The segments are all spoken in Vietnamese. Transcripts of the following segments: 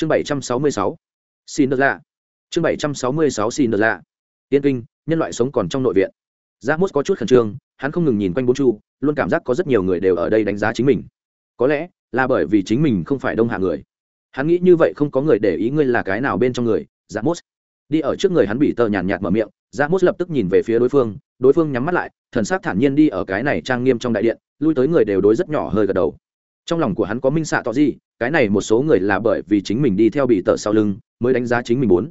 chương bảy trăm sáu mươi sáu, xin được lạ. Chương bảy trăm sáu mươi sáu, xin được lạ. Tiên kinh, nhân loại sống còn trong nội viện. G mốt có chút khẩn trương, hắn không ngừng nhìn quanh bốn chu, luôn cảm giác có rất nhiều người đều ở đây đánh giá chính mình. Có lẽ là bởi vì chính mình không phải đông hạ người. Hắn nghĩ như vậy không có người để ý ngươi là cái nào bên trong người g mốt đi ở trước người hắn bị tờ nhàn nhạt mở miệng g mốt lập tức nhìn về phía đối phương đối phương nhắm mắt lại, thần s á c thản nhiên đi ở cái này trang nghiêm trong đại điện, lui tới người đều đối rất nhỏ hơi gật đầu. Trong lòng của hắn có minh xạ tỏ gì cái này một số người là bởi vì chính mình đi theo bị tờ sau lưng mới đánh giá chính mình muốn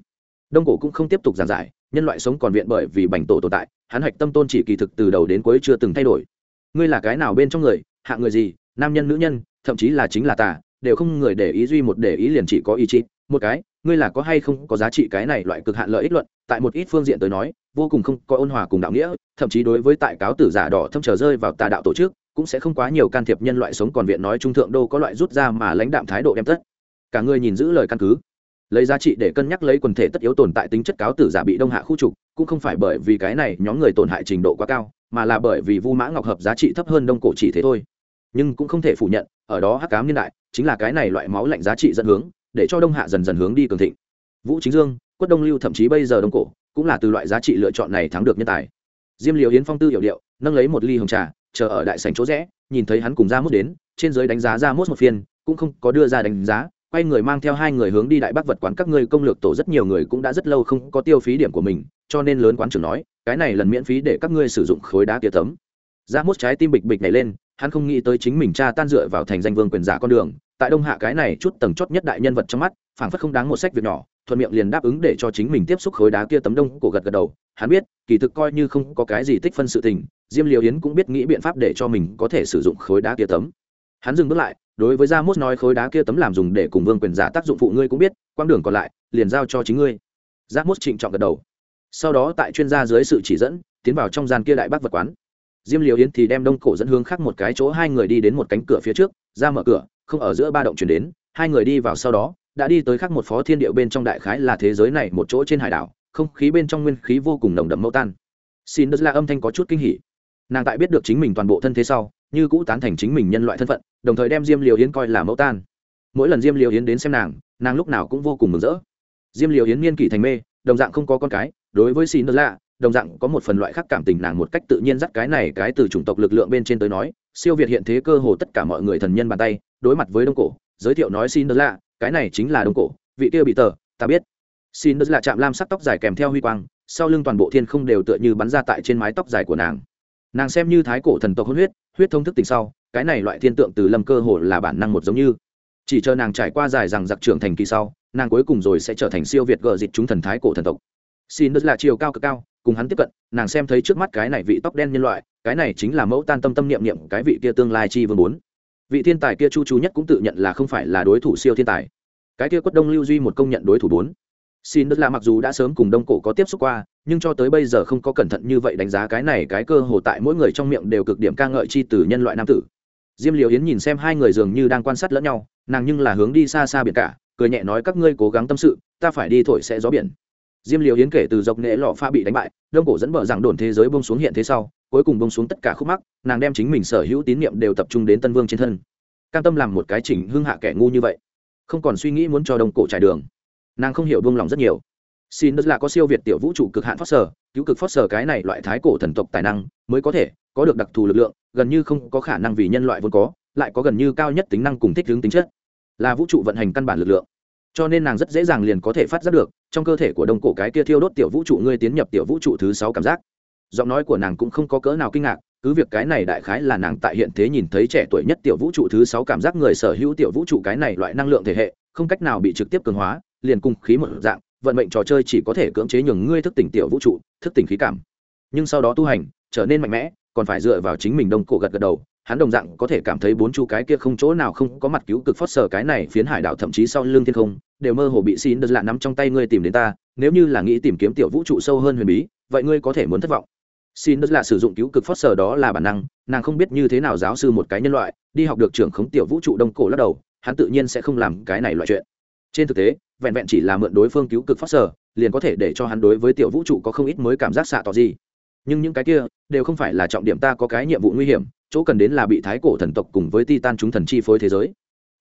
đông cổ cũng không tiếp tục giảng giải, nhân loại sống còn viện bởi vì bành tổ tồn tại, hắn hạch tâm tôn chỉ kỳ thực từ đầu đến cuối chưa từng thay đổi. Ngươi là cái nào bên trong người, hạ người gì, nam nhân, nữ nhân, thậm chí là chính là tà, đều không người để ý duy một để ý liền chỉ có ý chí. Một cái, ngươi là có hay không có giá trị cái này loại cực hạn lợi ích luận, tại một ít phương diện tới nói, vô cùng không có ôn hòa cùng đạo nghĩa, thậm chí đối với tại cáo tử giả đỏ thâm trở rơi vào tà đạo tổ chức cũng sẽ không quá nhiều can thiệp nhân loại sống còn viện nói trung thượng đô có loại rút ra mà lãnh đạm thái độ đem tất. Cả người nhìn giữ lời căn cứ. Lấy giá trị để cân nhắc lấy quần thể tất yếu tồn tại tính chất cáo tử giả bị đông hạ khu trục, cũng không phải bởi vì cái này nhóm người tổn hại trình độ quá cao, mà là bởi vì vu mã ngọc hợp giá trị thấp hơn đông cổ chỉ thế thôi. Nhưng cũng không thể phủ nhận, ở đó hắc cám niên đại chính là cái này loại máu lạnh giá trị dẫn hướng, để cho đông hạ dần dần hướng đi cường thịnh. Vũ chính dương, quất đông lưu thậm chí bây giờ đông cổ, cũng là từ loại giá trị lựa chọn này thắng được nhân tài. Diêm liều hiến phong tư hiểu điệu nâng lấy một ly hồng trà chờ ở đại sảnh chỗ rẽ, nhìn thấy hắn cùng ra mốt đến, trên giới đánh giá ra mốt một phiên, cũng không có đưa ra đánh giá, quay người mang theo hai người hướng đi đại bác vật quán các ngươi công lược tổ rất nhiều người cũng đã rất lâu không có tiêu phí điểm của mình, cho nên lớn quán trưởng nói, cái này lần miễn phí để các ngươi sử dụng khối đá kia tấm. Ra mốt trái tim bịch bịch này lên, hắn không nghĩ tới chính mình cha tan dựa vào thành danh vương quyền giả con đường, tại đông hạ cái này chút tầng chót nhất đại nhân vật trong mắt, phảng phất không đáng một sách việc nhỏ, thuận miệng liền đáp ứng để cho chính mình tiếp xúc khối đá kia tấm đông cổ gật gật đầu. Hắn biết, kỳ thực coi như không có cái gì tích phân sự tình diêm liều yến cũng biết nghĩ biện pháp để cho mình có thể sử dụng khối đá kia tấm. Hắn dừng bước lại, đối với gia mốt nói khối đá kia tấm làm dùng để cùng vương quyền giả tác dụng phụ ngươi cũng biết, quãng đường còn lại, liền giao cho chính ngươi. Gia mốt trịnh trọng gật đầu. Sau đó tại chuyên gia dưới sự chỉ dẫn, tiến vào trong gian kia đại bác vật quán. Diêm liều yến thì đem đông cổ dẫn hướng khác một cái chỗ, hai người đi đến một cánh cửa phía trước, ra mở cửa, không ở giữa ba động chuyển đến, hai người đi vào sau đó, đã đi tới khác một phó thiên điệu bên trong đại khái là thế giới này một chỗ trên hải đảo, không khí bên trong nguyên khí vô cùng nồng đậm mẫu tan. Xin đất là âm thanh có chút kinh hỉ nàng tại biết được chính mình toàn bộ thân thế sau, như cũ tán thành chính mình nhân loại thân phận, đồng thời đem diêm liều yến coi là mẫu tan. Mỗi lần diêm liều yến đến xem nàng nàng lúc nào cũng vô cùng mừng rỡ. Diêm liều yến niên kỷ thành mê, đồng dạng không có con cái, đối với xin lạ, đồng dạng có một phần loại khác cảm tình nàng một cách tự nhiên dắt cái này cái từ chủng tộc lực lượng bên trên tới nói, siêu việt hiện thế cơ hồ tất cả mọi người thần nhân bàn tay, đối mặt với đông cổ, giới thiệu nói xin lạ, cái này chính là đông cổ, vị kia bị tờ, ta biết. Xin lạ chạm lam sắc tóc dài kèm theo huy quang, sau lưng toàn bộ thiên không đều tựa như bắn ra tại trên mái tóc dài của nàng nàng xem như thái cổ thần tộc hôn huyết huyết thông thức tình sau, cái này loại thiên tượng từ lâm cơ hồ là bản năng một giống như. Chỉ chờ nàng trải qua dài rằng giặc trưởng thành kỳ sau, nàng cuối cùng rồi sẽ trở thành siêu việt gờ dịch chúng thần thái cổ thần tộc. Xin đất là chiều cao cực cao, cùng hắn tiếp cận, nàng xem thấy trước mắt cái này vị tóc đen nhân loại, cái này chính là mẫu tan tâm tâm niệm niệm cái vị kia tương lai chi vương bốn. Vị thiên tài kia chu chu nhất cũng tự nhận là không phải là đối thủ siêu thiên tài. Cái kia quất đông lưu duy một công nhận đối thủ bốn. Xin đất là mặc dù đã sớm cùng đông cổ có tiếp xúc qua nhưng cho tới bây giờ không có cẩn thận như vậy đánh giá cái này, cái cơ hồ tại mỗi người trong miệng đều cực điểm ca ngợi chi từ nhân loại nam tử. Diêm liều yến nhìn xem hai người dường như đang quan sát lẫn nhau, nàng nhưng là hướng đi xa xa biển cả, cười nhẹ nói các ngươi cố gắng tâm sự, ta phải đi thổi sẽ gió biển. Diêm liều yến kể từ dọc nghệ lọ pha bị đánh bại, đông cổ dẫn bờ rằng đồn thế giới bông xuống hiện thế sau, cuối cùng bông xuống tất cả khúc mắc, nàng đem chính mình sở hữu tín nhiệm đều tập trung đến tân vương trên thân. Cam tâm làm một cái chỉnh hưng hạ kẻ ngu như vậy, không còn suy nghĩ muốn cho đông cổ trải đường. Nàng không hiểu buông lòng rất nhiều xin đất là có siêu việt tiểu vũ trụ cực hạn phát sở cứu cực phát sở cái này loại thái cổ thần tộc tài năng mới có thể có được đặc thù lực lượng, gần như không có khả năng vì nhân loại vốn có, lại có gần như cao nhất tính năng cùng thích hướng tính chất. Là vũ trụ vận hành căn bản lực lượng. Cho nên nàng rất dễ dàng liền có thể phát giác được, trong cơ thể của đông cổ cái kia thiêu đốt tiểu vũ trụ ngươi tiến nhập tiểu vũ trụ thứ sáu cảm giác. Giọng nói của nàng cũng không có cỡ nào kinh ngạc, cứ việc cái này đại khái là nàng tại hiện thế nhìn thấy trẻ tuổi nhất tiểu vũ trụ thứ sáu cảm giác người sở hữu tiểu vũ trụ cái này loại năng lượng thể hệ, không cách nào bị trực tiếp cường hóa, liền cùng khí một dạng vận mệnh trò chơi chỉ có thể cưỡng chế nhường ngươi thức tỉnh tiểu vũ trụ, thức tỉnh khí cảm. Nhưng sau đó tu hành, trở nên mạnh mẽ, còn phải dựa vào chính mình đông cổ gật gật đầu, hắn đồng dạng có thể cảm thấy bốn chu cái kia không chỗ nào không có mặt cứu cực phót sở cái này phiến hải đảo thậm chí sau lưng thiên không, đều mơ hồ bị xin đơn lạ nắm trong tay ngươi tìm đến ta, nếu như là nghĩ tìm kiếm tiểu vũ trụ sâu hơn huyền bí, vậy ngươi có thể muốn thất vọng. Xin đơn lạ sử dụng cứu cực phót sở đó là bản năng, nàng không biết như thế nào giáo sư một cái nhân loại, đi học được trưởng khống tiểu vũ trụ đông cổ lắc đầu, hắn tự nhiên sẽ không làm cái này loại chuyện. Trên thực tế vẹn vẹn chỉ là mượn đối phương cứu cực phát sở, liền có thể để cho hắn đối với tiểu vũ trụ có không ít mới cảm giác xạ tỏ gì. Nhưng những cái kia, đều không phải là trọng điểm ta có cái nhiệm vụ nguy hiểm, chỗ cần đến là bị thái cổ thần tộc cùng với titan chúng thần chi phối thế giới.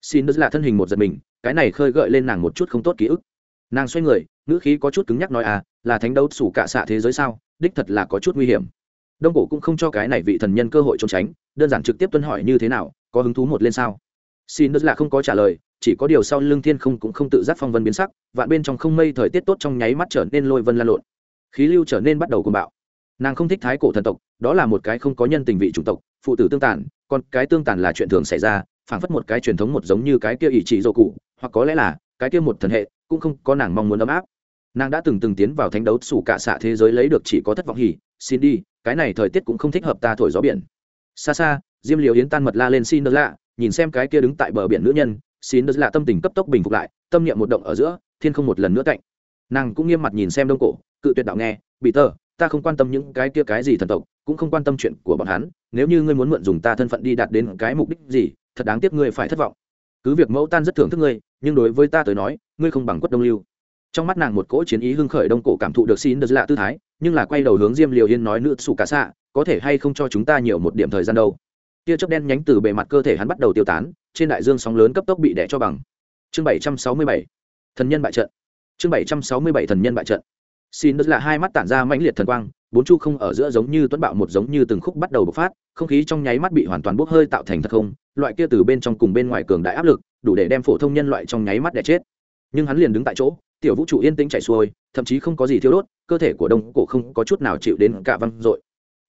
Xin đất là thân hình một giật mình, cái này khơi gợi lên nàng một chút không tốt ký ức. Nàng xoay người, ngữ khí có chút cứng nhắc nói à là thánh đấu sủ cạ xạ thế giới sao, đích thật là có chút nguy hiểm. Đông cổ cũng không cho cái này vị thần nhân cơ hội trốn tránh, đơn giản trực tiếp tuân hỏi như thế nào, có hứng thú một lên sao? Xin đất là không có trả lời chỉ có điều sau lưng thiên không cũng không tự giác phong vân biến sắc, vạn bên trong không mây thời tiết tốt trong nháy mắt trở nên lôi vân lan lộn. Khí lưu trở nên bắt đầu cuồng bạo. Nàng không thích thái cổ thần tộc, đó là một cái không có nhân tình vị chủng tộc, phụ tử tương tàn, còn cái tương tàn là chuyện thường xảy ra, phảng phất một cái truyền thống một giống như cái kia ỷ trị dô cụ, hoặc có lẽ là cái kia một thần hệ, cũng không có nàng mong muốn ấm áp. Nàng đã từng từng tiến vào thánh đấu sủ cả xạ thế giới lấy được chỉ có thất vọng hỉ, xin đi, cái này thời tiết cũng không thích hợp ta thổi gió biển. Xa xa, diêm liều yến tan mật la lên xin đỡ lạ nhìn xem cái kia đứng tại bờ biển nữ nhân, xin Đức lạ tâm tình cấp tốc bình phục lại, tâm niệm một động ở giữa, thiên không một lần nữa cạnh nàng cũng nghiêm mặt nhìn xem đông cổ, cự tuyệt đạo nghe, bị tờ, ta không quan tâm những cái kia cái gì thần tộc, cũng không quan tâm chuyện của bọn hắn, nếu như ngươi muốn mượn dùng ta thân phận đi đạt đến cái mục đích gì, thật đáng tiếc ngươi phải thất vọng. Cứ việc mẫu tan rất thưởng thức ngươi, nhưng đối với ta tới nói, ngươi không bằng quất đông lưu. Trong mắt nàng một cỗ chiến ý hưng khởi đông cổ cảm thụ được xin đợt lạ tư thái, nhưng là quay đầu hướng diêm liều yên nói nữ xù cả xạ, có thể hay không cho chúng ta nhiều một điểm thời gian đâu? Tia chớp đen nhánh từ bề mặt cơ thể hắn bắt đầu tiêu tán, trên đại dương sóng lớn cấp tốc bị đẻ cho bằng. Chương bảy trăm sáu mươi bảy. Thần nhân bại trận. Chương bảy trăm sáu mươi bảy thần nhân bại trận. Xin đất là hai mắt tản ra mãnh liệt thần quang, bốn chu không ở giữa giống như tuấn bạo một giống như từng khúc bắt đầu bộc phát, không khí trong nháy mắt bị hoàn toàn bốc hơi tạo thành thật không, loại kia từ bên trong cùng bên ngoài cường đại áp lực, đủ để đem phổ thông nhân loại trong nháy mắt đẻ chết. Nhưng hắn liền đứng tại chỗ, tiểu vũ trụ yên tĩnh chạy xuôi, thậm chí không có gì thiêu đốt, cơ thể của đông cổ không có chút nào chịu đến cả văng dội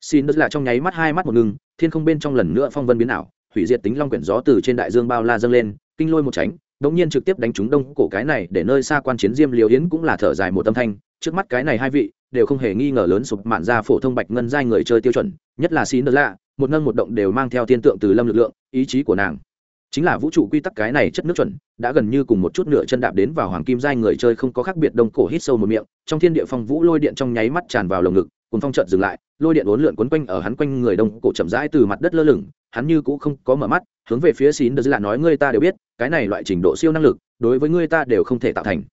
xin đất là trong nháy mắt hai mắt một ngừng, thiên không bên trong lần nữa phong vân biến ảo, hủy diệt tính long quyển gió từ trên đại dương bao la dâng lên, kinh lôi một tránh đống nhiên trực tiếp đánh trúng đông cổ cái này để nơi xa quan chiến diêm liều yến cũng là thở dài một âm thanh, trước mắt cái này hai vị đều không hề nghi ngờ lớn sụp mạn ra phổ thông bạch ngân giai người chơi tiêu chuẩn, nhất là xin lạ, một nâng một động đều mang theo thiên tượng từ lâm lực lượng, ý chí của nàng. Chính là vũ trụ quy tắc cái này chất nước chuẩn, đã gần như cùng một chút nửa chân đạp đến vào hoàng kim giai người chơi không có khác biệt đông cổ hít sâu một miệng, trong thiên địa phong vũ lôi điện trong nháy mắt tràn vào lồng ngực cùng phong trận dừng lại, lôi điện uốn lượn quấn quanh ở hắn quanh người đông cổ chậm rãi từ mặt đất lơ lửng, hắn như cũng không có mở mắt, hướng về phía xin đờ là nói, ngươi ta đều biết, cái này loại trình độ siêu năng lực, đối với ngươi ta đều không thể tạo thành.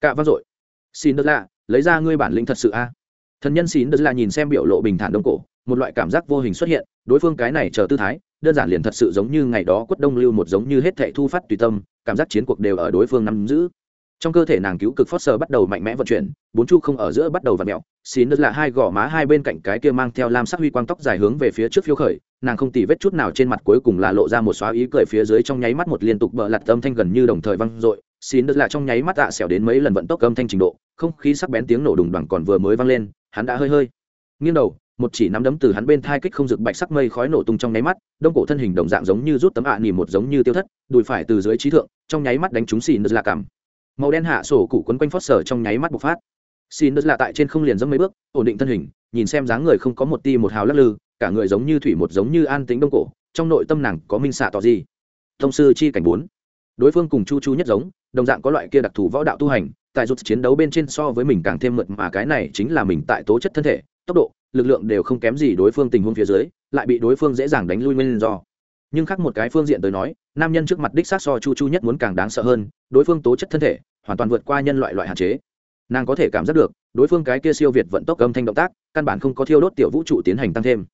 Cạ vang dội xin đờ lạ, lấy ra ngươi bản lĩnh thật sự a. Thần nhân xin đờ là nhìn xem biểu lộ bình thản đông cổ, một loại cảm giác vô hình xuất hiện, đối phương cái này chờ tư thái, đơn giản liền thật sự giống như ngày đó quất đông lưu một giống như hết thệ thu phát tùy tâm, cảm giác chiến cuộc đều ở đối phương nắm giữ trong cơ thể nàng cứu cực phớt sờ bắt đầu mạnh mẽ vận chuyển, bốn chu không ở giữa bắt đầu v ặ mẹo xin đất là hai gò má hai bên cạnh cái kia mang theo lam sắc huy quang tóc dài hướng về phía trước phiêu khởi, nàng không tì vết chút nào trên mặt cuối cùng là lộ ra một xóa ý cười phía dưới trong nháy mắt một liên tục bợ lặt âm thanh gần như đồng thời văng r ộ i xin đất là trong nháy mắt tạ à xẻo đến mấy lần vận tốc âm thanh trình độ, không khí sắc bén tiếng nổ đùng đoằng còn vừa mới văng lên, hắn đã hơi hơi. Nghiêng đầu, một chỉ nắm đấm từ hắn bên thai kích không rực bạch sắc mây khói nổ tung trong nháy mắt, đông cổ thân hình đồng dạng giống như rút tấm ạ à nỉ một giống như tiêu thất, đùi phải từ dưới trí thượng, trong nháy mắt đánh trúng xì nứt là cảm màu đen hạ sổ cụ quấn quanh phót sở trong nháy mắt bộc phát. Xin đất lạ tại trên không liền dẫm mấy bước, ổn định thân hình, nhìn xem dáng người không có một ti một hào lắc lư, cả người giống như thủy một giống như an tính đông cổ, trong nội tâm nàng có minh xạ tỏ gì? Thông sư chi cảnh bốn. Đối phương cùng chu chu nhất giống, đồng dạng có loại kia đặc thù võ đạo tu hành, tại rút chiến đấu bên trên so với mình càng thêm mượt mà cái này chính là mình tại tố chất thân thể, tốc độ, lực lượng đều không kém gì đối phương tình huống phía dưới, lại bị đối phương dễ dàng đánh lui nguyên do nhưng khác một cái phương diện tới nói, nam nhân trước mặt đích sát so chu chu nhất muốn càng đáng sợ hơn, đối phương tố chất thân thể, hoàn toàn vượt qua nhân loại loại hạn chế. Nàng có thể cảm giác được, đối phương cái kia siêu việt vận tốc âm thanh động tác, căn bản không có thiêu đốt tiểu vũ trụ tiến hành tăng thêm.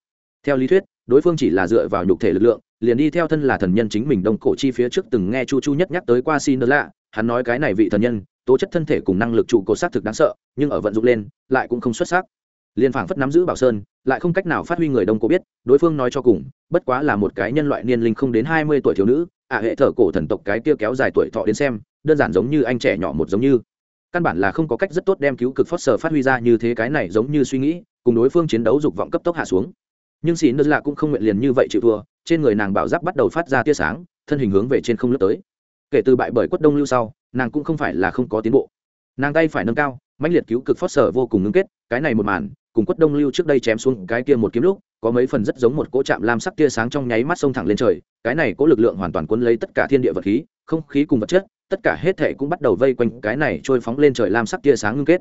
Theo lý thuyết, đối phương chỉ là dựa vào nhục thể lực lượng, liền đi theo thân là thần nhân chính mình đông cổ chi phía trước từng nghe chu chu nhất nhắc tới qua xin lạ, hắn nói cái này vị thần nhân, tố chất thân thể cùng năng lực trụ cột xác thực đáng sợ, nhưng ở vận dụng lên, lại cũng không xuất sắc liền phảng phất nắm giữ bảo sơn lại không cách nào phát huy người đông cổ biết đối phương nói cho cùng bất quá là một cái nhân loại niên linh không đến hai mươi tuổi thiếu nữ ả à, hệ thở cổ thần tộc cái kia kéo dài tuổi thọ đến xem đơn giản giống như anh trẻ nhỏ một giống như. Căn bản là không có cách rất tốt đem cứu cực phót sở phát huy ra như thế cái này giống như suy nghĩ cùng đối phương chiến đấu dục vọng cấp tốc hạ xuống. Nhưng xì nơ lạ cũng không nguyện liền như vậy chịu thua trên người nàng bảo giáp bắt đầu phát ra tia sáng thân hình hướng về trên không lướt tới. Kể từ bại bởi quất đông lưu sau nàng cũng không phải là không có tiến bộ. Nàng tay phải nâng cao mãnh liệt cứu cực phót sở vô cùng ngưng kết cái này một màn cùng quất đông lưu trước đây chém xuống cái kia một kiếm lúc, có mấy phần rất giống một cỗ chạm lam sắc tia sáng trong nháy mắt sông thẳng lên trời, cái này có lực lượng hoàn toàn cuốn lấy tất cả thiên địa vật khí, không khí cùng vật chất, tất cả hết thệ cũng bắt đầu vây quanh cái này trôi phóng lên trời lam sắc tia sáng ngưng kết.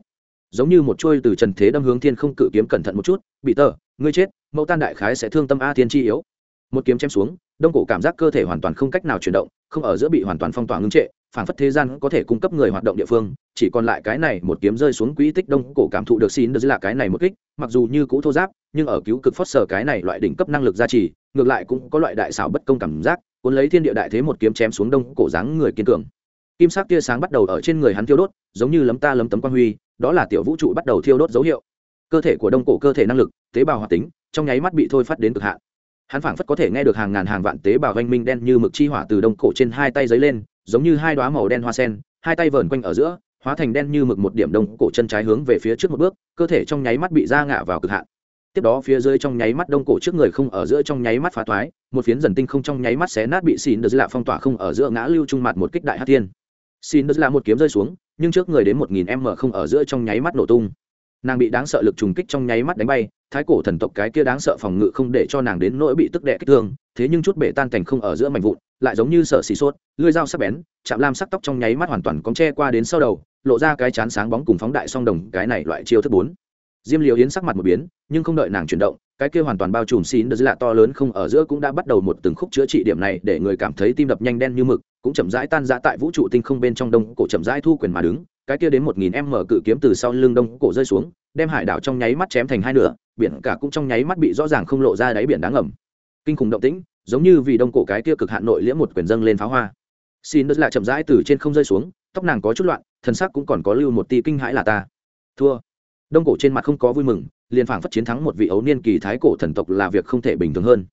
Giống như một trôi từ trần thế đâm hướng thiên không cự kiếm cẩn thận một chút, bị tờ, ngươi chết, mẫu tan đại khái sẽ thương tâm a thiên chi yếu. Một kiếm chém xuống đông cổ cảm giác cơ thể hoàn toàn không cách nào chuyển động, không ở giữa bị hoàn toàn phong tỏa ngưng trệ, phản phất thế gian có thể cung cấp người hoạt động địa phương, chỉ còn lại cái này một kiếm rơi xuống quỹ tích đông cổ cảm thụ được xin được là cái này một kích, mặc dù như cũ thô giáp, nhưng ở cứu cực phót sở cái này loại đỉnh cấp năng lực gia trì, ngược lại cũng có loại đại xảo bất công cảm giác, cuốn lấy thiên địa đại thế một kiếm chém xuống đông cổ dáng người kiên cường. Kim sắc tia sáng bắt đầu ở trên người hắn thiêu đốt, giống như lấm ta lấm tấm quang huy, đó là tiểu vũ trụ bắt đầu thiêu đốt dấu hiệu. Cơ thể của đông cổ cơ thể năng lực, tế bào hoạt tính, trong nháy mắt bị thôi phát đến cực hạn hắn phảng phất có thể nghe được hàng ngàn hàng vạn tế bào oanh minh đen như mực chi hỏa từ đông cổ trên hai tay giấy lên, giống như hai đoá màu đen hoa sen, hai tay vờn quanh ở giữa, hóa thành đen như mực một điểm đông cổ chân trái hướng về phía trước một bước, cơ thể trong nháy mắt bị ra ngã vào cực hạn. Tiếp đó phía dưới trong nháy mắt đông cổ trước người không ở giữa trong nháy mắt phá thoái, một phiến dần tinh không trong nháy mắt xé nát bị xin đờ lạ phong tỏa không ở giữa ngã lưu trung mặt một kích đại hát thiên. Xin đờ lạ một kiếm rơi xuống, nhưng trước người đến một nghìn m không ở giữa trong nháy mắt nổ tung. Nàng bị đáng sợ lực trùng kích trong nháy mắt đánh bay thái cổ thần tộc cái kia đáng sợ phòng ngự không để cho nàng đến nỗi bị tức đệ kích thương, thế nhưng chút bể tan cảnh không ở giữa mảnh vụn, lại giống như sợ xì sốt, lưỡi dao sắc bén, chạm lam sắc tóc trong nháy mắt hoàn toàn cóng che qua đến sau đầu, lộ ra cái chán sáng bóng cùng phóng đại song đồng, cái này loại chiêu thức bốn. Diêm liều yến sắc mặt một biến, nhưng không đợi nàng chuyển động, cái kia hoàn toàn bao trùm xín đờ lạ to lớn không ở giữa cũng đã bắt đầu một từng khúc chữa trị điểm này để người cảm thấy tim đập nhanh đen như mực, cũng chậm rãi tan ra tại vũ trụ tinh không bên trong đông, cổ chậm rãi thu quyền mà đứng cái kia đến một nghìn mở cự kiếm từ sau lưng đông cổ rơi xuống, đem hải đảo trong nháy mắt chém thành hai nửa, biển cả cũng trong nháy mắt bị rõ ràng không lộ ra đáy biển đáng ngầm. Kinh khủng động tĩnh, giống như vì đông cổ cái kia cực hạn nội liễm một quyền dâng lên pháo hoa. Xin đất lại chậm rãi từ trên không rơi xuống, tóc nàng có chút loạn, thân xác cũng còn có lưu một tia kinh hãi là ta. Thua. Đông cổ trên mặt không có vui mừng, liền phảng phất chiến thắng một vị ấu niên kỳ thái cổ thần tộc là việc không thể bình thường hơn.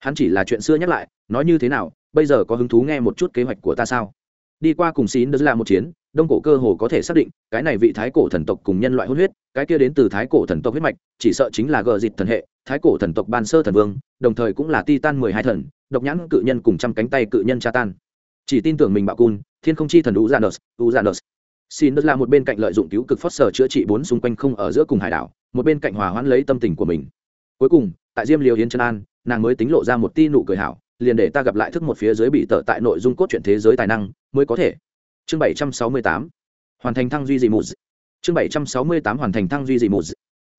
Hắn chỉ là chuyện xưa nhắc lại, nói như thế nào, bây giờ có hứng thú nghe một chút kế hoạch của ta sao? Đi qua cùng xin đất là một chiến đông cổ cơ hồ có thể xác định, cái này vị thái cổ thần tộc cùng nhân loại hôn huyết, cái kia đến từ thái cổ thần tộc huyết mạch, chỉ sợ chính là gờ dịt thần hệ, thái cổ thần tộc ban sơ thần vương, đồng thời cũng là titan mười hai thần, độc nhãn cự nhân cùng trăm cánh tay cự nhân cha tan. Chỉ tin tưởng mình bạo cun thiên không chi thần u zanus u zanus xin đất là một bên cạnh lợi dụng cứu cực phót sở chữa trị bốn xung quanh không ở giữa cùng hải đảo, một bên cạnh hòa hoãn lấy tâm tình của mình. Cuối cùng, tại diêm liều hiến chân an, nàng mới tính lộ ra một ti nụ cười hảo, liền để ta gặp lại thức một phía dưới bị tở tại nội dung cốt truyện thế giới tài năng, mới có thể chương bảy trăm sáu mươi tám, hoàn thành thăng duy dị mù chương bảy trăm sáu mươi tám, hoàn thành thăng duy dị mù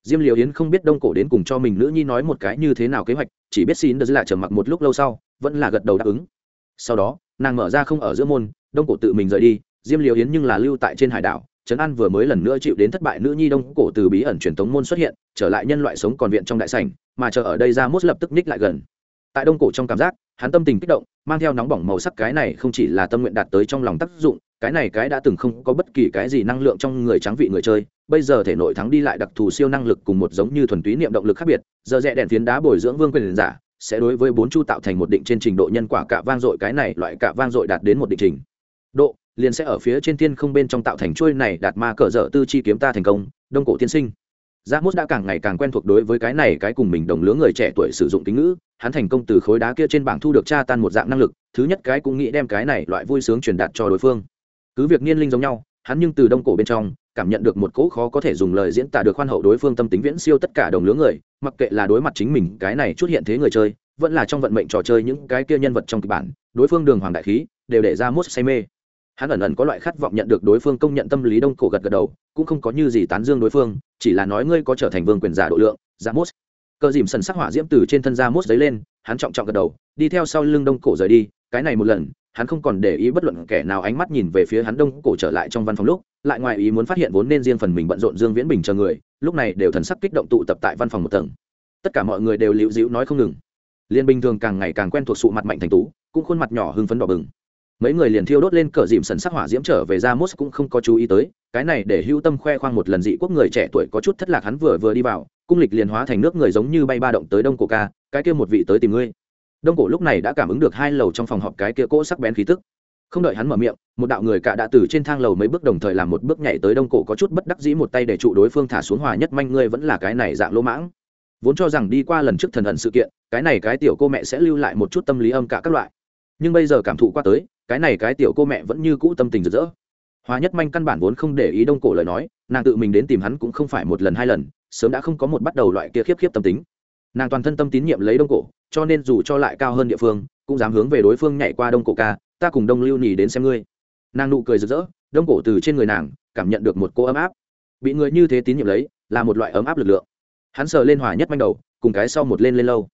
diêm liều yến không biết đông cổ đến cùng cho mình nữ nhi nói một cái như thế nào kế hoạch, chỉ biết xin đỡ lại trở mặc một lúc lâu sau, vẫn là gật đầu đáp ứng. Sau đó, nàng mở ra không ở giữa môn, đông cổ tự mình rời đi, diêm liều yến nhưng là lưu tại trên hải đảo. Trấn an vừa mới lần nữa chịu đến thất bại nữ nhi đông cổ từ bí ẩn truyền thống môn xuất hiện, trở lại nhân loại sống còn viện trong đại sảnh, mà chờ ở đây ra mốt lập tức ních lại gần. Tại đông cổ trong cảm giác, hắn tâm tình kích động, mang theo nóng bỏng màu sắc cái này không chỉ là tâm nguyện đạt tới trong lòng tác dụng cái này cái đã từng không có bất kỳ cái gì năng lượng trong người trắng vị người chơi bây giờ thể nội thắng đi lại đặc thù siêu năng lực cùng một giống như thuần túy niệm động lực khác biệt giờ rẽ đèn phiến đá bồi dưỡng vương quyền giả sẽ đối với bốn chu tạo thành một định trên trình độ nhân quả cả vang dội cái này loại cả vang dội đạt đến một định trình độ liền sẽ ở phía trên thiên không bên trong tạo thành chuôi này đạt ma cờ dở tư chi kiếm ta thành công đông cổ tiên sinh Giác Mốt đã càng ngày càng quen thuộc đối với cái này cái cùng mình đồng lứa người trẻ tuổi sử dụng tính ngữ, hắn thành công từ khối đá kia trên bảng thu được tra tan một dạng năng lực, thứ nhất cái cũng nghĩ đem cái này loại vui sướng truyền đạt cho đối phương. Cứ việc niên linh giống nhau, hắn nhưng từ đông cổ bên trong cảm nhận được một cỗ khó có thể dùng lời diễn tả được khoan hậu đối phương tâm tính viễn siêu tất cả đồng lứa người, mặc kệ là đối mặt chính mình cái này chút hiện thế người chơi, vẫn là trong vận mệnh trò chơi những cái kia nhân vật trong kịch bản, đối phương đường hoàng đại khí, đều để ra mốt say mê. Hắn ẩn ẩn có loại khát vọng nhận được đối phương công nhận tâm lý đông cổ gật gật đầu cũng không có như gì tán dương đối phương chỉ là nói ngươi có trở thành vương quyền giả độ lượng ra mốt. Cờ dìm sần sắc hỏa diễm từ trên thân ra mốt giấy lên hắn trọng trọng gật đầu đi theo sau lưng đông cổ rời đi cái này một lần hắn không còn để ý bất luận kẻ nào ánh mắt nhìn về phía hắn đông cổ trở lại trong văn phòng lúc, lại ngoài ý muốn phát hiện vốn nên riêng phần mình bận rộn dương viễn bình chờ người, lúc này đều thần sắc kích động tụ tập tại văn phòng một tầng. Tất cả mọi người đều liễu dĩu nói không ngừng. Liên bình thường càng ngày càng quen thuộc sụ mặt mạnh thành tú, cũng khuôn mặt nhỏ hưng phấn đỏ bừng. Mấy người liền thiêu đốt lên cờ dìm sần sắc hỏa diễm trở về ra mốt cũng không có chú ý tới, cái này để hưu tâm khoe khoang một lần dị quốc người trẻ tuổi có chút thất lạc hắn vừa vừa đi vào, cung lịch liền hóa thành nước người giống như bay ba động tới đông cổ ca, cái kia một vị tới tìm ngươi đông cổ lúc này đã cảm ứng được hai lầu trong phòng họp cái kia cỗ sắc bén khí tức. Không đợi hắn mở miệng, một đạo người cả đã từ trên thang lầu mấy bước đồng thời làm một bước nhảy tới đông cổ có chút bất đắc dĩ một tay để trụ đối phương thả xuống hòa nhất manh ngươi vẫn là cái này dạng lỗ mãng. Vốn cho rằng đi qua lần trước thần ẩn sự kiện, cái này cái tiểu cô mẹ sẽ lưu lại một chút tâm lý âm cả các loại. Nhưng bây giờ cảm thụ qua tới, cái này cái tiểu cô mẹ vẫn như cũ tâm tình rực rỡ. Hòa nhất manh căn bản vốn không để ý đông cổ lời nói, nàng tự mình đến tìm hắn cũng không phải một lần hai lần, sớm đã không có một bắt đầu loại kia khiếp khiếp tâm tính. Nàng toàn thân tâm tín nhiệm lấy đông cổ cho nên dù cho lại cao hơn địa phương, cũng dám hướng về đối phương nhảy qua đông cổ ca, ta cùng đông lưu nhì đến xem ngươi. Nàng nụ cười rực rỡ, đông cổ từ trên người nàng, cảm nhận được một cô ấm áp. Bị người như thế tín nhiệm lấy, là một loại ấm áp lực lượng. Hắn sờ lên hỏa nhất manh đầu, cùng cái sau một lên lên lâu.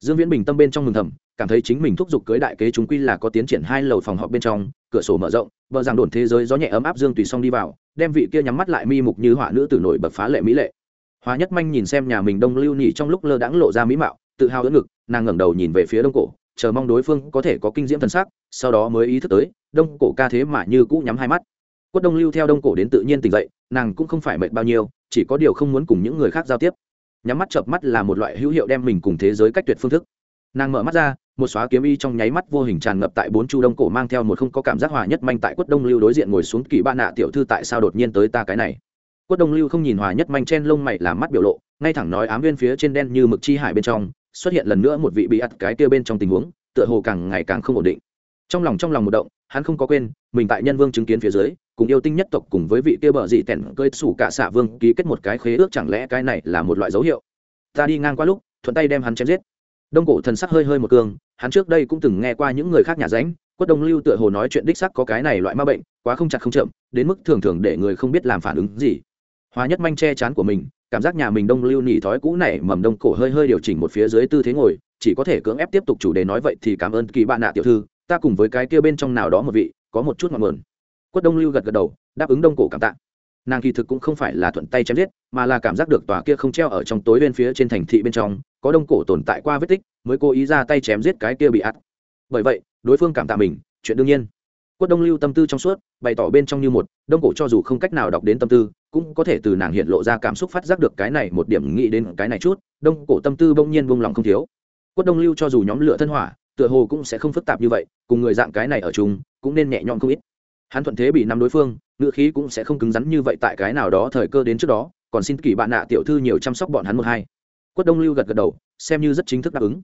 Dương viễn bình tâm bên trong mừng thầm, cảm thấy chính mình thúc giục cưới đại kế chúng quy là có tiến triển hai lầu phòng họp bên trong, cửa sổ mở rộng vợ rằng đồn thế giới gió nhẹ ấm áp dương tùy xong đi vào, đem vị kia nhắm mắt lại mi mục như họa nữ tử nổi bật phá lệ mỹ lệ. Hóa nhất manh nhìn xem nhà mình đông lưu nhị trong lúc lơ đãng lộ ra mỹ mạo tự hào ưỡn ngực, nàng ngẩng đầu nhìn về phía đông cổ, chờ mong đối phương có thể có kinh diễm thần sắc, sau đó mới ý thức tới, đông cổ ca thế mà như cũ nhắm hai mắt. Quất đông lưu theo đông cổ đến tự nhiên tỉnh dậy, nàng cũng không phải mệt bao nhiêu, chỉ có điều không muốn cùng những người khác giao tiếp. Nhắm mắt chợp mắt là một loại hữu hiệu đem mình cùng thế giới cách tuyệt phương thức. Nàng mở mắt ra, một xóa kiếm y trong nháy mắt vô hình tràn ngập tại bốn chu đông cổ mang theo một không có cảm giác hòa nhất manh tại quất đông lưu đối diện ngồi xuống, kỳ ba nạ tiểu thư tại sao đột nhiên tới ta cái này? Quất đông lưu không nhìn hòa nhất manh chen lông mày làm mắt biểu lộ, ngay thẳng nói ám viên phía trên đen như mực chi hải bên trong xuất hiện lần nữa một vị bị ắt cái kia bên trong tình huống, tựa hồ càng ngày càng không ổn định. Trong lòng trong lòng một động, hắn không có quên, mình tại nhân vương chứng kiến phía dưới, cùng yêu tinh nhất tộc cùng với vị kia bờ dị tẻn cơi sủ cả xạ vương ký kết một cái khế ước, chẳng lẽ cái này là một loại dấu hiệu? Ta đi ngang qua lúc, thuận tay đem hắn chém giết. Đông cổ thần sắc hơi hơi một cương hắn trước đây cũng từng nghe qua những người khác nhà ránh, quất đông lưu tựa hồ nói chuyện đích sắc có cái này loại ma bệnh, quá không chặt không chậm, đến mức thường thường để người không biết làm phản ứng gì. Hóa nhất manh che chán của mình cảm giác nhà mình đông lưu nỉ thói cũ này mầm đông cổ hơi hơi điều chỉnh một phía dưới tư thế ngồi, chỉ có thể cưỡng ép tiếp tục chủ đề nói vậy thì cảm ơn kỳ bạn nạ tiểu thư, ta cùng với cái kia bên trong nào đó một vị, có một chút ngọn nguồn. Quất đông lưu gật gật đầu, đáp ứng đông cổ cảm tạ. Nàng kỳ thực cũng không phải là thuận tay chém giết, mà là cảm giác được tòa kia không treo ở trong tối bên phía trên thành thị bên trong, có đông cổ tồn tại qua vết tích, mới cố ý ra tay chém giết cái kia bị ắt. Bởi vậy, đối phương cảm tạ mình, chuyện đương nhiên. Quất đông lưu tâm tư trong suốt, bày tỏ bên trong như một, đông cổ cho dù không cách nào đọc đến tâm tư cũng có thể từ nàng hiện lộ ra cảm xúc phát giác được cái này, một điểm nghĩ đến cái này chút, đông cổ tâm tư bỗng nhiên buông lòng không thiếu. Quất đông lưu cho dù nhóm lửa thân hỏa, tựa hồ cũng sẽ không phức tạp như vậy, cùng người dạng cái này ở chung, cũng nên nhẹ nhõm không ít. Hắn thuận thế bị nắm đối phương, ngữ khí cũng sẽ không cứng rắn như vậy tại cái nào đó thời cơ đến trước đó, còn xin kỳ bạn nạ tiểu thư nhiều chăm sóc bọn hắn một hai. Quất đông lưu gật gật đầu, xem như rất chính thức đáp ứng.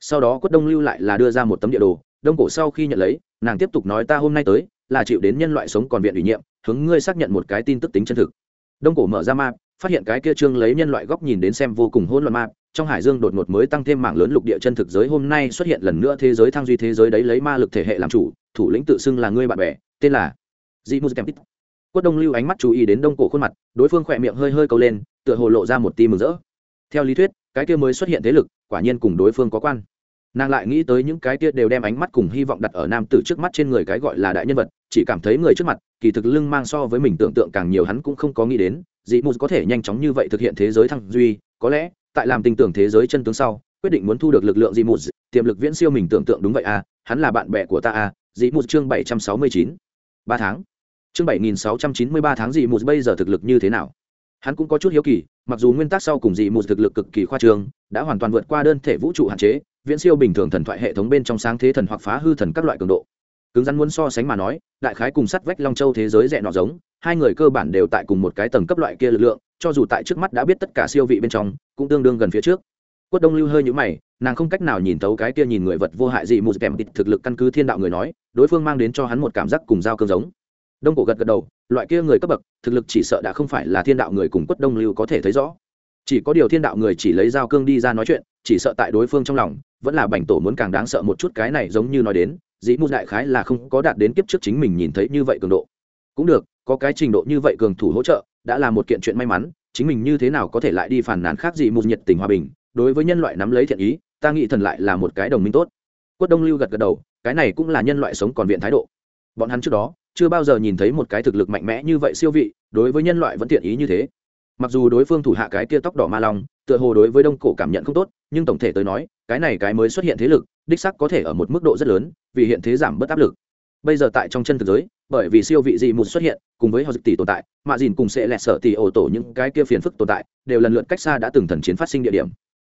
Sau đó quất đông lưu lại là đưa ra một tấm địa đồ, đông cổ sau khi nhận lấy, nàng tiếp tục nói ta hôm nay tới, là chịu đến nhân loại sống còn viện ủy nhiệm, hướng ngươi xác nhận một cái tin tức tính chân thực đông cổ mở ra map, phát hiện cái kia trương lấy nhân loại góc nhìn đến xem vô cùng hỗn loạn map, trong hải dương đột ngột mới tăng thêm mảng lớn lục địa chân thực giới, hôm nay xuất hiện lần nữa thế giới thăng duy thế giới đấy, lấy ma lực thể hệ làm chủ, thủ lĩnh tự xưng là ngươi bạn bè, tên là dị mù kempit quất đông lưu ánh mắt chú ý đến đông cổ khuôn mặt, đối phương khỏe miệng hơi hơi câu lên, tựa hồ lộ ra một tim mừng rỡ. Theo lý thuyết, cái kia mới xuất hiện thế lực, quả nhiên cùng đối phương có quan nàng lại nghĩ tới những cái kia đều đem ánh mắt cùng hy vọng đặt ở nam tử trước mắt trên người cái gọi là đại nhân vật, chỉ cảm thấy người trước mặt, kỳ thực lưng mang so với mình tưởng tượng càng nhiều hắn cũng không có nghĩ đến, dị mù có thể nhanh chóng như vậy thực hiện thế giới thăng duy, có lẽ, tại làm tình tưởng thế giới chân tướng sau, quyết định muốn thu được lực lượng dị mù tiềm lực viễn siêu mình tưởng tượng đúng vậy à hắn là bạn bè của ta à dị mù chương bảy trăm sáu mươi chín. Ba tháng. Chương bảy nghìn sáu trăm chín mươi ba tháng dị mù bây giờ thực lực như thế nào? Hắn cũng có chút hiếu kỳ, mặc dù nguyên tắc sau cùng dị mù thực lực cực kỳ khoa trương, đã hoàn toàn vượt qua đơn thể vũ trụ hạn chế viễn siêu bình thường thần thoại hệ thống bên trong sáng thế thần hoặc phá hư thần các loại cường độ. Cứng rắn muốn so sánh mà nói, đại khái cùng sắt vách long châu thế giới rẽ nọ giống, hai người cơ bản đều tại cùng một cái tầng cấp loại kia lực lượng, cho dù tại trước mắt đã biết tất cả siêu vị bên trong, cũng tương đương gần phía trước. Quất đông lưu hơi nhũ mày, nàng không cách nào nhìn thấu cái kia nhìn người vật vô hại dị mù kèm tịt thực lực căn cứ thiên đạo người nói, đối phương mang đến cho hắn một cảm giác cùng dao cương giống. Đông cổ gật gật đầu, loại kia người cấp bậc, thực lực chỉ sợ đã không phải là thiên đạo người cùng quất đông lưu có thể thấy rõ. Chỉ có điều thiên đạo người chỉ lấy dao cương đi ra nói chuyện, chỉ sợ tại đối phương trong lòng vẫn là bành tổ muốn càng đáng sợ một chút cái này giống như nói đến, dĩ mù đại khái là không có đạt đến kiếp trước chính mình nhìn thấy như vậy cường độ. Cũng được, có cái trình độ như vậy cường thủ hỗ trợ, đã là một kiện chuyện may mắn, chính mình như thế nào có thể lại đi phản nàn khác gì một nhiệt tình hòa bình, đối với nhân loại nắm lấy thiện ý, ta nghĩ thần lại là một cái đồng minh tốt. Quất đông lưu gật gật đầu, cái này cũng là nhân loại sống còn viện thái độ. Bọn hắn trước đó, chưa bao giờ nhìn thấy một cái thực lực mạnh mẽ như vậy siêu vị, đối với nhân loại vẫn thiện ý như thế. Mặc dù đối phương thủ hạ cái kia tóc đỏ ma long, tựa hồ đối với đông cổ cảm nhận không tốt, nhưng tổng thể tới nói cái này cái mới xuất hiện thế lực, đích sắc có thể ở một mức độ rất lớn, vì hiện thế giảm bớt áp lực. Bây giờ tại trong chân thực giới, bởi vì siêu vị dị một xuất hiện, cùng với họ dịch tỷ tồn tại mạ dìn cùng sẽ lẹt sợ tỷ ổ tổ những cái kia phiền phức tồn tại, đều lần lượt cách xa đã từng thần chiến phát sinh địa điểm.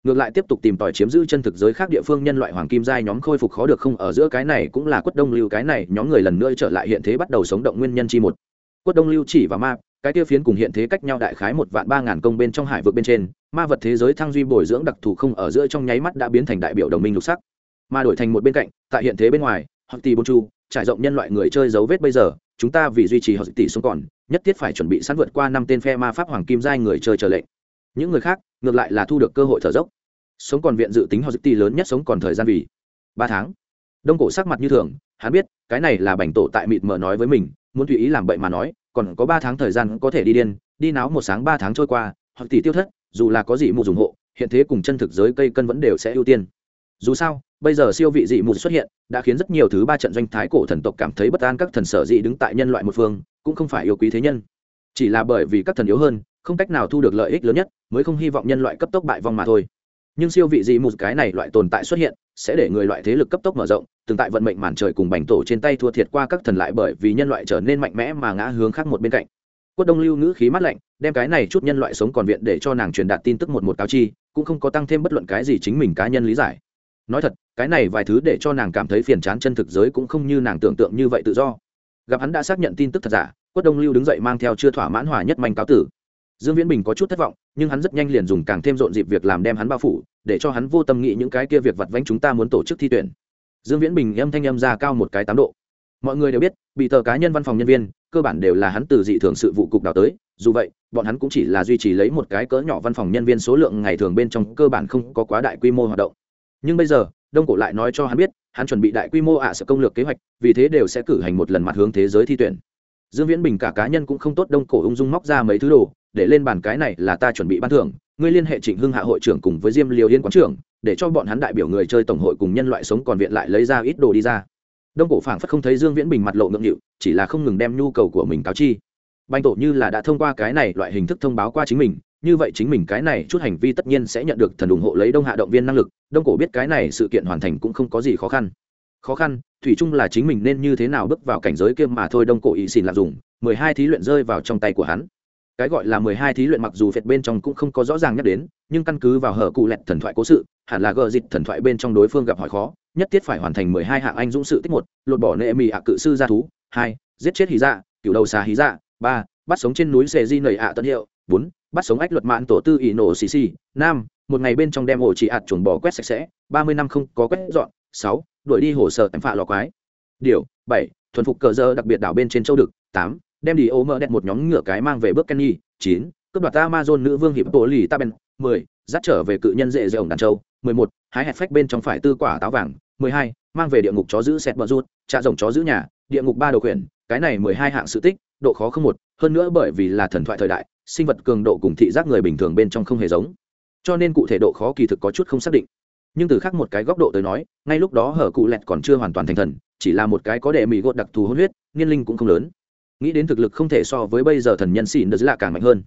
Ngược lại tiếp tục tìm tòi chiếm giữ chân thực giới khác địa phương nhân loại hoàng kim giai nhóm khôi phục khó được không ở giữa cái này cũng là quất đông lưu cái này nhóm người lần nữa trở lại hiện thế bắt đầu sống động nguyên nhân chi một. Quất đông lưu chỉ và ma, cái kia phiến cùng hiện thế cách nhau đại khái một vạn ba ngàn công bên trong hải vực bên trên ma vật thế giới thăng duy bồi dưỡng đặc thù không ở giữa trong nháy mắt đã biến thành đại biểu đồng minh lục sắc. Mà đổi thành một bên cạnh, tại hiện thế bên ngoài hoặc tỷ bôn chu, trải rộng nhân loại người chơi dấu vết bây giờ, chúng ta vì duy trì họ tỷ xuống còn, nhất thiết phải chuẩn bị sẵn vượt qua năm tên phe ma pháp hoàng kim giai người chơi trở lệnh. Những người khác, ngược lại là thu được cơ hội thở dốc. Sống còn viện dự tính họ tỷ lớn nhất sống còn thời gian vì ba tháng. Đông cổ sắc mặt như thường, hắn biết, cái này là bành tổ tại mịt mờ nói với mình, muốn tùy ý làm bậy mà nói, còn có ba tháng thời gian có thể đi điên, đi náo một sáng ba tháng trôi qua hoặc tỷ tiêu thất dù là có gì mù dùng hộ, hiện thế cùng chân thực giới cây cân vẫn đều sẽ ưu tiên. Dù sao, bây giờ siêu vị dị mù xuất hiện, đã khiến rất nhiều thứ ba trận doanh thái cổ thần tộc cảm thấy bất an các thần sở dị đứng tại nhân loại một phương, cũng không phải yêu quý thế nhân. Chỉ là bởi vì các thần yếu hơn, không cách nào thu được lợi ích lớn nhất, mới không hy vọng nhân loại cấp tốc bại vong mà thôi. Nhưng siêu vị dị mù cái này loại tồn tại xuất hiện, sẽ để người loại thế lực cấp tốc mở rộng, từng tại vận mệnh màn trời cùng bành tổ trên tay thua thiệt qua các thần lại bởi vì nhân loại trở nên mạnh mẽ mà ngã hướng khác một bên cạnh quất đông lưu ngữ khí mát lạnh, đem cái này chút nhân loại sống còn viện để cho nàng truyền đạt tin tức một một cáo chi, cũng không có tăng thêm bất luận cái gì chính mình cá nhân lý giải. Nói thật, cái này vài thứ để cho nàng cảm thấy phiền chán chân thực giới cũng không như nàng tưởng tượng như vậy tự do. Gặp hắn đã xác nhận tin tức thật giả, quất đông lưu đứng dậy mang theo chưa thỏa mãn hòa nhất manh cáo tử. Dương viễn bình có chút thất vọng, nhưng hắn rất nhanh liền dùng càng thêm rộn dịp việc làm đem hắn bao phủ, để cho hắn vô tâm nghĩ những cái kia việc vặt vãnh chúng ta muốn tổ chức thi tuyển. Dương viễn bình âm thanh âm ra cao một cái tám độ mọi người đều biết, bị tờ cá nhân văn phòng nhân viên, cơ bản đều là hắn từ dị thường sự vụ cục đào tới. Dù vậy, bọn hắn cũng chỉ là duy trì lấy một cái cỡ nhỏ văn phòng nhân viên số lượng ngày thường bên trong cơ bản không có quá đại quy mô hoạt động. Nhưng bây giờ, đông cổ lại nói cho hắn biết, hắn chuẩn bị đại quy mô ạ à sự công lược kế hoạch, vì thế đều sẽ cử hành một lần mặt hướng thế giới thi tuyển. Dương viễn bình cả cá nhân cũng không tốt đông cổ ung dung móc ra mấy thứ đồ, để lên bàn cái này là ta chuẩn bị ban thưởng, ngươi liên hệ trịnh hưng hạ hội trưởng cùng với diêm liều yên quán trưởng, để cho bọn hắn đại biểu người chơi tổng hội cùng nhân loại sống còn viện lại lấy ra ít đồ đi ra đông cổ phảng phất không thấy dương viễn bình mặt lộ ngượng nghịu, chỉ là không ngừng đem nhu cầu của mình cáo chi. Banh tổ như là đã thông qua cái này loại hình thức thông báo qua chính mình, như vậy chính mình cái này chút hành vi tất nhiên sẽ nhận được thần ủng hộ lấy đông hạ động viên năng lực, đông cổ biết cái này sự kiện hoàn thành cũng không có gì khó khăn. Khó khăn, thủy chung là chính mình nên như thế nào bước vào cảnh giới kia mà thôi, đông cổ ý xin lạc dùng, mười hai thí luyện rơi vào trong tay của hắn. Cái gọi là mười hai thí luyện mặc dù phệt bên trong cũng không có rõ ràng nhắc đến, nhưng căn cứ vào hở cụ lẹt thần thoại cố sự, hẳn là gờ dịch thần thoại bên trong đối phương gặp hỏi khó nhất thiết phải hoàn thành mười hai hạng anh dũng sự tích một, lột bỏ nệ mì ạ cự sư gia thú, hai, giết chết hí dạ cựu đầu xà hí dạ ba, bắt sống trên núi xề di nầy ạ tân hiệu, bốn, bắt sống ách luật mạng tổ tư ỷ nổ xì xì, năm, một ngày bên trong đem ổ chỉ ạt chuồn bò quét sạch sẽ, ba mươi năm không có quét dọn, sáu, đuổi đi hồ sơ tạm phạ lò quái. Điều, bảy, thuần phục cờ dơ đặc biệt đảo bên trên châu đực tám, đem đi ô mơ đẹp một nhóm ngựa cái mang về bước kenny, chín, cướp đoạt amazon nữ vương hiệp bộ lì taben mười, dắt trở về cự nhân dễ dễ ổng đàn châu, mười một, hái hạt phách bên trong phải tư quả táo vàng mười hai, mang về địa ngục chó giữ sẹt bờ rút trạ rồng chó giữ nhà, địa ngục ba đầu quyển cái này mười hai hạng sự tích, độ khó không một, hơn nữa bởi vì là thần thoại thời đại, sinh vật cường độ cùng thị giác người bình thường bên trong không hề giống. Cho nên cụ thể độ khó kỳ thực có chút không xác định. Nhưng từ khác một cái góc độ tới nói, ngay lúc đó hở cụ lẹt còn chưa hoàn toàn thành thần, chỉ là một cái có đệ mỹ gột đặc thù hôn huyết, niên linh cũng không lớn. Nghĩ đến thực lực không thể so với bây giờ thần nhân xin đất lạ càng mạnh hơn.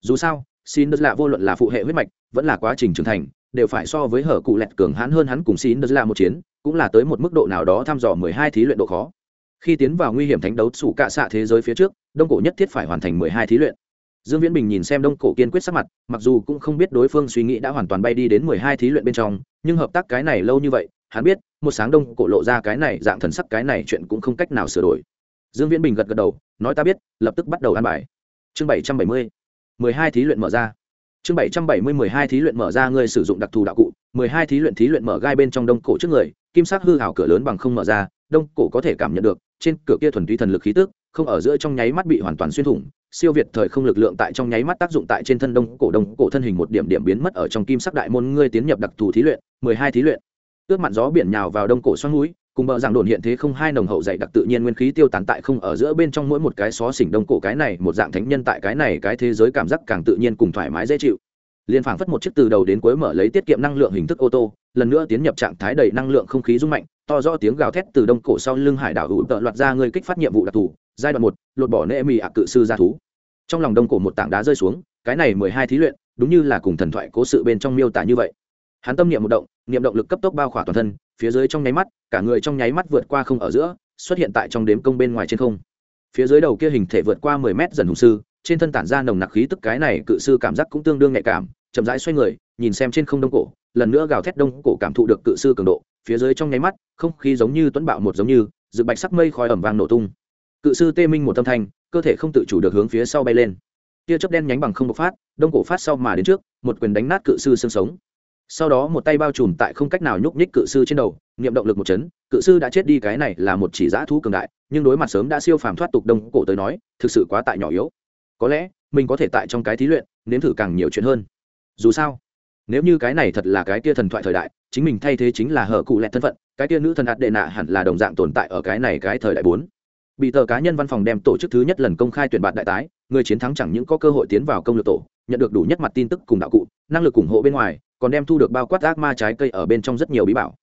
Dù sao xin đất lạ vô luận là phụ hệ huyết mạch, vẫn là quá trình trưởng thành đều phải so với hở cụ lẹt cường hãn hơn hắn cùng xin đất là một chiến, cũng là tới một mức độ nào đó thăm dò mười hai thí luyện độ khó. Khi tiến vào nguy hiểm thánh đấu sủ cạ xạ thế giới phía trước, đông cổ nhất thiết phải hoàn thành mười hai thí luyện. Dương viễn bình nhìn xem đông cổ kiên quyết sắc mặt, mặc dù cũng không biết đối phương suy nghĩ đã hoàn toàn bay đi đến mười hai thí luyện bên trong, nhưng hợp tác cái này lâu như vậy, hắn biết, một sáng đông cổ lộ ra cái này dạng thần sắc cái này chuyện cũng không cách nào sửa đổi. Dương viễn bình gật gật đầu, nói ta biết, lập tức bắt đầu ăn bài. Chương bảy trăm bảy mươi, mười hai thí luyện mở ra chương bảy trăm bảy mươi mười hai thí luyện mở ra người sử dụng đặc thù đạo cụ. mười hai thí luyện thí luyện mở gai bên trong đông cổ trước người, kim sắc hư hảo cửa lớn bằng không mở ra, đông cổ có thể cảm nhận được, trên cửa kia thuần túy thần lực khí tức, không ở giữa trong nháy mắt bị hoàn toàn xuyên thủng. Siêu việt thời không lực lượng tại trong nháy mắt tác dụng tại trên thân đông cổ đông cổ thân hình một điểm điểm biến mất ở trong kim sắc đại môn, ngươi tiến nhập đặc thù thí luyện, mười hai thí luyện. Ướt mặn gió biển nhào vào đông cổ xoắn núi cùng bờ rằng đồn hiện thế không hai nồng hậu dạy đặc tự nhiên nguyên khí tiêu tán tại không ở giữa bên trong mỗi một cái xó xỉnh đông cổ cái này, một dạng thánh nhân tại cái này, cái thế giới cảm giác càng tự nhiên cùng thoải mái dễ chịu. Liên phảng phất một chiếc từ đầu đến cuối mở lấy tiết kiệm năng lượng hình thức ô tô, lần nữa tiến nhập trạng thái đầy năng lượng không khí rung mạnh, to rõ tiếng gào thét từ đông cổ sau lưng hải đảo hữu tợ loạt ra người kích phát nhiệm vụ đặc thù, giai đoạn một, lột bỏ nệ mì ạ cự sư gia thú. Trong lòng đông cổ một tảng đá rơi xuống, cái này mười hai thí luyện, đúng như là cùng thần thoại cố sự bên trong miêu tả như vậy. Hắn tâm niệm một động, niệm động lực cấp tốc bao khỏa toàn thân phía dưới trong nháy mắt, cả người trong nháy mắt vượt qua không ở giữa, xuất hiện tại trong đếm công bên ngoài trên không. Phía dưới đầu kia hình thể vượt qua mười mét dần hùng sư, trên thân tản ra nồng nặc khí tức cái này cự sư cảm giác cũng tương đương nhạy cảm, chậm rãi xoay người, nhìn xem trên không đông cổ, lần nữa gào thét đông cổ cảm thụ được cự sư cường độ, phía dưới trong nháy mắt, không khí giống như tuấn bạo một giống như dự bạch sắc mây khói ẩm vàng nổ tung. Cự sư tê minh một tâm thanh, cơ thể không tự chủ được hướng phía sau bay lên. Tia chớp đen nhánh bằng không bộc phát, đông cổ phát sau mà đến trước, một quyền đánh nát cự sư xương sống sau đó một tay bao trùm tại không cách nào nhúc nhích cự sư trên đầu, niệm động lực một chấn, cự sư đã chết đi cái này là một chỉ giã thú cường đại, nhưng đối mặt sớm đã siêu phàm thoát tục đông cổ tới nói, thực sự quá tại nhỏ yếu. Có lẽ, mình có thể tại trong cái thí luyện, nếm thử càng nhiều chuyện hơn. Dù sao, nếu như cái này thật là cái kia thần thoại thời đại, chính mình thay thế chính là hở cụ lẹt thân phận, cái kia nữ thần ạt đệ nạ hẳn là đồng dạng tồn tại ở cái này cái thời đại bốn. Bị tờ cá nhân văn phòng đem tổ chức thứ nhất lần công khai tuyển bạn đại tái, người chiến thắng chẳng những có cơ hội tiến vào công lược tổ, nhận được đủ nhất mặt tin tức cùng đạo cụ, năng lực ủng hộ bên ngoài còn đem thu được bao quát ác ma trái cây ở bên trong rất nhiều bí bảo.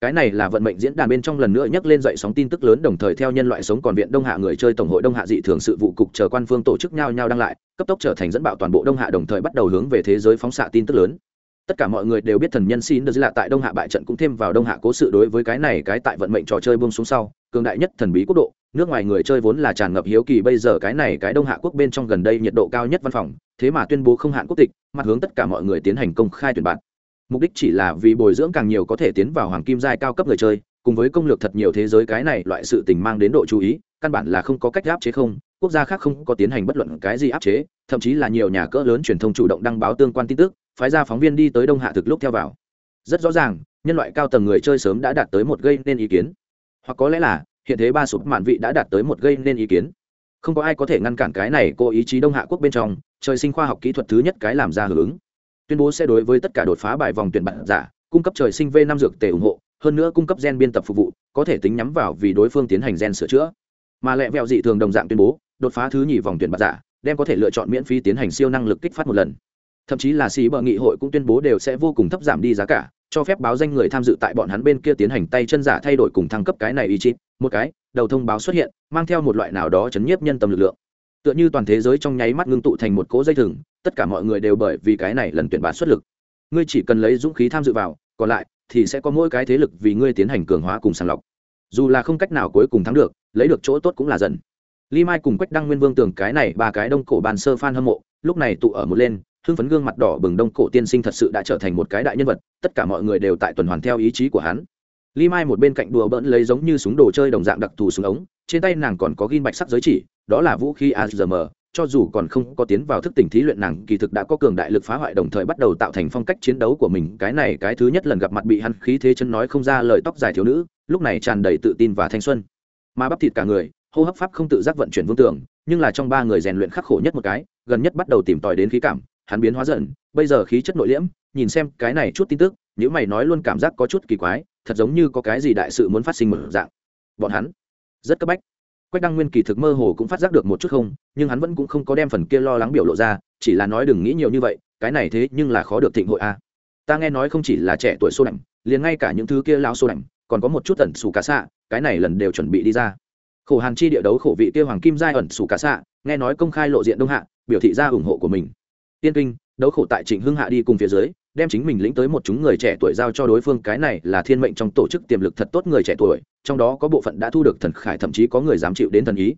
Cái này là vận mệnh diễn đàn bên trong lần nữa nhắc lên dậy sóng tin tức lớn, đồng thời theo nhân loại sống còn viện đông hạ người chơi tổng hội đông hạ dị thường sự vụ cục chờ quan phương tổ chức nhau nhau đăng lại, cấp tốc trở thành dẫn bạo toàn bộ đông hạ đồng thời bắt đầu hướng về thế giới phóng xạ tin tức lớn tất cả mọi người đều biết thần nhân xin được là tại đông hạ bại trận cũng thêm vào đông hạ cố sự đối với cái này, cái tại vận mệnh trò chơi buông xuống sau, cường đại nhất thần bí quốc độ. Nước ngoài người chơi vốn là tràn ngập hiếu kỳ, bây giờ cái này, cái đông hạ quốc bên trong gần đây nhiệt độ cao nhất văn phòng, thế mà tuyên bố không hạn quốc tịch, mặt hướng tất cả mọi người tiến hành công khai tuyển bạn. Mục đích chỉ là vì bồi dưỡng càng nhiều có thể tiến vào hoàng kim giai cao cấp người chơi, cùng với công lược thật nhiều thế giới cái này loại sự tình mang đến độ chú ý, căn bản là không có cách áp chế không, quốc gia khác không có tiến hành bất luận cái gì áp chế, thậm chí là nhiều nhà cỡ lớn truyền thông chủ động đăng báo tương quan tin tức phái ra phóng viên đi tới đông hạ thực lúc theo vào. Rất rõ ràng, nhân loại cao tầng người chơi sớm đã đạt tới một gây nên ý kiến. Hoặc có lẽ là, hiện thế ba sụp mạn vị đã đạt tới một gây nên ý kiến. Không có ai có thể ngăn cản cái này cô ý chí đông hạ quốc bên trong, trời sinh khoa học kỹ thuật thứ nhất cái làm ra hưởng ứng. Tuyên bố sẽ đối với tất cả đột phá bài vòng tuyển bạn giả, cung cấp trời sinh v năm dược tề ủng hộ, hơn nữa cung cấp gen biên tập phục vụ, có thể tính nhắm vào vì đối phương tiến hành gen sửa chữa. Mà lẹ vẹo dị thường đồng dạng tuyên bố, đột phá thứ nhì vòng tuyển bạn giả, đem có thể lựa chọn miễn phí tiến hành siêu năng lực kích phát một lần thậm chí là sĩ bờ nghị hội cũng tuyên bố đều sẽ vô cùng thấp giảm đi giá cả, cho phép báo danh người tham dự tại bọn hắn bên kia tiến hành tay chân giả thay đổi cùng thăng cấp cái này ý chí. Một cái, đầu thông báo xuất hiện, mang theo một loại nào đó chấn nhiếp nhân tâm lực lượng. Tựa như toàn thế giới trong nháy mắt ngưng tụ thành một cỗ dây thừng, tất cả mọi người đều bởi vì cái này lần tuyển bán xuất lực. Ngươi chỉ cần lấy dũng khí tham dự vào, còn lại thì sẽ có mỗi cái thế lực vì ngươi tiến hành cường hóa cùng sàng lọc. Dù là không cách nào cuối cùng thắng được, lấy được chỗ tốt cũng là dần. Li mai cùng quách đăng nguyên vương tưởng cái này ba cái đông cổ bàn sơ fan hâm mộ, lúc này tụ ở một lên hưng phấn gương mặt đỏ bừng đông cổ tiên sinh thật sự đã trở thành một cái đại nhân vật, tất cả mọi người đều tại tuần hoàn theo ý chí của hắn. Li mai một bên cạnh đùa bỡn lấy giống như súng đồ chơi đồng dạng đặc thù súng ống, trên tay nàng còn có ghi bạch sắc giới chỉ, đó là vũ khí azm cho dù còn không có tiến vào thức tỉnh thí luyện nàng, kỳ thực đã có cường đại lực phá hoại đồng thời bắt đầu tạo thành phong cách chiến đấu của mình. Cái này cái thứ nhất lần gặp mặt bị hắn khí thế chân nói không ra lời tóc dài thiếu nữ, lúc này tràn đầy tự tin và thanh xuân. Mà bắp thịt cả người, hô hấp pháp không tự giác vận chuyển vương tưởng nhưng là trong ba người rèn luyện khắc khổ nhất một cái, gần nhất bắt đầu tìm tòi đến khí cảm hắn biến hóa dần bây giờ khí chất nội liễm, nhìn xem cái này chút tin tức những mày nói luôn cảm giác có chút kỳ quái, thật giống như có cái gì đại sự muốn phát sinh mở dạng. Bọn hắn, rất cấp bách. Quách đăng nguyên kỳ thực mơ hồ cũng phát giác được một chút không, nhưng hắn vẫn cũng không có đem phần kia lo lắng biểu lộ ra, chỉ là nói đừng nghĩ nhiều như vậy, cái này thế nhưng là khó được thịnh hội a. Ta nghe nói không chỉ là trẻ tuổi xô đảnh liền ngay cả những thứ kia lao xô đảnh còn có một chút tẩn xù cả xạ, cái này lần đều chuẩn bị đi ra. Khổ hàn chi địa đấu khổ vị kia hoàng kim giai ẩn xù cả xạ, nghe nói công khai lộ diện đông hạ, biểu thị ra ủng hộ của mình tiên kinh, đấu khổ tại trịnh hưng hạ đi cùng phía dưới, đem chính mình lĩnh tới một chúng người trẻ tuổi giao cho đối phương. Cái này là thiên mệnh trong tổ chức tiềm lực thật tốt người trẻ tuổi, trong đó có bộ phận đã thu được thần khải, thậm chí có người dám chịu đến thần ý.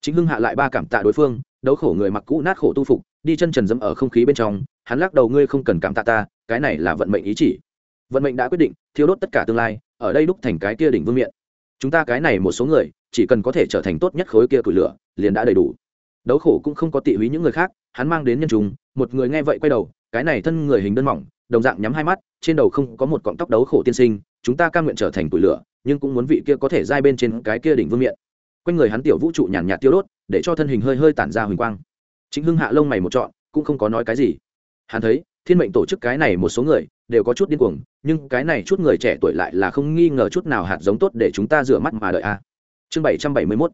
Chính hưng hạ lại ba cảm tạ đối phương, đấu khổ người mặc cũ nát khổ tu phục, đi chân trần dẫm ở không khí bên trong, hắn lắc đầu, ngươi không cần cảm tạ ta, cái này là vận mệnh ý chỉ. Vận mệnh đã quyết định thiếu đốt tất cả tương lai, ở đây đúc thành cái kia đỉnh vương miện. Chúng ta cái này một số người, chỉ cần có thể trở thành tốt nhất khối kia củi lửa, liền đã đầy đủ. Đấu khổ cũng không có tị húy những người khác hắn mang đến nhân chúng một người nghe vậy quay đầu, cái này thân người hình đơn mỏng, đồng dạng nhắm hai mắt, trên đầu không có một cọng tóc đấu khổ tiên sinh, chúng ta ca nguyện trở thành tủi lửa, nhưng cũng muốn vị kia có thể giai bên trên cái kia đỉnh vương miện. Quanh người hắn tiểu vũ trụ nhàn nhạt tiêu đốt, để cho thân hình hơi hơi tản ra huỳnh quang. Chính hưng hạ lông mày một trọn, cũng không có nói cái gì. Hắn thấy, thiên mệnh tổ chức cái này một số người, đều có chút điên cuồng, nhưng cái này chút người trẻ tuổi lại là không nghi ngờ chút nào hạt giống tốt để chúng ta rửa mắt mà đợi a. Chương bảy trăm bảy mươi mốt.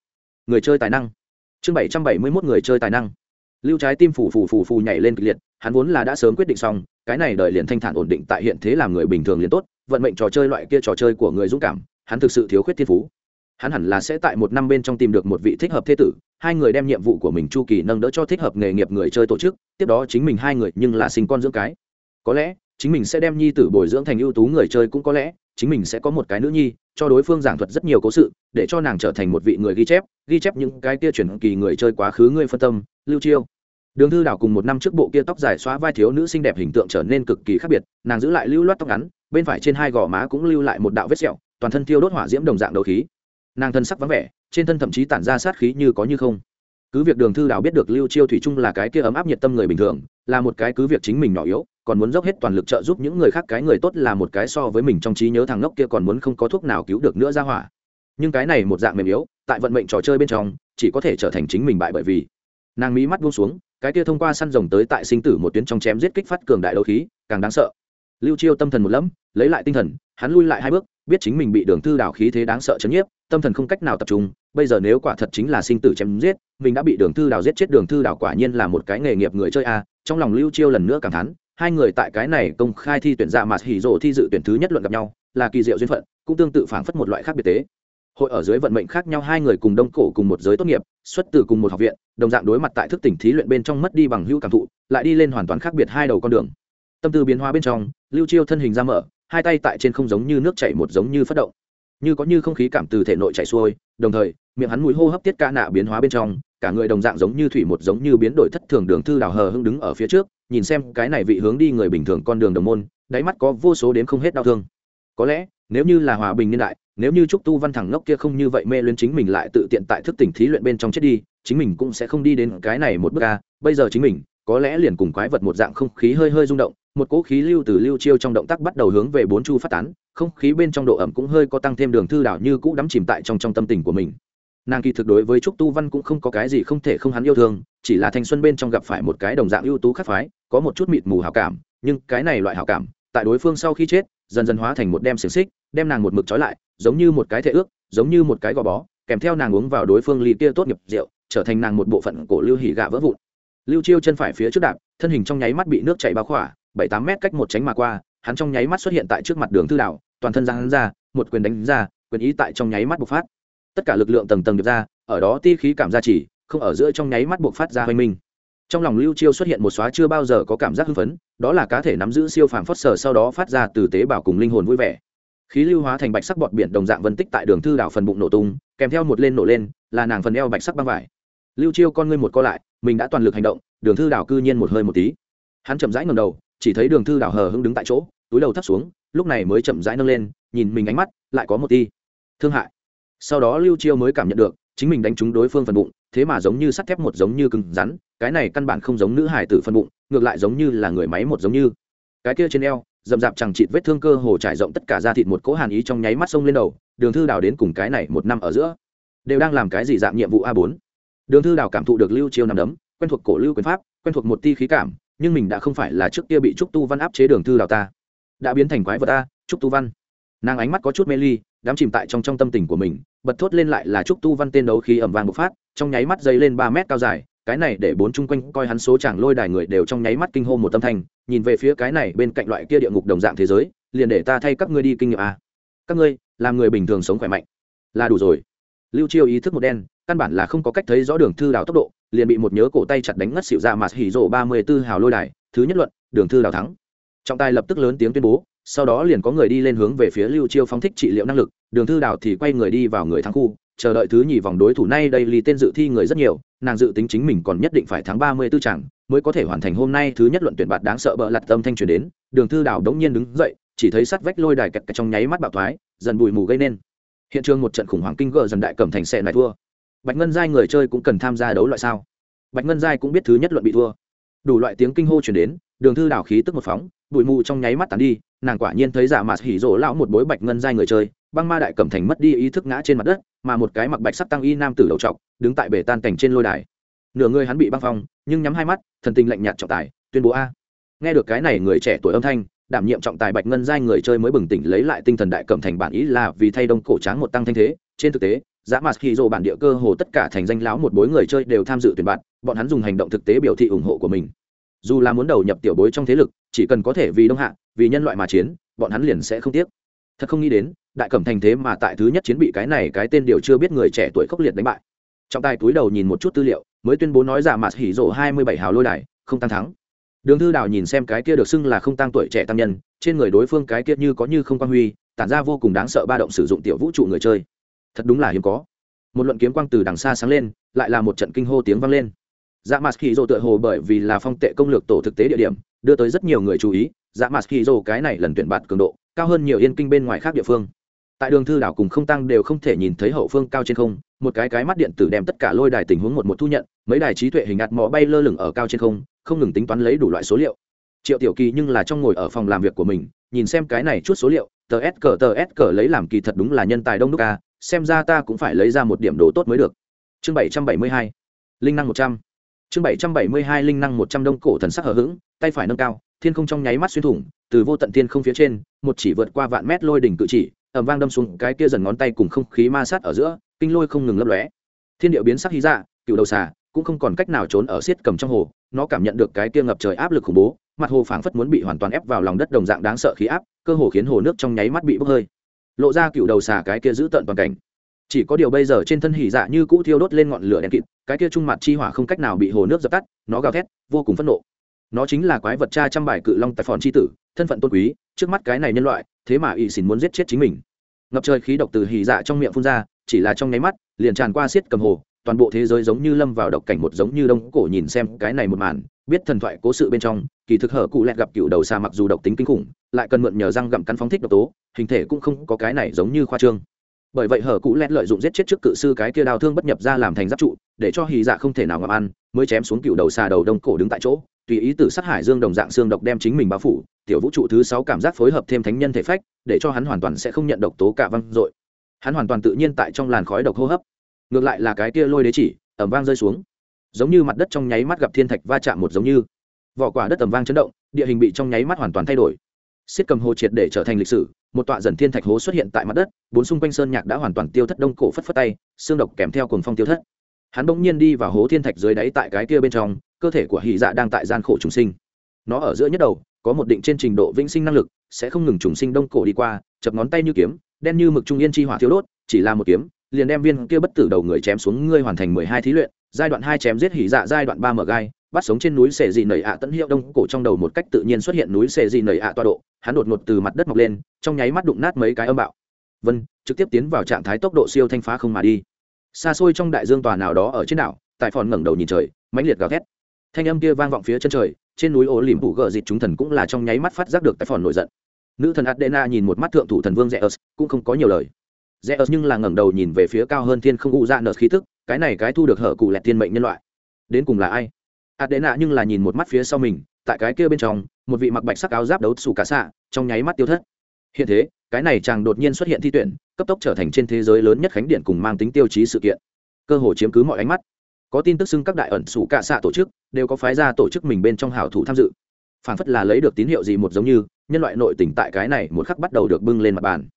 Người chơi tài năng. Chương bảy trăm bảy mươi mốt người chơi tài năng lưu trái tim phù phù phù phù nhảy lên kịch liệt, hắn vốn là đã sớm quyết định xong, cái này đợi liền thanh thản ổn định tại hiện thế làm người bình thường liền tốt, vận mệnh trò chơi loại kia trò chơi của người dũng cảm, hắn thực sự thiếu khuyết thiên phú. Hắn hẳn là sẽ tại một năm bên trong tìm được một vị thích hợp thế tử, hai người đem nhiệm vụ của mình chu kỳ nâng đỡ cho thích hợp nghề nghiệp người chơi tổ chức, tiếp đó chính mình hai người nhưng là sinh con dưỡng cái. Có lẽ, chính mình sẽ đem nhi tử bồi dưỡng thành ưu tú người chơi cũng có lẽ, chính mình sẽ có một cái nữ nhi cho đối phương giảng thuật rất nhiều cố sự, để cho nàng trở thành một vị người ghi chép ghi chép những cái kia chuyển kỳ người chơi quá khứ ngươi phân tâm, lưu chiêu. Đường thư đảo cùng một năm trước bộ kia tóc dài xóa vai thiếu nữ xinh đẹp hình tượng trở nên cực kỳ khác biệt, nàng giữ lại lưu loát tóc ngắn, bên phải trên hai gò má cũng lưu lại một đạo vết sẹo, toàn thân tiêu đốt hỏa diễm đồng dạng đầu khí. Nàng thân sắc vắng vẻ, trên thân thậm chí tản ra sát khí như có như không. Cứ việc đường thư đảo biết được lưu chiêu thủy chung là cái kia ấm áp nhiệt tâm người bình thường, là một cái cứ việc chính mình nhỏ yếu còn muốn dốc hết toàn lực trợ giúp những người khác, cái người tốt là một cái so với mình trong trí nhớ thằng ngốc kia còn muốn không có thuốc nào cứu được nữa ra hỏa. Nhưng cái này một dạng mềm yếu, tại vận mệnh trò chơi bên trong, chỉ có thể trở thành chính mình bại bởi vì. Nàng mí mắt buông xuống, cái kia thông qua săn rồng tới tại sinh tử một tuyến trong chém giết kích phát cường đại đấu khí, càng đáng sợ. Lưu chiêu tâm thần một lẫm, lấy lại tinh thần, hắn lui lại hai bước, biết chính mình bị đường thư đảo khí thế đáng sợ chấn nhiếp, tâm thần không cách nào tập trung, bây giờ nếu quả thật chính là sinh tử chém giết, mình đã bị đường thư đảo giết chết, đường thư đảo quả nhiên là một cái nghề nghiệp người chơi a, trong lòng lưu chiêu lần nữa cảm thán hai người tại cái này công khai thi tuyển dạ ra mà hỉ rồ thi dự tuyển thứ nhất luận gặp nhau, là kỳ diệu duyên phận, cũng tương tự phảng phất một loại khác biệt tế. Hội ở dưới vận mệnh khác nhau hai người cùng đông cổ cùng một giới tốt nghiệp, xuất từ cùng một học viện, đồng dạng đối mặt tại thức tỉnh thí luyện bên trong mất đi bằng hữu cảm thụ, lại đi lên hoàn toàn khác biệt hai đầu con đường. Tâm tư biến hóa bên trong, lưu chiêu thân hình ra mở, hai tay tại trên không giống như nước chảy một giống như phát động. Như có như không khí cảm từ thể nội chảy xuôi, đồng thời, miệng hắn mũi hô hấp tiết ca nạ biến hóa bên trong cả người đồng dạng giống như thủy một giống như biến đổi thất thường đường thư đào hờ hưng đứng ở phía trước, nhìn xem cái này vị hướng đi người bình thường con đường đồng môn, đáy mắt có vô số đến không hết đau thương. Có lẽ, nếu như là hòa bình niên đại, nếu như trúc tu văn thẳng ngốc kia không như vậy mê luyến chính mình lại tự tiện tại thức tỉnh thí luyện bên trong chết đi, chính mình cũng sẽ không đi đến cái này một bước ca bây giờ chính mình, có lẽ liền cùng quái vật một dạng không khí hơi hơi rung động, một cỗ khí lưu từ lưu chiêu trong động tác bắt đầu hướng về bốn chu phát tán, không khí bên trong độ ẩm cũng hơi có tăng thêm đường thư đảo như cũ đắm chìm tại trong trong tâm tình của mình nàng kỳ thực đối với trúc tu văn cũng không có cái gì không thể không hắn yêu thương chỉ là thanh xuân bên trong gặp phải một cái đồng dạng ưu tú khắc phái có một chút mịt mù hào cảm nhưng cái này loại hào cảm tại đối phương sau khi chết dần dần hóa thành một đem xiềng xích đem nàng một mực trói lại giống như một cái thể ước giống như một cái gò bó kèm theo nàng uống vào đối phương ly kia tốt nghiệp rượu trở thành nàng một bộ phận cổ lưu hỉ gạ vỡ vụn. Lưu chiêu chân phải phía trước đạp thân hình trong nháy mắt bị nước chảy bao khỏa bảy tám mét cách một tránh mà qua hắn trong nháy mắt xuất hiện tại trước mặt đường thư đảo, toàn thân ra hắn ra một quyền đánh ra quyền ý tại trong nháy mắt bộc phát tất cả lực lượng tầng tầng được ra, ở đó ti khí cảm gia chỉ không ở giữa trong nháy mắt buộc phát ra hoành minh. Trong lòng lưu chiêu xuất hiện một xóa chưa bao giờ có cảm giác hưng phấn, đó là cá thể nắm giữ siêu phàm phất sở sau đó phát ra từ tế bào cùng linh hồn vui vẻ. Khí lưu hóa thành bạch sắc bọt biển đồng dạng vân tích tại đường thư đảo phần bụng nổ tung, kèm theo một lên nổ lên, là nàng phần eo bạch sắc băng vải. Lưu chiêu con ngươi một co lại, mình đã toàn lực hành động, đường thư đảo cư nhiên một hơi một tí. Hắn chậm rãi ngầm đầu, chỉ thấy đường thư đảo hờ hững đứng tại chỗ, túi đầu thấp xuống, lúc này mới chậm rãi nâng lên, nhìn mình ánh mắt, lại có một ti thương hại sau đó lưu chiêu mới cảm nhận được, chính mình đánh trúng đối phương phần bụng, thế mà giống như sắt thép một giống như cứng rắn, cái này căn bản không giống nữ hải tử phần bụng, ngược lại giống như là người máy một giống như. Cái kia trên eo dầm dạp chẳng chịt vết thương cơ hồ trải rộng tất cả da thịt một cỗ hàn ý trong nháy mắt sông lên đầu, đường thư đào đến cùng cái này một năm ở giữa, đều đang làm cái gì dạng nhiệm vụ a bốn. Đường thư đào cảm thụ được lưu chiêu nằm đấm, quen thuộc cổ lưu quyền pháp, quen thuộc một ti khí cảm, nhưng mình đã không phải là trước kia bị trúc tu văn áp chế đường thư đào ta. Đã biến thành quái vật ta, trúc tu văn nàng ánh mắt có chút mê ly đám chìm tại trong trong tâm tình của mình, bật thốt lên lại là trúc tu văn tên đấu khí ẩm vàng bộc phát, trong nháy mắt dây lên ba mét cao dài, cái này để bốn chung quanh coi hắn số chàng lôi đài người đều trong nháy mắt kinh hô một tâm thanh, nhìn về phía cái này bên cạnh loại kia địa ngục đồng dạng thế giới, liền để ta thay các ngươi đi kinh nghiệm à. các ngươi, làm người bình thường sống khỏe mạnh. Là đủ rồi. Lưu chiêu ý thức một đen, căn bản là không có cách thấy rõ đường thư đào tốc độ, liền bị một nhớ cổ tay chặt đánh ngất xịu ra mà hỉ rộ ba mươi tư hào lôi đài, thứ nhất luận, đường thư đào thắng. Trọng tài lập tức lớn tiếng tuyên bố sau đó liền có người đi lên hướng về phía lưu chiêu phóng thích trị liệu năng lực, đường thư đào thì quay người đi vào người thắng khu, chờ đợi thứ nhì vòng đối thủ nay đây lì tên dự thi người rất nhiều, nàng dự tính chính mình còn nhất định phải thắng ba mươi tư chẳng mới có thể hoàn thành hôm nay thứ nhất luận tuyển bạt đáng sợ bợ lặt tâm thanh truyền đến, đường thư đào đống nhiên đứng dậy, chỉ thấy sắt vách lôi đài kẹt trong nháy mắt bạo thoái, dần bụi mù gây nên. Hiện trường một trận khủng hoảng kinh gờ dần đại cầm thành xe này thua. Bạch ngân giai người chơi cũng cần tham gia đấu loại sao? Bạch ngân giai cũng biết thứ nhất luận bị thua. Đủ loại tiếng kinh hô chuyển đến, đường thư đảo khí tức một phóng, bụi mù trong nháy mắt tàn đi nàng quả nhiên thấy giả mạt hỉ rỗ lão một bối bạch ngân giai người chơi, băng ma đại cẩm thành mất đi ý thức ngã trên mặt đất, mà một cái mặc bạch sắc tăng y nam tử đầu trọc, đứng tại bể tan cảnh trên lôi đài. Nửa người hắn bị băng phong, nhưng nhắm hai mắt, thần tình lạnh nhạt trọng tài, tuyên bố a. Nghe được cái này người trẻ tuổi âm thanh, đảm nhiệm trọng tài bạch ngân giai người chơi mới bừng tỉnh lấy lại tinh thần đại cẩm thành bản ý là vì thay đông cổ tráng một tăng thanh thế. Trên thực tế, giả mạt khi dồ bản địa cơ hồ tất cả thành danh lão một bối người chơi đều tham dự tuyển bạn, bọn hắn dùng hành động thực tế biểu thị ủng hộ của mình dù là muốn đầu nhập tiểu bối trong thế lực, chỉ cần có thể vì đông hạ, vì nhân loại mà chiến, bọn hắn liền sẽ không tiếc. Thật không nghĩ đến, đại cẩm thành thế mà tại thứ nhất chiến bị cái này cái tên điều chưa biết người trẻ tuổi khốc liệt đánh bại. Trọng tài túi đầu nhìn một chút tư liệu, mới tuyên bố nói giả mạt hỉ rộ hai mươi bảy hào lôi đài, không tăng thắng. Đường thư đào nhìn xem cái kia được xưng là không tăng tuổi trẻ tăng nhân, trên người đối phương cái kia như có như không quan huy, tản ra vô cùng đáng sợ ba động sử dụng tiểu vũ trụ người chơi. Thật đúng là hiếm có. Một luận kiếm quang từ đằng xa sáng lên, lại là một trận kinh hô tiếng vang lên dạ mặt hỉ rộ tựa hồ bởi vì là phong tệ công lược tổ thực tế địa điểm, đưa tới rất nhiều người chú ý. Dạ mặt hỉ rộ cái này lần tuyển bạt cường độ, cao hơn nhiều yên kinh bên ngoài khác địa phương. Tại đường thư đảo cùng không tăng đều không thể nhìn thấy hậu phương cao trên không, một cái cái mắt điện tử đem tất cả lôi đài tình huống một một thu nhận, mấy đài trí tuệ hình ạt mỏ bay lơ lửng ở cao trên không không ngừng tính toán lấy đủ loại số liệu. Triệu tiểu kỳ nhưng là trong ngồi ở phòng làm việc của mình, nhìn xem cái này chút số liệu, tờ s cờ tờ s cờ lấy làm kỳ thật đúng là nhân tài đông đúc ca xem ra ta cũng phải lấy ra một điểm đồ tốt mới được. Chương bảy trăm bảy mươi hai, linh năng một trăm chương bảy trăm bảy mươi hai linh năng một trăm đông cổ thần sắc hở h ữ g tay phải nâng cao, thiên không trong nháy mắt xuyên thủng, từ vô tận thiên không phía trên, một chỉ vượt qua vạn mét lôi đỉnh cự chỉ ẩm vang đâm xuống cái kia dần ngón tay cùng không khí ma sát ở giữa, kinh lôi không ngừng lấp lóe. Thiên điệu biến sắc hí dạ cựu đầu xà cũng không còn cách nào trốn ở xiết cầm trong hồ, nó cảm nhận được cái kia ngập trời áp lực khủng bố, mặt hồ phảng phất muốn bị hoàn toàn ép vào lòng đất đồng dạng đáng sợ khí áp, cơ hồ khiến hồ nước trong nháy mắt bị bốc hơi. Lộ ra cựu đầu xà cái kia giữ tận toàn cảnh chỉ có điều bây giờ trên thân hỉ dạ như cũ thiêu đốt lên ngọn lửa đen kịt, cái kia trung mặt chi hỏa không cách nào bị hồ nước dập tắt, nó gào thét, vô cùng phẫn nộ. Nó chính là quái vật cha trăm bài cự long tài phòn c h i tử, thân phận tôn quý, trước mắt cái này nhân loại, thế mà ỵ xỉn muốn giết chết chính mình. Ngập trời khí độc từ hỉ dạ trong miệng phun ra, chỉ là trong nháy mắt, liền tràn qua xiết cầm hồ, toàn bộ thế giới giống như lâm vào độc cảnh một giống như đông cổ nhìn xem cái này một màn, biết thần thoại cố sự bên trong, kỳ thực hở cụ lẹt gặp cựu đầu xa mặc dù độc tính kinh khủng, lại cần mượn nhờ răng gặm cắn phóng thích độc tố, hình thể cũng không có cái này giống như khoa trương bởi vậy hở cụ lẹt lợi dụng giết chết trước cự sư cái kia đào thương bất nhập ra làm thành giáp trụ, để cho hì dạ không thể nào ngậm ăn, mới chém xuống cựu đầu xà đầu đông cổ đứng tại chỗ, tùy ý tử sát hải dương đồng dạng xương độc đem chính mình bao phủ, tiểu vũ trụ thứ sáu cảm giác phối hợp thêm thánh nhân thể phách, để cho hắn hoàn toàn sẽ không nhận độc tố cả văng dội. Hắn hoàn toàn tự nhiên tại trong làn khói độc hô hấp. Ngược lại là cái kia lôi đế chỉ ẩm vang rơi xuống. Giống như mặt đất trong nháy mắt gặp thiên thạch va chạm một giống như. Vỏ quả đất ẩm vang chấn động, địa hình bị trong nháy mắt hoàn toàn thay đổi. Xiết cầm hồ triệt để trở thành lịch sử một tọa dần thiên thạch hố xuất hiện tại mặt đất, bốn xung quanh sơn nhạc đã hoàn toàn tiêu thất đông cổ phất phất tay, xương độc kèm theo cuồng phong tiêu thất. Hắn bỗng nhiên đi vào hố thiên thạch dưới đáy tại cái kia bên trong, cơ thể của hỉ dạ đang tại gian khổ trùng sinh. Nó ở giữa nhất đầu, có một định trên trình độ vĩnh sinh năng lực, sẽ không ngừng trùng sinh đông cổ đi qua, chập ngón tay như kiếm, đen như mực trung yên chi hỏa thiếu đốt, chỉ là một kiếm, liền đem viên kia bất tử đầu người chém xuống, ngươi hoàn thành mười hai thí luyện, giai đoạn hai chém giết hỉ dạ giai đoạn ba mở gai bắt sống trên núi xệ dị nầy ạ tận hiệu đông cổ trong đầu một cách tự nhiên xuất hiện núi xệ dị nầy ạ toa độ, hắn đột ngột từ mặt đất mọc lên, trong nháy mắt đụng nát mấy cái âm bạo. Vân, trực tiếp tiến vào trạng thái tốc độ siêu thanh phá không mà đi. Xa xôi trong đại dương tòa nào đó ở trên đảo, tại phòn ngẩng đầu nhìn trời, mãnh liệt gào thét. Thanh âm kia vang vọng phía chân trời, trên núi ố lìm phủ gờ dịt chúng thần cũng là trong nháy mắt phát giác được tại phòn nổi giận. Nữ thần adena nhìn một mắt thượng thủ thần vương zeus, cũng không có nhiều lời. Zeus nhưng là ngẩng đầu nhìn về phía cao hơn thiên không u ra nợ khí tức, cái này cái thu được hở cụ lẹt thiên mệnh nhân loại. Đến cùng là ai? Adena nhưng là nhìn một mắt phía sau mình, tại cái kia bên trong, một vị mặc bạch sắc áo giáp đấu xù cả xạ, trong nháy mắt tiêu thất. Hiện thế, cái này chàng đột nhiên xuất hiện thi tuyển, cấp tốc trở thành trên thế giới lớn nhất khánh điện cùng mang tính tiêu chí sự kiện. Cơ hội chiếm cứ mọi ánh mắt. Có tin tức xưng các đại ẩn sủ cả xạ tổ chức đều có phái ra tổ chức mình bên trong hảo thủ tham dự. Phản phất là lấy được tín hiệu gì một giống như, nhân loại nội tỉnh tại cái này một khắc bắt đầu được bưng lên mặt bàn.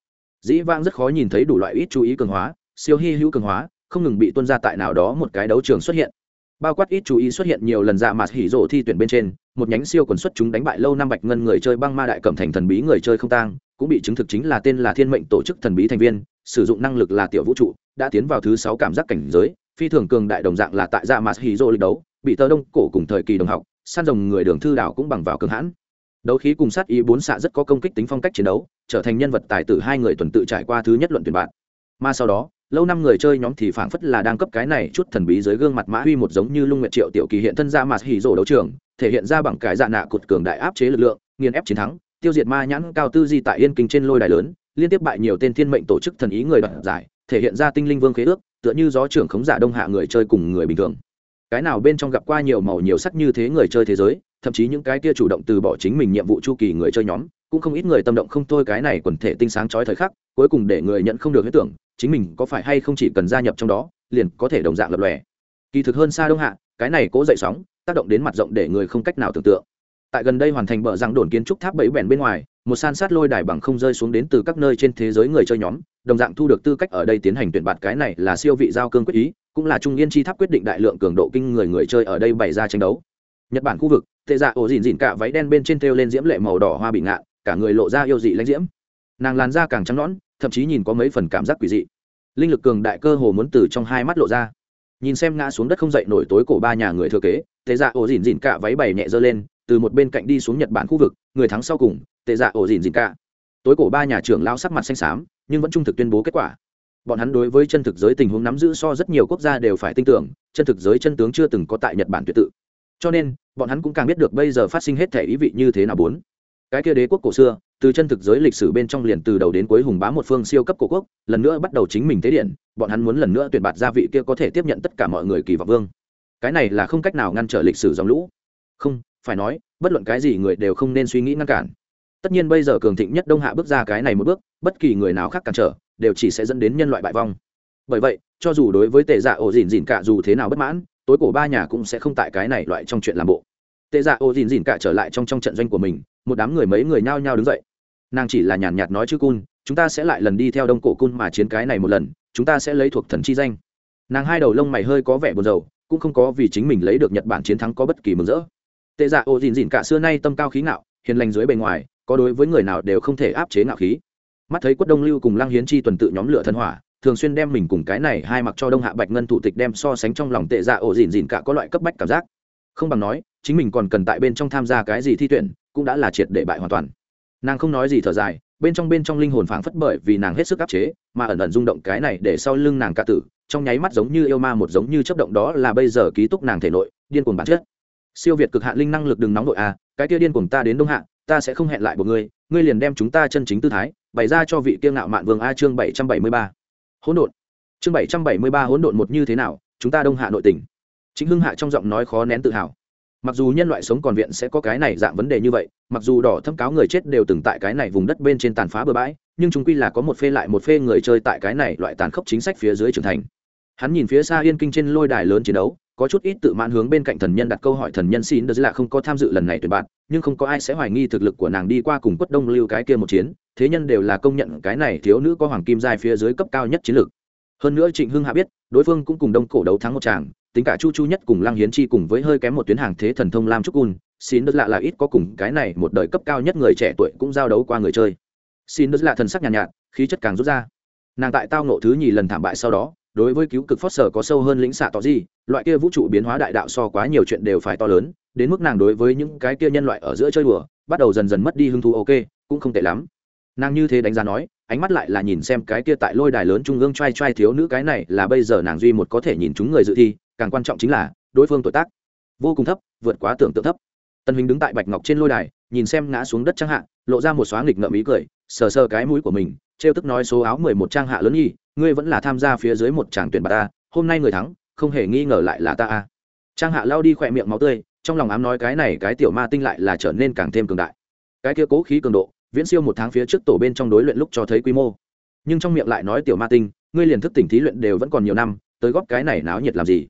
Dĩ vãng rất khó nhìn thấy đủ loại ít chú ý cường hóa, siêu hy hữu cường hóa, không ngừng bị tuân ra tại nào đó một cái đấu trường xuất hiện bao quát ít chú ý xuất hiện nhiều lần dạ mà hỉ rộ thi tuyển bên trên, một nhánh siêu quần xuất chúng đánh bại lâu năm bạch ngân người chơi băng ma đại cẩm thành thần bí người chơi không tang, cũng bị chứng thực chính là tên là thiên mệnh tổ chức thần bí thành viên, sử dụng năng lực là tiểu vũ trụ, đã tiến vào thứ sáu cảm giác cảnh giới, phi thường cường đại đồng dạng là tại dạ mà hỉ rộ lịch đấu, bị tơ đông cổ cùng thời kỳ đồng học san rồng người đường thư đảo cũng bằng vào cường hãn. Đấu khí cùng sát ý bốn xạ rất có công kích tính phong cách chiến đấu, trở thành nhân vật tài tử hai người tuần tự trải qua thứ nhất luận tuyển bạn. Mà sau đó lâu năm người chơi nhóm thì phảng phất là đang cấp cái này chút thần bí dưới gương mặt mã huy một giống như lung nguyệt triệu tiểu kỳ hiện thân ra mặt hỉ rổ đấu trường, thể hiện ra bằng cái dạ nạ cột cường đại áp chế lực lượng, nghiền ép chiến thắng, tiêu diệt ma nhãn cao tư di tại yên kinh trên lôi đài lớn, liên tiếp bại nhiều tên thiên mệnh tổ chức thần ý người đoạt giải, thể hiện ra tinh linh vương khế ước, tựa như gió trưởng khống giả đông hạ người chơi cùng người bình thường. Cái nào bên trong gặp qua nhiều màu nhiều sắc như thế người chơi thế giới, thậm chí những cái kia chủ động từ bỏ chính mình nhiệm vụ chu kỳ người chơi nhóm, cũng không ít người tâm động không thôi cái này quần thể tinh sáng chói thời khắc cuối cùng để người nhận không được huyết tưởng, chính mình có phải hay không chỉ cần gia nhập trong đó, liền có thể đồng dạng lập lòe. Kỳ thực hơn xa đông hạ, cái này cố dậy sóng, tác động đến mặt rộng để người không cách nào tưởng tượng. Tại gần đây hoàn thành bờ răng đồn kiến trúc tháp bảy bèn bên ngoài, một san sát lôi đài bằng không rơi xuống đến từ các nơi trên thế giới người chơi nhóm, đồng dạng thu được tư cách ở đây tiến hành tuyển bạt cái này là siêu vị giao cương quyết ý, cũng là trung yên chi tháp quyết định đại lượng cường độ kinh người người chơi ở đây bày ra tranh đấu. Nhật bản khu vực tệ dạ ổ dìn dìn cả váy đen bên trên thêu lên diễm lệ màu đỏ hoa bị ngạn, cả người lộ ra yêu dị lãnh diễm nàng làn da càng trắng nõn, thậm chí nhìn có mấy phần cảm giác quỷ dị. Linh lực cường đại cơ hồ muốn từ trong hai mắt lộ ra. Nhìn xem ngã xuống đất không dậy nổi tối cổ ba nhà người thừa kế, tệ dạ ổ dìn dìn cả váy bày nhẹ dơ lên, từ một bên cạnh đi xuống nhật bản khu vực, người thắng sau cùng, tệ dạ ổ dìn dìn cả tối cổ ba nhà trưởng lao sắc mặt xanh xám, nhưng vẫn trung thực tuyên bố kết quả. Bọn hắn đối với chân thực giới tình huống nắm giữ so rất nhiều quốc gia đều phải tin tưởng, chân thực giới chân tướng chưa từng có tại nhật bản tuyệt tự. Cho nên, bọn hắn cũng càng biết được bây giờ phát sinh hết thể ý vị như thế nào bốn. Cái kia đế quốc cổ xưa từ chân thực giới lịch sử bên trong liền từ đầu đến cuối hùng bá một phương siêu cấp cổ quốc, lần nữa bắt đầu chính mình thế điện, bọn hắn muốn lần nữa tuyển bạt gia vị kia có thể tiếp nhận tất cả mọi người kỳ vọng vương. Cái này là không cách nào ngăn trở lịch sử dòng lũ. Không, phải nói, bất luận cái gì người đều không nên suy nghĩ ngăn cản. Tất nhiên bây giờ cường thịnh nhất đông hạ bước ra cái này một bước, bất kỳ người nào khác cản trở, đều chỉ sẽ dẫn đến nhân loại bại vong. Bởi vậy, cho dù đối với tệ dạ ổ dỉn dỉn cả dù thế nào bất mãn, tối cổ ba nhà cũng sẽ không tại cái này loại trong chuyện làm bộ tệ dạ Ô dìn dìn cả trở lại trong trong trận doanh của mình, một đám người mấy người nhao nhao đứng dậy. Nàng chỉ là nhàn nhạt nói chứ cun chúng ta sẽ lại lần đi theo đông cổ cun mà chiến cái này một lần, chúng ta sẽ lấy thuộc thần chi danh. Nàng hai đầu lông mày hơi có vẻ buồn rầu, cũng không có vì chính mình lấy được nhật bản chiến thắng có bất kỳ mừng rỡ. Tệ dạ Ô dìn dìn cả xưa nay tâm cao khí ngạo, hiền lành dưới bề ngoài, có đối với người nào đều không thể áp chế ngạo khí. Mắt thấy quất đông lưu cùng lăng hiến chi tuần tự nhóm lửa thân hỏa, thường xuyên đem mình cùng cái này hai mặc cho đông hạ bạch ngân thủ tịch đem so sánh trong lòng tệ dạ ổ dìn dìn cả có loại cấp bách cảm giác không bằng nói, chính mình còn cần tại bên trong tham gia cái gì thi tuyển, cũng đã là triệt để bại hoàn toàn. Nàng không nói gì thở dài, bên trong bên trong linh hồn phảng phất bởi vì nàng hết sức áp chế, mà ẩn ẩn rung động cái này để sau lưng nàng ca tử, trong nháy mắt giống như yêu ma một giống như chấp động đó là bây giờ ký túc nàng thể nội, điên cuồng bản chất. Siêu việt cực hạn linh năng lực đừng nóng nội a cái kia điên cuồng ta đến đông hạ, ta sẽ không hẹn lại một ngươi ngươi liền đem chúng ta chân chính tư thái, bày ra cho vị kiêng ngạo mạn vương a chương bảy trăm bảy mươi ba. Hỗn độn. Chương bảy trăm bảy mươi ba hỗn độn một như thế nào, chúng ta đông hạ nội tỉnh chính hưng hạ trong giọng nói khó nén tự hào. Mặc dù nhân loại sống còn viện sẽ có cái này dạng vấn đề như vậy, mặc dù đỏ thâm cáo người chết đều từng tại cái này vùng đất bên trên tàn phá bừa bãi, nhưng chúng quy là có một phê lại một phê người chơi tại cái này loại tàn khốc chính sách phía dưới trưởng thành. Hắn nhìn phía xa yên kinh trên lôi đài lớn chiến đấu, có chút ít tự mãn hướng bên cạnh thần nhân đặt câu hỏi thần nhân xin đỡ là không có tham dự lần này tuyệt bạn, nhưng không có ai sẽ hoài nghi thực lực của nàng đi qua cùng quất đông lưu cái kia một chiến, thế nhân đều là công nhận cái này thiếu nữ có hoàng kim giai phía dưới cấp cao nhất chiến lược. Hơn nữa trịnh hưng hạ biết, đối phương cũng cùng đông cổ đấu thắng một tràng tính cả chu chu nhất cùng lăng hiến chi cùng với hơi kém một tuyến hàng thế thần thông lam trúc un xin đất lạ là ít có cùng cái này một đời cấp cao nhất người trẻ tuổi cũng giao đấu qua người chơi. Xin đất lạ thần sắc nhàn nhạt, nhạt khí chất càng rút ra. Nàng tại tao nộ thứ nhì lần thảm bại sau đó đối với cứu cực phót sở có sâu hơn lĩnh xạ tỏ gì loại kia vũ trụ biến hóa đại đạo so quá nhiều chuyện đều phải to lớn đến mức nàng đối với những cái kia nhân loại ở giữa chơi đùa bắt đầu dần dần mất đi hứng thú ok cũng không tệ lắm nàng như thế đánh giá nói, ánh mắt lại là nhìn xem cái kia tại lôi đài lớn trung ương trai trai thiếu nữ cái này là bây giờ nàng duy một có thể nhìn chúng người dự thi, càng quan trọng chính là, đối phương tuổi tác. Vô cùng thấp, vượt quá tưởng tượng thấp. Tân huynh đứng tại bạch ngọc trên lôi đài, nhìn xem ngã xuống đất trang hạ, lộ ra một xóa nghịch ngợm ý cười, sờ sờ cái mũi của mình, trêu tức nói số áo mười một trang hạ lớn nhi, ngươi vẫn là tham gia phía dưới một tràng tuyển bà ta hôm nay người thắng, không hề nghi ngờ lại là ta a. Trang hạ lao đi khỏe miệng máu tươi, trong lòng ám nói cái này cái tiểu ma tinh lại là trở nên càng thêm cường đại. Cái kia cố khí cường độ viễn siêu một tháng phía trước tổ bên trong đối luyện lúc cho thấy quy mô. Nhưng trong miệng lại nói tiểu ma tinh, ngươi liền thức tỉnh thí luyện đều vẫn còn nhiều năm, tới góp cái này náo nhiệt làm gì?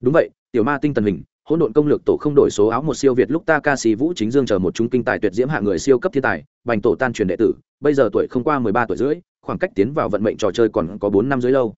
Đúng vậy, tiểu ma tinh tần hình, hỗn độn công lược tổ không đổi số áo một siêu việt lúc ta ca sĩ vũ chính dương chờ một chúng kinh tài tuyệt diễm hạ người siêu cấp thiên tài, bành tổ tan truyền đệ tử, bây giờ tuổi không qua mười ba tuổi rưỡi, khoảng cách tiến vào vận mệnh trò chơi còn có bốn năm dưới lâu.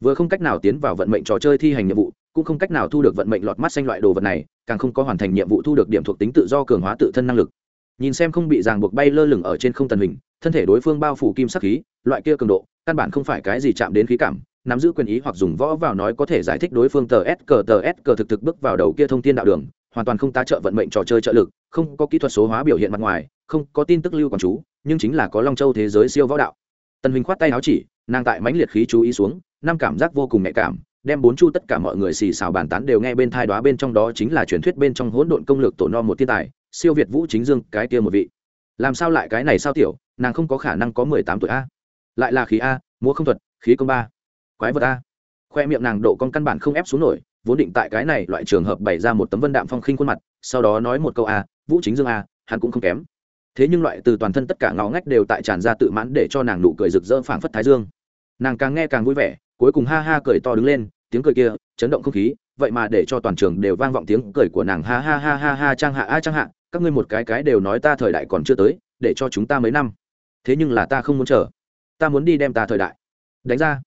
Vừa không cách nào tiến vào vận mệnh trò chơi thi hành nhiệm vụ, cũng không cách nào thu được vận mệnh lọt mắt xanh loại đồ vật này, càng không có hoàn thành nhiệm vụ thu được điểm thuộc tính tự do cường hóa tự thân năng lực nhìn xem không bị ràng buộc bay lơ lửng ở trên không tần hình, thân thể đối phương bao phủ kim sắc khí, loại kia cường độ, căn bản không phải cái gì chạm đến khí cảm, nắm giữ quyền ý hoặc dùng võ vào nói có thể giải thích đối phương tờ s cờ tờ s cờ thực thực bước vào đầu kia thông tin đạo đường, hoàn toàn không tá trợ vận mệnh trò chơi trợ lực, không có kỹ thuật số hóa biểu hiện mặt ngoài, không có tin tức lưu quản chú, nhưng chính là có long châu thế giới siêu võ đạo. Tần hình khoát tay áo chỉ, nàng tại mãnh liệt khí chú ý xuống, năm cảm giác vô cùng nhạy cảm, đem bốn chu tất cả mọi người xì xào bàn tán đều nghe bên thai đoá bên trong đó chính là truyền thuyết bên trong hỗn độn công lược tổ no một thiên tài siêu việt vũ chính dương, cái kia một vị. Làm sao lại cái này sao tiểu, nàng không có khả năng có mười tám tuổi a. Lại là khí a, múa không thuật, khí công ba. Quái vật a. Khoe miệng nàng độ con căn bản không ép xuống nổi, vốn định tại cái này loại trường hợp bày ra một tấm vân đạm phong khinh khuôn mặt, sau đó nói một câu a, vũ chính dương a, hắn cũng không kém. Thế nhưng loại từ toàn thân tất cả ngõ ngách đều tại tràn ra tự mãn để cho nàng nụ cười rực rỡ phảng phất thái dương. Nàng càng nghe càng vui vẻ, cuối cùng ha ha cười to đứng lên, tiếng cười kia, chấn động không khí, vậy mà để cho toàn trường đều vang vọng tiếng cười của nàng ha ha ha ha ha, trang hạ a trang hạ các ngươi một cái cái đều nói ta thời đại còn chưa tới, để cho chúng ta mấy năm. Thế nhưng là ta không muốn chờ. Ta muốn đi đem ta thời đại đánh ra.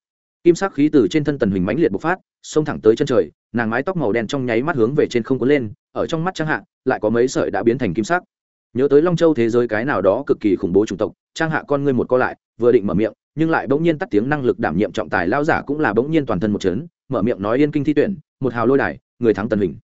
Kim sắc khí từ trên thân tần huỳnh mãnh liệt bộc phát, xông thẳng tới chân trời, nàng mái tóc màu đen trong nháy mắt hướng về trên không có lên, ở trong mắt trang hạ, lại có mấy sợi đã biến thành kim sắc. Nhớ tới long châu thế giới cái nào đó cực kỳ khủng bố chủng tộc, trang hạ con ngươi một co lại, vừa định mở miệng, nhưng lại bỗng nhiên tắt tiếng năng lực đảm nhiệm trọng tài lao giả cũng là bỗng nhiên toàn thân một chấn, mở miệng nói yên kinh thi tuyển, một hào lôi đài, người thắng tần huỳnh.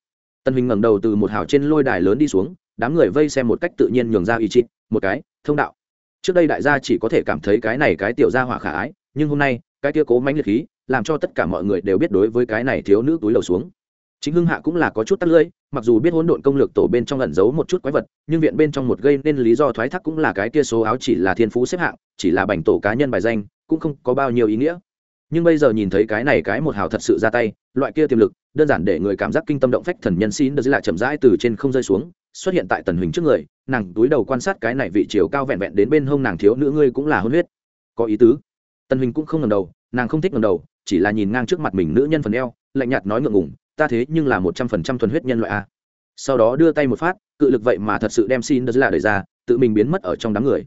Tần huỳnh ngẩng đầu từ một hào trên lôi đài lớn đi xuống đám người vây xem một cách tự nhiên nhường ra ý chí, một cái, thông đạo. Trước đây đại gia chỉ có thể cảm thấy cái này cái tiểu gia hỏa khả ái, nhưng hôm nay, cái kia cố mãnh liệt khí, làm cho tất cả mọi người đều biết đối với cái này thiếu nữ túi lầu xuống. Chính hưng hạ cũng là có chút tắt lưỡi, mặc dù biết hỗn độn công lược tổ bên trong ẩn giấu một chút quái vật, nhưng viện bên trong một gây nên lý do thoái thác cũng là cái kia số áo chỉ là thiên phú xếp hạng, chỉ là bành tổ cá nhân bài danh, cũng không có bao nhiêu ý nghĩa. Nhưng bây giờ nhìn thấy cái này cái một hào thật sự ra tay, loại kia tiềm lực đơn giản để người cảm giác kinh tâm động phách thần nhân xin được lại chậm rãi từ trên không rơi xuống, xuất hiện tại tần huỳnh trước người, nàng túi đầu quan sát cái này vị chiều cao vẹn vẹn đến bên hông nàng thiếu nữ ngươi cũng là hôn huyết. Có ý tứ. Tần huỳnh cũng không ngầm đầu, nàng không thích ngầm đầu, chỉ là nhìn ngang trước mặt mình nữ nhân phần eo, lạnh nhạt nói ngượng ngùng, ta thế nhưng là một trăm phần trăm thuần huyết nhân loại a. Sau đó đưa tay một phát, cự lực vậy mà thật sự đem xin đất lạ đẩy ra, tự mình biến mất ở trong đám người.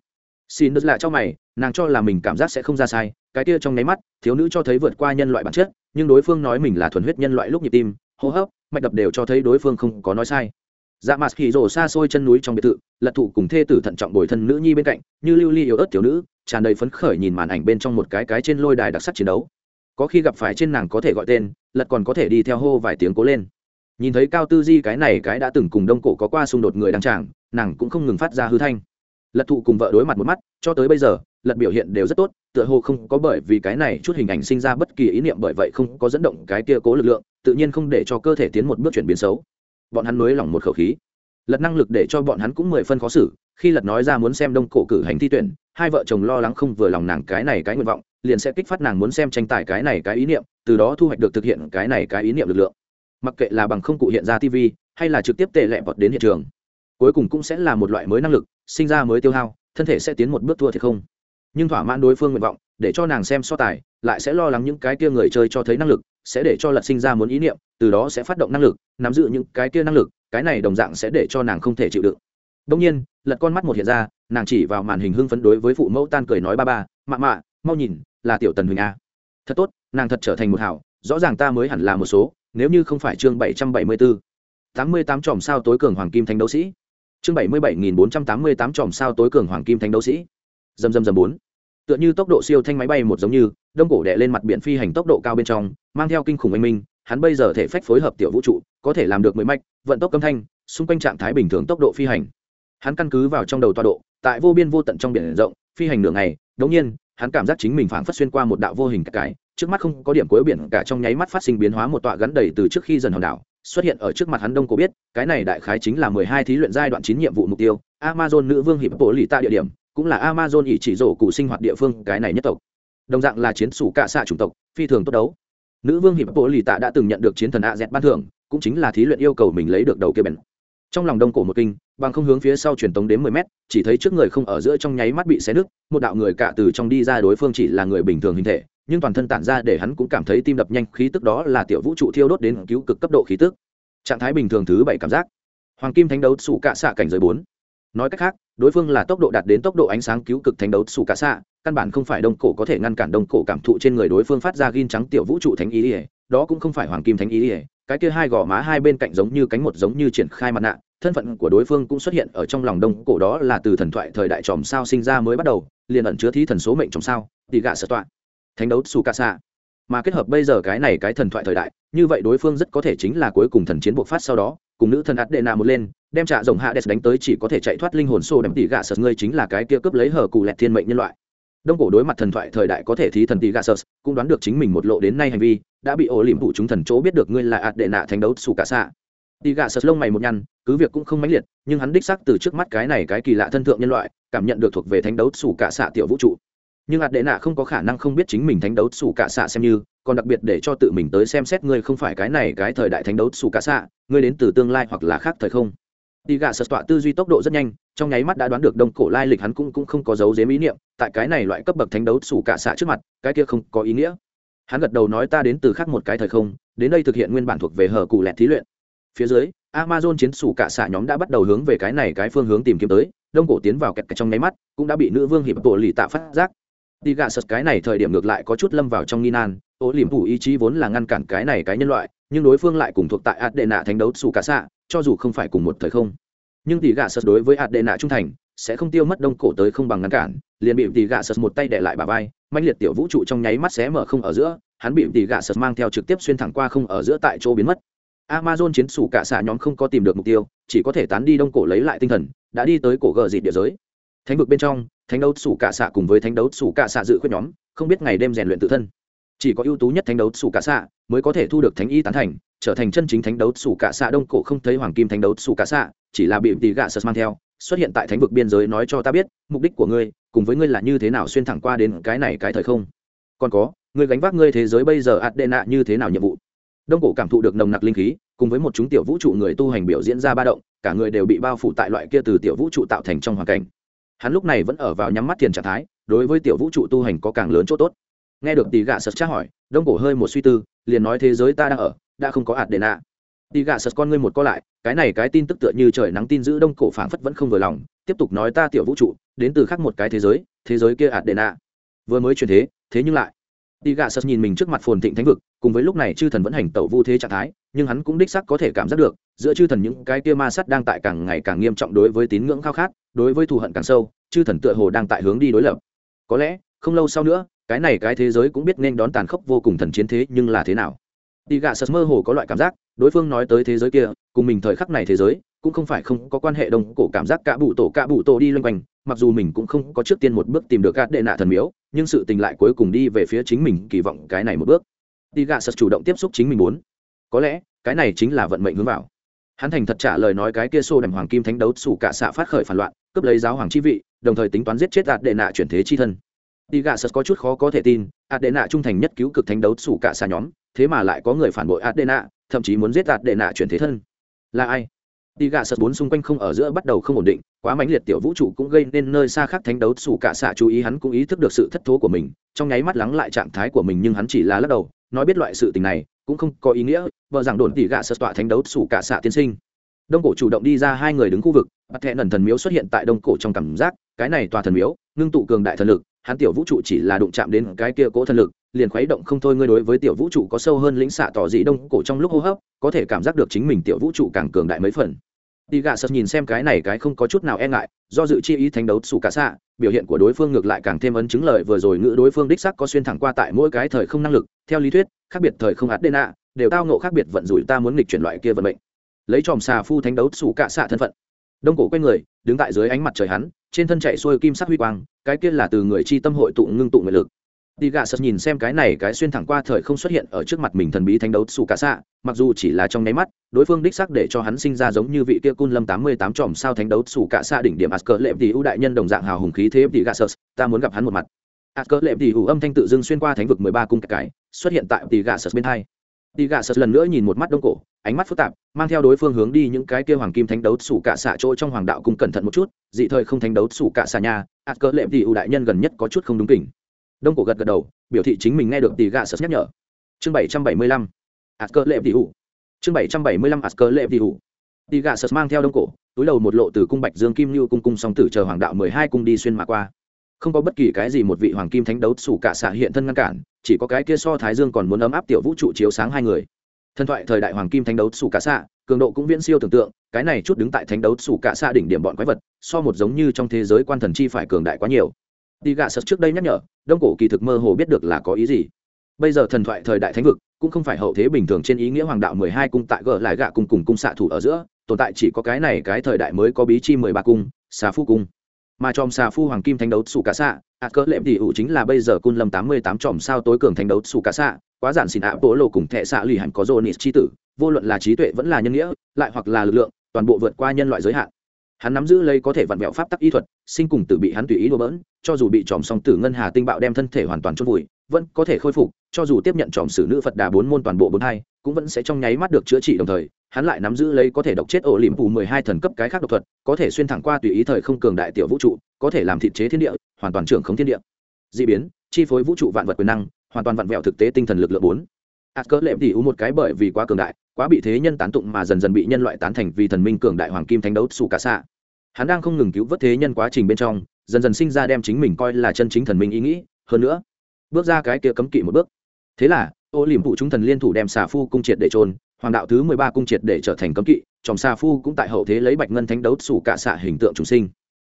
Xin đất lạ cho mày, nàng cho là mình cảm giác sẽ không ra sai, cái kia trong nháy mắt, thiếu nữ cho thấy vượt qua nhân loại bản chất nhưng đối phương nói mình là thuần huyết nhân loại lúc nhịp tim, hô hấp, mạch đập đều cho thấy đối phương không có nói sai. Dạ mặt khỉ rổ xa xôi chân núi trong biệt thự, lật thụ cùng thê tử thận trọng bồi thân nữ nhi bên cạnh, như lưu ly yếu ớt thiếu nữ, tràn đầy phấn khởi nhìn màn ảnh bên trong một cái cái trên lôi đài đặc sắc chiến đấu. Có khi gặp phải trên nàng có thể gọi tên, lật còn có thể đi theo hô vài tiếng cố lên. Nhìn thấy cao tư di cái này cái đã từng cùng đông cổ có qua xung đột người đăng tràng, nàng cũng không ngừng phát ra hư thanh. Lật thụ cùng vợ đối mặt một mắt, cho tới bây giờ, lật biểu hiện đều rất tốt tựa hồ không có bởi vì cái này chút hình ảnh sinh ra bất kỳ ý niệm bởi vậy không có dẫn động cái kia cố lực lượng, tự nhiên không để cho cơ thể tiến một bước chuyển biến xấu. Bọn hắn nới lỏng một khẩu khí. Lật năng lực để cho bọn hắn cũng mười phân khó xử, khi lật nói ra muốn xem đông cổ cử hành thi tuyển, hai vợ chồng lo lắng không vừa lòng nàng cái này cái nguyện vọng, liền sẽ kích phát nàng muốn xem tranh tài cái này cái ý niệm, từ đó thu hoạch được thực hiện cái này cái ý niệm lực lượng. Mặc kệ là bằng không cụ hiện ra tv hay là trực tiếp tệ lẹ bọt đến hiện trường, cuối cùng cũng sẽ là một loại mới năng lực, sinh ra mới tiêu hao, thân thể sẽ tiến một bước thua thì không? Nhưng thỏa mãn đối phương nguyện vọng, để cho nàng xem so tài, lại sẽ lo lắng những cái kia người chơi cho thấy năng lực, sẽ để cho lật sinh ra muốn ý niệm, từ đó sẽ phát động năng lực, nắm giữ những cái kia năng lực, cái này đồng dạng sẽ để cho nàng không thể chịu đựng. Đông nhiên, lật con mắt một hiện ra, nàng chỉ vào màn hình hưng phấn đối với phụ mẫu tan cười nói ba ba, mạ mạ, mau nhìn, là tiểu tần huỳnh a. Thật tốt, nàng thật trở thành một hảo, rõ ràng ta mới hẳn là một số, nếu như không phải chương bảy trăm bảy mươi bốn tám mươi tám tròm sao tối cường hoàng kim thánh đấu sĩ. Chương bảy mươi bảy nghìn bốn trăm tám mươi tám tròm sao tối cường hoàng kim thánh đấu sĩ. Dầm dầm dầm bốn tựa như tốc độ siêu thanh máy bay một giống như, đông cổ đệ lên mặt biển phi hành tốc độ cao bên trong, mang theo kinh khủng anh minh, hắn bây giờ thể phách phối hợp tiểu vũ trụ, có thể làm được mới mạch, vận tốc âm thanh, xung quanh trạng thái bình thường tốc độ phi hành. Hắn căn cứ vào trong đầu toa độ, tại vô biên vô tận trong biển rộng, phi hành nửa ngày, đống nhiên, hắn cảm giác chính mình phảng phất xuyên qua một đạo vô hình cái, trước mắt không có điểm cuối biển, cả trong nháy mắt phát sinh biến hóa một tọa gắn đầy từ trước khi dần hòn đảo, xuất hiện ở trước mặt hắn đông cổ biết, cái này đại khái chính là mười hai thí luyện giai đoạn chín nhiệm vụ mục tiêu, amazon nữ vương hiệp bộ lì tạ địa điểm cũng là amazon ỷ chỉ rổ cụ sinh hoạt địa phương cái này nhất tộc. Đồng dạng là chiến sủ cạ xạ chủng tộc, phi thường tốt đấu. Nữ vương hiệp bộ lì tạ đã từng nhận được chiến thần a z ban thưởng, cũng chính là thí luyện yêu cầu mình lấy được đầu kia bèn. Trong lòng đông cổ một kinh, bằng không hướng phía sau truyền tống đến mười mét, chỉ thấy trước người không ở giữa trong nháy mắt bị xé nứt, một đạo người cả từ trong đi ra đối phương chỉ là người bình thường hình thể, nhưng toàn thân tản ra để hắn cũng cảm thấy tim đập nhanh, khí tức đó là tiểu vũ trụ thiêu đốt đến cứu cực cấp độ khí tức. Trạng thái bình thường thứ bảy cảm giác. Hoàng kim thánh đấu sủ cạ xạ cảnh giới bốn nói cách khác, đối phương là tốc độ đạt đến tốc độ ánh sáng cứu cực thánh đấu xù cả xạ, căn bản không phải đông cổ có thể ngăn cản đông cổ cảm thụ trên người đối phương phát ra gin trắng tiểu vũ trụ thánh ý ỉa đó cũng không phải hoàng kim thánh ý ỉa cái kia hai gò má hai bên cạnh giống như cánh một giống như triển khai mặt nạ, thân phận của đối phương cũng xuất hiện ở trong lòng đông cổ đó là từ thần thoại thời đại tròm sao sinh ra mới bắt đầu, liền ẩn chứa thí thần số mệnh tròm sao, tỷ gạ sợ tọa. Thánh đấu xù cả xạ mà kết hợp bây giờ cái này cái thần thoại thời đại, như vậy đối phương rất có thể chính là cuối cùng thần chiến buộc phát sau đó, cùng nữ thần ạt đệ nạ một lên, đem trạ rồng hạ đès đánh tới chỉ có thể chạy thoát linh hồn xô đệm tỷ gà sợ ngươi chính là cái kia cướp lấy hờ cụ lẹt thiên mệnh nhân loại. Đông cổ đối mặt thần thoại thời đại có thể thí thần tỷ gà sợ cũng đoán được chính mình một lộ đến nay hành vi, đã bị ổ liềm vụ chúng thần chỗ biết được ngươi là ạt đệ nạ thánh đấu xù cả xạ. Tỷ gà sợ lông mày một nhăn, cứ việc cũng không mãnh liệt, nhưng hắn đích xác từ trước mắt cái này cái kỳ lạ thân thượng nhân loại, cảm nhận được thuộc về thánh đấu sủ cả xạ tiểu vũ trụ nhưng ạt đệ nạ không có khả năng không biết chính mình thánh đấu sủ cả xạ xem như, còn đặc biệt để cho tự mình tới xem xét ngươi không phải cái này cái thời đại thánh đấu sủ cả xạ, ngươi đến từ tương lai hoặc là khác thời không. Đi gạ sật tọa tư duy tốc độ rất nhanh, trong nháy mắt đã đoán được đông cổ lai lịch hắn cũng cũng không có dấu dếm ý niệm, tại cái này loại cấp bậc thánh đấu sủ cả xạ trước mặt, cái kia không có ý nghĩa. Hắn gật đầu nói ta đến từ khác một cái thời không, đến đây thực hiện nguyên bản thuộc về hở cụ lẹt thí luyện. Phía dưới, amazon chiến sủ cả xạ nhóm đã bắt đầu hướng về cái này cái phương hướng tìm kiếm tới, đông cổ tiến vào kẹt trong nháy mắt, cũng đã bị nữ vương hiệp bộ lì tạ phát giác tì gạ sật cái này thời điểm ngược lại có chút lâm vào trong nghi nan. Ô liềm phủ ý chí vốn là ngăn cản cái này cái nhân loại, nhưng đối phương lại cùng thuộc tại ạt đệ nạ thánh đấu xù cả xạ, cho dù không phải cùng một thời không. Nhưng tỷ gạ sật đối với ạt đệ nạ trung thành, sẽ không tiêu mất đông cổ tới không bằng ngăn cản, liền bị tỷ gạ sật một tay để lại bà vai mạnh liệt tiểu vũ trụ trong nháy mắt xé mở không ở giữa, hắn bị tỷ gạ sật mang theo trực tiếp xuyên thẳng qua không ở giữa tại chỗ biến mất. Amazon chiến sủ cả xạ nhóm không có tìm được mục tiêu, chỉ có thể tán đi đông cổ lấy lại tinh thần, đã đi tới cổ gờ dịt địa giới thánh vực bên trong, thánh đấu sủ cả xạ cùng với thánh đấu sủ cả xạ dự khuyết nhóm, không biết ngày đêm rèn luyện tự thân. Chỉ có ưu tú nhất thánh đấu sủ cả xạ mới có thể thu được thánh y tán thành, trở thành chân chính thánh đấu sủ cả xạ đông cổ không thấy hoàng kim thánh đấu sủ cả xạ, chỉ là bị tỷ gạ sật mang theo, xuất hiện tại thánh vực biên giới nói cho ta biết, mục đích của ngươi, cùng với ngươi là như thế nào xuyên thẳng qua đến cái này cái thời không. Còn có, ngươi gánh vác ngươi thế giới bây giờ ạt đệ nạ như thế nào nhiệm vụ? Đông cổ cảm thụ được nồng nặc linh khí, cùng với một chúng tiểu vũ trụ người tu hành biểu diễn ra ba động, cả người đều bị bao phủ tại loại kia từ tiểu vũ trụ tạo thành trong hoàn cảnh hắn lúc này vẫn ở vào nhắm mắt thiền trạng thái, đối với tiểu vũ trụ tu hành có càng lớn chỗ tốt. Nghe được tỷ gạ sật tra hỏi, đông cổ hơi một suy tư, liền nói thế giới ta đang ở, đã không có ạt đền ạ. Tỷ gạ sật con ngươi một co lại, cái này cái tin tức tựa như trời nắng tin giữ đông cổ phảng phất vẫn không vừa lòng, tiếp tục nói ta tiểu vũ trụ, đến từ khác một cái thế giới thế giới kia ạt đền ạ. Vừa mới chuyển thế thế nhưng lại Tỷ gạ sật nhìn mình trước mặt phồn thịnh thánh vực, cùng với lúc này chư thần vẫn hành tẩu vu thế trạng thái, nhưng hắn cũng đích sắc có thể cảm giác được, giữa chư thần những cái kia ma sắt đang tại càng ngày càng nghiêm trọng đối với tín ngưỡng khao khát, đối với thù hận càng sâu, chư thần tựa hồ đang tại hướng đi đối lập. Có lẽ, không lâu sau nữa, cái này cái thế giới cũng biết nên đón tàn khốc vô cùng thần chiến thế nhưng là thế nào. Tỷ gạ sật mơ hồ có loại cảm giác, đối phương nói tới thế giới kia, cùng mình thời khắc này thế giới cũng không phải không có quan hệ đồng cổ cảm giác cả bụ tổ cả bụ tổ đi loanh quanh, mặc dù mình cũng không có trước tiên một bước tìm được gạt đệ nạ thần miếu, nhưng sự tình lại cuối cùng đi về phía chính mình kỳ vọng cái này một bước. Đi gạ sật chủ động tiếp xúc chính mình muốn. Có lẽ, cái này chính là vận mệnh hướng vào. Hắn thành thật trả lời nói cái kia xô đầm hoàng kim thánh đấu sủ cả xạ phát khởi phản loạn, cướp lấy giáo hoàng chi vị, đồng thời tính toán giết chết ạt đệ nạ chuyển thế chi thân. Đi gạ sật có chút khó có thể tin ạt đệ nạ trung thành nhất cứu cực thánh đấu sủ cả xạ nhóm, thế mà lại có người phản bội ạt đệ nạ, thậm chí muốn giết ạt đệ nạ chuyển thế thân. Là ai? Đi gạ sật bốn xung quanh không ở giữa bắt đầu không ổn định, quá mãnh liệt tiểu vũ trụ cũng gây nên nơi xa khác thánh đấu sủ cả xạ chú ý hắn cũng ý thức được sự thất thố của mình, trong nháy mắt lắng lại trạng thái của mình nhưng hắn chỉ là lắc đầu, nói biết loại sự tình này, cũng không có ý nghĩa, vợ rằng đồn tỉ gạ sật tọa thánh đấu sủ cả xạ tiên sinh. Đông cổ chủ động đi ra hai người đứng khu vực, bắt thẹn ẩn thần miếu xuất hiện tại đông cổ trong cảm giác, cái này tòa thần miếu, ngưng tụ cường đại thần lực, hắn tiểu vũ trụ chỉ là đụng chạm đến cái kia cố thần lực, liền khuấy động không thôi, ngươi đối với tiểu vũ trụ có sâu hơn lĩnh xạ tỏ dị đông cổ trong lúc hô hấp, có thể cảm giác được chính mình tiểu vũ trụ càng cường đại mấy phần đi gạ sật nhìn xem cái này cái không có chút nào e ngại, do dự chi ý thánh đấu xù cả xạ, biểu hiện của đối phương ngược lại càng thêm ấn chứng lời vừa rồi ngữ đối phương đích sắc có xuyên thẳng qua tại mỗi cái thời không năng lực, theo lý thuyết, khác biệt thời không hạt đê nạ đều tao ngộ khác biệt vận rủi ta muốn nghịch chuyển loại kia vận mệnh. Lấy chòm xà phu thánh đấu xù cả xạ thân phận. Đông cổ quay người, đứng tại dưới ánh mặt trời hắn, trên thân chạy xuôi kim sắc huy quang, cái kia là từ người chi tâm hội tụ ngưng tụ nguyện lực. Tỷ gạ sật nhìn xem cái này cái xuyên thẳng qua thời không xuất hiện ở trước mặt mình thần bí thánh đấu xù cả xạ mặc dù chỉ là trong nháy mắt, đối phương đích xác để cho hắn sinh ra giống như vị kia cun lâm tám mươi tám tròm sao thánh đấu xù cả xạ đỉnh điểm asker lệm tỷ ưu đại nhân đồng dạng hào hùng khí thế tỷ gạ sật ta muốn gặp hắn một mặt. Asker lệm tỷ ưu âm thanh tự dưng xuyên qua thánh vực mười ba cung cái, xuất hiện tại tỷ gạ sật bên hai. Tỷ gạ sật lần nữa nhìn một mắt đông cổ, ánh mắt phức tạp, mang theo đối phương hướng đi những cái kia hoàng kim thánh đấu sủ cả xạ chỗ trong hoàng đạo cung cẩn thận một chút, dị thời không thánh đấu sủ cả xạ nhà Asker lệm tỷ ưu đại nhân gần nhất có chút không đúng kỉnh đông cổ gật gật đầu, biểu thị chính mình nghe được tỷ gạ sật nhắc nhở. Chương bảy trăm bảy mươi lăm, ạt cỡ lệ tỷ ưu chương bảy trăm bảy mươi lăm, ạt cỡ lệ tỷ ưu tỷ gạ sật mang theo đông cổ, túi đầu một lộ từ cung bạch dương kim như cung cung song tử chờ hoàng đạo mười hai cung đi xuyên mà qua. Không có bất kỳ cái gì một vị hoàng kim thánh đấu sủ cả xạ hiện thân ngăn cản, chỉ có cái kia so thái dương còn muốn ấm áp tiểu vũ trụ chiếu sáng hai người. Thần thoại thời đại hoàng kim thánh đấu sủ cả xạ, cường độ cũng viễn siêu tưởng tượng, cái này chút đứng tại thánh đấu sủ cả xạ đỉnh điểm bọn quái vật, so một giống như trong thế giới quan thần chi phải cường đại quá nhiều. Tỷ gạ sật trước đây nhắc nhở, đông cổ kỳ thực mơ hồ biết được là có ý gì. Bây giờ thần thoại thời đại thánh vực, cũng không phải hậu thế bình thường trên ý nghĩa hoàng đạo mười hai cung tại gờ lại gạ cung cùng cung xạ thủ ở giữa, tồn tại chỉ có cái này cái thời đại mới có bí chi mười ba cung, xà phu cung. Mà trong xà phu hoàng kim thánh đấu sủ cả xạ ạt cỡ lệm tỷ ủ chính là bây giờ cung lâm tám mươi tám chòm sao tối cường thánh đấu sủ cả xạ, quá giản xỉn ạ bộ lộ cùng thẻ xạ lì hẳn có dô chi tử, vô luận là trí tuệ vẫn là nhân nghĩa, lại hoặc là lực lượng, toàn bộ vượt qua nhân loại giới hạn hắn nắm giữ lấy có thể vặn vẹo pháp tắc y thuật, sinh cùng tử bị hắn tùy ý đùa bỡn, cho dù bị tròm song tử ngân hà tinh bạo đem thân thể hoàn toàn chôn vùi, vẫn có thể khôi phục, cho dù tiếp nhận tròm sử nữ phật đà bốn môn toàn bộ bốn hai, cũng vẫn sẽ trong nháy mắt được chữa trị đồng thời, hắn lại nắm giữ lấy có thể độc chết ổ liềm phù mười hai thần cấp cái khác độc thuật, có thể xuyên thẳng qua tùy ý thời không cường đại tiểu vũ trụ, có thể làm thịt chế thiên địa, hoàn toàn trưởng không thiên địa. D ị biến, chi phối vũ trụ vạn vật quyền năng, hoàn toàn vặn vẹo thực tế tinh thần lực lượng bốn. Ạt cỡ lệm tỉ u một cái bởi vì quá cường đại quá bị thế nhân tán tụng mà dần dần bị nhân loại tán thành vì thần minh cường đại hoàng kim thánh đấu xù cả xạ hắn đang không ngừng cứu vớt thế nhân quá trình bên trong, dần dần sinh ra đem chính mình coi là chân chính thần minh ý nghĩ. Hơn nữa, bước ra cái kia cấm kỵ một bước. Thế là, ô liềm phụ chúng thần liên thủ đem xà phu cung triệt để trôn hoàng đạo thứ mười ba cung triệt để trở thành cấm kỵ trong xà phu cũng tại hậu thế lấy bạch ngân thánh đấu xù cả xạ hình tượng chúng sinh.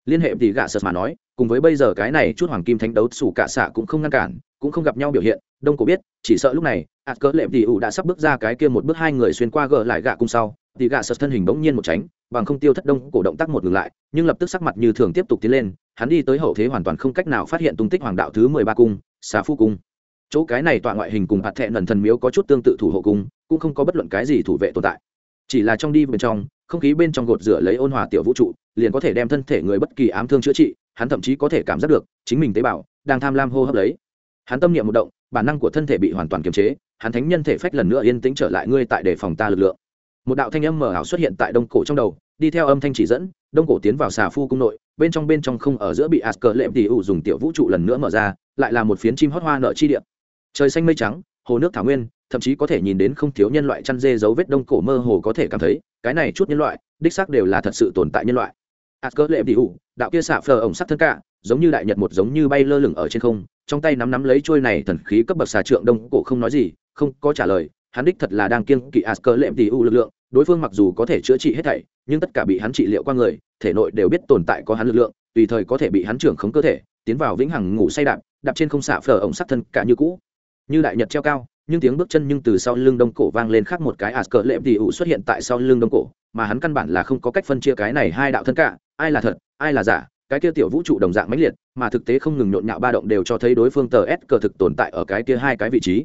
Liên hệ thì gạ sật mà nói, cùng với bây giờ cái này chút hoàng kim thánh đấu xù cả xạ cũng không ngăn cản cũng không gặp nhau biểu hiện, đông cổ biết, chỉ sợ lúc này, ạt cỡ lệm tỉ ủ đã sắp bước ra cái kia một bước hai người xuyên qua gờ lại gạ cung sau, thì gạ sật thân hình bỗng nhiên một tránh, bằng không tiêu thất đông cổ động tác một ngừng lại, nhưng lập tức sắc mặt như thường tiếp tục tiến lên, hắn đi tới hậu thế hoàn toàn không cách nào phát hiện tung tích hoàng đạo thứ mười ba cung, xà phu cung. Chỗ cái này tọa ngoại hình cùng hạt thẹn lần thần miếu có chút tương tự thủ hộ cung, cũng không có bất luận cái gì thủ vệ tồn tại. Chỉ là trong đi bên trong, không khí bên trong gột rửa lấy ôn hòa tiểu vũ trụ, liền có thể đem thân thể người bất kỳ ám thương chữa trị, hắn thậm chí có thể cảm giác được, chính mình tế bào đang tham lam hô hấp lấy hắn tâm niệm một động, bản năng của thân thể bị hoàn toàn kiềm chế, hắn thánh nhân thể phách lần nữa yên tĩnh trở lại ngươi tại đề phòng ta lực lượng. Một đạo thanh âm mờ ảo xuất hiện tại đông cổ trong đầu, đi theo âm thanh chỉ dẫn, đông cổ tiến vào xà phu cung nội, bên trong bên trong không ở giữa bị asker lệm tỉ ủ dùng tiểu vũ trụ lần nữa mở ra, lại là một phiến chim hót hoa nợ chi điện trời xanh mây trắng, hồ nước thảo nguyên, thậm chí có thể nhìn đến không thiếu nhân loại chăn dê dấu vết đông cổ mơ hồ có thể cảm thấy, cái này chút nhân loại, đích xác đều là thật sự tồn tại nhân loại asker lệm đi ủ, đạo kia xạ phờ ổng sắc thân cả giống như đại nhật một giống như bay lơ lửng ở trên không, trong tay nắm nắm lấy trôi này thần khí cấp bậc xà trượng đông cổ không nói gì, không có trả lời, hắn đích thật là đang kiêng kỵ asker lệm đi ủ lực lượng, đối phương mặc dù có thể chữa trị hết thảy, nhưng tất cả bị hắn trị liệu qua người, thể nội đều biết tồn tại có hắn lực lượng, tùy thời có thể bị hắn trưởng khống cơ thể, tiến vào vĩnh hằng ngủ say đạp đạp trên không xạ phở ổng sắc thân cả như cũ. Như đại nhật treo cao nhưng tiếng bước chân nhưng từ sau lưng đông cổ vang lên khác một cái ạt cờ lệm tỉ ủ xuất hiện tại sau lưng đông cổ, mà hắn căn bản là không có cách phân chia cái này hai đạo thân cả, ai là thật, ai là giả, cái kia tiểu vũ trụ đồng dạng mãnh liệt, mà thực tế không ngừng nhộn nhạo ba động đều cho thấy đối phương tờ s cờ thực tồn tại ở cái kia hai cái vị trí.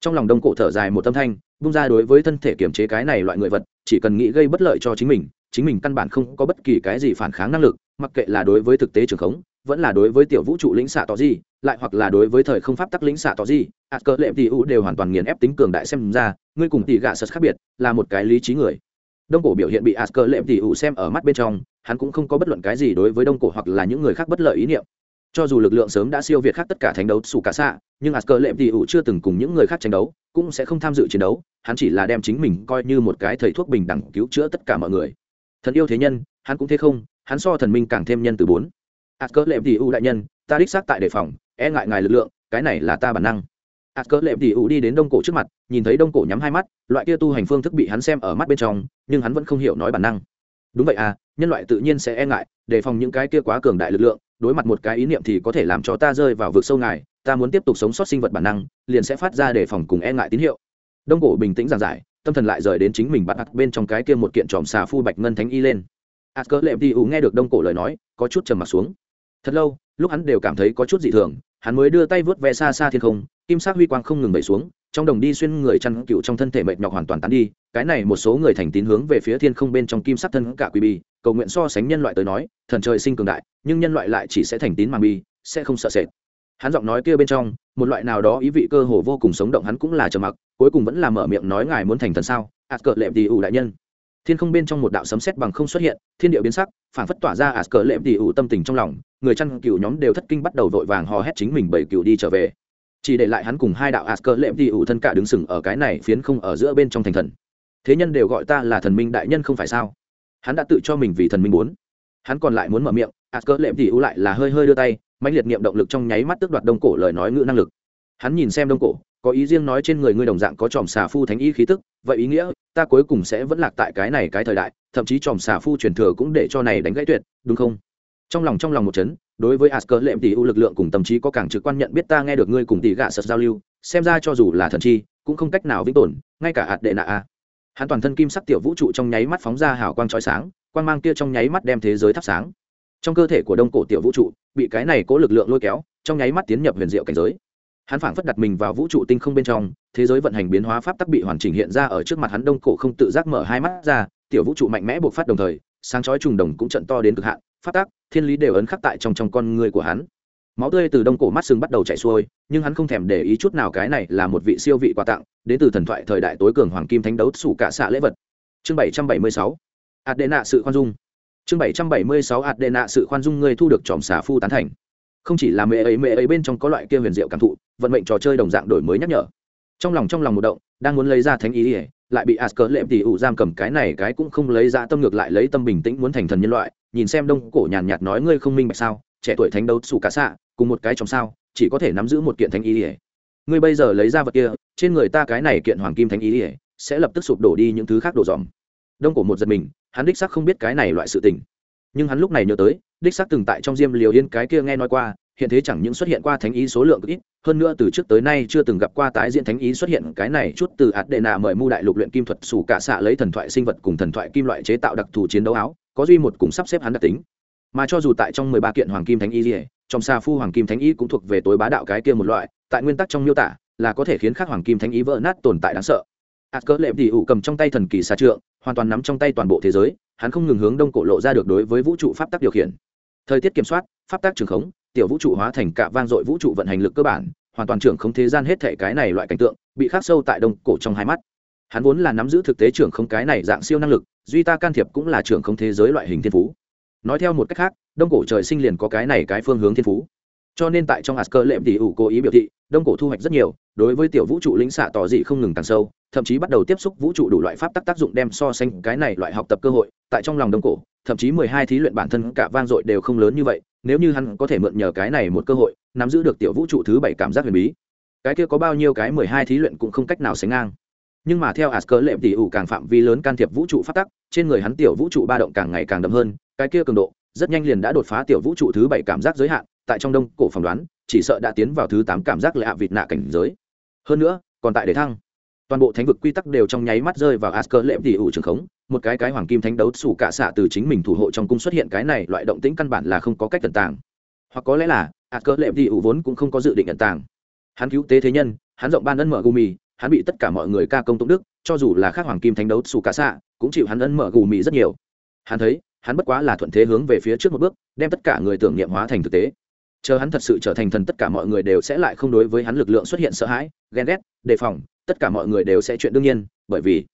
Trong lòng đông cổ thở dài một tâm thanh, bung ra đối với thân thể kiểm chế cái này loại người vật, chỉ cần nghĩ gây bất lợi cho chính mình chính mình căn bản không có bất kỳ cái gì phản kháng năng lực, mặc kệ là đối với thực tế trường khống vẫn là đối với tiểu vũ trụ lĩnh xạ tỏ gì, lại hoặc là đối với thời không pháp tắc lĩnh xạ tỏ gì ạt cơ lệ tỷ u đều hoàn toàn nghiền ép tính cường đại xem ra, ngươi cùng tỷ gạ sật khác biệt, là một cái lý trí người. Đông cổ biểu hiện bị ạt cơ lệ tỷ u xem ở mắt bên trong, hắn cũng không có bất luận cái gì đối với đông cổ hoặc là những người khác bất lợi ý niệm. Cho dù lực lượng sớm đã siêu việt khác tất cả thánh đấu sủ cả xạ, nhưng ạt cơ lệ tỷ u chưa từng cùng những người khác tranh đấu, cũng sẽ không tham dự chiến đấu, hắn chỉ là đem chính mình coi như một cái thầy thuốc bình đẳng cứu chữa tất cả mọi người. Thần yêu thế nhân, hắn cũng thế không, hắn so thần minh càng thêm nhân từ bốn ạt cỡ lệm tỷ u đại nhân, ta đích xác tại đề phòng e ngại ngài lực lượng, cái này là ta bản năng. Ạt cỡ lệm tỷ u đi đến đông cổ trước mặt, nhìn thấy đông cổ nhắm hai mắt, loại kia tu hành phương thức bị hắn xem ở mắt bên trong, nhưng hắn vẫn không hiểu nói bản năng. Đúng vậy à nhân loại tự nhiên sẽ e ngại, đề phòng những cái kia quá cường đại lực lượng, đối mặt một cái ý niệm thì có thể làm cho ta rơi vào vực sâu ngài, ta muốn tiếp tục sống sót sinh vật bản năng, liền sẽ phát ra đề phòng cùng e ngại tín hiệu. Đông cổ bình tĩnh giảng giải, tâm thần lại rời đến chính mình bắt bên trong cái kia một kiện tròm xà phu bạch ngân thánh y lên. A cỡ lệm đi ủ nghe được đông cổ lời nói, có chút trầm m ặ t xuống thật lâu, lúc hắn đều cảm thấy có chút dị thường, hắn mới đưa tay vớt ve xa xa thiên không, kim sắc huy quang không ngừng bẩy xuống, trong đồng đi xuyên người chăn cựu trong thân thể mệt nhọc hoàn toàn tán đi, cái này một số người thành tín hướng về phía thiên không bên trong kim sắc thân cả quy bi, cầu nguyện so sánh nhân loại tới nói, thần trời sinh cường đại, nhưng nhân loại lại chỉ sẽ thành tín màng bi, sẽ không sợ sệt. Hắn giọng nói kia bên trong, một loại nào đó ý vị cơ hồ vô cùng sống động hắn cũng là trầm mặc, cuối cùng vẫn là mở miệng nói ngài muốn thành thần sao? Ạt cờ lệm đi ủ đại nhân thiên không bên trong một đạo sấm sét bằng không xuất hiện, thiên điệu biến sắc phản phất tỏa ra ả cờ lệm tỉ ủ tâm tình trong lòng, người chăn cừu nhóm đều thất kinh bắt đầu vội vàng hò hét chính mình bảy cừu đi trở về. Chỉ để lại hắn cùng hai đạo ả cờ lệm tỉ ủ thân cả đứng sừng ở cái này phiến không ở giữa bên trong thành thần. Thế nhân đều gọi ta là thần minh đại nhân không phải sao? Hắn đã tự cho mình vì thần minh muốn. Hắn còn lại muốn mở miệng, ả cờ lệm tỉ ủ lại là hơi hơi đưa tay mạnh liệt niệm động lực trong nháy mắt tước đoạt đông cổ lời nói ngữ năng lực. Hắn nhìn xem đông cổ có ý riêng nói trên người ngươi đồng dạng có tròm xà phu thánh y khí tức, vậy ý nghĩa, ta cuối cùng sẽ vẫn lạc tại cái này cái thời đại, thậm chí tròm xà phu truyền thừa cũng để cho này đánh gãy tuyệt, đúng không? Trong lòng trong lòng một chấn, đối với asker lệm tỷ u lực lượng cùng tâm trí có càng trực quan nhận biết ta nghe được ngươi cùng tỷ gạ sật giao lưu, xem ra cho dù là thần chi, cũng không cách nào vĩnh tồn, ngay cả hạt đệ nạ a. Hắn toàn thân kim sắc tiểu vũ trụ trong nháy mắt phóng ra hào quang trói sáng, quang mang kia trong nháy mắt đem thế giới thắp sáng. Trong cơ thể của đông cổ tiểu vũ trụ, bị cái này cố lực lượng lôi kéo, trong nháy mắt tiến nhập huyền diệu cảnh giới hắn phảng phất đặt mình vào vũ trụ tinh không bên trong, thế giới vận hành biến hóa pháp tắc bị hoàn chỉnh hiện ra ở trước mặt hắn đông cổ không tự giác mở hai mắt ra, tiểu vũ trụ mạnh mẽ buộc phát đồng thời, sáng chói trùng đồng cũng trận to đến cực hạn, pháp tắc, thiên lý đều ấn khắc tại trong trong con người của hắn. Máu tươi từ đông cổ mắt sưng bắt đầu chảy xuôi, nhưng hắn không thèm để ý chút nào cái này là một vị siêu vị quà tặng, đến từ thần thoại thời đại tối cường hoàng kim thánh đấu sủ cả xạ lễ vật. Chương bảy trăm bảy mươi sáu. Adena sự khoan dung. Chương bảy trăm bảy mươi sáu adena sự khoan dung người thu được tròm xà phu tán thành không chỉ là mẹ ấy mẹ ấy bên trong có loại kia huyền diệu cảm thụ, vận mệnh trò chơi đồng dạng đổi mới nhắc nhở. Trong lòng trong lòng một động, đang muốn lấy ra thánh ý ỉa lại bị asker lệm tỉ ủ giam cầm cái này cái cũng không lấy ra tâm ngược lại lấy tâm bình tĩnh muốn thành thần nhân loại, nhìn xem đông cổ nhàn nhạt nói ngươi không minh bạch sao, trẻ tuổi thánh đấu xù cả xạ, cùng một cái trong sao, chỉ có thể nắm giữ một kiện thánh ý. Ỉa ngươi bây giờ lấy ra vật kia, trên người ta cái này kiện hoàng kim thánh ý ỉa sẽ lập tức sụp đổ đi những thứ khác đổ dòm. Đông cổ một giật mình, hắn đích sắc không biết cái này loại sự tình nhưng hắn lúc này nhớ tới, đích xác từng tại trong diêm liều yên cái kia nghe nói qua, hiện thế chẳng những xuất hiện qua thánh ý số lượng ít, hơn nữa từ trước tới nay chưa từng gặp qua tái diễn thánh ý xuất hiện cái này chút từ ạt đệ nạ mời mu đại lục luyện kim thuật xù cả xạ lấy thần thoại sinh vật cùng thần thoại kim loại chế tạo đặc thù chiến đấu áo, có duy một cùng sắp xếp hắn đặc tính. Mà cho dù tại trong mười ba kiện hoàng kim thánh y lìa trong xa phu hoàng kim thánh y cũng thuộc về tối bá đạo cái kia một loại, tại nguyên tắc trong miêu tả, là có thể khiến các hoàng kim thánh y vỡ nát tồn tại đáng sợ. Ạt cỡ lệm thì ủ cầm trong tay thần kỳ xa trượng, hoàn toàn nắm trong tay toàn bộ thế giới hắn không ngừng hướng đông cổ lộ ra được đối với vũ trụ pháp tắc điều khiển. Thời tiết kiểm soát, pháp tắc trường khống, tiểu vũ trụ hóa thành cả vang dội vũ trụ vận hành lực cơ bản, hoàn toàn trưởng không thế gian hết thể cái này loại cảnh tượng, bị khắc sâu tại đông cổ trong hai mắt. Hắn vốn là nắm giữ thực tế trưởng không cái này dạng siêu năng lực, duy ta can thiệp cũng là trưởng không thế giới loại hình thiên phú. Nói theo một cách khác, đông cổ trời sinh liền có cái này cái phương hướng thiên phú cho nên tại trong asker lệm tỷ ủ cố ý biểu thị, đông cổ thu hoạch rất nhiều, đối với tiểu vũ trụ lính xạ tỏ dị không ngừng càng sâu, thậm chí bắt đầu tiếp xúc vũ trụ đủ loại pháp tắc tác dụng đem so sánh cái này loại học tập cơ hội, tại trong lòng đông cổ, thậm chí mười hai thí luyện bản thân cả vang dội đều không lớn như vậy, nếu như hắn có thể mượn nhờ cái này một cơ hội, nắm giữ được tiểu vũ trụ thứ bảy cảm giác huyền bí. Cái kia có bao nhiêu cái mười hai thí luyện cũng không cách nào sánh ngang. Nhưng mà theo asker lệm tỷ ủ càng phạm vi lớn can thiệp vũ trụ phát tắc, trên người hắn tiểu vũ trụ ba động càng ngày càng đậm hơn, cái kia cường độ rất nhanh liền đã đột phá tiểu vũ trụ thứ bảy cảm giác giới hạn tại trong đông cổ phỏng đoán chỉ sợ đã tiến vào thứ tám cảm giác lạ vịt nạ cảnh giới hơn nữa còn tại để thăng toàn bộ thánh vực quy tắc đều trong nháy mắt rơi vào Asker lệm tỉ ủ trường khống, một cái cái hoàng kim thánh đấu sủ cả xạ từ chính mình thủ hộ trong cung xuất hiện cái này loại động tĩnh căn bản là không có cách tận tàng. Hoặc có lẽ là Asker lệm tỉ ủ vốn cũng không có dự định tận tàng. Hắn cứu tế thế nhân, hắn rộng ban ân mở gumi, hắn bị tất cả mọi người ca công tụng đức, cho dù là khác hoàng kim thánh đấu sủ cả xạ, cũng chịu hắn ân mở gumi rất nhiều. Hắn thấy, hắn bất quá là thuận thế hướng về phía trước một bước, đem tất cả người tưởng niệm hóa thành thực tế. Chờ hắn thật sự trở thành thần tất cả mọi người đều sẽ lại không đối với hắn lực lượng xuất hiện sợ hãi ghen ghét đề phòng tất cả mọi người đều sẽ chuyện đương nhiên bởi vì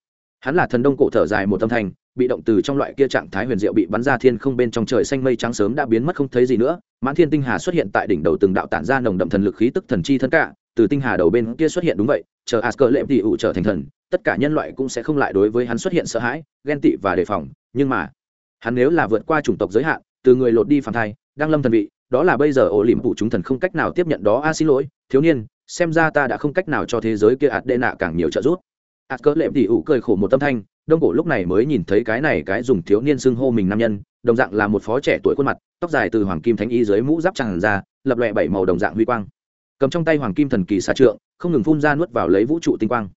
hắn là thần đông cổ thở dài một tâm thành bị động từ trong loại kia trạng thái huyền diệu bị bắn ra thiên không bên trong trời xanh mây trắng sớm đã biến mất không thấy gì nữa. Mãn thiên tinh hà xuất hiện tại đỉnh đầu từng đạo tản ra nồng đậm thần lực khí tức thần chi thân cả từ tinh hà đầu bên kia xuất hiện đúng vậy chờ asker lệm tị ủ trở thành thần tất cả nhân loại cũng sẽ không lại đối với hắn xuất hiện sợ hãi ghen tị và đề phòng nhưng mà hắn nếu là vượt qua chủng tộc giới hạn, từ người lột đi phản thai, đang lâm thần vị, đó là bây giờ ổ liềm phụ chúng thần không cách nào tiếp nhận đó. A, xin lỗi, thiếu niên, xem ra ta đã không cách nào cho thế giới kia ạt đệ nạ càng nhiều trợ giúp. Ạt cỡ lệm tỉ ủ cười khổ một tâm thanh, đông cổ lúc này mới nhìn thấy cái này cái dùng thiếu niên xưng hô mình nam nhân, đồng dạng là một phó trẻ tuổi khuôn mặt, tóc dài từ hoàng kim thánh y dưới mũ giáp tràn ra, lập lòe bảy màu đồng dạng huy quang. Cầm trong tay hoàng kim thần kỳ xa trượng, không ngừng phun ra nuốt vào lấy vũ trụ tinh quang.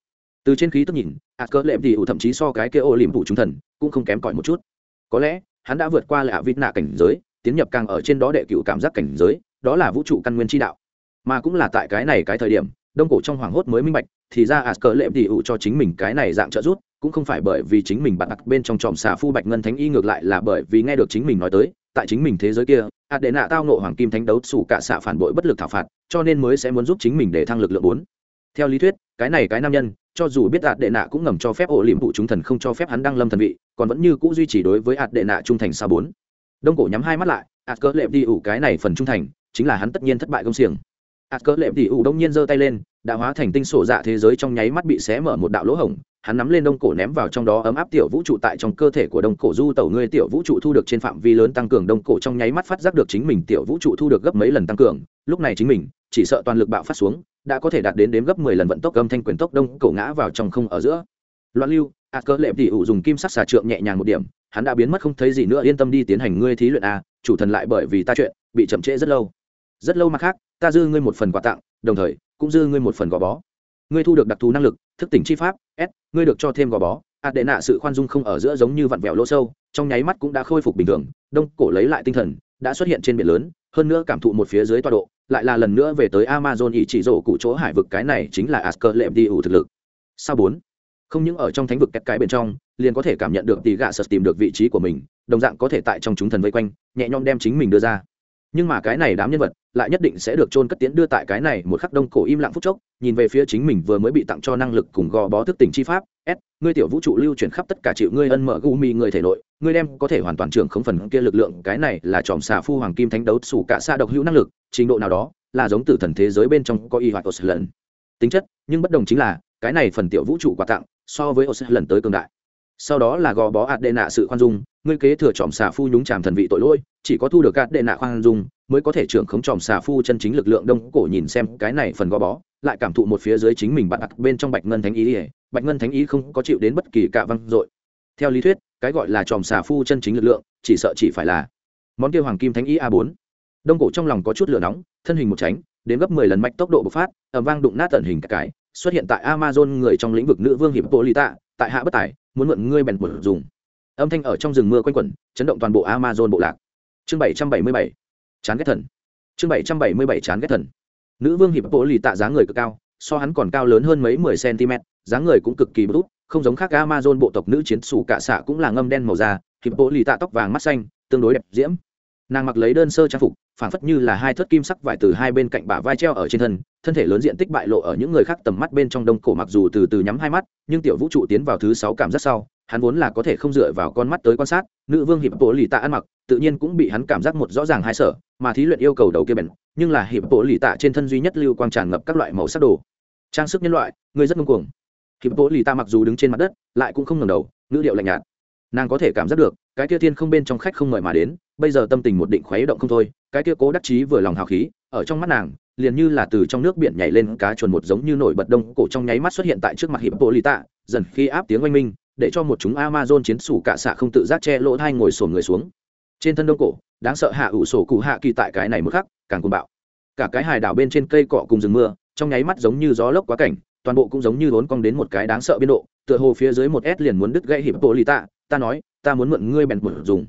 Từ trên khí tức nhìn, ạt cỡ lệm tỉ ủ thậm chí so cái kia ô liềm phụ chúng thần, cũng không kém cỏi một chút có lẽ, hắn đã vượt qua lạ vít nạ cảnh giới, tiến nhập càng ở trên đó đệ cựu cảm giác cảnh giới, đó là vũ trụ căn nguyên tri đạo. Mà cũng là tại cái này cái thời điểm, đông cổ trong hoàng hốt mới minh bạch, thì ra à cờ lệm tỉ ụ cho chính mình cái này dạng trợ rút cũng không phải bởi vì chính mình bặt đặt bên trong tròm xà phu bạch ngân thánh y ngược lại là bởi vì nghe được chính mình nói tới, tại chính mình thế giới kia ạt đệ nạ tao nộ hoàng kim thánh đấu xủ cả xạ phản bội bất lực thảo phạt, cho nên mới sẽ muốn giúp chính mình để thăng lực lượng bốn. Theo lý thuyết, cái này cái nam nhân cho dù biết ạt đệ nạ cũng ngầm cho phép ổ liềm vụ chúng thần không cho phép hắn đăng lâm thần vị, còn vẫn như c ũ duy trì đối với ạt đệ nạ trung thành xa bốn. Đông cổ nhắm hai mắt lại, ạt cỡ lệm đi ủ cái này phần trung thành, chính là hắn tất nhiên thất bại công xiềng. Ạt cỡ lệm đi ủ đông nhiên giơ tay lên, đã hóa thành tinh sổ dạ thế giới trong nháy mắt bị xé mở một đạo lỗ hổng, hắn nắm lên đông cổ ném vào trong đó ấm áp tiểu vũ trụ tại trong cơ thể của đông cổ du tẩu ngươi tiểu vũ trụ thu được trên phạm vi lớn tăng cường, đông cổ trong nháy mắt phát giác được chính mình tiểu vũ trụ thu được gấp mấy lần tăng cường, lúc này chính mình chỉ sợ toàn lực bạo phát xuống đã có thể đạt đến đếm gấp mười lần vận tốc âm thanh quyền tốc đông cổ ngã vào trong không ở giữa. Loạn lưu a cơ lệ tỷ ủ dùng kim sắc xà trượng nhẹ nhàng một điểm, hắn đã biến mất không thấy gì nữa, yên tâm đi tiến hành ngươi thí luyện a chủ thần lại bởi vì ta chuyện, bị chậm trễ rất lâu. Rất lâu mà khác, ta dư ngươi một phần quà tặng, đồng thời, cũng dư ngươi một phần gò bó. Ngươi thu được đặc thù năng lực, thức tỉnh chi pháp, s, ngươi được cho thêm gò bó. Ạt đệ nạ sự khoan dung không ở giữa giống như vặn vẹo lỗ sâu, trong nháy mắt cũng đã khôi phục bình thường, đông cổ lấy lại tinh thần, đã xuất hiện trên biển lớn hơn nữa cảm thụ một phía dưới tọa độ, lại là lần nữa về tới amazon ý chỉ rổ cụ chỗ hải vực cái này chính là asker lệm đi ủ thực lực. Sao bốn? Không những ở trong thánh vực kẹt cái bên trong, liền có thể cảm nhận được tỷ gạ sật tìm được vị trí của mình, đồng dạng có thể tại trong chúng thần vây quanh, nhẹ nhõm đem chính mình đưa ra nhưng mà cái này đám nhân vật lại nhất định sẽ được trôn cất tiến đưa tại cái này một khắc đông cổ im lặng phút chốc, nhìn về phía chính mình vừa mới bị tặng cho năng lực cùng gò bó thức tỉnh chi pháp, s, ngươi tiểu vũ trụ lưu chuyển khắp tất cả chịu ngươi ân mở gu mi người thể nội, ngươi đem có thể hoàn toàn trưởng không phần kia lực lượng, cái này là tròm xà phu hoàng kim thánh đấu xù cả xa độc hữu năng lực, trình độ nào đó là giống tử thần thế giới bên trong có y hoạt lần tính chất, nhưng bất đồng chính là, cái này phần tiểu vũ trụ quà tặng so với lần tới cường đại. Sau đó là gò bó ạt đệ nạ sự khoan dung ngươi kế thừa tròm xà phu nhúng tràm thần vị tội lỗi, chỉ có thu được gạt đệ nạ khoan dung, mới có thể trưởng khống tròm xà phu chân chính lực lượng đông cổ nhìn xem cái này phần gò bó, lại cảm thụ một phía dưới chính mình bạn đặt bên trong bạch ngân thánh ý ỉa bạch ngân thánh ý không có chịu đến bất kỳ cạ văng dội. Theo lý thuyết, cái gọi là tròm xà phu chân chính lực lượng, chỉ sợ chỉ phải là món kia hoàng kim thánh ý a bốn. Đông cổ trong lòng có chút lửa nóng, thân hình một tránh, đến gấp mười lần mạch tốc độ bộc phát ẩm vang đụng nát tận hình cái, xuất hiện tại amazon người trong lĩnh vực nữ vương hiệp bộ lì tạ tại hạ bất tài, muốn mượn ngươi bèn một dùng âm thanh ở trong rừng mưa quanh quẩn, chấn động toàn bộ amazon bộ lạc. Chương bảy trăm bảy mươi bảy, chán ghét thần. Chương bảy trăm bảy mươi bảy, chán ghét thần. Nữ vương hiệp bộ lì tạ dáng người cực cao, so hắn còn cao lớn hơn mấy mười cm dáng người cũng cực kỳ bút không giống khác amazon bộ tộc nữ chiến sủ cả xạ cũng là ngâm đen màu da, hiệp bộ lì tạ tóc vàng mắt xanh, tương đối đẹp diễm. Nàng mặc lấy đơn sơ trang phục phản phất như là hai thớt kim sắc vải từ hai bên cạnh bả vai treo ở trên thân thân thể lớn diện tích bại lộ ở những người khác tầm mắt bên trong đông cổ mặc dù từ từ nhắm hai mắt, nhưng tiểu vũ trụ tiến vào thứ sáu cảm giác sau hắn vốn là có thể không dựa vào con mắt tới quan sát, nữ vương hiệp bộ lì tạ ăn mặc, tự nhiên cũng bị hắn cảm giác một rõ ràng hai sở, mà thí luyện yêu cầu đầu kia bền, nhưng là hiệp bộ lì tạ trên thân duy nhất lưu quang tràn ngập các loại màu sắc đồ. Trang sức nhân loại, người rất ngông cuồng. Hiệp bộ lì tạ mặc dù đứng trên mặt đất, lại cũng không ngẩng đầu, ngữ điệu lạnh nhạt. Nàng có thể cảm giác được, cái kia thiên không bên trong khách không mời mà đến, bây giờ tâm tình một định khuấy động không thôi, cái kia cố đắc chí vừa lòng hào khí, ở trong mắt nàng, liền như là từ trong nước biển nhảy lên cá chuồn một giống như nổi bật đông cổ trong nháy mắt xuất hiện tại trước mặt hiệp bộ lì tạ, dần khi áp tiếng oanh minh để cho một chúng amazon chiến sủ cả xạ không tự giác che lỗ thai ngồi sổn người xuống. Trên thân đông cổ, đáng sợ hạ ủ sổ cụ hạ kỳ tại cái này một khắc, càng cuồng bạo. Cả cái hải đảo bên trên cây cọ cùng rừng mưa, trong nháy mắt giống như gió lốc quá cảnh, toàn bộ cũng giống như vốn cong đến một cái đáng sợ biên độ, tựa hồ phía dưới một s liền muốn đứt gãy hiệp bộ lì tạ, ta nói, ta muốn mượn ngươi bèn mượn dùng.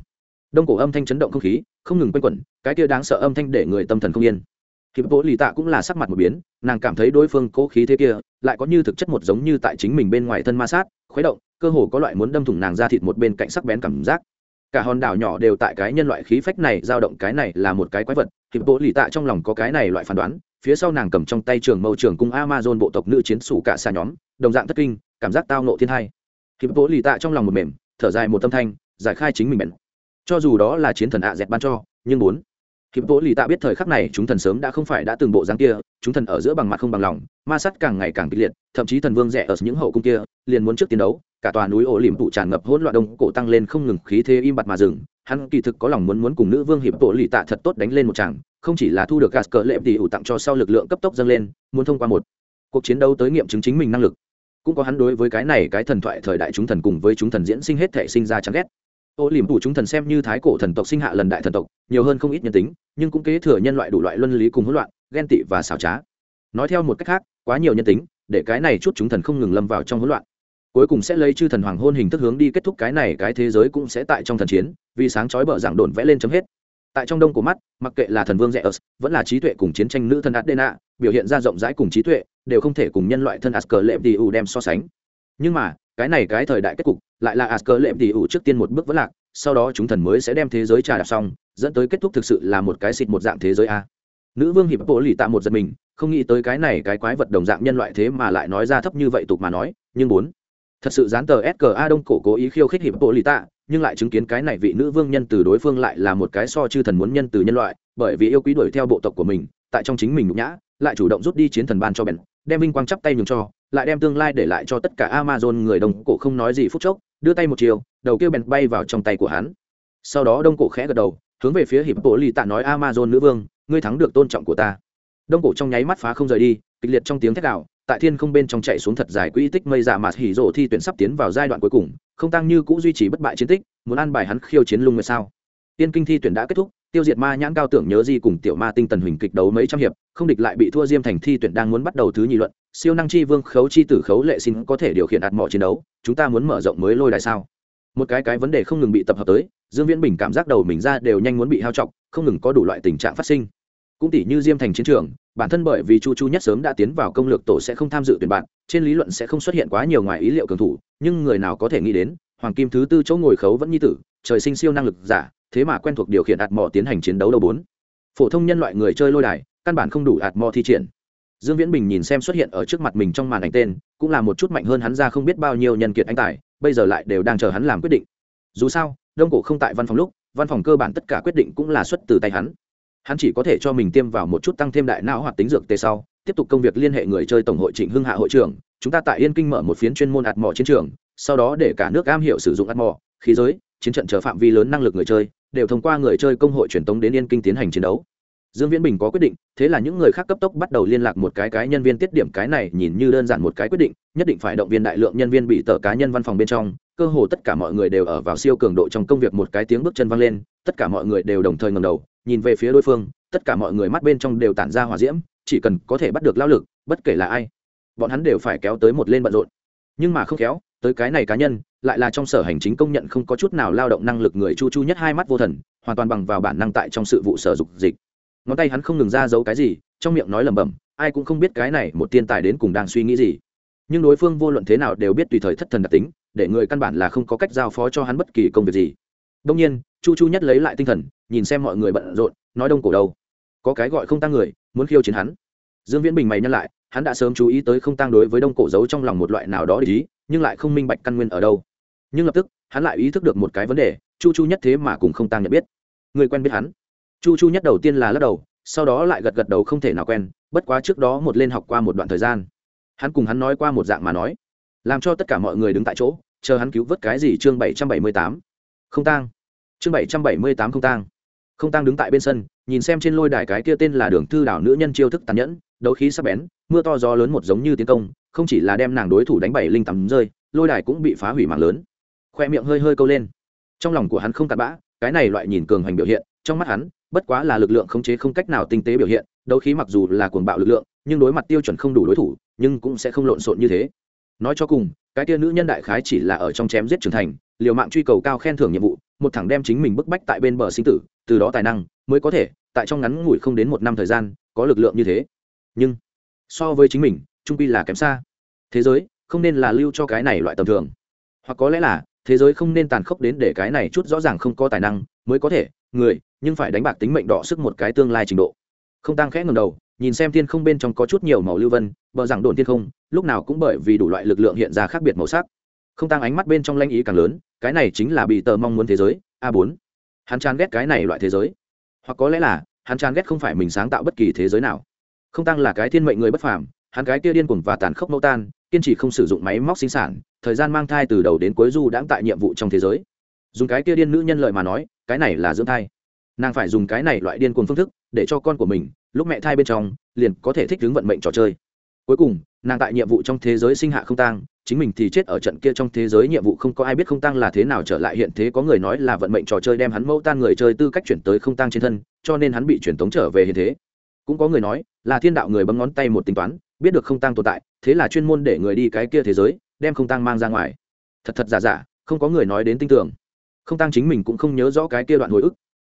Đông cổ âm thanh chấn động không khí, không ngừng quanh quẩn, cái kia đáng sợ âm thanh để người tâm thần không yên. Hiệp bộ lì tạ cũng là sắc mặt một biến nàng cảm thấy đối phương cố khí thế kia lại có như thực chất một giống như tại chính mình bên ngoài thân ma sát, khuấy động, cơ hồ có loại muốn đâm thủng nàng ra thịt một bên cạnh sắc bén cảm giác. Cả hòn đảo nhỏ đều tại cái nhân loại khí phách này dao động cái này là một cái quái vật hiệp bộ lì tạ trong lòng có cái này loại phán đoán, phía sau nàng cầm trong tay trường mâu trường cung amazon bộ tộc nữ chiến sủ cả xa nhóm, đồng dạng thất kinh, cảm giác tao nộ thiên hai. Hiệp bộ lì tạ trong lòng một mềm, thở dài một tâm thanh, giải khai chính mình bèn. Cho dù đó là chiến thần ạ dẹt ban cho, nhưng bốn kiếm tố lì tạ biết thời khắc này chúng thần sớm đã không phải đã từng bộ dáng kia, chúng thần ở giữa bằng mặt không bằng lòng, ma sát càng ngày càng kịch liệt, thậm chí thần vương rẻ ở những hậu cung kia, liền muốn trước tiến đấu, cả tòa núi ổ liềm tụ tràn ngập hỗn loạn đông, cổ tăng lên không ngừng khí thế im bặt mà dừng. Hắn kỳ thực có lòng muốn muốn cùng nữ vương hiệp tổ lì tạ thật tốt đánh lên một tràng, không chỉ là thu được gas cỡ lệm thì ủ tặng cho sau lực lượng cấp tốc dâng lên, muốn thông qua một cuộc chiến đấu tới nghiệm chứng chính mình năng lực. Cũng có hắn đối với cái này cái thần thoại thời đại chúng thần cùng với chúng thần diễn sinh hết thể sinh ra chán ghét ô liềm phủ chúng thần xem như thái cổ thần tộc sinh hạ lần đại thần tộc, nhiều hơn không ít nhân tính, nhưng cũng kế thừa nhân loại đủ loại luân lý cùng hỗn loạn, ghen tị và xảo trá. Nói theo một cách khác, quá nhiều nhân tính, để cái này chút chúng thần không ngừng lâm vào trong hỗn loạn. Cuối cùng sẽ lấy chư thần hoàng hôn hình thức hướng đi kết thúc cái này, cái thế giới cũng sẽ tại trong thần chiến, vì sáng chói bờ giảng đồn vẽ lên chấm hết. Tại trong đông của mắt, mặc kệ là thần vương rẽ ớt vẫn là trí tuệ cùng chiến tranh nữ thân adena biểu hiện ra rộng rãi cùng trí tuệ, đều không thể cùng nhân loại thân ascờ lệm đi u đem so sánh. Nhưng mà cái này cái thời đại kết cục, lại là asker lệm tỉ ủ trước tiên một bước vẫn lạc, sau đó chúng thần mới sẽ đem thế giới trà đạp xong, dẫn tới kết thúc thực sự là một cái xịt một dạng thế giới a. Nữ vương hiệp bộ lì tạ một giật mình, không nghĩ tới cái này cái quái vật đồng dạng nhân loại thế mà lại nói ra thấp như vậy tục mà nói, nhưng bốn thật sự dán tờ ska đông cổ cố ý khiêu khích hiệp bộ lì tạ, nhưng lại chứng kiến cái này vị nữ vương nhân từ đối phương lại là một cái so chư thần muốn nhân từ nhân loại, bởi vì yêu quý đuổi theo bộ tộc của mình, tại trong chính mình nhục nhã, lại chủ động rút đi chiến thần ban cho bèn đem vinh quang chắp tay nhường cho, lại đem tương lai để lại cho tất cả amazon người đồng cổ không nói gì phút chốc, đưa tay một chiều, đầu kêu bèn bay vào trong tay của hắn. Sau đó đông cổ khẽ gật đầu, hướng về phía hiệp bộ lì tạ nói, amazon nữ vương, ngươi thắng được tôn trọng của ta. Đông cổ trong nháy mắt phá không rời đi, kịch liệt trong tiếng thét đạo tại thiên không bên trong chạy xuống thật dài quỹ tích mây giả mạt hỉ rộ thi tuyển sắp tiến vào giai đoạn cuối cùng, không tăng như cũ duy trì bất bại chiến tích, muốn ăn bài hắn khiêu chiến lung người sao? Tiên kinh thi tuyển đã kết thúc tiêu diệt ma nhãn cao tưởng nhớ gì cùng tiểu ma tinh tần huỳnh kịch đấu mấy trăm hiệp, không địch lại bị thua diêm thành thi tuyển đang muốn bắt đầu thứ nhị luận, siêu năng chi vương khấu chi tử khấu lệ xin có thể điều khiển đạt mọi chiến đấu, chúng ta muốn mở rộng mới lôi đại sao? Một cái cái vấn đề không ngừng bị tập hợp tới, dương viễn bình cảm giác đầu mình ra đều nhanh muốn bị hao trọng không ngừng có đủ loại tình trạng phát sinh. Cũng tỷ như diêm thành chiến trường, bản thân bởi vì chu chu nhất sớm đã tiến vào công lược tổ sẽ không tham dự tuyển bạn, trên lý luận sẽ không xuất hiện quá nhiều ngoài ý liệu cường thủ, nhưng người nào có thể nghĩ đến, hoàng kim thứ tư chỗ ngồi khấu vẫn như tử, trời sinh siêu năng lực giả thế mà quen thuộc điều khiển ạt mò tiến hành chiến đấu đầu bốn. Phổ thông nhân loại người chơi lôi đài, căn bản không đủ ạt mò thi triển. Dương viễn bình nhìn xem xuất hiện ở trước mặt mình trong màn ảnh tên, cũng là một chút mạnh hơn hắn ra không biết bao nhiêu nhân kiệt anh tài, bây giờ lại đều đang chờ hắn làm quyết định. Dù sao, đông cổ không tại văn phòng lúc, văn phòng cơ bản tất cả quyết định cũng là xuất từ tay hắn. Hắn chỉ có thể cho mình tiêm vào một chút tăng thêm đại não hoạt tính dược tê sau, tiếp tục công việc liên hệ người chơi tổng hội trịnh hưng hạ hội trưởng, chúng ta tại yên kinh mở một phiến chuyên môn ạt mỏ chiến trường, sau đó để cả nước am hiểu sử dụng ạt mỏ khí giới chiến trận chờ phạm vi lớn năng lực người chơi, đều thông qua người chơi công hội truyền tống đến yên kinh tiến hành chiến đấu. Dương viễn bình có quyết định, thế là những người khác cấp tốc bắt đầu liên lạc một cái cái nhân viên tiết điểm cái này, nhìn như đơn giản một cái quyết định, nhất định phải động viên đại lượng nhân viên bị tờ cá nhân văn phòng bên trong, cơ hồ tất cả mọi người đều ở vào siêu cường độ trong công việc một cái tiếng bước chân vang lên, tất cả mọi người đều đồng thời ngầm đầu, nhìn về phía đối phương, tất cả mọi người mắt bên trong đều tản ra hỏa diễm, chỉ cần có thể bắt được lao lực, bất kể là ai, bọn hắn đều phải kéo tới một lên bận rộn. Nhưng mà không kéo tới cái này cá nhân lại là trong sở hành chính công nhận không có chút nào lao động năng lực người chu chu nhất hai mắt vô thần, hoàn toàn bằng vào bản năng tại trong sự vụ sở dục dịch. Ngón tay hắn không ngừng ra giấu cái gì, trong miệng nói lẩm bẩm, ai cũng không biết cái này một tiên tài đến cùng đang suy nghĩ gì. Nhưng đối phương vô luận thế nào đều biết tùy thời thất thần đặc tính, để người căn bản là không có cách giao phó cho hắn bất kỳ công việc gì. Đông nhiên, chu chu nhất lấy lại tinh thần, nhìn xem mọi người bận rộn, nói đông cổ đâu. Có cái gọi không tăng người, muốn khiêu chiến hắn. Dương viễn bình mày nhắc lại, hắn đã sớm chú ý tới không tăng đối với đông cổ giấu trong lòng một loại nào đó để ý, nhưng lại không minh bạch căn nguyên ở đâu nhưng lập tức, hắn lại ý thức được một cái vấn đề, chu chu nhất thế mà cùng không tăng nhận biết. Người quen biết hắn. Chu chu nhất đầu tiên là lắc đầu, sau đó lại gật gật đầu không thể nào quen, bất quá trước đó một lên học qua một đoạn thời gian. Hắn cùng hắn nói qua một dạng mà nói. Làm cho tất cả mọi người đứng tại chỗ, chờ hắn cứu vớt cái gì chương bảy trăm bảy mươi tám. Không tang. Chương bảy trăm bảy mươi tám không tang. Không tang đứng tại bên sân, nhìn xem trên lôi đài cái kia tên là đường thư đảo nữ nhân chiêu thức tàn nhẫn, đấu khí sắc bén, mưa to gió lớn một giống như tiến công, không chỉ là đem nàng đối thủ đánh bảy linh tắm rơi, lôi đài cũng bị phá hủy mạng lớn khoe miệng hơi hơi câu lên. Trong lòng của hắn không cặn bã, cái này loại nhìn cường hành biểu hiện, trong mắt hắn, bất quá là lực lượng khống chế không cách nào tinh tế biểu hiện, đấu khí mặc dù là cuồng bạo lực lượng, nhưng đối mặt tiêu chuẩn không đủ đối thủ, nhưng cũng sẽ không lộn xộn như thế. Nói cho cùng, cái tia nữ nhân đại khái chỉ là ở trong chém giết trưởng thành, liều mạng truy cầu cao khen thưởng nhiệm vụ, một thẳng đem chính mình bức bách tại bên bờ sinh tử, từ đó tài năng mới có thể, tại trong ngắn ngủi không đến một năm thời gian, có lực lượng như thế. Nhưng, so với chính mình, trung pi là kém xa. Thế giới, không nên là lưu cho cái này loại tầm thường. Hoặc có lẽ là thế giới không nên tàn khốc đến để cái này chút rõ ràng không có tài năng mới có thể, người, nhưng phải đánh bạc tính mệnh đỏ sức một cái tương lai trình độ. Không tăng khẽ ngầm đầu, nhìn xem thiên không bên trong có chút nhiều màu lưu vân, bờ rằng đồn thiên không, lúc nào cũng bởi vì đủ loại lực lượng hiện ra khác biệt màu sắc. Không tăng ánh mắt bên trong lanh ý càng lớn, cái này chính là bị tờ mong muốn thế giới, a bốn. Hắn chán ghét cái này loại thế giới. Hoặc có lẽ là, hắn chán ghét không phải mình sáng tạo bất kỳ thế giới nào. Không tăng là cái thiên mệnh người bất phàm, hắn cái kia điên cuồng và tàn khốc mẫu tan kiên trì không sử dụng máy móc sinh sản, thời gian mang thai từ đầu đến cuối du đãng tại nhiệm vụ trong thế giới. Dùng cái kia điên nữ nhân lợi mà nói, cái này là dưỡng thai. Nàng phải dùng cái này loại điên cuồng phương thức để cho con của mình, lúc mẹ thai bên trong, liền có thể thích ứng vận mệnh trò chơi. Cuối cùng, nàng tại nhiệm vụ trong thế giới sinh hạ không tang, chính mình thì chết ở trận kia trong thế giới nhiệm vụ không có ai biết không tang là thế nào trở lại hiện thế có người nói là vận mệnh trò chơi đem hắn mẫu tan người chơi tư cách chuyển tới không tang trên thân, cho nên hắn bị chuyển tống trở về hiện thế cũng có người nói, là thiên đạo người bấm ngón tay một tính toán, biết được không tang tồn tại, thế là chuyên môn để người đi cái kia thế giới, đem không tang mang ra ngoài. Thật thật giả giả, không có người nói đến tin tưởng. Không tang chính mình cũng không nhớ rõ cái kia đoạn hồi ức.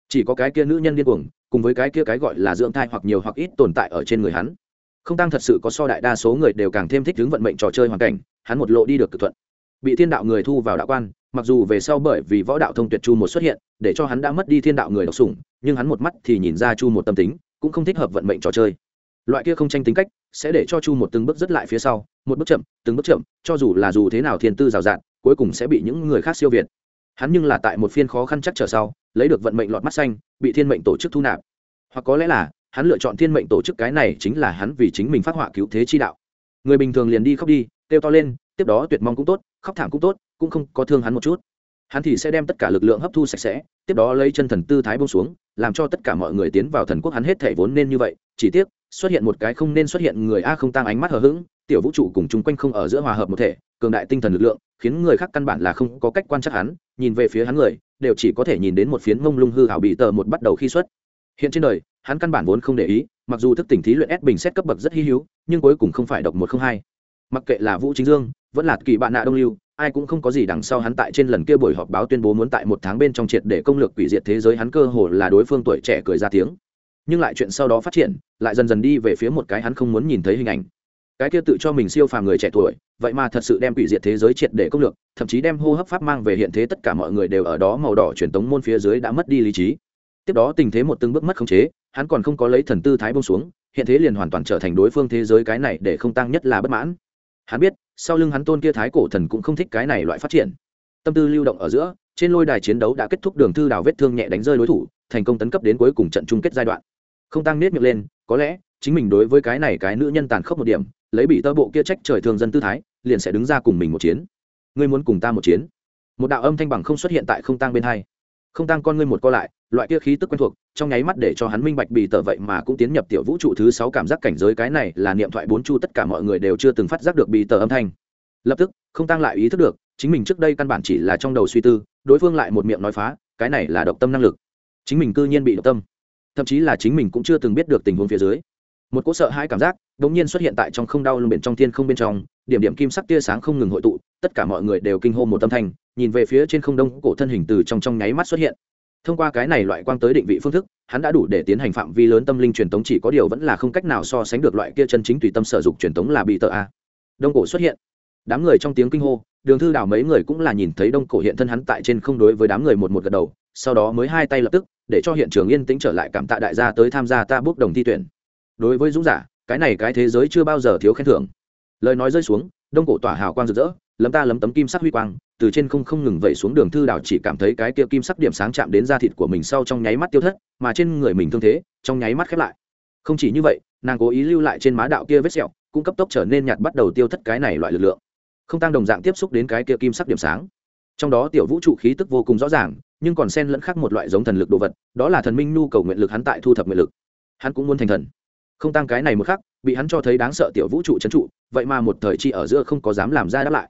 Chỉ có cái kia nữ nhân điên cuồng, cùng với cái kia cái gọi là dưỡng thai hoặc nhiều hoặc ít tồn tại ở trên người hắn. Không tăng thật sự có so đại đa số người đều càng thêm thích hướng vận mệnh trò chơi hoàn cảnh, hắn một lộ đi được cực thuận. Bị thiên đạo người thu vào đạo quan, mặc dù về sau bởi vì võ đạo thông tuyệt chu một xuất hiện, để cho hắn đã mất đi thiên đạo người độc sủng, nhưng hắn một mắt thì nhìn ra chu một tâm tính cũng không thích hợp vận mệnh trò chơi. Loại kia không tranh tính cách, sẽ để cho chu một từng bước rất lại phía sau, một bước chậm, từng bước chậm, cho dù là dù thế nào thiên tư rào rạt, cuối cùng sẽ bị những người khác siêu việt. Hắn nhưng là tại một phiên khó khăn chắc trở sau, lấy được vận mệnh lọt mắt xanh, bị thiên mệnh tổ chức thu nạp. Hoặc có lẽ là, hắn lựa chọn thiên mệnh tổ chức cái này chính là hắn vì chính mình phát họa cứu thế chi đạo. Người bình thường liền đi khóc đi, kêu to lên, tiếp đó tuyệt mong cũng tốt, khóc thảm cũng tốt, cũng không có thương hắn một chút. Hắn thì sẽ đem tất cả lực lượng hấp thu sạch sẽ, tiếp đó lấy chân thần tư thái bông xuống làm cho tất cả mọi người tiến vào thần quốc hắn hết thể vốn nên như vậy. Chỉ tiếc, xuất hiện một cái không nên xuất hiện người a không tăng ánh mắt hờ hững, tiểu vũ trụ cùng chung quanh không ở giữa hòa hợp một thể, cường đại tinh thần lực lượng, khiến người khác căn bản là không có cách quan trắc hắn, nhìn về phía hắn người, đều chỉ có thể nhìn đến một phiến mông lung hư hảo bị tờ một bắt đầu khi xuất. Hiện trên đời, hắn căn bản vốn không để ý, mặc dù thức tỉnh thí luyện s bình xét cấp bậc rất hy hữu, nhưng cuối cùng không phải độc một không hai. Mặc kệ là vũ chính dương, vẫn là kỳ bạn nạ đông lưu ai cũng không có gì đằng sau hắn tại trên lần kia buổi họp báo tuyên bố muốn tại một tháng bên trong triệt để công lược quỷ diệt thế giới, hắn cơ hồ là đối phương tuổi trẻ cười ra tiếng. Nhưng lại chuyện sau đó phát triển, lại dần dần đi về phía một cái hắn không muốn nhìn thấy hình ảnh. Cái kia tự cho mình siêu phàm người trẻ tuổi, vậy mà thật sự đem quỷ diệt thế giới triệt để công lược, thậm chí đem hô hấp pháp mang về hiện thế tất cả mọi người đều ở đó màu đỏ truyền tống môn phía dưới đã mất đi lý trí. Tiếp đó tình thế một từng bước mất khống chế, hắn còn không có lấy thần tư thái bông xuống, hiện thế liền hoàn toàn trở thành đối phương thế giới cái này để không tăng nhất là bất mãn. Hắn biết sau lưng hắn tôn kia thái cổ thần cũng không thích cái này loại phát triển. Tâm tư lưu động ở giữa, trên lôi đài chiến đấu đã kết thúc đường thư đào vết thương nhẹ đánh rơi đối thủ, thành công tấn cấp đến cuối cùng trận chung kết giai đoạn. Không tăng nết miệng lên, có lẽ, chính mình đối với cái này cái nữ nhân tàn khốc một điểm, lấy bị tơ bộ kia trách trời thường dân tư thái, liền sẽ đứng ra cùng mình một chiến. Ngươi muốn cùng ta một chiến? Một đạo âm thanh bằng không xuất hiện tại không tăng bên hai không tăng con ngươi một co lại, loại kia khí tức quen thuộc, trong nháy mắt để cho hắn minh bạch bị tờ vậy mà cũng tiến nhập tiểu vũ trụ thứ sáu cảm giác cảnh giới cái này là niệm thoại bốn chu tất cả mọi người đều chưa từng phát giác được bị tờ âm thanh. Lập tức, không tăng lại ý thức được, chính mình trước đây căn bản chỉ là trong đầu suy tư, đối phương lại một miệng nói phá, cái này là độc tâm năng lực. Chính mình cư nhiên bị độc tâm. Thậm chí là chính mình cũng chưa từng biết được tình huống phía dưới. Một cỗ sợ hai cảm giác đ ỗ n g nhiên xuất hiện tại trong không đau lưng biển trong thiên không bên trong, điểm điểm kim sắc tia sáng không ngừng hội tụ tất cả mọi người đều kinh hô một tâm thanh, nhìn về phía trên không đông cổ thân hình từ trong trong nháy mắt xuất hiện. Thông qua cái này loại quang tới định vị phương thức, hắn đã đủ để tiến hành phạm vi lớn tâm linh truyền tống, chỉ có điều vẫn là không cách nào so sánh được loại kia chân chính tùy tâm sở dục truyền tống là bị tờ a. Đông cổ xuất hiện. Đám người trong tiếng kinh hô, đường thư đảo mấy người cũng là nhìn thấy đông cổ hiện thân hắn tại trên không đối với đám người một một gật đầu, sau đó mới hai tay lập tức, để cho hiện trường yên tĩnh trở lại cảm tạ đại gia tới tham gia ta bước đồng thi tuyển. Đối với dũng giả, cái này cái thế giới chưa bao giờ thiếu khen thưởng. Lời nói rơi xuống, đông cổ tỏa hào quang rực rỡ lấm ta lấm tấm kim sắc huy quang, từ trên không không ngừng vẩy xuống đường thư đảo chỉ cảm thấy cái kia kim sắc điểm sáng chạm đến da thịt của mình sau trong nháy mắt tiêu thất, mà trên người mình thương thế, trong nháy mắt khép lại. Không chỉ như vậy, nàng cố ý lưu lại trên má đạo kia vết sẹo, cũng cấp tốc trở nên nhạt bắt đầu tiêu thất cái này loại lực lượng. Không tăng đồng dạng tiếp xúc đến cái kia kim sắc điểm sáng. Trong đó tiểu vũ trụ khí tức vô cùng rõ ràng, nhưng còn xen lẫn khác một loại giống thần lực đồ vật, đó là thần minh nhu cầu nguyện lực hắn tại thu thập nguyện lực. Hắn cũng muốn thành thần. Không tăng cái này một khắc, bị hắn cho thấy đáng sợ tiểu vũ trụ trấn trụ, vậy mà một thời chi ở giữa không có dám làm ra đáp lại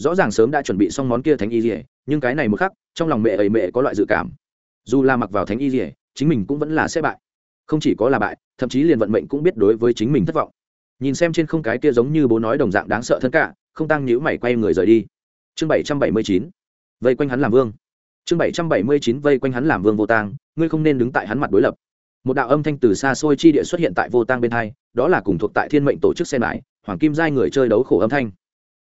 rõ ràng sớm đã chuẩn bị xong món kia thánh y rỉa nhưng cái này một khắc, trong lòng mẹ ấy mẹ có loại dự cảm. Dù là mặc vào thánh y rỉa chính mình cũng vẫn là sẽ bại. Không chỉ có là bại, thậm chí liền vận mệnh cũng biết đối với chính mình thất vọng. Nhìn xem trên không cái kia giống như bố nói đồng dạng đáng sợ thân cả, không tăng nhữ mày quay người rời đi. Chương bảy trăm bảy mươi chín. Vây quanh hắn làm vương. Chương bảy trăm bảy mươi chín, vây quanh hắn làm vương vô tang, ngươi không nên đứng tại hắn mặt đối lập. Một đạo âm thanh từ xa xôi chi địa xuất hiện tại vô tang bên hai, đó là cùng thuộc tại thiên mệnh tổ chức xe mãi, hoàng kim giai người chơi đấu khổ âm thanh.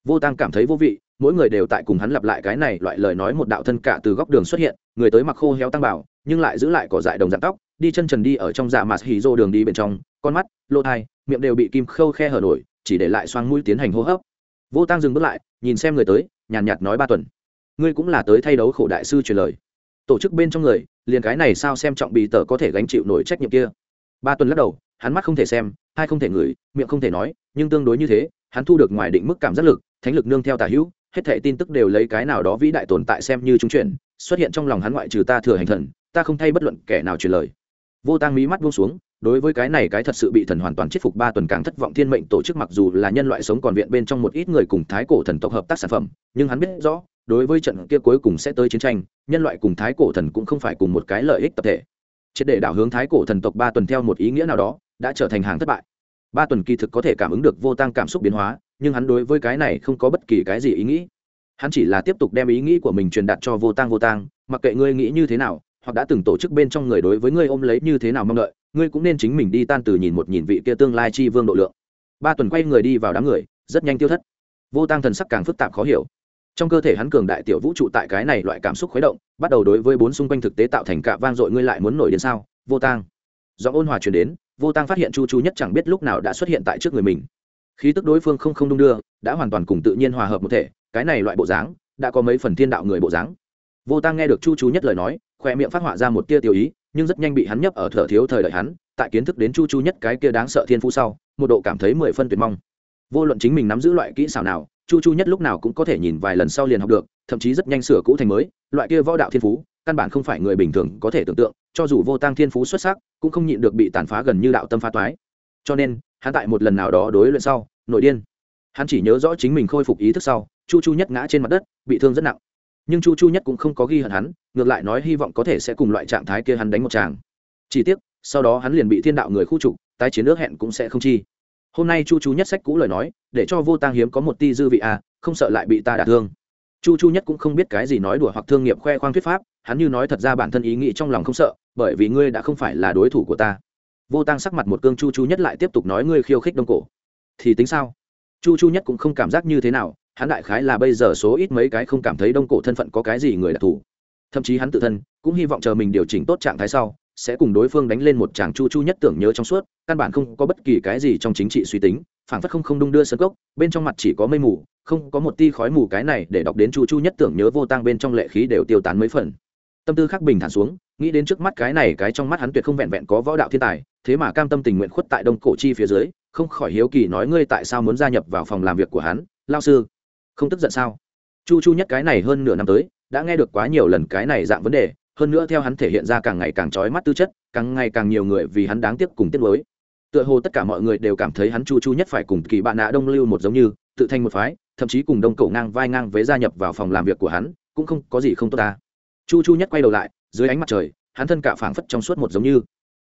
Vô tang cảm thấy vô vị mỗi người đều tại cùng hắn lặp lại cái này loại lời nói một đạo thân cả từ góc đường xuất hiện người tới mặc khô héo tăng bảo nhưng lại giữ lại cỏ dại đồng dạng tóc đi chân trần đi ở trong dạ mạt hì rô đường đi bên trong con mắt lỗ thai miệng đều bị kim khâu khe hở nổi chỉ để lại xoang mũi tiến hành hô hấp. Vô tăng dừng bước lại nhìn xem người tới nhàn nhạt, nói ba tuần. Ngươi cũng là tới thay đấu khổ đại sư truyền lời. Tổ chức bên trong người liền cái này sao xem trọng bị tờ có thể gánh chịu nổi trách nhiệm kia. Ba tuần lắc đầu hắn mắt không thể xem hai không thể ngửi miệng không thể nói nhưng tương đối như thế hắn thu được ngoài định mức cảm giác lực thánh lực nương theo tả hữu hết thảy tin tức đều lấy cái nào đó vĩ đại tồn tại xem như trung chuyển, xuất hiện trong lòng hắn ngoại trừ ta thừa hành thần, ta không thay bất luận kẻ nào truyền lời. Vô tang mí mắt buông xuống, đối với cái này cái thật sự bị thần hoàn toàn chết phục ba tuần càng thất vọng thiên mệnh tổ chức mặc dù là nhân loại sống còn viện bên trong một ít người cùng thái cổ thần tộc hợp tác sản phẩm, nhưng hắn biết rõ, đối với trận kia cuối cùng sẽ tới chiến tranh, nhân loại cùng thái cổ thần cũng không phải cùng một cái lợi ích tập thể. Triệt để đảo hướng thái cổ thần tộc ba tuần theo một ý nghĩa nào đó, đã trở thành hàng thất bại ba tuần kỳ thực có thể cảm ứng được vô tăng cảm xúc biến hóa, nhưng hắn đối với cái này không có bất kỳ cái gì ý nghĩ. Hắn chỉ là tiếp tục đem ý nghĩ của mình truyền đạt cho vô tăng vô tăng, mặc kệ ngươi nghĩ như thế nào, hoặc đã từng tổ chức bên trong người đối với ngươi ôm lấy như thế nào mong đợi, ngươi cũng nên chính mình đi tan từ nhìn một nhìn vị kia tương lai chi vương độ lượng. Ba tuần quay người đi vào đám người, rất nhanh tiêu thất. Vô tăng thần sắc càng phức tạp khó hiểu. Trong cơ thể hắn cường đại tiểu vũ trụ tại cái này loại cảm xúc khuấy động, bắt đầu đối với bốn xung quanh thực tế tạo thành cả vang dội ngươi lại muốn nổi đến sao? Vô tăng. Do ôn hòa truyền đến vô tăng phát hiện chu chu nhất chẳng biết lúc nào đã xuất hiện tại trước người mình. Khí tức đối phương không không đung đưa, đã hoàn toàn cùng tự nhiên hòa hợp một thể, cái này loại bộ dáng, đã có mấy phần thiên đạo người bộ dáng. Vô tăng nghe được chu chu nhất lời nói khoe miệng phát họa ra một tia tiêu ý, nhưng rất nhanh bị hắn nhấp ở thở thiếu thời đợi hắn, tại kiến thức đến chu chu nhất cái kia đáng sợ thiên phú sau, một độ cảm thấy mười phân tuyệt mong. Vô luận chính mình nắm giữ loại kỹ xảo nào, chu chu nhất lúc nào cũng có thể nhìn vài lần sau liền học được, thậm chí rất nhanh sửa cũ thành mới, loại kia võ đạo thiên phú căn bản không phải người bình thường có thể tưởng tượng, cho dù vô tăng thiên phú xuất sắc, cũng không nhịn được bị tàn phá gần như đạo tâm phá toái. Cho nên, hắn tại một lần nào đó đối luyện sau, nội điên. Hắn chỉ nhớ rõ chính mình khôi phục ý thức sau, chu chu nhất ngã trên mặt đất, bị thương rất nặng. Nhưng chu chu nhất cũng không có ghi hận hắn, ngược lại nói hy vọng có thể sẽ cùng loại trạng thái kia hắn đánh một tràng. Chỉ tiếc, sau đó hắn liền bị thiên đạo người khu trục, tái chiến nước hẹn cũng sẽ không chi. Hôm nay chu chu nhất sách cũ lời nói, để cho vô tang hiếm có một ti dư vị à không sợ lại bị ta đả thương. Chu chu nhất cũng không biết cái gì nói đùa hoặc thương nghiệp khoe khoang thuyết pháp hắn như nói thật ra bản thân ý nghĩ trong lòng không sợ, bởi vì ngươi đã không phải là đối thủ của ta. Vô tăng sắc mặt một cương chu chu nhất lại tiếp tục nói ngươi khiêu khích đông cổ. Thì tính sao? Chu chu nhất cũng không cảm giác như thế nào, hắn đại khái là bây giờ số ít mấy cái không cảm thấy đông cổ thân phận có cái gì người đặc thù. Thậm chí hắn tự thân, cũng hy vọng chờ mình điều chỉnh tốt trạng thái sau, sẽ cùng đối phương đánh lên một tràng chu chu nhất tưởng nhớ trong suốt, căn bản không có bất kỳ cái gì trong chính trị suy tính phản phất không không đung đưa sân gốc bên trong mặt chỉ có mây mù, không có một ti khói mù cái này để đọc đến chu chu nhất tưởng nhớ vô tang bên trong lệ khí đều tiêu tán mấy phần tâm tư khắc bình thản xuống, nghĩ đến trước mắt cái này, cái trong mắt hắn tuyệt không vẹn vẹn có võ đạo thiên tài, thế mà cam tâm tình nguyện khuất tại đông cổ chi phía dưới, không khỏi hiếu kỳ nói ngươi tại sao muốn gia nhập vào phòng làm việc của hắn, lao sư. Không tức giận sao? Chu chu nhất cái này hơn nửa năm tới, đã nghe được quá nhiều lần cái này dạng vấn đề, hơn nữa theo hắn thể hiện ra càng ngày càng trói mắt tư chất, càng ngày càng nhiều người vì hắn đáng tiếc cùng tiếc lối tựa hồ tất cả mọi người đều cảm thấy hắn chu chu nhất phải cùng kỳ bạn nạ đông lưu một giống như, tự thành một phái, thậm chí cùng đông cổ ngang vai ngang với gia nhập vào phòng làm việc của hắn, cũng không có gì không tốt ta chu chu nhất quay đầu lại, dưới ánh mặt trời, hắn thân cả phảng phất trong suốt một giống như.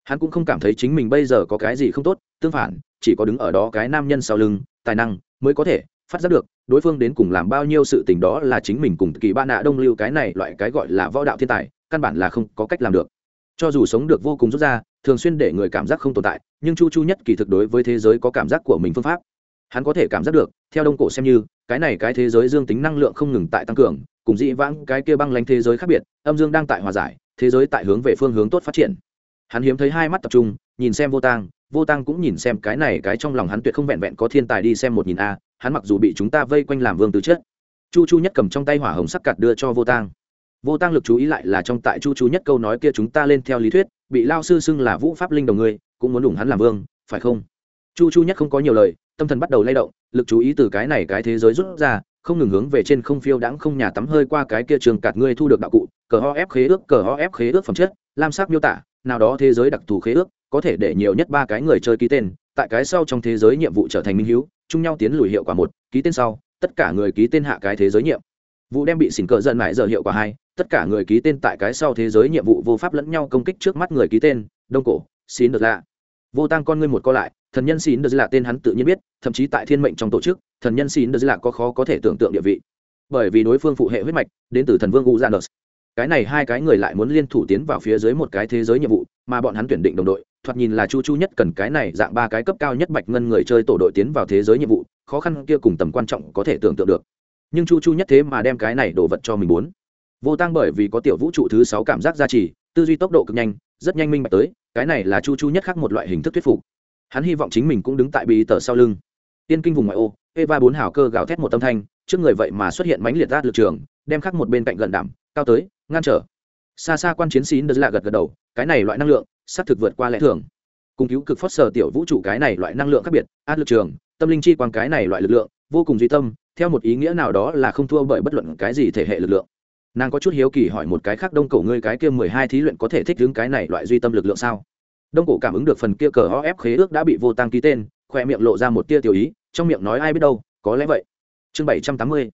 Hắn cũng không cảm thấy chính mình bây giờ có cái gì không tốt, tương phản, chỉ có đứng ở đó cái nam nhân sau lưng, tài năng mới có thể phát giác được đối phương đến cùng làm bao nhiêu sự tình đó là chính mình cùng kỳ ba nạ đông lưu cái này loại cái gọi là võ đạo thiên tài, căn bản là không có cách làm được. Cho dù sống được vô cùng rút ra, thường xuyên để người cảm giác không tồn tại, nhưng chu chu nhất kỳ thực đối với thế giới có cảm giác của mình phương pháp. Hắn có thể cảm giác được, theo đông cổ xem như, cái này cái thế giới dương tính năng lượng không ngừng tại tăng cường cùng dị vãng cái kia băng lánh thế giới khác biệt, âm dương đang tại hòa giải, thế giới tại hướng về phương hướng tốt phát triển. Hắn hiếm thấy hai mắt tập trung, nhìn xem vô tang, vô tăng cũng nhìn xem cái này cái trong lòng hắn tuyệt không vẹn vẹn có thiên tài đi xem một nhìn a, hắn mặc dù bị chúng ta vây quanh làm vương tứ chất. Chu chu nhất cầm trong tay hỏa hồng sắc cạt đưa cho vô tăng vô tăng lực chú ý lại là trong tại chu chu nhất câu nói kia chúng ta lên theo lý thuyết, bị lao sư xưng là vũ pháp linh đồng ngươi cũng muốn đủng hắn làm vương, phải không? Chu chu nhất không có nhiều lời, tâm thần bắt đầu lay động, lực chú ý từ cái này cái thế giới rút ra không ngừng hướng về trên không phiêu đãng không nhà tắm hơi qua cái kia trường cạt ngươi thu được đạo cụ, cờ ho ép khế ước, cờ ho ép khế ước phẩm chất, lam sắc miêu tả, nào đó thế giới đặc thù khế ước, có thể để nhiều nhất ba cái người chơi ký tên, tại cái sau trong thế giới nhiệm vụ trở thành minh hữu chung nhau tiến lùi hiệu quả một, ký tên sau, tất cả người ký tên hạ cái thế giới nhiệm. Vụ đem bị xỉn cờ giận mãi giờ hiệu quả hai, tất cả người ký tên tại cái sau thế giới nhiệm vụ vô pháp lẫn nhau công kích trước mắt người ký tên, đông cổ, xin được lạ vô tăng con ngươi một co lại, thần nhân xin đờ là tên hắn tự nhiên biết, thậm chí tại thiên mệnh trong tổ chức, thần nhân xin đờ là có khó có thể tưởng tượng địa vị. Bởi vì đối phương phụ hệ huyết mạch, đến từ thần vương u gian cái này hai cái người lại muốn liên thủ tiến vào phía dưới một cái thế giới nhiệm vụ, mà bọn hắn tuyển định đồng đội, thoạt nhìn là chu chu nhất cần cái này dạng ba cái cấp cao nhất bạch ngân người chơi tổ đội tiến vào thế giới nhiệm vụ, khó khăn kia cùng tầm quan trọng có thể tưởng tượng được. Nhưng chu chu nhất thế mà đem cái này đổ vật cho mình muốn. Vô tăng bởi vì có tiểu vũ trụ thứ sáu cảm giác gia trì, tư duy tốc độ cực nhanh, rất nhanh minh bạch tới cái này là chu chu nhất khác một loại hình thức thuyết phục. Hắn hy vọng chính mình cũng đứng tại bị tờ sau lưng. Tiên kinh vùng ngoại ô, eva bốn hảo cơ gào thét một tâm thanh, trước người vậy mà xuất hiện mãnh liệt át lực trường, đem khắc một bên cạnh gần đảm, cao tới, ngăn trở. Xa xa quan chiến sĩ đất lạ gật gật đầu, cái này loại năng lượng, xác thực vượt qua lẽ thường. Cùng cứu cực phót sở tiểu vũ trụ cái này loại năng lượng khác biệt, át lực trường, tâm linh chi quang cái này loại lực lượng, vô cùng duy tâm, theo một ý nghĩa nào đó là không thua bởi bất luận cái gì thể hệ lực lượng nàng có chút hiếu kỳ hỏi một cái khác đông cổ ngươi cái kia mười hai thí luyện có thể thích ứng cái này loại duy tâm lực lượng sao? Đông cổ cảm ứng được phần kia cờ o ép khế ước đã bị vô tăng ký tên, khoe miệng lộ ra một tia tiểu ý, trong miệng nói ai biết đâu, có lẽ vậy. Chương bảy trăm tám mươi.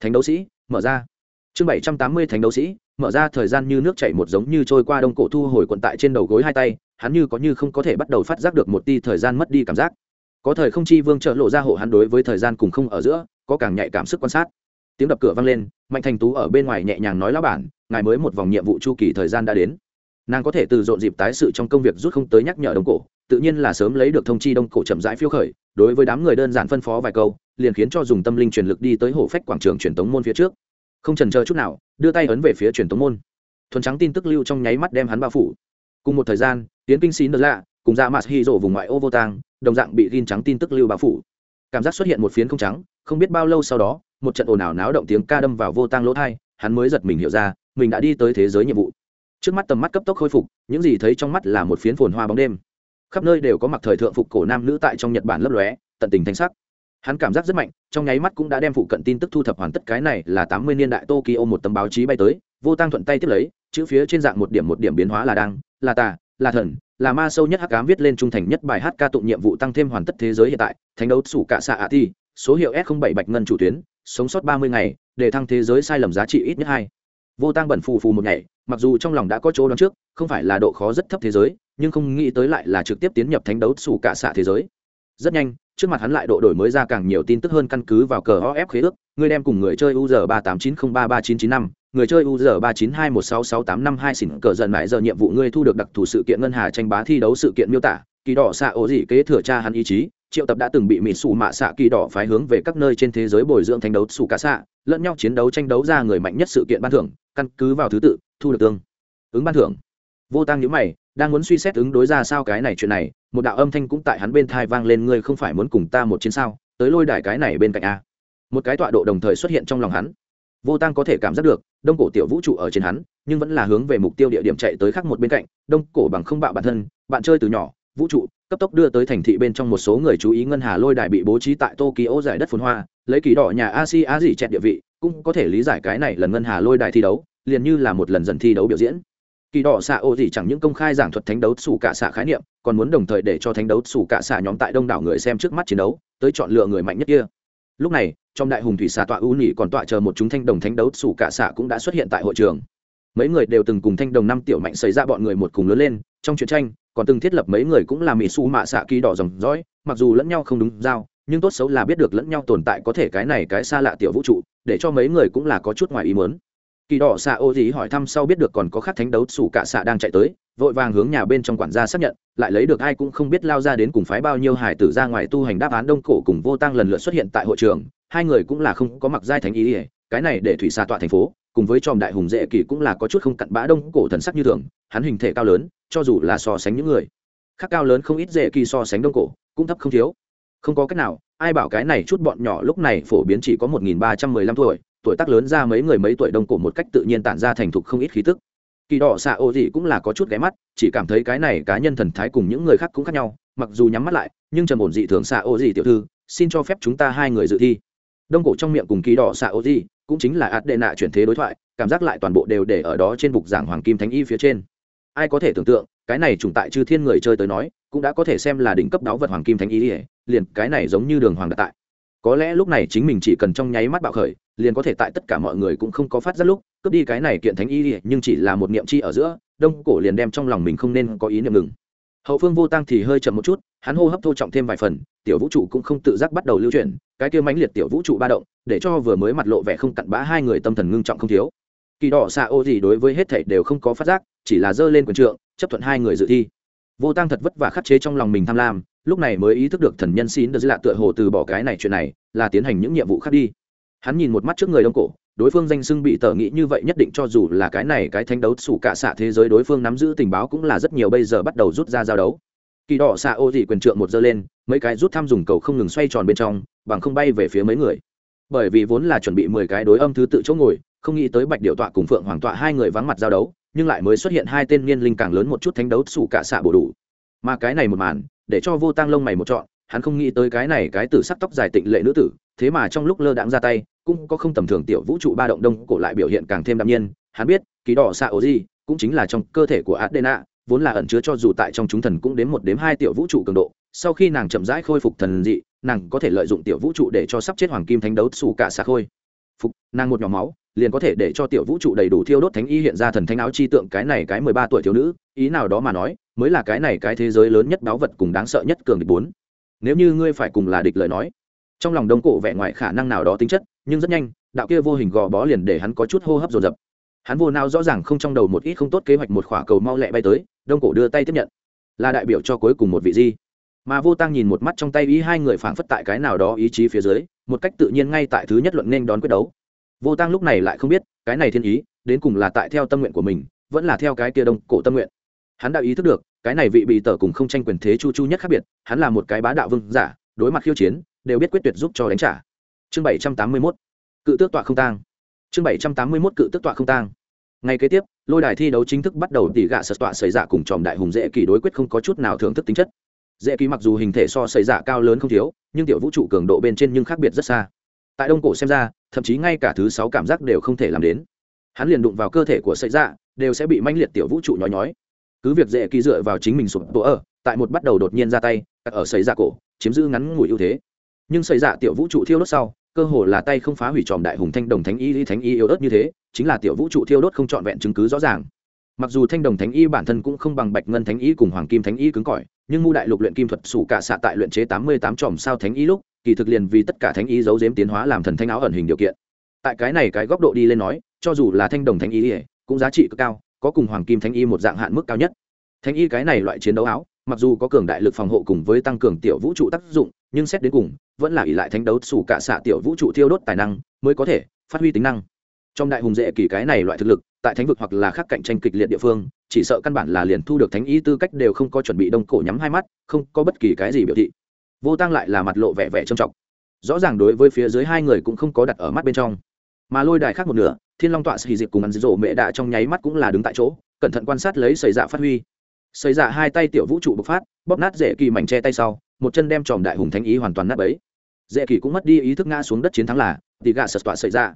Thánh đấu sĩ, mở ra. Chương bảy trăm tám mươi thánh đấu sĩ, mở ra, thời gian như nước chảy một giống như trôi qua đông cổ thu hồi quận tại trên đầu gối hai tay, hắn như có như không có thể bắt đầu phát giác được một ti thời gian mất đi cảm giác. Có thời không chi vương trợ lộ ra hộ hắn đối với thời gian cùng không ở giữa, có càng nhạy cảm sức quan sát tiếng đập cửa vang lên, mạnh thành tú ở bên ngoài nhẹ nhàng nói, lão bản, ngài mới một vòng nhiệm vụ chu kỳ thời gian đã đến. Nàng có thể từ dộn dịp tái sự trong công việc rút không tới nhắc nhở đông cổ, tự nhiên là sớm lấy được thông chi đông cổ chậm rãi phiêu khởi, đối với đám người đơn giản phân phó vài câu, liền khiến cho dùng tâm linh truyền lực đi tới hồ phách quảng trường truyền tống môn phía trước. Không trần chờ chút nào, đưa tay ấn về phía truyền tống môn. Thuần trắng tin tức lưu trong nháy mắt đem hắn bao phủ. Cùng một thời gian, tiến kinh xí nợ lạ, cùng ra mặt hy rộ vùng ngoại ô vô tang, đồng dạng bị gin trắng tin tức lưu bao phủ. Cảm giác xuất hiện một phiến không trắng, không biết bao lâu sau đó một trận ồn ào náo động tiếng ca đâm vào vô tang lỗ thai, hắn mới giật mình hiểu ra, mình đã đi tới thế giới nhiệm vụ. Trước mắt tầm mắt cấp tốc khôi phục, những gì thấy trong mắt là một phiến phồn hoa bóng đêm. Khắp nơi đều có mặc thời thượng phục cổ nam nữ tại trong nhật bản lấp lóe, tận tình thanh sắc. Hắn cảm giác rất mạnh, trong nháy mắt cũng đã đem phụ cận tin tức thu thập hoàn tất cái này là tám mươi niên đại tokyo một tấm báo chí bay tới, vô tăng thuận tay tiếp lấy, chữ phía trên dạng một điểm một điểm biến hóa là đang là tà, là thần, là ma sâu nhất hắc cám viết lên trung thành nhất bài hát ca tụng nhiệm vụ tăng thêm hoàn tất thế giới hiện tại, thánh đấu sủ cả xạ ạ thi, số hiệu s bảy bạch ngân chủ tuyến sống sót ba mươi ngày, để thăng thế giới sai lầm giá trị ít nhất hai. Vô tăng bẩn phù phù một ngày, mặc dù trong lòng đã có chỗ đón trước, không phải là độ khó rất thấp thế giới, nhưng không nghĩ tới lại là trực tiếp tiến nhập thánh đấu sủ cả xạ thế giới. Rất nhanh, trước mặt hắn lại độ đổi mới ra càng nhiều tin tức hơn căn cứ vào cờ of khế ước, người đem cùng người chơi uz ba tám chín không ba ba chín chín năm, người chơi uz ba chín hai một sáu sáu tám năm hai xỉn cờ dần mãi giờ nhiệm vụ ngươi thu được đặc thù sự kiện ngân hà tranh bá thi đấu sự kiện miêu tả, kỳ đỏ xạ ổ gì kế thừa cha hắn ý chí triệu tập đã từng bị mỹ xù mạ xạ kỳ đỏ phái hướng về các nơi trên thế giới bồi dưỡng thành đấu xù cả xạ, lẫn nhau chiến đấu tranh đấu ra người mạnh nhất sự kiện ban thưởng, căn cứ vào thứ tự, thu được tương ứng ban thưởng. Vô tăng nhữ mày, đang muốn suy xét ứng đối ra sao cái này chuyện này, một đạo âm thanh cũng tại hắn bên thai vang lên, ngươi không phải muốn cùng ta một chiến sao? Tới lôi đài cái này bên cạnh a. Một cái tọa độ đồng thời xuất hiện trong lòng hắn. Vô tăng có thể cảm giác được, đông cổ tiểu vũ trụ ở trên hắn, nhưng vẫn là hướng về mục tiêu địa điểm chạy tới khác một bên cạnh, đông cổ bằng không bạo bản thân, bạn chơi từ nhỏ, vũ trụ cấp tốc đưa tới thành thị bên trong một số người chú ý ngân hà lôi đài bị bố trí tại tokyo giải đất phồn hoa, lấy kỳ đỏ nhà asia gì chẹt địa vị, cũng có thể lý giải cái này lần ngân hà lôi đài thi đấu, liền như là một lần dần thi đấu biểu diễn. Kỳ đỏ xạ ô gì chẳng những công khai giảng thuật thánh đấu xù cả xạ khái niệm, còn muốn đồng thời để cho thánh đấu xù cả xạ nhóm tại đông đảo người xem trước mắt chiến đấu, tới chọn lựa người mạnh nhất kia. Lúc này, trong đại hùng thủy xạ tọa ưu nhị còn tọa chờ một chúng thanh đồng thánh đấu xù cả xạ cũng đã xuất hiện tại hội trường. Mấy người đều từng cùng thanh đồng năm tiểu mạnh xảy ra bọn người một cùng lớn lên, trong chuyện tranh còn từng thiết lập mấy người cũng là mỹ su mạ xạ kỳ đỏ dòng dõi mặc dù lẫn nhau không đúng giao, nhưng tốt xấu là biết được lẫn nhau tồn tại có thể cái này cái xa lạ tiểu vũ trụ, để cho mấy người cũng là có chút ngoài ý mớn kỳ đỏ xạ ô dí hỏi thăm sau biết được còn có khắc thánh đấu sủ cả xạ đang chạy tới, vội vàng hướng nhà bên trong quản gia xác nhận, lại lấy được ai cũng không biết lao ra đến cùng phái bao nhiêu hải tử ra ngoài tu hành đáp án đông cổ cùng vô tăng lần lượt xuất hiện tại hội trường, hai người cũng là không có mặc giai thánh ý ỉa cái này để thủy xạ tọa thành phố, cùng với tròm đại hùng dễ kỳ cũng là có chút không cặn bã đông cổ thần sắc như thường, hắn hình thể cao lớn cho dù là so sánh những người khác cao lớn không ít dễ kỳ so sánh đông cổ, cũng thấp không thiếu. Không có cách nào, ai bảo cái này chút bọn nhỏ lúc này phổ biến chỉ có một nghìn ba trăm mười lăm tuổi tuổi tác lớn ra mấy người mấy tuổi đông cổ một cách tự nhiên tản ra thành thục không ít khí tức. Kỳ đỏ xạ ô gì cũng là có chút ghé mắt, chỉ cảm thấy cái này cá nhân thần thái cùng những người khác cũng khác nhau, mặc dù nhắm mắt lại, nhưng trầm ổn dị thường xạ ô gì tiểu thư, xin cho phép chúng ta hai người dự thi. Đông cổ trong miệng cùng kỳ đỏ xạ ô gì cũng chính là ạt đệ nạ chuyển thế đối thoại, cảm giác lại toàn bộ đều để ở đó trên bục giảng hoàng kim thánh y phía trên ai có thể tưởng tượng, cái này trùng tại chư thiên người chơi tới nói, cũng đã có thể xem là đỉnh cấp đáo vật hoàng kim thánh y liền cái này giống như đường hoàng đặt tại. Có lẽ lúc này chính mình chỉ cần trong nháy mắt bạo khởi, liền có thể tại tất cả mọi người cũng không có phát giác lúc, cướp đi cái này kiện thánh y nhưng chỉ là một niệm chi ở giữa, đông cổ liền đem trong lòng mình không nên có ý niệm ngừng. Hậu phương vô tăng thì hơi chậm một chút, hắn hô hấp thô trọng thêm vài phần, tiểu vũ trụ cũng không tự giác bắt đầu lưu chuyển, cái kia mãnh liệt tiểu vũ trụ ba động, để cho vừa mới mặt lộ vẻ không cặn bã hai người tâm thần ngưng trọng không thiếu kỳ đỏ xạ ô gì đối với hết thảy đều không có phát giác, chỉ là giơ lên quyền trượng, chấp thuận hai người dự thi. Vô tăng thật vất vả khắc chế trong lòng mình tham lam, lúc này mới ý thức được thần nhân xin được lạ tựa hồ từ bỏ cái này chuyện này, là tiến hành những nhiệm vụ khác đi. Hắn nhìn một mắt trước người đông cổ, đối phương danh xưng bị tờ nghĩ như vậy nhất định cho dù là cái này cái thanh đấu sủ cả xạ thế giới đối phương nắm giữ tình báo cũng là rất nhiều bây giờ bắt đầu rút ra giao đấu. Kỳ đỏ xạ ô dị quyền trượng một giơ lên, mấy cái rút thăm dùng cầu không ngừng xoay tròn bên trong, bằng không bay về phía mấy người. Bởi vì vốn là chuẩn bị mười cái đối âm thứ tự chỗ ngồi không nghĩ tới bạch điệu tọa cùng phượng hoàng tọa hai người vắng mặt giao đấu nhưng lại mới xuất hiện hai tên niên linh càng lớn một chút thánh đấu sủ cả xạ bổ đủ. Mà cái này một màn để cho vô tăng lông mày một chọn, hắn không nghĩ tới cái này cái tử sắc tóc dài tịnh lệ nữ tử thế mà trong lúc lơ đãng ra tay cũng có không tầm thường tiểu vũ trụ ba động đông cổ lại biểu hiện càng thêm đạm nhiên. Hắn biết ký đỏ xạ ố gì cũng chính là trong cơ thể của adena vốn là ẩn chứa cho dù tại trong chúng thần cũng đến một đếm hai tiểu vũ trụ cường độ. Sau khi nàng chậm rãi khôi phục thần dị nàng có thể lợi dụng tiểu vũ trụ để cho sắp chết hoàng kim thánh đấu xù cả xạ khôi. Phục nàng một nhỏ máu liền có thể để cho tiểu vũ trụ đầy đủ thiêu đốt thánh y hiện ra thần thánh áo chi tượng cái này cái mười ba tuổi thiếu nữ, ý nào đó mà nói, mới là cái này cái thế giới lớn nhất báu vật cùng đáng sợ nhất cường địch bốn. Nếu như ngươi phải cùng là địch lời nói, trong lòng đông cổ vẻ ngoài khả năng nào đó tính chất, nhưng rất nhanh, đạo kia vô hình gò bó liền để hắn có chút hô hấp dồn dập. Hắn vô nào rõ ràng không trong đầu một ít không tốt kế hoạch một khỏa cầu mau lẹ bay tới, đông cổ đưa tay tiếp nhận. Là đại biểu cho cuối cùng một vị di. Mà vô tăng nhìn một mắt trong tay ý hai người phảng phất tại cái nào đó ý chí phía dưới, một cách tự nhiên ngay tại thứ nhất luận nên đón quyết đấu vô tăng lúc này lại không biết, cái này thiên ý, đến cùng là tại theo tâm nguyện của mình, vẫn là theo cái kia đông cổ tâm nguyện. Hắn đã ý thức được, cái này vị bị tở cùng không tranh quyền thế chu chu nhất khác biệt, hắn là một cái bá đạo vương giả, đối mặt khiêu chiến, đều biết quyết tuyệt giúp cho đánh trả. Chương bảy trăm tám mươi mốt, cự tước tọa không tang. Chương bảy trăm tám mươi mốt, cự tước tọa không tang. Ngày kế tiếp, lôi đài thi đấu chính thức bắt đầu tỉ gạ sật tọa xảy ra cùng tròm đại hùng dễ kỳ đối quyết không có chút nào thưởng thức tính chất. Dễ kỳ mặc dù hình thể so xảy ra cao lớn không thiếu, nhưng tiểu vũ trụ cường độ bên trên nhưng khác biệt rất xa. Tại đông cổ xem ra thậm chí ngay cả thứ sáu cảm giác đều không thể làm đến. Hắn liền đụng vào cơ thể của sợi dạ đều sẽ bị manh liệt tiểu vũ trụ nhói nhói. Cứ việc dễ kỳ dựa vào chính mình sụp tổ ở, tại một bắt đầu đột nhiên ra tay ở sợi dạ cổ, chiếm giữ ngắn ngủi ưu thế. Nhưng sợi dạ tiểu vũ trụ thiêu đốt sau, cơ hồ là tay không phá hủy tròm đại hùng thanh đồng thánh y lý thánh y yếu ớt như thế, chính là tiểu vũ trụ thiêu đốt không trọn vẹn chứng cứ rõ ràng. Mặc dù thanh đồng thánh y bản thân cũng không bằng bạch ngân thánh y cùng hoàng kim thánh y cứng cỏi, nhưng mu đại lục luyện kim thuật sủ cả xạ tại luyện chế tám mươi tám tròm sao thánh y lúc kỳ thực liền vì tất cả thánh ý giấu giếm tiến hóa làm thần thanh áo ẩn hình điều kiện. Tại cái này cái góc độ đi lên nói, cho dù là thanh đồng thánh ý y cũng giá trị cực cao, có cùng hoàng kim thánh y một dạng hạn mức cao nhất. Thánh y cái này loại chiến đấu áo, mặc dù có cường đại lực phòng hộ cùng với tăng cường tiểu vũ trụ tác dụng, nhưng xét đến cùng, vẫn là ỷ lại thánh đấu sủ cả xạ tiểu vũ trụ thiêu đốt tài năng, mới có thể phát huy tính năng. Trong đại hùng dễ kỳ cái này loại thực lực, tại thánh vực hoặc là khác cạnh tranh kịch liệt địa phương, chỉ sợ căn bản là liền thu được thánh ý tư cách đều không có chuẩn bị đông cổ nhắm hai mắt, không có bất kỳ cái gì biểu thị vô tăng lại là mặt lộ vẻ vẻ trầm trọng. Rõ ràng đối với phía dưới hai người cũng không có đặt ở mắt bên trong. Mà lôi đài khác một nửa, thiên long tọa xì dịp cùng ăn rộ mẹ đạ trong nháy mắt cũng là đứng tại chỗ, cẩn thận quan sát lấy xảy dạ phát huy. Xảy dạ hai tay tiểu vũ trụ bộc phát, bóp nát dễ kỳ mảnh che tay sau, một chân đem tròm đại hùng thánh ý hoàn toàn nát bấy. Dễ kỳ cũng mất đi ý thức ngã xuống đất chiến thắng là tỉ gạ sật tọa xảy ra dạ.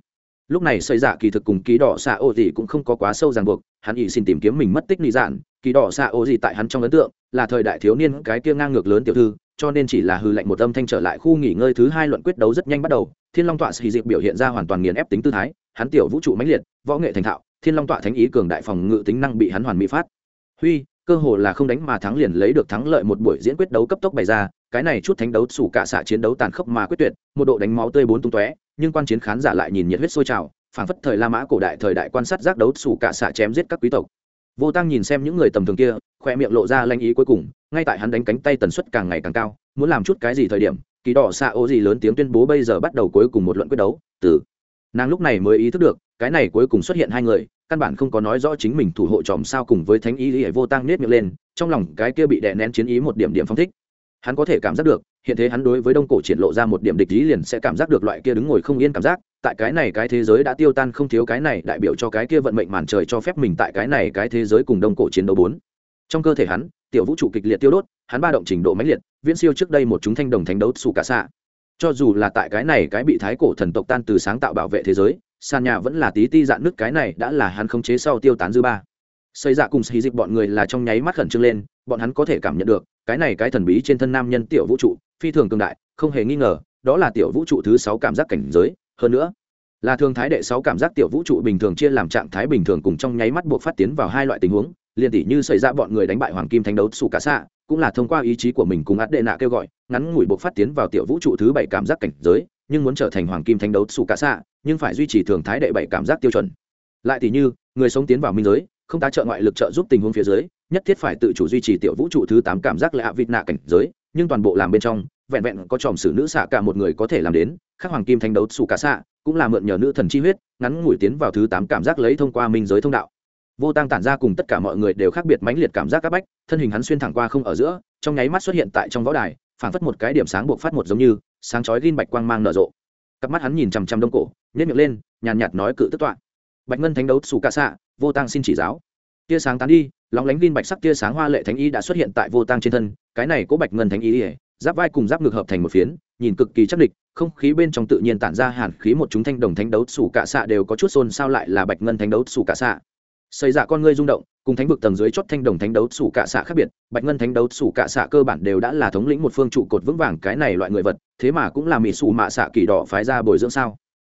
lúc này xảy ra dạ kỳ thực cùng ký đỏ xạ ô gì cũng không có quá sâu ràng buộc, hắn ý xin tìm kiếm mình mất tích lý dạn, ký đỏ xạ ô gì tại hắn trong ấn tượng là thời đại thiếu niên cái kia ngang ngược lớn tiểu thư cho nên chỉ là hư lệnh một âm thanh trở lại khu nghỉ ngơi thứ hai luận quyết đấu rất nhanh bắt đầu, thiên long tọa sĩ diệp biểu hiện ra hoàn toàn nghiền ép tính tư thái, hắn tiểu vũ trụ mãnh liệt, võ nghệ thành thạo, thiên long tọa thánh ý cường đại phòng ngự tính năng bị hắn hoàn mỹ phát. Huy, cơ hồ là không đánh mà thắng liền lấy được thắng lợi một buổi diễn quyết đấu cấp tốc bày ra, cái này chút thánh đấu sủ cả xạ chiến đấu tàn khốc mà quyết tuyệt, một độ đánh máu tươi bốn tung tóe, nhưng quan chiến khán giả lại nhìn nhiệt huyết sôi trào, phảng phất thời la mã cổ đại thời đại quan sát giác đấu sủ cả xạ chém giết các quý tộc. Vô tăng nhìn xem những người tầm thường kia, khoe miệng lộ ra lanh ý cuối cùng ngay tại hắn đánh cánh tay tần suất càng ngày càng cao, muốn làm chút cái gì thời điểm, kỳ đỏ xạ ô gì lớn tiếng tuyên bố bây giờ bắt đầu cuối cùng một luận quyết đấu, từ. Nàng lúc này mới ý thức được, cái này cuối cùng xuất hiện hai người, căn bản không có nói rõ chính mình thủ hộ tròm sao cùng với thánh ý lý vô tăng nết miệng lên, trong lòng cái kia bị đè nén chiến ý một điểm điểm phong thích. Hắn có thể cảm giác được, hiện thế hắn đối với đông cổ triển lộ ra một điểm địch ý liền sẽ cảm giác được loại kia đứng ngồi không yên cảm giác, tại cái này cái thế giới đã tiêu tan không thiếu cái này đại biểu cho cái kia vận mệnh màn trời cho phép mình tại cái này cái thế giới cùng đông cổ chiến đấu bốn. Trong cơ thể hắn tiểu vũ trụ kịch liệt tiêu đốt, hắn ba động trình độ mãnh liệt, viễn siêu trước đây một chúng thanh đồng thánh đấu xù cả xạ. Cho dù là tại cái này cái bị thái cổ thần tộc tan từ sáng tạo bảo vệ thế giới, sàn nhà vẫn là tí ti dạn nước cái này đã là hắn khống chế sau tiêu tán dư ba. Xây dạ cùng xì dịch bọn người là trong nháy mắt khẩn trương lên, bọn hắn có thể cảm nhận được, cái này cái thần bí trên thân nam nhân tiểu vũ trụ, phi thường cường đại, không hề nghi ngờ, đó là tiểu vũ trụ thứ sáu cảm giác cảnh giới. Hơn nữa, là thường thái đệ sáu cảm giác tiểu vũ trụ bình thường chia làm trạng thái bình thường cùng trong nháy mắt buộc phát tiến vào hai loại tình huống liền tỷ như xảy ra bọn người đánh bại hoàng kim thánh đấu xù cả xạ cũng là thông qua ý chí của mình cùng át đệ nạ kêu gọi, ngắn ngủi buộc phát tiến vào tiểu vũ trụ thứ bảy cảm giác cảnh giới, nhưng muốn trở thành hoàng kim thánh đấu xù cả xạ nhưng phải duy trì thường thái đệ bảy cảm giác tiêu chuẩn. Lại tỷ như, người sống tiến vào minh giới, không tá trợ ngoại lực trợ giúp tình huống phía dưới, nhất thiết phải tự chủ duy trì tiểu vũ trụ thứ tám cảm giác lạ vịt nạ cảnh giới, nhưng toàn bộ làm bên trong, vẹn vẹn có tròm sử nữ xạ cả một người có thể làm đến, khác hoàng kim thánh đấu xù cả xạ cũng là mượn nhờ nữ thần chi huyết, ngắn ngủi tiến vào thứ tám cảm giác lấy thông qua minh giới thông đạo vô tăng tản ra cùng tất cả mọi người đều khác biệt mãnh liệt cảm giác áp bách, thân hình hắn xuyên thẳng qua không ở giữa, trong nháy mắt xuất hiện tại trong võ đài, phảng phất một cái điểm sáng buộc phát một giống như, sáng chói ghim bạch quang mang nở rộ. Cặp mắt hắn nhìn chằm chằm đông cổ nhét miệng lên, nhàn nhạt nói cự tức tọa. Bạch ngân thánh đấu xù ca xạ, vô tăng xin chỉ giáo. Tia sáng tán đi, lóng lánh ghim bạch sắc tia sáng hoa lệ thánh y đã xuất hiện tại vô tăng trên thân, cái này có bạch ngân thánh y ỉa giáp vai cùng giáp ngực hợp thành một phiến, nhìn cực kỳ chắc địch, không khí bên trong tự nhiên tản ra hàn khí một chúng thanh đồng thánh đấu xù cạ xạ đều có chút xôn sao lại là bạch ngân thánh đấu xù cạ xạ xây dạ con ngươi rung động, cùng thánh vực tầng dưới chót thanh đồng thánh đấu sủ cạ xạ khác biệt, bạch ngân thánh đấu sủ cạ xạ cơ bản đều đã là thống lĩnh một phương trụ cột vững vàng cái này loại người vật, thế mà cũng là mỹ sủ mạ xạ kỳ đỏ phái ra bồi dưỡng sao?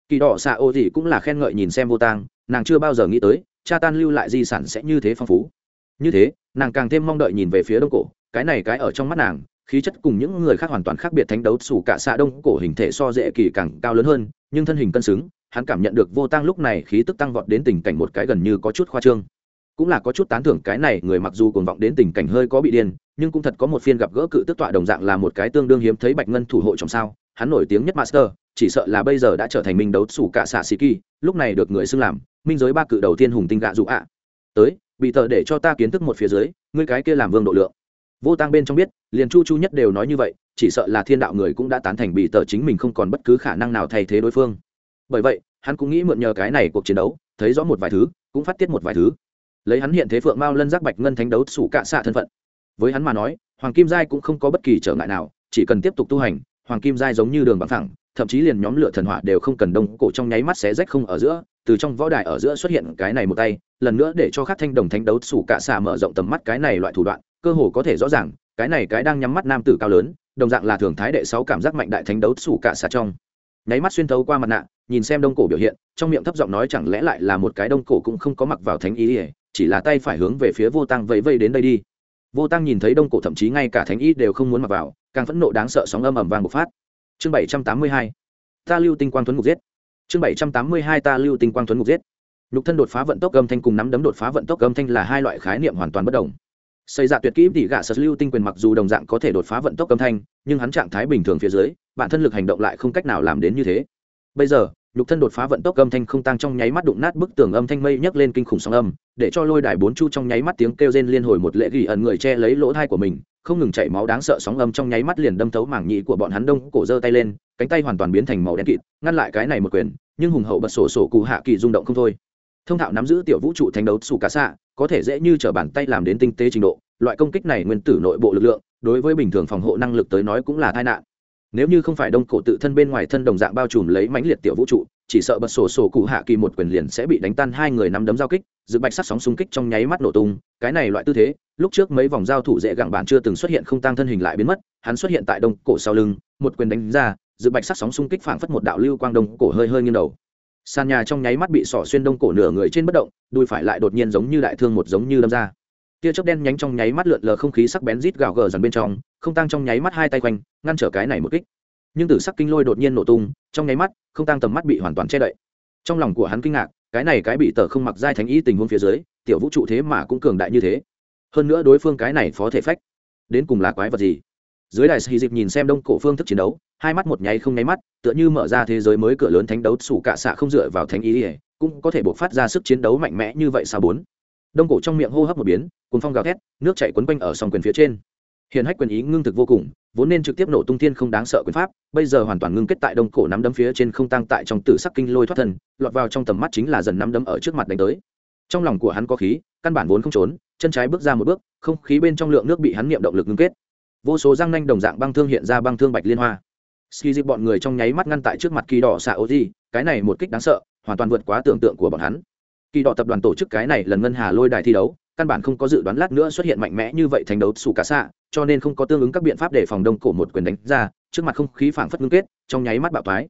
Kỳ đỏ xạ ô thì cũng là khen ngợi nhìn xem vô tang, nàng chưa bao giờ nghĩ tới, cha tan lưu lại di sản sẽ như thế phong phú. Như thế, nàng càng thêm mong đợi nhìn về phía đông cổ, cái này cái ở trong mắt nàng, khí chất cùng những người khác hoàn toàn khác biệt thánh đấu sủ cả xạ đông cổ hình thể so dễ kỳ càng cao lớn hơn, nhưng thân hình cân xứng hắn cảm nhận được vô tăng lúc này khí tức tăng vọt đến tình cảnh một cái gần như có chút khoa trương. Cũng là có chút tán thưởng cái này, người mặc dù cuồng vọng đến tình cảnh hơi có bị điên, nhưng cũng thật có một phiên gặp gỡ cự tức tọa đồng dạng là một cái tương đương hiếm thấy bạch ngân thủ hộ trong sao. Hắn nổi tiếng nhất master, chỉ sợ là bây giờ đã trở thành minh đấu sủ cả xạ sĩ kỳ, lúc này được người xưng làm, minh giới ba cự đầu tiên hùng tinh gạ dụ ạ. Tới, bị tờ để cho ta kiến thức một phía dưới, ngươi cái kia làm vương độ lượng. Vô tăng bên trong biết, liền chu chu nhất đều nói như vậy, chỉ sợ là thiên đạo người cũng đã tán thành bị tờ chính mình không còn bất cứ khả năng nào thay thế đối phương bởi vậy, hắn cũng nghĩ mượn nhờ cái này cuộc chiến đấu, thấy rõ một vài thứ, cũng phát tiết một vài thứ. Lấy hắn hiện thế phượng mao lân giác bạch ngân thánh đấu sủ cạ xạ thân phận. Với hắn mà nói, hoàng kim giai cũng không có bất kỳ trở ngại nào, chỉ cần tiếp tục tu hành, hoàng kim giai giống như đường bằng thẳng thậm chí liền nhóm lửa thần hỏa đều không cần đông, cổ trong nháy mắt xé rách không ở giữa, từ trong võ đài ở giữa xuất hiện cái này một tay, lần nữa để cho khắc thanh đồng thánh đấu sủ cạ xạ mở rộng tầm mắt cái này loại thủ đoạn, cơ hồ có thể rõ ràng, cái này cái đang nhắm mắt nam tử cao lớn, đồng dạng là thường thái đệ sáu cảm giác mạnh đại thánh đấu sủ cạ xạ trong nháy mắt xuyên thấu qua mặt nạ, nhìn xem đông cổ biểu hiện, trong miệng thấp giọng nói chẳng lẽ lại là một cái đông cổ cũng không có mặc vào thánh ý ỉa chỉ là tay phải hướng về phía vô tăng vẫy vây đến đây đi. Vô tăng nhìn thấy đông cổ thậm chí ngay cả thánh ý đều không muốn mặc vào, càng phẫn nộ đáng sợ sóng âm ầm vang bộc phát. Chương bảy trăm tám mươi hai, ta lưu tinh quang tuấn ngục giết. Chương bảy trăm tám mươi hai, ta lưu tinh quang tuấn ngục giết. Nhục thân đột phá vận tốc âm thanh cùng nắm đấm đột phá vận tốc âm thanh là hai loại khái niệm hoàn toàn bất đồng. Xây dạ tuyệt kỹ tỉ gạ sật lưu tinh quyền mặc dù đồng dạng có thể đột phá vận tốc âm thanh, nhưng hắn trạng thái bình thường phía dưới bản thân lực hành động lại không cách nào làm đến như thế. Bây giờ, nhục thân đột phá vận tốc âm thanh không tăng trong nháy mắt đụng nát bức tường âm thanh mây nhấc lên kinh khủng sóng âm, để cho lôi đài bốn chu trong nháy mắt tiếng kêu rên liên hồi một lễ ghi ẩn người che lấy lỗ thai của mình, không ngừng chảy máu đáng sợ sóng âm trong nháy mắt liền đâm thấu mảng nhị của bọn hắn đông cổ giơ tay lên, cánh tay hoàn toàn biến thành màu đen kịt, ngăn lại cái này một quyền, nhưng hùng hậu bật sổ sổ cụ hạ kỳ rung động không thôi. Thông thạo nắm giữ tiểu vũ trụ thành đấu sủ cá xạ, có thể dễ như t bàn tay làm đến tinh tế trình độ, loại công kích này nguyên tử nội bộ lực lượng, đối với bình thường phòng hộ năng lực tới nói cũng là tai nạn nếu như không phải đông cổ tự thân bên ngoài thân đồng dạng bao trùm lấy mãnh liệt tiểu vũ trụ, chỉ sợ bật sổ sổ cụ hạ kỳ một quyền liền sẽ bị đánh tan hai người nắm đấm giao kích, dự bạch sắc sóng xung kích trong nháy mắt nổ tung. Cái này loại tư thế, lúc trước mấy vòng giao thủ dễ gặng bản chưa từng xuất hiện không tăng thân hình lại biến mất, hắn xuất hiện tại đông cổ sau lưng, một quyền đánh ra, dự bạch sắc sóng xung kích phảng phất một đạo lưu quang đông cổ hơi hơi nghiêng đầu. Sàn nhà trong nháy mắt bị sỏ xuyên đông cổ nửa người trên bất động, đùi phải lại đột nhiên giống như đại thương một giống như đâm ra tia chớp đen nhánh trong nháy mắt lượn lờ không khí sắc bén rít gào gờ dần bên trong, không tăng trong nháy mắt hai tay quanh, ngăn trở cái này một kích. Nhưng tử sắc kinh lôi đột nhiên nổ tung, trong nháy mắt, không tăng tầm mắt bị hoàn toàn che đậy. Trong lòng của hắn kinh ngạc, cái này cái bị tờ không mặc giai thánh ý tình huống phía dưới, tiểu vũ trụ thế mà cũng cường đại như thế. Hơn nữa đối phương cái này phó thể phách, đến cùng là quái vật gì? Dưới đài sĩ dịp nhìn xem đông cổ phương thức chiến đấu, hai mắt một nháy không nháy mắt, tựa như mở ra thế giới mới cửa lớn thánh đấu, sủ cạ xạ không dựa vào thánh ý ỉa cũng có thể buộc phát ra sức chiến đấu mạnh mẽ như vậy sao bốn? Đông cổ trong miệng hô hấp một biến cùng phong gào thét, nước chảy quấn quanh ở sòng quyền phía trên. Hiện hách quyền ý ngưng thực vô cùng, vốn nên trực tiếp nổ tung thiên không đáng sợ quyền pháp, bây giờ hoàn toàn ngưng kết tại đông cổ nắm đấm phía trên không tăng tại trong tử sắc kinh lôi thoát thần lọt vào trong tầm mắt chính là dần nắm đấm ở trước mặt đánh tới. Trong lòng của hắn có khí, căn bản vốn không trốn, chân trái bước ra một bước, không khí bên trong lượng nước bị hắn niệm động lực ngưng kết. Vô số răng nanh đồng dạng băng thương hiện ra băng thương bạch liên hoa. Ski dịp bọn người trong nháy mắt ngăn tại trước mặt kỳ đỏ xạ ô di cái này một kích đáng sợ, hoàn toàn vượt quá tưởng tượng của bọn hắn kỳ đỏ tập đoàn tổ chức cái này lần ngân hà lôi đài thi đấu, căn bản không có dự đoán lát nữa xuất hiện mạnh mẽ như vậy thành đấu sủ cả xạ, cho nên không có tương ứng các biện pháp để phòng đông cổ một quyền đánh ra, trước mặt không khí phảng phất ngưng kết, trong nháy mắt bạo thoái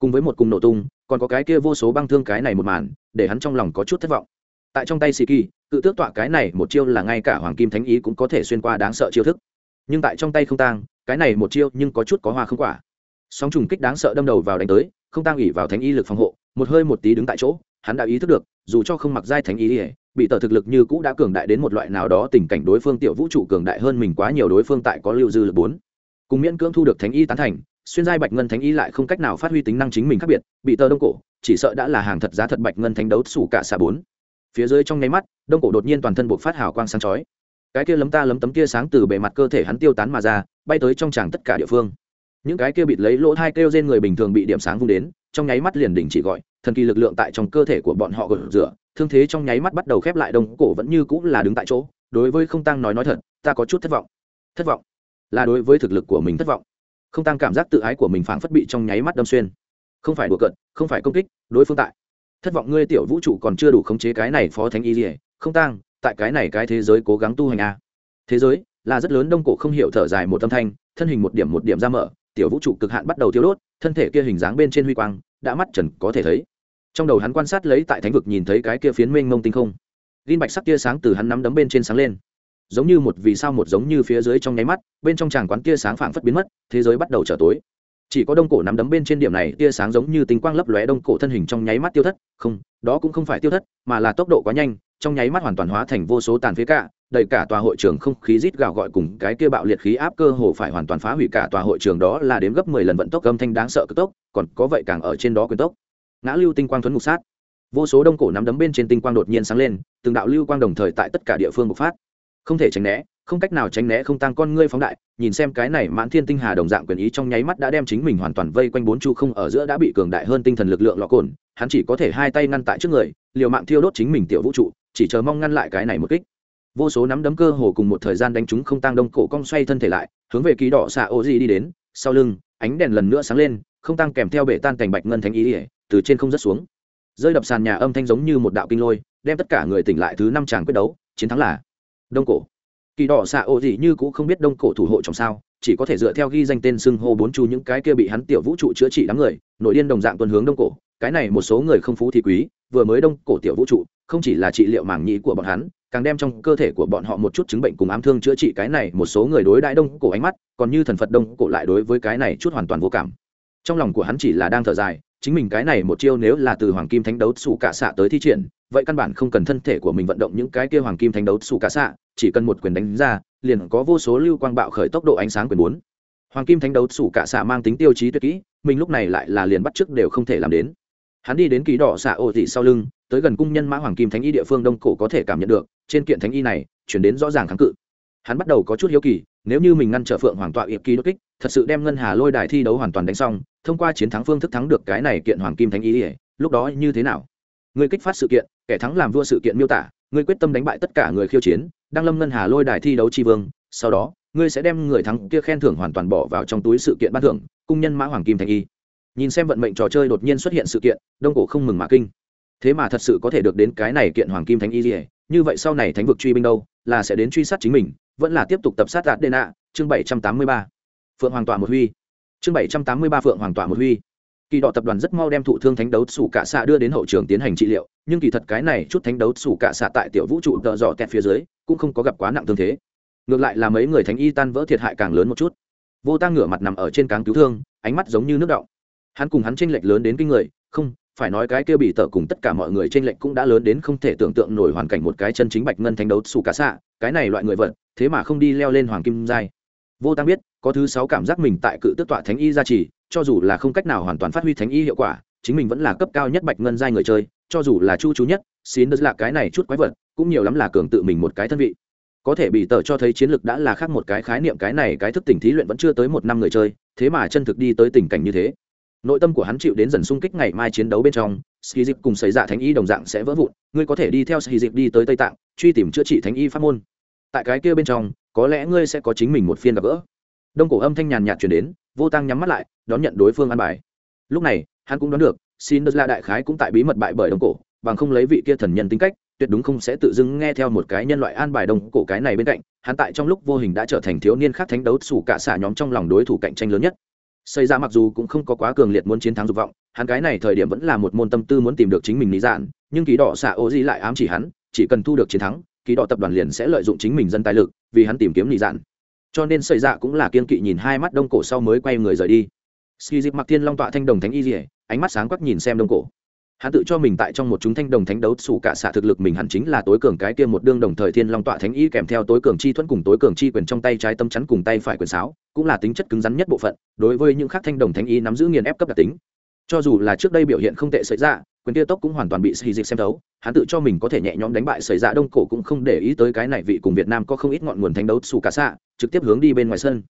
cùng với một cùng nổ tung, còn có cái kia vô số băng thương cái này một màn, để hắn trong lòng có chút thất vọng. Tại trong tay xì kỳ cự tước tọa cái này một chiêu là ngay cả hoàng kim thánh ý cũng có thể xuyên qua đáng sợ chiêu thức. Nhưng tại trong tay không tang, cái này một chiêu nhưng có chút có hoa không quả. Sóng trùng kích đáng sợ đâm đầu vào đánh tới, không tang ủy vào thánh y lực phòng hộ, một hơi một tí đứng tại chỗ hắn đã ý thức được dù cho không mặc giai thánh ý, ỉa bị tờ thực lực như cũ đã cường đại đến một loại nào đó tình cảnh đối phương tiểu vũ trụ cường đại hơn mình quá nhiều đối phương tại có lưu dư lực bốn. Cùng miễn cưỡng thu được thánh y tán thành xuyên giai bạch ngân thánh y lại không cách nào phát huy tính năng chính mình khác biệt bị tờ đông cổ chỉ sợ đã là hàng thật giá thật bạch ngân thánh đấu sủ cả xà bốn. Phía dưới trong nháy mắt đông cổ đột nhiên toàn thân buộc phát hào quang sáng chói. Cái kia lấm ta lấm tấm kia sáng từ bề mặt cơ thể hắn tiêu tán mà ra bay tới trong tràng tất cả địa phương. Những cái kia bịt lấy lỗ thai kêu trên người bình thường bị điểm sáng vung đến trong nháy mắt liền đình chỉ gọi thần kỳ lực lượng tại trong cơ thể của bọn họ gột rửa, thương thế trong nháy mắt bắt đầu khép lại, đông cổ vẫn như cũng là đứng tại chỗ, đối với không tăng nói nói thật, ta có chút thất vọng. Thất vọng? Là đối với thực lực của mình thất vọng. Không tăng cảm giác tự ái của mình phảng phất bị trong nháy mắt đâm xuyên. Không phải đùa cận không phải công kích, đối phương tại. Thất vọng ngươi tiểu vũ trụ còn chưa đủ khống chế cái này phó thánh y gì không tăng, tại cái này cái thế giới cố gắng tu hành a thế giới là rất lớn, đông cổ không hiểu thở dài một âm thanh, thân hình một điểm một điểm ra mở, tiểu vũ trụ cực hạn bắt đầu thiếu đốt, thân thể kia hình dáng bên trên huy quang, đã mắt trần có thể thấy trong đầu hắn quan sát lấy tại thánh vực nhìn thấy cái kia phiến mênh mông tinh không. Gin bạch sắc tia sáng từ hắn nắm đấm bên trên sáng lên. Giống như một vì sao một giống như phía dưới trong nháy mắt, bên trong tràng quán tia sáng phảng phất biến mất, thế giới bắt đầu trở tối. Chỉ có đông cổ nắm đấm bên trên điểm này, tia sáng giống như tinh quang lấp lóe đông cổ thân hình trong nháy mắt tiêu thất. Không, đó cũng không phải tiêu thất, mà là tốc độ quá nhanh, trong nháy mắt hoàn toàn hóa thành vô số tàn phế cả đầy cả tòa hội trường không khí rít gào gọi cùng cái kia bạo liệt khí áp cơ hồ phải hoàn toàn phá hủy cả tòa hội trường đó là đếm gấp mười lần vận tốc âm thanh đáng sợ cực tốc, còn có vậy càng ở trên đó quyền tốc ngã lưu tinh quang thuấn mục sát. Vô số đông cổ nắm đấm bên trên tinh quang đột nhiên sáng lên, từng đạo lưu quang đồng thời tại tất cả địa phương bộc phát. Không thể tránh né, không cách nào tránh né không tăng con ngươi phóng đại, nhìn xem cái này mãn thiên tinh hà đồng dạng quyền ý trong nháy mắt đã đem chính mình hoàn toàn vây quanh bốn chu không ở giữa đã bị cường đại hơn tinh thần lực lượng lọ cồn, hắn chỉ có thể hai tay ngăn tại trước người, liều mạng thiêu đốt chính mình tiểu vũ trụ, chỉ chờ mong ngăn lại cái này một kích. Vô số nắm đấm cơ hồ cùng một thời gian đánh chúng không tăng đông cổ cong xoay thân thể lại, hướng về ký đỏ xạ ô di đi đến, sau lưng, ánh đèn lần nữa sáng lên, không tăng kèm theo bể tan cảnh bạch ngân thánh ý ỉa từ trên không rất xuống. Rơi đập sàn nhà âm thanh giống như một đạo kinh lôi, đem tất cả người tỉnh lại thứ năm tràng quyết đấu, chiến thắng là đông cổ. Kỳ đỏ xạ ô gì như cũng không biết đông cổ thủ hộ trong sao, chỉ có thể dựa theo ghi danh tên xưng hô bốn chu những cái kia bị hắn tiểu vũ trụ chữa trị đám người, nội điên đồng dạng tuần hướng đông cổ. Cái này một số người không phú thì quý, vừa mới đông cổ tiểu vũ trụ, không chỉ là trị liệu màng nhĩ của bọn hắn, càng đem trong cơ thể của bọn họ một chút chứng bệnh cùng ám thương chữa trị cái này một số người đối đãi đông cổ ánh mắt, còn như thần phật đông cổ lại đối với cái này chút hoàn toàn vô cảm. Trong lòng của hắn chỉ là đang thở dài chính mình cái này một chiêu nếu là từ hoàng kim thánh đấu xù cả xạ tới thi triển, vậy căn bản không cần thân thể của mình vận động những cái kia hoàng kim thánh đấu xù cả xạ chỉ cần một quyền đánh ra, liền có vô số lưu quang bạo khởi tốc độ ánh sáng quyền bốn. Hoàng kim thánh đấu xù cả xạ mang tính tiêu chí tuyệt kỹ, mình lúc này lại là liền bắt trước đều không thể làm đến. Hắn đi đến ký đỏ xạ ô thị sau lưng, tới gần cung nhân mã hoàng kim thánh y địa phương đông cổ có thể cảm nhận được, trên kiện thánh y này, chuyển đến rõ ràng kháng cự. Hắn bắt đầu có chút hiếu kỳ, nếu như mình ngăn trở phượng hoàng tọa yệp ký đột kích, thật sự đem ngân hà lôi đài thi đấu hoàn toàn đánh xong thông qua chiến thắng phương thức thắng được cái này kiện hoàng kim thánh y lúc đó như thế nào? Người kích phát sự kiện, kẻ thắng làm vua sự kiện miêu tả người quyết tâm đánh bại tất cả người khiêu chiến, đang lâm ngân hà lôi đài thi đấu tri vương, sau đó, ngươi sẽ đem người thắng kia khen thưởng hoàn toàn bỏ vào trong túi sự kiện ban thưởng, cung nhân mã hoàng kim thành y nhìn xem vận mệnh trò chơi đột nhiên xuất hiện sự kiện, đông cổ không mừng mà kinh. Thế mà thật sự có thể được đến cái này kiện hoàng kim thánh y gì như vậy sau này thánh vực truy binh đâu, là sẽ đến truy sát chính mình, vẫn là tiếp tục tập sát đạt đê nạ chương bảy trăm tám mươi ba. Phượng hoàng tọa một huy chương bảy trăm tám mươi ba phượng hoàng tỏa một huy. Kỳ đọ tập đoàn rất mau đem thụ thương thánh đấu sủ cả xạ đưa đến hậu trường tiến hành trị liệu, nhưng kỳ thật cái này chút thánh đấu sủ cả xạ tại tiểu vũ trụ tợ dò kẹt phía dưới, cũng không có gặp quá nặng thương thế. Ngược lại là mấy người thánh y tan vỡ thiệt hại càng lớn một chút. Vô tăng ngửa mặt nằm ở trên cáng cứu thương, ánh mắt giống như nước động hắn cùng hắn tranh lệch lớn đến kinh người, không, phải nói cái kia bị tở cùng tất cả mọi người tranh lệch cũng đã lớn đến không thể tưởng tượng nổi hoàn cảnh một cái chân chính bạch ngân thánh đấu sủ cả xạ cái này loại người vật, thế mà không đi leo lên hoàng kim giai vô tăng biết, có thứ sáu cảm giác mình tại cự tước tọa thánh y gia trì, cho dù là không cách nào hoàn toàn phát huy thánh y hiệu quả, chính mình vẫn là cấp cao nhất bạch ngân giai người chơi, cho dù là chu chú nhất, xin đất là cái này chút quái vật, cũng nhiều lắm là cường tự mình một cái thân vị. Có thể bị tờ cho thấy chiến lược đã là khác một cái khái niệm, cái này cái thức tỉnh thí luyện vẫn chưa tới một năm người chơi, thế mà chân thực đi tới tình cảnh như thế. Nội tâm của hắn chịu đến dần sung kích ngày mai chiến đấu bên trong ski dịp cùng xảy ra dạ thánh y đồng dạng sẽ vỡ vụn, ngươi có thể đi theo ski dịp đi tới tây tạng, truy tìm chữa trị thánh y pháp môn. Tại cái kia bên trong có lẽ ngươi sẽ có chính mình một phiên gặp gỡ. Đông cổ âm thanh nhàn nhạt chuyển đến vô tăng nhắm mắt lại đón nhận đối phương ăn bài. Lúc này hắn cũng đoán được xin đất la đại khái cũng tại bí mật bại bởi đông cổ bằng không lấy vị kia thần nhân tính cách tuyệt đúng không sẽ tự dưng nghe theo một cái nhân loại an bài đông cổ cái này bên cạnh hắn tại trong lúc vô hình đã trở thành thiếu niên khác thánh đấu sủ cả xả nhóm trong lòng đối thủ cạnh tranh lớn nhất. Xây ra mặc dù cũng không có quá cường liệt muốn chiến thắng dục vọng hắn cái này thời điểm vẫn là một môn tâm tư muốn tìm được chính mình lý giản, nhưng ký đỏ xạ ô di lại ám chỉ hắn chỉ cần thu được chiến thắng kỳ đỏ tập đoàn liền sẽ lợi dụng chính mình dân tài lực, vì hắn tìm kiếm lý dạn. Cho nên sợi dạ cũng là kiên kỵ nhìn hai mắt đông cổ sau mới quay người rời đi. Ski dịp mặc thiên long tọa thanh đồng thánh y dỉa ánh mắt sáng quắc nhìn xem đông cổ. Hắn tự cho mình tại trong một chúng thanh đồng thánh đấu xù cả xạ thực lực mình hẳn chính là tối cường cái kia một đương đồng thời thiên long tọa thánh y kèm theo tối cường chi thuẫn cùng tối cường chi quyền trong tay trái tâm chắn cùng tay phải quyền sáo, cũng là tính chất cứng rắn nhất bộ phận, đối với những khác thanh đồng thánh y nắm giữ nghiền ép cấp đặc tính cho dù là trước đây biểu hiện không tệ xảy ra, quyền kia tốc cũng hoàn toàn bị xì dịch xem thấu, hắn tự cho mình có thể nhẹ nhõm đánh bại xảy ra đông cổ cũng không để ý tới cái này vị cùng việt nam có không ít ngọn nguồn thánh đấu xù cả xạ, trực tiếp hướng đi bên ngoài sân.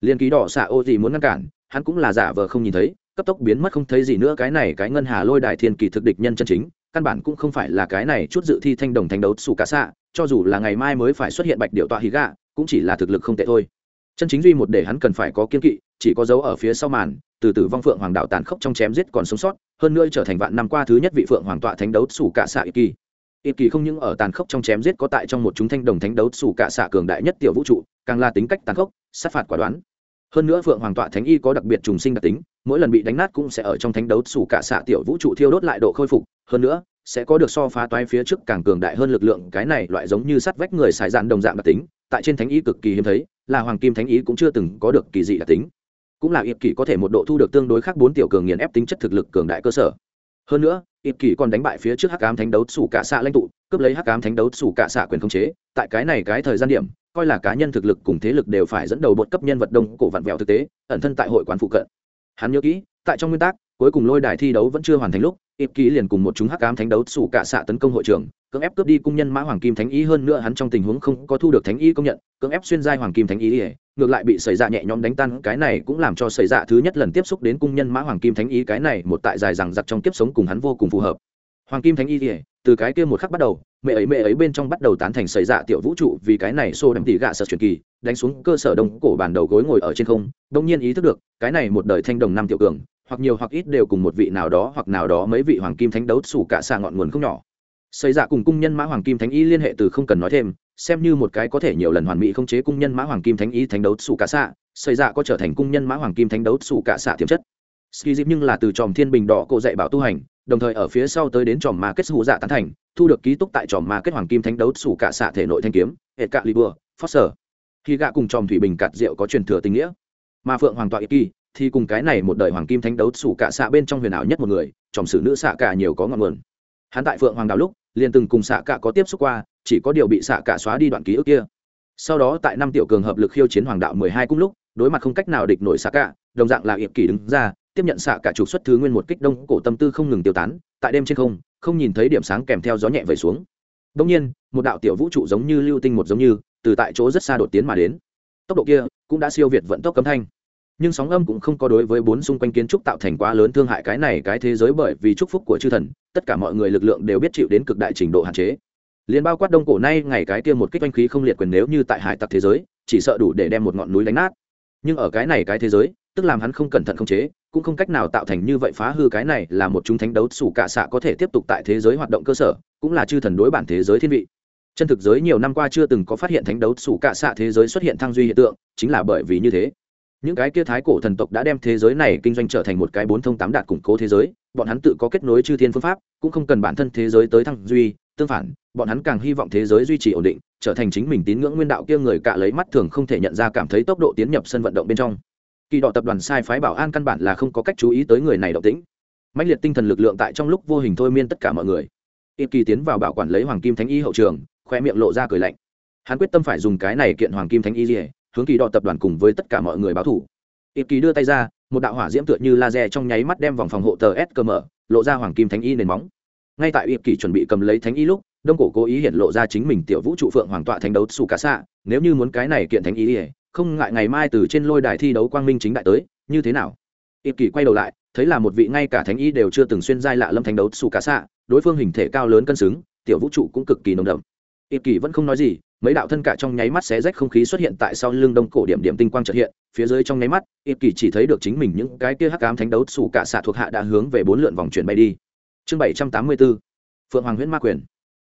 Liên ký đỏ xạ ô gì muốn ngăn cản, hắn cũng là giả vờ không nhìn thấy, cấp tốc biến mất không thấy gì nữa cái này cái ngân hà lôi đài thiên kỳ thực địch nhân chân chính, căn bản cũng không phải là cái này chút dự thi thanh đồng thánh đấu xù cả xạ, cho dù là ngày mai mới phải xuất hiện bạch điệu tọa hí gạ, cũng chỉ là thực lực không tệ thôi. Chân chính duy một để hắn cần phải có kiên kỵ chỉ có dấu ở phía sau màn, từ từ vong phượng hoàng đạo tàn khốc trong chém giết còn sống sót, hơn nữa trở thành vạn năm qua thứ nhất vị phượng hoàng tọa thánh đấu xù cả xạ kỳ. Ít kỳ không những ở tàn khốc trong chém giết có tại trong một chúng thanh đồng thánh đấu xù cả xạ cường đại nhất tiểu vũ trụ, càng là tính cách tàn khốc, sát phạt quả đoán. Hơn nữa phượng hoàng tọa thánh y có đặc biệt trùng sinh đặc tính, mỗi lần bị đánh nát cũng sẽ ở trong thánh đấu xù cả xạ tiểu vũ trụ thiêu đốt lại độ khôi phục, hơn nữa sẽ có được so phá toái phía trước càng cường đại hơn lực lượng, cái này loại giống như sắt vách người xài dạn đồng dạng đặc tính, tại trên thánh y cực kỳ hiếm thấy, là hoàng kim thánh y cũng chưa từng có được kỳ dị đặc tính cũng là ịp kỳ có thể một độ thu được tương đối khác bốn tiểu cường nghiền ép tính chất thực lực cường đại cơ sở. Hơn nữa ịp kỳ còn đánh bại phía trước hắc ám thánh đấu xù cả xạ lãnh tụ, cướp lấy hắc ám thánh đấu xù cả xạ quyền khống chế. Tại cái này cái thời gian điểm, coi là cá nhân thực lực cùng thế lực đều phải dẫn đầu bột cấp nhân vật đông cổ vặn vẹo thực tế, ẩn thân tại hội quán phụ cận. Hắn nhớ kỹ tại trong nguyên tắc, cuối cùng lôi đài thi đấu vẫn chưa hoàn thành lúc ịp ký liền cùng một chúng hắc ám thánh đấu xù cả xạ tấn công hội trưởng cưỡng ép cướp đi cung nhân mã hoàng kim thánh ý hơn nữa hắn trong tình huống không có thu được thánh ý công nhận, cưỡng ép xuyên giai hoàng kim thánh ý ngược lại bị xảy ra dạ nhẹ nhõm đánh tan, cái này cũng làm cho xảy ra dạ thứ nhất lần tiếp xúc đến cung nhân mã hoàng kim thánh ý cái này một tại dài rằng giặc trong kiếp sống cùng hắn vô cùng phù hợp. Hoàng kim thánh ý thì từ cái kia một khắc bắt đầu, mẹ ấy mẹ ấy bên trong bắt đầu tán thành xảy ra dạ tiểu vũ trụ vì cái này xô đậm tỉ gạ sợ truyền kỳ, đánh xuống cơ sở đông cổ bàn đầu gối ngồi ở trên không, đông nhiên ý thức được, cái này một đời thanh đồng năm tiểu cường hoặc nhiều hoặc ít đều cùng một vị nào đó hoặc nào đó mấy vị hoàng kim thánh đấu xù cả xa ngọn nguồn không nhỏ. Xây dạ cùng cung nhân mã hoàng kim thánh y liên hệ từ không cần nói thêm, xem như một cái có thể nhiều lần hoàn mỹ không chế cung nhân mã hoàng kim thánh y thánh đấu xù cả xạ, xây dạ có trở thành cung nhân mã hoàng kim thánh đấu xù cả xạ tiềm chất. Ski dịp nhưng là từ tròm thiên bình đỏ cộ dạy bảo tu hành, đồng thời ở phía sau tới đến tròm ma kết hữu dạ tán thành, thu được ký túc tại tròm ma kết hoàng kim thánh đấu xù cả xạ thể nội thanh kiếm hệ cạ libur, foster. Khi gạ cùng tròm thủy bình cạt rượu có truyền thừa tình nghĩa mà phượng hoàng tọa ít kỳ thì cùng cái này một đời hoàng kim thánh đấu sủ cả xạ bên trong huyền ảo nhất một người trong sử nữ xạ cả nhiều có ngọn nguồn. Hắn tại phượng hoàng đào lúc, liền từng cùng xạ cả có tiếp xúc qua, chỉ có điều bị xạ cả xóa đi đoạn ký ức kia. Sau đó tại năm tiểu cường hợp lực khiêu chiến hoàng đạo mười hai cung lúc, đối mặt không cách nào địch nổi xạ cả, đồng dạng là hiệp kỳ đứng ra, tiếp nhận xạ cả trục xuất thứ nguyên một kích đông cổ tâm tư không ngừng tiêu tán, tại đêm trên không không nhìn thấy điểm sáng kèm theo gió nhẹ vẩy xuống. Đông nhiên, một đạo tiểu vũ trụ giống như lưu tinh một giống như, từ tại chỗ rất xa đột tiến mà đến. Tốc độ kia cũng đã siêu việt vận tốc cấm thanh nhưng sóng âm cũng không có đối với bốn xung quanh kiến trúc tạo thành quá lớn thương hại cái này cái thế giới bởi vì chúc phúc của chư thần, tất cả mọi người lực lượng đều biết chịu đến cực đại trình độ hạn chế. Liên bao quát đông cổ nay ngày cái kia một kích oanh khí không liệt quyền nếu như tại hải tặc thế giới, chỉ sợ đủ để đem một ngọn núi đánh nát. Nhưng ở cái này cái thế giới, tức làm hắn không cẩn thận không chế, cũng không cách nào tạo thành như vậy phá hư cái này là một chúng thánh đấu sủ cạ xạ có thể tiếp tục tại thế giới hoạt động cơ sở, cũng là chư thần đối bản thế giới thiên vị. Chân thực giới nhiều năm qua chưa từng có phát hiện thánh đấu sủ cạ xạ thế giới xuất hiện thăng duy hiện tượng, chính là bởi vì như thế những cái kia thái cổ thần tộc đã đem thế giới này kinh doanh trở thành một cái bốn thông tám đạt củng cố thế giới, bọn hắn tự có kết nối chư thiên phương pháp, cũng không cần bản thân thế giới tới thăng duy, tương phản, bọn hắn càng hy vọng thế giới duy trì ổn định, trở thành chính mình tín ngưỡng nguyên đạo kia người cạ lấy mắt thường không thể nhận ra cảm thấy tốc độ tiến nhập sân vận động bên trong. Kỳ đọ tập đoàn sai phái bảo an căn bản là không có cách chú ý tới người này động tĩnh. Mạnh liệt tinh thần lực lượng tại trong lúc vô hình thôi miên tất cả mọi người. Ít kỳ tiến vào bảo quản lấy hoàng kim thánh y hậu trường, khoe miệng lộ ra cười lạnh. Hắn quyết tâm phải dùng cái này kiện hoàng kim thánh y dỉa hướng kỳ đọ tập đoàn cùng với tất cả mọi người báo thủ. Ít kỳ đưa tay ra, một đạo hỏa diễm tựa như laser trong nháy mắt đem vòng phòng hộ tờ s cơ mở, lộ ra hoàng kim thánh y nền móng. Ngay tại ít kỳ chuẩn bị cầm lấy thánh y lúc, đông cổ cố ý hiện lộ ra chính mình tiểu vũ trụ phượng hoàng tọa thánh đấu xù cá xạ nếu như muốn cái này kiện thánh y không ngại ngày mai từ trên lôi đài thi đấu quang minh chính đại tới, như thế nào? Ít kỳ quay đầu lại, thấy là một vị ngay cả thánh y đều chưa từng xuyên giai lạ lâm thánh đấu xù cá xạ đối phương hình thể cao lớn cân xứng, tiểu vũ trụ cũng cực kỳ nồng đậm. Ít kỳ vẫn không nói gì mấy đạo thân cả trong nháy mắt xé rách không khí xuất hiện tại sau lưng đông cổ điểm điểm tinh quang trợ hiện, phía dưới trong nháy mắt ịp kỳ chỉ thấy được chính mình những cái kia hắc ám thánh đấu xù cả xạ thuộc hạ đã hướng về bốn lượn vòng chuyển bay đi. Chương bảy trăm tám mươi 784 phượng hoàng huyễn ma quyền.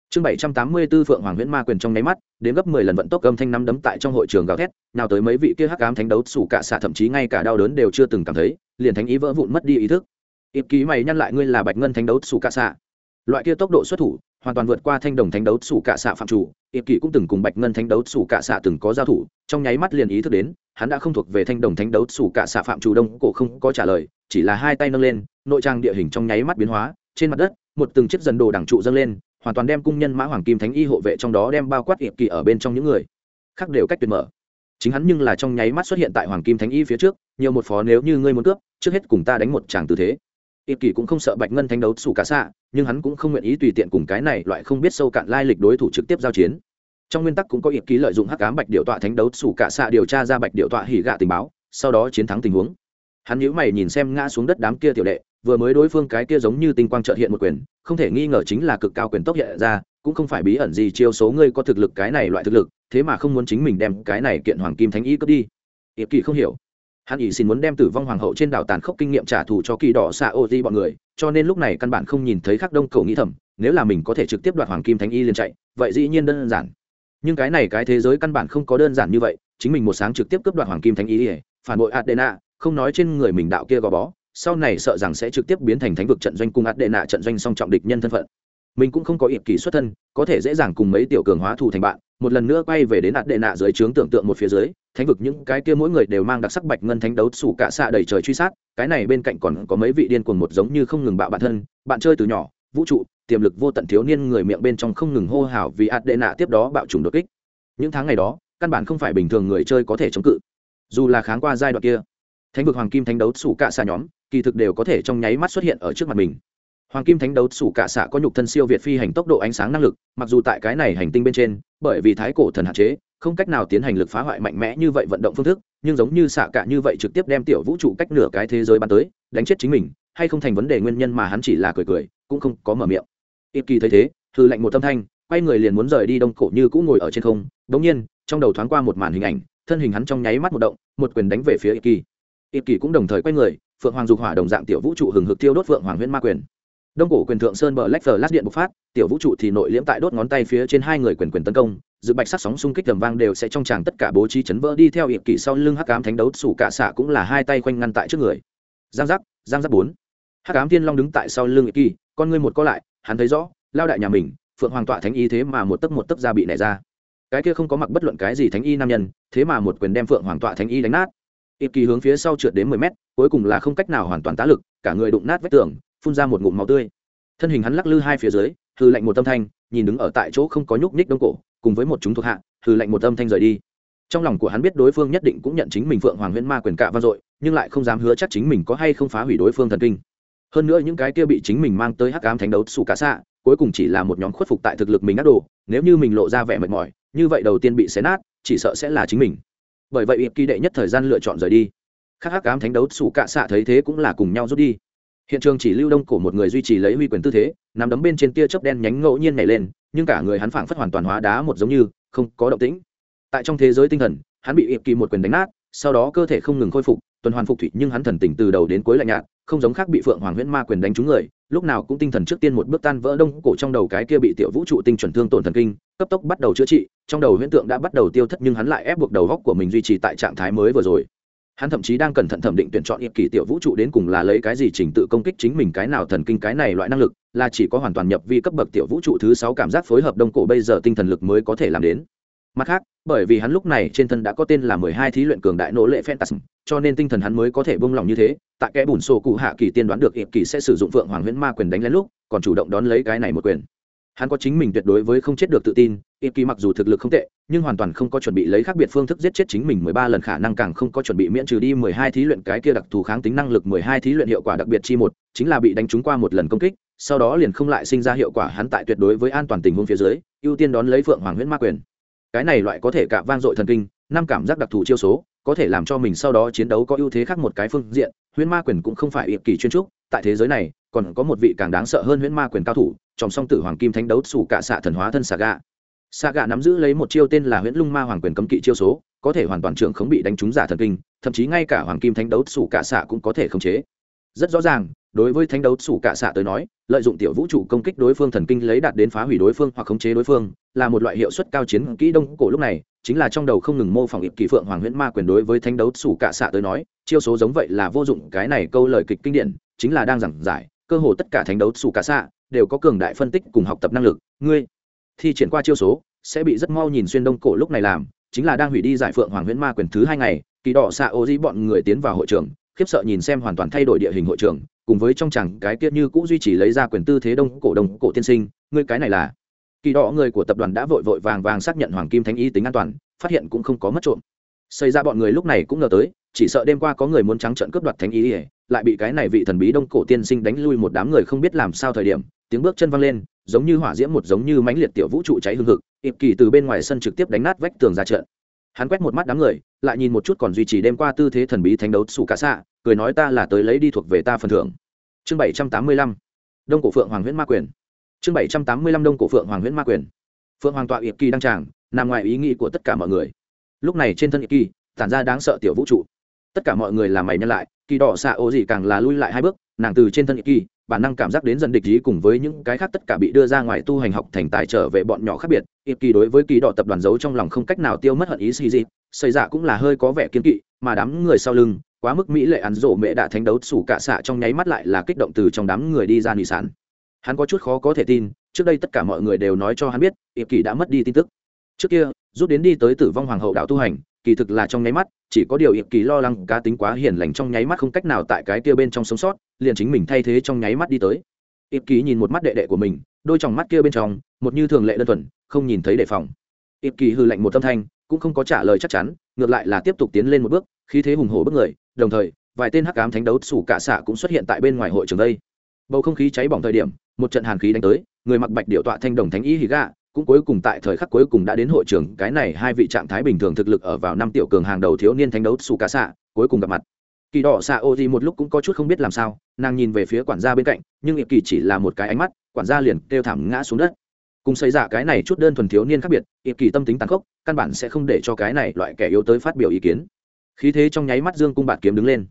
Chương bảy trăm tám mươi 784 phượng hoàng huyễn ma quyền trong nháy mắt, đến gấp mười lần vận tốc âm thanh năm đấm tại trong hội trường gào thét, nào tới mấy vị kia hắc ám thánh đấu xù cả xạ thậm chí ngay cả đau đớn đều chưa từng cảm thấy, liền thánh ý vỡ vụn mất đi ý thức. Ịp kỳ mày nhăn lại, ngươi là bạch ngân thánh đấu xù cả xạ? Loại kia tốc độ xuất thủ hoàn toàn vượt qua thanh đồng thánh đấu sủ cạ xạ phạm chủ. Ịp kỳ cũng từng cùng bạch ngân thánh đấu sủ cạ xạ từng có giao thủ, trong nháy mắt liền ý thức đến, hắn đã không thuộc về thanh đồng thánh đấu sủ cả xạ phạm chủ đông cổ không có trả lời, chỉ là hai tay nâng lên, nội trang địa hình trong nháy mắt biến hóa, trên mặt đất, một từng chiếc dần đồ đẳng trụ dâng lên, hoàn toàn đem cung nhân mã hoàng kim thánh y hộ vệ trong đó đem bao quát hiệp kỳ ở bên trong những người khác đều cách tuyệt mở. Chính hắn nhưng là trong nháy mắt xuất hiện tại hoàng kim thánh y phía trước, nhiều một phó nếu như ngươi muốn cướp, trước hết cùng ta đánh một tràng tư thế ít kỳ cũng không sợ bạch ngân thánh đấu sủ cả xạ, nhưng hắn cũng không nguyện ý tùy tiện cùng cái này loại không biết sâu cạn lai lịch đối thủ trực tiếp giao chiến. Trong nguyên tắc cũng có ít ký lợi dụng hắc ám bạch điệu tọa thánh đấu sủ cả xạ điều tra ra bạch điệu tọa hỉ gạ tình báo, sau đó chiến thắng tình huống. Hắn nhíu mày nhìn xem ngã xuống đất đám kia tiểu đệ, vừa mới đối phương cái kia giống như tinh quang trợ hiện một quyền, không thể nghi ngờ chính là cực cao quyền tốc hiện ra, cũng không phải bí ẩn gì chiêu số ngươi có thực lực cái này loại thực lực, thế mà không muốn chính mình đem cái này kiện hoàng kim thánh y cướp đi. Ít kỳ không hiểu hắn ỷ xin muốn đem tử vong hoàng hậu trên đảo tàn khốc kinh nghiệm trả thù cho kỳ đỏ xạ ô di bọn người, cho nên lúc này căn bản không nhìn thấy khắc đông cầu nghĩ thầm, nếu là mình có thể trực tiếp đoạt hoàng kim thánh y liền chạy, vậy dĩ nhiên đơn giản. Nhưng cái này cái thế giới căn bản không có đơn giản như vậy, chính mình một sáng trực tiếp cướp đoạt hoàng kim thánh y phản bội adena, không nói trên người mình đạo kia gò bó, sau này sợ rằng sẽ trực tiếp biến thành thánh vực trận doanh cung adena trận doanh song trọng địch nhân thân phận. Mình cũng không có ịp kỳ xuất thân, có thể dễ dàng cùng mấy tiểu cường hóa thù thành bạn, một lần nữa quay về đến ạt đệ nạ dưới trướng tưởng tượng một phía dưới thánh vực những cái kia mỗi người đều mang đặc sắc bạch ngân thánh đấu sủ cả xạ đầy trời truy sát, cái này bên cạnh còn có mấy vị điên cuồng một giống như không ngừng bạo bản thân, bạn chơi từ nhỏ, vũ trụ, tiềm lực vô tận thiếu niên người miệng bên trong không ngừng hô hào vì ạt đệ nạ tiếp đó bạo trùng đột kích. Những tháng ngày đó, căn bản không phải bình thường người chơi có thể chống cự. Dù là kháng qua giai đoạn kia, thánh vực hoàng kim thánh đấu sủ cả xạ nhóm, kỳ thực đều có thể trong nháy mắt xuất hiện ở trước mặt mình. Hoàng kim thánh đấu sủ cả xạ có nhục thân siêu việt phi hành tốc độ ánh sáng năng lực, mặc dù tại cái này hành tinh bên trên, bởi vì thái cổ thần hạn chế không cách nào tiến hành lực phá hoại mạnh mẽ như vậy vận động phương thức, nhưng giống như xạ cả như vậy trực tiếp đem tiểu vũ trụ cách nửa cái thế giới bắn tới, đánh chết chính mình, hay không thành vấn đề nguyên nhân mà hắn chỉ là cười cười, cũng không có mở miệng. Ít kỳ thấy thế thư lạnh một tâm thanh, quay người liền muốn rời đi đông cổ như cũng ngồi ở trên không đống nhiên, trong đầu thoáng qua một màn hình ảnh, thân hình hắn trong nháy mắt một động, một quyền đánh về phía ít kỳ. Ít kỳ cũng đồng thời quay người, phượng hoàng dục hỏa đồng dạng tiểu vũ trụ hừng hực tiêu đốt phượng hoàng huyễn ma quyền đông cổ quyền thượng sơn bờ lách phờ lát điện bộc phát, tiểu vũ trụ thì nội liễm tại đốt ngón tay phía trên hai người quyền quyền tấn công, dự bạch sắc sóng xung kích tầm vang đều sẽ trong tràng tất cả bố trí chấn vỡ đi theo hiệp kỷ sau lưng hắc ám thánh đấu, sủ cả xạ cũng là hai tay khoanh ngăn tại trước người. Giang giác giang giác bốn. Hắc ám thiên long đứng tại sau lưng hiệp kỳ con ngươi một co lại, hắn thấy rõ, lao đại nhà mình, phượng hoàng tọa thánh y thế mà một tấc một tấc ra bị nảy ra. Cái kia không có mặc bất luận cái gì thánh y nam nhân, thế mà một quyền đem phượng hoàng tọa thánh y đánh nát. Hiệp kỳ hướng phía sau trượt đến mười mét, cuối cùng là không cách nào hoàn toàn tá lực, cả người đụng nát vách tường phun ra một ngụm máu tươi. Thân hình hắn lắc lư hai phía dưới hư lạnh một âm thanh, nhìn đứng ở tại chỗ không có nhúc nhích đông cổ, cùng với một chúng thuộc hạ hư lạnh một âm thanh rời đi. Trong lòng của hắn biết đối phương nhất định cũng nhận chính mình phượng hoàng huyễn ma quyền cạ vang dội, nhưng lại không dám hứa chắc chính mình có hay không phá hủy đối phương thần kinh. Hơn nữa những cái kia bị chính mình mang tới hắc ám thánh đấu xù cả xạ, cuối cùng chỉ là một nhóm khuất phục tại thực lực mình ác đồ, nếu như mình lộ ra vẻ mệt mỏi, như vậy đầu tiên bị xé nát, chỉ sợ sẽ là chính mình. Bởi vậy ịp kỳ đệ nhất thời gian lựa chọn rời đi. Khác hắc ám thánh đấu xù cả xạ thấy thế cũng là cùng nhau rút đi hiện trường chỉ lưu đông cổ một người duy trì lấy huy quyền tư thế, nằm đấm bên trên tia chớp đen nhánh ngẫu nhiên nhảy lên, nhưng cả người hắn phảng phất hoàn toàn hóa đá một giống như, không có động tĩnh. Tại trong thế giới tinh thần, hắn bị ịp kỳ một quyền đánh nát, sau đó cơ thể không ngừng khôi phục, tuần hoàn phục thủy nhưng hắn thần tỉnh từ đầu đến cuối lạnh nhạt, không giống khác bị phượng hoàng huyễn ma quyền đánh trúng người, lúc nào cũng tinh thần trước tiên một bước tan vỡ đông cổ trong đầu cái kia bị tiểu vũ trụ tinh chuẩn thương tổn thần kinh, cấp tốc bắt đầu chữa trị, trong đầu huyễn tượng đã bắt đầu tiêu thất nhưng hắn lại ép buộc đầu góc của mình duy trì tại trạng thái mới vừa rồi hắn thậm chí đang cẩn thận thẩm định tuyển chọn hiệp kỳ tiểu vũ trụ đến cùng là lấy cái gì trình tự công kích chính mình cái nào thần kinh cái này loại năng lực, là chỉ có hoàn toàn nhập vi cấp bậc tiểu vũ trụ thứ sáu cảm giác phối hợp đông cổ bây giờ tinh thần lực mới có thể làm đến. Mặt khác, bởi vì hắn lúc này trên thân đã có tên là mười hai thí luyện cường đại nỗ lệ phantasm, cho nên tinh thần hắn mới có thể bông lòng như thế. Tại kẽ bùn sổ cụ hạ kỳ tiên đoán được hiệp kỳ sẽ sử dụng phượng hoàng huyễn ma quyền đánh lén lúc, còn chủ động đón lấy cái này một quyền hắn có chính mình tuyệt đối với không chết được tự tin ít kỳ mặc dù thực lực không tệ, nhưng hoàn toàn không có chuẩn bị lấy khác biệt phương thức giết chết chính mình mười ba lần khả năng càng không có chuẩn bị miễn trừ đi mười hai thí luyện cái kia đặc thù kháng tính năng lực mười hai thí luyện hiệu quả đặc biệt chi một, chính là bị đánh trúng qua một lần công kích, sau đó liền không lại sinh ra hiệu quả hắn tại tuyệt đối với an toàn tình huống phía dưới, ưu tiên đón lấy phượng hoàng huyễn ma quyền. Cái này loại có thể cả vang dội thần kinh, năm cảm giác đặc thù chiêu số, có thể làm cho mình sau đó chiến đấu có ưu thế khác một cái phương diện, huyễn ma quyền cũng không phải ít kỳ chuyên trúc, tại thế giới này, còn có một vị càng đáng sợ hơn huyễn ma quyền cao thủ trong song tử hoàng kim thánh đấu sủ cả xạ thần hóa thân xạ gạ, xạ gạ nắm giữ lấy một chiêu tên là huyễn lung ma hoàng quyền cấm kỵ chiêu số có thể hoàn toàn trưởng không bị đánh trúng giả thần kinh thậm chí ngay cả hoàng kim thánh đấu sủ cả xạ cũng có thể khống chế. Rất rõ ràng đối với thánh đấu sủ cả xạ tới nói lợi dụng tiểu vũ trụ công kích đối phương thần kinh lấy đạt đến phá hủy đối phương hoặc khống chế đối phương là một loại hiệu suất cao chiến kỹ đông cổ lúc này chính là trong đầu không ngừng mô phỏng ịp kỳ phượng hoàng huyễn ma quyền đối với thánh đấu sủ cả xạ tới nói chiêu số giống vậy là vô dụng cái này câu lời kịch kinh điển chính là đang giảng giải cơ hồ tất cả thánh đấu sủ cả xạ đều có cường đại phân tích cùng học tập năng lực. Ngươi thi triển qua chiêu số, sẽ bị rất mau nhìn xuyên đông cổ lúc này làm, chính là đang hủy đi giải phượng hoàng huyễn ma quyền thứ hai ngày, kỳ đỏ xạ ô di bọn người tiến vào hội trường, khiếp sợ nhìn xem hoàn toàn thay đổi địa hình hội trường, cùng với trong chẳng cái kia như cũng duy trì lấy ra quyền tư thế đông cổ đông cổ tiên sinh, ngươi cái này là. Kỳ đỏ người của tập đoàn đã vội vội vàng vàng xác nhận hoàng kim thánh y tính an toàn, phát hiện cũng không có mất trộm. Xây ra bọn người lúc này cũng ngờ tới, chỉ sợ đêm qua có người muốn trắng trợn cướp đoạt thánh y lại bị cái này vị thần bí đông cổ tiên sinh đánh lui một đám người không biết làm sao thời điểm tiếng bước chân văng lên, giống như hỏa diễm một giống như mãnh liệt tiểu vũ trụ cháy hương hực ịp kỳ từ bên ngoài sân trực tiếp đánh nát vách tường ra trận. Hắn quét một mắt đám người, lại nhìn một chút còn duy trì đêm qua tư thế thần bí thánh đấu xù cả xạ, cười nói ta là tới lấy đi thuộc về ta phần thưởng. Chương bảy trăm tám mươi lăm, đông cổ phượng hoàng huyễn ma quyền. Chương bảy trăm tám mươi lăm đông cổ phượng hoàng huyễn ma quyền. Phượng hoàng tọa ịp kỳ đăng tràng, nằm ngoài ý nghĩ của tất cả mọi người. Lúc này trên thân ịp kỳ, tản ra đáng sợ tiểu vũ trụ. Tất cả mọi người làm mày nhân lại, kỳ đỏ xạ ô gì càng là lui lại hai bước, nàng từ trên thân ịp kỳ bản năng cảm giác đến dần địch ý cùng với những cái khác tất cả bị đưa ra ngoài tu hành học thành tài trở về bọn nhỏ khác biệt ít kỳ đối với kỳ đỏ tập đoàn giấu trong lòng không cách nào tiêu mất hận ý xì gì xây dạ cũng là hơi có vẻ kiên kỵ, mà đám người sau lưng, quá mức mỹ lệ ăn rộ mẹ đã thánh đấu sủ cả xạ trong nháy mắt lại là kích động từ trong đám người đi ra nỉ sản hắn có chút khó có thể tin, trước đây tất cả mọi người đều nói cho hắn biết ít kỳ đã mất đi tin tức. Trước kia, rút đến đi tới tử vong hoàng hậu đạo tu hành kỳ thực là trong nháy mắt, chỉ có điều ịp kỳ lo lắng cá tính quá hiền lành trong nháy mắt không cách nào tại cái kia bên trong sống sót, liền chính mình thay thế trong nháy mắt đi tới. Ịp kỳ nhìn một mắt đệ đệ của mình, đôi t mắt kia bên trong, một như thường lệ đơn thuần, không nhìn thấy đề phòng. Ịp kỳ hư lạnh một tâm thanh, cũng không có trả lời chắc chắn, ngược lại là tiếp tục tiến lên một bước, khí thế hùng hổ bước người, đồng thời, vài tên hắc ám thánh đấu sủ cả xạ cũng xuất hiện tại bên ngoài hội trường đây. Bầu không khí cháy bỏng thời điểm, một trận hàn khí đánh tới, người mặc bạch điệu tọa thanh đồng thánh y hì gạ cũng cuối cùng tại thời khắc cuối cùng đã đến hội trường, cái này hai vị trạng thái bình thường thực lực ở vào năm tiểu cường hàng đầu thiếu niên thánh đấu xù cả xạ cuối cùng gặp mặt. Kỳ đỏ xạ ô di một lúc cũng có chút không biết làm sao, nàng nhìn về phía quản gia bên cạnh, nhưng ịp kỳ chỉ là một cái ánh mắt, quản gia liền kêu thảm ngã xuống đất. Cùng xây ra cái này chút đơn thuần thiếu niên khác biệt ịp kỳ tâm tính tàn khốc, căn bản sẽ không để cho cái này loại kẻ yếu tới phát biểu ý kiến. Khí thế trong nháy mắt dương cung bạt kiếm đứng lên.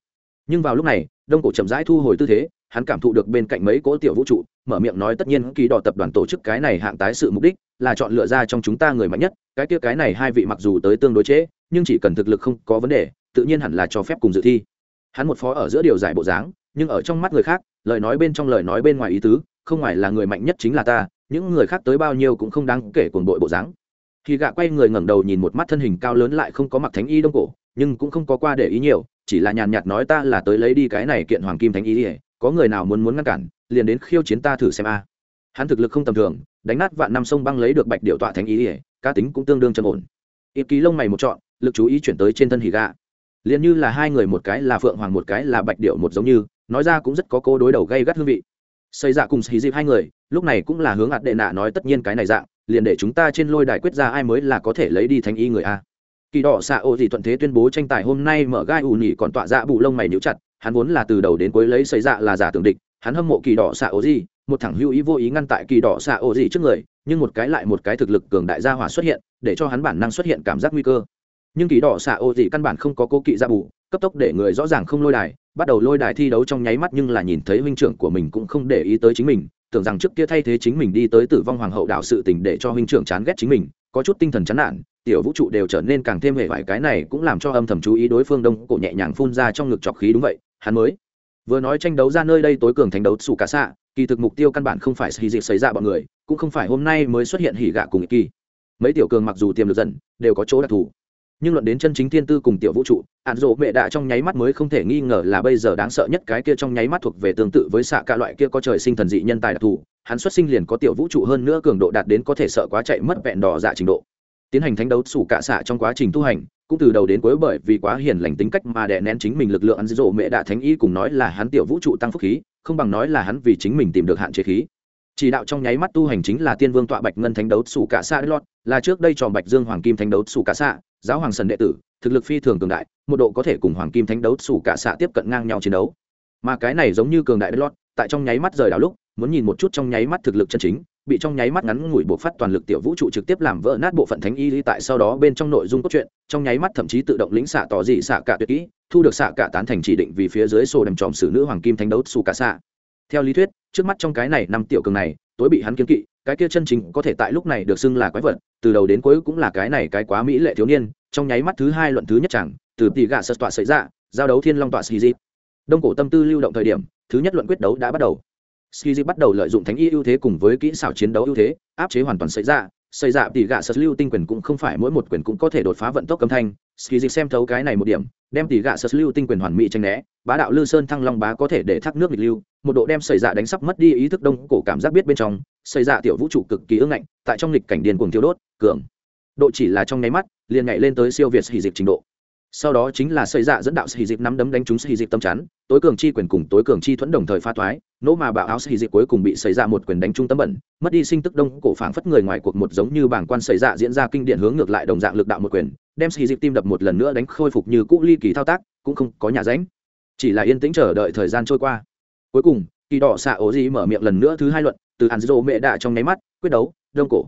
Nhưng vào lúc này, đông cổ chậm rãi thu hồi tư thế, hắn cảm thụ được bên cạnh mấy cỗ tiểu vũ trụ, mở miệng nói tất nhiên kỳ đỏ tập đoàn tổ chức cái này hạng tái sự mục đích là chọn lựa ra trong chúng ta người mạnh nhất cái kia cái này hai vị mặc dù tới tương đối chế, nhưng chỉ cần thực lực không có vấn đề tự nhiên hẳn là cho phép cùng dự thi. Hắn một phó ở giữa điều giải bộ dáng nhưng ở trong mắt người khác lời nói bên trong lời nói bên ngoài ý tứ không ngoài là người mạnh nhất chính là ta những người khác tới bao nhiêu cũng không đáng kể cuồng đội bộ dáng. Khi gạ quay người ngẩng đầu nhìn một mắt thân hình cao lớn lại không có mặc thánh y đông cổ nhưng cũng không có qua để ý nhiều chỉ là nhàn nhạt nói ta là tới lấy đi cái này kiện hoàng kim thánh y có người nào muốn muốn ngăn cản liền đến khiêu chiến ta thử xem a hắn thực lực không tầm thường, đánh nát vạn năm sông băng lấy được bạch điệu tọa thánh y cá tính cũng tương đương trầm ổn. Ít ký lông mày một chọn lực chú ý chuyển tới trên thân hỉ gà. Liền như là hai người một cái là phượng hoàng một cái là bạch điệu một giống như, nói ra cũng rất có cô đối đầu gây gắt hương vị. Xây dạ cùng xì dịp hai người, lúc này cũng là hướng ạt đệ nạ nói tất nhiên cái này dạng, liền để chúng ta trên lôi đài quyết ra ai mới là có thể lấy đi thánh y người a. Kỳ đỏ xạ ô gì thuận thế tuyên bố tranh tài hôm nay mở gai ù nhỉ còn tọa dạ bù lông mày níu chặt, hắn vốn là từ đầu đến cuối lấy xây dạ là giả tưởng địch, hắn hâm mộ kỳ đỏ xạ ô gì một thằng hưu ý vô ý ngăn tại kỳ đỏ xạ ô gì trước người, nhưng một cái lại một cái thực lực cường đại gia hỏa xuất hiện, để cho hắn bản năng xuất hiện cảm giác nguy cơ. Nhưng kỳ đỏ xạ ô gì căn bản không có cố kỵ ra bù, cấp tốc để người rõ ràng không lôi đài, bắt đầu lôi đài thi đấu trong nháy mắt nhưng là nhìn thấy huynh trưởng của mình cũng không để ý tới chính mình, tưởng rằng trước kia thay thế chính mình đi tới tử vong hoàng hậu đạo sự tình để cho huynh trưởng chán ghét chính mình, có chút tinh thần chán nản, tiểu vũ trụ đều trở nên càng thêm hệ vải cái này cũng làm cho âm thầm chú ý đối phương đông cổ nhẹ nhàng phun ra trong ngực chọc khí đúng vậy, hắn mới vừa nói tranh đấu ra nơi đây tối cường thánh đấu sủ cả xạ, kỳ thực mục tiêu căn bản không phải hì dịp xảy ra dạ bọn người, cũng không phải hôm nay mới xuất hiện hỉ gạ cùng kỳ. Mấy tiểu cường mặc dù tiềm lực dần, đều có chỗ đặc thù. Nhưng luận đến chân chính thiên tư cùng tiểu vũ trụ, ạn rộ mẹ đạ trong nháy mắt mới không thể nghi ngờ là bây giờ đáng sợ nhất cái kia trong nháy mắt thuộc về tương tự với xạ cả loại kia có trời sinh thần dị nhân tài đặc thù, hắn xuất sinh liền có tiểu vũ trụ hơn nữa cường độ đạt đến có thể sợ quá chạy mất vẹn đỏ dạ trình độ. Tiến hành thánh đấu sủ cả xạ trong quá trình tu hành cũng từ đầu đến cuối bởi vì quá hiền lành tính cách mà đè nén chính mình lực lượng ăn rộ mẹ đạ thánh y cùng nói là hắn tiểu vũ trụ tăng phúc khí, không bằng nói là hắn vì chính mình tìm được hạn chế khí. Chỉ đạo trong nháy mắt tu hành chính là tiên vương tọa bạch ngân thánh đấu sủ cả xạ lót là trước đây tròn bạch dương hoàng kim thánh đấu sủ cả xạ giáo hoàng sần đệ tử, thực lực phi thường cường đại, một độ có thể cùng hoàng kim thánh đấu sủ cả xạ tiếp cận ngang nhau chiến đấu. Mà cái này giống như cường đại lót tại trong nháy mắt rời đảo lúc, muốn nhìn một chút trong nháy mắt thực lực chân chính bị trong nháy mắt ngắn ngủi buộc phát toàn lực tiểu vũ trụ trực tiếp làm vỡ nát bộ phận thánh y tại sau đó bên trong nội dung cốt truyện, trong nháy mắt thậm chí tự động lĩnh xạ tỏ dị xạ cả tuyệt kỹ, thu được xạ cả tán thành chỉ định vì phía dưới sổ đầm tròm xử nữ hoàng kim thánh đấu xù cả xạ. Theo lý thuyết, trước mắt trong cái này năm tiểu cường này, tối bị hắn kiến kỵ, cái kia chân chính có thể tại lúc này được xưng là quái vật, từ đầu đến cuối cũng là cái này cái quá mỹ lệ thiếu niên, trong nháy mắt thứ hai luận thứ nhất chẳng, từ tỷ gạ sật tọa xảy ra, giao đấu thiên long tọa xì dịp đông cổ tâm tư lưu động thời điểm, thứ nhất luận quyết đấu đã bắt đầu. Skizzy bắt đầu lợi dụng thánh y ưu thế cùng với kỹ xảo chiến đấu ưu thế, áp chế hoàn toàn xảy ra, xây dạ tỷ gạ sật lưu tinh quyền cũng không phải mỗi một quyền cũng có thể đột phá vận tốc âm thanh. Ski dịch xem thấu cái này một điểm đem tỷ gạ sật lưu tinh quyền hoàn mỹ tranh né. Bá đạo lư sơn thăng long bá có thể để thác nước nghịch lưu. Một độ đem xây dạ đánh sắp mất đi ý thức đông cổ cảm giác biết bên trong. Xây dạ tiểu vũ trụ cực kỳ ưng ngạnh tại trong lịch cảnh điền cuồng tiêu đốt cường. Độ chỉ là trong nháy mắt liền nhảy lên tới siêu việt hỉ dịch trình độ sau đó chính là xây dạ dẫn đạo xì dịp nắm đấm đánh trúng xì dịp tâm chắn, tối cường chi quyền cùng tối cường chi thuẫn đồng thời pha thoái, nỗ mà bạo áo xì dịp cuối cùng bị xảy ra dạ một quyền đánh trung tâm bẩn, mất đi sinh tức đông, cổ phảng phất người ngoài cuộc một giống như bảng quan xảy ra dạ diễn ra kinh điển hướng ngược lại đồng dạng lực đạo một quyền, đem xì dịp tim đập một lần nữa đánh khôi phục như cũ ly kỳ thao tác, cũng không có nhà ránh. Chỉ là yên tĩnh chờ đợi thời gian trôi qua. Cuối cùng, kỳ đỏ xạ ố gì mở miệng lần nữa thứ hai luận, từ hàn dô mẹ đạ trong nháy mắt, quyết đấu, đông cổ.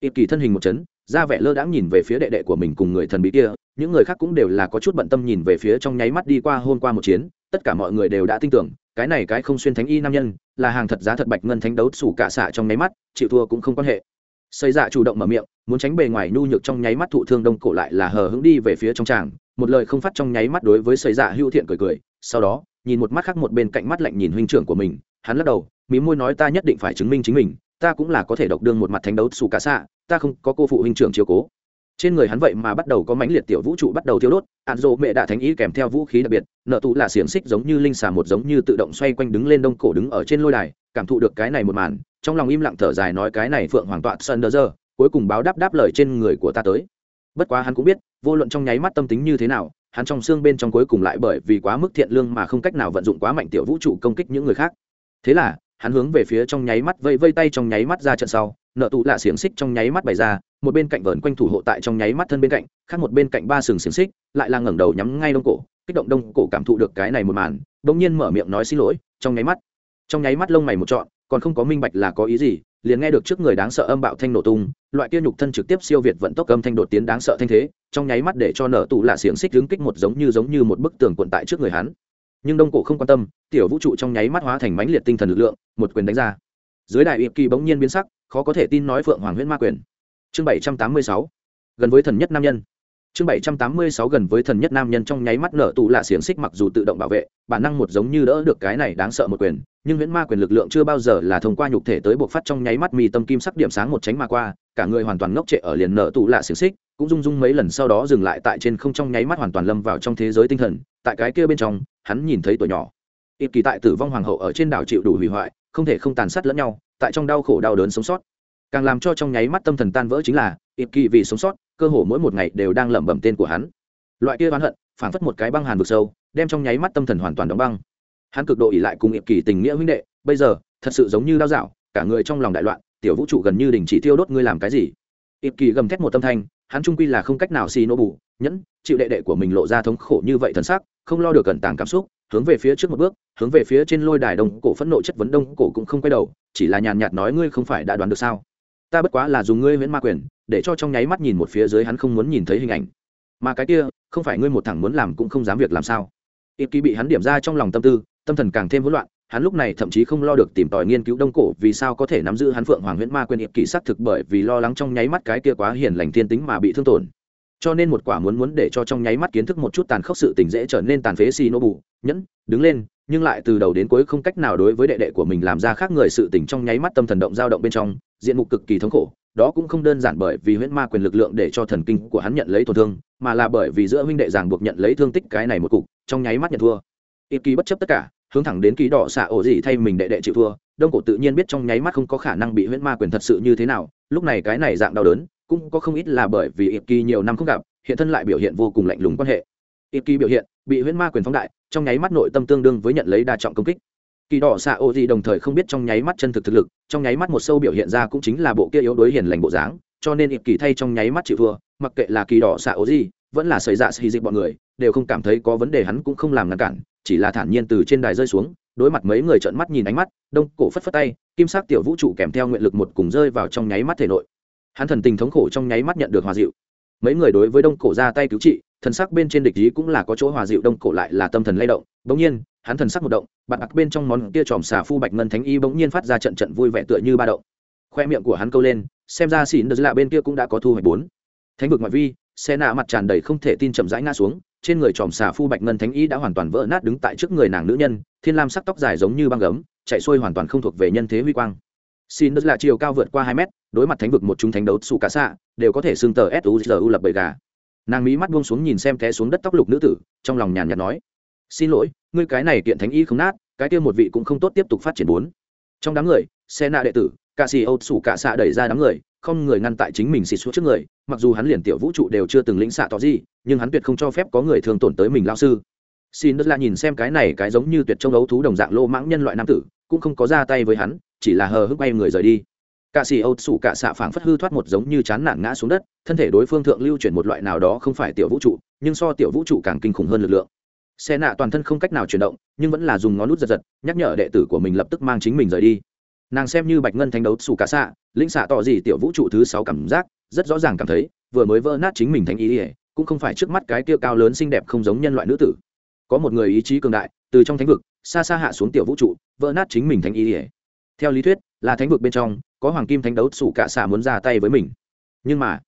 Ít kỳ thân hình một chấn ra vẻ lơ đãng nhìn về phía đệ đệ của mình cùng người thần bí kia, những người khác cũng đều là có chút bận tâm nhìn về phía trong nháy mắt đi qua hôm qua một chiến, tất cả mọi người đều đã tin tưởng, cái này cái không xuyên thánh y nam nhân, là hàng thật giá thật bạch ngân thánh đấu sủ cả xạ trong nháy mắt, chịu thua cũng không quan hệ. Xây dạ chủ động mở miệng, muốn tránh bề ngoài nhu nhược trong nháy mắt thụ thương đông cổ lại là hờ hững đi về phía trong tràng, một lời không phát trong nháy mắt đối với xây dạ hữu thiện cười cười, sau đó, nhìn một mắt khác một bên cạnh mắt lạnh nhìn huynh trưởng của mình, hắn lắc đầu, mí môi nói ta nhất định phải chứng minh chính mình ta cũng là có thể độc đương một mặt thánh đấu xù cả xạ, ta không có cô phụ huynh trưởng chiếu cố. Trên người hắn vậy mà bắt đầu có mãnh liệt tiểu vũ trụ bắt đầu thiêu đốt ạn rộ mẹ đạ thánh ý kèm theo vũ khí đặc biệt, nợ tụ là xiềng xích giống như linh xà một giống như tự động xoay quanh đứng lên đông cổ đứng ở trên lôi đài, cảm thụ được cái này một màn, trong lòng im lặng thở dài nói cái này phượng hoàng tọa sơn đơ giờ, cuối cùng báo đáp đáp lời trên người của ta tới. Bất quá hắn cũng biết, vô luận trong nháy mắt tâm tính như thế nào, hắn trong xương bên trong cuối cùng lại bởi vì quá mức thiện lương mà không cách nào vận dụng quá mạnh tiểu vũ trụ công kích những người khác. Thế là hắn hướng về phía trong nháy mắt vây vây tay trong nháy mắt ra trận sau, nợ tụ lạ xiềng xích trong nháy mắt bày ra, một bên cạnh vờn quanh thủ hộ tại trong nháy mắt thân bên cạnh, khác một bên cạnh ba sừng xiềng xích, lại là ngẩng đầu nhắm ngay đông cổ, kích động đông cổ cảm thụ được cái này một màn bỗng nhiên mở miệng nói xin lỗi, trong nháy mắt, trong nháy mắt lông mày một trọn, còn không có minh bạch là có ý gì, liền nghe được trước người đáng sợ âm bạo thanh nổ tung, loại kia nhục thân trực tiếp siêu việt vận tốc âm thanh đột tiến đáng sợ thanh thế, trong nháy mắt để cho nở tụ lạ xiềng xích hướng kích một giống như giống như một bức tường cuộn tại trước người hắn nhưng đông cổ không quan tâm, tiểu vũ trụ trong nháy mắt hóa thành mãnh liệt tinh thần lực lượng, một quyền đánh ra. Dưới đại ịp kỳ bỗng nhiên biến sắc, khó có thể tin nói phượng hoàng huyễn ma quyền. Chương bảy trăm tám mươi sáu, gần với thần nhất nam nhân. Chương bảy trăm tám mươi sáu, gần với thần nhất nam nhân trong nháy mắt nở tụ lạ xiềng xích mặc dù tự động bảo vệ, bản năng một giống như đỡ được cái này đáng sợ một quyền, nhưng huyễn ma quyền lực lượng chưa bao giờ là thông qua nhục thể tới buộc phát trong nháy mắt mì tâm kim sắc điểm sáng một tránh mà qua, cả người hoàn toàn ngốc trệ ở liền nở tụ lạ xiềng xích, cũng rung rung mấy lần sau đó dừng lại tại trên không trong nháy mắt hoàn toàn lâm vào trong thế giới tinh thần tại cái kia bên trong, hắn nhìn thấy tuổi nhỏ. Ít kỳ tại tử vong hoàng hậu ở trên đảo chịu đủ hủy hoại, không thể không tàn sát lẫn nhau, tại trong đau khổ đau đớn sống sót. Càng làm cho trong nháy mắt tâm thần tan vỡ chính là, ít kỳ vì sống sót, cơ hồ mỗi một ngày đều đang lẩm bẩm tên của hắn. Loại kia oán hận, phảng phất một cái băng hàn vực sâu, đem trong nháy mắt tâm thần hoàn toàn đóng băng. Hắn cực độ ỉ lại cùng ít kỳ tình nghĩa huynh đệ, bây giờ, thật sự giống như đau dạo, cả người trong lòng đại loạn, tiểu vũ trụ gần như đình chỉ tiêu đốt ngươi làm cái gì? Ít kỳ gầm thét một tâm thanh, hắn trung quy là không cách nào xì nô bù, nhẫn, chịu đệ đệ của mình lộ ra thống khổ như vậy thần sắc không lo được cẩn tàng cảm xúc, hướng về phía trước một bước, hướng về phía trên lôi đài đông cổ phẫn nộ chất vấn đông cổ cũng không quay đầu, chỉ là nhàn nhạt nói ngươi không phải đã đoán được sao? Ta bất quá là dùng ngươi miễn ma quyền, để cho trong nháy mắt nhìn một phía dưới hắn không muốn nhìn thấy hình ảnh. Mà cái kia, không phải ngươi một thẳng muốn làm cũng không dám việc làm sao? Ít kỳ bị hắn điểm ra trong lòng tâm tư, tâm thần càng thêm hỗn loạn, hắn lúc này thậm chí không lo được tìm tòi nghiên cứu đông cổ vì sao có thể nắm giữ hắn phượng hoàng huyễn ma quyền ịp kỳ xác thực bởi vì lo lắng trong nháy mắt cái kia quá hiền lành thiên tính mà bị thương tổn cho nên một quả muốn muốn để cho trong nháy mắt kiến thức một chút tàn khốc sự tình dễ trở nên tàn phế xì nô bù. Nhẫn, đứng lên, nhưng lại từ đầu đến cuối không cách nào đối với đệ đệ của mình làm ra khác người sự tình trong nháy mắt tâm thần động dao động bên trong, diện mục cực kỳ thống khổ. Đó cũng không đơn giản bởi vì huyễn ma quyền lực lượng để cho thần kinh của hắn nhận lấy tổn thương, mà là bởi vì giữa huynh đệ ràng buộc nhận lấy thương tích cái này một cục, trong nháy mắt nhận thua. Ít kỳ bất chấp tất cả, hướng thẳng đến ký đỏ xạ ổ gì thay mình đệ đệ chịu thua. Đông cổ tự nhiên biết trong nháy mắt không có khả năng bị huyễn ma quyền thật sự như thế nào, lúc này cái này dạng đau đớn cũng có không ít là bởi vì ít kỳ nhiều năm không gặp, hiện thân lại biểu hiện vô cùng lạnh lùng quan hệ. Ít kỳ biểu hiện, bị huyễn ma quyền phóng đại, trong nháy mắt nội tâm tương đương với nhận lấy đa trọng công kích. Kỳ đỏ xạ ô gì đồng thời không biết trong nháy mắt chân thực thực lực, trong nháy mắt một sâu biểu hiện ra cũng chính là bộ kia yếu đuối hiền lành bộ dáng, cho nên ít kỳ thay trong nháy mắt chịu thua, mặc kệ là kỳ đỏ xạ ô gì, vẫn là xảy ra dạ xì dịch bọn người, đều không cảm thấy có vấn đề hắn cũng không làm ngăn cản, chỉ là thản nhiên từ trên đài rơi xuống, đối mặt mấy người trợn mắt nhìn ánh mắt, đông cổ phất phất tay, kim sắc tiểu vũ trụ kèm theo nguyện lực một cùng rơi vào trong nháy mắt thể nội hắn thần tình thống khổ trong nháy mắt nhận được hòa dịu. Mấy người đối với đông cổ ra tay cứu trị, thần sắc bên trên địch ý cũng là có chỗ hòa dịu, đông cổ lại là tâm thần lay động. Bỗng nhiên, hắn thần sắc một động bạn ặc bên trong món kia tròm xà phu bạch ngân thánh y bỗng nhiên phát ra trận trận vui vẻ tựa như ba động. Khoe miệng của hắn câu lên, xem ra xỉn đờ lạ bên kia cũng đã có thu hoạch bốn. Thánh vực ngoại vi, xe nạ mặt tràn đầy không thể tin chậm rãi ngã xuống, trên người tròm xà phu bạch ngân thánh y đã hoàn toàn vỡ nát đứng tại trước người nàng nữ nhân, thiên lam sắc tóc dài giống như băng gấm, chạy xuôi hoàn toàn không thuộc về nhân thế huy quang xin đất là chiều cao vượt qua hai mét, đối mặt thánh vực một chúng thánh đấu sủ cả xạ, đều có thể xưng tờ suzu lập bầy gà. Nàng mí mắt buông xuống nhìn xem té xuống đất tóc lục nữ tử, trong lòng nhàn nhạt nói, xin lỗi, ngươi cái này kiện thánh y không nát, cái kia một vị cũng không tốt tiếp tục phát triển bốn. Trong đám người xe nạ đệ tử ca sĩ âu sủ cả xạ đẩy ra đám người, không người ngăn tại chính mình xịt xuống trước người, mặc dù hắn liền tiểu vũ trụ đều chưa từng lĩnh xạ tỏ gì, nhưng hắn tuyệt không cho phép có người thường tổn tới mình lao sư. Xin đất là nhìn xem cái này cái giống như tuyệt trông ấu thú đồng dạng lô mãng nhân loại nam tử, cũng không có ra tay với hắn chỉ là hờ hững bay người rời đi. Cạ xì âu sủ cạ xạ phảng phất hư thoát một giống như chán nản ngã xuống đất, thân thể đối phương thượng lưu chuyển một loại nào đó không phải tiểu vũ trụ, nhưng so tiểu vũ trụ càng kinh khủng hơn lực lượng. Xe nạ toàn thân không cách nào chuyển động, nhưng vẫn là dùng ngón nút giật giật, nhắc nhở đệ tử của mình lập tức mang chính mình rời đi. Nàng xem như bạch ngân thánh đấu xù cả xạ lĩnh xạ tỏ gì tiểu vũ trụ thứ sáu cảm giác, rất rõ ràng cảm thấy, vừa mới vỡ nát chính mình thành ý ỉa cũng không phải trước mắt cái tiêu cao lớn xinh đẹp không giống nhân loại nữ tử. Có một người ý chí cường đại, từ trong thánh vực, xa xa hạ xuống tiểu vũ trụ, vỡ nát chính mình thành ý ỉa theo lý thuyết, là thánh vực bên trong, có hoàng kim thánh đấu sủ cạ xạ muốn ra tay với mình. Nhưng mà,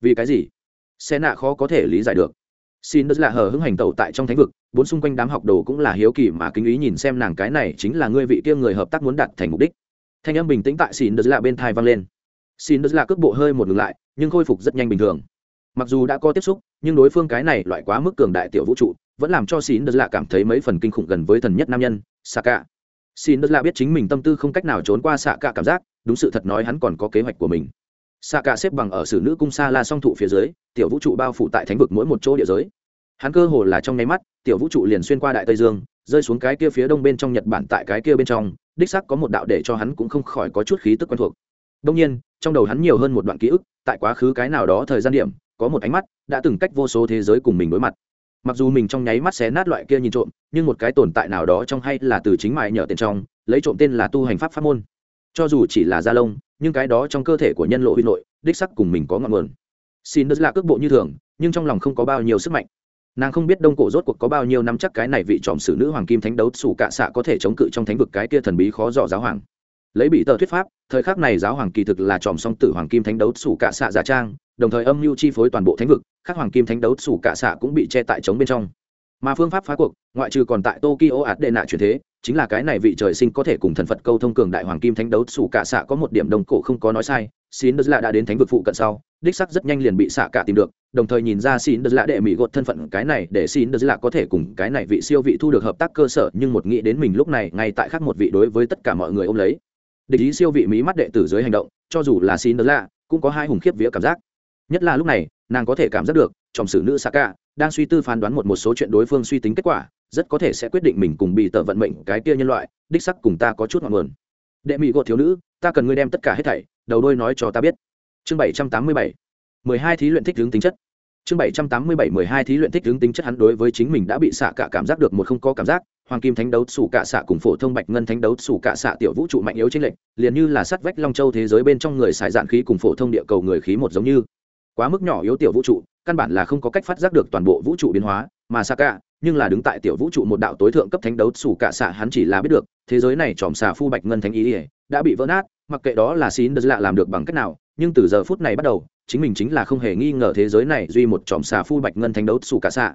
vì cái gì? Xe nạ khó có thể lý giải được. Xin đất là hờ hững hành tẩu tại trong thánh vực, bốn xung quanh đám học đồ cũng là hiếu kỳ mà kính ý nhìn xem nàng cái này chính là ngươi vị kia người hợp tác muốn đạt thành mục đích. Thanh âm bình tĩnh tại xin đất là bên thai vang lên. Xin đất là cước bộ hơi một ngừng lại, nhưng khôi phục rất nhanh bình thường. Mặc dù đã có tiếp xúc, nhưng đối phương cái này loại quá mức cường đại tiểu vũ trụ, vẫn làm cho xin đất là cảm thấy mấy phần kinh khủng gần với thần nhất nam nhân, saka. cả xin đất lạ biết chính mình tâm tư không cách nào trốn qua xạ cả cảm giác, đúng sự thật nói hắn còn có kế hoạch của mình. Xạ cả xếp bằng ở sử nữ cung sa la song thụ phía dưới, tiểu vũ trụ bao phủ tại thánh vực mỗi một chỗ địa giới. Hắn cơ hồ là trong nháy mắt, tiểu vũ trụ liền xuyên qua đại tây dương, rơi xuống cái kia phía đông bên trong nhật bản tại cái kia bên trong, đích sắc có một đạo để cho hắn cũng không khỏi có chút khí tức quen thuộc. Đông nhiên, trong đầu hắn nhiều hơn một đoạn ký ức, tại quá khứ cái nào đó thời gian điểm, có một ánh mắt đã từng cách vô số thế giới cùng mình đối mặt mặc dù mình trong nháy mắt xé nát loại kia nhìn trộm, nhưng một cái tồn tại nào đó trong hay là từ chính mại nhờ tiền trong, lấy trộm tên là tu hành pháp pháp môn. Cho dù chỉ là da lông, nhưng cái đó trong cơ thể của nhân lộ huy nội, đích sắc cùng mình có ngọn nguồn. Xin đất là cước bộ như thường, nhưng trong lòng không có bao nhiêu sức mạnh. Nàng không biết đông cổ rốt cuộc có bao nhiêu năm chắc cái này vị tròm sử nữ hoàng kim thánh đấu sủ cạ xạ có thể chống cự trong thánh vực cái kia thần bí khó dò giáo hoàng lấy bị tờ thuyết pháp, thời khắc này giáo hoàng kỳ thực là tròm song tử hoàng kim thánh đấu sủ cạ xạ giả trang, đồng thời âm mưu chi phối toàn bộ thánh vực các hoàng kim thánh đấu sủ cạ xạ cũng bị che tại chống bên trong. Mà phương pháp phá cuộc, ngoại trừ còn tại tokyo ạt đệ nạ chuyển thế, chính là cái này vị trời sinh có thể cùng thần phật câu thông cường đại hoàng kim thánh đấu sủ cạ xạ có một điểm đồng cổ không có nói sai xin đất lạ đã đến thánh vực phụ cận sau, đích sắc rất nhanh liền bị xạ cả tìm được, đồng thời nhìn ra xin đất lạ đệ mỹ gột thân phận cái này để xin đất lạ có thể cùng cái này vị siêu vị thu được hợp tác cơ sở, nhưng một nghĩ đến mình lúc này, ngay tại khác một vị đối với tất cả mọi người ôm lấy địch ý siêu vị mỹ mắt đệ tử dưới hành động, cho dù là xin đỡ lạ, cũng có hai hùng khiếp vía cảm giác. Nhất là lúc này, nàng có thể cảm giác được trong sử nữ Saka đang suy tư phán đoán một một số chuyện đối phương suy tính kết quả, rất có thể sẽ quyết định mình cùng bị tờ vận mệnh cái kia nhân loại, đích sắc cùng ta có chút ngọn nguồn. Đệ mỹ gột thiếu nữ, ta cần ngươi đem tất cả hết thảy, đầu đôi nói cho ta biết. Chương bảy trăm tám mươi bảy, mười hai thí luyện thích hướng tính chất. Chương bảy trăm tám mươi bảy, mười hai thí luyện thích hướng tính chất hắn đối với chính mình đã bị xạ cả cảm giác được một không có cảm giác hoàng kim thánh đấu, sủ cạ xạ cùng phổ thông bạch ngân thánh đấu, sủ cạ xạ tiểu vũ trụ mạnh yếu chính lệnh liền như là sắt vách long châu thế giới bên trong người xài dạn khí cùng phổ thông địa cầu người khí một giống như. Quá mức nhỏ yếu tiểu vũ trụ, căn bản là không có cách phát giác được toàn bộ vũ trụ biến hóa, mà xa cả nhưng là đứng tại tiểu vũ trụ một đạo tối thượng cấp thánh đấu, sủ cả xạ hắn chỉ là biết được, thế giới này tròm xà phu bạch ngân thánh ý ỉa đã bị vỡ nát, mặc kệ đó là xin đất lạ làm được bằng cách nào, nhưng từ giờ phút này bắt đầu, chính mình chính là không hề nghi ngờ thế giới này duy một tròm xà phu bạch ngân thánh đấu, sủ cả xạ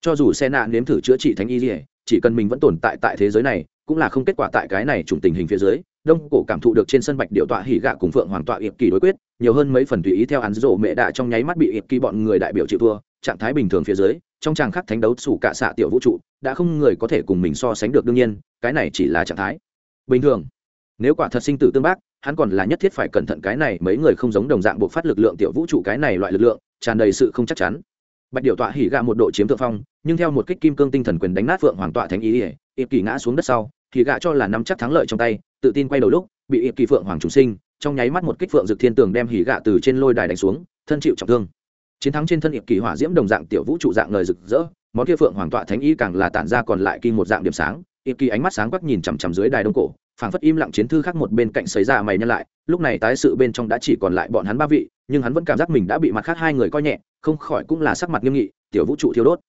cho dù xe nạ nếm thử chữa trị thánh ý ỉa chỉ cần mình vẫn tồn tại tại thế giới này, cũng là không kết quả tại cái này trùng tình hình phía dưới. Đông cổ cảm thụ được trên sân bạch điệu tọa hỉ gạ cùng phượng hoàng tọa ịp kỳ đối quyết, nhiều hơn mấy phần tùy ý theo hắn rộ mẹ đạ trong nháy mắt bị ịp kỳ bọn người đại biểu chịu thua, trạng thái bình thường phía dưới, trong tràng khắc thánh đấu sủ cả xạ tiểu vũ trụ, đã không người có thể cùng mình so sánh được đương nhiên, cái này chỉ là trạng thái. Bình thường, nếu quả thật sinh tử tương bác, hắn còn là nhất thiết phải cẩn thận cái này, mấy người không giống đồng dạng buộc phát lực lượng tiểu vũ trụ cái này loại lực lượng, tràn đầy sự không chắc chắn. Bạch điệu tọa hỉ gạ một độ chiếm thượng phong nhưng theo một kích kim cương tinh thần quyền đánh nát phượng hoàng tọa thánh ý ỉa, ịp kỳ ngã xuống đất sau, thì gạ cho là nắm chắc thắng lợi trong tay, tự tin quay đầu lúc, bị ịp kỳ phượng hoàng trùng sinh, trong nháy mắt một kích phượng dực thiên tường đem hỉ gạ từ trên lôi đài đánh xuống, thân chịu trọng thương. Chiến thắng trên thân ịp kỳ hỏa diễm đồng dạng tiểu vũ trụ dạng lời rực rỡ, món kia phượng hoàng tọa thánh ý càng là tản ra còn lại kim một dạng điểm sáng, ịp kỳ ánh mắt sáng quắc nhìn chằm chằm dưới đài đông cổ, phảng phất im lặng chiến thư khác một bên cạnh xảy ra mày nhân lại, lúc này tái sự bên trong đã chỉ còn lại bọn hắn ba vị, nhưng hắn vẫn cảm giác mình đã bị mặt khác hai người coi nhẹ, không khỏi cũng là sắc mặt nghiêm nghị, tiểu vũ trụ thiêu đốt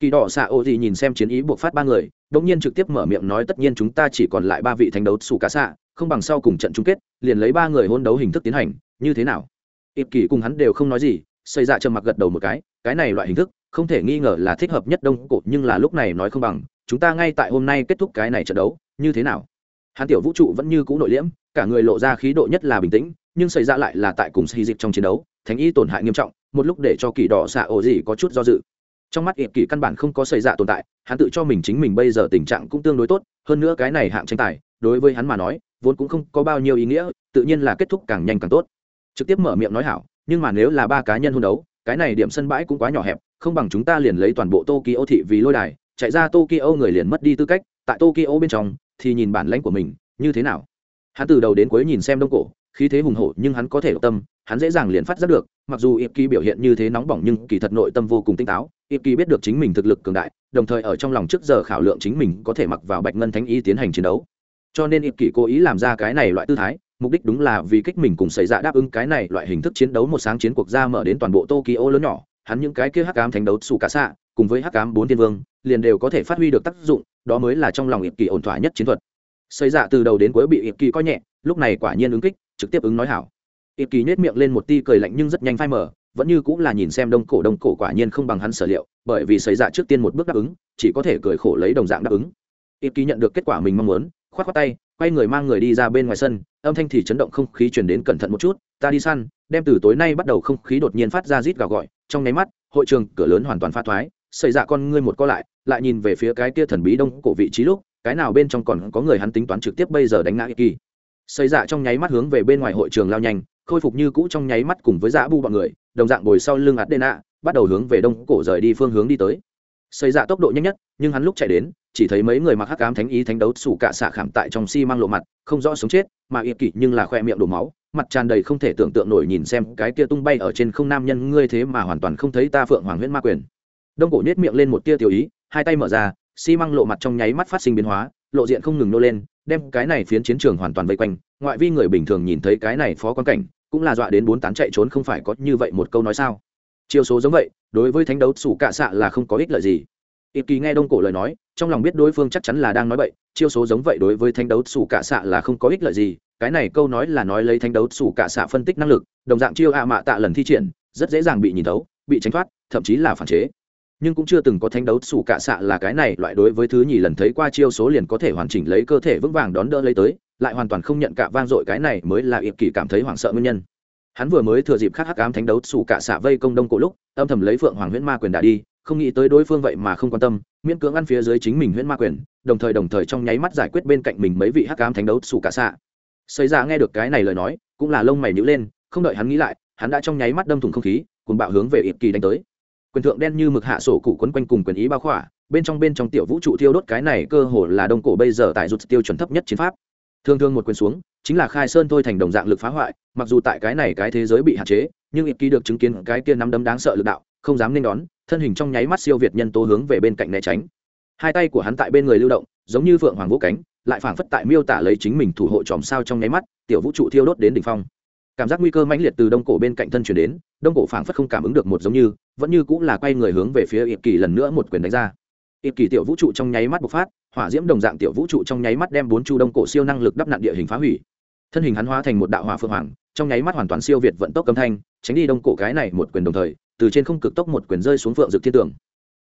kỳ đỏ xạ ô gì nhìn xem chiến ý buộc phát ba người đống nhiên trực tiếp mở miệng nói tất nhiên chúng ta chỉ còn lại ba vị thánh đấu xù cá xạ, không bằng sau cùng trận chung kết, liền lấy ba người hôn đấu hình thức tiến hành, như thế nào? Ịp kỳ cùng hắn đều không nói gì xây dạ trầm mặc gật đầu một cái cái này loại hình thức, không thể nghi ngờ là thích hợp nhất đông cột nhưng là lúc này nói không bằng, chúng ta ngay tại hôm nay kết thúc cái này trận đấu, như thế nào? Hắn tiểu vũ trụ vẫn như cũ nội liễm, cả người lộ ra khí độ nhất là bình tĩnh, nhưng xảy ra dạ lại là tại cùng xì dịch trong chiến đấu, thánh y tổn hại nghiêm trọng, một lúc để cho kỳ đỏ xạ ổ gì có chút do dự trong mắt ịp kỳ căn bản không có xảy ra tồn tại, hắn tự cho mình chính mình bây giờ tình trạng cũng tương đối tốt, hơn nữa cái này hạng tranh tài, đối với hắn mà nói, vốn cũng không có bao nhiêu ý nghĩa, tự nhiên là kết thúc càng nhanh càng tốt. Trực tiếp mở miệng nói hảo, nhưng mà nếu là ba cá nhân hôn đấu, cái này điểm sân bãi cũng quá nhỏ hẹp, không bằng chúng ta liền lấy toàn bộ tokyo thị vì lôi đài, chạy ra tokyo người liền mất đi tư cách, tại tokyo bên trong thì nhìn bản lãnh của mình như thế nào. Hắn từ đầu đến cuối nhìn xem đông cổ, khí thế hùng hổ nhưng hắn có thể độc tâm hắn dễ dàng liền phát giác được, mặc dù ip kỳ biểu hiện như thế nóng bỏng nhưng kỳ thật nội tâm vô cùng tinh táo. Ip kỳ biết được chính mình thực lực cường đại, đồng thời ở trong lòng trước giờ khảo lượng chính mình có thể mặc vào bạch ngân thánh y tiến hành chiến đấu. Cho nên ip kỳ cố ý làm ra cái này loại tư thái, mục đích đúng là vì kích mình cùng xảy ra đáp ứng cái này loại hình thức chiến đấu một sáng chiến cuộc ra mở đến toàn bộ tokyo lớn nhỏ. Hắn những cái kia hắc ám thánh đấu xù cả xạ cùng với hắc ám bốn thiên vương, liền đều có thể phát huy được tác dụng, đó mới là trong lòng ịp kỳ ổn thỏa nhất chiến thuật. Xảy ra dạ từ đầu đến cuối bị ịp kỳ coi nhẹ, lúc này quả nhiên ứng kích, trực tiếp ứng nói hảo ịp kỳ nhếch miệng lên một ti cười lạnh nhưng rất nhanh phai mở vẫn như cũng là nhìn xem đông cổ đông cổ quả nhiên không bằng hắn sở liệu, bởi vì xảy ra dạ trước tiên một bước đáp ứng, chỉ có thể cười khổ lấy đồng dạng đáp ứng. Ịp kỳ nhận được kết quả mình mong muốn, khoát khoát tay, quay người mang người đi ra bên ngoài sân, âm thanh thì chấn động không khí truyền đến cẩn thận một chút, ta đi săn. Đem từ tối nay bắt đầu không khí đột nhiên phát ra rít gào gọi, trong nháy mắt, hội trường cửa lớn hoàn toàn pha thoái xảy ra dạ con ngươi một co lại lại nhìn về phía cái kia thần bí đông cổ vị trí lúc, cái nào bên trong còn có người hắn tính toán trực tiếp bây giờ đánh ngã kỳ. Xảy ra dạ trong nháy mắt hướng về bên ngoài hội trường lao nhanh khôi phục như cũ trong nháy mắt cùng với dã bu bọn người, đồng dạng bồi sau lưng ạt đê nạ, bắt đầu hướng về đông cổ rời đi phương hướng đi tới. Xây dạ tốc độ nhanh nhất, nhưng hắn lúc chạy đến, chỉ thấy mấy người mặc hắc ám thánh ý thánh đấu sủ cạ xạ khảm tại trong xi、si、mang lộ mặt, không rõ sống chết, mà ít kỵ nhưng là khoe miệng đổ máu, mặt tràn đầy không thể tưởng tượng nổi nhìn xem cái kia tung bay ở trên không nam nhân ngươi thế mà hoàn toàn không thấy ta phượng hoàng huyễn ma quyền. Đông cổ nhét miệng lên một tia tiểu ý, hai tay mở ra, xi、si、măng lộ mặt trong nháy mắt phát sinh biến hóa, lộ diện không ngừng nô lên, đem cái này phiến chiến trường hoàn toàn vây quanh, ngoại vi người bình thường nhìn thấy cái này phó quan cảnh cũng là dọa đến bốn tán chạy trốn không phải có như vậy một câu nói sao chiêu số giống vậy, đối với thánh đấu sủ cạ xạ là không có ích lợi gì ít kỳ nghe đông cổ lời nói, trong lòng biết đối phương chắc chắn là đang nói vậy. chiêu số giống vậy đối với thánh đấu sủ cạ xạ là không có ích lợi gì, cái này câu nói là nói lấy thánh đấu sủ cạ xạ phân tích năng lực, đồng dạng chiêu a mạ tạ lần thi triển, rất dễ dàng bị nhìn thấu, bị tránh thoát, thậm chí là phản chế nhưng cũng chưa từng có thánh đấu sủ cạ xạ là cái này, loại đối với thứ nhì lần thấy qua chiêu số liền có thể hoàn chỉnh lấy cơ thể vững vàng đón đỡ lấy tới lại hoàn toàn không nhận cả vang dội cái này mới là ít kỳ cảm thấy hoảng sợ nguyên nhân. Hắn vừa mới thừa dịp khắc hắc ám thánh đấu sủ cả xạ vây công đông cổ lúc, âm thầm lấy phượng hoàng huyễn ma quyền đã đi, không nghĩ tới đối phương vậy mà không quan tâm, miễn cưỡng ăn phía dưới chính mình huyễn ma quyền, đồng thời đồng thời trong nháy mắt giải quyết bên cạnh mình mấy vị hắc ám thánh đấu sủ cả xạ. Xây ra dạ nghe được cái này lời nói, cũng là lông mày nhữ lên, không đợi hắn nghĩ lại, hắn đã trong nháy mắt đâm thủng không khí cùng bạo hướng về ịp kỳ đánh tới. Quyền thượng đen như mực hạ sổ cụ quấn quanh cùng quyền ý bao khỏa, bên trong bên trong tiểu vũ trụ thiêu đốt cái này cơ hồ là đông cổ bây giờ tại rụt tiêu chuẩn thấp nhất chiến pháp thường thường một quyền xuống, chính là khai sơn thôi thành đồng dạng lực phá hoại, mặc dù tại cái này cái thế giới bị hạn chế, nhưng ít kỳ được chứng kiến cái kia nắm đấm đáng sợ lực đạo, không dám nên đón, thân hình trong nháy mắt siêu việt nhân tố hướng về bên cạnh né tránh. Hai tay của hắn tại bên người lưu động, giống như phượng hoàng vũ cánh, lại phảng phất tại miêu tả lấy chính mình thủ hộ chòm sao trong nháy mắt, tiểu vũ trụ thiêu đốt đến đỉnh phong. Cảm giác nguy cơ mãnh liệt từ đông cổ bên cạnh thân chuyển đến, đông cổ phảng phất không cảm ứng được một giống như, vẫn như cũng là quay người hướng về phía ít kỳ lần nữa một quyền đánh ra ít kỳ tiểu vũ trụ trong nháy mắt bộc phát, hỏa diễm đồng dạng tiểu vũ trụ trong nháy mắt đem bốn chu đông cổ siêu năng lực đắp nặn địa hình phá hủy. Thân hình hắn hóa thành một đạo hỏa phượng hoàng, trong nháy mắt hoàn toàn siêu việt vận tốc âm thanh, tránh đi đông cổ cái này một quyền đồng thời, từ trên không cực tốc một quyền rơi xuống phượng dực thiên tường.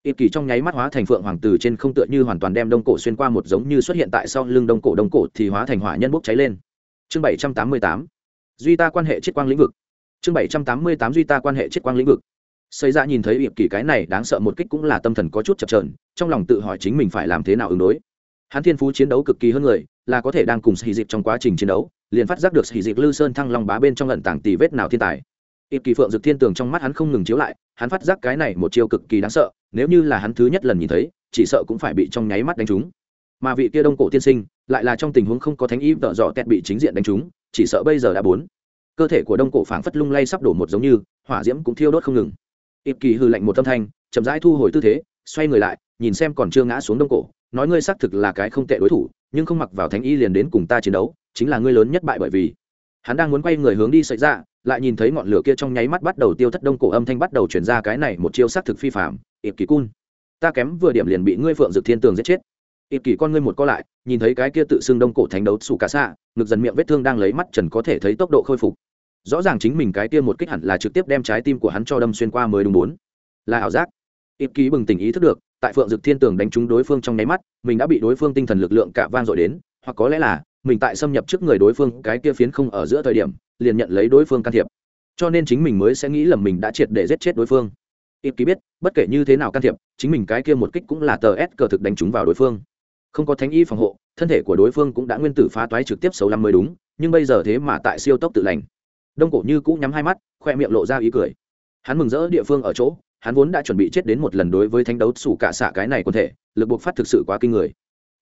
Ít kỳ trong nháy mắt hóa thành phượng hoàng từ trên không tựa như hoàn toàn đem đông cổ xuyên qua một giống như xuất hiện tại sau lưng đông cổ đông cổ thì hóa thành hỏa nhân bốc cháy lên. Chương bảy trăm tám mươi tám. Duy ta quan hệ chiết quang lĩnh vực. Chương bảy trăm tám mươi tám duy ta quan hệ chiết quang lĩnh vực xây ra nhìn thấy ịp kỳ cái này đáng sợ một kích cũng là tâm thần có chút chập trờn trong lòng tự hỏi chính mình phải làm thế nào ứng đối. Hắn thiên phú chiến đấu cực kỳ hơn người, là có thể đang cùng xì dịp trong quá trình chiến đấu, liền phát giác được xì dịp lư sơn thăng long bá bên trong lận tảng tỷ vết nào thiên tài. Ít kỳ phượng dực thiên tường trong mắt hắn không ngừng chiếu lại, hắn phát giác cái này một chiêu cực kỳ đáng sợ, nếu như là hắn thứ nhất lần nhìn thấy, chỉ sợ cũng phải bị trong nháy mắt đánh trúng. Mà vị kia đông cổ tiên sinh, lại là trong tình huống không có thánh y vợ dọ tẹt bị chính diện đánh trúng, chỉ sợ bây giờ đã bốn. Cơ thể của đông cổ phảng phất lung lay sắp đổ một giống như, hỏa diễm cũng thiêu đốt không ngừng ịp kỳ hư lạnh một tâm thanh, chậm rãi thu hồi tư thế, xoay người lại, nhìn xem còn chưa ngã xuống đông cổ, nói ngươi xác thực là cái không tệ đối thủ, nhưng không mặc vào thánh y liền đến cùng ta chiến đấu, chính là ngươi lớn nhất bại bởi vì. Hắn đang muốn quay người hướng đi xảy ra, lại nhìn thấy ngọn lửa kia trong nháy mắt bắt đầu tiêu thất đông cổ âm thanh bắt đầu chuyển ra cái này một chiêu xác thực phi phạm ịp kỳ cun, ta kém vừa điểm liền bị ngươi phượng dực thiên tường giết chết. Ịp kỳ con ngươi một co lại, nhìn thấy cái kia tự xưng đông cổ thánh đấu xù cả xạ, ngực dần miệng vết thương đang lấy mắt trần có thể thấy tốc độ khôi phục rõ ràng chính mình cái kia một kích hẳn là trực tiếp đem trái tim của hắn cho đâm xuyên qua mới đúng bốn. Là ảo giác. Ít ký bừng tỉnh ý thức được, tại phượng dực thiên tường đánh trúng đối phương trong nháy mắt, mình đã bị đối phương tinh thần lực lượng cả vang dội đến, hoặc có lẽ là, mình tại xâm nhập trước người đối phương, cái kia phiến không ở giữa thời điểm, liền nhận lấy đối phương can thiệp. Cho nên chính mình mới sẽ nghĩ lầm mình đã triệt để giết chết đối phương. Ít ký biết, bất kể như thế nào can thiệp, chính mình cái kia một kích cũng là tờ s cờ thực đánh trúng vào đối phương. Không có thánh y phòng hộ, thân thể của đối phương cũng đã nguyên tử phá toái trực tiếp xấu lắm mới đúng, nhưng bây giờ thế mà tại siêu tốc tự lành đông cổ như cũ nhắm hai mắt, khoe miệng lộ ra ý cười. Hắn mừng rỡ địa phương ở chỗ, hắn vốn đã chuẩn bị chết đến một lần đối với thánh đấu sủ cả xạ cái này quần thể, lực buộc phát thực sự quá kinh người.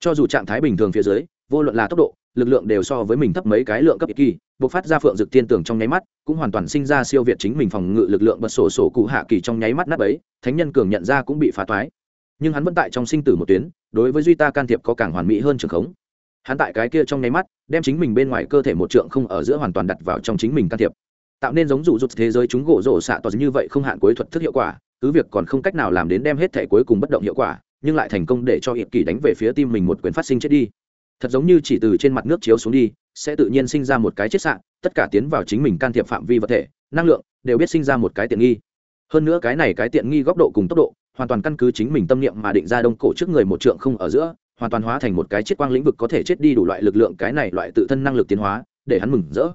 Cho dù trạng thái bình thường phía dưới, vô luận là tốc độ, lực lượng đều so với mình thấp mấy cái lượng cấp kỳ, buộc phát ra phượng dực tiên tưởng trong nháy mắt, cũng hoàn toàn sinh ra siêu việt chính mình phòng ngự lực lượng bật sổ sổ cụ hạ kỳ trong nháy mắt nắp ấy thánh nhân cường nhận ra cũng bị phá toái. Nhưng hắn vẫn tại trong sinh tử một tuyến, đối với duy ta can thiệp có càng hoàn mỹ hơn trường khống hắn tại cái kia trong nháy mắt, đem chính mình bên ngoài cơ thể một trượng không ở giữa hoàn toàn đặt vào trong chính mình can thiệp. Tạo nên giống dụ rụt thế giới chúng gỗ rổ xạ tỏ như vậy không hạn cuối thuật thức hiệu quả, cứ việc còn không cách nào làm đến đem hết thể cuối cùng bất động hiệu quả, nhưng lại thành công để cho hiệp kỳ đánh về phía tim mình một quyền phát sinh chết đi. Thật giống như chỉ từ trên mặt nước chiếu xuống đi, sẽ tự nhiên sinh ra một cái chết sạn tất cả tiến vào chính mình can thiệp phạm vi vật thể, năng lượng đều biết sinh ra một cái tiện nghi. Hơn nữa cái này cái tiện nghi góc độ cùng tốc độ, hoàn toàn căn cứ chính mình tâm niệm mà định ra đông cổ trước người một trượng không ở giữa hoàn toàn hóa thành một cái chiết quang lĩnh vực có thể chết đi đủ loại lực lượng cái này loại tự thân năng lực tiến hóa để hắn mừng rỡ.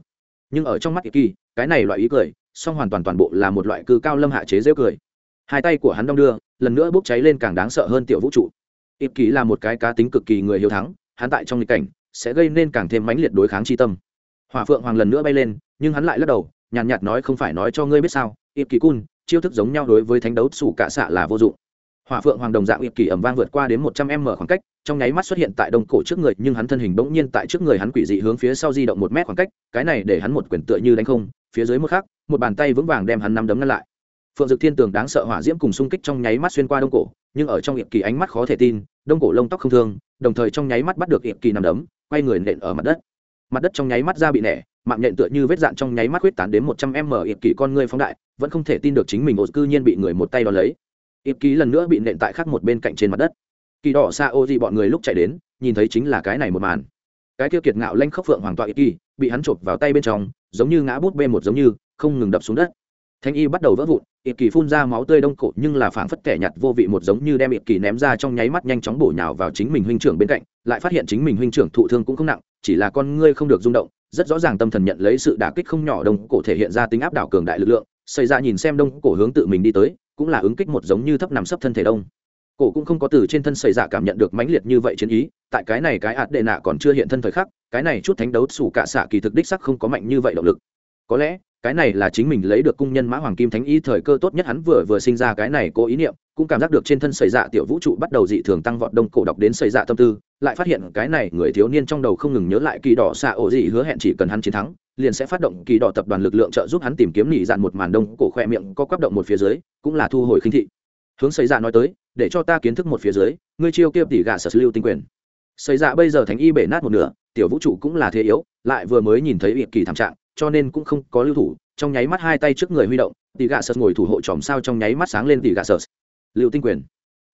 Nhưng ở trong mắt kỳ cái này loại ý cười song hoàn toàn toàn bộ là một loại cư cao lâm hạ chế rêu cười. Hai tay của hắn đong đưa lần nữa bốc cháy lên càng đáng sợ hơn tiểu vũ trụ. Ít kỳ là một cái cá tính cực kỳ người hiếu thắng hắn tại trong nghịch cảnh sẽ gây nên càng thêm mãnh liệt đối kháng chi tâm. Hòa phượng hoàng lần nữa bay lên nhưng hắn lại lắc đầu nhàn nhạt, nhạt nói không phải nói cho ngươi biết sao ít kỳ cun chiêu thức giống nhau đối với thánh đấu sủ cả xạ là vô dụng hỏa phượng hoàng đồng dạng uyệt kỳ ẩm vang vượt qua đến một trăm m khoảng cách trong nháy mắt xuất hiện tại đông cổ trước người nhưng hắn thân hình bỗng nhiên tại trước người hắn quỷ dị hướng phía sau di động một mét khoảng cách cái này để hắn một quyển tựa như đánh không phía dưới một khác, một bàn tay vững vàng đem hắn nắm đấm ngăn lại. Phượng dực thiên tường đáng sợ hỏa diễm cùng xung kích trong nháy mắt xuyên qua đông cổ nhưng ở trong uyệt kỳ ánh mắt khó thể tin đông cổ lông tóc không thương đồng thời trong nháy mắt bắt được uyệt kỳ nằm đấm quay người nện ở mặt đất. Mặt đất trong nháy mắt ra bị nẻ mạng nhện tựa như vết dạn trong nháy mắt huyết tán đến một trăm m uyệt kỳ con người phóng đại vẫn không thể tin được chính mình ột cư nhiên bị người một tay đo lấy hiệp kỳ lần nữa bị nện tại khắc một bên cạnh trên mặt đất. Kỳ đỏ xa ô gì bọn người lúc chạy đến, nhìn thấy chính là cái này một màn. Cái kia kiệt ngạo lanh khốc phượng hoàng tọa hiệp kỳ bị hắn chộp vào tay bên trong, giống như ngã bút bê một giống như, không ngừng đập xuống đất. Thanh y bắt đầu vỡ vụn ịp kỳ phun ra máu tươi đông cổ, nhưng là phảng phất kẻ nhặt vô vị một giống như đem ịp kỳ ném ra trong nháy mắt nhanh chóng bổ nhào vào chính mình huynh trưởng bên cạnh, lại phát hiện chính mình huynh trưởng thụ thương cũng không nặng, chỉ là con ngươi không được rung động, rất rõ ràng tâm thần nhận lấy sự đả kích không nhỏ đông cổ thể hiện ra tính áp đảo cường đại lực lượng xảy ra nhìn xem đông cổ hướng tự mình đi tới cũng là ứng kích một giống như thấp nằm sấp thân thể đông. Cổ cũng không có từ trên thân xảy ra cảm nhận được mãnh liệt như vậy chiến ý, tại cái này cái ạt đệ nạ còn chưa hiện thân thời khắc, cái này chút thánh đấu sủ cả xạ kỳ thực đích sắc không có mạnh như vậy động lực. Có lẽ, cái này là chính mình lấy được cung nhân mã hoàng kim thánh y thời cơ tốt nhất hắn vừa vừa sinh ra cái này cố ý niệm, cũng cảm giác được trên thân xảy dạ tiểu vũ trụ bắt đầu dị thường tăng vọt đông cổ đọc đến xảy dạ tâm tư, lại phát hiện cái này người thiếu niên trong đầu không ngừng nhớ lại kỳ đỏ xạ ổ dị hứa hẹn chỉ cần hắn chiến thắng liền sẽ phát động kỳ đỏ tập đoàn lực lượng trợ giúp hắn tìm kiếm nỉ dạn một màn đông cổ khoe miệng có quắp động một phía dưới, cũng là thu hồi khinh thị. Hướng xây dạ nói tới, để cho ta kiến thức một phía dưới, ngươi chiêu kia tỉ gà sở lưu tinh quyền. Xây dạ bây giờ thánh y bể nát một nửa, tiểu vũ trụ cũng là thế yếu, lại vừa mới nhìn thấy việc kỳ thảm trạng, cho nên cũng không có lưu thủ, trong nháy mắt hai tay trước người huy động, tỷ gà sở ngồi thủ hộ chòm sao trong nháy mắt sáng lên tỷ gà sở lưu tinh quyền.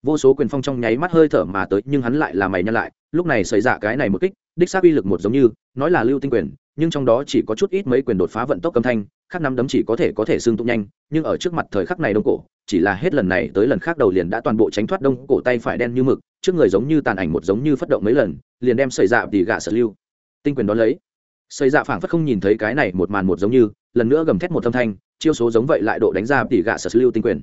Vô số quyền phong trong nháy mắt hơi thở mà tới, nhưng hắn lại là mày nhăn lại, lúc này xảy ra dạ cái này một kích đích xác uy lực một giống như, nói là lưu tinh quyền, nhưng trong đó chỉ có chút ít mấy quyền đột phá vận tốc âm thanh, khác năm đấm chỉ có thể có thể xương tụng nhanh, nhưng ở trước mặt thời khắc này đông cổ, chỉ là hết lần này tới lần khác đầu liền đã toàn bộ tránh thoát đông cổ tay phải đen như mực, trước người giống như tàn ảnh một giống như phát động mấy lần, liền đem xảy ra tỷ gạ sở lưu. Tinh quyền đón lấy. Xảy dạ phảng phất không nhìn thấy cái này một màn một giống như, lần nữa gầm thét một âm thanh, chiêu số giống vậy lại độ đánh ra tỉ gạ sở lưu tinh quyền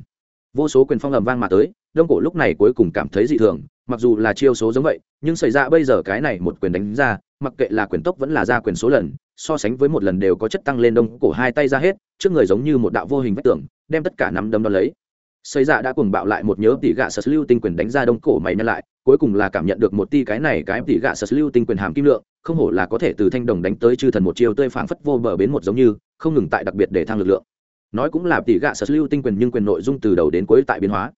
vô số quyền phong ầm vang mà tới, đông cổ lúc này cuối cùng cảm thấy dị thường, mặc dù là chiêu số giống vậy, nhưng xảy ra bây giờ cái này một quyền đánh ra, mặc kệ là quyền tốc vẫn là ra quyền số lần, so sánh với một lần đều có chất tăng lên đông cổ hai tay ra hết, trước người giống như một đạo vô hình vách tường, đem tất cả nắm đấm đo lấy. Xây ra đã cuồng bạo lại một nhớ tỉ gạ sật lưu tinh quyền đánh ra đông cổ mày nhân lại, cuối cùng là cảm nhận được một ti cái này cái tỉ gạ sật lưu tinh quyền hàm kim lượng, không hổ là có thể từ thanh đồng đánh tới chư thần một chiều tươi phảng phất vô bờ bến một giống như, không ngừng tại đặc biệt để thăng lực lượng nói cũng là tỷ gạ sở lưu tinh quyền nhưng quyền nội dung từ đầu đến cuối tại biến hóa.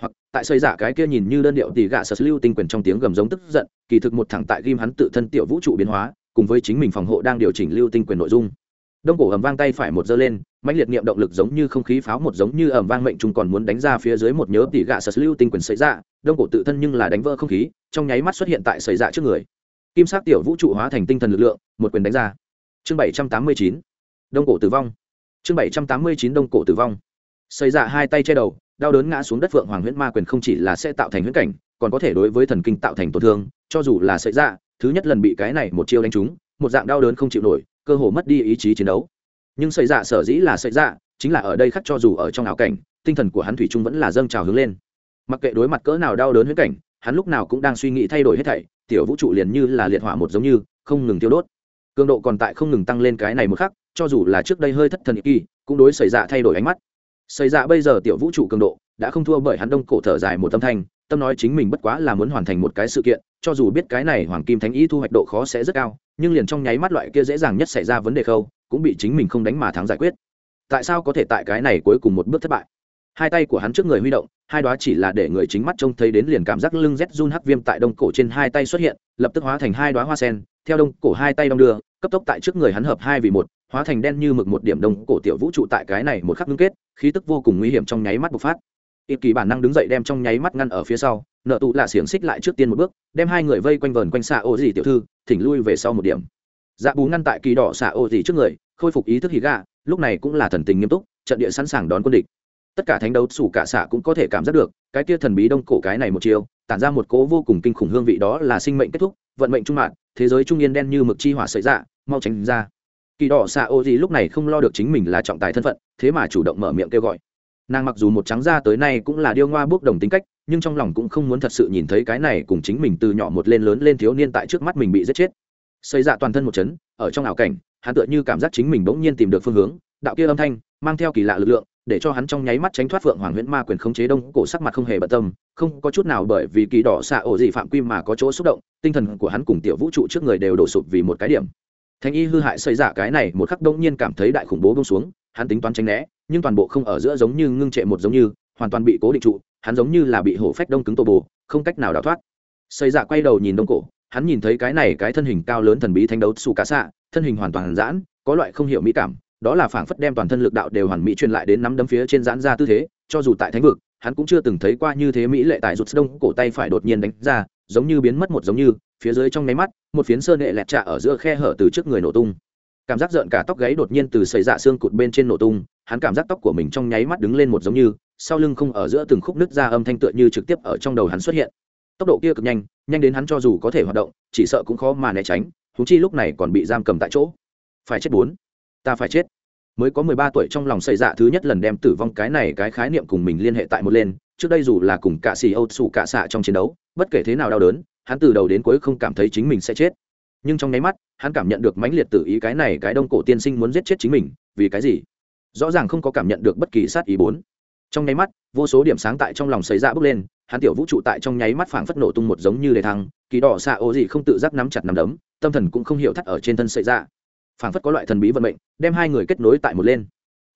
Hoặc, tại xây giả cái kia nhìn như đơn điệu tỷ gạ sở lưu tinh quyền trong tiếng gầm giống tức giận, kỳ thực một thẳng tại ghim hắn tự thân tiểu vũ trụ biến hóa, cùng với chính mình phòng hộ đang điều chỉnh lưu tinh quyền nội dung. Đông cổ ầm vang tay phải một giơ lên, mãnh liệt niệm động lực giống như không khí pháo một giống như ầm vang mệnh trùng còn muốn đánh ra phía dưới một nhớ tỷ gạ sở lưu tinh quyền xảy ra đông cổ tự thân nhưng là đánh vỡ không khí, trong nháy mắt xuất hiện tại xảy ra trước người. Kim sắc tiểu vũ trụ hóa thành tinh thần lực lượng, một quyền đánh ra. Chương bảy trăm tám mươi chín, đông cổ tử vong chương bảy trăm tám mươi chín đông cổ tử vong. Xây dạ hai tay che đầu, đau đớn ngã xuống đất phượng hoàng huyễn ma quyền không chỉ là sẽ tạo thành huyễn cảnh, còn có thể đối với thần kinh tạo thành tổn thương. Cho dù là xây dạ thứ nhất lần bị cái này một chiêu đánh trúng, một dạng đau đớn không chịu nổi, cơ hồ mất đi ý chí chiến đấu. Nhưng sợi dạ sở dĩ là sợi dạ chính là ở đây khắc cho dù ở trong ảo cảnh, tinh thần của hắn thủy chung vẫn là dâng trào hướng lên. Mặc kệ đối mặt cỡ nào đau đớn huyễn cảnh, hắn lúc nào cũng đang suy nghĩ thay đổi hết thảy, tiểu vũ trụ liền như là liệt hỏa một giống như, không ngừng tiêu đốt. Cường độ còn tại không ngừng tăng lên cái này một khắc cho dù là trước đây hơi thất thần kỳ, cũng đối xảy ra dạ thay đổi ánh mắt. Xảy ra dạ bây giờ tiểu vũ trụ cường độ đã không thua bởi hắn đông cổ thở dài một tâm thanh, tâm nói chính mình bất quá là muốn hoàn thành một cái sự kiện, cho dù biết cái này hoàng kim thánh ý thu hoạch độ khó sẽ rất cao, nhưng liền trong nháy mắt loại kia dễ dàng nhất xảy ra vấn đề khâu, cũng bị chính mình không đánh mà thắng giải quyết. Tại sao có thể tại cái này cuối cùng một bước thất bại? Hai tay của hắn trước người huy động, hai đó chỉ là để người chính mắt trông thấy đến liền cảm giác lưng rét run hắc viêm tại đông cổ trên hai tay xuất hiện, lập tức hóa thành hai đoá hoa sen, theo đông cổ hai tay đong đưa, cấp tốc tại trước người hắn hợp hai vì một hóa thành đen như mực một điểm đông cổ tiểu vũ trụ tại cái này một khắc ngưng kết, khí tức vô cùng nguy hiểm trong nháy mắt bộc phát. Ít kỳ bản năng đứng dậy đem trong nháy mắt ngăn ở phía sau, nợ tụ là xiềng xích lại trước tiên một bước, đem hai người vây quanh vờn quanh xạ ô dì tiểu thư, thỉnh lui về sau một điểm. Dạ bú ngăn tại kỳ đỏ xạ ô dì trước người, khôi phục ý thức hì gà, lúc này cũng là thần tình nghiêm túc, trận địa sẵn sàng đón quân địch. Tất cả thánh đấu sủ cả xạ cũng có thể cảm giác được, cái kia thần bí đông cổ cái này một chiều tản ra một cố vô cùng kinh khủng hương vị đó là sinh mệnh kết thúc, vận mệnh trung mạng, thế giới trung yên đen như mực chi hỏa sợi dạ mau tránh ra kỳ đỏ xạ ô gì lúc này không lo được chính mình là trọng tài thân phận, thế mà chủ động mở miệng kêu gọi. Nàng mặc dù một trắng da tới nay cũng là điêu ngoa bước đồng tính cách, nhưng trong lòng cũng không muốn thật sự nhìn thấy cái này cùng chính mình từ nhỏ một lên lớn lên thiếu niên tại trước mắt mình bị giết chết. Xây dạ toàn thân một chấn, ở trong ảo cảnh, hắn tựa như cảm giác chính mình bỗng nhiên tìm được phương hướng, đạo kia âm thanh, mang theo kỳ lạ lực lượng, để cho hắn trong nháy mắt tránh thoát phượng hoàng huyễn ma quyền khống chế đông, cổ sắc mặt không hề bận tâm, không có chút nào bởi vì kỳ đỏ xạ ổ gì phạm quy mà có chỗ xúc động, tinh thần của hắn cùng tiểu vũ trụ trước người đều đổ sụp vì một cái điểm thanh y hư hại xây giả cái này, một khắc đông nhiên cảm thấy đại khủng bố bông xuống, hắn tính toán tránh né, nhưng toàn bộ không ở giữa giống như ngưng trệ một giống như, hoàn toàn bị cố định trụ, hắn giống như là bị hổ phách đông cứng tổ bồ, không cách nào đào thoát. Xây giả quay đầu nhìn đông cổ, hắn nhìn thấy cái này cái thân hình cao lớn thần bí thanh đấu xù cá xạ, thân hình hoàn toàn giãn, có loại không hiểu mỹ cảm, đó là phảng phất đem toàn thân lực đạo đều hoàn mỹ truyền lại đến nắm đấm phía trên giãn ra tư thế, cho dù tại thánh vực, hắn cũng chưa từng thấy qua như thế mỹ lệ tại rụt đông cổ tay phải đột nhiên đánh ra, giống như biến mất một giống như phía dưới trong nháy mắt, một phiến sơn hệ lẹt trạ ở giữa khe hở từ trước người nổ tung. Cảm giác rợn cả tóc gáy đột nhiên từ sợi dạ xương cụt bên trên nổ tung, hắn cảm giác tóc của mình trong nháy mắt đứng lên một giống như, sau lưng không ở giữa từng khúc nứt ra âm thanh tựa như trực tiếp ở trong đầu hắn xuất hiện. Tốc độ kia cực nhanh nhanh đến hắn cho dù có thể hoạt động, chỉ sợ cũng khó mà né tránh thú chi lúc này còn bị giam cầm tại chỗ. Phải chết bốn. Ta phải chết. Mới có mười ba tuổi trong lòng sợi dạ thứ nhất lần đem tử vong cái này cái khái niệm cùng mình liên hệ tại một lên, trước đây dù là cùng cả xì âu sủ cả xạ trong chiến đấu, bất kể thế nào đau đớn hắn từ đầu đến cuối không cảm thấy chính mình sẽ chết. Nhưng trong nháy mắt, hắn cảm nhận được mãnh liệt tự ý cái này cái đông cổ tiên sinh muốn giết chết chính mình, vì cái gì? Rõ ràng không có cảm nhận được bất kỳ sát ý bốn. Trong nháy mắt, vô số điểm sáng tại trong lòng xảy ra bước lên, hắn tiểu vũ trụ tại trong nháy mắt phảng phất nổ tung một giống như đề thăng, kỳ đỏ xạ ô gì không tự giác nắm chặt nắm đấm, tâm thần cũng không hiểu thắt ở trên thân xảy ra. Phảng phất có loại thần bí vận mệnh, đem hai người kết nối tại một lên.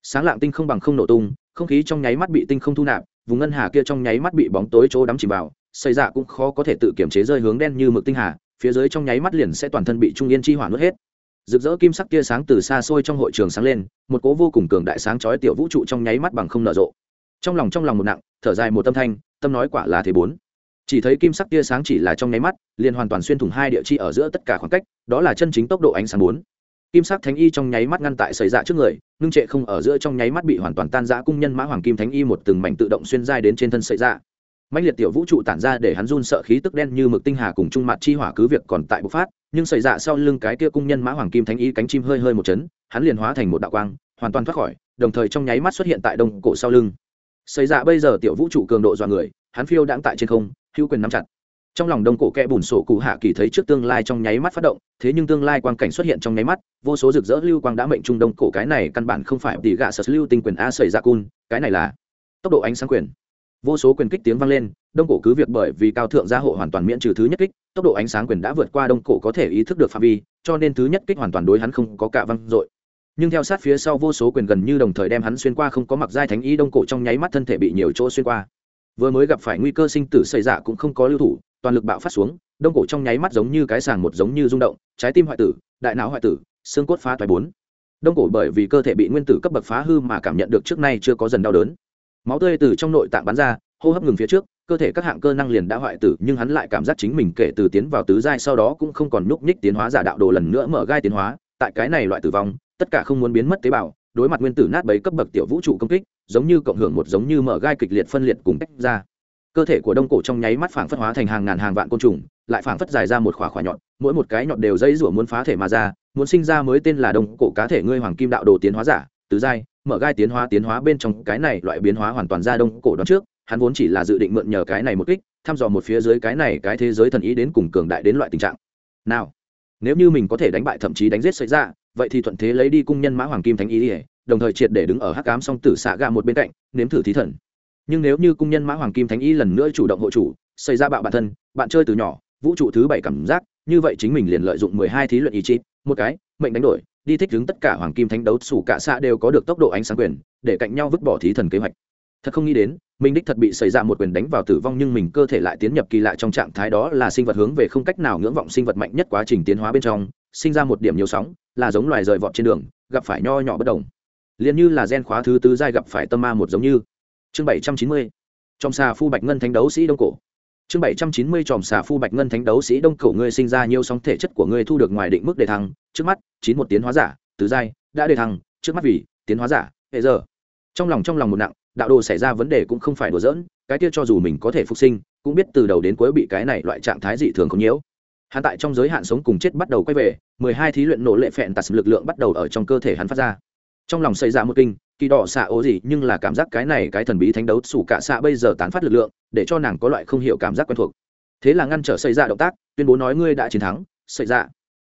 Sáng lạng tinh không bằng không nổ tung, không khí trong nháy mắt bị tinh không thu nạp, vùng ngân hà kia trong nháy mắt bị bóng tối chỗ đắm chìm vào xây dạ cũng khó có thể tự kiểm chế rơi hướng đen như mực tinh hà, phía dưới trong nháy mắt liền sẽ toàn thân bị trung yên chi hỏa nuốt hết. Rực rỡ kim sắc tia sáng từ xa xôi trong hội trường sáng lên, một cố vô cùng cường đại sáng chói tiểu vũ trụ trong nháy mắt bằng không nở rộ. Trong lòng trong lòng một nặng, thở dài một tâm thanh, tâm nói quả là thế bốn. Chỉ thấy kim sắc tia sáng chỉ là trong nháy mắt, liền hoàn toàn xuyên thủng hai địa chi ở giữa tất cả khoảng cách, đó là chân chính tốc độ ánh sáng bốn. Kim sắc thánh y trong nháy mắt ngăn tại xảy dạ trước người, ngưng trệ không ở giữa trong nháy mắt bị hoàn toàn tan giã cung nhân mã hoàng kim thánh y một từng mảnh tự động xuyên dai đến trên thân xảy dạ mạnh liệt tiểu vũ trụ tản ra để hắn run sợ khí tức đen như mực tinh hà cùng trung mặt chi hỏa cứ việc còn tại bộc phát, nhưng xảy ra dạ sau lưng cái kia cung nhân mã hoàng kim thánh ý cánh chim hơi hơi một chấn, hắn liền hóa thành một đạo quang, hoàn toàn thoát khỏi, đồng thời trong nháy mắt xuất hiện tại đông cổ sau lưng. Xảy ra dạ bây giờ tiểu vũ trụ cường độ dọa người, hắn phiêu đãng tại trên không, hữu quyền nắm chặt. Trong lòng đông cổ kẽ bùn sổ cụ hạ kỳ thấy trước tương lai trong nháy mắt phát động, thế nhưng tương lai quang cảnh xuất hiện trong nháy mắt, vô số rực rỡ lưu quang đã mệnh trung đông cổ cái này căn bản không phải tỷ gạ sở lưu tinh quyền a xảy ra dạ cun, cái này là tốc độ ánh sáng quyền vô số quyền kích tiếng vang lên, đông cổ cứ việc bởi vì cao thượng gia hộ hoàn toàn miễn trừ thứ nhất kích, tốc độ ánh sáng quyền đã vượt qua đông cổ có thể ý thức được phạm vi, cho nên thứ nhất kích hoàn toàn đối hắn không có cả văng dội. Nhưng theo sát phía sau vô số quyền gần như đồng thời đem hắn xuyên qua không có mặc giai thánh ý đông cổ trong nháy mắt thân thể bị nhiều chỗ xuyên qua. Vừa mới gặp phải nguy cơ sinh tử xảy ra dạ cũng không có lưu thủ, toàn lực bạo phát xuống, đông cổ trong nháy mắt giống như cái sàng một giống như rung động, trái tim hoại tử, đại não hoại tử, xương cốt phá toái bốn. Đông cổ bởi vì cơ thể bị nguyên tử cấp bậc phá hư mà cảm nhận được trước nay chưa có dần đau đớn máu tươi từ trong nội tạng bắn ra, hô hấp ngừng phía trước, cơ thể các hạng cơ năng liền đã hoại tử, nhưng hắn lại cảm giác chính mình kể từ tiến vào tứ giai sau đó cũng không còn núp ních tiến hóa giả đạo đồ lần nữa mở gai tiến hóa. Tại cái này loại tử vong, tất cả không muốn biến mất tế bào, đối mặt nguyên tử nát bấy cấp bậc tiểu vũ trụ công kích, giống như cộng hưởng một giống như mở gai kịch liệt phân liệt cùng tách ra. Cơ thể của đông cổ trong nháy mắt phảng phất hóa thành hàng ngàn hàng vạn côn trùng, lại phảng phất dài ra một khỏa khỏa nhọn, mỗi một cái nhọn đều dây rủa muốn phá thể mà ra, muốn sinh ra mới tên là đông cổ cá thể ngươi hoàng kim đạo đồ tiến hóa giả, tứ giai mở gai tiến hóa tiến hóa bên trong cái này loại biến hóa hoàn toàn ra đông cổ đón trước, hắn vốn chỉ là dự định mượn nhờ cái này một kích, thăm dò một phía dưới cái này cái thế giới thần ý đến cùng cường đại đến loại tình trạng. Nào, nếu như mình có thể đánh bại thậm chí đánh giết xảy ra dạ, vậy thì thuận thế lấy đi cung nhân mã hoàng kim thánh ý ỉa đồng thời triệt để đứng ở hắc cám song tử xạ gà một bên cạnh, nếm thử thí thần. Nhưng nếu như cung nhân mã hoàng kim thánh ý lần nữa chủ động hộ chủ xảy ra dạ bạo bản thân, bạn chơi từ nhỏ, vũ trụ thứ bảy cảm giác, như vậy chính mình liền lợi dụng mười hai thí luyện ý chí, một cái, mệnh đánh đổi đi thích đứng tất cả hoàng kim thánh đấu, sủ cả xạ đều có được tốc độ ánh sáng quyền, để cạnh nhau vứt bỏ thí thần kế hoạch. Thật không nghĩ đến, mình đích thật bị xảy ra một quyền đánh vào tử vong nhưng mình cơ thể lại tiến nhập kỳ lạ trong trạng thái đó là sinh vật hướng về không cách nào ngưỡng vọng sinh vật mạnh nhất quá trình tiến hóa bên trong, sinh ra một điểm nhiều sóng, là giống loài rời vọt trên đường, gặp phải nho nhỏ bất đồng. Liền như là gen khóa thứ tứ giai gặp phải tâm ma một giống như. Chương bảy trăm chín mươi, trong xà phu bạch ngân thánh đấu sĩ đông cổ chương bảy trăm chín mươi tròm xà phu bạch ngân thánh đấu sĩ đông cổ ngươi sinh ra nhiều sóng thể chất của ngươi thu được ngoài định mức đề thăng, trước mắt, chín một tiến hóa giả, tứ giai, đã đề thăng, trước mắt vì, tiến hóa giả, hệ giờ. Trong lòng trong lòng một nặng, đạo đồ xảy ra vấn đề cũng không phải đùa giỡn, cái kia cho dù mình có thể phục sinh, cũng biết từ đầu đến cuối bị cái này loại trạng thái dị thường không nhiễu. Hắn tại trong giới hạn sống cùng chết bắt đầu quay về, mười hai thí luyện nổ lệ phẹn tạt lực lượng bắt đầu ở trong cơ thể hắn phát ra. Trong lòng xảy ra một kinh, kỳ đỏ xạ ố gì, nhưng là cảm giác cái này cái thần bí thánh đấu sủ cả xạ bây giờ tán phát lực lượng để cho nàng có loại không hiểu cảm giác quen thuộc. Thế là ngăn trở xảy ra dạ động tác, tuyên bố nói ngươi đã chiến thắng xảy ra dạ.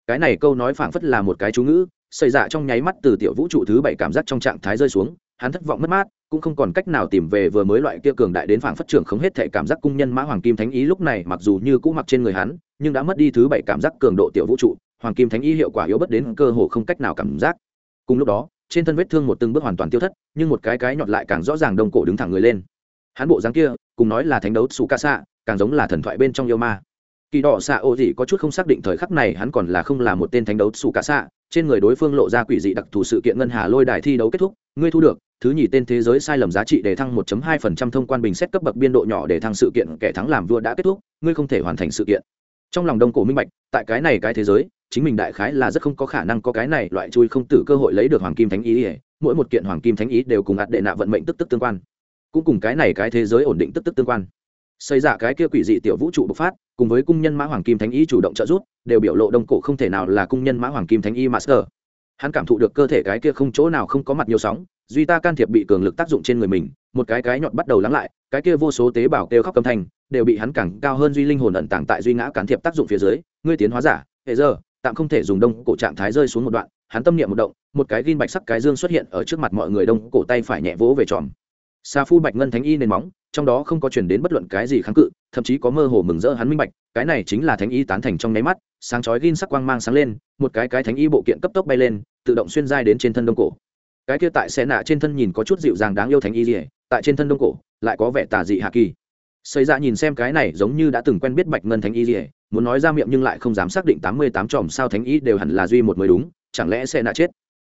cái này câu nói phảng phất là một cái chú ngữ xảy ra dạ trong nháy mắt từ tiểu vũ trụ thứ bảy cảm giác trong trạng thái rơi xuống, hắn thất vọng mất mát, cũng không còn cách nào tìm về vừa mới loại kia cường đại đến phảng phất trưởng không hết thể cảm giác cung nhân mã hoàng kim thánh ý lúc này, mặc dù như cũ mặc trên người hắn, nhưng đã mất đi thứ bảy cảm giác cường độ tiểu vũ trụ, hoàng kim thánh ý hiệu quả yếu bất đến cơ hồ không cách nào cảm giác. Cùng lúc đó, trên thân vết thương một từng bước hoàn toàn tiêu thất, nhưng một cái cái nhọt lại càng rõ ràng đông cổ đứng thẳng người lên hắn bộ dáng kia, cùng nói là thánh đấu su ca xạ càng giống là thần thoại bên trong yêu ma. Kỳ đỏ xạ ô gì có chút không xác định thời khắc này hắn còn là không là một tên thánh đấu su ca xạ trên người đối phương lộ ra quỷ dị đặc thù sự kiện ngân hà lôi đài thi đấu kết thúc, ngươi thu được, thứ nhì tên thế giới sai lầm giá trị để thăng 1.2% thông quan bình xét cấp bậc biên độ nhỏ để thăng sự kiện kẻ thắng làm vua đã kết thúc, ngươi không thể hoàn thành sự kiện. Trong lòng đông cổ minh bạch, tại cái này cái thế giới, chính mình đại khái là rất không có khả năng có cái này loại chui không tử cơ hội lấy được hoàng kim thánh ý ỉa mỗi một kiện hoàng kim thánh ý đều cùng ạt đệ nạ vận mệnh tức tức tương quan cũng cùng cái này cái thế giới ổn định tức tức tương quan. Xây ra cái kia quỷ dị tiểu vũ trụ bộc phát, cùng với cung nhân mã hoàng kim thánh ý chủ động trợ giúp, đều biểu lộ đông cổ không thể nào là cung nhân mã hoàng kim thánh y master. Hắn cảm thụ được cơ thể cái kia không chỗ nào không có mặt nhiều sóng, duy ta can thiệp bị cường lực tác dụng trên người mình, một cái cái nhọn bắt đầu lắng lại, cái kia vô số tế bào kêu khóc âm thanh, đều bị hắn càng cao hơn duy linh hồn ẩn tàng tại duy ngã can thiệp tác dụng phía dưới. Ngươi tiến hóa giả, hệ giờ, tạm không thể dùng đông cổ trạng thái rơi xuống một đoạn. Hắn tâm niệm một động, một cái gin bạch sắc cái dương xuất hiện ở trước mặt mọi người đông cổ tay phải nhẹ vỗ về tròn xa phu bạch ngân thánh y nền móng, trong đó không có chuyển đến bất luận cái gì kháng cự, thậm chí có mơ hồ mừng rỡ hắn minh bạch, cái này chính là thánh y tán thành trong nháy mắt, sáng chói gin sắc quang mang sáng lên, một cái cái thánh y bộ kiện cấp tốc bay lên, tự động xuyên dai đến trên thân đông cổ. Cái kia tại xe nạ trên thân nhìn có chút dịu dàng đáng yêu thánh y gì tại trên thân đông cổ, lại có vẻ tà dị hạ kỳ. Xây ra nhìn xem cái này giống như đã từng quen biết bạch ngân thánh y gì muốn nói ra miệng nhưng lại không dám xác định tám mươi tám chòm sao thánh y đều hẳn là duy một mới đúng, chẳng lẽ xe nạ chết?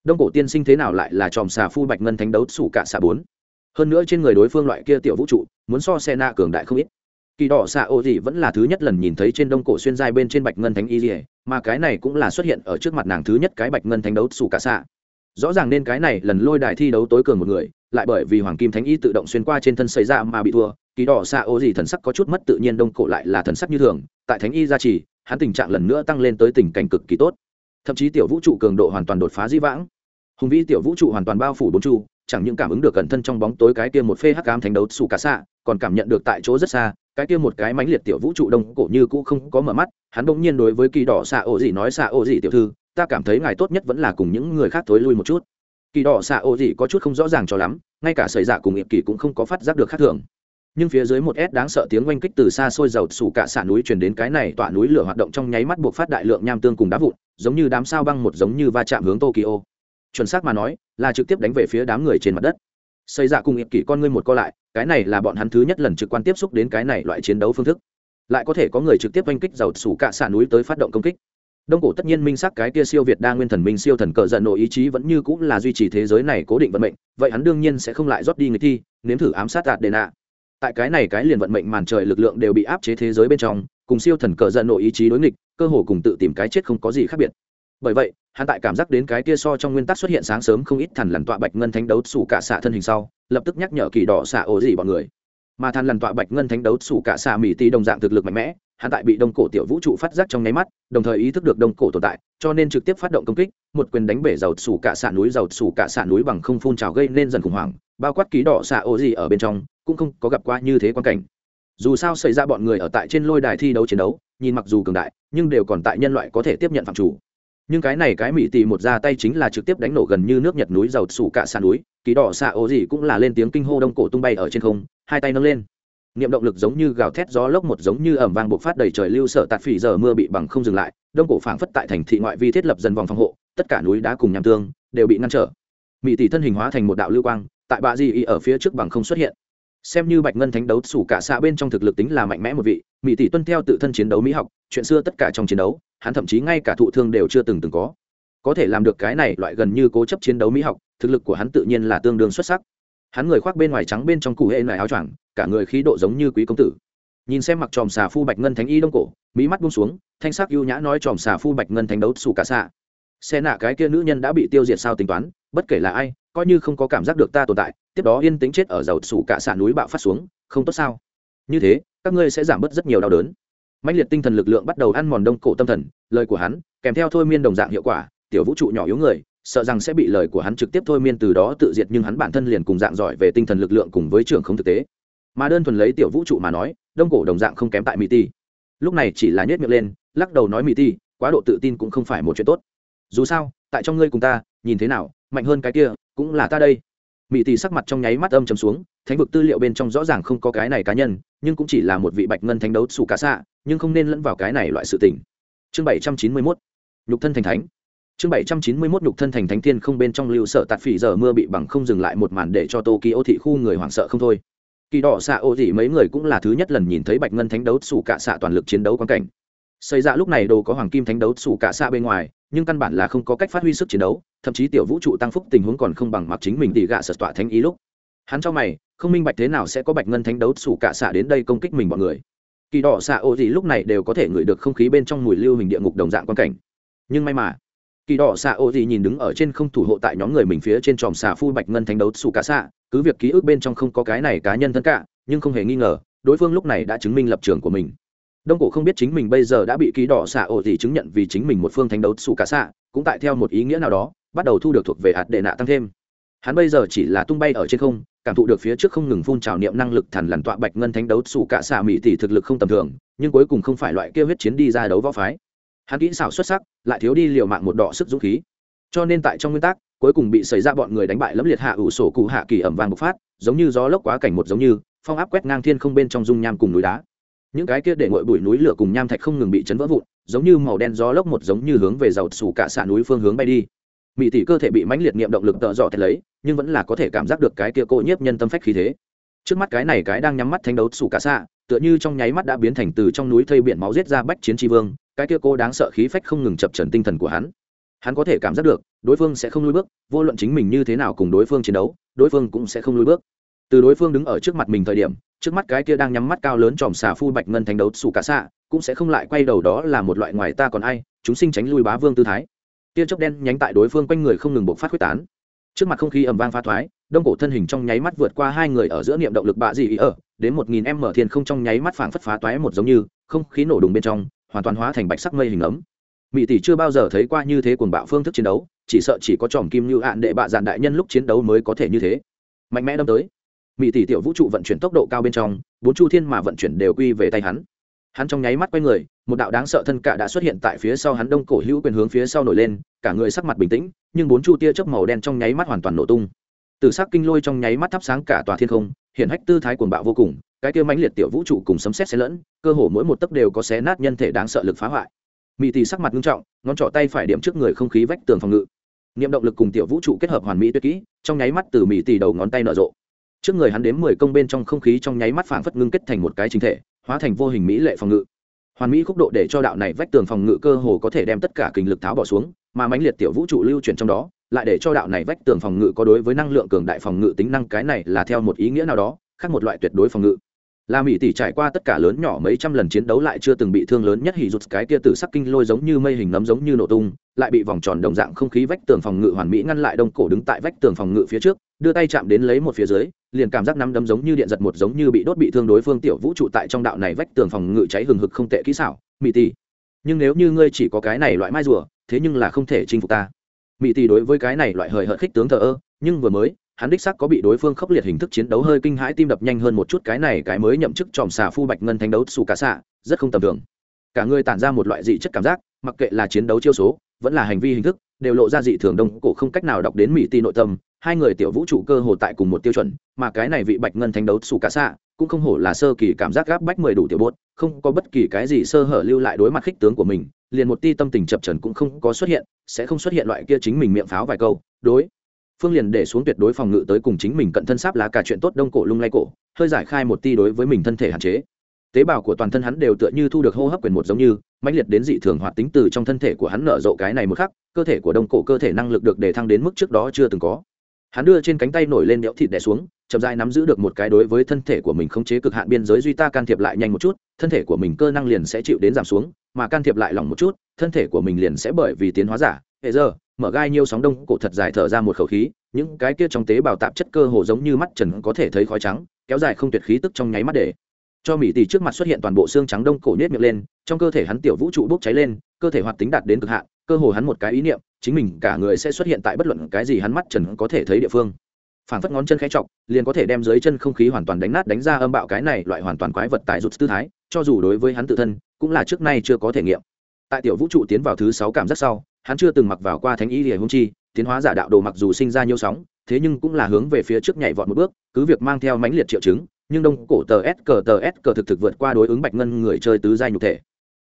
Đông cổ tiên sinh thế nào lại là chòm xà phu bạch ngân thánh đấu sủ cả xà bốn? Hơn nữa trên người đối phương loại kia tiểu vũ trụ, muốn so xe na cường đại không ít. Kỳ đỏ xạ ô gì vẫn là thứ nhất lần nhìn thấy trên đông cổ xuyên giai bên trên bạch ngân thánh y dỉa mà cái này cũng là xuất hiện ở trước mặt nàng thứ nhất cái bạch ngân thánh đấu xù cả xạ. Rõ ràng nên cái này lần lôi đài thi đấu tối cường một người, lại bởi vì hoàng kim thánh y tự động xuyên qua trên thân xảy ra mà bị thua, kỳ đỏ xạ ô gì thần sắc có chút mất tự nhiên đông cổ lại là thần sắc như thường, tại thánh y gia trì, hắn tình trạng lần nữa tăng lên tới tình cảnh cực kỳ tốt. Thậm chí tiểu vũ trụ cường độ hoàn toàn đột phá di vãng. Hùng vĩ tiểu vũ trụ hoàn toàn bao phủ bốn chu chẳng những cảm ứng được cẩn thân trong bóng tối cái kia một phê hắc ám thánh đấu xù cả xạ, còn cảm nhận được tại chỗ rất xa, cái kia một cái mãnh liệt tiểu vũ trụ đông cổ như cũ không có mở mắt, hắn bỗng nhiên đối với kỳ đỏ xạ ô gì nói, xạ ô gì tiểu thư, ta cảm thấy ngài tốt nhất vẫn là cùng những người khác thối lui một chút. Kỳ đỏ xạ ô gì có chút không rõ ràng cho lắm, ngay cả xảy dạ cùng nghiệp kỳ cũng không có phát giác được khác thường. Nhưng phía dưới một s đáng sợ tiếng oanh kích từ xa xôi dầu sủ cả xạ núi chuyển đến cái này tọa núi lửa hoạt động trong nháy mắt buộc phát đại lượng nham tương cùng đá vụn, giống như đám sao băng một giống như va chạm hướng tokyo chuẩn xác mà nói, là trực tiếp đánh về phía đám người trên mặt đất. Xây dạ cùng nghiệp kỷ con ngươi một co lại, cái này là bọn hắn thứ nhất lần trực quan tiếp xúc đến cái này loại chiến đấu phương thức. Lại có thể có người trực tiếp oanh kích dầu sủ cạ xạ núi tới phát động công kích. Đông cổ tất nhiên minh sắc cái kia siêu việt đa nguyên thần minh siêu thần cờ giận nội ý chí vẫn như cũng là duy trì thế giới này cố định vận mệnh, vậy hắn đương nhiên sẽ không lại rót đi người thi, nếm thử ám sát đạt đền ạ tại cái này cái liền vận mệnh màn trời lực lượng đều bị áp chế thế giới bên trong, cùng siêu thần cờ giận nội ý chí đối nghịch, cơ hồ cùng tự tìm cái chết không có gì khác biệt. Bởi vậy hắn tại cảm giác đến cái kia so trong nguyên tắc xuất hiện sáng sớm không ít thần lằn tọa bạch ngân thánh đấu sủ cả xạ thân hình sau, lập tức nhắc nhở kỳ đỏ xạ ổ gì bọn người. Mà thằn lằn tọa bạch ngân thánh đấu sủ cả xạ mỹ tí đồng dạng thực lực mạnh mẽ, hắn tại bị đông cổ tiểu vũ trụ phát giác trong nháy mắt, đồng thời ý thức được đông cổ tồn tại, cho nên trực tiếp phát động công kích, một quyền đánh bể dầu sủ cả xạ núi, dầu sủ cả xạ núi bằng không phun trào gây nên dần khủng hoảng, bao quát ký đỏ xạ ô gì ở bên trong, cũng không có gặp qua như thế quan cảnh. Dù sao xảy ra bọn người ở tại trên lôi đài thi đấu chiến đấu, nhìn mặc dù cường đại, nhưng đều còn tại nhân loại có thể tiếp nhận phạm chủ nhưng cái này cái mỹ tỷ một ra tay chính là trực tiếp đánh nổ gần như nước nhật núi dầu sủ cả sàn núi ký đỏ xạ ô gì cũng là lên tiếng kinh hô đông cổ tung bay ở trên không, hai tay nâng lên. Niệm động lực giống như gào thét gió lốc một giống như ẩm vang bộc phát đầy trời lưu sở tạt phỉ giờ mưa bị bằng không dừng lại, đông cổ phảng phất tại thành thị ngoại vi thiết lập dần vòng phòng hộ, tất cả núi đá cùng nham tương đều bị ngăn trở. Mỹ tỷ thân hình hóa thành một đạo lưu quang, tại bạ di y ở phía trước bằng không xuất hiện xem như bạch ngân thánh đấu sủ cả xạ bên trong thực lực tính là mạnh mẽ một vị mỹ tỷ tuân theo tự thân chiến đấu mỹ học, chuyện xưa tất cả trong chiến đấu, hắn thậm chí ngay cả thụ thương đều chưa từng từng có. Có thể làm được cái này loại gần như cố chấp chiến đấu mỹ học, thực lực của hắn tự nhiên là tương đương xuất sắc. Hắn người khoác bên ngoài trắng bên trong cụ hệ nải áo choàng, cả người khí độ giống như quý công tử. Nhìn xem mặc tròm xà phu bạch ngân thánh y đông cổ, mỹ mắt buông xuống, thanh sắc ưu nhã nói tròm xà phu bạch ngân thánh đấu xù cả xạ. Xe nạ cái kia nữ nhân đã bị tiêu diệt sao tính toán, bất kể là ai, coi như không có cảm giác được ta tồn tại tiếp đó yên tĩnh chết ở dầu sủ cả xạ núi bạo phát xuống, không tốt sao? Như thế, các ngươi sẽ giảm bớt rất nhiều đau đớn. Mạnh liệt tinh thần lực lượng bắt đầu ăn mòn đông cổ tâm thần, lời của hắn, kèm theo thôi miên đồng dạng hiệu quả, tiểu vũ trụ nhỏ yếu người, sợ rằng sẽ bị lời của hắn trực tiếp thôi miên từ đó tự diệt nhưng hắn bản thân liền cùng dạng giỏi về tinh thần lực lượng cùng với trường không thực tế. Mà đơn thuần lấy tiểu vũ trụ mà nói, đông cổ đồng dạng không kém tại mỹ ti. Lúc này chỉ là nhét miệng lên, lắc đầu nói mỹ ti, quá độ tự tin cũng không phải một chuyện tốt. Dù sao, tại trong ngươi cùng ta, nhìn thế nào, mạnh hơn cái kia, cũng là ta đây mỹ tỷ sắc mặt trong nháy mắt âm chầm xuống, thánh vực tư liệu bên trong rõ ràng không có cái này cá nhân, nhưng cũng chỉ là một vị bạch ngân thánh đấu xù cá xạ, nhưng không nên lẫn vào cái này loại sự tình. Chương bảy trăm chín mươi mốt, nhục thân thành thánh. Chương bảy trăm chín mươi mốt, nhục thân thành thánh thiên không bên trong lưu sợ tạt phỉ giờ mưa bị bằng không dừng lại một màn để cho tokyo thị khu người hoảng sợ không thôi. Kỳ đỏ xạ ô thị mấy người cũng là thứ nhất lần nhìn thấy bạch ngân thánh đấu xù cả xạ toàn lực chiến đấu quan cảnh xây ra lúc này đồ có hoàng kim thánh đấu xù cả xa bên ngoài, nhưng căn bản là không có cách phát huy sức chiến đấu, thậm chí tiểu vũ trụ tăng phúc tình huống còn không bằng mặc chính mình tỉ gạ sợ tọa thánh ý lúc. Hắn cho mày, không minh bạch thế nào sẽ có bạch ngân thánh đấu xù cả xạ đến đây công kích mình bọn người. Kỳ đỏ xạ ô gì lúc này đều có thể ngửi được không khí bên trong mùi lưu hình địa ngục đồng dạng quan cảnh. Nhưng may mà, kỳ đỏ xạ ô gì nhìn đứng ở trên không thủ hộ tại nhóm người mình phía trên tròm xà phu bạch ngân thánh đấu xù cả xạ cứ việc ký ức bên trong không có cái này cá nhân thân cả nhưng không hề nghi ngờ, đối phương lúc này đã chứng minh lập trường của mình đông cổ không biết chính mình bây giờ đã bị ký đỏ xạ ổ gì chứng nhận vì chính mình một phương thánh đấu xù cả xạ, cũng tại theo một ý nghĩa nào đó, bắt đầu thu được thuộc về hạt đệ nạ tăng thêm. Hắn bây giờ chỉ là tung bay ở trên không, cảm thụ được phía trước không ngừng phun trào niệm năng lực thần lằn tọa bạch ngân thánh đấu xù cả xạ mỹ tỷ thực lực không tầm thường, nhưng cuối cùng không phải loại kêu huyết chiến đi ra đấu võ phái. Hắn kỹ xảo xuất sắc, lại thiếu đi liều mạng một đọ sức dũng khí. Cho nên tại trong nguyên tắc, cuối cùng bị xảy ra bọn người đánh bại lẫm liệt hạ ủ sổ cụ hạ kỳ ẩm vàng bộc phát, giống như gió lốc quá cảnh một giống như, phong áp quét ngang thiên không bên trong dung nham cùng núi đá những cái kia để ngội bụi núi lửa cùng nham thạch không ngừng bị chấn vỡ vụn, giống như màu đen gió lốc một giống như hướng về giàu sủ cả xạ núi phương hướng bay đi. Mỹ tỷ cơ thể bị mãnh liệt nghiệm động lực tợ dọ thật lấy, nhưng vẫn là có thể cảm giác được cái kia cô nhiếp nhân tâm phách khí thế. Trước mắt cái này cái đang nhắm mắt thánh đấu sủ cả xạ, tựa như trong nháy mắt đã biến thành từ trong núi thây biển máu giết ra bách chiến tri vương, cái kia cô đáng sợ khí phách không ngừng chập trần tinh thần của hắn. Hắn có thể cảm giác được, đối phương sẽ không lùi bước, vô luận chính mình như thế nào cùng đối phương chiến đấu, đối phương cũng sẽ không lùi bước. Từ đối phương đứng ở trước mặt mình thời điểm trước mắt cái kia đang nhắm mắt cao lớn tròm xà phu bạch ngân thánh đấu xù cả xạ, cũng sẽ không lại quay đầu đó là một loại ngoài ta còn ai, chúng sinh tránh lui bá vương tư thái. Tia chốc đen nhánh tại đối phương quanh người không ngừng bộc phát quyết tán. Trước mặt không khí ầm vang pha thoái, đông cổ thân hình trong nháy mắt vượt qua hai người ở giữa niệm động lực bạ dị ý ở, đến một nghìn em mở thiên không trong nháy mắt phảng phất phá toái một giống như, không khí nổ đùng bên trong, hoàn toàn hóa thành bạch sắc mây hình ấm. Mỹ tỷ chưa bao giờ thấy qua như thế cuồng bạo phương thức chiến đấu, chỉ sợ chỉ có tròm kim như hạn đệ bạ dạn đại nhân lúc chiến đấu mới có thể như thế. Mạnh mẽ đâm tới mỹ tỷ tiểu vũ trụ vận chuyển tốc độ cao bên trong, bốn chu thiên mà vận chuyển đều quy về tay hắn. Hắn trong nháy mắt quay người, một đạo đáng sợ thân cả đã xuất hiện tại phía sau hắn đông cổ hữu quyền hướng phía sau nổi lên, cả người sắc mặt bình tĩnh, nhưng bốn chu tia chớp màu đen trong nháy mắt hoàn toàn nổ tung. Từ sắc kinh lôi trong nháy mắt thắp sáng cả tòa thiên không, hiện hách tư thái cuồng bạo vô cùng, cái kia mãnh liệt tiểu vũ trụ cùng sấm sét xé lẫn, cơ hồ mỗi một tấc đều có xé nát nhân thể đáng sợ lực phá hoại. Mỹ tỷ sắc mặt nghiêm trọng, ngón trỏ tay phải điểm trước người không khí vách tường phòng ngự. Niệm động lực cùng tiểu vũ trụ kết hợp hoàn mỹ tuyệt kỹ, trong nháy mắt từ mỹ tỷ đầu ngón tay nở rộ trước người hắn đếm mười công bên trong không khí trong nháy mắt phảng phất ngưng kết thành một cái chính thể, hóa thành vô hình mỹ lệ phòng ngự. Hoàn mỹ khúc độ để cho đạo này vách tường phòng ngự cơ hồ có thể đem tất cả kình lực tháo bỏ xuống, mà mãnh liệt tiểu vũ trụ lưu chuyển trong đó, lại để cho đạo này vách tường phòng ngự có đối với năng lượng cường đại phòng ngự tính năng cái này là theo một ý nghĩa nào đó, khác một loại tuyệt đối phòng ngự là mỹ tỷ trải qua tất cả lớn nhỏ mấy trăm lần chiến đấu lại chưa từng bị thương lớn nhất hỉ rụt, cái kia tử sắc kinh lôi giống như mây hình nấm giống như nổ tung, lại bị vòng tròn đồng dạng không khí vách tường phòng ngự hoàn mỹ ngăn lại đông cổ đứng tại vách tường phòng ngự phía trước, đưa tay chạm đến lấy một phía dưới, liền cảm giác nắm đấm giống như điện giật một giống như bị đốt bị thương đối phương tiểu vũ trụ tại trong đạo này vách tường phòng ngự cháy hừng hực không tệ kỹ xảo mỹ tỷ nhưng nếu như ngươi chỉ có cái này loại mai rùa, thế nhưng là không thể chinh phục ta. Mỹ tỷ đối với cái này loại hời hợt khích tướng thờ ơ, nhưng vừa mới hắn đích xác có bị đối phương khốc liệt hình thức chiến đấu hơi kinh hãi tim đập nhanh hơn một chút cái này cái mới nhậm chức tròm xà phu bạch ngân thánh đấu xù cả xạ, rất không tầm thường. Cả người tản ra một loại dị chất cảm giác, mặc kệ là chiến đấu chiêu số, vẫn là hành vi hình thức, đều lộ ra dị thường đông cổ không cách nào đọc đến mỹ ti nội tâm, hai người tiểu vũ trụ cơ hồ tại cùng một tiêu chuẩn, mà cái này vị bạch ngân thánh đấu xù cả xạ cũng không hổ là sơ kỳ cảm giác gáp bách mười đủ tiểu bốt không có bất kỳ cái gì sơ hở lưu lại đối mặt khích tướng của mình, liền một ti tâm tình chập trần cũng không có xuất hiện, sẽ không xuất hiện loại kia chính mình miệng pháo vài câu, đối phương liền để xuống tuyệt đối phòng ngự tới cùng chính mình cận thân sáp lá cả chuyện tốt đông cổ lung lay cổ, hơi giải khai một ti đối với mình thân thể hạn chế. Tế bào của toàn thân hắn đều tựa như thu được hô hấp quyền một giống như, mãnh liệt đến dị thường hoạt tính từ trong thân thể của hắn nở rộ cái này một khắc, cơ thể của đông cổ cơ thể năng lực được đề thăng đến mức trước đó chưa từng có. Hắn đưa trên cánh tay nổi lên đẽo thịt đẻ xuống, chậm dai nắm giữ được một cái đối với thân thể của mình không chế cực hạn biên giới duy ta can thiệp lại nhanh một chút, thân thể của mình cơ năng liền sẽ chịu đến giảm xuống, mà can thiệp lại lỏng một chút, thân thể của mình liền sẽ bởi vì tiến hóa giả hệ giờ mở gai nhiều sóng đông, cổ thật dài thở ra một khẩu khí, những cái kia trong tế bào tạp chất cơ hồ giống như mắt trần có thể thấy khói trắng, kéo dài không tuyệt khí tức trong nháy mắt để cho mỹ tỷ trước mặt xuất hiện toàn bộ xương trắng đông cổ nhét miệng lên, trong cơ thể hắn tiểu vũ trụ bốc cháy lên, cơ thể hoạt tính đạt đến cực hạn, cơ hồ hắn một cái ý niệm, chính mình cả người sẽ xuất hiện tại bất luận cái gì hắn mắt trần có thể thấy địa phương. Phản phất ngón chân khẽ chọc, liền có thể đem dưới chân không khí hoàn toàn đánh nát đánh ra âm bạo cái này loại hoàn toàn quái vật tại rụt tư thái, cho dù đối với hắn tự thân, cũng là trước nay chưa có thể nghiệm tại tiểu vũ trụ tiến vào thứ sáu cảm giác sau, hắn chưa từng mặc vào qua thánh ý lìa hung chi, tiến hóa giả đạo đồ mặc dù sinh ra nhiều sóng, thế nhưng cũng là hướng về phía trước nhảy vọt một bước, cứ việc mang theo mãnh liệt triệu chứng, nhưng đông cổ tờ s cờ tờ s cờ thực thực vượt qua đối ứng bạch ngân người chơi tứ giai nhục thể.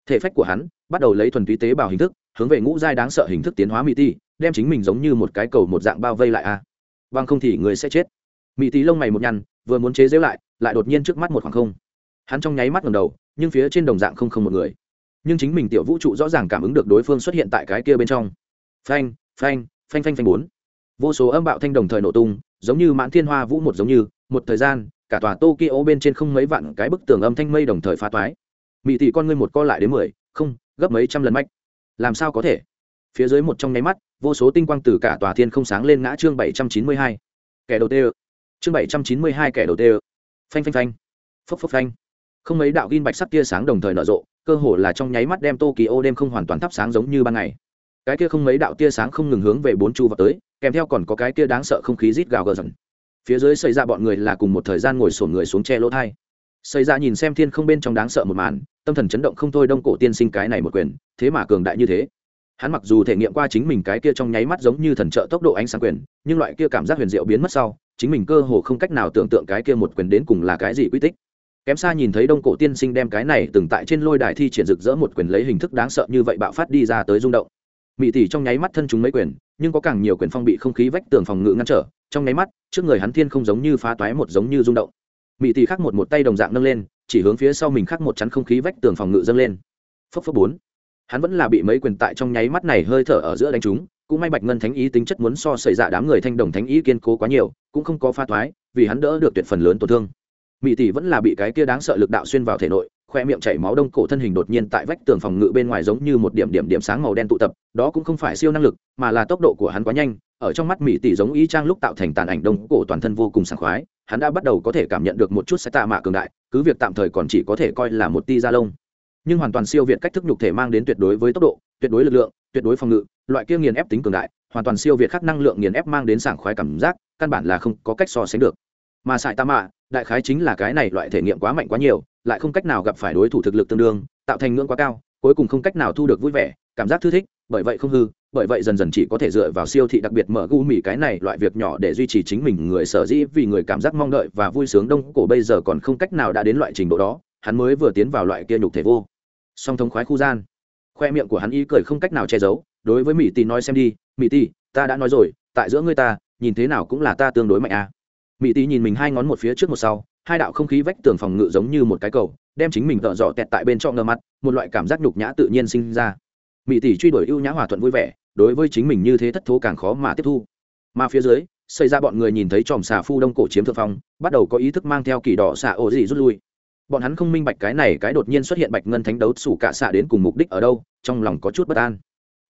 Thể phách của hắn bắt đầu lấy thuần túy tế bào hình thức, hướng về ngũ giai đáng sợ hình thức tiến hóa mỹ ti đem chính mình giống như một cái cầu một dạng bao vây lại a. À. vâng không thì người sẽ chết. Mỹ tí lông mày một nhăn, vừa muốn chế giễu lại lại đột nhiên trước mắt một khoảng không. Hắn trong nháy mắt ngầm đầu, nhưng phía trên đồng dạng không không một người nhưng chính mình tiểu vũ trụ rõ ràng cảm ứng được đối phương xuất hiện tại cái kia bên trong. Phanh phanh phanh phanh phanh bốn. Vô số âm bạo thanh đồng thời nổ tung, giống như mãn thiên hoa vũ một giống như, một thời gian, cả tòa tokyo bên trên không mấy vạn cái bức tường âm thanh mây đồng thời phá toái. Mỹ tỷ con ngươi một co lại đến mười, không, gấp mấy trăm lần mách làm sao có thể? Phía dưới một trong nháy mắt, vô số tinh quang từ cả tòa thiên không sáng lên ngã chương bảy trăm chín mươi hai. Kẻ đầu tê chương bảy trăm chín mươi hai kẻ đầu tê phanh phanh phanh. Phốc phốc, phanh. Không mấy đạo gin bạch sắc tia sáng đồng thời nở rộ cơ hồ là trong nháy mắt đem tokyo đêm không hoàn toàn thắp sáng giống như ban ngày. Cái kia không mấy đạo tia sáng không ngừng hướng về bốn chu vào tới, kèm theo còn có cái kia đáng sợ không khí rít gào gờ dần phía dưới xảy ra bọn người là cùng một thời gian ngồi sổn người xuống che lỗ thai. Xảy ra nhìn xem thiên không bên trong đáng sợ một màn, tâm thần chấn động không thôi đông cổ tiên sinh cái này một quyền, thế mà cường đại như thế. Hắn mặc dù thể nghiệm qua chính mình cái kia trong nháy mắt giống như thần trợ tốc độ ánh sáng quyền, nhưng loại kia cảm giác huyền diệu biến mất sau, chính mình cơ hồ không cách nào tưởng tượng cái kia một quyền đến cùng là cái gì quy tích kém xa nhìn thấy đông cổ tiên sinh đem cái này từng tại trên lôi đài thi triển rực rỡ một quyền lấy hình thức đáng sợ như vậy bạo phát đi ra tới rung động. Mỹ tỷ trong nháy mắt thân chúng mấy quyền, nhưng có càng nhiều quyền phong bị không khí vách tường phòng ngự ngăn trở, trong nháy mắt, trước người hắn thiên không giống như phá toái một giống như rung động. Mỹ tỷ khắc một một tay đồng dạng nâng lên, chỉ hướng phía sau mình khắc một chắn không khí vách tường phòng ngự dâng lên. Phấp phấp bốn. Hắn vẫn là bị mấy quyền tại trong nháy mắt này hơi thở ở giữa đánh chúng cũng may bạch ngân thánh ý tính chất muốn so xảy ra dạ đám người thanh đồng thánh ý kiên cố quá nhiều, cũng không có pha thoái vì hắn đỡ được tuyệt phần lớn tổn thương mỹ tỷ vẫn là bị cái kia đáng sợ lực đạo xuyên vào thể nội, khoe miệng chảy máu đông cổ thân hình đột nhiên tại vách tường phòng ngự bên ngoài giống như một điểm điểm điểm sáng màu đen tụ tập, đó cũng không phải siêu năng lực, mà là tốc độ của hắn quá nhanh, ở trong mắt mỹ tỷ giống ý trang lúc tạo thành tàn ảnh đông cổ toàn thân vô cùng sảng khoái, hắn đã bắt đầu có thể cảm nhận được một chút sai tạ mạ cường đại, cứ việc tạm thời còn chỉ có thể coi là một ti da lông. Nhưng hoàn toàn siêu việt cách thức nhục thể mang đến tuyệt đối với tốc độ, tuyệt đối lực lượng, tuyệt đối phòng ngự, loại kia nghiền ép tính cường đại, hoàn toàn siêu việt khắc năng lượng nghiền ép mang đến sảng khoái cảm giác, căn bản là không có cách so sánh được. Mà sải tạ mạ đại khái chính là cái này loại thể nghiệm quá mạnh quá nhiều, lại không cách nào gặp phải đối thủ thực lực tương đương, tạo thành ngưỡng quá cao, cuối cùng không cách nào thu được vui vẻ, cảm giác thư thích, bởi vậy không hư, bởi vậy dần dần chỉ có thể dựa vào siêu thị đặc biệt mở gu mì cái này loại việc nhỏ để duy trì chính mình người sở dĩ vì người cảm giác mong đợi và vui sướng đông cổ bây giờ còn không cách nào đã đến loại trình độ đó, hắn mới vừa tiến vào loại kia nhục thể vô song thống khoái khu gian khoe miệng của hắn ý cười không cách nào che giấu, đối với mỹ tỷ nói xem đi mỹ tỷ ta đã nói rồi, tại giữa ngươi ta, nhìn thế nào cũng là ta tương đối mạnh à mỹ tỷ nhìn mình hai ngón một phía trước một sau hai đạo không khí vách tường phòng ngự giống như một cái cầu đem chính mình tợ dọ tẹt tại bên trong ngơ mặt, một loại cảm giác nhục nhã tự nhiên sinh ra. Mỹ tỷ truy đuổi ưu nhã hòa thuận vui vẻ đối với chính mình như thế thất thố càng khó mà tiếp thu. Mà phía dưới xảy ra bọn người nhìn thấy chòm xà phu đông cổ chiếm thượng phong bắt đầu có ý thức mang theo kỳ đỏ xà ổ gì rút lui. Bọn hắn không minh bạch cái này cái đột nhiên xuất hiện bạch ngân thánh đấu sủ cả xạ đến cùng mục đích ở đâu trong lòng có chút bất an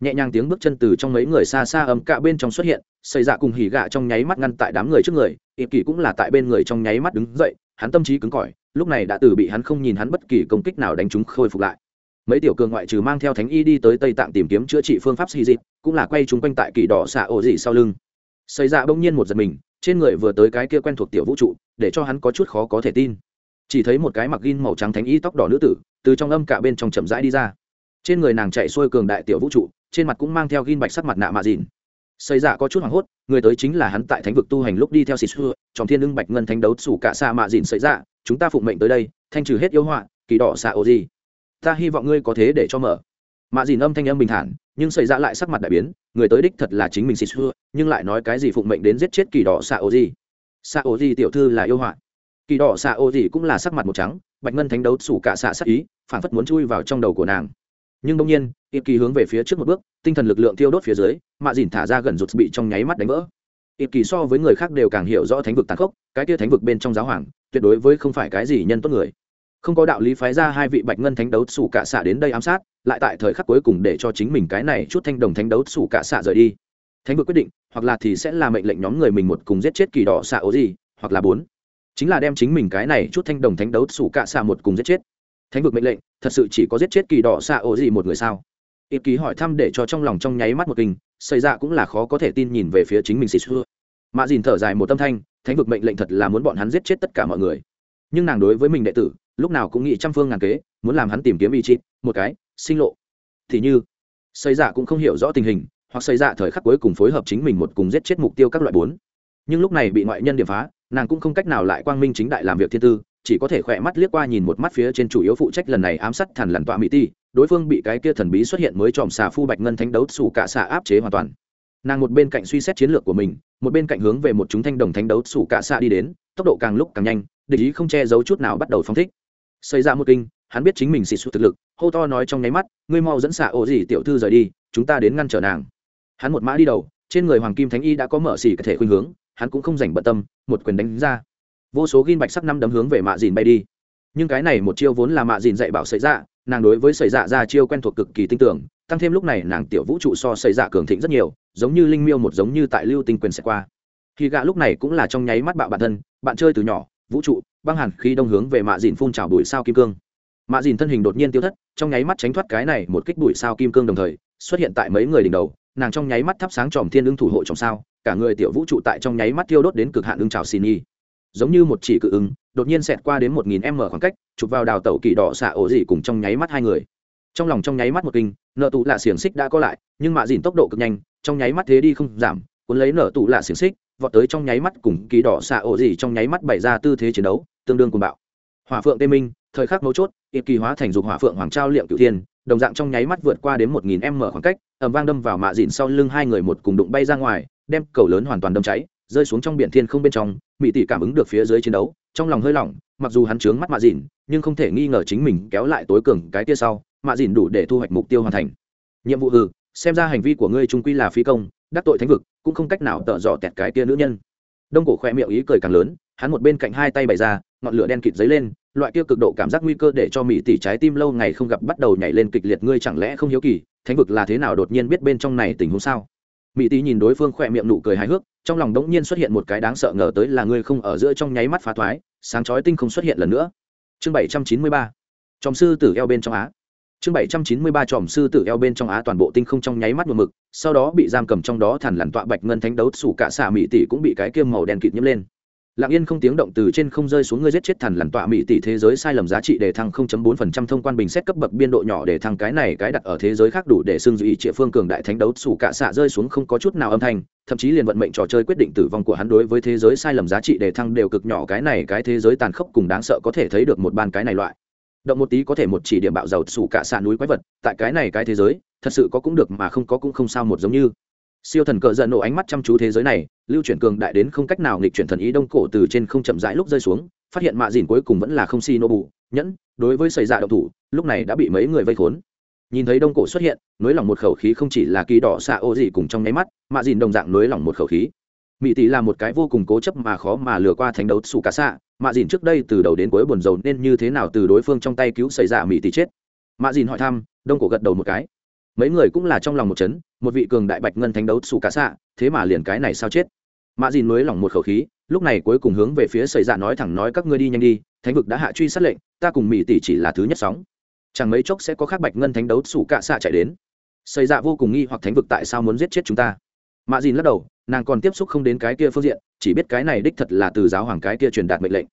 nhẹ nhàng tiếng bước chân từ trong mấy người xa xa ấm cạ bên trong xuất hiện, xây dạ cùng hỉ gạ trong nháy mắt ngăn tại đám người trước người ịp kỳ cũng là tại bên người trong nháy mắt đứng dậy, hắn tâm trí cứng cỏi, lúc này đã từ bị hắn không nhìn hắn bất kỳ công kích nào đánh chúng khôi phục lại. Mấy tiểu cường ngoại trừ mang theo thánh y đi tới tây tạng tìm kiếm chữa trị phương pháp xì dịp cũng là quay chúng quanh tại kỳ đỏ xạ ổ dị sau lưng. Xây dạ bỗng nhiên một giật mình, trên người vừa tới cái kia quen thuộc tiểu vũ trụ, để cho hắn có chút khó có thể tin. Chỉ thấy một cái mặc gin màu trắng thánh y tóc đỏ nữ tử, từ trong âm cả bên trong chậm rãi đi ra. Trên người nàng chạy xuôi cường đại tiểu vũ trụ trên mặt cũng mang theo gin bạch sắc mặt nạ mạ dìn. Xây dạ có chút hoảng hốt, người tới chính là hắn tại thánh vực tu hành lúc đi theo xịt xưa trong thiên ưng bạch ngân thánh đấu sủ cả xa mạ dìn xây dạ chúng ta phụng mệnh tới đây, thanh trừ hết yêu họa, kỳ đỏ xạ ô gì. Ta hy vọng ngươi có thế để cho mở. Mạ dìn âm thanh âm bình thản, nhưng xảy ra dạ lại sắc mặt đại biến, người tới đích thật là chính mình xịt xưa nhưng lại nói cái gì phụng mệnh đến giết chết kỳ đỏ xạ ô gì. Xạ ô gì tiểu thư là yêu họa. Kỳ đỏ xạ ô gì cũng là sắc mặt một trắng, bạch ngân thánh đấu sủ cả xạ sắc ý, phản phất muốn chui vào trong đầu của nàng nhưng đông nhiên ít kỳ hướng về phía trước một bước, tinh thần lực lượng tiêu đốt phía dưới, mạ dìn thả ra gần rụt bị trong nháy mắt đánh vỡ. Ít kỳ so với người khác đều càng hiểu rõ thánh vực tàn khốc, cái kia thánh vực bên trong giáo hoàng, tuyệt đối với không phải cái gì nhân tốt người. Không có đạo lý phái ra hai vị bạch ngân thánh đấu sủ cả xạ đến đây ám sát, lại tại thời khắc cuối cùng để cho chính mình cái này chút thanh đồng thánh đấu sủ cả xạ rời đi. Thánh vực quyết định, hoặc là thì sẽ là mệnh lệnh nhóm người mình một cùng giết chết kỳ đỏ xạ ố gì, hoặc là bốn. Chính là đem chính mình cái này chút thanh đồng thánh đấu sủ cả xạ một cùng giết chết thánh vực mệnh lệnh, thật sự chỉ có giết chết kỳ đỏ xạ ố gì một người sao? Ít ký hỏi thăm để cho trong lòng trong nháy mắt một kinh xảy ra dạ cũng là khó có thể tin nhìn về phía chính mình xịt xưa. Mạ dìn thở dài một tâm thanh, thánh vực mệnh lệnh thật là muốn bọn hắn giết chết tất cả mọi người. Nhưng nàng đối với mình đệ tử, lúc nào cũng nghĩ trăm phương ngàn kế, muốn làm hắn tìm kiếm ý chí, một cái, sinh lộ. Thì như xây dạ cũng không hiểu rõ tình hình, hoặc xây dạ thời khắc cuối cùng phối hợp chính mình một cùng giết chết mục tiêu các loại bốn. Nhưng lúc này bị ngoại nhân điểm phá, nàng cũng không cách nào lại quang minh chính đại làm việc thiên tư chỉ có thể khỏe mắt liếc qua nhìn một mắt phía trên chủ yếu phụ trách lần này ám sát thần lằn tọa mỹ ti, đối phương bị cái kia thần bí xuất hiện mới tròm xà phu bạch ngân thánh đấu xù cả xà áp chế hoàn toàn. Nàng một bên cạnh suy xét chiến lược của mình, một bên cạnh hướng về một chúng thanh đồng thánh đấu xù cả xà đi đến, tốc độ càng lúc càng nhanh, địch ý không che giấu chút nào bắt đầu phóng thích. Xảy ra một kinh, hắn biết chính mình xịt xuống thực lực, hô to nói trong nháy mắt, ngươi mau dẫn xạ ổ gì tiểu thư rời đi, chúng ta đến ngăn trở nàng. Hắn một mã đi đầu, trên người hoàng kim thánh y đã có mở xỉ cả thể khuynh hướng, hắn cũng không dành bận tâm, một quyền đánh ra vô số ghim bạch sắc năm đấm hướng về mạ dìn bay đi. Nhưng cái này một chiêu vốn là mạ dìn dạy bảo xảy ra dạ, nàng đối với xảy ra dạ ra chiêu quen thuộc cực kỳ tinh tưởng, tăng thêm lúc này nàng tiểu vũ trụ so xảy ra dạ cường thịnh rất nhiều, giống như linh miêu một giống như tại lưu tinh quyền sẽ qua. Khi gạ lúc này cũng là trong nháy mắt bạo bản thân, bạn chơi từ nhỏ, vũ trụ, băng hẳn khi đông hướng về mạ dìn phun trào bụi sao kim cương. Mạ dìn thân hình đột nhiên tiêu thất, trong nháy mắt tránh thoát cái này một kích bụi sao kim cương đồng thời, xuất hiện tại mấy người đỉnh đầu, nàng trong nháy mắt thắp sáng tròm thiên ứng thủ hộ trong sao, cả người tiểu vũ trụ tại trong nháy mắt tiêu đốt đến cực hạn ứng trào xì y giống như một chỉ cự ứng, đột nhiên xẹt qua đến một nghìn m khoảng cách, chụp vào đào tẩu kỳ đỏ xạ ổ dị cùng trong nháy mắt hai người. Trong lòng trong nháy mắt một kinh, nợ tụ lạ xiềng xích đã có lại, nhưng mạ dìn tốc độ cực nhanh, trong nháy mắt thế đi không giảm, cuốn lấy nợ tụ lạ xiềng xích, vọt tới trong nháy mắt cùng kỳ đỏ xạ ổ dị trong nháy mắt bày ra tư thế chiến đấu, tương đương cùng bạo. Hỏa phượng tê minh, thời khắc mấu chốt ít kỳ hóa thành dục hỏa phượng hoàng trao liệm cửu thiên, đồng dạng trong nháy mắt vượt qua đến một nghìn m khoảng cách ẩm vang đâm vào mạ dìn sau lưng hai người một cùng đụng bay ra ngoài, đem cầu lớn hoàn toàn đâm cháy rơi xuống trong biển thiên không bên trong mỹ tỷ cảm ứng được phía dưới chiến đấu, trong lòng hơi lỏng, mặc dù hắn trướng mắt mạ dìn, nhưng không thể nghi ngờ chính mình kéo lại tối cường cái tia sau, mạ dìn đủ để thu hoạch mục tiêu hoàn thành. Nhiệm vụ hừ, xem ra hành vi của ngươi trung quy là phi công, đắc tội thánh vực, cũng không cách nào tợ dò tẹt cái tia nữ nhân. Đông cổ khoe miệng ý cười càng lớn, hắn một bên cạnh hai tay bày ra, ngọn lửa đen kịt dấy lên, loại kia cực độ cảm giác nguy cơ để cho mỹ tỷ trái tim lâu ngày không gặp bắt đầu nhảy lên kịch liệt, ngươi chẳng lẽ không hiếu kỳ, thánh vực là thế nào đột nhiên biết bên trong này tình huống sao? Mỹ tỷ nhìn đối phương khỏe miệng nụ cười hài hước, trong lòng đống nhiên xuất hiện một cái đáng sợ ngờ tới là ngươi không ở giữa trong nháy mắt phá thoái, sáng chói tinh không xuất hiện lần nữa. Chương bảy trăm chín mươi ba. Tròm sư tử eo bên trong á. Chương bảy trăm chín mươi ba tròm sư tử eo bên trong á toàn bộ tinh không trong nháy mắt một mực, sau đó bị giam cầm trong đó thản lằn tọa bạch ngân thánh đấu sủ cả xạ mỹ tỷ cũng bị cái kiêm màu đen kịt nhiễm lên lặng yên không tiếng động từ trên không rơi xuống ngươi giết chết thần lằn tọa mỹ tỷ thế giới sai lầm giá trị để thăng 0.4% thông quan bình xét cấp bậc biên độ nhỏ để thăng cái này, cái đặt ở thế giới khác đủ để xưng dự ý địa phương cường đại thánh đấu, sủ cả xạ rơi xuống không có chút nào âm thanh, thậm chí liền vận mệnh trò chơi quyết định tử vong của hắn đối với thế giới sai lầm giá trị để thăng đều cực nhỏ, cái này, cái thế giới tàn khốc cùng đáng sợ có thể thấy được một ban cái này loại. Động một tí có thể một chỉ điểm bạo giàu sủ cả xạ núi quái vật, tại cái này, cái thế giới, thật sự có cũng được mà không có cũng không sao một giống như siêu thần cờ giận nổ ánh mắt chăm chú thế giới này, lưu chuyển cường đại đến không cách nào nghịch chuyển thần ý đông cổ từ trên không chậm rãi lúc rơi xuống, phát hiện mạ dìn cuối cùng vẫn là không si nô bù nhẫn, đối với xảy ra động thủ, lúc này đã bị mấy người vây khốn. Nhìn thấy đông cổ xuất hiện nối lỏng một khẩu khí không chỉ là kỳ đỏ xạ ô gì cùng trong nháy mắt, mạ dìn đồng dạng nối lỏng một khẩu khí. Mỹ tỷ là một cái vô cùng cố chấp mà khó mà lừa qua thánh đấu xù cả xạ, mạ dìn trước đây từ đầu đến cuối buồn rầu nên như thế nào từ đối phương trong tay cứu xảy ra mỹ tỷ chết. Mạ dìn hỏi thăm, đông cổ gật đầu một cái mấy người cũng là trong lòng một chấn, một vị cường đại bạch ngân thánh đấu xù cả xạ thế mà liền cái này sao chết? Mạ dìn mới lỏng một khẩu khí, lúc này cuối cùng hướng về phía xảy ra dạ nói thẳng nói, các ngươi đi nhanh đi, thánh vực đã hạ truy sát lệnh, ta cùng mỹ tỷ chỉ là thứ nhất sóng. Chẳng mấy chốc sẽ có khác bạch ngân thánh đấu xù cả xạ chạy đến. Xảy ra dạ vô cùng nghi hoặc thánh vực tại sao muốn giết chết chúng ta? Mạ dìn lắc đầu, nàng còn tiếp xúc không đến cái kia phương diện, chỉ biết cái này đích thật là từ giáo hoàng cái kia truyền đạt mệnh lệnh.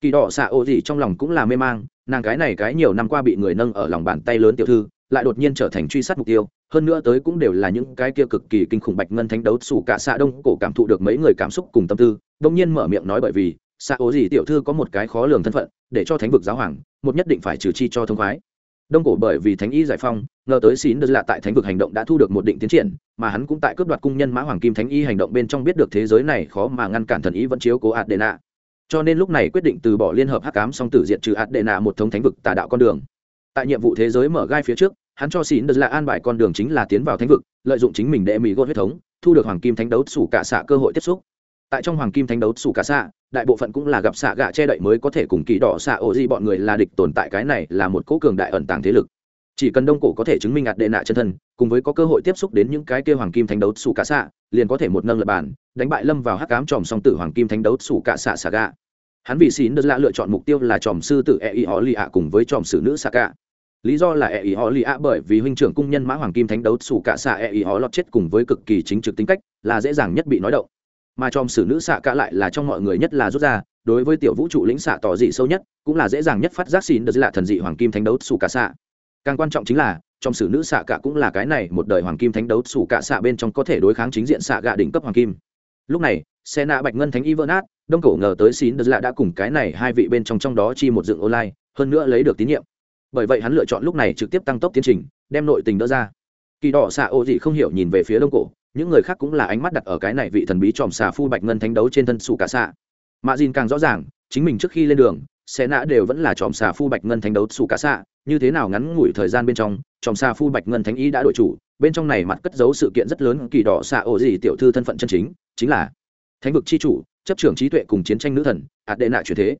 Kỳ đỏ xạ ô gì trong lòng cũng là mê mang, nàng cái này cái nhiều năm qua bị người nâng ở lòng bàn tay lớn tiểu thư lại đột nhiên trở thành truy sát mục tiêu, hơn nữa tới cũng đều là những cái kia cực kỳ kinh khủng bạch ngân thánh đấu xù cả xạ đông cổ cảm thụ được mấy người cảm xúc cùng tâm tư đông nhiên mở miệng nói bởi vì, xạ ố gì tiểu thư có một cái khó lường thân phận, để cho thánh vực giáo hoàng, một nhất định phải trừ chi cho thông khoái. Đông cổ bởi vì thánh y giải phong, ngờ tới xín đất là tại thánh vực hành động đã thu được một định tiến triển, mà hắn cũng tại cướp đoạt cung nhân mã hoàng kim thánh y hành động bên trong biết được thế giới này khó mà ngăn cản thần ý vẫn chiếu cố ạt đệ nạ cho nên lúc này quyết định từ bỏ liên hợp hắc cám song tử diện trừ ạt đệ nạ một thống thánh vực tà đạo con đường. Tại nhiệm vụ thế giới mở gai phía trước hắn cho xin đất là an bài con đường chính là tiến vào thánh vực, lợi dụng chính mình để mỹ gôn huyết thống, thu được hoàng kim thánh đấu sủ cả xạ cơ hội tiếp xúc. Tại trong hoàng kim thánh đấu sủ cả xạ, đại bộ phận cũng là gặp xạ gạ che đậy mới có thể cùng kỳ đỏ xạ ổ di bọn người là địch tồn tại cái này là một cố cường đại ẩn tàng thế lực. Chỉ cần đông cổ có thể chứng minh ạt đệ nạ chân thân, cùng với có cơ hội tiếp xúc đến những cái kia hoàng kim thánh đấu sủ cả xạ, liền có thể một nâng lập bàn, đánh bại lâm vào hắc cám tròm song tử hoàng kim thánh đấu sủ cả xạ xạ gạ. Hắn vì xín đơn lạ lựa chọn mục tiêu là tròm sư tử e y họ lì ạ cùng với tròm sử nữ xạ gạ lý do là e ý họ lì ạ bởi vì huynh trưởng cung nhân mã hoàng kim thánh đấu sủ cả xạ e ý họ lọt chết cùng với cực kỳ chính trực tính cách, là dễ dàng nhất bị nói động. Mà trong sử nữ xạ cả lại là trong mọi người nhất là rút ra, đối với tiểu vũ trụ lĩnh xạ tỏ dị sâu nhất, cũng là dễ dàng nhất phát giác xin được lạ thần dị hoàng kim thánh đấu sủ cả xạ. Càng quan trọng chính là trong sử nữ xạ cả cũng là cái này một đời hoàng kim thánh đấu sủ cả xạ bên trong có thể đối kháng chính diện xạ gạ đỉnh cấp hoàng kim. Lúc này, xe nạ bạch ngân thánh y vỡ nát đông cổ ngờ tới xin đờ lạ đã cùng cái này hai vị bên trong trong đó chi một dựng online, hơn nữa lấy được tín nhiệm bởi vậy hắn lựa chọn lúc này trực tiếp tăng tốc tiến trình, đem nội tình đỡ ra. Kỳ đỏ xạ ô dị không hiểu nhìn về phía đông cổ, những người khác cũng là ánh mắt đặt ở cái này vị thần bí tròm xà phu bạch ngân thánh đấu trên thân xù cả xạ. Mạ dìn càng rõ ràng, chính mình trước khi lên đường xe nã đều vẫn là tròm xà phu bạch ngân thánh đấu xù cả xạ, như thế nào ngắn ngủi thời gian bên trong, tròm xà phu bạch ngân thánh ý đã đổi chủ, bên trong này mặt cất giấu sự kiện rất lớn, kỳ đỏ xạ ổ gì tiểu thư thân phận chân chính chính là thánh vực c h i chủ, chấp trưởng trí tuệ cùng chiến tranh nữ thần ạt đệ nạ truyền thế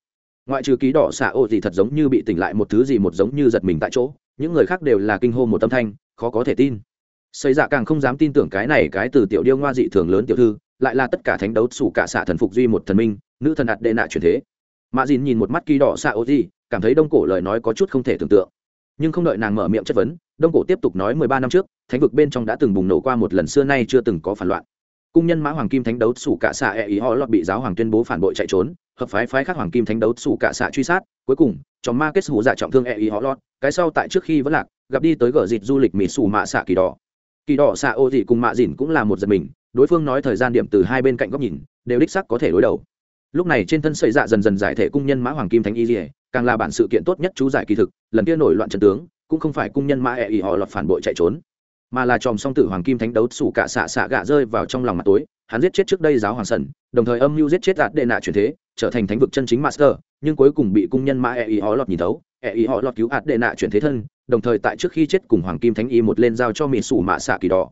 ngoại trừ ký đỏ xạ ô gì thật giống như bị tỉnh lại một thứ gì một giống như giật mình tại chỗ, những người khác đều là kinh hô một tâm thanh, khó có thể tin. Xây dạ càng không dám tin tưởng cái này cái từ tiểu điêu ngoa dị thường lớn tiểu thư, lại là tất cả thánh đấu sủ cả xạ thần phục duy một thần minh, nữ thần đạt đệ nạ truyền thế. Mạ dìn nhìn một mắt ký đỏ xạ ô gì, cảm thấy đông cổ lời nói có chút không thể tưởng tượng. Nhưng không đợi nàng mở miệng chất vấn, đông cổ tiếp tục nói mười ba năm trước, thánh vực bên trong đã từng bùng nổ qua một lần xưa nay chưa từng có phản loạn cung nhân mã hoàng kim thánh đấu sủ cả xạ e ý họ lọt bị giáo hoàng tuyên bố phản bội chạy trốn, hợp phái phái khác hoàng kim thánh đấu sủ cả xạ truy sát, cuối cùng chó ma kết hủ giả trọng thương e ý họ lọt, cái sau tại trước khi vẫn lạc, gặp đi tới gở dịt du lịch mỹ sủ mạ xạ kỳ đỏ. Kỳ đỏ xạ ô dị cùng mạ dịn cũng là một giật mình, đối phương nói thời gian điểm từ hai bên cạnh góc nhìn, đều đích sắc có thể đối đầu. Lúc này trên thân sợi dạ dần dần giải thể cung nhân mã hoàng kim thánh y dỉa càng là bản sự kiện tốt nhất chú giải kỳ thực, lần kia nổi loạn trận tướng, cũng không phải cung nhân mã e ý họ lọt phản bội chạy trốn mà là chòm song tử hoàng kim thánh đấu sủ cả xạ xạ gạ rơi vào trong lòng mặt tối, hắn giết chết trước đây giáo hoàng sần đồng thời âm mưu giết chết đạt đệ nạ chuyển thế, trở thành thánh vực chân chính master, nhưng cuối cùng bị cung nhân mã e ý họ lọt nhìn thấu. E ý họ lọt cứu ạt đệ nạ chuyển thế thân, đồng thời tại trước khi chết cùng hoàng kim thánh y một lên giao cho mỹ sủ mạ xạ kỳ đỏ.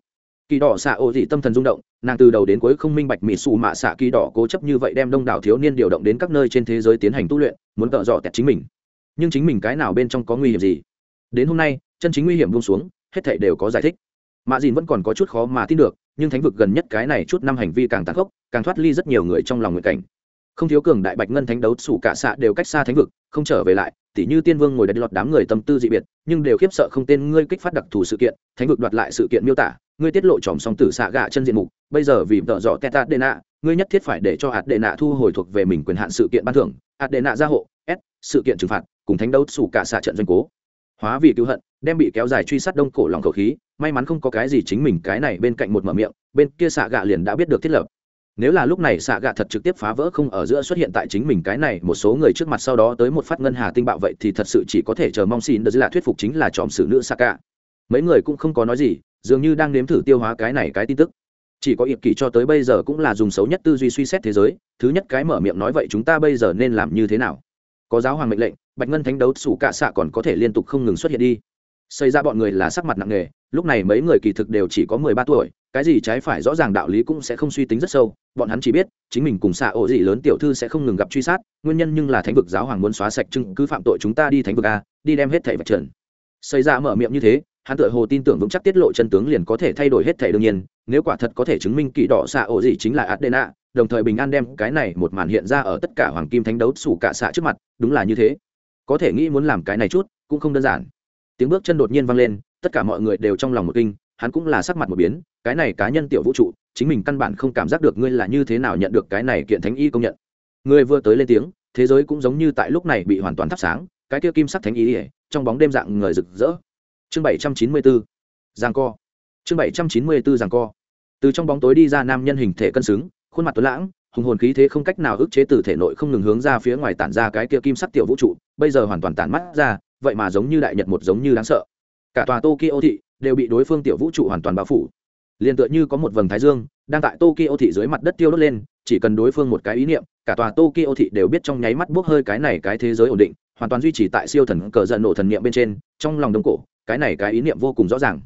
Kỳ đỏ xạ ô dị tâm thần rung động, nàng từ đầu đến cuối không minh bạch mỹ Sủ mạ xạ kỳ đỏ cố chấp như vậy đem đông đảo thiếu niên điều động đến các nơi trên thế giới tiến hành tu luyện, muốn tợ dọ tẹt chính mình. Nhưng chính mình cái nào bên trong có nguy hiểm gì? Đến hôm nay, chân chính nguy hiểm buông xuống, hết thảy đều có giải thích mạ dìn vẫn còn có chút khó mà tin được, nhưng thánh vực gần nhất cái này chút năm hành vi càng tàn khốc, càng thoát ly rất nhiều người trong lòng nguyện cảnh. Không thiếu cường đại bạch ngân thánh đấu sủ cả xạ đều cách xa thánh vực, không trở về lại, tỉ như tiên vương ngồi đánh lọt đám người tâm tư dị biệt, nhưng đều khiếp sợ không tên ngươi kích phát đặc thù sự kiện, thánh vực đoạt lại sự kiện miêu tả, ngươi tiết lộ tròm song tử xạ gạ chân diện mục, bây giờ vì vợ dọ teta đệ nạ, ngươi nhất thiết phải để cho hạt đệ nạ thu hồi thuộc về mình quyền hạn sự kiện ban thưởng, hạt đệ nạ gia hộ, s, sự kiện trừng phạt, cùng thánh đấu sủ cả xạ trận doanh cố. Hóa vì cứu hận đem bị kéo dài truy sát đông cổ lòng khẩu khí, may mắn không có cái gì chính mình cái này bên cạnh một mở miệng, bên kia xạ gạ liền đã biết được thiết lập. Nếu là lúc này xạ gạ thật trực tiếp phá vỡ không ở giữa xuất hiện tại chính mình cái này, một số người trước mặt sau đó tới một phát ngân hà tinh bạo vậy thì thật sự chỉ có thể chờ mong xin được là thuyết phục chính là tròm xử nữ xạ gạ. Mấy người cũng không có nói gì, dường như đang nếm thử tiêu hóa cái này cái tin tức. Chỉ có ịp kỷ cho tới bây giờ cũng là dùng xấu nhất tư duy suy xét thế giới, thứ nhất cái mở miệng nói vậy chúng ta bây giờ nên làm như thế nào? Có giáo hoàng mệnh lệnh, bạch ngân thánh đấu sủ cạ xạ còn có thể liên tục không ngừng xuất hiện đi xây ra bọn người là sắc mặt nặng nề, lúc này mấy người kỳ thực đều chỉ có mười ba tuổi, cái gì trái phải rõ ràng đạo lý cũng sẽ không suy tính rất sâu, bọn hắn chỉ biết, chính mình cùng xạ ổ gì lớn tiểu thư sẽ không ngừng gặp truy sát, nguyên nhân nhưng là thánh vực giáo hoàng muốn xóa sạch chứng cứ phạm tội chúng ta đi thánh vực a, đi đem hết thảy vật trần. Xây ra mở miệng như thế, hắn tự hồ tin tưởng vững chắc tiết lộ chân tướng liền có thể thay đổi hết thảy đương nhiên, nếu quả thật có thể chứng minh kỳ đỏ xạ ổ gì chính là adena, đồng thời bình an đem cái này một màn hiện ra ở tất cả hoàng kim thánh đấu sủ cả xạ trước mặt, đúng là như thế. Có thể nghĩ muốn làm cái này chút, cũng không đơn giản tiếng bước chân đột nhiên vang lên, tất cả mọi người đều trong lòng một kinh, hắn cũng là sắc mặt một biến, cái này cá nhân tiểu vũ trụ, chính mình căn bản không cảm giác được ngươi là như thế nào nhận được cái này kiện thánh y công nhận. Ngươi vừa tới lên tiếng, thế giới cũng giống như tại lúc này bị hoàn toàn thắp sáng, cái kia kim sắc thánh y ỉa trong bóng đêm dạng người rực rỡ. Chương bảy trăm chín mươi bốn giang co. Chương bảy trăm chín mươi bốn giang co. Từ trong bóng tối đi ra nam nhân hình thể cân xứng, khuôn mặt tuấn lãng, hùng hồn khí thế không cách nào ức chế từ thể nội không ngừng hướng ra phía ngoài tản ra cái kia kim sắc tiểu vũ trụ, bây giờ hoàn toàn tản mắt ra vậy mà giống như đại nhật một giống như đáng sợ. Cả tòa tokyo thị đều bị đối phương tiểu vũ trụ hoàn toàn bao phủ. Liền tựa như có một vầng thái dương đang tại tokyo thị dưới mặt đất tiêu đốt lên, chỉ cần đối phương một cái ý niệm, cả tòa tokyo thị đều biết trong nháy mắt bốc hơi cái này cái thế giới ổn định, hoàn toàn duy trì tại siêu thần cờ giận nổ thần niệm bên trên, trong lòng đông cổ, cái này cái ý niệm vô cùng rõ ràng.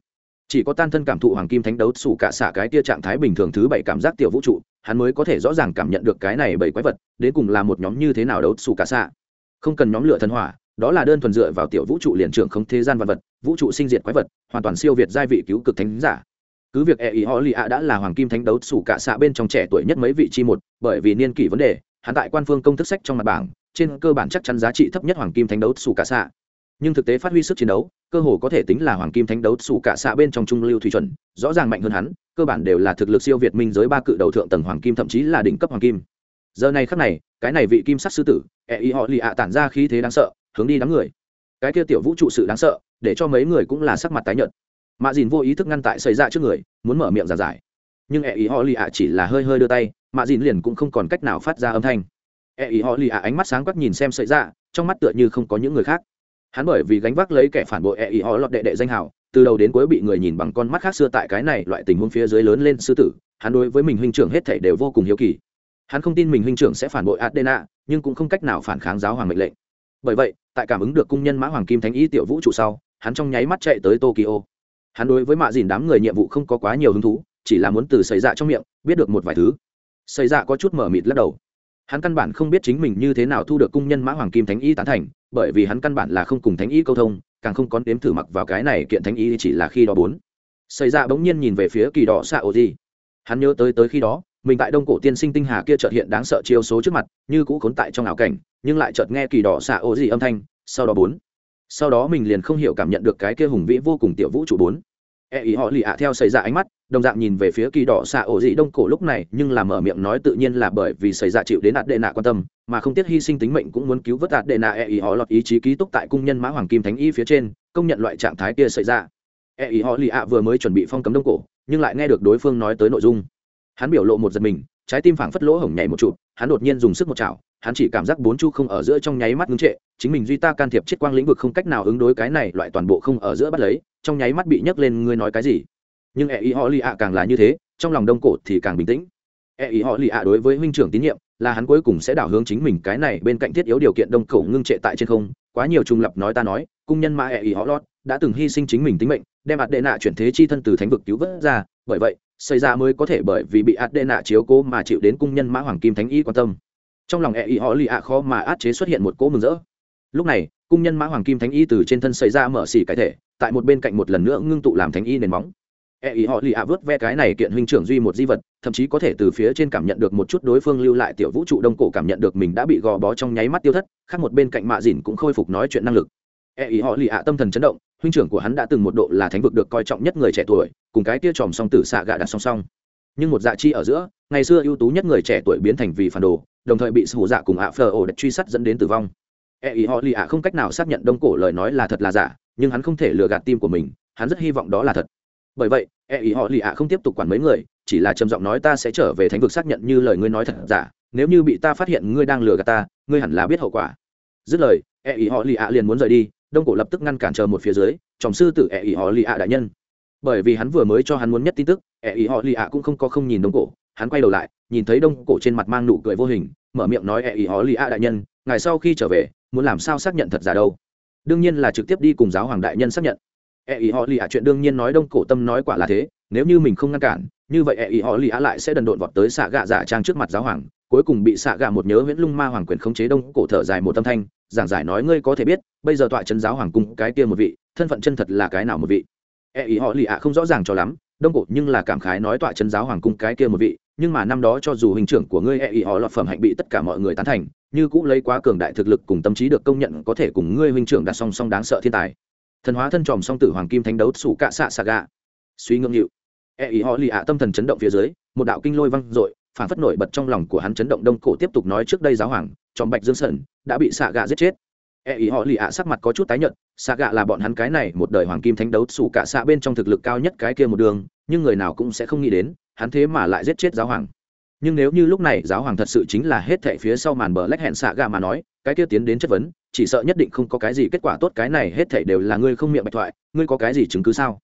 Chỉ có tan thân cảm thụ hoàng kim thánh đấu sủ cả xả cái tia trạng thái bình thường thứ bảy cảm giác tiểu vũ trụ, hắn mới có thể rõ ràng cảm nhận được cái này bảy quái vật đến cùng là một nhóm như thế nào đấu sủ cả xạ. Không cần nhóm lửa thần hỏa đó là đơn thuần dựa vào tiểu vũ trụ liền trưởng không thế gian vật vật, vũ trụ sinh diệt quái vật, hoàn toàn siêu việt giai vị cứu cực thánh giả. Cứ việc e ý họ lì ạ đã là hoàng kim thánh đấu sủ cả xạ bên trong trẻ tuổi nhất mấy vị chi một, bởi vì niên kỷ vấn đề, hắn tại quan phương công thức sách trong mặt bảng, trên cơ bản chắc chắn giá trị thấp nhất hoàng kim thánh đấu sủ cả xạ. Nhưng thực tế phát huy sức chiến đấu, cơ hồ có thể tính là hoàng kim thánh đấu sủ cả xạ bên trong trung lưu thủy chuẩn, rõ ràng mạnh hơn hắn, cơ bản đều là thực lực siêu việt minh giới ba cự đầu thượng tầng hoàng kim thậm chí là đỉnh cấp hoàng kim. Giờ này khắc này, cái này vị kim sắc sư tử e ý họ lì ạ tản ra khí thế đáng sợ hướng đi đám người. Cái kia tiểu vũ trụ sự đáng sợ, để cho mấy người cũng là sắc mặt tái nhợt. Mạ dìn vô ý thức ngăn tại xảy ra dạ trước người, muốn mở miệng giả giải. Nhưng e ý họ lì ạ chỉ là hơi hơi đưa tay, mạ dìn liền cũng không còn cách nào phát ra âm thanh. E ý họ lì ạ ánh mắt sáng quắc nhìn xem xảy ra dạ, trong mắt tựa như không có những người khác. Hắn bởi vì gánh vác lấy kẻ phản bội e ý họ lọt đệ đệ danh hào, từ đầu đến cuối bị người nhìn bằng con mắt khác xưa tại cái này loại tình huống phía dưới lớn lên sư tử, hắn đối với mình huynh trưởng hết thể đều vô cùng hiếu kỳ. Hắn không tin mình huynh trưởng sẽ phản bội adena, nhưng cũng không cách nào phản kháng giáo hoàng mệnh lệnh. Bởi vậy tại cảm ứng được cung nhân mã hoàng kim thánh y tiểu vũ trụ sau, hắn trong nháy mắt chạy tới tokyo. Hắn đối với mạ dìn đám người nhiệm vụ không có quá nhiều hứng thú, chỉ là muốn từ xảy dạ trong miệng, biết được một vài thứ. Xảy dạ có chút mở mịt lắc đầu. Hắn căn bản không biết chính mình như thế nào thu được cung nhân mã hoàng kim thánh y tán thành, bởi vì hắn căn bản là không cùng thánh y câu thông, càng không có đếm thử mặc vào cái này kiện thánh y chỉ là khi đó bốn. Xảy dạ bỗng nhiên nhìn về phía kỳ đỏ xạ ô di hắn nhớ tới tới khi đó mình tại đông cổ tiên sinh tinh hà kia chợt hiện đáng sợ chiêu số trước mặt, như cũ khốn tại trong ảo cảnh, nhưng lại chợt nghe kỳ đỏ xạ ô gì âm thanh, sau đó bốn. Sau đó mình liền không hiểu cảm nhận được cái kia hùng vĩ vô cùng tiểu vũ trụ bốn. E ý họ lì ạ theo xảy ra ánh mắt, đồng dạng nhìn về phía kỳ đỏ xạ ổ dị đông cổ lúc này, nhưng là mở miệng nói tự nhiên là bởi vì xảy ra chịu đến ạt đệ nạ quan tâm, mà không tiếc hy sinh tính mệnh cũng muốn cứu vớt ạt đệ nạ e ý họ lọt ý chí ký túc tại cung nhân mã hoàng kim thánh y phía trên, công nhận loại trạng thái kia xảy ra. E ý họ lì ạ vừa mới chuẩn bị phong cấm đông cổ, nhưng lại nghe được đối phương nói tới nội dung hắn biểu lộ một giật mình, trái tim phảng phất lỗ hổng nhảy một chụp, hắn đột nhiên dùng sức một chảo, hắn chỉ cảm giác bốn chu không ở giữa trong nháy mắt ngưng trệ, chính mình duy ta can thiệp chiết quang lĩnh vực không cách nào ứng đối cái này loại toàn bộ không ở giữa bắt lấy, trong nháy mắt bị nhấc lên, ngươi nói cái gì? Nhưng e ý họ lì ạ càng là như thế, trong lòng đông cổ thì càng bình tĩnh. E ý họ lì ạ đối với huynh trưởng tín nhiệm, là hắn cuối cùng sẽ đảo hướng chính mình cái này bên cạnh thiết yếu điều kiện đông cổ ngưng trệ tại trên không, quá nhiều trùng lập nói ta nói, cung nhân mà e ý họ lót đã từng hy sinh chính mình tính mệnh, đem ạt đệ nạ chuyển thế chi thân từ thánh vực cứu vớt ra bởi vậy xảy ra dạ mới có thể bởi vì bị ạt đệ nạ chiếu cố mà chịu đến cung nhân mã hoàng kim thánh y quan tâm. Trong lòng e ý họ lì ạ khó mà át chế xuất hiện một cỗ mừng rỡ. Lúc này, cung nhân mã hoàng kim thánh y từ trên thân xảy ra dạ mở xỉ cái thể, tại một bên cạnh một lần nữa ngưng tụ làm thánh y nền móng. E ý họ lì ạ vớt ve cái này kiện huynh trưởng duy một di vật, thậm chí có thể từ phía trên cảm nhận được một chút đối phương lưu lại tiểu vũ trụ đông cổ cảm nhận được mình đã bị gò bó trong nháy mắt tiêu thất, khác một bên cạnh mạ dìn cũng khôi phục nói chuyện năng lực. E ý họ lì ạ tâm thần chấn động huynh trưởng của hắn đã từng một độ là thánh vực được coi trọng nhất người trẻ tuổi, cùng cái tia tròm song tử xạ gạ đặt song song. Nhưng một dạ chi ở giữa, ngày xưa ưu tú nhất người trẻ tuổi biến thành vì phản đồ, đồng thời bị sủ dạ cùng ạ phờ ổ đất truy sát dẫn đến tử vong. E ý họ lì ạ không cách nào xác nhận đông cổ lời nói là thật là giả, nhưng hắn không thể lừa gạt tim của mình, hắn rất hy vọng đó là thật. Bởi vậy e ý họ lì ạ không tiếp tục quản mấy người, chỉ là trầm giọng nói ta sẽ trở về thánh vực xác nhận như lời ngươi nói thật giả, nếu như bị ta phát hiện ngươi đang lừa gạt ta, ngươi hẳn là biết hậu quả. Dứt lời e ý họ lì ạ liền muốn rời đi đông cổ lập tức ngăn cản chờ một phía dưới chòm sư tử e ý họ lì ạ đại nhân. Bởi vì hắn vừa mới cho hắn muốn nhất tin tức e ý họ lì ạ cũng không có không nhìn đông cổ, hắn quay đầu lại, nhìn thấy đông cổ trên mặt mang nụ cười vô hình, mở miệng nói e ý họ lì ạ đại nhân, ngài sau khi trở về, muốn làm sao xác nhận thật giả đâu? Đương nhiên là trực tiếp đi cùng giáo hoàng đại nhân xác nhận. E ý họ lì ạ chuyện đương nhiên nói đông cổ tâm nói quả là thế, nếu như mình không ngăn cản, như vậy e ý họ lì ạ lại sẽ đần độn vọt tới xạ gạ giả trang trước mặt giáo hoàng cuối cùng bị xạ gà một nhớ huyễn lung ma hoàng quyền khống chế đông cổ thở dài một tâm thanh, giảng giải nói ngươi có thể biết, bây giờ tọa chân giáo hoàng cung cái kia một vị, thân phận chân thật là cái nào một vị. E ý họ lì ạ không rõ ràng cho lắm, đông cổ nhưng là cảm khái nói tọa chân giáo hoàng cung cái kia một vị, nhưng mà năm đó cho dù hình trưởng của ngươi e ý họ lọt phẩm hạnh bị tất cả mọi người tán thành, như cũng lấy quá cường đại thực lực cùng tâm trí được công nhận có thể cùng ngươi huynh trưởng đặt song song đáng sợ thiên tài. Thần hóa thân tròm song tử hoàng kim thánh đấu sủ cạ xạ xạ gạ. Suy ngưỡng hiệu e ý họ lì ạ tâm thần chấn động phía dưới, một đạo kinh lôi văng dội phản phất nổi bật trong lòng của hắn chấn động đông cổ tiếp tục nói trước đây giáo hoàng tròm bạch dương sẩn đã bị xạ gạ giết chết. E ý họ lì ạ sắc mặt có chút tái nhợt xạ gạ là bọn hắn cái này một đời hoàng kim thánh đấu sủ cả xạ bên trong thực lực cao nhất cái kia một đường, nhưng người nào cũng sẽ không nghĩ đến, hắn thế mà lại giết chết giáo hoàng. Nhưng nếu như lúc này giáo hoàng thật sự chính là hết thệ phía sau màn bờ lách hẹn xạ gà mà nói, cái kia tiến đến chất vấn, chỉ sợ nhất định không có cái gì kết quả tốt, cái này hết thệ đều là ngươi không miệng bạch thoại, ngươi có cái gì chứng cứ sao?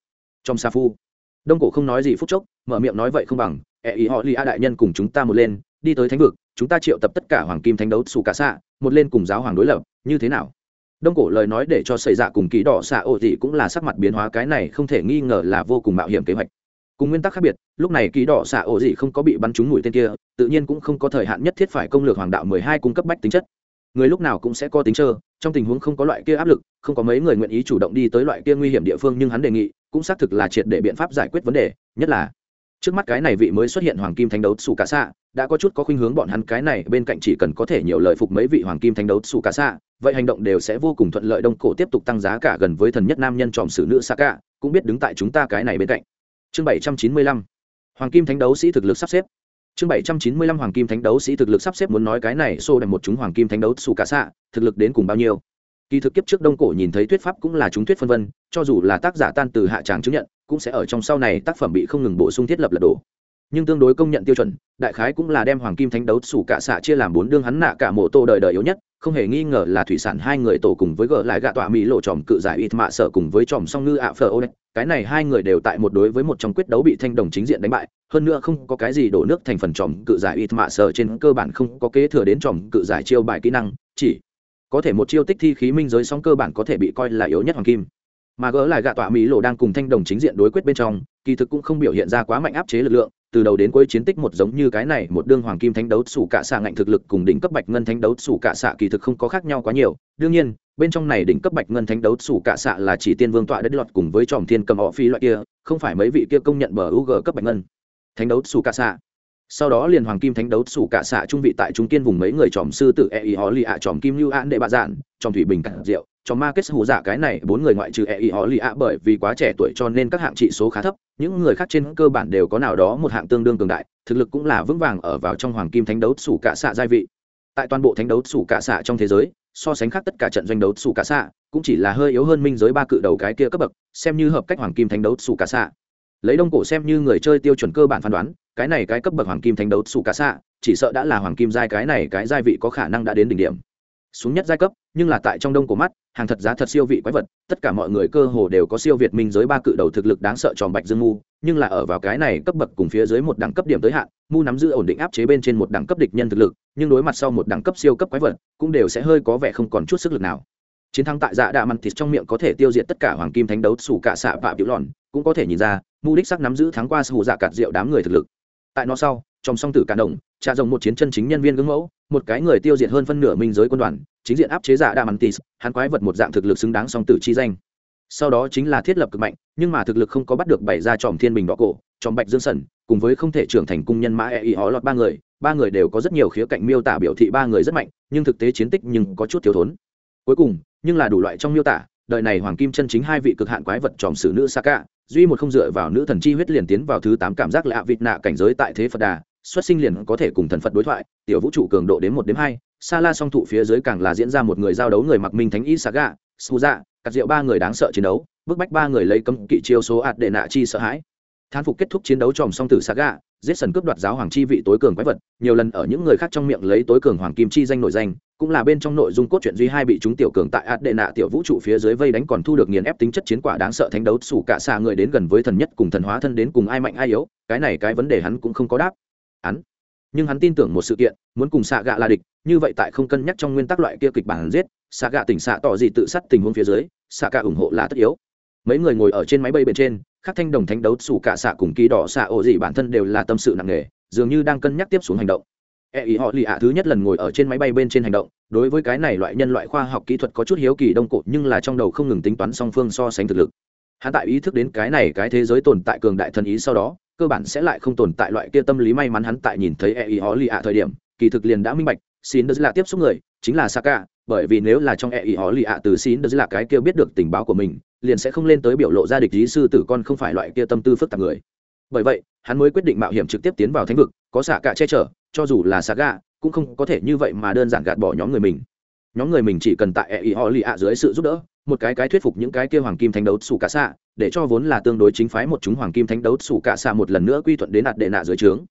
Trong sa phu, đông cổ không nói gì phút chốc, mở miệng nói vậy không bằng e ý họ li a đại nhân cùng chúng ta một lên, đi tới thánh vực, chúng ta triệu tập tất cả hoàng kim thánh đấu xù cả xạ, một lên cùng giáo hoàng đối lập, như thế nào? Đông cổ lời nói để cho xảy dạ cùng kỳ đỏ xạ ô thị cũng là sắc mặt biến hóa, cái này không thể nghi ngờ là vô cùng mạo hiểm kế hoạch. Cùng nguyên tắc khác biệt, lúc này kỳ đỏ xạ ô thị không có bị bắn trúng mũi tên kia, tự nhiên cũng không có thời hạn nhất thiết phải công lược hoàng đạo mười hai cung cấp bách tính chất. Người lúc nào cũng sẽ có tính trơ, trong tình huống không có loại kia áp lực, không có mấy người nguyện ý chủ động đi tới loại kia nguy hiểm địa phương, nhưng hắn đề nghị cũng xác thực là triệt để biện pháp giải quyết vấn đề, nhất là trước mắt cái này vị mới xuất hiện hoàng kim thánh đấu xù cả xạ đã có chút có khuynh hướng bọn hắn cái này, bên cạnh chỉ cần có thể nhiều lợi phục mấy vị hoàng kim thánh đấu xù cả xạ vậy hành động đều sẽ vô cùng thuận lợi đông cổ tiếp tục tăng giá cả gần với thần nhất nam nhân tròm Sử nữ xạ cả cũng biết đứng tại chúng ta cái này bên cạnh. Chương bảy trăm chín mươi lăm. Hoàng kim thánh đấu sĩ thực lực sắp xếp. Chương bảy trăm chín mươi lăm, hoàng kim thánh đấu sĩ thực lực sắp xếp muốn nói cái này, xô đẹp một chúng hoàng kim thánh đấu xù cả xạ thực lực đến cùng bao nhiêu? Kỳ thực kiếp trước đông cổ nhìn thấy thuyết pháp cũng là chúng thuyết phân vân, cho dù là tác giả tan từ hạ tràng chứng nhận cũng sẽ ở trong sau này tác phẩm bị không ngừng bổ sung thiết lập lật đổ. Nhưng tương đối công nhận tiêu chuẩn, đại khái cũng là đem hoàng kim thánh đấu sủ cả xạ chia làm bốn đương hắn nạ cả mộ tô đời đời yếu nhất, không hề nghi ngờ là thủy sản hai người tổ cùng với gỡ lại gạ tọa mỹ lộ tròm cự giải ít mạ sợ cùng với tròm song ngư ạ phờ ô cái này hai người đều tại một đối với một trong quyết đấu bị thanh đồng chính diện đánh bại, hơn nữa không có cái gì đổ nước thành phần tròm cự giải ít mạ sợ trên cơ bản không có kế thừa đến tròm cự giải chiêu bài kỹ năng, chỉ có thể một chiêu tích thi khí minh giới song cơ bản có thể bị coi là yếu nhất hoàng kim mà gỡ lại gạ tọa mỹ lộ đang cùng thanh đồng chính diện đối quyết bên trong, kỳ thực cũng không biểu hiện ra quá mạnh áp chế lực lượng, từ đầu đến cuối chiến tích một giống như cái này, một đương hoàng kim thánh đấu sủ cả xạ ngạnh thực lực cùng đỉnh cấp bạch ngân thánh đấu sủ cả xạ kỳ thực không có khác nhau quá nhiều. Đương nhiên, bên trong này đỉnh cấp bạch ngân thánh đấu sủ cả xạ là chỉ tiên vương tọa đất lọt cùng với tròm thiên cầm họ phi loại kia, không phải mấy vị kia công nhận bờ ug cấp bạch ngân thánh đấu sủ cả xạ. Sau đó liền hoàng kim thánh đấu sủ cả xạ trung vị tại trung kiên vùng mấy người tròm sư tử e ý họ lì ạ tròm kim lưu an đệ bạ dạn tròm thủy bình cạn rượu cho ma kết hù dạ cái này, bốn người ngoại trừ e ý họ lì ạ bởi vì quá trẻ tuổi cho nên các hạng trị số khá thấp, những người khác trên cơ bản đều có nào đó một hạng tương đương cường đại, thực lực cũng là vững vàng ở vào trong hoàng kim thánh đấu sủ cả xạ giai vị. Tại toàn bộ thánh đấu sủ cả xạ trong thế giới, so sánh khác tất cả trận doanh đấu sủ cả xạ cũng chỉ là hơi yếu hơn minh giới ba cự đầu cái kia cấp bậc, xem như hợp cách hoàng kim thánh đấu sủ cả xạ lấy đông cổ xem như người chơi tiêu chuẩn cơ bản phán đoán, cái này cái cấp bậc hoàng kim thánh đấu sủ cả xạ chỉ sợ đã là hoàng kim giai cái này cái giai vị có khả năng đã đến đỉnh điểm. Xuống nhất giai cấp, nhưng là tại trong đông cổ mắt hàng thật giá thật siêu vị quái vật, tất cả mọi người cơ hồ đều có siêu việt minh giới ba cự đầu thực lực đáng sợ tròn bạch dương mu nhưng là ở vào cái này cấp bậc cùng phía dưới một đẳng cấp điểm tới hạn mu nắm giữ ổn định áp chế bên trên một đẳng cấp địch nhân thực lực, nhưng đối mặt sau một đẳng cấp siêu cấp quái vật, cũng đều sẽ hơi có vẻ không còn chút sức lực nào. Chiến thắng tại dạ đạ mặn thịt trong miệng có thể tiêu diệt tất cả hoàng kim thánh đấu sủ cả xạ vạ biểu lòn, cũng có thể nhìn ra mu đích sắc nắm giữ thắng qua sủ dạ cạt rượu đám người thực lực. Tại nó sau trong song tử cả đồng, trà rồng một chiến chân chính nhân viên gương mẫu một cái người tiêu diệt hơn phân nửa minh giới quân đoàn, chính diện áp chế giả đa mắn tis hắn quái vật một dạng thực lực xứng đáng song tử chi danh. Sau đó chính là thiết lập cực mạnh, nhưng mà thực lực không có bắt được bảy ra tròm thiên bình đỏ cổ, tròm bạch dương sẩn cùng với không thể trưởng thành cung nhân mã e y hó lọt ba người ba người đều có rất nhiều khía cạnh miêu tả biểu thị ba người rất mạnh, nhưng thực tế chiến tích nhưng có chút thiếu thốn. Cuối cùng, nhưng là đủ loại trong miêu tả, đời này hoàng kim chân chính hai vị cực hạn quái vật tròm sử nữ saka, duy một không dựa vào nữ thần chi huyết liền tiến vào thứ tám cảm giác lạ vịt nạ cảnh giới tại thế phật đà xuất sinh liền có thể cùng thần phật đối thoại, tiểu vũ trụ cường độ đến một đến hai, sa la song thụ phía dưới càng là diễn ra một người giao đấu người mặc minh thánh y saga dạ cắt rượu ba người đáng sợ chiến đấu, bức bách ba người lấy cấm kỵ chiêu số ạt để nạ chi sợ hãi. Thán phục kết thúc chiến đấu tròm song tử saga giết sần cướp đoạt giáo hoàng chi vị tối cường quái vật, nhiều lần ở những người khác trong miệng lấy tối cường hoàng kim chi danh nổi danh, cũng là bên trong nội dung cốt truyện duy hai bị chúng tiểu cường tại ạt đệ nạ tiểu vũ trụ phía dưới vây đánh còn thu được nghiền ép tính chất chiến quả đáng sợ thánh đấu xủ cả xa người đến gần với thần nhất cùng thần hóa thân đến cùng ai mạnh ai yếu, cái này cái vấn đề hắn cũng không có đáp hắn. Nhưng hắn tin tưởng một sự kiện, muốn cùng xạ gạ là địch, như vậy tại không cân nhắc trong nguyên tắc loại kia kịch bản giết xạ gạ tỉnh xạ tỏ gì tự sát tình huống phía dưới xạ gạ ủng hộ là tất yếu. Mấy người ngồi ở trên máy bay bên trên, khắc thanh đồng thánh đấu sủ cả xạ cùng ký đỏ xạ ổ gì bản thân đều là tâm sự nặng nề, dường như đang cân nhắc tiếp xuống hành động. E ý họ lì ạ thứ nhất lần ngồi ở trên máy bay bên trên hành động, đối với cái này loại nhân loại khoa học kỹ thuật có chút hiếu kỳ đông cổ nhưng là trong đầu không ngừng tính toán song phương so sánh thực lực. Hắn tại ý thức đến cái này cái thế giới tồn tại cường đại thần ý sau đó cơ bản sẽ lại không tồn tại loại kia tâm lý may mắn hắn tại nhìn thấy e ý họ lì ạ thời điểm, kỳ thực liền đã minh bạch xin đ là tiếp xúc người, chính là saka, bởi vì nếu là trong e ý họ lì ạ từ xin đ là cái kia biết được tình báo của mình, liền sẽ không lên tới biểu lộ ra địch lý sư tử con không phải loại kia tâm tư phức tạp người. Bởi vậy, hắn mới quyết định mạo hiểm trực tiếp tiến vào thánh vực, có xạ cả che chở, cho dù là xạ gà cũng không có thể như vậy mà đơn giản gạt bỏ nhóm người mình. Nhóm người mình chỉ cần tại e ý họ lì ạ dưới sự giúp đỡ, một cái cái thuyết phục những cái kia hoàng kim thánh đấu xù cả xạ để cho vốn là tương đối chính phái một chúng hoàng kim thánh đấu sủ cả xạ một lần nữa quy thuận đến đạt đệ nạ dưới trướng.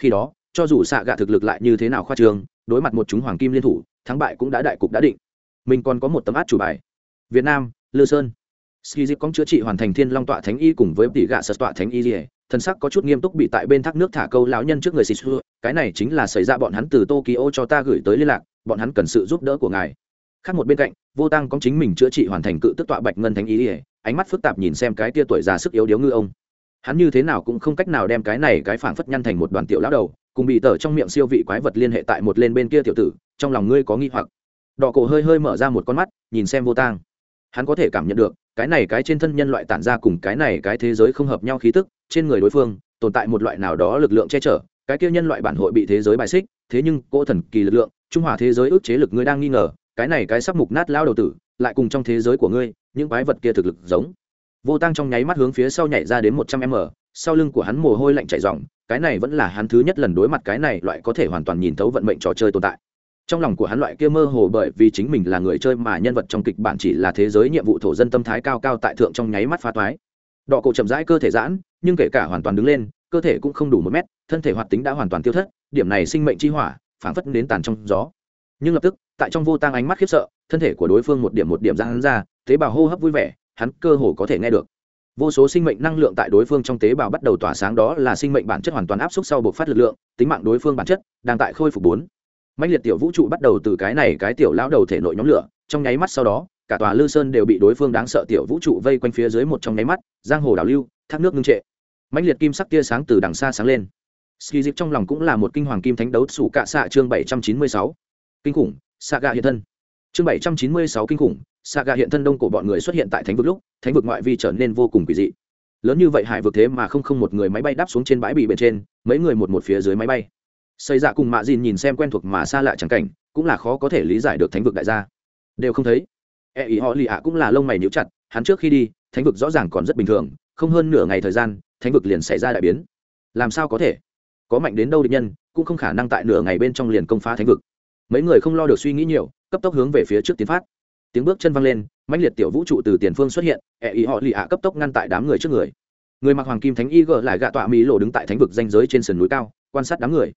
Khi đó, cho dù xạ gạ thực lực lại như thế nào khoa trường đối mặt một chúng hoàng kim liên thủ, thắng bại cũng đã đại cục đã định. Mình còn có một tấm át chủ bài. Việt nam, lư sơn. Ski dip cóng chữa trị hoàn thành thiên long tọa thánh y cùng với tỷ gạ sật tọa thánh y dỉa thân sắc có chút nghiêm túc bị tại bên thác nước thả câu lão nhân trước người xì xưa cái này chính là xảy ra bọn hắn từ tokyo cho ta gửi tới liên lạc, bọn hắn cần sự giúp đỡ của ngài. Khác một bên cạnh, vô tăng có chính mình chữa trị hoàn thành cự tức tọa bạch ngân thánh y ỉa ánh mắt phức tạp nhìn xem cái tia tuổi già sức yếu điếu ngư ông. Hắn như thế nào cũng không cách nào đem cái này cái phảng phất nhăn thành một đoàn tiểu lão đầu, cùng bị tở trong miệng siêu vị quái vật liên hệ tại một lên bên kia tiểu tử, trong lòng ngươi có nghi hoặc. Đỏ cổ hơi hơi mở ra một con mắt, nhìn xem vô tang. Hắn có thể cảm nhận được, cái này cái trên thân nhân loại tản ra cùng cái này cái thế giới không hợp nhau khí tức, trên người đối phương, tồn tại một loại nào đó lực lượng che chở, cái kia nhân loại bản hội bị thế giới bài xích, thế nhưng cỗ thần kỳ lực lượng, trung hòa thế giới ức chế lực ngươi đang nghi ngờ, cái này cái sắp mục nát lao đầu tử, lại cùng trong thế giới của ngươi những quái vật kia thực lực giống. Vô tăng trong nháy mắt hướng phía sau nhảy ra đến một trăm m, sau lưng của hắn mồ hôi lạnh chảy ròng, cái này vẫn là hắn thứ nhất lần đối mặt cái này loại có thể hoàn toàn nhìn thấu vận mệnh trò chơi tồn tại. Trong lòng của hắn loại kia mơ hồ bởi vì chính mình là người chơi mà nhân vật trong kịch bản chỉ là thế giới nhiệm vụ thổ dân tâm thái cao cao tại thượng trong nháy mắt phá toái. Đọ cổ chậm rãi cơ thể giãn, nhưng kể cả hoàn toàn đứng lên, cơ thể cũng không đủ một mét, thân thể hoạt tính đã hoàn toàn tiêu thất, điểm này sinh mệnh chi hỏa, phảng phất đến tàn trong gió. Nhưng lập tức, tại trong vô tang ánh mắt khiếp sợ, thân thể của đối phương một điểm một điểm ra hắn ra tế bào hô hấp vui vẻ, hắn cơ hồ có thể nghe được. Vô số sinh mệnh năng lượng tại đối phương trong tế bào bắt đầu tỏa sáng đó là sinh mệnh bản chất hoàn toàn áp suất sau buộc phát lực lượng, tính mạng đối phương bản chất đang tại khôi phục bốn. Mạnh liệt tiểu vũ trụ bắt đầu từ cái này cái tiểu lão đầu thể nội nhóm lửa, trong nháy mắt sau đó, cả tòa lư sơn đều bị đối phương đáng sợ tiểu vũ trụ vây quanh phía dưới một trong nháy mắt, giang hồ đảo lưu, thác nước ngưng trệ. Mạnh liệt kim sắc tia sáng từ đằng xa sáng lên. Ski dịp trong lòng cũng là một kinh hoàng kim thánh đấu sủ cạ xạ chương bảy trăm chín mươi sáu. Kinh khủng xạ gà hiện thân chương bảy trăm chín mươi sáu kinh khủng xạ gà hiện thân đông cổ bọn người xuất hiện tại thánh vực lúc, thánh vực ngoại vi trở nên vô cùng kỳ dị. Lớn như vậy hải vực thế mà không không một người máy bay đáp xuống trên bãi bị bên trên, mấy người một một phía dưới máy bay. Xây dạ cùng mạ dìn nhìn xem quen thuộc mà xa lạ chẳng cảnh, cũng là khó có thể lý giải được thánh vực đại gia. Đều không thấy. E ý họ lì ạ cũng là lông mày níu chặt, hắn trước khi đi, thánh vực rõ ràng còn rất bình thường, không hơn nửa ngày thời gian, thánh vực liền xảy ra đại biến. Làm sao có thể? Có mạnh đến đâu địch nhân, cũng không khả năng tại nửa ngày bên trong liền công phá thánh vực. Mấy người không lo được suy nghĩ nhiều cấp tốc hướng về phía trước tiến phát. Tiếng bước chân văng lên, mãnh liệt tiểu vũ trụ từ tiền phương xuất hiện e ý họ lì ạ cấp tốc ngăn tại đám người trước người. Người mặc hoàng kim thánh y gờ lại gạ tọa mỹ lộ đứng tại thánh vực danh giới trên sườn núi cao, quan sát đám người.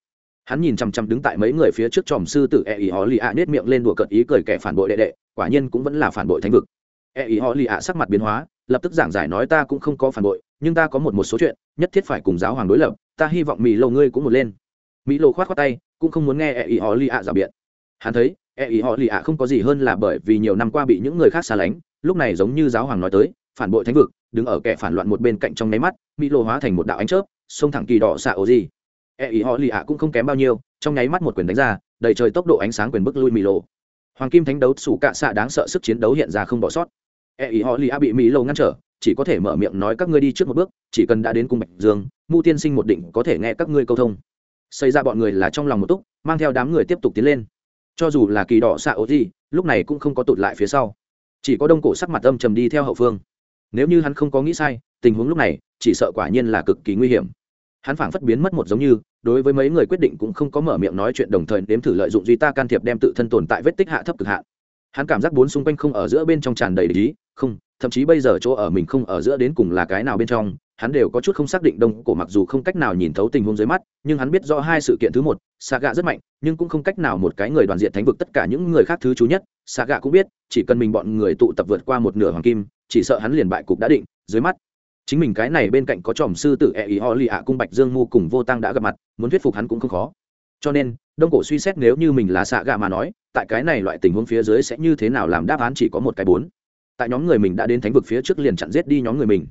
Hắn nhìn chằm chằm đứng tại mấy người phía trước tròm sư tử e ý họ lì ạ nết miệng lên đùa cợt ý cười kẻ phản bội đệ đệ, quả nhiên cũng vẫn là phản bội thánh vực. E ý họ lì ạ sắc mặt biến hóa, lập tức giảng giải nói ta cũng không có phản bội, nhưng ta có một một số chuyện, nhất thiết phải cùng giáo hoàng đối lập, ta hy vọng mỹ lộ ngươi cũng một lên. Mỹ lộ khoát khoát tay, cũng không muốn nghe e ý họ lì ạ rào biện. Hắn thấy e ý họ lì ạ không có gì hơn là bởi vì nhiều năm qua bị những người khác xa lánh, lúc này giống như giáo hoàng nói tới, phản bội thánh vực, đứng ở kẻ phản loạn một bên cạnh trong nháy mắt mỹ Lô hóa thành một đạo ánh chớp, xông thẳng kỳ đỏ xạ ổ gì. E ý họ lì ạ cũng không kém bao nhiêu, trong nháy mắt một quyền đánh ra, đầy trời tốc độ ánh sáng quyền bức lui mỹ Lô. hoàng kim thánh đấu sủ cạ xạ đáng sợ sức chiến đấu hiện ra không bỏ sót. E ý họ lì ạ bị mỹ Lô ngăn trở, chỉ có thể mở miệng nói các ngươi đi trước một bước, chỉ cần đã đến cung bạch dương, mu tiên sinh một định có thể nghe các ngươi câu thông. Xây ra bọn người là trong lòng một túc, mang theo đám người tiếp tục tiến lên cho dù là kỳ đỏ xạ ô gì lúc này cũng không có tụt lại phía sau. Chỉ có đông cổ sắc mặt âm trầm đi theo hậu phương. Nếu như hắn không có nghĩ sai, tình huống lúc này, chỉ sợ quả nhiên là cực kỳ nguy hiểm. Hắn phảng phất biến mất một giống như, đối với mấy người quyết định cũng không có mở miệng nói chuyện đồng thời nếm thử lợi dụng duy ta can thiệp đem tự thân tồn tại vết tích hạ thấp cực hạn. Hắn cảm giác bốn xung quanh không ở giữa bên trong tràn đầy lý không thậm chí bây giờ chỗ ở mình không ở giữa đến cùng là cái nào bên trong, hắn đều có chút không xác định đông cổ mặc dù không cách nào nhìn thấu tình huống dưới mắt, nhưng hắn biết rõ hai sự kiện thứ một xạ gạ rất mạnh, nhưng cũng không cách nào một cái người đoàn diện thánh vực tất cả những người khác thứ chú nhất xạ gạ cũng biết, chỉ cần mình bọn người tụ tập vượt qua một nửa hoàng kim, chỉ sợ hắn liền bại cục đã định, dưới mắt. Chính mình cái này bên cạnh có tròm sư tử e ý ho lì ạ cung bạch dương mu cùng vô tăng đã gặp mặt, muốn thuyết phục hắn cũng không khó. Cho nên, đông cổ suy xét nếu như mình là xạ gạ mà nói, tại cái này loại tình huống phía dưới sẽ như thế nào làm đáp án chỉ có một cái bốn tại nhóm người mình đã đến thánh vực phía trước liền chặn giết đi nhóm người mình.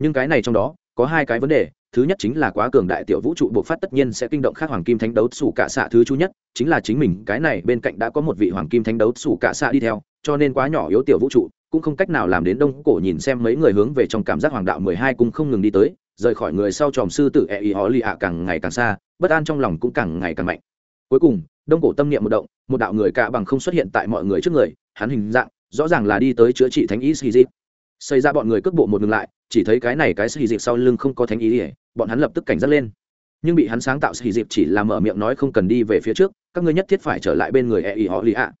Nhưng cái này trong đó, có hai cái vấn đề. Thứ nhất chính là quá cường đại tiểu vũ trụ buộc phát tất nhiên sẽ kinh động khác hoàng kim thánh đấu sủ cả xạ thứ chú nhất, chính là chính mình, cái này bên cạnh đã có một vị hoàng kim thánh đấu sủ cả xạ đi theo, cho nên quá nhỏ yếu tiểu vũ trụ, cũng không cách nào làm đến đông cổ nhìn xem mấy người hướng về trong cảm giác hoàng đạo mười hai cũng không ngừng đi tới, rời khỏi người sau tròm sư tử e ý họ lì ạ càng ngày càng xa, bất an trong lòng cũng càng ngày càng mạnh. Cuối cùng, đông cổ tâm niệm một động, một đạo người cả bằng không xuất hiện tại mọi người trước người, hắn hình dạng rõ ràng là đi tới chữa trị thánh ý sĩ dịp xây ra bọn người cước bộ một ngừng lại, chỉ thấy cái này cái sĩ dịp sau lưng không có thánh ý ỉa bọn hắn lập tức cảnh giác lên. Nhưng bị hắn sáng tạo sĩ dịp chỉ là mở miệng nói không cần đi về phía trước, các ngươi nhất thiết phải trở lại bên người e ý họ lì ạ.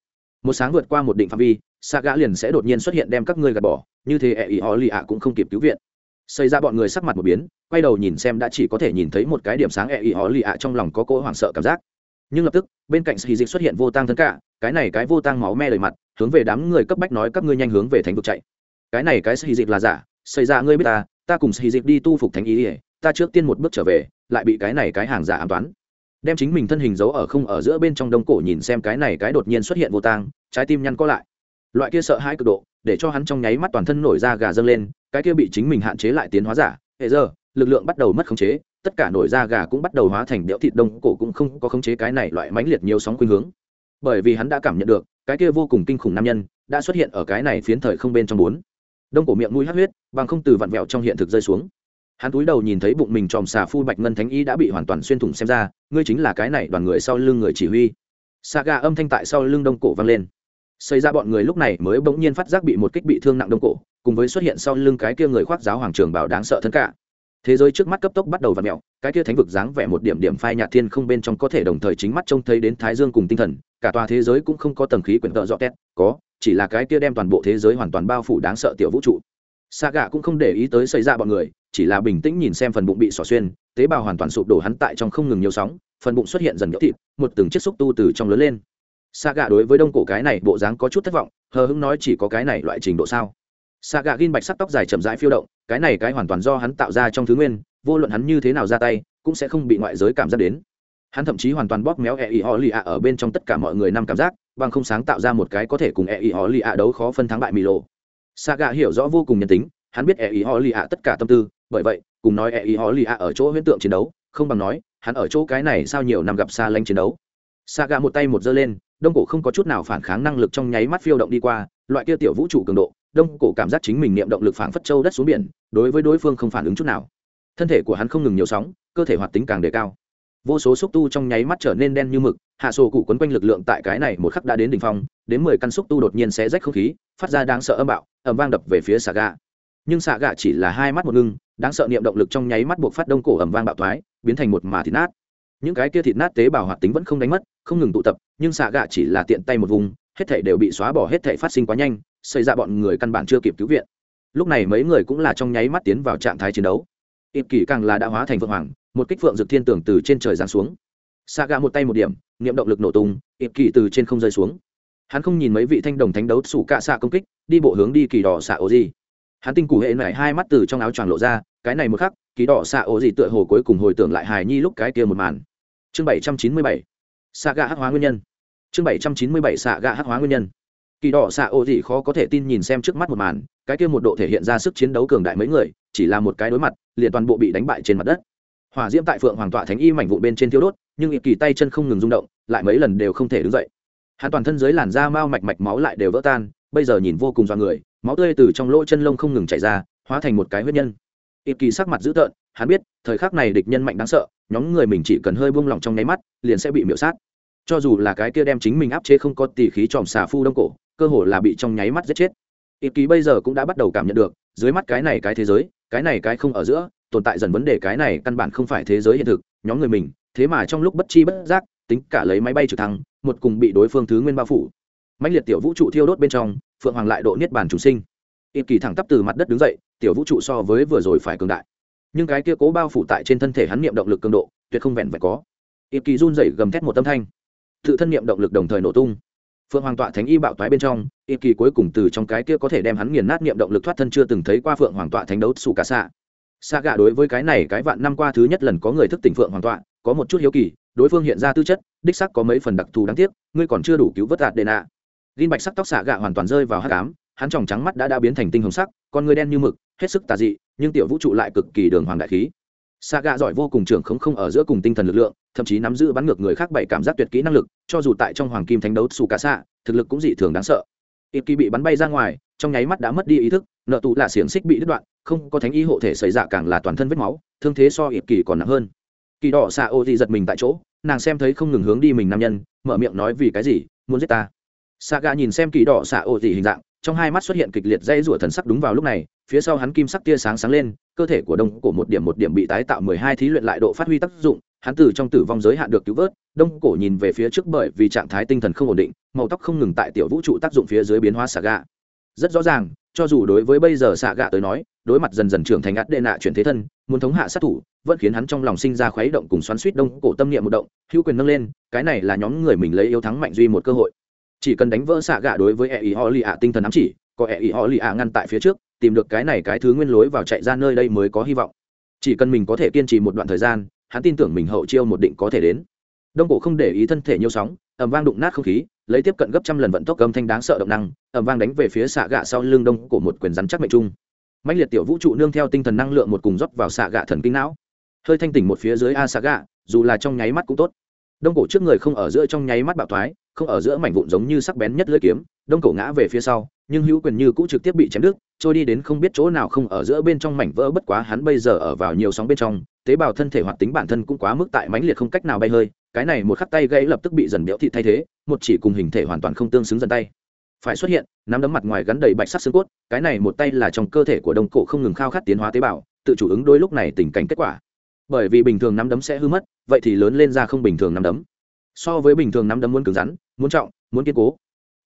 Một sáng vượt qua một định phạm vi xa gã liền sẽ đột nhiên xuất hiện đem các ngươi gạt bỏ, như thế e ý họ lì ạ cũng không kịp cứu viện. Xây ra bọn người sắc mặt một biến, quay đầu nhìn xem đã chỉ có thể nhìn thấy một cái điểm sáng e ý họ lì ạ trong lòng có cỗ hoảng sợ cảm giác nhưng lập tức, bên cạnh sĩ dịch xuất hiện vô tăng thân cả, cái này cái vô tăng máu me lời mặt, hướng về đám người cấp bách nói các ngươi nhanh hướng về thánh vực chạy. Cái này cái sĩ dịch là giả, xảy ra ngươi biết ta ta cùng sĩ dịch đi tu phục thánh ý ỉa ta trước tiên một bước trở về, lại bị cái này cái hàng giả an toán. Đem chính mình thân hình giấu ở không ở giữa bên trong đông cổ nhìn xem cái này cái đột nhiên xuất hiện vô tang, trái tim nhăn co lại. Loại kia sợ hãi cực độ, để cho hắn trong nháy mắt toàn thân nổi ra gà dâng lên, cái kia bị chính mình hạn chế lại tiến hóa giả, hệ giờ, lực lượng bắt đầu mất khống chế tất cả nổi da gà cũng bắt đầu hóa thành đẽo thịt đông, cổ cũng không có khống chế cái này loại mãnh liệt nhiều sóng khuynh hướng. Bởi vì hắn đã cảm nhận được, cái kia vô cùng kinh khủng nam nhân đã xuất hiện ở cái này phiến thời không bên trong bốn. Đông cổ miệng mũi hát huyết, bằng không từ vặn vẹo trong hiện thực rơi xuống. Hắn cúi đầu nhìn thấy bụng mình tròm xà phu bạch ngân thánh y đã bị hoàn toàn xuyên thủng xem ra, ngươi chính là cái này đoàn người sau lưng người chỉ huy. Saga âm thanh tại sau lưng đông cổ vang lên. Xây ra bọn người lúc này mới bỗng nhiên phát giác bị một kích bị thương nặng đông cổ, cùng với xuất hiện sau lưng cái kia người khoác giáo hoàng trường bảo đáng sợ thân cả thế giới trước mắt cấp tốc bắt đầu v ặ mẹo cái kia thánh vực dáng vẻ một điểm điểm phai nhạt thiên không bên trong có thể đồng thời chính mắt trông thấy đến thái dương cùng tinh thần, cả tòa thế giới cũng không có tầng khí quyển tợ dọ tét có, chỉ là cái kia đem toàn bộ thế giới hoàn toàn bao phủ đáng sợ tiểu vũ trụ. Sa gạ cũng không để ý tới xảy ra bọn người, chỉ là bình tĩnh nhìn xem phần bụng bị xỏ xuyên, tế bào hoàn toàn sụp đổ hắn tại trong không ngừng nhiều sóng, phần bụng xuất hiện dần nhỡ thịt, một từng chiếc xúc tu từ trong lớn lên. Sa gạ đối với đông cổ cái này bộ dáng có chút thất vọng, hờ hững nói chỉ có cái này loại trình độ sao? Sa gà gin bạch sắc tóc dài chậm rãi phiêu động, cái này cái hoàn toàn do hắn tạo ra trong thứ nguyên, vô luận hắn như thế nào ra tay, cũng sẽ không bị ngoại giới cảm giác đến. Hắn thậm chí hoàn toàn bóp méo e ý họ lì ạ ở bên trong tất cả mọi người năm cảm giác, bằng không sáng tạo ra một cái có thể cùng e ý họ lì ạ đấu khó phân thắng bại mì lộ saga hiểu rõ vô cùng nhân tính, hắn biết e ý họ lì ạ tất cả tâm tư, bởi vậy, cùng nói e ý họ lì ạ ở chỗ huyễn tượng chiến đấu, không bằng nói, hắn ở chỗ cái này sao nhiều năm gặp xa lanh chiến đấu. Saga một tay một giơ lên, đông cổ không có chút nào phản kháng năng lực trong nháy mắt phiêu động đi qua, loại kia tiểu vũ trụ cường độ đông cổ cảm giác chính mình niệm động lực phảng phất châu đất xuống biển, đối với đối phương không phản ứng chút nào. Thân thể của hắn không ngừng nhiều sóng, cơ thể hoạt tính càng đề cao. Vô số xúc tu trong nháy mắt trở nên đen như mực, hạ sổ cụ quấn quanh lực lượng tại cái này một khắc đã đến đ ỉ n h phong, đến mười căn xúc tu đột nhiên xé rách không khí, phát ra đáng sợ âm bạo ẩm vang đập về phía xà gà nhưng xà gà chỉ là hai mắt một ngưng, đáng sợ niệm động lực trong nháy mắt buộc phát đông cổ ẩm vang bạo thoái, biến thành một mà thịt nát. Những cái kia thịt nát tế bào hoạt tính vẫn không đánh mất, không ngừng tụ tập, nhưng xà gà chỉ là tiện tay một vùng, hết thể đều bị xóa bỏ, hết thể phát sinh quá nhanh xảy ra bọn người căn bản chưa kịp cứu viện. Lúc này mấy người cũng là trong nháy mắt tiến vào trạng thái chiến đấu. Ịp kỷ càng là đã hóa thành vượng hoàng, một kích phượng dược thiên tưởng từ trên trời giáng xuống. Xa gà một tay một điểm, niệm động lực nổ tung ịp kỷ từ trên không rơi xuống. Hắn không nhìn mấy vị thanh đồng thánh đấu sủ cạ xạ công kích, đi bộ hướng đi kỳ đỏ xạ ố gì hắn tinh củ hệ nảy hai mắt từ trong áo choàng lộ ra, cái này một khắc, kỳ đỏ xạ ố gì tựa hồ cuối cùng hồi tưởng lại hài nhi lúc cái kia một màn. Chương bảy trăm chín mươi bảy xạ gà hắc hóa nguyên nhân. Chương bảy trăm chín mươi bảy xạ gà hắc hóa nguyên nhân kỳ đỏ xạ ố gì khó có thể tin nhìn xem trước mắt một màn, cái kia một độ thể hiện ra sức chiến đấu cường đại mấy người, chỉ là một cái đối mặt, liền toàn bộ bị đánh bại trên mặt đất. Hỏa diễm tại phượng hoàng tọa thánh y mảnh vụ bên trên thiếu đốt, nhưng ịp kỳ tay chân không ngừng rung động, lại mấy lần đều không thể đứng dậy. Hắn toàn thân dưới làn da mao mạch mạch máu lại đều vỡ tan, bây giờ nhìn vô cùng do người, máu tươi từ trong lỗ chân lông không ngừng chảy ra, hóa thành một cái huyết nhân. Ịp kỳ sắc mặt dữ tợn, hắn biết, thời khắc này địch nhân mạnh đáng sợ, nhóm người mình chỉ cần hơi buông lỏng trong nháy mắt, liền sẽ bị miễu sát. Cho dù là cái kia đem chính mình áp chế không có tỉ khí tròm xà phu đông cổ cơ hồ là bị trong nháy mắt giết chết. Ít kỳ bây giờ cũng đã bắt đầu cảm nhận được, dưới mắt cái này cái thế giới, cái này cái không ở giữa, tồn tại dần vấn đề cái này căn bản không phải thế giới hiện thực, nhóm người mình, thế mà trong lúc bất chi bất giác, tính cả lấy máy bay trực thăng, một cùng bị đối phương thứ nguyên bao phủ. Mạnh liệt tiểu vũ trụ thiêu đốt bên trong, phượng hoàng lại độ niết bàn chủ sinh. Ít kỳ thẳng tắp từ mặt đất đứng dậy, tiểu vũ trụ so với vừa rồi phải cường đại. Nhưng cái kia cố bao phủ tại trên thân thể hắn niệm động lực cường độ, tuyệt không vẹn vẹn có. Ít kỳ run dậy gầm thét một tâm thanh. Tự thân niệm động lực đồng thời nổ tung phượng hoàng tọa thánh y bạo toái bên trong, y kỳ cuối cùng từ trong cái kia có thể đem hắn nghiền nát niệm động lực thoát thân chưa từng thấy qua phượng hoàng tọa thánh đấu xù cả xạ. Xạ gạ đối với cái này cái vạn năm qua thứ nhất lần có người thức tỉnh phượng hoàng tọa, có một chút hiếu kỳ, đối phương hiện ra tư chất, đích sắc có mấy phần đặc thù đáng tiếc, ngươi còn chưa đủ cứu vớt đạt đệ nạ gin bạch sắc tóc xạ gạ hoàn toàn rơi vào hát cám hắn tròng trắng mắt đã đã biến thành tinh hồng sắc, con ngươi đen như mực, hết sức tà dị, nhưng tiểu vũ trụ lại cực kỳ đường hoàng đại khí xạ gạ giỏi vô cùng trưởng không không ở giữa cùng tinh thần lực lượng, thậm chí nắm giữ bắn ngược người khác bảy cảm giác tuyệt kỹ năng lực, cho dù tại trong hoàng kim thánh đấu xù cả xạ thực lực cũng dị thường đáng sợ. Ít kỳ bị bắn bay ra ngoài, trong nháy mắt đã mất đi ý thức, nợ tụ là xiềng xích bị đứt đoạn, không có thánh ý hộ thể xảy ra dạ càng là toàn thân vết máu, thương thế so ít kỳ còn nặng hơn. Kỳ đỏ xạ ô thì giật mình tại chỗ, nàng xem thấy không ngừng hướng đi mình nam nhân, mở miệng nói vì cái gì, muốn giết ta. Xạ gà nhìn xem kỳ đỏ xạ ô thì hình dạng trong hai mắt xuất hiện kịch liệt dây rủa thần sắc đúng vào lúc này, phía sau hắn kim sắc tia sáng sáng lên, cơ thể của đông cổ một điểm một điểm bị tái tạo mười hai thí luyện lại độ phát huy tác dụng, hắn từ trong tử vong giới hạn được cứu vớt, đông cổ nhìn về phía trước bởi vì trạng thái tinh thần không ổn định, màu tóc không ngừng tại tiểu vũ trụ tác dụng phía dưới biến hóa xạ gà rất rõ ràng, cho dù đối với bây giờ xạ gà tới nói, đối mặt dần dần trưởng thành ắt đệ nạ chuyển thế thân, muốn thống hạ sát thủ, vẫn khiến hắn trong lòng sinh ra khuấy động cùng xoắn suýt đông cổ tâm niệm một động, hữu quyền nâng lên, cái này là nhóm người mình lấy yếu thắng mạnh duy một cơ hội chỉ cần đánh vỡ xạ gạ đối với e ý họ lì ạ tinh thần ám chỉ, có e ý họ lì ạ ngăn tại phía trước, tìm được cái này cái thứ nguyên lối vào chạy ra nơi đây mới có hy vọng. Chỉ cần mình có thể kiên trì một đoạn thời gian, hắn tin tưởng mình hậu chiêu một định có thể đến. Đông cổ không để ý thân thể nhiều sóng ẩm vang đụng nát không khí, lấy tiếp cận gấp trăm lần vận tốc âm thanh đáng sợ động năng ẩm vang đánh về phía xạ gạ sau lưng đông cổ một quyền rắn chắc mệnh trung. Mạnh liệt tiểu vũ trụ nương theo tinh thần năng lượng một cùng rót vào xạ gạ thần kinh não. Hơi thanh tỉnh một phía dưới a xạ gạ, dù là trong nháy mắt cũng tốt. Đông cổ trước người không ở giữa trong nháy mắt bạo thoái không ở giữa mảnh vụn giống như sắc bén nhất lưỡi kiếm, đông cổ ngã về phía sau, nhưng hữu quyền như cũ trực tiếp bị chém đứt, trôi đi đến không biết chỗ nào không ở giữa bên trong mảnh vỡ, bất quá hắn bây giờ ở vào nhiều sóng bên trong, tế bào thân thể hoạt tính bản thân cũng quá mức tại mãnh liệt không cách nào bay hơi, cái này một khắc tay gãy lập tức bị dần béo thị thay thế, một chỉ cùng hình thể hoàn toàn không tương xứng dần tay. Phải xuất hiện, nắm đấm mặt ngoài gắn đầy bạch sắc xương cốt, cái này một tay là trong cơ thể của đông cổ không ngừng khao khát tiến hóa tế bào, tự chủ ứng đôi lúc này tình cảnh kết quả. Bởi vì bình thường nắm đấm sẽ hư mất, vậy thì lớn lên ra không bình thường nắm đấm so với bình thường nắm đấm muốn cứng rắn, muốn trọng, muốn kiên cố.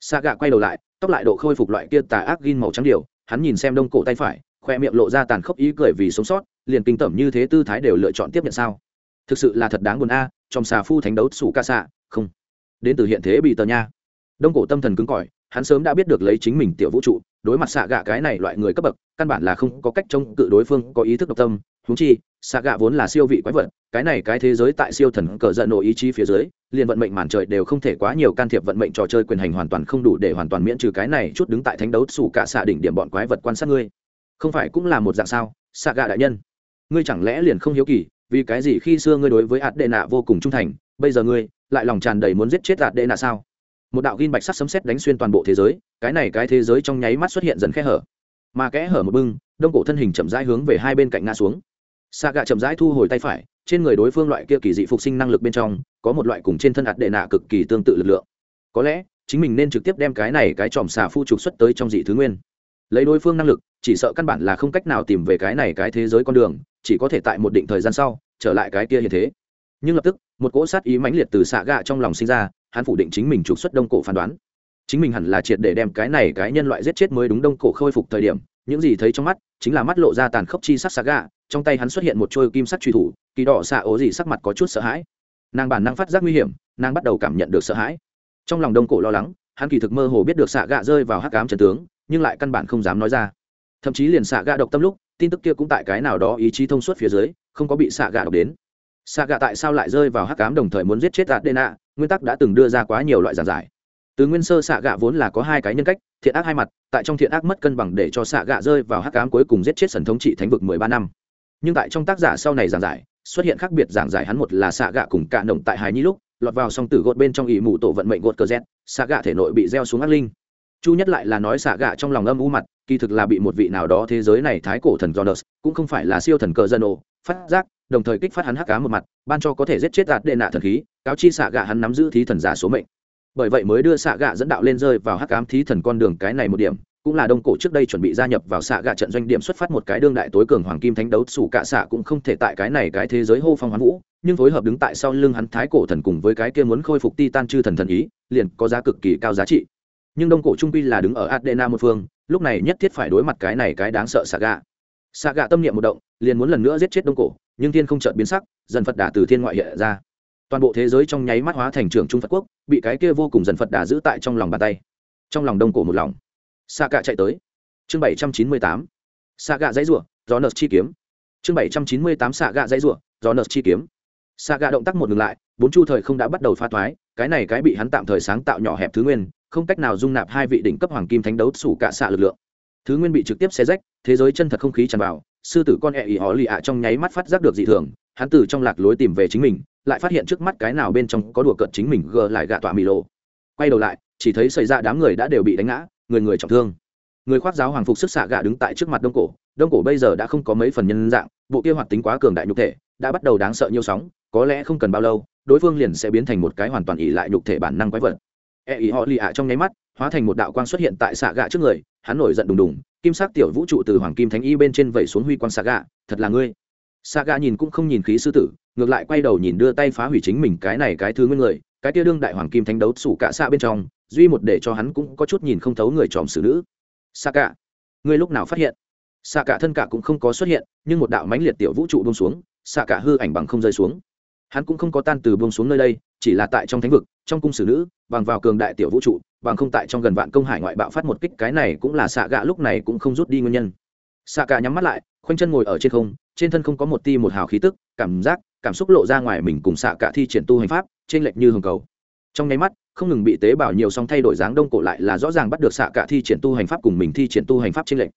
Sa gạ quay đầu lại, tóc lại độ khôi phục loại kia tà ác gin màu trắng điều, hắn nhìn xem đông cổ tay phải, khoe miệng lộ ra tàn khốc ý cười vì sống sót, liền kinh tởm như thế tư thái đều lựa chọn tiếp nhận sao. Thực sự là thật đáng buồn a, trong xà phu thánh đấu sủ ca xạ, không. Đến từ hiện thế bị tờ nha. Đông cổ tâm thần cứng cỏi, hắn sớm đã biết được lấy chính mình tiểu vũ trụ, đối mặt xạ gạ cái này loại người cấp bậc, căn bản là không có cách chống cự đối phương, có ý thức độc tâm huống chi xạ gạ vốn là siêu vị quái vật, cái này cái thế giới tại siêu thần cờ giận nội ý chí phía dưới, liền vận mệnh màn trời đều không thể quá nhiều can thiệp vận mệnh trò chơi quyền hành hoàn toàn không đủ để hoàn toàn miễn trừ cái này chút đứng tại thánh đấu sủ cả xạ đỉnh điểm bọn quái vật quan sát ngươi. Không phải cũng là một dạng sao xạ gạ đại nhân? Ngươi chẳng lẽ liền không hiếu kỳ, vì cái gì khi xưa ngươi đối với ạt đệ nạ vô cùng trung thành, bây giờ ngươi lại lòng tràn đầy muốn giết chết ạt đệ nạ sao? Một đạo ghi bạch sắc sấm sét đánh xuyên toàn bộ thế giới, cái này cái thế giới trong nháy mắt xuất hiện dần khe hở. Mà kẽ hở một bưng, đông cổ thân hình chậm rãi hướng về hai bên cạnh ngã xuống xạ gạ chậm rãi thu hồi tay phải, trên người đối phương loại kia kỳ dị phục sinh năng lực bên trong, có một loại cùng trên thân ạt đệ nạ cực kỳ tương tự lực lượng. Có lẽ, chính mình nên trực tiếp đem cái này cái chòm xà phu trục xuất tới trong dị thứ nguyên. Lấy đối phương năng lực, chỉ sợ căn bản là không cách nào tìm về cái này cái thế giới con đường, chỉ có thể tại một định thời gian sau, trở lại cái kia hiện thế. Nhưng lập tức, một cỗ sát ý mãnh liệt từ xạ gạ trong lòng sinh ra, hắn phủ định chính mình trục xuất đông cổ phán đoán. Chính mình hẳn là triệt để đem cái này cái nhân loại giết chết mới đúng đông cổ khôi phục thời điểm, những gì thấy trong mắt, chính là mắt lộ ra tàn khốc chi sắc xạ gạ trong tay hắn xuất hiện một trôi kim sắt truy thủ, kỳ đỏ xạ ố gì sắc mặt có chút sợ hãi. Nàng bản năng phát giác nguy hiểm, nàng bắt đầu cảm nhận được sợ hãi. Trong lòng đông cổ lo lắng, hắn kỳ thực mơ hồ biết được xạ gạ rơi vào hắc ám trần tướng, nhưng lại căn bản không dám nói ra. Thậm chí liền xạ gạ độc tâm lúc, tin tức kia cũng tại cái nào đó ý chí thông suốt phía dưới, không có bị xạ gạ độc đến. Xạ gạ tại sao lại rơi vào hắc ám đồng thời muốn giết chết đạt đê nạ nguyên tắc đã từng đưa ra quá nhiều loại giảng giải. Từ nguyên sơ xạ gạ vốn là có hai cái nhân cách, thiện ác hai mặt, tại trong thiện ác mất cân bằng để cho xạ gạ rơi vào hắc ám cuối cùng giết chết thần thống trị thánh vực mười ba năm nhưng tại trong tác giả sau này giảng giải, xuất hiện khác biệt giảng giải hắn một là xạ gạ cùng cạ nồng tại hài nhi lúc, lọt vào song tử gột bên trong ỷ mụ tổ vận mệnh gột cờ z xạ gạ thể nội bị gieo xuống ác linh. Chu nhất lại là nói xạ gạ trong lòng âm u mặt, kỳ thực là bị một vị nào đó thế giới này thái cổ thần jonas, cũng không phải là siêu thần cờ dân ồ, phát giác, đồng thời kích phát hắn hắc cá một mặt, ban cho có thể giết chết đạt đệ nạ thần khí, cáo chi xạ gạ hắn nắm giữ thí thần giả số mệnh. Bởi vậy mới đưa xạ gạ dẫn đạo lên rơi vào hắc ám thí thần con đường cái này một điểm cũng là đông cổ trước đây chuẩn bị gia nhập vào xạ gạ trận doanh điểm xuất phát một cái đương đại tối cường hoàng kim thánh đấu, sủ cạ xạ cũng không thể tại cái này cái thế giới hô phong hoán vũ, nhưng phối hợp đứng tại sau lưng hắn thái cổ thần cùng với cái kia muốn khôi phục ti tan chư thần thần ý, liền có giá cực kỳ cao giá trị. Nhưng đông cổ trung pi là đứng ở adena một phương, lúc này nhất thiết phải đối mặt cái này cái đáng sợ xạ gạ. Xạ gạ tâm niệm một động, liền muốn lần nữa giết chết đông cổ, nhưng thiên không chợt biến sắc, dần phật đà từ thiên ngoại hiện ra. Toàn bộ thế giới trong nháy mắt hóa thành trường trung phật quốc, bị cái kia vô cùng dần phật đà giữ tại trong lòng bàn tay. Trong lòng đông cổ một lòng xạ gạ chạy tới. Chương bảy trăm chín mươi tám. Xạ gạ dãy rủa, gió nợt chi kiếm. Chương bảy trăm chín mươi tám xạ gạ dãy rủa, gió nợt chi kiếm. Xạ gạ động tác một ngừng lại, bốn chu thời không đã bắt đầu pha thoái, cái này cái bị hắn tạm thời sáng tạo nhỏ hẹp thứ nguyên, không cách nào dung nạp hai vị đỉnh cấp hoàng kim thánh đấu sủ cả xạ lực lượng. Thứ nguyên bị trực tiếp xé rách, thế giới chân thật không khí tràn vào, sư tử con ẹ ỉ họ lì ạ trong nháy mắt phát giác được dị thường, hắn từ trong lạc lối tìm về chính mình, lại phát hiện trước mắt cái nào bên trong có đùa cợt chính mình gờ lại gạ tọa mì lộ. Quay đầu lại, chỉ thấy xảy ra đám người đã đều bị đánh ngã người người trọng thương. Người khoác giáo hoàng phục sức xạ gà đứng tại trước mặt đông cổ đông cổ bây giờ đã không có mấy phần nhân dạng, bộ kia hoạt tính quá cường đại nhục thể, đã bắt đầu đáng sợ nhiều sóng, có lẽ không cần bao lâu, đối phương liền sẽ biến thành một cái hoàn toàn ỉ lại nhục thể bản năng quái vật. E ý họ lì ạ trong nháy mắt, hóa thành một đạo quang xuất hiện tại xạ gà trước người, hắn nổi giận đùng đùng, kim sắc tiểu vũ trụ từ hoàng kim thánh y bên trên vẩy xuống huy quang xạ gà thật là ngươi. Xạ gà nhìn cũng không nhìn khí sư tử, ngược lại quay đầu nhìn đưa tay phá hủy chính mình cái này cái thứ nguyên người, cái tia đương đại hoàng kim thánh đấu sủ cả xạ bên trong duy một để cho hắn cũng có chút nhìn không thấu người tròm xử nữ. Xa cả ngươi lúc nào phát hiện? Xa cả thân cả cũng không có xuất hiện, nhưng một đạo mãnh liệt tiểu vũ trụ bông xuống xa cả hư ảnh bằng không rơi xuống. Hắn cũng không có tan từ bông xuống nơi đây, chỉ là tại trong thánh vực, trong cung xử nữ, bằng vào cường đại tiểu vũ trụ, bằng không tại trong gần vạn công hải ngoại bạo phát một kích, cái này cũng là xạ gạ lúc này cũng không rút đi nguyên nhân. Xạ gạ nhắm mắt lại, khoanh chân ngồi ở trên không, trên thân không có một ti một hào khí tức, cảm giác, cảm xúc lộ ra ngoài mình cùng xạ gạ thi triển tu hành pháp trên lệch như hồng cầu. Trong nháy mắt không ngừng bị tế bào nhiều song thay đổi dáng đông cổ lại là rõ ràng bắt được xạ cả thi triển tu hành pháp cùng mình thi triển tu hành pháp trên lệnh.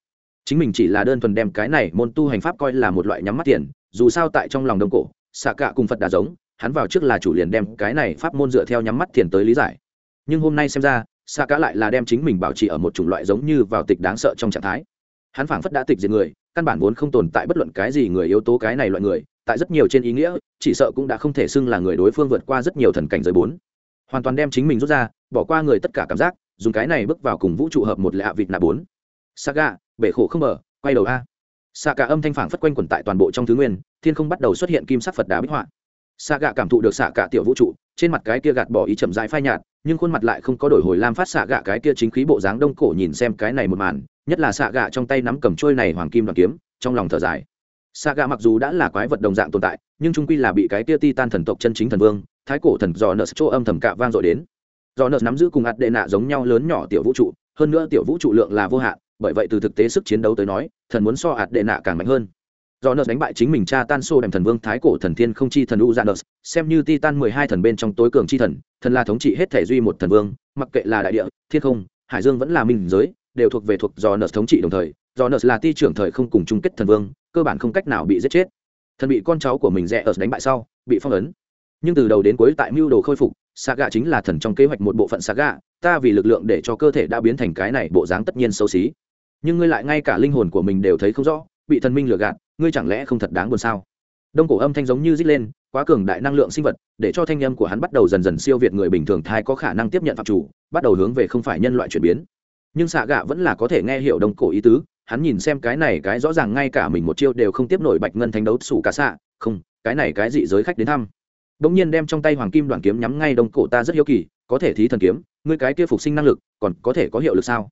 chính mình chỉ là đơn thuần đem cái này môn tu hành pháp coi là một loại nhắm mắt tiền, dù sao tại trong lòng đông cổ, xạ cả cùng phật đà giống, hắn vào trước là chủ liền đem cái này pháp môn dựa theo nhắm mắt tiền tới lý giải. Nhưng hôm nay xem ra, xạ cả lại là đem chính mình bảo trì ở một chủng loại giống như vào tịch đáng sợ trong trạng thái. Hắn phảng phất đã tịch diệt người, căn bản vốn không tồn tại bất luận cái gì người yếu tố cái này loại người, tại rất nhiều trên ý nghĩa, chỉ sợ cũng đã không thể xưng là người đối phương vượt qua rất nhiều thần cảnh giới bốn hoàn toàn đem chính mình rút ra, bỏ qua người tất cả cảm giác, dùng cái này bước vào cùng vũ trụ hợp một lạ vịt nạ bốn. Saga, bể khổ không mở quay đầu a. Xạ cả âm thanh phảng phất quanh quẩn tại toàn bộ trong thứ nguyên, thiên không bắt đầu xuất hiện kim sắc phật đá bích họa. Xạ gạ cảm thụ được xạ cả tiểu vũ trụ, trên mặt cái kia gạt bỏ ý chậm rãi phai nhạt, nhưng khuôn mặt lại không có đổi hồi lam phát xạ gạ cái kia chính khí bộ dáng đông cổ nhìn xem cái này một màn, nhất là xạ gạ trong tay nắm cầm trôi này hoàng kim đoàn kiếm, trong lòng thở dài xạ gà mặc dù đã là quái vật đồng dạng tồn tại, nhưng trung quy là bị cái kia ti tan thần tộc chân chính thần vương, thái cổ thần dò nợ chỗ âm thầm cạ vang dội đến. Do nợ nắm giữ cùng ạt đệ nạ giống nhau lớn nhỏ tiểu vũ trụ, hơn nữa tiểu vũ trụ lượng là vô hạn, bởi vậy từ thực tế sức chiến đấu tới nói, thần muốn so ạt đệ nạ càng mạnh hơn. Do nợ đánh bại chính mình cha tan xô đem thần vương thái cổ thần thiên không chi thần u dạ nợ, xem như titan mười hai thần bên trong tối cường chi thần thần là thống trị hết thể duy một thần vương, mặc kệ là đại địa, thiên không, hải dương vẫn là minh giới, đều thuộc về thuộc do nợ thống trị đồng thời. Do nợ là ti trưởng thời không cùng chung kết thần vương cơ bản không cách nào bị giết chết. Thần bị con cháu của mình rẽ ở đánh bại sau, bị phong ấn. Nhưng từ đầu đến cuối tại mưu đồ khôi phục xạ gà chính là thần trong kế hoạch một bộ phận xạ gà ta vì lực lượng để cho cơ thể đã biến thành cái này bộ dáng tất nhiên xấu xí. Nhưng ngươi lại ngay cả linh hồn của mình đều thấy không rõ, bị thần minh lừa gạt, ngươi chẳng lẽ không thật đáng buồn sao? Đông cổ âm thanh giống như rít lên, quá cường đại năng lượng sinh vật, để cho thanh âm của hắn bắt đầu dần dần siêu việt người bình thường thai có khả năng tiếp nhận phạm chủ, bắt đầu hướng về không phải nhân loại chuyển biến nhưng xạ gạ vẫn là có thể nghe hiểu đồng cổ ý tứ, hắn nhìn xem cái này cái rõ ràng ngay cả mình một chiêu đều không tiếp nổi bạch ngân thánh đấu sủ cả xạ, không, cái này cái dị giới khách đến thăm. Bỗng nhiên đem trong tay hoàng kim đoàn kiếm nhắm ngay đông cổ ta rất hiếu kỳ, có thể thí thần kiếm, ngươi cái kia phục sinh năng lực, còn có thể có hiệu lực sao?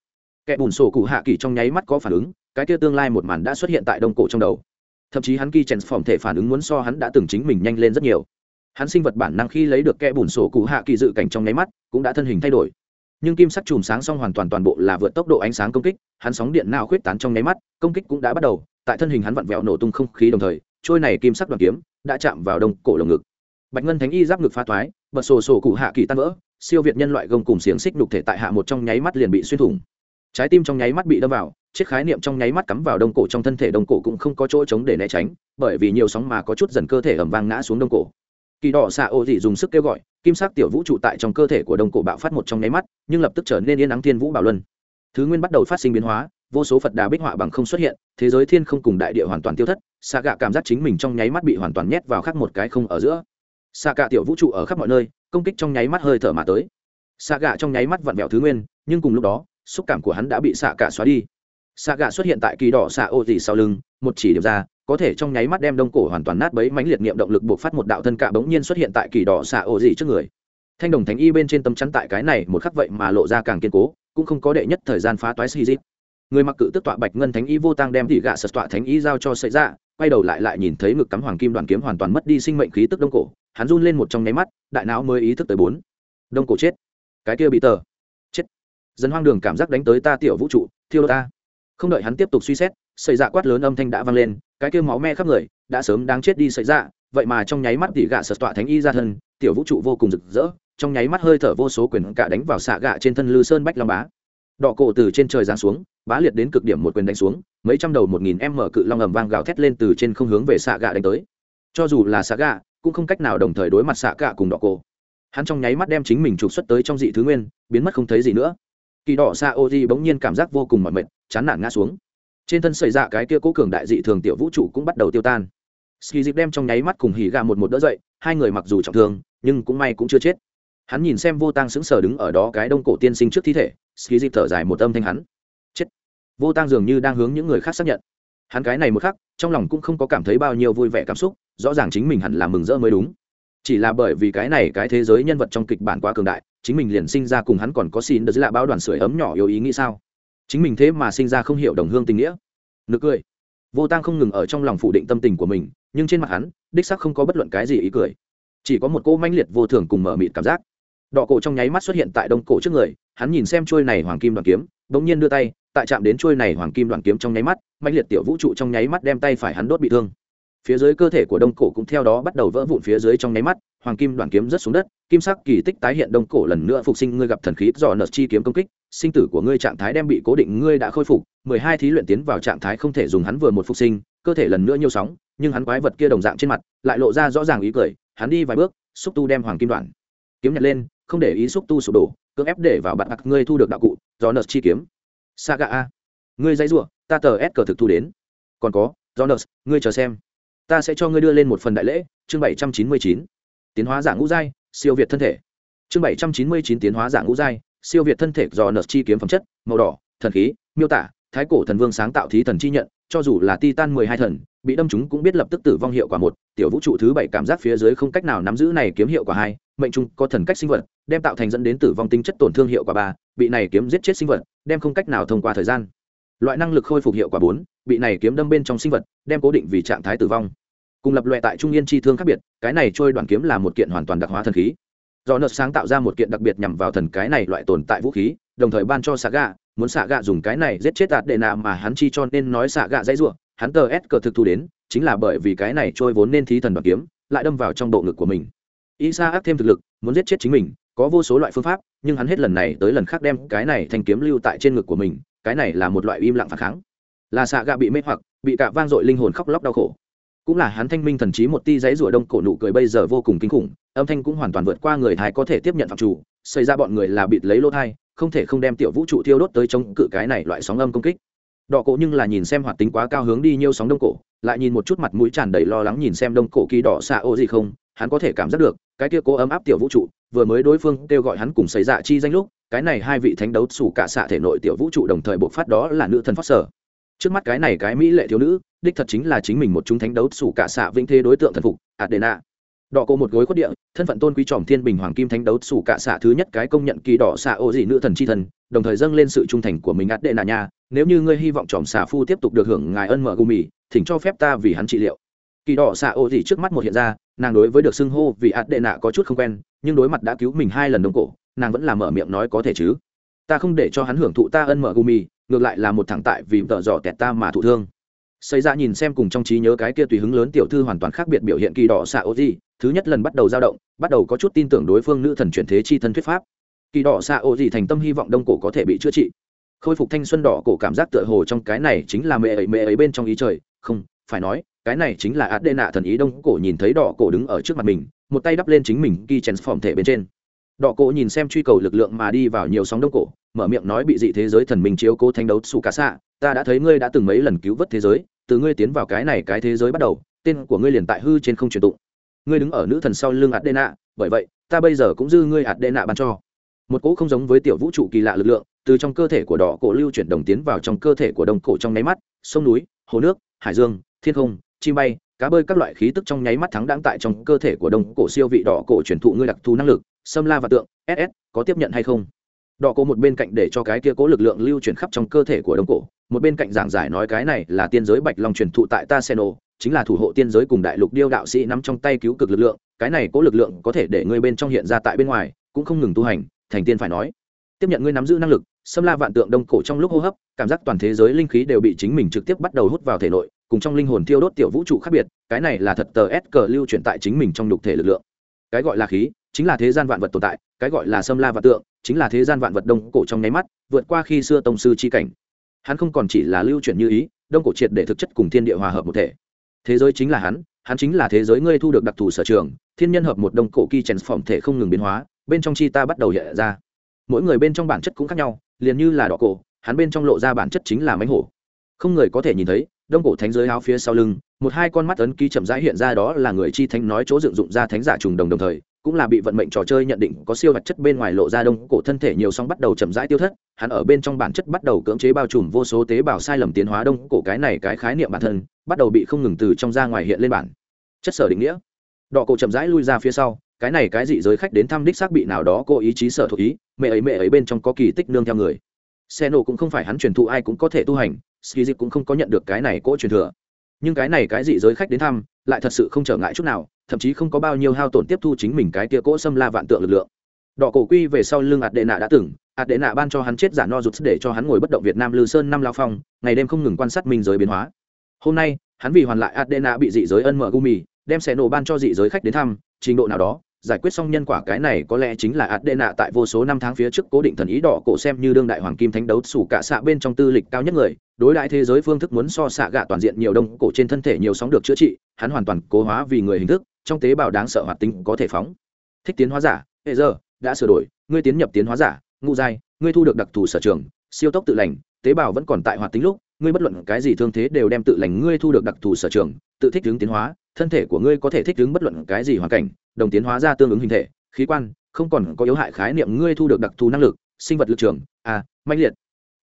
Kẻ bùn sổ cụ hạ kỳ trong nháy mắt có phản ứng, cái kia tương lai một màn đã xuất hiện tại đông cổ trong đầu. Thậm chí hắn kỳ chèn phỏng thể phản ứng muốn so hắn đã từng chính mình nhanh lên rất nhiều. Hắn sinh vật bản năng khi lấy được kẽ bùn sổ cụ hạ kỳ dự cảnh trong nháy mắt, cũng đã thân hình thay đổi nhưng kim sắc chùm sáng xong hoàn toàn toàn bộ là vượt tốc độ ánh sáng công kích, hắn sóng điện nào khuyết tán trong nháy mắt, công kích cũng đã bắt đầu, tại thân hình hắn vặn vẹo nổ tung không khí đồng thời, trôi này kim sắc đoàn kiếm đã chạm vào đông cổ lồng ngực. Bạch ngân thánh y giáp ngực pha thoái, bật sổ sổ cụ hạ kỳ tan vỡ, siêu việt nhân loại gông cùng xiềng xích đục thể tại hạ một trong nháy mắt liền bị xuyên thủng. Trái tim trong nháy mắt bị đâm vào, chiếc khái niệm trong nháy mắt cắm vào đông cổ trong thân thể đông cổ cũng không có chỗ trống để né tránh, bởi vì nhiều sóng mà có chút dần cơ thể ẩm vang ngã xuống đông cổ kỳ đỏ xạ ô dị dùng sức kêu gọi, kim sắc tiểu vũ trụ tại trong cơ thể của đông cổ bạo phát một trong nháy mắt, nhưng lập tức trở nên yên ắng thiên vũ bảo luân. Thứ nguyên bắt đầu phát sinh biến hóa, vô số phật đà bích họa bằng không xuất hiện, thế giới thiên không cùng đại địa hoàn toàn tiêu thất, xạ gạ cảm giác chính mình trong nháy mắt bị hoàn toàn nhét vào khắc một cái không ở giữa. Xạ gạ tiểu vũ trụ ở khắp mọi nơi, công kích trong nháy mắt hơi thở mà tới. Xạ gạ trong nháy mắt vặn vẹo thứ nguyên, nhưng cùng lúc đó, xúc cảm của hắn đã bị xạ gạ xóa đi. Xạ gạ xuất hiện tại kỳ đỏ xạ ô dị sau lưng, một chỉ điểm ra có thể trong nháy mắt đem đông cổ hoàn toàn nát bấy mãnh liệt niệm động lực buộc phát một đạo thân cạ bỗng nhiên xuất hiện tại kỳ đỏ xạ ổ dị trước người. Thanh đồng thánh y bên trên tấm chắn tại cái này một khắc vậy mà lộ ra càng kiên cố, cũng không có đệ nhất thời gian phá toái xì dịp. Người mặc cự tức tọa bạch ngân thánh y vô tang đem thị gạ sật tọa thánh y giao cho sợi ra quay đầu lại lại nhìn thấy ngực cắm hoàng kim đoàn kiếm hoàn toàn mất đi sinh mệnh khí tức đông cổ, hắn run lên một trong nháy mắt, đại não mới ý thức tới bốn. Đông cổ chết. Cái kia bị tờ. Chết. Dân hoang đường cảm giác đánh tới ta tiểu vũ trụ, thiêu đốt ta. Không đợi hắn tiếp tục suy xét, sợi dạ quát lớn âm thanh đã vang lên cái kia máu me khắp người, đã sớm đáng chết đi sợi ra vậy mà trong nháy mắt tỉ gạ sật tọa thánh y ra thân, tiểu vũ trụ vô cùng rực rỡ, trong nháy mắt hơi thở vô số quyền cả đánh vào xạ gạ trên thân lư sơn bách long bá. Đọ cổ từ trên trời giáng xuống, bá liệt đến cực điểm một quyền đánh xuống, mấy trăm đầu một nghìn em mở cự long ầm vang gào thét lên từ trên không hướng về xạ gạ đánh tới. Cho dù là xạ gạ, cũng không cách nào đồng thời đối mặt xạ gạ cùng đọ cổ. Hắn trong nháy mắt đem chính mình trục xuất tới trong dị thứ nguyên, biến mất không thấy gì nữa. Kỳ đỏ xạ ô di bỗng nhiên cảm giác vô cùng mỏi mệt, chán nản ngã xuống trên thân xảy ra dạ cái kia cố cường đại dị thường tiểu vũ trụ cũng bắt đầu tiêu tan. Ski dịp đem trong nháy mắt cùng hỉ gà một một đỡ dậy, hai người mặc dù trọng thương, nhưng cũng may cũng chưa chết. Hắn nhìn xem vô tang sững sờ đứng ở đó cái đông cổ tiên sinh trước thi thể, ski dịp thở dài một âm thanh hắn. Chết. Vô tang dường như đang hướng những người khác xác nhận. Hắn cái này một khắc, trong lòng cũng không có cảm thấy bao nhiêu vui vẻ cảm xúc, rõ ràng chính mình hẳn là mừng rỡ mới đúng. Chỉ là bởi vì cái này cái thế giới nhân vật trong kịch bản quá cường đại, chính mình liền sinh ra cùng hắn còn có xin đợt lạ báo đoàn sưởi ấm nhỏ yếu ý nghĩ sao? Chính mình thế mà sinh ra không hiểu đồng hương tình nghĩa. Nực cười. Vô tăng không ngừng ở trong lòng phủ định tâm tình của mình, nhưng trên mặt hắn, đích sắc không có bất luận cái gì ý cười. Chỉ có một cô manh liệt vô thường cùng mở mịt cảm giác. Đọ cổ trong nháy mắt xuất hiện tại đông cổ trước người, hắn nhìn xem trôi này hoàng kim đoàn kiếm bỗng nhiên đưa tay, tại chạm đến trôi này hoàng kim đoàn kiếm trong nháy mắt manh liệt tiểu vũ trụ trong nháy mắt đem tay phải hắn đốt bị thương. Phía dưới cơ thể của đông cổ cũng theo đó bắt đầu vỡ vụn phía dưới trong nháy mắt, hoàng kim đoàn kiếm rớt xuống đất, kim sắc kỳ tích tái hiện đông cổ lần nữa phục sinh, ngươi gặp thần khí do nợ chi kiếm công kích sinh tử của ngươi trạng thái đem bị cố định, ngươi đã khôi phục, mười hai thí luyện tiến vào trạng thái không thể dùng hắn vừa một phục sinh, cơ thể lần nữa nhiều sóng, nhưng hắn quái vật kia đồng dạng trên mặt, lại lộ ra rõ ràng ý cười, hắn đi vài bước, xúc tu đem hoàng kim đoạn. Kiếm nhặt lên, không để ý xúc tu sụp đổ, cưỡng ép để vào bạn ặc ngươi thu được đạo cụ, do nợ chi kiếm. Saga a, ngươi dãy rủa, ta tờ s cờ thực thu đến. Còn có, do nợ, ngươi chờ xem. Ta sẽ cho ngươi đưa lên một phần đại lễ, chương bảy trăm chín mươi chín. Tiến hóa giả ngũ giai, siêu việt thân thể. Chương bảy trăm chín mươi chín tiến hóa giả ngũ giai siêu việt thân thể do nợt chi kiếm phẩm chất, màu đỏ, thần khí, miêu tả, thái cổ thần vương sáng tạo thí thần chi nhận, cho dù là titan mười hai thần, bị đâm chúng cũng biết lập tức tử vong hiệu quả một, tiểu vũ trụ thứ bảy cảm giác phía dưới không cách nào nắm giữ này kiếm hiệu quả hai, mệnh trung có thần cách sinh vật, đem tạo thành dẫn đến tử vong tính chất tổn thương hiệu quả ba, bị này kiếm giết chết sinh vật, đem không cách nào thông qua thời gian. Loại năng lực khôi phục hiệu quả bốn, bị này kiếm đâm bên trong sinh vật, đem cố định vì trạng thái tử vong. Cùng lập loại tại trung yên chi thương khác biệt, cái này trôi đoàn kiếm là một kiện hoàn toàn đặc hóa thần khí do nợ sáng tạo ra một kiện đặc biệt nhằm vào thần cái này loại tồn tại vũ khí, đồng thời ban cho xạ gạ muốn xạ gạ dùng cái này giết chết tạt đệ nạ mà hắn chi cho nên nói xạ gạ dãy ruộng hắn tờ ép cờ thực thu đến, chính là bởi vì cái này trôi vốn nên thí thần đoàn kiếm, lại đâm vào trong bộ ngực của mình. Y sa ác thêm thực lực, muốn giết chết chính mình, có vô số loại phương pháp, nhưng hắn hết lần này tới lần khác đem cái này thành kiếm lưu tại trên ngực của mình, cái này là một loại im lặng phản kháng. Là xạ gạ bị mê hoặc, bị cạ vang dội linh hồn khóc lóc đau khổ cũng là hắn thanh minh thần trí một ti giấy rủa đông cổ nụ cười bây giờ vô cùng kinh khủng, âm thanh cũng hoàn toàn vượt qua người thái có thể tiếp nhận phạm chủ xảy ra bọn người là bịt lấy lỗ thai, không thể không đem tiểu vũ trụ thiêu đốt tới chống cự cái này loại sóng âm công kích. Đỏ cổ nhưng là nhìn xem hoạt tính quá cao hướng đi nhiêu sóng đông cổ, lại nhìn một chút mặt mũi tràn đầy lo lắng nhìn xem đông cổ kỳ đỏ xạ ô gì không, hắn có thể cảm giác được, cái kia cố ấm áp tiểu vũ trụ, vừa mới đối phương kêu gọi hắn cùng xảy ra chi danh lúc, cái này hai vị thánh đấu sủ cả xạ thể nội tiểu vũ trụ đồng thời bộc phát đó là nữ thần phát sở trước mắt cái này cái mỹ lệ thiếu nữ, đích thật chính là chính mình một chúng thánh đấu sủ cả xạ vĩnh thế đối tượng thần phục, adena. Đỏ cổ một gối khuất địa, thân phận tôn quý tròm thiên bình hoàng kim thánh đấu sủ cả xạ thứ nhất cái công nhận kỳ đỏ xạ ô dị nữ thần c h i thần, đồng thời dâng lên sự trung thành của mình adena nha. Nếu như ngươi hy vọng tròm xạ phu tiếp tục được hưởng ngài ân mở gù mì thỉnh cho phép ta vì hắn trị liệu. Kỳ đỏ xạ ô dị trước mắt một hiện ra, nàng đối với được xưng hô vì adena có chút không quen, nhưng đối mặt đã cứu mình hai lần đông cổ, nàng vẫn làm mở miệng nói có thể chứ. Ta không để cho hắn hưởng thụ ta ân mở gù mì ngược lại là một thằng tại vì tợ dò tẹt ta mà thụ thương. Xây ra dạ nhìn xem cùng trong trí nhớ cái kia tùy hứng lớn tiểu thư hoàn toàn khác biệt biểu hiện kỳ đỏ xạ ô di, thứ nhất lần bắt đầu dao động, bắt đầu có chút tin tưởng đối phương nữ thần chuyển thế chi thân thuyết pháp. Kỳ đỏ xạ ô di thành tâm hy vọng đông cổ có thể bị chữa trị. Khôi phục thanh xuân đỏ cổ cảm giác tựa hồ trong cái này chính là mẹ ấy mẹ ấy bên trong ý trời. Không, phải nói, cái này chính là át đê nạ thần ý đông cổ nhìn thấy đỏ cổ đứng ở trước mặt mình, một tay đắp lên chính mình ghi chèn phỏng thể bên trên đọ cổ nhìn xem truy cầu lực lượng mà đi vào nhiều sóng đông cổ, mở miệng nói bị dị thế giới thần minh chiếu cố thánh đấu xù cá xạ ta đã thấy ngươi đã từng mấy lần cứu vớt thế giới, từ ngươi tiến vào cái này cái thế giới bắt đầu, tên của ngươi liền tại hư trên không truyền tụng. Ngươi đứng ở nữ thần sau lưng adena, bởi vậy, ta bây giờ cũng dư ngươi adena ban cho. Một cỗ không giống với tiểu vũ trụ kỳ lạ lực lượng, từ trong cơ thể của đỏ cổ lưu chuyển đồng tiến vào trong cơ thể của đông cổ trong nháy mắt, sông núi, hồ nước, hải dương, thiên không, chim bay, cá bơi các loại khí tức trong nháy mắt thắng đáng tại trong cơ thể của đông cổ siêu vị đỏ cổ truyền thụ ngươi đặc thù năng lực xâm la và tượng ss có tiếp nhận hay không? Đỏ cổ một bên cạnh để cho cái kia cố lực lượng lưu chuyển khắp trong cơ thể của đông cổ, một bên cạnh giảng giải nói cái này là tiên giới bạch long truyền thụ tại ta seno chính là thủ hộ tiên giới cùng đại lục điêu đạo sĩ nắm trong tay cứu cực lực lượng, cái này cố lực lượng có thể để ngươi bên trong hiện ra tại bên ngoài, cũng không ngừng tu hành, thành tiên phải nói. Tiếp nhận ngươi nắm giữ năng lực xâm la vạn tượng đông cổ trong lúc hô hấp, cảm giác toàn thế giới linh khí đều bị chính mình trực tiếp bắt đầu hút vào thể nội, cùng trong linh hồn tiêu đốt tiểu vũ trụ khác biệt, cái này là thật tờ s cờ lưu chuyển tại chính mình trong đục thể lực lượng cái gọi là khí, chính là thế gian vạn vật tồn tại, cái gọi là sâm la và tượng, chính là thế gian vạn vật đông cổ trong nháy mắt, vượt qua khi xưa tông sư chi cảnh. Hắn không còn chỉ là lưu chuyển như ý, đông cổ triệt để thực chất cùng thiên địa hòa hợp một thể. Thế giới chính là hắn hắn chính là thế giới ngươi thu được đặc thù sở trường, thiên nhân hợp một đông cổ kỳ chèn phỏng thể không ngừng biến hóa, bên trong chi ta bắt đầu hiện ra. Mỗi người bên trong bản chất cũng khác nhau, liền như là đỏ cổ, hắn bên trong lộ ra bản chất chính là mánh hổ. Không người có thể nhìn thấy, đông cổ thánh giới áo phía sau lưng một hai con mắt ấn ký chậm rãi hiện ra đó là người chi thánh nói chỗ dựng dụng ra thánh giả trùng đồng đồng thời, cũng là bị vận mệnh trò chơi nhận định có siêu vật chất bên ngoài lộ ra đông cổ thân thể nhiều song bắt đầu chậm rãi tiêu thất, hắn ở bên trong bản chất bắt đầu cưỡng chế bao trùm vô số tế bào sai lầm tiến hóa đông cổ cái này cái khái niệm bản thân, bắt đầu bị không ngừng từ trong ra ngoài hiện lên bản chất sở định nghĩa. Đọ cổ chậm rãi lui ra phía sau, cái này cái dị giới khách đến thăm đích xác bị nào đó cô ý chí sở thuộc ý, mẹ ấy mẹ ấy bên trong có kỳ tích nương theo người. Xe nổ cũng không phải hắn truyền thụ ai cũng có thể tu hành ski dịp cũng không có nhận được cái này cỗ truyền thừa nhưng cái này cái dị giới khách đến thăm, lại thật sự không trở ngại chút nào, thậm chí không có bao nhiêu hao tổn tiếp thu chính mình cái tia cỗ xâm la vạn tượng lực lượng. Đỏ cổ quy về sau lưng ạt đệ nạ đã từng ạt đệ nạ ban cho hắn chết giả no rụt để cho hắn ngồi bất động việt nam lư sơn năm lao phong, ngày đêm không ngừng quan sát minh giới biến hóa. Hôm nay, hắn vì hoàn lại ạt đệ nạ bị dị giới ân mở gumi, đem xe nổ ban cho dị giới khách đến thăm, trình độ nào đó giải quyết xong nhân quả cái này có lẽ chính là ạt đệ nạ tại vô số năm tháng phía trước cố định thần ý đỏ cổ xem như đương đại hoàng kim thánh đấu sủ cả xạ bên trong tư lịch cao nhất người, đối đại thế giới phương thức muốn so xạ gạ toàn diện nhiều đông cổ trên thân thể nhiều sóng được chữa trị, hắn hoàn toàn cố hóa vì người hình thức, trong tế bào đáng sợ hoạt tính có thể phóng. Thích tiến hóa giả, hệ giờ, đã sửa đổi, ngươi tiến nhập tiến hóa giả ngụ giai, ngươi thu được đặc thù sở trường, siêu tốc tự lành, tế bào vẫn còn tại hoạt tính lúc, ngươi bất luận cái gì thương thế đều đem tự lành ngươi thu được đặc thù sở trường tự thích ứng tiến hóa thân thể của ngươi có thể thích ứng bất luận cái gì hoàn cảnh đồng tiến hóa ra tương ứng hình thể khí quan không còn có yếu hại khái niệm ngươi thu được đặc thù năng lực sinh vật lực trường à, mạnh liệt.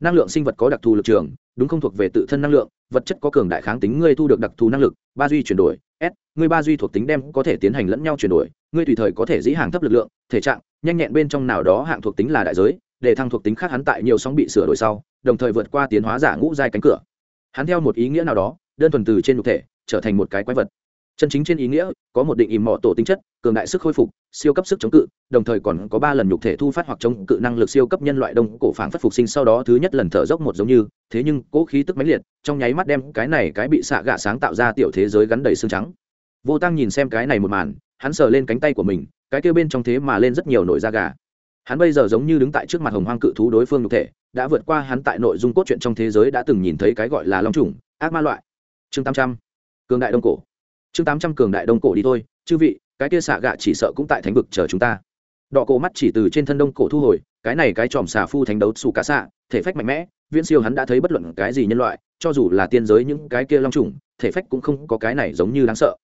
Năng lượng sinh vật có đặc thù lực trường đúng không thuộc về tự thân năng lượng vật chất có cường đại kháng tính ngươi thu được đặc thù năng lực ba duy chuyển đổi s ngươi ba duy thuộc tính đem có thể tiến hành lẫn nhau chuyển đổi ngươi tùy thời có thể dĩ hàng thấp lực lượng thể trạng nhanh nhẹn bên trong nào đó hạng thuộc tính là đại giới để thăng thuộc tính khác hắn tại nhiều sóng bị sửa đổi sau đồng thời vượt qua tiến hóa giả ngũ giai cánh cửa. Hắn theo một ý nghĩa nào đó đơn thuần từ trên nhục thể trở thành một cái quái vật. Chân chính trên ý nghĩa, có một định ìm mọ tổ tính chất, cường đại sức khôi phục, siêu cấp sức chống cự, đồng thời còn có ba lần nhục thể thu phát hoặc chống cự năng lực siêu cấp nhân loại đông cổ phản phất phục sinh sau đó thứ nhất lần thở dốc một giống như, thế nhưng cố khí tức mãnh liệt, trong nháy mắt đem cái này cái bị xạ gạ sáng tạo ra tiểu thế giới gắn đầy xương trắng. Vô tăng nhìn xem cái này một màn, hắn sờ lên cánh tay của mình, cái kêu bên trong thế mà lên rất nhiều nổi da gà. Hắn bây giờ giống như đứng tại trước mặt hồng hoang cự thú đối phương nhục thể, đã vượt qua hắn tại nội dung cốt truyện trong thế giới đã từng nhìn thấy cái gọi là long trùng, ác ma loại. Chương tám trăm cường đại đông cổ. Chương tám trăm cường đại đông cổ đi thôi, chư vị, cái kia xạ gạ chỉ sợ cũng tại thánh vực chờ chúng ta. Đọ cổ mắt chỉ từ trên thân đông cổ thu hồi, cái này cái chòm xà phu thánh đấu xù cả xạ, thể phách mạnh mẽ, viễn siêu hắn đã thấy bất luận cái gì nhân loại, cho dù là tiên giới những cái kia long trùng, thể phách cũng không có cái này giống như đáng sợ.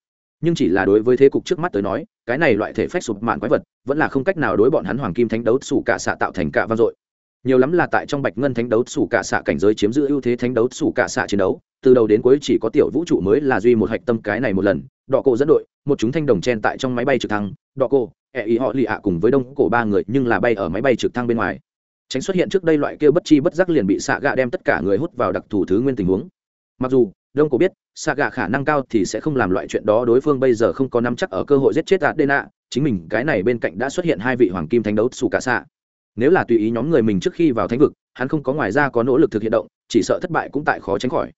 Nhưng chỉ là đối với thế cục trước mắt tới nói, cái này loại thể phách sụp mạn quái vật, vẫn là không cách nào đối bọn hắn hoàng kim thánh đấu xù cả xạ tạo thành cả vang dội nhiều lắm là tại trong bạch ngân thánh đấu sủ cả xạ cảnh giới chiếm giữ ưu thế thánh đấu sủ cả xạ chiến đấu, từ đầu đến cuối chỉ có tiểu vũ trụ mới là duy một hạch tâm cái này một lần, đọ cổ dẫn đội, một chúng thanh đồng chen tại trong máy bay trực thăng, đọ cổ ẹ ý họ lì ạ cùng với đông cổ ba người nhưng là bay ở máy bay trực thăng bên ngoài. Tránh xuất hiện trước đây loại kia bất chi bất giác liền bị xạ gạ đem tất cả người hút vào đặc thù thứ nguyên tình huống. Mặc dù, đông cổ biết, xạ gạ khả năng cao thì sẽ không làm loại chuyện đó, đối phương bây giờ không có nắm chắc ở cơ hội giết chết đạt đê nạ chính mình cái này bên cạnh đã xuất hiện hai vị hoàng kim thánh đấu xù cả xạ nếu là tùy ý nhóm người mình trước khi vào thánh vực, hắn không có ngoài ra có nỗ lực thực hiện động, chỉ sợ thất bại cũng tại khó tránh khỏi.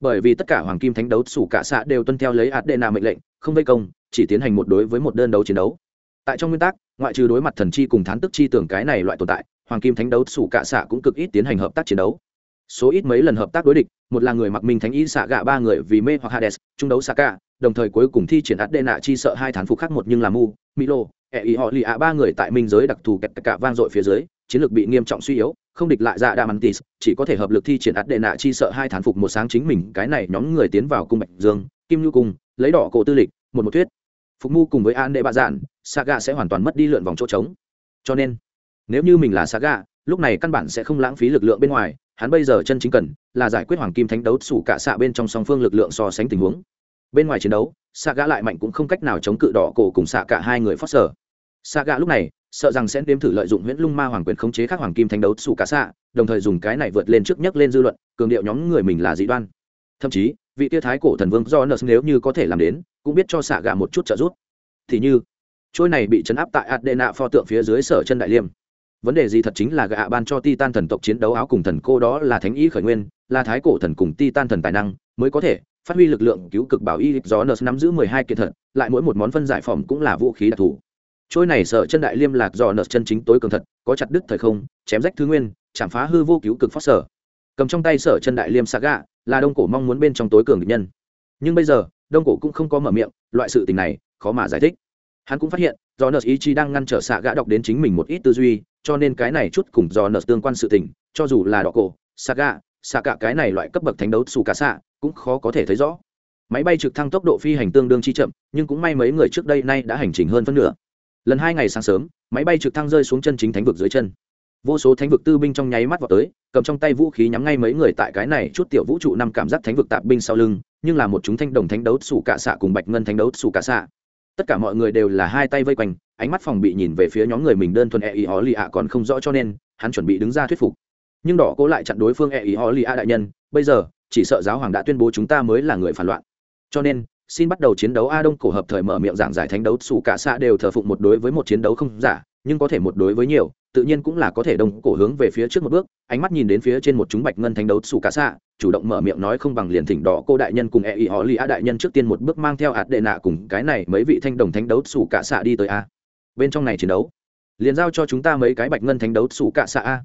Bởi vì tất cả hoàng kim thánh đấu sủ cả xạ đều tuân theo lấy adena mệnh lệnh, không vây công, chỉ tiến hành một đối với một đơn đấu chiến đấu. Tại trong nguyên tắc, ngoại trừ đối mặt thần chi cùng thán tức chi tưởng cái này loại tồn tại, hoàng kim thánh đấu sủ cả xạ cũng cực ít tiến hành hợp tác chiến đấu. Số ít mấy lần hợp tác đối địch, một là người mặc minh thánh ý xạ gạ ba người vì mê hoặc hades, trung đấu xạ cả đồng thời cuối cùng thi triển adena chi sợ hai thán phục khác một nhưng là mu, milo e ý họ lì ạ, ba người tại minh giới đặc thù kẹt cả vang dội phía dưới, chiến lược bị nghiêm trọng suy yếu, không địch lại dạ đa mắn tis chỉ có thể hợp lực thi triển ắt đệ nạ chi sợ hai thán phục một sáng chính mình, cái này nhóm người tiến vào cung bạch dương, kim nhu cung, lấy đỏ cổ tư lịch, một một thuyết. Phục mu cùng với an đệ bạ dạn saga sẽ hoàn toàn mất đi lượn vòng chỗ trống. Cho nên, nếu như mình là saga, lúc này căn bản sẽ không lãng phí lực lượng bên ngoài, hắn bây giờ chân chính cần là giải quyết hoàng kim thánh đấu sủ cả xạ bên trong song phương lực lượng so sánh tình huống bên ngoài chiến đấu xạ lại mạnh cũng không cách nào chống cự đỏ cổ cùng xạ cả hai người phát sở xạ lúc này, sợ rằng sẽ đếm thử lợi dụng huyễn lung ma hoàng quyền khống chế các hoàng kim thánh đấu xù cả xạ, đồng thời dùng cái này vượt lên trước nhất lên dư luận, cường điệu nhóm người mình là dị đoan. Thậm chí, vị tia thái cổ thần vương do nợ nếu như có thể làm đến, cũng biết cho xạ gà một chút trợ giúp. Thì như, trôi này bị chấn áp tại adena pho tượng phía dưới sở chân đại liêm. Vấn đề gì thật chính là gạ ban cho titan thần tộc chiến đấu áo cùng thần cô đó là thánh ý khởi nguyên, là thái cổ thần cùng titan thần tài năng mới có thể phát huy lực lượng cứu cực bảo y gió nợ nắm giữ mười hai kiện thật, lại mỗi một món phân giải phẩm cũng là vũ khí đặc thù. Trôi này sở chân đại liêm lạc do nợ chân chính tối cường thật, có chặt đứt thời không, chém rách thứ nguyên, chạm phá hư vô cứu cực phát sở. Cầm trong tay sở chân đại liêm saga, là đông cổ mong muốn bên trong tối cường địch nhân. Nhưng bây giờ, đông cổ cũng không có mở miệng, loại sự tình này, khó mà giải thích. Hắn cũng phát hiện do nợ ý chí đang ngăn trở xạ gã đọc đến chính mình một ít tư duy, cho nên cái này chút cùng do nợ tương quan sự tình, cho dù là đỏ cổ, saga xạ cả cái này loại cấp bậc thánh đấu xù cả xạ cũng khó có thể thấy rõ. Máy bay trực thăng tốc độ phi hành tương đương chi chậm, nhưng cũng may mấy người trước đây nay đã hành trình hơn phân nửa. Lần hai ngày sáng sớm, máy bay trực thăng rơi xuống chân chính thánh vực dưới chân. Vô số thánh vực tư binh trong nháy mắt vào tới, cầm trong tay vũ khí nhắm ngay mấy người tại cái này chút tiểu vũ trụ năm cảm giác thánh vực tạp binh sau lưng, nhưng là một chúng thanh đồng thánh đấu xù cả xạ cùng bạch ngân thánh đấu xù cả xạ. Tất cả mọi người đều là hai tay vây quanh, ánh mắt phòng bị nhìn về phía nhóm người mình đơn thuần e ý họ lì ạ còn không rõ cho nên, hắn chuẩn bị đứng ra thuyết phục. Nhưng đỏ cố lại chặn đối phương e ý họ lì ạ đại nhân, bây giờ chỉ sợ giáo hoàng đã tuyên bố chúng ta mới là người phản loạn. Cho nên, xin bắt đầu chiến đấu a đông cổ hợp thời mở miệng giảng giải thánh đấu xù cả xạ đều thờ phụng một đối với một chiến đấu không giả, nhưng có thể một đối với nhiều, tự nhiên cũng là có thể đông cổ hướng về phía trước một bước, ánh mắt nhìn đến phía trên một chúng bạch ngân thánh đấu xù cả xạ, chủ động mở miệng nói không bằng liền thỉnh đỏ cô đại nhân cùng e ý họ lì a đại nhân trước tiên một bước mang theo hạt đệ nạ cùng cái này mấy vị thanh đồng thánh đấu xù cả xạ đi tới a. Bên trong này chiến đấu, liền giao cho chúng ta mấy cái bạch ngân thánh đấu xù cả xạ a.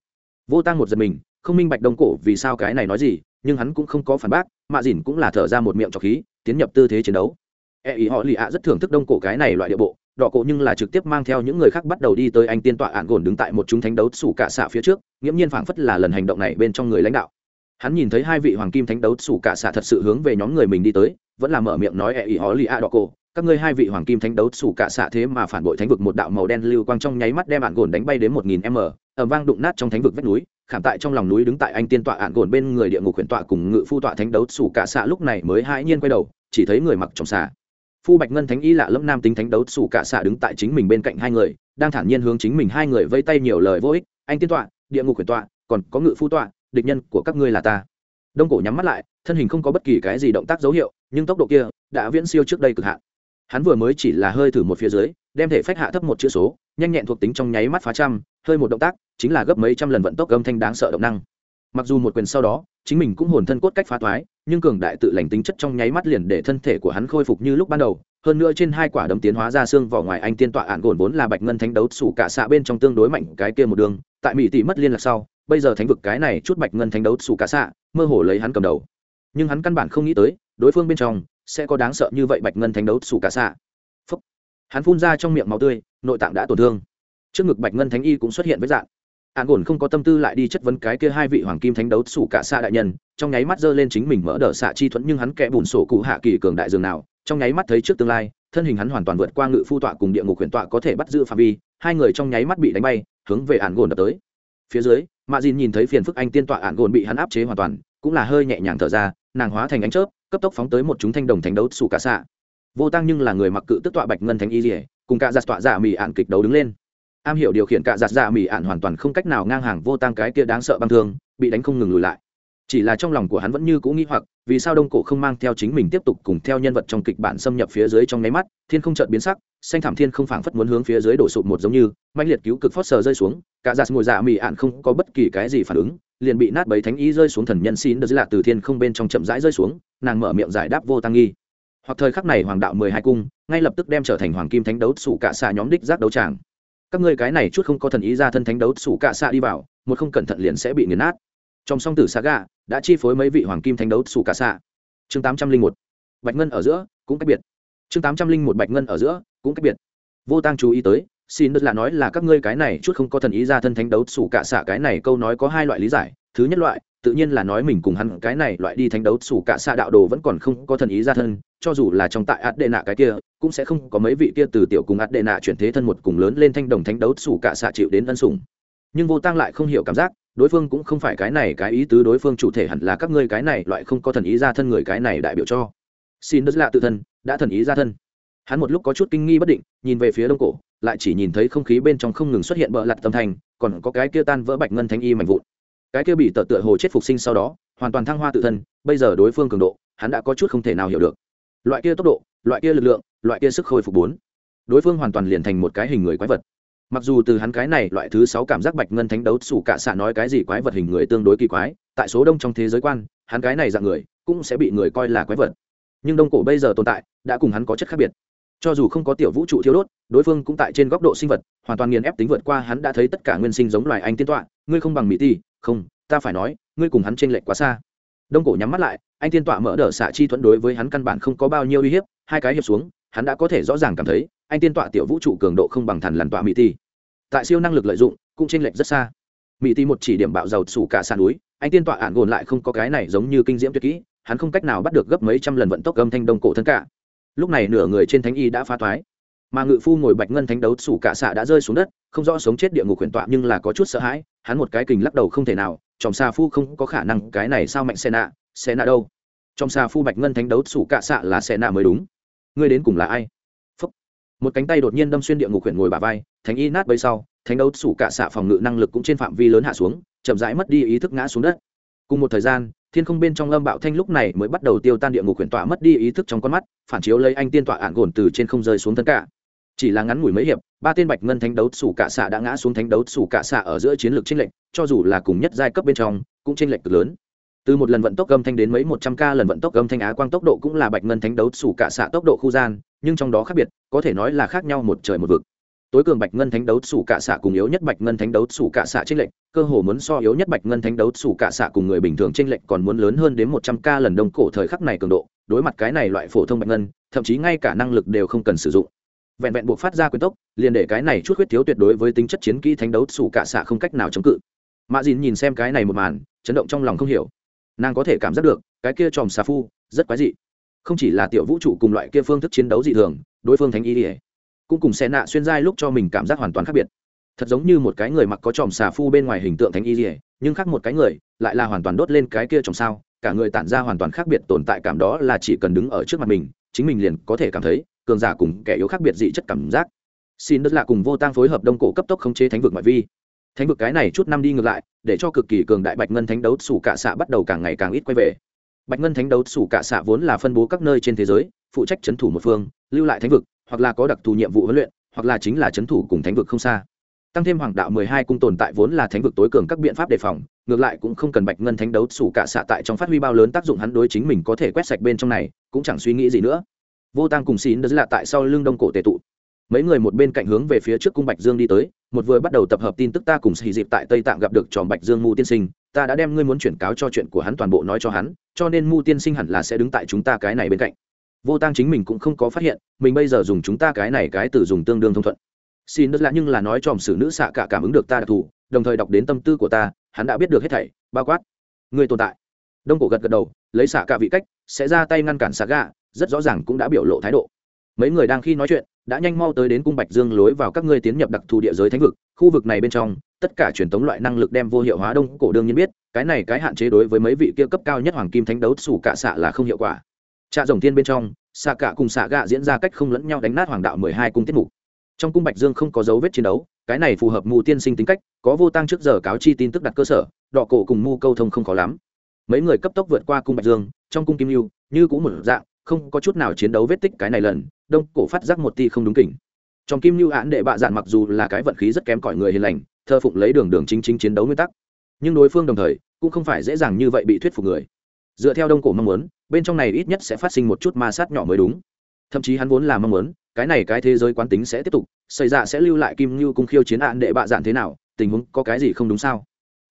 Vô tang một giật mình, không minh bạch đông cổ vì sao cái này nói gì nhưng hắn cũng không có phản bác, mạ dìn cũng là thở ra một miệng trọc khí, tiến nhập tư thế chiến đấu. E ý họ lì ạ rất thưởng thức đông cổ cái này loại địa bộ, đỏ cổ nhưng là trực tiếp mang theo những người khác bắt đầu đi tới anh tiên tọa ạn gồn đứng tại một chúng thánh đấu sủ cả xạ phía trước, nghiễm nhiên phảng phất là lần hành động này bên trong người lãnh đạo. Hắn nhìn thấy hai vị hoàng kim thánh đấu sủ cả xạ thật sự hướng về nhóm người mình đi tới, vẫn là mở miệng nói e ý họ lì ạ đỏ cổ, các ngươi hai vị hoàng kim thánh đấu sủ cả xạ thế mà phản bội thánh vực một đạo màu đen lưu quang trong nháy mắt đem ạn gồn đánh bay đến một nghìn m ẩm vang đụng nát trong thánh vực vách núi khảm tại trong lòng núi đứng tại anh tiên tọa ạn gồn bên người địa ngục huyền tọa cùng ngự phu tọa thánh đấu sủ cả xạ lúc này mới hãi nhiên quay đầu, chỉ thấy người mặc trọng xạ. Phu bạch ngân thánh y lạ lẫm nam tính thánh đấu sủ cả xạ đứng tại chính mình bên cạnh hai người, đang thản nhiên hướng chính mình hai người vây tay nhiều lời vô ích, anh tiên tọa, địa ngục huyền tọa, còn có ngự phu tọa, địch nhân của các ngươi là ta. Đông cổ nhắm mắt lại, thân hình không có bất kỳ cái gì động tác dấu hiệu, nhưng tốc độ kia đã viễn siêu trước đây cực hạn. Hắn vừa mới chỉ là hơi thử một phía dưới, đem thể phách hạ thấp một chữ số nhanh nhẹn thuộc tính trong nháy mắt phá trăm hơi một động tác chính là gấp mấy trăm lần vận tốc âm thanh đáng sợ động năng. Mặc dù một quyền sau đó chính mình cũng hồn thân cốt cách phá thoái, nhưng cường đại tự lành tính chất trong nháy mắt liền để thân thể của hắn khôi phục như lúc ban đầu. Hơn nữa trên hai quả đấm tiến hóa ra xương vỏ ngoài anh tiên tọa ạn gồn vốn là bạch ngân thánh đấu sủ cả xạ bên trong tương đối mạnh cái kia một đường tại mỹ tỷ mất liên lạc sau bây giờ thánh vực cái này chút bạch ngân thánh đấu sủ cả xạ mơ hồ lấy hắn cầm đầu. Nhưng hắn căn bản không nghĩ tới đối phương bên trong sẽ có đáng sợ như vậy bạch ngân thánh đấu sủ cả xạ hắn phun ra trong miệng máu tươi, nội tạng đã tổn thương. Trước ngực bạch ngân thánh y cũng xuất hiện với dạng an ổn không có tâm tư lại đi chất vấn cái kia hai vị hoàng kim thánh đấu sủ cả xa đại nhân, trong nháy mắt giơ lên chính mình mỡ đỡ xạ chi thuẫn nhưng hắn kẽ bùn sổ cụ hạ kỳ cường đại dường nào, trong nháy mắt thấy trước tương lai, thân hình hắn hoàn toàn vượt qua ngự phu tọa cùng địa ngục huyền tọa có thể bắt giữ phạm vi, hai người trong nháy mắt bị đánh bay, hướng về Ản gồn đập tới. Phía dưới, mạ dìn nhìn thấy phiền phức anh tiên tọa Ản gồn bị hắn áp chế hoàn toàn, cũng là hơi nhẹ nhàng thở ra, nàng hóa thành ánh chớp, cấp tốc phóng tới một chúng thanh đồng thánh đấu sủ cả xạ vô tăng nhưng là người mặc cự tức tọa bạch ngân thánh y dỉa, cùng cả giặt tọa giả mỹ ạn kịch đấu đứng lên. Am hiểu điều khiển cả giặt giả mỹ ạn hoàn toàn không cách nào ngang hàng vô tăng cái kia đáng sợ băng thương, bị đánh không ngừng lùi lại. Chỉ là trong lòng của hắn vẫn như cũ nghĩ hoặc, vì sao đông cổ không mang theo chính mình tiếp tục cùng theo nhân vật trong kịch bản xâm nhập phía dưới trong nháy mắt, thiên không chợt biến sắc, xanh thảm thiên không phảng phất muốn hướng phía dưới đổ sụp một giống như mạnh liệt cứu cực phót sờ rơi xuống, cả giặt ngồi dạ mị ạn không có bất kỳ cái gì phản ứng, liền bị nát bấy thánh ý rơi xuống thần nhân xin dưới là từ thiên không bên trong chậm rãi rơi xuống, nàng mở miệng giải đáp vô tăng nghi hoặc thời khắc này hoàng đạo mười hai cung, ngay lập tức đem trở thành hoàng kim thánh đấu sủ cả xạ nhóm đích giác đấu tràng. Các ngươi cái này chút không có thần ý ra thân thánh đấu sủ cạ xạ đi vào, một không cẩn thận liền sẽ bị nghiền nát. Trong song tử xạ gà đã chi phối mấy vị hoàng kim thánh đấu sủ cạ xạ. Chương tám trăm linh một, bạch ngân ở giữa, cũng cách biệt. Chương tám trăm linh một, bạch ngân ở giữa, cũng cách biệt. Vô tăng chú ý tới, xin đất là nói là các ngươi cái này chút không có thần ý ra thân thánh đấu sủ cạ xạ cái này câu nói có hai loại lý giải. Thứ nhất loại tự nhiên là nói mình cùng hắn cái này loại đi thánh đấu sủ cả xa đạo đồ vẫn còn không có thần ý ra thân, cho dù là trong tại ạt đệ nạ cái kia, cũng sẽ không có mấy vị kia từ tiểu cùng ạt đệ nạ chuyển thế thân một cùng lớn lên thanh đồng thánh đấu sủ cả xa chịu đến ân sủng. Nhưng vô tăng lại không hiểu cảm giác, đối phương cũng không phải cái này, cái ý tứ đối phương chủ thể hẳn là các ngươi cái này loại không có thần ý ra thân người cái này đại biểu cho. Xin đất lạ tự thân, đã thần ý ra thân. Hắn một lúc có chút kinh nghi bất định, nhìn về phía đông cổ, lại chỉ nhìn thấy không khí bên trong không ngừng xuất hiện bợ lặt tâm thành, còn có cái kia tan vỡ bạch ngân thanh y mạnh vụn cái kia bị tợ tựa hồ chết phục sinh sau đó, hoàn toàn thăng hoa tự thân, bây giờ đối phương cường độ, hắn đã có chút không thể nào hiểu được. Loại kia tốc độ, loại kia lực lượng, loại kia sức khôi phục bốn, đối phương hoàn toàn liền thành một cái hình người quái vật. Mặc dù từ hắn cái này loại thứ sáu cảm giác bạch ngân thánh đấu xủ cả xạ nói cái gì quái vật hình người tương đối kỳ quái, tại số đông trong thế giới quan, hắn cái này dạng người, cũng sẽ bị người coi là quái vật. Nhưng đông cổ bây giờ tồn tại, đã cùng hắn có chất khác biệt cho dù không có tiểu vũ trụ thiếu đốt, đối phương cũng tại trên góc độ sinh vật, hoàn toàn nghiền ép tính vượt qua hắn đã thấy tất cả nguyên sinh giống loài anh tiên tọa. Ngươi không bằng mỹ ti, không, ta phải nói, ngươi cùng hắn t r ê n lệch quá xa. Đông cổ nhắm mắt lại, anh tiên tọa mở đ ợ xạ chi thuẫn đối với hắn căn bản không có bao nhiêu uy hiếp, hai cái hiệp xuống, hắn đã có thể rõ ràng cảm thấy, anh tiên tọa tiểu vũ trụ cường độ không bằng thần làn tọa mỹ ti. Tại siêu năng lực lợi dụng, cũng t r ê n lệch rất xa. Mỹ ti một chỉ điểm bạo giàu sủ cả sàn núi, anh tiên tọa ạn gồn lại không có cái này giống như kinh diễm tuyệt kỹ, hắn không cách nào bắt được gấp mấy trăm lần vận tốc âm thanh đông cổ thân cả lúc này nửa người trên thánh y đã phá toái, mà ngự phu ngồi bạch ngân thánh đấu sủ cả xạ đã rơi xuống đất không rõ sống chết địa ngục huyền tọa nhưng là có chút sợ hãi hắn một cái kình lắc đầu không thể nào trong xà phu không có khả năng cái này sao mạnh xe nạ xe nạ đâu? Trong xà phu bạch ngân thánh đấu sủ cả xạ là xe nạ mới đúng. Ngươi đến cùng là ai? Phúc. một cánh tay đột nhiên đâm xuyên địa ngục huyền ngồi bà vai thánh y nát bấy sau thánh đấu sủ cả xạ phòng ngự năng lực cũng trên phạm vi lớn hạ xuống chậm rãi mất đi ý thức ngã xuống đất. Cùng một thời gian thiên không bên trong âm bạo thanh lúc này mới bắt đầu tiêu tan địa ngục huyền tọa mất đi ý thức trong con mắt, phản chiếu lấy anh tiên tọa ạn gồn từ trên không rơi xuống thân cả. Chỉ là ngắn ngủi mấy hiệp, ba tên bạch ngân thánh đấu sủ cạ xạ đã ngã xuống thánh đấu sủ cạ xạ ở giữa chiến lược tranh lệch, cho dù là cùng nhất giai cấp bên trong, cũng tranh lệch cực lớn. Từ một lần vận tốc âm thanh đến mấy một trăm ca lần vận tốc âm thanh á quang tốc độ cũng là bạch ngân thánh đấu sủ cạ xạ tốc độ khu gian, nhưng trong đó khác biệt, có thể nói là khác nhau một trời một vực tối cường bạch ngân thánh đấu sủ cả xạ cùng yếu nhất bạch ngân thánh đấu sủ cả xạ trên lệnh cơ hồ muốn so yếu nhất bạch ngân thánh đấu sủ cả xạ cùng người bình thường trên lệnh còn muốn lớn hơn đến một trăm ca lần đông cổ thời khắc này cường độ, đối mặt cái này loại phổ thông bạch ngân, thậm chí ngay cả năng lực đều không cần sử dụng. Vẹn vẹn buộc phát ra quyền tốc, liền để cái này chút huyết thiếu tuyệt đối với tính chất chiến kỹ thánh đấu sủ cả xạ không cách nào chống cự. Mạ dìn nhìn xem cái này một màn, chấn động trong lòng không hiểu. Nàng có thể cảm giác được, cái kia tròm xà phu, rất quái dị. Không chỉ là tiểu vũ trụ cùng loại kia phương thức chiến đấu dị thường, đối phương thánh ý ỉa cũng cùng xe nạ xuyên giai lúc cho mình cảm giác hoàn toàn khác biệt. Thật giống như một cái người mặc có tròm xà phu bên ngoài hình tượng thánh y dỉa nhưng khác một cái người, lại là hoàn toàn đốt lên cái kia trong sao, cả người tản ra hoàn toàn khác biệt tồn tại cảm đó là chỉ cần đứng ở trước mặt mình, chính mình liền có thể cảm thấy cường giả cùng kẻ yếu khác biệt dị chất cảm giác. Xin đất lạ cùng vô tang phối hợp đông cổ cấp tốc khống chế thánh vực ngoại vi. Thánh vực cái này chút năm đi ngược lại, để cho cực kỳ cường đại bạch ngân thánh đấu sủ cả xạ bắt đầu càng ngày càng ít quay về. Bạch ngân thánh đấu sủ cả xạ vốn là phân bố các nơi trên thế giới, phụ trách c thủ một phương, lưu lại thánh vực hoặc là có đặc thù nhiệm vụ huấn luyện, hoặc là chính là c thủ cùng thánh vực không xa. Tăng thêm hoàng đạo mười hai cung tồn tại vốn là thánh vực tối cường các biện pháp đề phòng, ngược lại cũng không cần bạch ngân thánh đấu xủ cả xạ tại trong phát huy bao lớn tác dụng hắn đối chính mình có thể quét sạch bên trong này, cũng chẳng suy nghĩ gì nữa. Vô tăng cùng xin đất là tại sau lưng đông cổ tệ tụ. Mấy người một bên cạnh hướng về phía trước cung bạch dương đi tới, một vừa bắt đầu tập hợp tin tức ta cùng xì dịp tại tây tạng gặp được tròn bạch dương mu tiên sinh, ta đã đem ngươi muốn chuyển cáo cho chuyện của hắn toàn bộ nói cho hắn, cho nên mu tiên sinh hẳn là sẽ đứng tại chúng ta cái này bên cạnh vô tăng chính mình cũng không có phát hiện, mình bây giờ dùng chúng ta cái này cái từ dùng tương đương thông thuận. Xin đất lạ nhưng là nói chòm xử nữ xạ cả cảm ứng được ta đặc thù, đồng thời đọc đến tâm tư của ta, hắn đã biết được hết thảy, bao quát người tồn tại. Đông cổ gật gật đầu, lấy xạ cả vị cách, sẽ ra tay ngăn cản xạ gạ, rất rõ ràng cũng đã biểu lộ thái độ. Mấy người đang khi nói chuyện, đã nhanh mau tới đến cung bạch dương lối vào các ngươi tiến nhập đặc thù địa giới thánh vực, khu vực này bên trong, tất cả truyền thống loại năng lực đem vô hiệu hóa đông cổ đương nhiên biết, cái này cái hạn chế đối với mấy vị kia cấp cao nhất hoàng kim thánh đấu xù cả xạ là không hiệu quả trạ rồng tiên bên trong xạ cả cùng xạ gạ diễn ra cách không lẫn nhau đánh nát hoàng đạo mười hai cung tiết mục. Trong cung bạch dương không có dấu vết chiến đấu, cái này phù hợp mù tiên sinh tính cách, có vô tăng trước giờ cáo chi tin tức đặt cơ sở, đọ cổ cùng mu câu thông không khó lắm. Mấy người cấp tốc vượt qua cung bạch dương, trong cung kim lưu như cũng một dạng, không có chút nào chiến đấu vết tích cái này lần, đông cổ phát giác một ti không đúng kỉnh. Trong kim lưu án đệ bạ dạn mặc dù là cái vận khí rất kém cỏi người hiền lành, thơ phụng lấy đường đường chính chính chiến đấu nguyên tắc. Nhưng đối phương đồng thời, cũng không phải dễ dàng như vậy bị thuyết phục người. Dựa theo đông cổ mong muốn bên trong này ít nhất sẽ phát sinh một chút ma sát nhỏ mới đúng. Thậm chí hắn vốn là mong muốn, cái này cái thế giới quán tính sẽ tiếp tục, xảy ra sẽ lưu lại kim như cung khiêu chiến hạn đệ bạ dạn thế nào, tình huống có cái gì không đúng sao?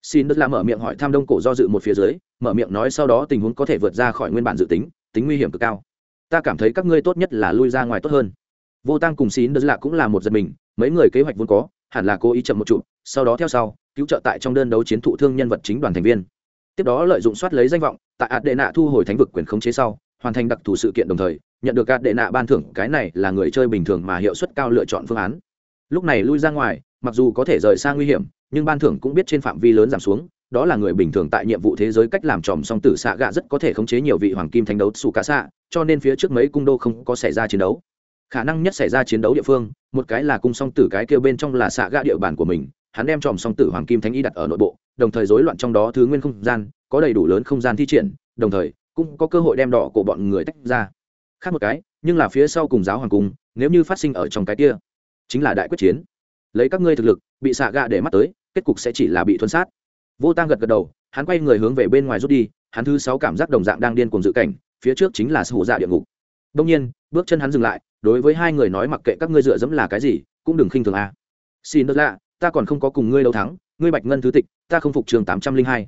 Xin đất là mở miệng hỏi tham đông cổ do dự một phía dưới, mở miệng nói sau đó tình huống có thể vượt ra khỏi nguyên bản dự tính tính nguy hiểm cực cao. Ta cảm thấy các ngươi tốt nhất là lui ra ngoài tốt hơn. Vô tăng cùng xin đất lạ cũng là một giật mình, mấy người kế hoạch vốn có, hẳn là cố ý chậm một trụ sau đó theo sau, cứu trợ tại trong đơn đấu chiến thụ thương nhân vật chính đoàn thành viên tiếp đó lợi dụng soát lấy danh vọng, tại ạt đệ nạ thu hồi thánh vực quyền khống chế sau, hoàn thành đặc thù sự kiện đồng thời, nhận được ạt đệ nạ ban thưởng, cái này là người chơi bình thường mà hiệu suất cao lựa chọn phương án. Lúc này lui ra ngoài, mặc dù có thể rời xa nguy hiểm, nhưng ban thưởng cũng biết trên phạm vi lớn giảm xuống, đó là người bình thường tại nhiệm vụ thế giới cách làm tròm song tử xạ gạ rất có thể khống chế nhiều vị hoàng kim thánh đấu xù cá xạ cho nên phía trước mấy cung đô không có xảy ra chiến đấu. Khả năng nhất xảy ra chiến đấu địa phương, một cái là cung song tử cái kêu bên trong là xạ gạ địa bàn của mình, hắn đem tròm song tử hoàng kim thánh y đặt ở nội bộ đồng thời rối loạn trong đó thứ nguyên không gian, có đầy đủ lớn không gian thi triển, đồng thời, cũng có cơ hội đem đỏ của bọn người tách ra. Khác một cái, nhưng là phía sau cùng giáo hoàng cung, nếu như phát sinh ở trong cái kia, chính là đại quyết chiến. Lấy các ngươi thực lực, bị xạ gạ để mắt tới, kết cục sẽ chỉ là bị thuấn sát. Vô tang gật gật đầu, hắn quay người hướng về bên ngoài rút đi, hắn thứ sáu cảm giác đồng dạng đang điên cuồng dự cảnh, phía trước chính là sự hủ dạ địa ngục. Đông nhiên, bước chân hắn dừng lại, đối với hai người nói mặc kệ các ngươi dựa dẫm là cái gì, cũng đừng khinh thường a. Xin đất lạ, ta còn không có cùng ngươi đấu thắng ngươi bạch ngân thứ tịch, ta không phục trường tám trăm linh hai.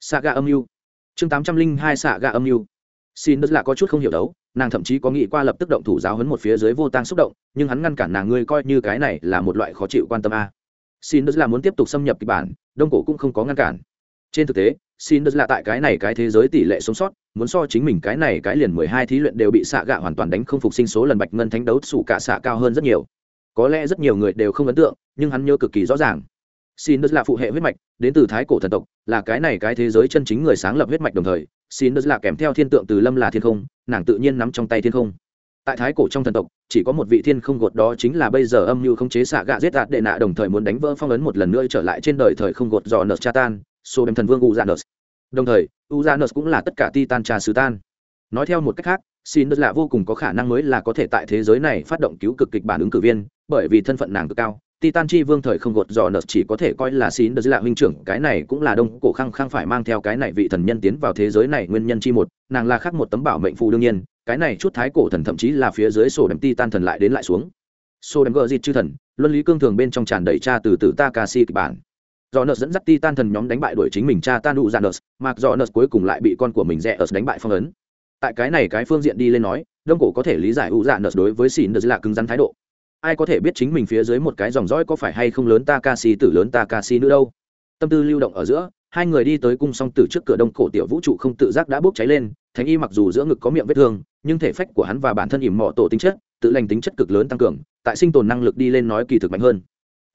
Xạ gà âm mưu chương tám trăm linh hai xạ gà âm mưu xin đất lạ có chút không hiểu đấu, nàng thậm chí có nghĩ qua lập tức động thủ giáo hấn một phía dưới vô tang xúc động, nhưng hắn ngăn cản nàng ngươi coi như cái này là một loại khó chịu quan tâm a. Xin đất là muốn tiếp tục xâm nhập kịch bản, đông cổ cũng không có ngăn cản. Trên thực tế, xin đất là tại cái này cái thế giới tỷ lệ sống sót, muốn so chính mình cái này cái liền mười hai thí luyện đều bị xạ gạ hoàn toàn đánh không phục sinh số lần bạch ngân thánh đấu sủ cả xạ cao hơn rất nhiều. Có lẽ rất nhiều người đều không ấn tượng, nhưng hắn nhớ cực kỳ rõ ràng xin là phụ hệ huyết mạch, đến từ thái cổ thần tộc, là cái này cái thế giới chân chính người sáng lập huyết mạch đồng thời xin là kèm theo thiên tượng từ lâm là thiên không, nàng tự nhiên nắm trong tay thiên không. Tại thái cổ trong thần tộc, chỉ có một vị thiên không gột đó chính là bây giờ âm mưu không chế xạ gạ giết đạt đệ nạ đồng thời muốn đánh vỡ phong ấn một lần nữa trở lại trên đời thời không gột dò nợ cha tan, số đem thần vương u đồng thời u cũng là tất cả titan trà sứ tan. Nói theo một cách khác xin là vô cùng có khả năng mới là có thể tại thế giới này phát động cứu cực kịch bản ứng cử viên, bởi vì thân phận nàng cực cao titan chi vương thời không gột dò nợ chỉ có thể coi là xin đất lạ huynh trưởng, cái này cũng là đông cổ khăng khăng phải mang theo cái này vị thần nhân tiến vào thế giới này nguyên nhân chi một, nàng là khác một tấm bảo mệnh phù đương nhiên, cái này chút thái cổ thần thậm chí là phía dưới sổ đầm titan thần lại đến lại xuống. Sổ đầm gờ dịt chư thần, luân lý cương thường bên trong tràn đầy cha từ từ Takashi kịch bản. Do nợ dẫn dắt titan thần nhóm đánh bại đuổi chính mình cha tanu ra nợ, mặc do nợ cuối cùng lại bị con của mình rẽ ớt đánh bại phong ấn. Tại cái này cái phương diện đi lên nói, đông cổ có thể lý giải u dạ nợ đối với xin nợ là cứng rắn thái độ ai có thể biết chính mình phía dưới một cái dòng dõi có phải hay không lớn Takashi tử lớn Takashi nữa đâu? Tâm tư lưu động ở giữa, hai người đi tới cung song tử trước cửa đông cổ tiểu vũ trụ không tự giác đã bốc cháy lên, thánh y mặc dù giữa ngực có miệng vết thương, nhưng thể phách của hắn và bản thân ỉm mọ tổ tính chất, tự lành tính chất cực lớn tăng cường, tại sinh tồn năng lực đi lên nói kỳ thực mạnh hơn.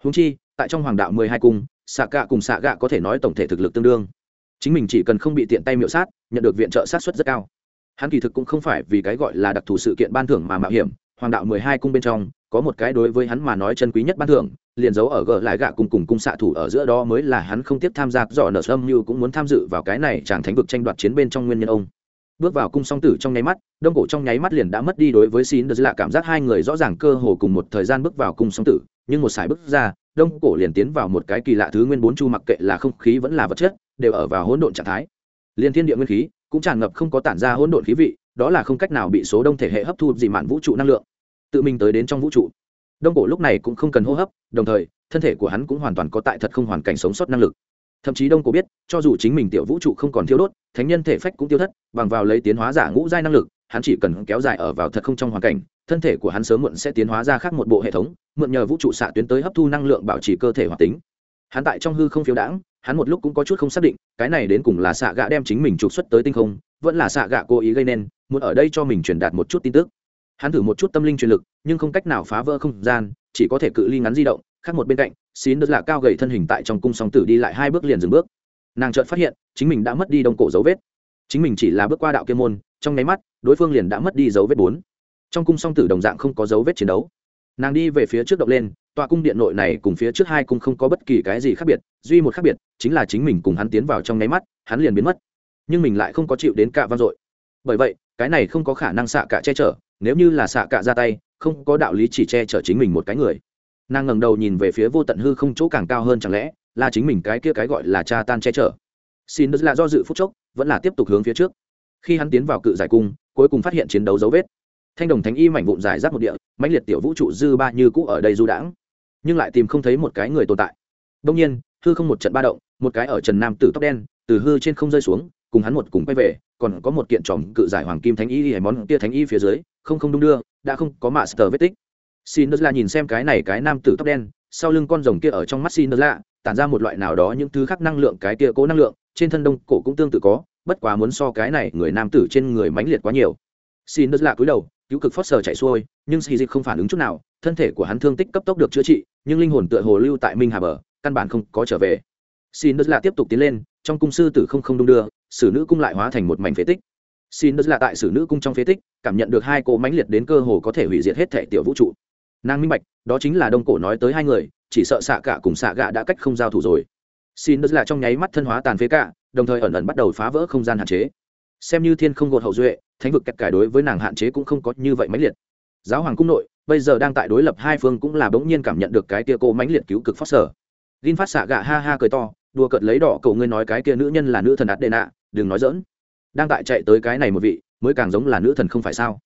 Húng chi, tại trong hoàng đạo mười hai cung xạ gạ cùng xạ gạ có thể nói tổng thể thực lực tương đương. Chính mình chỉ cần không bị tiện tay miệu sát, nhận được viện trợ sát xuất rất cao. Hắn kỳ thực cũng không phải vì cái gọi là đặc thù sự kiện ban thưởng mà mạo hiểm hoàng đạo mười hai cung bên trong, có một cái đối với hắn mà nói chân quý nhất ban thưởng, liền giấu ở gờ lại gạ cùng cùng cung xạ thủ ở giữa đó mới là hắn không tiếp tham gia dò nợ sâm như cũng muốn tham dự vào cái này chàng thánh vực tranh đoạt chiến bên trong nguyên nhân ông. Bước vào cung song tử trong nháy mắt, đông cổ trong nháy mắt liền đã mất đi đối với xin đờ lạ cảm giác hai người rõ ràng cơ hồ cùng một thời gian bước vào cung song tử, nhưng một sải bước ra, đông cổ liền tiến vào một cái kỳ lạ thứ nguyên bốn chu mặc kệ là không khí vẫn là vật chất, đều ở vào hỗn độn trạng thái. Liên thiên địa nguyên khí cũng tràn ngập không có tản ra hỗn độn khí vị, đó là không cách nào bị số đông thể hệ hấp thu dị mạn vũ trụ năng lượng tự mình tới đến trong vũ trụ. Đông cổ lúc này cũng không cần hô hấp, đồng thời, thân thể của hắn cũng hoàn toàn có tại thật không hoàn cảnh sống sót năng lực. Thậm chí đông cổ biết, cho dù chính mình tiểu vũ trụ không còn thiêu đốt, thánh nhân thể phách cũng tiêu thất, bằng vào lấy tiến hóa giả ngũ giai năng lực, hắn chỉ cần kéo dài ở vào thật không trong hoàn cảnh, thân thể của hắn sớm muộn sẽ tiến hóa ra khác một bộ hệ thống, mượn nhờ vũ trụ xạ tuyến tới hấp thu năng lượng bảo trì cơ thể hoạt tính. Hắn tại trong hư không phiếu đãng, hắn một lúc cũng có chút không xác định, cái này đến cùng là xạ gạ đem chính mình trục xuất tới tinh không, vẫn là xạ gạ cố ý gây nên, muốn ở đây cho mình truyền đạt một chút tin tức hắn thử một chút tâm linh truyền lực, nhưng không cách nào phá vỡ không gian, chỉ có thể cự ly ngắn di động, khác một bên cạnh, xín đất lạ cao gầy thân hình tại trong cung song tử đi lại hai bước liền dừng bước. Nàng chợt phát hiện, chính mình đã mất đi đông cổ dấu vết. Chính mình chỉ là bước qua đạo kia môn, trong nháy mắt, đối phương liền đã mất đi dấu vết bốn. Trong cung song tử đồng dạng không có dấu vết chiến đấu. Nàng đi về phía trước động lên, tòa cung điện nội này cùng phía trước hai cung không có bất kỳ cái gì khác biệt, duy một khác biệt, chính là chính mình cùng hắn tiến vào trong nháy mắt, hắn liền biến mất. Nhưng mình lại không có chịu đến cạ vang dội. Bởi vậy, cái này không có khả năng xạ cả che chở nếu như là xạ cạ ra tay, không có đạo lý chỉ che chở chính mình một cái người. Nàng ngẩng đầu nhìn về phía vô tận hư không chỗ càng cao hơn chẳng lẽ là chính mình cái kia cái gọi là cha tan che chở. Xin đức là do dự phút chốc, vẫn là tiếp tục hướng phía trước. Khi hắn tiến vào cự giải cung, cuối cùng phát hiện chiến đấu dấu vết. Thanh đồng thánh y mảnh vụn giải rác một địa, mãnh liệt tiểu vũ trụ dư ba như cũ ở đây du đãng. Nhưng lại tìm không thấy một cái người tồn tại. Đông nhiên, hư không một trận ba động, một cái ở trần nam tử tóc đen, từ hư trên không rơi xuống cùng hắn một cùng quay về, còn có một kiện tròm cự giải hoàng kim thánh y hay món tia thánh y phía dưới, không không đung đưa, đã không có mạ sờ vết tích. Xin là nhìn xem cái này cái nam tử tóc đen, sau lưng con rồng kia ở trong mắt xin lạ tản ra một loại nào đó những thứ khác năng lượng, cái kia cố năng lượng, trên thân đông cổ cũng tương tự có, bất quá muốn so cái này người nam tử trên người mãnh liệt quá nhiều. Xin lạ cúi đầu, cứu cực phớt sờ chạy xuôi, nhưng xì dịch không phản ứng chút nào, thân thể của hắn thương tích cấp tốc được chữa trị, nhưng linh hồn tựa hồ lưu tại minh hà bờ, căn bản không có trở về. Xin lạ tiếp tục tiến lên trong cung sư tử không không đung đưa, sử nữ cung lại hóa thành một mảnh phế tích. Xin đất lạ tại sử nữ cung trong phế tích, cảm nhận được hai cỗ mãnh liệt đến cơ hồ có thể hủy diệt hết thể tiểu vũ trụ. Nàng minh bạch, đó chính là đông cổ nói tới hai người, chỉ sợ xạ cả cùng xạ gạ đã cách không giao thủ rồi. Xin đất là trong nháy mắt thân hóa tàn phế cả, đồng thời ẩn ẩn bắt đầu phá vỡ không gian hạn chế. Xem như thiên không gột hậu duệ, thánh vực kẹt cải đối với nàng hạn chế cũng không có như vậy mãnh liệt. Giáo hoàng cung nội, bây giờ đang tại đối lập hai phương cũng là bỗng nhiên cảm nhận được cái tia cô mãnh liệt cứu cực phát sở. Gin phát xạ gạ ha ha cười to đùa cợt lấy đỏ cậu ngươi nói cái kia nữ nhân là nữ thần ạt đệ nạ đừng nói dỡn đang tại chạy tới cái này một vị, mới càng giống là nữ thần không phải sao?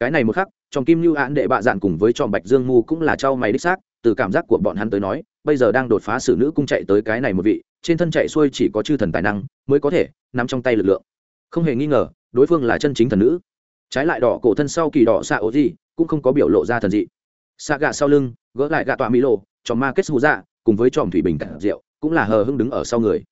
Cái này một khắc, trong kim lưu án đệ bạ dạn cùng với tròm bạch dương mu cũng là trao mày đích xác, từ cảm giác của bọn hắn tới nói, bây giờ đang đột phá sử nữ cung chạy tới cái này một vị, trên thân chạy xuôi chỉ có chư thần tài năng, mới có thể nằm trong tay lực lượng. Không hề nghi ngờ, đối phương là chân chính thần nữ. Trái lại đỏ cổ thân sau kỳ đỏ xạ ố gì, cũng không có biểu lộ ra thần dị. Xạ gà sau lưng, gỡ lại gà tọa mỹ lộ tròm ma kết hù dạ cùng với tròm thủy bình cạn rượu cũng là hờ hưng đứng ở sau người.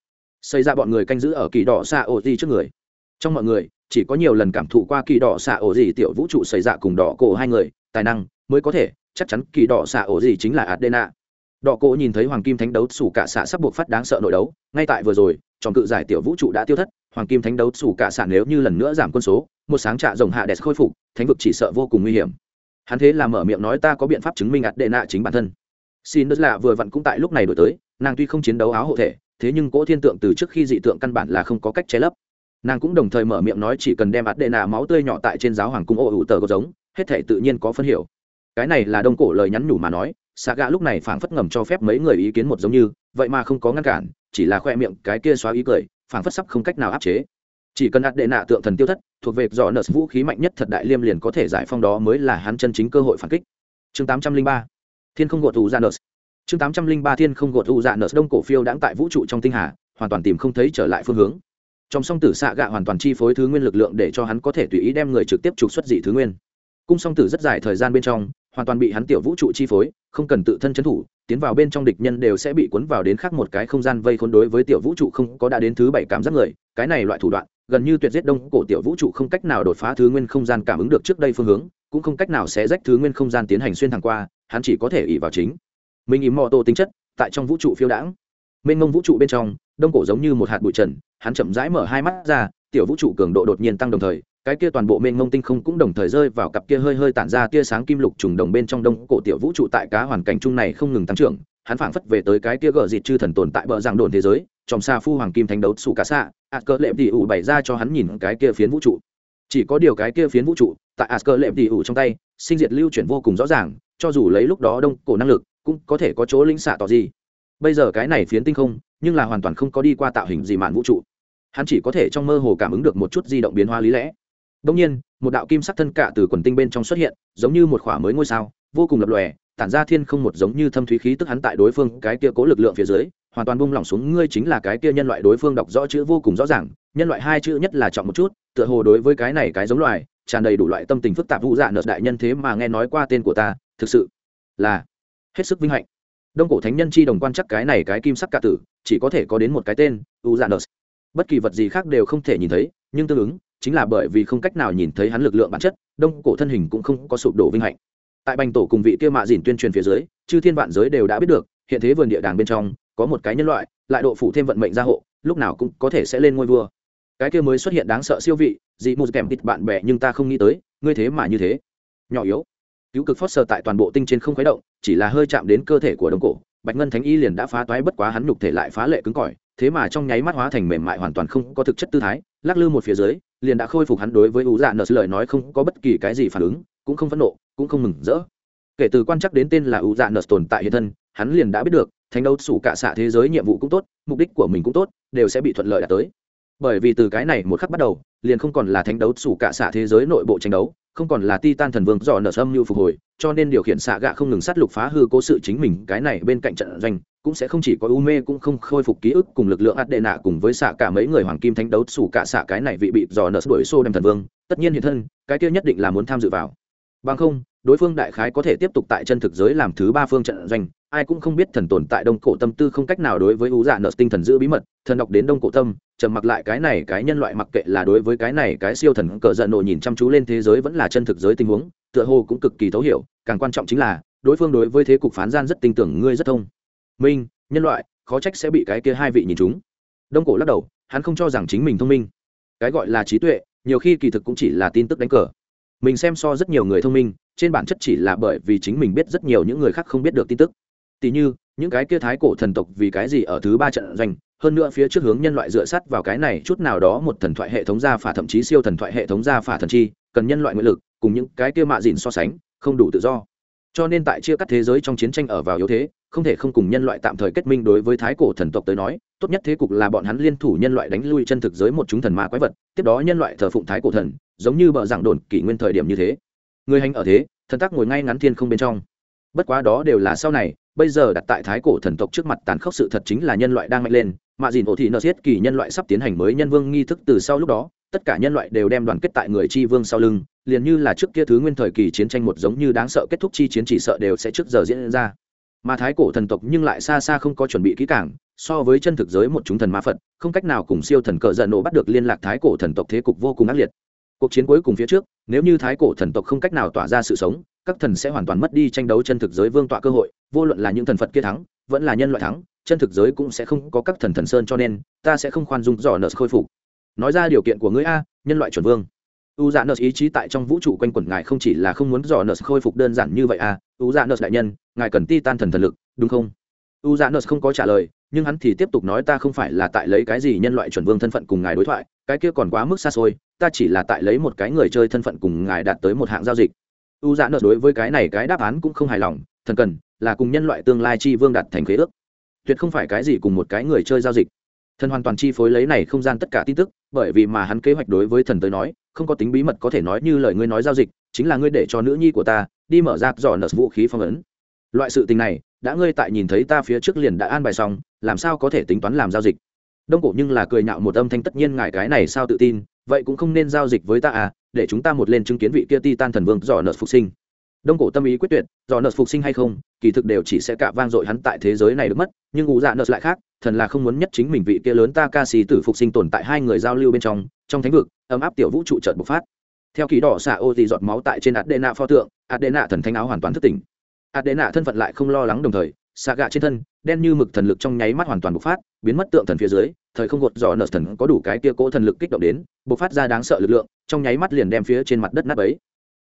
Xây ra bọn người canh giữ ở kỳ đỏ xạ ổ gì trước người. Trong mọi người, chỉ có nhiều lần cảm thụ qua kỳ đỏ xạ ổ gì tiểu vũ trụ xảy ra cùng đỏ cổ hai người, tài năng mới có thể, chắc chắn kỳ đỏ xạ ổ gì chính là adena. Đỏ cổ nhìn thấy hoàng kim thánh đấu sủ cả xạ sắp buộc phát đáng sợ nội đấu, ngay tại vừa rồi trong cự giải tiểu vũ trụ đã tiêu thất, hoàng kim thánh đấu sủ cả xạ nếu như lần nữa giảm quân số, một sáng trạ rồng hạ đẹp khôi phục, thánh vực chỉ sợ vô cùng nguy hiểm. Hắn thế là mở miệng nói ta có biện pháp chứng minh adena chính bản thân xin đất lạ vừa vặn cũng tại lúc này đổi tới, nàng tuy không chiến đấu áo hộ thể, thế nhưng cỗ thiên tượng từ trước khi dị tượng căn bản là không có cách che lấp. Nàng cũng đồng thời mở miệng nói chỉ cần đem ạt đệ nạ máu tươi nhỏ tại trên giáo hoàng cung ô ủ tờ có giống, hết thể tự nhiên có phân hiểu. Cái này là đông cổ lời nhắn nhủ mà nói xạ gạ lúc này phảng phất ngầm cho phép mấy người ý kiến một giống như, vậy mà không có ngăn cản, chỉ là khoe miệng cái kia xóa ý cười, phảng phất sắp không cách nào áp chế. Chỉ cần ạt đệ nạ tượng thần tiêu thất, thuộc về dò nợ vũ khí mạnh nhất thật đại liêm liền có thể giải phong đó mới là hắn chân chính cơ hội phản kích. Chương tám trăm linh ba thiên không gột ủ ra nợ chương tám trăm linh ba thiên không gột ủ dạ nợ đông cổ phiêu đãng tại vũ trụ trong tinh hà, hoàn toàn tìm không thấy trở lại phương hướng. Trong song tử xạ gạ hoàn toàn chi phối thứ nguyên lực lượng để cho hắn có thể tùy ý đem người trực tiếp trục xuất dị thứ nguyên. Cung song tử rất dài thời gian bên trong, hoàn toàn bị hắn tiểu vũ trụ chi phối, không cần tự thân c thủ, tiến vào bên trong địch nhân đều sẽ bị cuốn vào đến khác một cái không gian vây khốn đối với tiểu vũ trụ không có đã đến thứ bảy cảm giác người. Cái này loại thủ đoạn, gần như tuyệt giết đông cổ tiểu vũ trụ không cách nào đột phá thứ nguyên không gian cảm ứng được trước đây phương hướng, cũng không cách nào sẽ rách thứ nguyên không gian tiến hành xuyên thẳng qua hắn chỉ có thể ỉ vào chính. Mình ỉ mò tô tính chất, tại trong vũ trụ phiêu đãng. Mênh mông vũ trụ bên trong, đông cổ giống như một hạt bụi trần, hắn chậm rãi mở hai mắt ra, tiểu vũ trụ cường độ đột nhiên tăng đồng thời, cái kia toàn bộ mênh mông tinh không cũng đồng thời rơi vào cặp kia hơi hơi tản ra tia sáng kim lục trùng đồng bên trong đông cổ tiểu vũ trụ tại cá hoàn cảnh chung này không ngừng tăng trưởng, hắn phảng phất về tới cái kia gờ dịt chư thần tồn tại bờ giảng đồn thế giới, trong xa phu hoàng kim thánh đấu xù cá xạ cỡ lệm tỉ ủ bày ra cho hắn nhìn cái kia phiến vũ trụ. Chỉ có điều cái kia phiến vũ trụ, tại Asker lệm tỉ ủ trong tay, sinh diệt lưu chuyển vô cùng rõ ràng cho dù lấy lúc đó đông cổ năng lực, cũng có thể có chỗ linh xạ tỏ gì. Bây giờ cái này phiến tinh không, nhưng là hoàn toàn không có đi qua tạo hình gì mạn vũ trụ. Hắn chỉ có thể trong mơ hồ cảm ứng được một chút di động biến hóa lý lẽ. Đông nhiên, một đạo kim sắc thân cạ từ quần tinh bên trong xuất hiện, giống như một khỏa mới ngôi sao, vô cùng lập lòe, tản ra thiên không một giống như thâm thúy khí tức hắn tại đối phương, cái kia cố lực lượng phía dưới, hoàn toàn bung lỏng xuống. Ngươi chính là cái kia nhân loại đối phương đọc rõ chữ vô cùng rõ ràng, nhân loại hai chữ nhất là trọng một chút, tựa hồ đối với cái này cái giống loài, tràn đầy đủ loại tâm tình phức tạp vụ dạ nợ đại nhân thế mà nghe nói qua tên của ta thực sự là hết sức vinh hạnh. Đông cổ thánh nhân chi đồng quan chắc cái này cái kim sắc cạ tử, chỉ có thể có đến một cái tên u dạ nợ bất kỳ vật gì khác đều không thể nhìn thấy, nhưng tương ứng, chính là bởi vì không cách nào nhìn thấy hắn lực lượng bản chất, đông cổ thân hình cũng không có sụp đổ vinh hạnh. Tại bành tổ cùng vị kia mạ dìn tuyên truyền phía dưới, chư thiên vạn giới đều đã biết được, hiện thế vườn địa đàng bên trong, có một cái nhân loại, lại độ phủ thêm vận mệnh gia hộ, lúc nào cũng có thể sẽ lên ngôi vua. Cái kia mới xuất hiện đáng sợ siêu vị, dị mù kèm thịt bạn bè nhưng ta không nghĩ tới, ngươi thế mà như thế. Nhỏ yếu cứu cực phót sờ tại toàn bộ tinh trên không khuấy động, chỉ là hơi chạm đến cơ thể của đông cổ, bạch ngân thánh y liền đã phá toái bất quá hắn nhục thể lại phá lệ cứng cỏi, thế mà trong nháy mắt hóa thành mềm mại hoàn toàn không có thực chất tư thái, lắc lư một phía dưới, liền đã khôi phục hắn đối với ưu dạ nợ lời nói không có bất kỳ cái gì phản ứng, cũng không phẫn nộ, cũng không mừng rỡ. Kể từ quan chắc đến tên là ưu dạ nợ tồn tại hiện thân, hắn liền đã biết được, thánh đấu sủ cả xạ thế giới nhiệm vụ cũng tốt, mục đích của mình cũng tốt, đều sẽ bị thuận lợi đạt tới bởi vì từ cái này một khắc bắt đầu, liền không còn là thánh đấu sủ cả xạ thế giới nội bộ tranh đấu, không còn là titan thần vương dò nợ sâm như phục hồi, cho nên điều khiển xạ gạ không ngừng sát lục phá hư cố sự chính mình, cái này bên cạnh trận doanh, cũng sẽ không chỉ có u mê cũng không khôi phục ký ức cùng lực lượng át đệ nạ cùng với xạ cả mấy người hoàng kim thánh đấu xù cả xạ cái này vị bị dò nợ đuổi xô đem thần vương, tất nhiên hiện thân, cái kia nhất định là muốn tham dự vào. Bằng không đối phương đại khái có thể tiếp tục tại chân thực giới làm thứ ba phương trận doanh, ai cũng không biết thần tồn tại đông cổ tâm tư không cách nào đối với ưu dạ nợ tinh thần giữ bí mật, thần đọc đến đông cổ tâm, trầm mặc lại cái này cái nhân loại mặc kệ là đối với cái này cái siêu thần cờ giận nộ nhìn chăm chú lên thế giới vẫn là chân thực giới tình huống, tựa hồ cũng cực kỳ thấu hiểu, càng quan trọng chính là, đối phương đối với thế cục phán gian rất tin tưởng, ngươi rất thông. Minh, nhân loại, khó trách sẽ bị cái kia hai vị nhìn chúng. Đông cổ lắc đầu, hắn không cho rằng chính mình thông minh. Cái gọi là trí tuệ, nhiều khi kỳ thực cũng chỉ là tin tức đánh cờ. Mình xem so rất nhiều người thông minh trên bản chất chỉ là bởi vì chính mình biết rất nhiều những người khác không biết được tin tức. Tỉ như, những cái kia thái cổ thần tộc vì cái gì ở thứ ba trận doanh, hơn nữa phía trước hướng nhân loại dựa sắt vào cái này chút nào đó một thần thoại hệ thống gia phả thậm chí siêu thần thoại hệ thống gia phả thần chi, cần nhân loại nguyện lực, cùng những cái kia mạ dìn so sánh, không đủ tự do. Cho nên tại chia cắt thế giới trong chiến tranh ở vào yếu thế, không thể không cùng nhân loại tạm thời kết minh đối với thái cổ thần tộc tới nói, tốt nhất thế cục là bọn hắn liên thủ nhân loại đánh lui chân thực giới một chúng thần ma quái vật, tiếp đó nhân loại thờ phụng thái cổ thần, giống như bờ giảng đồn kỷ nguyên thời điểm như thế người hành ở thế, thần tắc ngồi ngay ngắn thiên không bên trong. Bất quá đó đều là sau này, bây giờ đặt tại thái cổ thần tộc trước mặt tàn khốc sự thật chính là nhân loại đang mạnh lên, mà dìn ổ thị nợ siết kỳ nhân loại sắp tiến hành mới nhân vương nghi thức từ sau lúc đó, tất cả nhân loại đều đem đoàn kết tại người chi vương sau lưng, liền như là trước kia thứ nguyên thời kỳ chiến tranh một giống như đáng sợ kết thúc chi chiến chỉ sợ đều sẽ trước giờ diễn ra. Mà thái cổ thần tộc nhưng lại xa xa không có chuẩn bị kỹ càng, so với chân thực giới một chúng thần ma phật, không cách nào cùng siêu thần cờ giận nổ bắt được liên lạc thái cổ thần tộc thế cục vô cùng ác liệt cuộc chiến cuối cùng phía trước, nếu như thái cổ thần tộc không cách nào tỏa ra sự sống, các thần sẽ hoàn toàn mất đi tranh đấu chân thực giới vương tọa cơ hội, vô luận là những thần phật kia thắng, vẫn là nhân loại thắng, chân thực giới cũng sẽ không có các thần thần sơn cho nên, ta sẽ không khoan dung dò nợ khôi phục. Nói ra điều kiện của ngươi a, nhân loại chuẩn vương. U dạ nợ ý chí tại trong vũ trụ quanh quẩn ngài không chỉ là không muốn dò nợ khôi phục đơn giản như vậy a, u dạ nợ đại nhân, ngài cần ti tan thần thần lực, đúng không? U dạ nợ không có trả lời, nhưng hắn thì tiếp tục nói ta không phải là tại lấy cái gì nhân loại chuẩn vương thân phận cùng ngài đối thoại cái kia còn quá mức xa xôi, ta chỉ là tại lấy một cái người chơi thân phận cùng ngài đạt tới một hạng giao dịch. U dạ nợ đối với cái này cái đáp án cũng không hài lòng, thần cần, là cùng nhân loại tương lai chi vương đạt thành khế ước. Tuyệt không phải cái gì cùng một cái người chơi giao dịch. Thần hoàn toàn chi phối lấy này không gian tất cả tin tức, bởi vì mà hắn kế hoạch đối với thần tới nói, không có tính bí mật có thể nói như lời ngươi nói giao dịch, chính là ngươi để cho nữ nhi của ta đi mở ra dò nợ vũ khí phong ấn. Loại sự tình này, đã ngươi tại nhìn thấy ta phía trước liền đã an bài xong, làm sao có thể tính toán làm giao dịch? Đông cổ nhưng là cười nhạo một âm thanh tất nhiên ngài cái này sao tự tin, vậy cũng không nên giao dịch với ta à để chúng ta một lên chứng kiến vị kia ti tan thần vương dò nợ phục sinh. Đông cổ tâm ý quyết tuyệt dò nợ phục sinh hay không, kỳ thực đều chỉ sẽ cả vang dội hắn tại thế giới này được mất, nhưng ngụ dạ nợ lại khác, thần là không muốn nhất chính mình vị kia lớn ta ca sĩ tử phục sinh tồn tại hai người giao lưu bên trong trong thánh vực, ấm áp tiểu vũ trụ trợt bộc phát. Theo kỳ đỏ xạ ô thì giọt máu tại trên adena pho tượng, adena thần thánh áo hoàn toàn thất tỉnh. Adena thân phận lại không lo lắng đồng thời xạ gạ trên thân, đen như mực thần lực trong nháy mắt hoàn toàn bộc phát, biến mất tượng thần phía dưới, thời không gột dò nợ thần có đủ cái kia cỗ thần lực kích động đến, bộc phát ra đáng sợ lực lượng, trong nháy mắt liền đem phía trên mặt đất nát ấy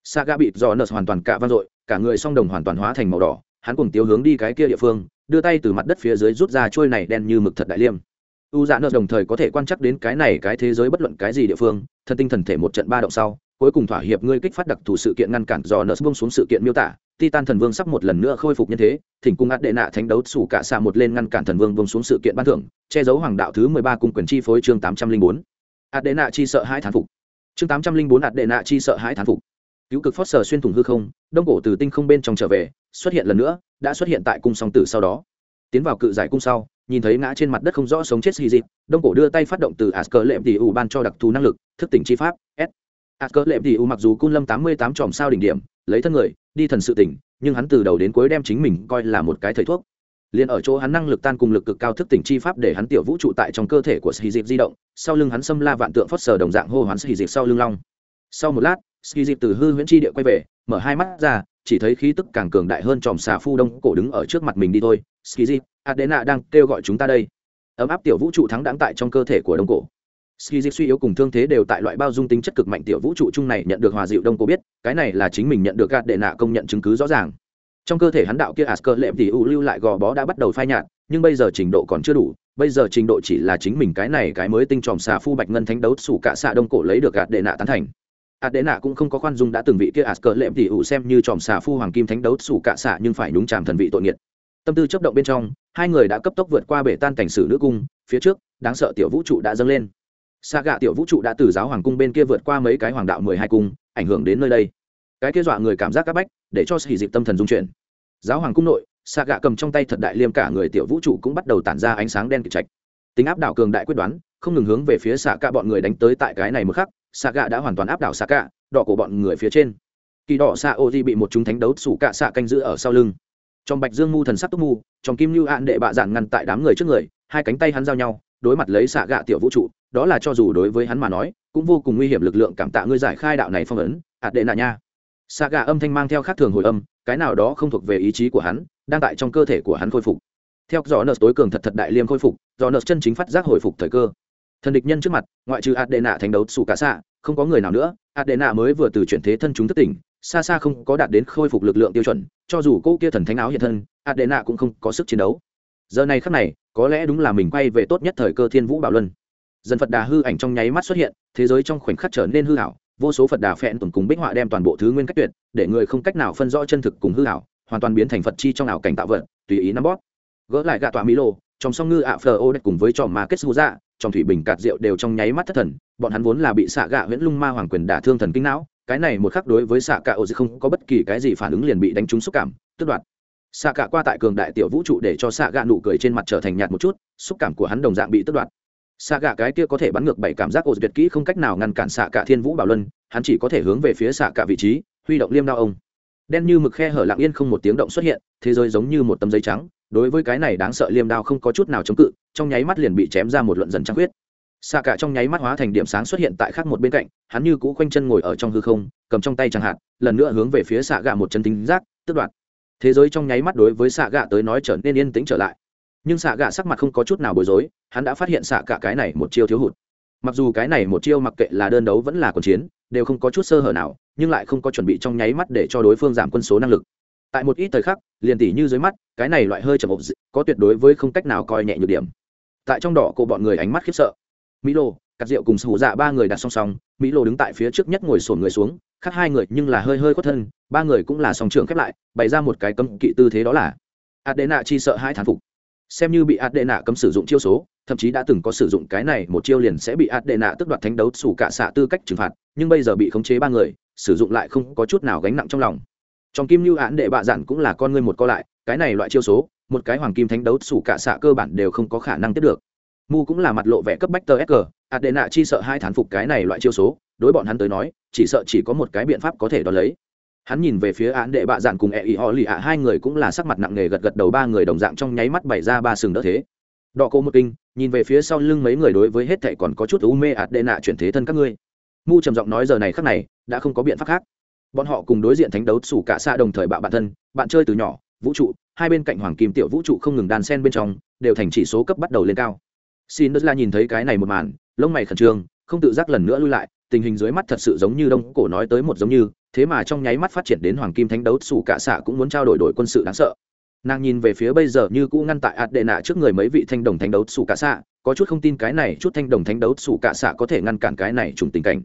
xạ gạ bị dò nợ hoàn toàn cạ vang dội, cả người song đồng hoàn toàn hóa thành màu đỏ, hắn cùng tiêu hướng đi cái kia địa phương, đưa tay từ mặt đất phía dưới rút ra trôi này đen như mực thật đại liêm. U dạ nợ đồng thời có thể quan chắc đến cái này cái thế giới bất luận cái gì địa phương thân tinh thần thể một trận ba động sau cuối cùng thỏa hiệp ngươi kích phát đặc thù sự kiện ngăn cản do nợ bông xuống sự kiện miêu tả, titan thần vương sắp một lần nữa khôi phục như thế, thỉnh cung át đệ nạ thánh đấu sủ cả xạ một lên ngăn cản thần vương bông xuống sự kiện ban thưởng, che giấu hoàng đạo thứ mười ba cung quyền chi phối chương tám trăm linh bốn. Át đệ nạ chi sợ hai thán phục. Chương tám trăm linh bốn át đệ nạ chi sợ hai thán phục. Cứu cực phót sờ xuyên thủng hư không, đông cổ từ tinh không bên trong trở về, xuất hiện lần nữa, đã xuất hiện tại cung song tử sau đó. Tiến vào cự giải cung sau, nhìn thấy ngã trên mặt đất không rõ sống chết xì dịp đông cổ đưa tay phát động từ asker lệm tỷ ủ ban cho đặc thù năng lực, thức tỉnh chi pháp, s. À, asker lệm thì u mặc dù cung lâm tám mươi tám tròm sao đỉnh điểm, lấy thân người, đi thần sự tỉnh, nhưng hắn từ đầu đến cuối đem chính mình coi là một cái thầy thuốc. Liền ở chỗ hắn năng lực tan cùng lực cực cao thức tỉnh chi pháp để hắn tiểu vũ trụ tại trong cơ thể của sĩ dịp di động, sau lưng hắn xâm la vạn tượng phất sờ đồng dạng hô hoán sĩ dịp sau lưng long. Sau một lát sĩ dịp từ hư huyễn chi địa quay về, mở hai mắt ra, chỉ thấy khí tức càng cường đại hơn tròm xà phu đông cổ đứng ở trước mặt mình đi thôi. Sĩ dịp adena đang kêu gọi chúng ta đây. Ấm áp tiểu vũ trụ thắng đáng tại trong cơ thể của đông cổ ski dịch suy yếu cùng thương thế đều tại loại bao dung tính chất cực mạnh tiểu vũ trụ chung này nhận được hòa dịu đông cổ biết, cái này là chính mình nhận được gạt đệ nạ công nhận chứng cứ rõ ràng. Trong cơ thể hắn đạo kia asker lệm tỷ u lưu lại gò bó đã bắt đầu phai nhạt, nhưng bây giờ trình độ còn chưa đủ, bây giờ trình độ chỉ là chính mình cái này cái mới tinh tròm xà phu bạch ngân thánh đấu sủ cả xạ đông cổ lấy được gạt đệ nạ tán thành. Ạt đệ nạ cũng không có khoan dung đã từng vị kia asker lệm tỉ ủ xem như tròm xà phu hoàng kim thánh đấu sủ cả xạ nhưng phải nhúng chàm thần vị tội nghiệt. Tâm tư chấp động bên trong, hai người đã cấp tốc vượt qua bể tan cảnh sử nữ cung, phía trước, đáng sợ tiểu vũ trụ đã dâng lên xa gạ tiểu vũ trụ đã từ giáo hoàng cung bên kia vượt qua mấy cái hoàng đạo mười hai cung, ảnh hưởng đến nơi đây. Cái kia dọa người cảm giác c áp bách, để cho sĩ dịp tâm thần dung chuyển. Giáo hoàng cung nội xa gạ cầm trong tay thật đại liêm cả người tiểu vũ trụ cũng bắt đầu tản ra ánh sáng đen kịch trạch. Tính áp đảo cường đại quyết đoán, không ngừng hướng về phía xạ cả bọn người đánh tới tại cái này một khắc xạ gạ đã hoàn toàn áp đảo xạ cả đỏ của bọn người phía trên. Kỳ đỏ xạ ô di bị một chúng thánh đấu sủ cạ xạ canh giữ ở sau lưng. Trong bạch dương mu thần sắc túc mu trong kim lưu hạn đệ bạ dạn ngăn tại đám người trước người, hai cánh tay hắn giao nhau, đối mặt lấy xạ gạ tiểu vũ trụ đó là cho dù đối với hắn mà nói, cũng vô cùng nguy hiểm lực lượng cảm tạ ngươi giải khai đạo này phong ấn, ạt đệ nạ nha. Xạ gà âm thanh mang theo khác thường hồi âm, cái nào đó không thuộc về ý chí của hắn, đang tại trong cơ thể của hắn khôi phục. Theo gió nợ tối cường thật thật đại liêm khôi phục, gió nợ chân chính phát giác hồi phục thời cơ. Thần địch nhân trước mặt, ngoại trừ ạt đệ nạ thành đấu sủ cả xạ, không có người nào nữa adena mới vừa từ chuyển thế thân chúng thất tỉnh, xa xa không có đạt đến khôi phục lực lượng tiêu chuẩn, cho dù cô kia thần thánh áo hiện thân adena cũng không có sức chiến đấu. Giờ này khắc này, có lẽ đúng là mình quay về tốt nhất thời cơ thiên vũ bảo luân dần phật đà hư ảnh trong nháy mắt xuất hiện, thế giới trong khoảnh khắc trở nên hư hảo vô số phật đà phẹn tuần cùng bích họa đem toàn bộ thứ nguyên cách tuyệt, để người không cách nào phân rõ chân thực cùng hư hảo hoàn toàn biến thành phật chi trong ảo cảnh tạo vật, tùy ý nắm bóp. Gỡ lại gạ tọa mỹ lô trong song ngư ạ phờ ô đất cùng với trò ma kết xu dạ trong thủy bình cạt rượu đều trong nháy mắt thất thần, bọn hắn vốn là bị xạ gạ huyễn lung ma hoàng quyền đả thương thần kinh não, cái này một khắc đối với xạ cả ô không có bất kỳ cái gì phản ứng liền bị đánh trúng xúc cảm, tức đoạt. Xạ cả qua tại cường đại tiểu vũ trụ để cho xạ gạ nụ cười trên mặt trở thành nhạt một chút, xúc cảm của hắn đồng dạng bị tức đoạt xạ gạ cái kia có thể bắn ngược bảy cảm giác ô tuyệt kỹ không cách nào ngăn cản xạ cả thiên vũ bảo luân, hắn chỉ có thể hướng về phía xạ cả vị trí, huy động liêm đao ông. Đen như mực khe hở lặng yên không một tiếng động xuất hiện, thế giới giống như một tấm giấy trắng, đối với cái này đáng sợ liêm đao không có chút nào chống cự, trong nháy mắt liền bị chém ra một luận dần trăng huyết. Xạ cả trong nháy mắt hóa thành điểm sáng xuất hiện tại khác một bên cạnh, hắn như cũ khoanh chân ngồi ở trong hư không, cầm trong tay chẳng hạn, lần nữa hướng về phía xạ gạ một chân tính giác, tức đoạt. Thế giới trong nháy mắt đối với xạ gạ tới nói trở nên yên tĩnh trở lại nhưng xạ gạ sắc mặt không có chút nào bối rối, hắn đã phát hiện xạ cả cái này một chiêu thiếu hụt. Mặc dù cái này một chiêu mặc kệ là đơn đấu vẫn là còn chiến, đều không có chút sơ hở nào, nhưng lại không có chuẩn bị trong nháy mắt để cho đối phương giảm quân số năng lực. Tại một ít thời khắc, liền tỉ như dưới mắt, cái này loại hơi chậm ộp có tuyệt đối với không cách nào coi nhẹ nhược điểm. Tại trong đỏ cô bọn người ánh mắt khiếp sợ. Mỹ lô cắt rượu cùng sủ dạ ba người đặt song song mỹ lô đứng tại phía trước nhất ngồi sổn người xuống, khác hai người nhưng là hơi hơi khuất thân, ba người cũng là song trường khép lại, bày ra một cái cấm kỵ tư thế đó là adena chi sợ hai thán phục xem như bị ạt đệ nạ cấm sử dụng chiêu số, thậm chí đã từng có sử dụng cái này, một chiêu liền sẽ bị ạt đệ nạ tức đoạt thánh đấu sủ cả xạ tư cách trừng phạt, nhưng bây giờ bị khống chế ba người, sử dụng lại không có chút nào gánh nặng trong lòng. Trong kim lưu án đệ bạ giản cũng là con ngươi một co lại, cái này loại chiêu số, một cái hoàng kim thánh đấu sủ cả xạ cơ bản đều không có khả năng tiếp được. Mu cũng là mặt lộ vẻ cấp bách tờ sg adena chi sợ hai thán phục cái này loại chiêu số, đối bọn hắn tới nói, chỉ sợ chỉ có một cái biện pháp có thể đo lấy hắn nhìn về phía án đệ bạ dạn cùng e ý họ lì ạ, hai người cũng là sắc mặt nặng nề gật gật đầu, ba người đồng dạng trong nháy mắt bày ra ba sừng đỡ thế. Đọ cô một kinh, nhìn về phía sau lưng mấy người đối với hết thệ còn có chút u mê ạt đệ nạ chuyển thế thân các ngươi. Mu trầm giọng nói giờ này khắc này, đã không có biện pháp khác. Bọn họ cùng đối diện thánh đấu sủ cả xa đồng thời bạo bản thân, bạn chơi từ nhỏ, vũ trụ, hai bên cạnh hoàng kim tiểu vũ trụ không ngừng đàn sen bên trong, đều thành chỉ số cấp bắt đầu lên cao. Xin đất la nhìn thấy cái này một màn, lông mày khẩn trương không tự giác lần nữa lui lại, tình hình dưới mắt thật sự giống như đông cổ nói tới một giống như, thế mà trong nháy mắt phát triển đến hoàng kim thánh đấu, sủ cả xạ cũng muốn trao đổi đổi quân sự đáng sợ. Nàng nhìn về phía bây giờ như cũ ngăn tại ạt đệ nạ trước người mấy vị thanh đồng thánh đấu, sủ cả xạ, có chút không tin cái này, chút thanh đồng thánh đấu, sủ cả xạ có thể ngăn cản cái này trùng tình cảnh.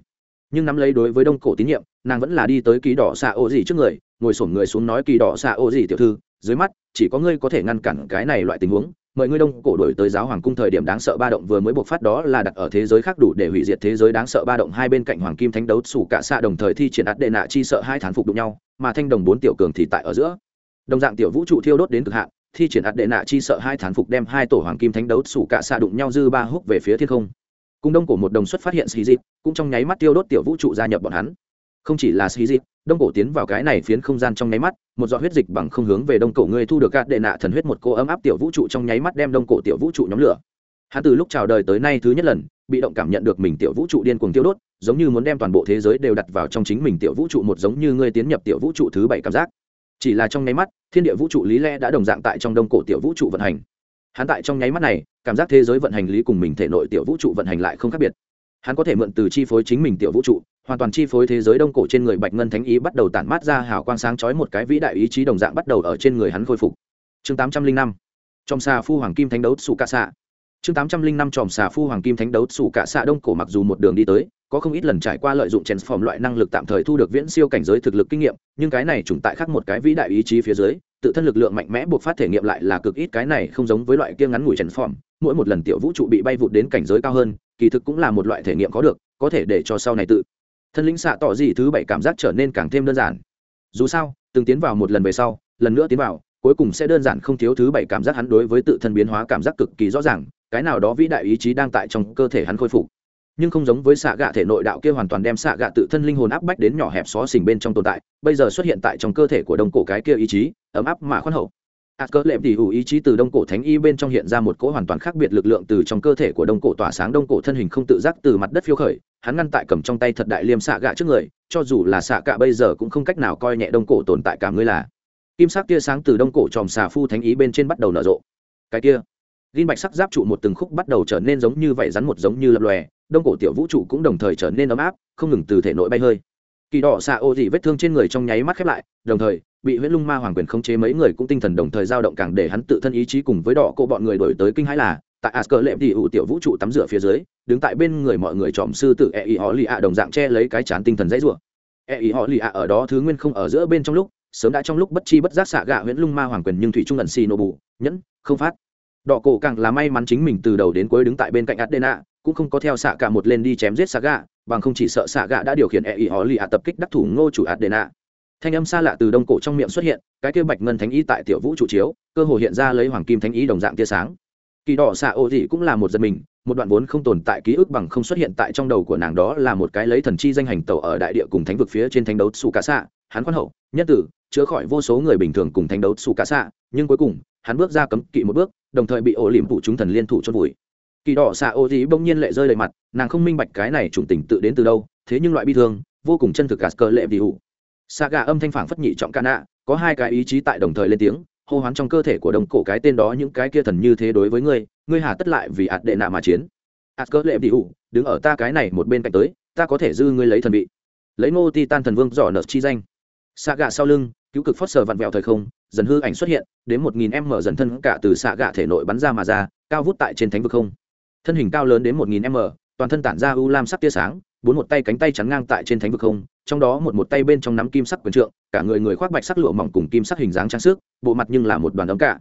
Nhưng nắm lấy đối với đông cổ tín nhiệm, nàng vẫn là đi tới kỳ đỏ xạ ô gì trước người, ngồi sổm người xuống nói kỳ đỏ xạ ô gì tiểu thư, dưới mắt, chỉ có ngươi có thể ngăn cản cái này loại tình huống mời ngươi đông cổ đổi tới giáo hoàng cung thời điểm đáng sợ ba động vừa mới bộc phát đó là đặt ở thế giới khác đủ để hủy diệt thế giới đáng sợ ba động hai bên cạnh hoàng kim thánh đấu sủ cả xạ đồng thời thi triển ạt đệ nạ chi sợ hai thán phục đụng nhau, mà thanh đồng bốn tiểu cường thì tại ở giữa. Đồng dạng tiểu vũ trụ thiêu đốt đến cực hạn, thi triển ạt đệ nạ chi sợ hai thán phục đem hai tổ hoàng kim thánh đấu sủ cả xạ đụng nhau dư ba húc về phía thiên không. Cùng đông cổ một đồng xuất phát hiện xì dịp cũng trong nháy mắt tiêu đốt tiểu vũ trụ gia nhập bọn hắn. Không chỉ là xì dịp đông cổ tiến vào cái này phiến không gian trong nháy mắt, một giọt huyết dịch bằng không hướng về đông cổ ngươi thu được gạt đệ nạ thần huyết một cô ấm áp tiểu vũ trụ trong nháy mắt đem đông cổ tiểu vũ trụ nhóm lửa. Hắn từ lúc chào đời tới nay thứ nhất lần, bị động cảm nhận được mình tiểu vũ trụ điên cuồng tiêu đốt, giống như muốn đem toàn bộ thế giới đều đặt vào trong chính mình tiểu vũ trụ một giống như ngươi tiến nhập tiểu vũ trụ thứ bảy cảm giác. Chỉ là trong nháy mắt, thiên địa vũ trụ lý lẽ đã đồng dạng tại trong đông cổ tiểu vũ trụ vận hành. Hắn tại trong nháy mắt này, cảm giác thế giới vận hành lý cùng mình thể nội tiểu vũ trụ vận hành lại không khác biệt hắn có thể mượn từ chi phối chính mình tiểu vũ trụ, hoàn toàn chi phối thế giới đông cổ trên người bạch ngân thánh ý bắt đầu tản mát ra hào quang sáng chói một cái vĩ đại ý chí đồng dạng bắt đầu ở trên người hắn khôi phục. Chương tám trăm linh năm trong xà phu hoàng kim thánh đấu sủ cạ xạ chương tám trăm linh năm tròm xà phu hoàng kim thánh đấu sủ cạ xạ đông cổ mặc dù một đường đi tới, có không ít lần trải qua lợi dụng transform loại năng lực tạm thời thu được viễn siêu cảnh giới thực lực kinh nghiệm, nhưng cái này chủng tại khác một cái vĩ đại ý chí phía dưới, tự thân lực lượng mạnh mẽ buộc phát thể nghiệm lại là cực ít cái này không giống với loại kia ngắn ngủi transform mỗi một lần tiểu vũ trụ bị bay vụt đến cảnh giới cao hơn, kỳ thực cũng là một loại thể nghiệm có được, có thể để cho sau này tự thân lĩnh xạ tỏ gì thứ bảy cảm giác trở nên càng thêm đơn giản. Dù sao, từng tiến vào một lần về sau, lần nữa tiến vào, cuối cùng sẽ đơn giản không thiếu thứ bảy cảm giác hắn đối với tự thân biến hóa cảm giác cực kỳ rõ ràng, cái nào đó vĩ đại ý chí đang tại trong cơ thể hắn khôi phục. Nhưng không giống với xạ gạ thể nội đạo kia hoàn toàn đem xạ gạ tự thân linh hồn áp bách đến nhỏ hẹp xó xỉnh bên trong tồn tại, bây giờ xuất hiện tại trong cơ thể của đông cổ cái kia ý chí, ấm áp mà khoan hậu a cơ lệm tỉ hủ ý chí từ đông cổ thánh y bên trong hiện ra một cỗ hoàn toàn khác biệt lực lượng từ trong cơ thể của đông cổ tỏa sáng. Đông cổ thân hình không tự giác từ mặt đất phiêu khởi, hắn ngăn tại cầm trong tay thật đại liêm xạ gạ trước người, cho dù là xạ gạ bây giờ cũng không cách nào coi nhẹ đông cổ tồn tại cả ngươi là. Kim sắc tia sáng từ đông cổ tròm xà phu thánh ý bên trên bắt đầu nở rộ. Cái kia, gin bạch sắc giáp trụ một từng khúc bắt đầu trở nên giống như vậy rắn một giống như lập lòe, đông cổ tiểu vũ trụ cũng đồng thời trở nên ấm áp, không ngừng từ thể nội bay hơi. Kỳ đỏ xạ ô dị vết thương trên người trong nháy mắt khép lại, đồng thời bị huyễn lung ma hoàng quyền khống chế mấy người cũng tinh thần đồng thời dao động càng để hắn tự thân ý chí cùng với đỏ cô bọn người đổi tới kinh hãi là tại Asker lệm thì ủ tiểu vũ trụ tắm rửa phía dưới, đứng tại bên người mọi người trộm sư tử e ý họ lì ạ đồng dạng che lấy cái chán tinh thần dãy rủa. E ý họ lì ạ ở đó thứ nguyên không ở giữa bên trong lúc, sớm đã trong lúc bất chi bất giác xạ gạ huyễn lung ma hoàng quyền nhưng thủy trung ẩn xì nổ bù, nhẫn, không phát. Đỏ cổ càng là may mắn chính mình từ đầu đến cuối đứng tại bên cạnh Adena, cũng không có theo xạ cả một lên đi chém giết xạ gạ, bằng không chỉ sợ xạ gạ đã điều khiển e ý họ lì ạ tập kích đắc thủ ngô chủ adena thanh âm xa lạ từ đông cổ trong miệng xuất hiện, cái kia bạch ngân thánh ý tại tiểu vũ trụ chiếu, cơ hồ hiện ra lấy hoàng kim thánh ý đồng dạng tia sáng. Kỳ đỏ xạ ô dị cũng là một dân mình, một đoạn vốn không tồn tại ký ức bằng không xuất hiện tại trong đầu của nàng đó là một cái lấy thần chi danh hành tẩu ở đại địa cùng thánh vực phía trên thánh đấu xù cá xạ hắn khoan hậu nhân tử, chữa khỏi vô số người bình thường cùng thánh đấu xù cá xạ nhưng cuối cùng, hắn bước ra cấm kỵ một bước, đồng thời bị ổ liềm phụ chúng thần liên thủ chôn vùi. Kỳ đỏ xạ ô dị bỗng nhiên lệ rơi đầy mặt, nàng không minh bạch cái này trùng tình tự đến từ đâu, thế nhưng loại bi thương, vô cùng chân thực gạt cờ lệ vì hụ xạ gà âm thanh phản phất nhị trọng ca nạ, có hai cái ý chí tại đồng thời lên tiếng, hô hoán trong cơ thể của đồng cổ cái tên đó những cái kia thần như thế đối với ngươi ngươi hà tất lại vì ạt đệ nạ mà chiến. Ạt cỡ lệ đi ủ đứng ở ta cái này một bên cạnh tới, ta có thể dư ngươi lấy thần vị. Lấy ngô ti tan thần vương dò nợ chi danh. Xạ gà sau lưng, cứu cực phót sờ vặn vẹo thời không, dần hư ảnh xuất hiện, đến một nghìn m mở dần thân cả từ xạ gà thể nội bắn ra mà ra, cao vút tại trên thánh vực không. Thân hình cao lớn đến một nghìn m toàn thân tản ra u lam sắc tia sáng bốn một tay cánh tay chắn ngang tại trên thánh vực không, trong đó một một tay bên trong nắm kim sắc quyền trượng, cả người người khoác bạch sắc lụa mỏng cùng kim sắc hình dáng trang sức, bộ mặt nhưng là một đoàn đấm cả.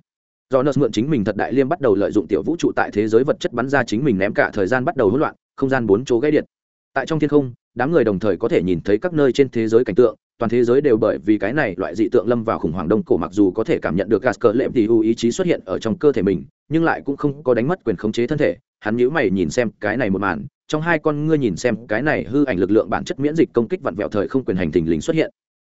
Do nợ mượn chính mình thật đại liêm bắt đầu lợi dụng tiểu vũ trụ tại thế giới vật chất bắn ra chính mình ném cả thời gian bắt đầu hỗn loạn, không gian bốn chỗ gãy điện. Tại trong thiên không, đám người đồng thời có thể nhìn thấy các nơi trên thế giới cảnh tượng, toàn thế giới đều bởi vì cái này loại dị tượng lâm vào khủng hoảng đông cổ mặc dù có thể cảm nhận được gas cỡ lệm thì ưu ý chí xuất hiện ở trong cơ thể mình, nhưng lại cũng không có đánh mất quyền khống chế thân thể hắn nhíu mày nhìn xem cái này một màn, trong hai con ngươi nhìn xem cái này hư ảnh lực lượng bản chất miễn dịch công kích vặn vẹo thời không quyền hành thình lình xuất hiện.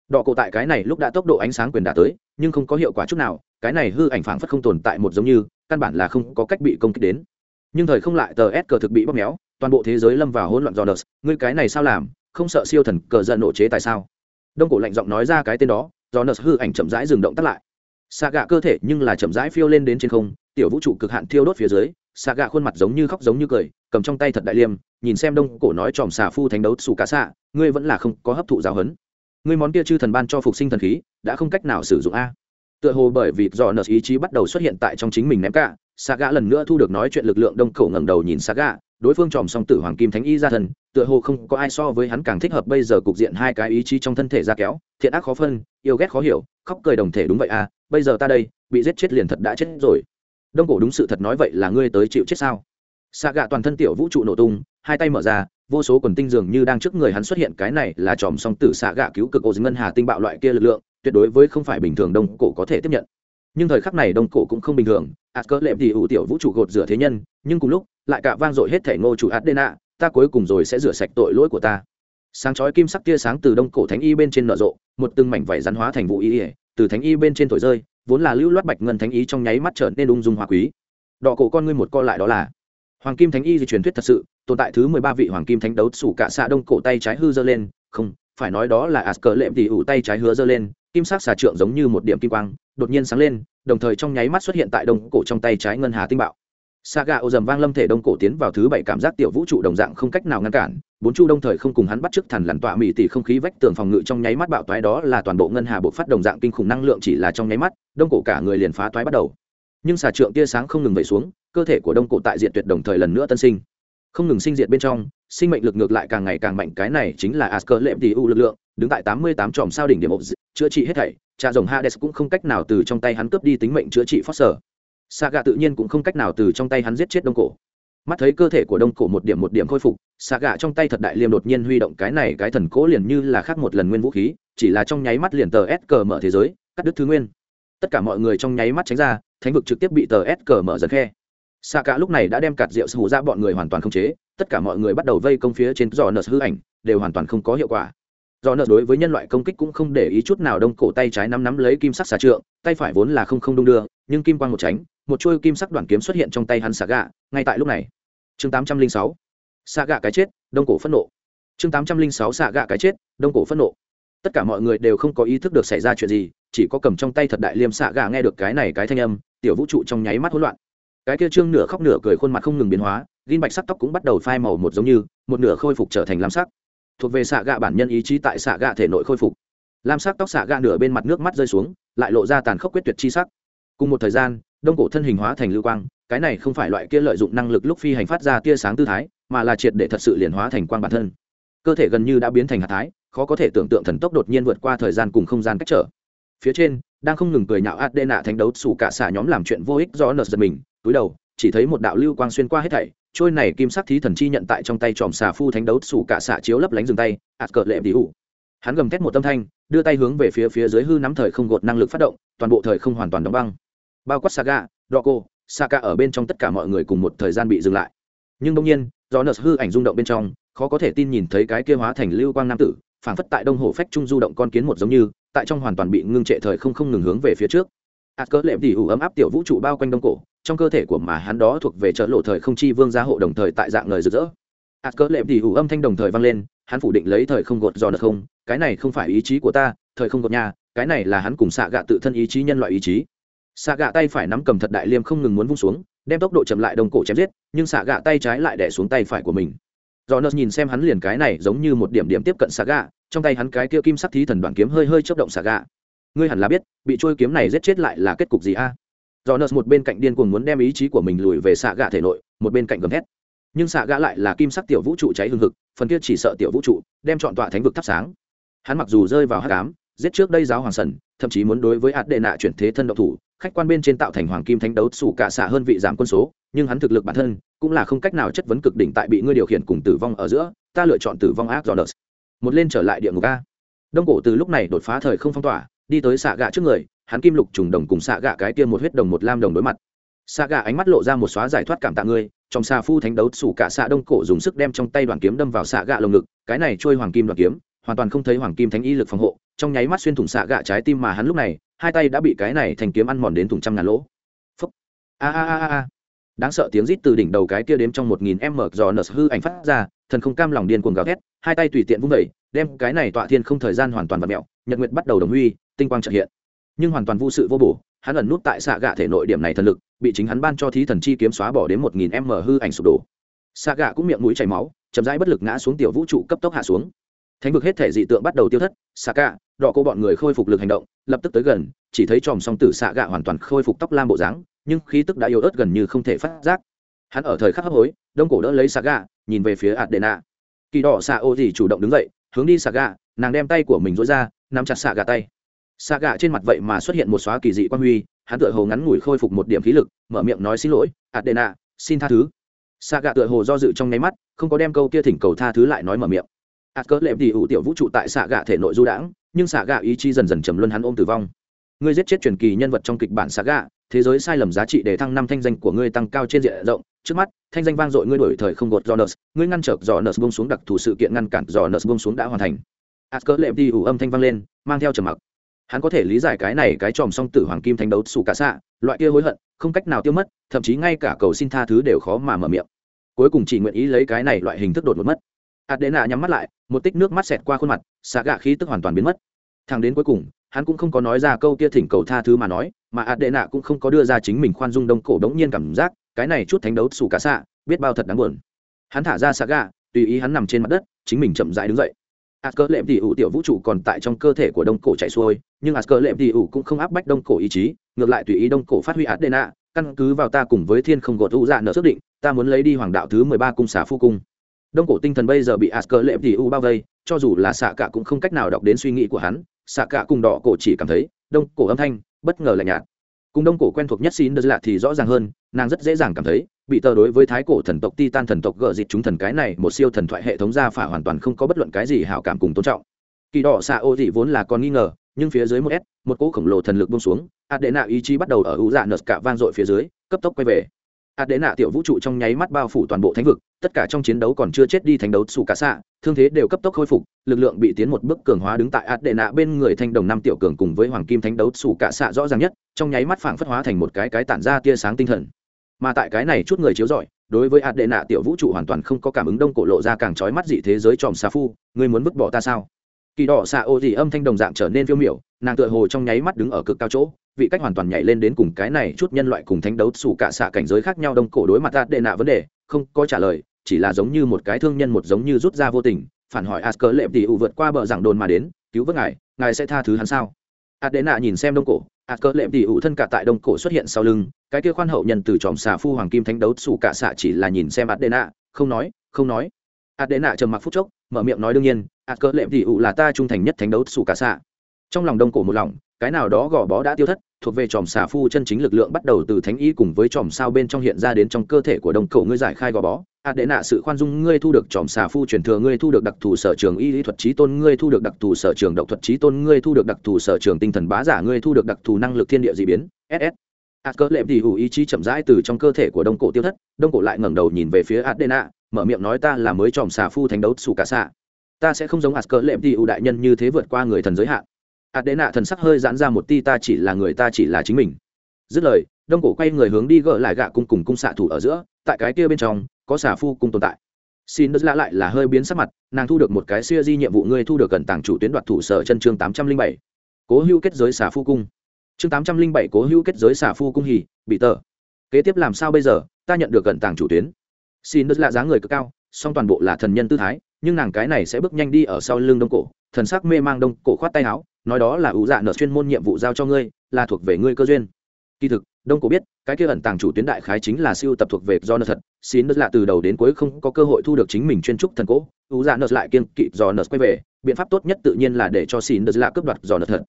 Đỏ cổ tại cái này lúc đã tốc độ ánh sáng quyền đã tới, nhưng không có hiệu quả chút nào, cái này hư ảnh phảng phất không tồn tại một giống như, căn bản là không có cách bị công kích đến. Nhưng thời không lại tờ s cờ thực bị bóp méo, toàn bộ thế giới lâm vào hỗn loạn do đợt ngươi cái này sao làm, không sợ siêu thần cờ giận nộ chế tại sao? Đông cổ lạnh giọng nói ra cái tên đó, do nợ hư ảnh chậm rãi dừng động tắt lại. Xạ gạ cơ thể nhưng là chậm rãi phiêu lên đến trên không, tiểu vũ trụ cực hạn thiêu đốt phía dưới xạ gạ khuôn mặt giống như khóc giống như cười, cầm trong tay thật đại liêm, nhìn xem đông cổ nói tròm xà phu thánh đấu xù cá xạ, ngươi vẫn là không có hấp thụ giáo hấn ngươi món kia chư thần ban cho phục sinh thần khí, đã không cách nào sử dụng a. Tựa hồ bởi vì do nợ ý chí bắt đầu xuất hiện tại trong chính mình ném cả, xạ gạ lần nữa thu được nói chuyện lực lượng đông cổ ngẩng đầu nhìn xạ gạ, đối phương tròm song tử hoàng kim thánh y ra thần, tựa hồ không có ai so với hắn càng thích hợp bây giờ cục diện hai cái ý chí trong thân thể ra kéo, thiện ác khó phân, yêu ghét khó hiểu, khóc cười đồng thể đúng vậy à bây giờ ta đây, bị giết chết liền thật đã chết rồi đông cổ đúng sự thật nói vậy là ngươi tới chịu chết sao? Xạ gạ toàn thân tiểu vũ trụ nổ tung, hai tay mở ra, vô số quần tinh dường như đang trước người hắn xuất hiện, cái này là tròm song tử xạ gạ cứu cực ô ngân hà tinh bạo loại kia lực lượng, tuyệt đối với không phải bình thường đông cổ có thể tiếp nhận. Nhưng thời khắc này đông cổ cũng không bình thường, ạt cỡ lệm thì ủ tiểu vũ trụ gột rửa thế nhân, nhưng cùng lúc, lại cả vang dội hết thể ngô chủ adena ta cuối cùng rồi sẽ rửa sạch tội lỗi của ta. Sáng chói kim sắc tia sáng từ đông cổ thánh y bên trên nở rộ, một từng mảnh vảy rắn hóa thành vũ y ỉa từ thánh y bên trên thổi rơi vốn là lưu loát bạch ngân thánh y trong nháy mắt trở nên ung dung hoa quý. Đọ cổ con ngươi một co lại đó là, hoàng kim thánh y di truyền thuyết thật sự, tồn tại thứ mười ba vị hoàng kim thánh đấu sủ cả xạ đông cổ tay trái hư dơ lên, không, phải nói đó là as cờ lệm thì ủ tay trái hứa dơ lên, kim sắc xà trượng giống như một điểm kim quang, đột nhiên sáng lên, đồng thời trong nháy mắt xuất hiện tại đông cổ trong tay trái ngân hà tinh bạo. Saga ô dầm vang lâm thể đông cổ tiến vào thứ bảy cảm giác tiểu vũ trụ đồng dạng không cách nào ngăn cản, bốn chu đông thời không cùng hắn bắt trước thần lằn tọa mỹ tỷ không khí vách tường phòng ngự trong nháy mắt bạo toái đó là toàn bộ ngân hà bộ phát đồng dạng kinh khủng năng lượng chỉ là trong nháy mắt, đông cổ cả người liền phá toái bắt đầu. Nhưng xà trượng tia sáng không ngừng vẩy xuống, cơ thể của đông cổ tại diện tuyệt đồng thời lần nữa tân sinh. Không ngừng sinh diệt bên trong, sinh mệnh lực ngược lại càng ngày càng mạnh cái này chính là Asker lệm tỷ u lực lượng, đứng tại tám mươi tám tròm sao đỉnh điểm ộp, chữa trị hết thảy, cha rồng Hades cũng không cách nào từ trong tay hắn cướp đi tính mệnh chữa trị Foster xạ gạ tự nhiên cũng không cách nào từ trong tay hắn giết chết đông cổ. Mắt thấy cơ thể của đông cổ một điểm một điểm khôi phục xạ gạ trong tay thật đại liêm đột nhiên huy động cái này cái thần cố liền như là khác một lần nguyên vũ khí, chỉ là trong nháy mắt liền tờ s cờ mở thế giới, cắt đứt thứ nguyên. Tất cả mọi người trong nháy mắt tránh ra, thánh vực trực tiếp bị tờ s cờ mở dần khe. Xạ gạ lúc này đã đem cạt rượu sù ra bọn người hoàn toàn không chế, tất cả mọi người bắt đầu vây công phía trên giò nợ hư ảnh, đều hoàn toàn không có hiệu quả do nợ đối với nhân loại công kích cũng không để ý chút nào đông cổ tay trái nắm nắm lấy kim sắc xà trượng, tay phải vốn là không không đung đưa, nhưng kim quang một tránh, một chuôi kim sắc đoạn kiếm xuất hiện trong tay hắn xà gạ, ngay tại lúc này. Chương tám trăm linh sáu. Xà gạ cái chết, đông cổ phẫn nộ. Chương tám trăm linh sáu xà gạ cái chết, đông cổ phẫn nộ. Tất cả mọi người đều không có ý thức được xảy ra chuyện gì, chỉ có cầm trong tay thật đại liêm xạ gà nghe được cái này cái thanh âm, tiểu vũ trụ trong nháy mắt hỗn loạn. Cái kia trương nửa khóc nửa cười khuôn mặt không ngừng biến hóa gin bạch sắc tóc cũng bắt đầu phai màu một giống như, một nửa khôi phục trở thành lam sắc thuộc về xạ gạ bản nhân ý chí tại xạ gạ thể nội khôi phục. Lam sắc tóc xạ gạ nửa bên mặt nước mắt rơi xuống, lại lộ ra tàn khốc quyết tuyệt chi sắc. Cùng một thời gian, đông cổ thân hình hóa thành lưu quang, cái này không phải loại kia lợi dụng năng lực lúc phi hành phát ra tia sáng tư thái, mà là triệt để thật sự liền hóa thành quang bản thân. Cơ thể gần như đã biến thành hạt thái, khó có thể tưởng tượng thần tốc đột nhiên vượt qua thời gian cùng không gian cách trở. Phía trên, đang không ngừng cười nhạo ạt đê nạ thánh đấu xù cả xả nhóm làm chuyện vô ích do nợ giật mình, túi đầu chỉ thấy một đạo lưu quang xuyên qua hết thảy trôi này kim sắc thí thần chi nhận tại trong tay tròm xà phu thánh đấu sủ cả xạ chiếu lấp lánh dừng tay ạt cờ lệ tỷ ủ hắn gầm thét một tâm thanh đưa tay hướng về phía phía dưới hư nắm thời không gột năng lực phát động toàn bộ thời không hoàn toàn đóng băng bao quát saga Rocco, Saka ở bên trong tất cả mọi người cùng một thời gian bị dừng lại. Nhưng đông nhiên, do nợ hư ảnh rung động bên trong, khó có thể tin nhìn thấy cái kia hóa thành lưu quang nam tử, phảng phất tại đông hồ phách trung du động con kiến một giống như, tại trong hoàn toàn bị ngưng trệ thời không không ngừng hướng về phía trước. ạt cỡ lệm tỉ ủ ấm áp tiểu vũ trụ bao quanh đông cổ, trong cơ thể của mà hắn đó thuộc về trợ lộ thời không chi vương gia hộ đồng thời tại dạng lời rực rỡ. Át cỡ lệm thì ủ âm thanh đồng thời vang lên, hắn phủ định lấy thời không gột do được không, cái này không phải ý chí của ta, thời không gột nhà, cái này là hắn cùng xạ gạ tự thân ý chí nhân loại ý chí. Xạ gạ tay phải nắm cầm thật đại liêm không ngừng muốn vung xuống đem tốc độ chậm lại đồng cổ chém giết nhưng xạ gạ tay trái lại đẻ xuống tay phải của mình. Do nớt nhìn xem hắn liền cái này giống như một điểm điểm tiếp cận xạ gạ trong tay hắn cái kia kim sắc thí thần đoàn kiếm hơi hơi chớp động xạ gạ. Ngươi hẳn là biết bị trôi kiếm này giết chết lại là kết cục gì a? Do nợ một bên cạnh điên cuồng muốn đem ý chí của mình lùi về xạ gạ thể nội, một bên cạnh gầm thét. Nhưng xạ gã lại là kim sắc tiểu vũ trụ cháy hương hực, phần kia chỉ sợ tiểu vũ trụ, đem chọn tọa thánh vực thắp sáng. Hắn mặc dù rơi vào hát cám giết trước đây giáo hoàng sần, thậm chí muốn đối với ạt đệ nạ chuyển thế thân độc thủ, khách quan bên trên tạo thành hoàng kim thánh đấu, sủ cả xạ hơn vị giảm quân số, nhưng hắn thực lực bản thân cũng là không cách nào chất vấn cực đỉnh tại bị ngươi điều khiển cùng tử vong ở giữa, ta lựa chọn tử vong ác do đợt một lên trở lại địa ngục a. Đông cổ từ lúc này đột phá thời không phong tỏa đi tới xạ gạ trước người, hắn kim lục trùng đồng cùng xạ gạ cái kia một huyết đồng một lam đồng đối mặt. Xạ gạ ánh mắt lộ ra một xóa giải thoát cảm tạ ngươi, trong xà phu thánh đấu sủ cả xạ đông cổ dùng sức đem trong tay đoàn kiếm đâm vào xạ gạ lồng ngực, cái này trôi hoàng kim đoàn kiếm, hoàn toàn không thấy hoàng kim thánh y lực phòng hộ, trong nháy mắt xuyên thủng xạ gạ trái tim mà hắn lúc này, hai tay đã bị cái này thành kiếm ăn mòn đến thủng trăm ngàn lỗ. Phấp a a a a đáng sợ tiếng rít từ đỉnh đầu cái kia đếm trong một nghìn m giò nợ hư ảnh phát ra, thần không cam lòng điên cuồng gào thét, hai tay tùy tiện vung vẩy đem cái này tọa thiên không thời gian hoàn toàn vật mẹo nhật nguyệt bắt đầu đồng huy, tinh quang trợ hiện. Nhưng hoàn toàn vô sự vô bổ, hắn ẩn nút tại xạ gạ thể nội điểm này thần lực, bị chính hắn ban cho thí thần chi kiếm xóa bỏ đến một nghìn m hư ảnh sụp đổ. Xạ gạ cũng miệng mũi chảy máu, chậm rãi bất lực ngã xuống tiểu vũ trụ cấp tốc hạ xuống. Thánh vực hết thể dị tượng bắt đầu tiêu thất, xạ gạ, đọ cô bọn người khôi phục lực hành động, lập tức tới gần, chỉ thấy tròm song tử xạ gạ hoàn toàn khôi phục tóc lam bộ dáng, nhưng khí tức đã yếu ớt gần như không thể phát giác. Hắn ở thời khắc hấp hối, đông cổ đỡ lấy xạ gạ, nhìn về phía adena. Kỳ đỏ xạ ô gì chủ động đứng dậy, hướng đi xạ gạ, nàng đem tay của mình dối ra nắm chặt xạ gà tay. Xạ gà trên mặt vậy mà xuất hiện một xóa kỳ dị quan huy, hắn tựa hồ ngắn ngủi khôi phục một điểm khí lực, mở miệng nói xin lỗi, adena, xin tha thứ. Xạ gà tựa hồ do dự trong nháy mắt, không có đem câu kia thỉnh cầu tha thứ lại nói mở miệng. Ạt cỡ lệm thì ủ tiểu vũ trụ tại xạ gà thể nội du đãng, nhưng xạ gà ý chí dần dần trầm luân hắn ôm tử vong. Ngươi giết chết truyền kỳ nhân vật trong kịch bản xạ gà, thế giới sai lầm giá trị để thăng năm thanh danh của ngươi tăng cao trên diện rộng. Trước mắt, thanh danh vang dội ngươi đổi thời không gột do nợ ngươi ngăn trở do nợ bông xuống đặc thù sự kiện ngăn cản do nợ bông xuống đã hoàn thành ạt cỡ lệm đi ủ âm thanh vang lên, mang theo trầm mặc. Hắn có thể lý giải cái này cái tròm song tử hoàng kim thánh đấu xù cả xạ, loại kia hối hận, không cách nào tiêu mất, thậm chí ngay cả cầu xin tha thứ đều khó mà mở miệng. Cuối cùng chỉ nguyện ý lấy cái này loại hình thức đột một mất. Adena nhắm mắt lại, một tích nước mắt xẹt qua khuôn mặt, xạ gạ khí tức hoàn toàn biến mất. Thằng đến cuối cùng, hắn cũng không có nói ra câu kia thỉnh cầu tha thứ mà nói, mà adena cũng không có đưa ra chính mình khoan dung đông cổ đống nhiên cảm giác, cái này chút thánh đấu xù cả xạ, biết bao thật đáng buồn. Hắn thả ra xạ gạ, tùy ý hắn nằm trên mặt đất, chính mình chậm rãi đứng dậy. Asker lệm tỷ ủ tiểu vũ trụ còn tại trong cơ thể của đông cổ chạy xuôi, nhưng Asker lệm tỷ ủ cũng không áp bách đông cổ ý chí, ngược lại tùy ý đông cổ phát huy Adena, căn cứ vào ta cùng với thiên không gột u dạ nợ xác định, ta muốn lấy đi hoàng đạo thứ mười ba cung xả phu cung. Đông cổ tinh thần bây giờ bị asker lệm tỷ ủ bao vây cho dù là xạ cả cũng không cách nào đọc đến suy nghĩ của hắn xạ cả cùng đỏ cổ chỉ cảm thấy đông cổ âm thanh bất ngờ là nhạt. Cùng đông cổ quen thuộc nhất xin được lạ thì rõ ràng hơn nàng rất dễ dàng cảm thấy bị tờ đối với thái cổ thần tộc titan thần tộc gợ dịch chúng thần cái này, một siêu thần thoại hệ thống ra phả hoàn toàn không có bất luận cái gì hảo cảm cùng tôn trọng. Kỳ đỏ xạ ô dị vốn là còn nghi ngờ, nhưng phía dưới một s, một cỗ khổng lồ thần lực bông xuống ạt đệ nạ ý chí bắt đầu ở hữu dạ nợt cả vang dội phía dưới, cấp tốc quay về. Ạt đệ nạ tiểu vũ trụ trong nháy mắt bao phủ toàn bộ thánh vực, tất cả trong chiến đấu còn chưa chết đi thánh đấu xù cả xạ, thương thế đều cấp tốc khôi phục, lực lượng bị tiến một bước cường hóa đứng tại ạt đệ nạ bên người thanh đồng năm tiểu cường cùng với hoàng kim thánh đấu xù cả xạ rõ ràng nhất, trong nháy mắt phảng phất hóa thành một cái cái tản ra tia sáng tinh thần mà tại cái này chút người chiếu rọi đối với hạt đệ nạ tiểu vũ trụ hoàn toàn không có cảm ứng đông cổ lộ ra càng trói mắt dị thế giới tròm xà phu, ngươi muốn vứt bỏ ta sao? Kỳ đỏ xạ ô dị âm thanh đồng dạng trở nên phiêu miểu, nàng tựa hồ trong nháy mắt đứng ở cực cao chỗ, vị cách hoàn toàn nhảy lên đến cùng cái này chút nhân loại cùng thánh đấu xù cả xạ cảnh giới khác nhau đông cổ đối mặt hạt đệ nạ vấn đề, không có trả lời, chỉ là giống như một cái thương nhân một giống như rút ra vô tình, phản hỏi asker lệm tỷ ụ vượt qua bờ giảng đồn mà đến, cứu vớt ngài ngài sẽ tha thứ hắn sao? Adena nhìn xem đông cổ ạt cỡ lệm tỉ ủ thân cả tại đông cổ xuất hiện sau lưng, cái kia khoan hậu nhân từ tròm xà phu hoàng kim thánh đấu xù cả xạ chỉ là nhìn xem adena không nói không nói. Adena trầm mặc phút chốc, mở miệng nói đương nhiên ạt cỡ lệm tỉ ủ là ta trung thành nhất thánh đấu xù cả xạ. Trong lòng đông cổ một lòng, cái nào đó gò bó đã tiêu thất, thuộc về tròm xà phu chân chính lực lượng bắt đầu từ thánh y cùng với tròm sao bên trong hiện ra đến trong cơ thể của đông cổ ngươi giải khai gò bó. À, ạt đệ nạ sự khoan dung ngươi thu được tròm xà phu truyền thừa, ngươi thu được đặc thù sở trường y lý thuật trí tôn, ngươi thu được đặc thù sở trường độc thuật trí tôn, ngươi thu được đặc thù sở trường tinh thần bá giả, ngươi thu được đặc thù năng lực thiên địa d ị biến ss ạt à, cỡ lệm thì hủ ý chí chậm rãi từ trong cơ thể của đông cổ tiêu thất, đông cổ lại ngẩng đầu nhìn về phía ạt đệ nạ mở miệng nói ta là mới tròm xà phu thánh đấu xù cả xạ. Ta sẽ không giống ạt cỡ lệm thì hủ đại nhân như thế vượt qua người thần giới hạn. Ạt đệ nạ thần sắc hơi giãn ra một ti ta chỉ là người, ta chỉ là chính mình. Dứt lời, đông cổ quay người hướng đi gỡ lại gạ cung cùng cung xạ thủ ở giữa, tại cái kia bên trong có xà phu cung tồn tại. Xin đất lạ lại là hơi biến sắc mặt, nàng thu được một cái siêu di nhiệm vụ ngươi thu được cẩn tàng chủ tuyến đoạt thủ sở chân chương tám trăm linh bảy. Cố hữu kết giới xà phu cung. Chương tám trăm linh bảy cố hữu kết giới xà phu cung hỉ, bị tờ. Kế tiếp làm sao bây giờ, ta nhận được cẩn tàng chủ tuyến. Xin đất lạ giá người cực cao, song toàn bộ là thần nhân tư thái, nhưng nàng cái này sẽ bước nhanh đi ở sau lưng đông cổ, thần sắc mê mang đông cổ khoát tay áo, nói đó là ủ dạ nợ chuyên môn nhiệm vụ giao cho ngươi, là thuộc về ngươi cơ duyên kỳ thực, đông cổ biết, cái kia ẩn tàng chủ tuyến đại khái chính là siêu tập thuộc về do nợ thật. Xin nợ lạ từ đầu đến cuối không có cơ hội thu được chính mình chuyên trúc thần cố U dạ nợ lại kiên kỵ do nợ quay về. Biện pháp tốt nhất tự nhiên là để cho xin nợ lạ cướp đoạt do nợ thật.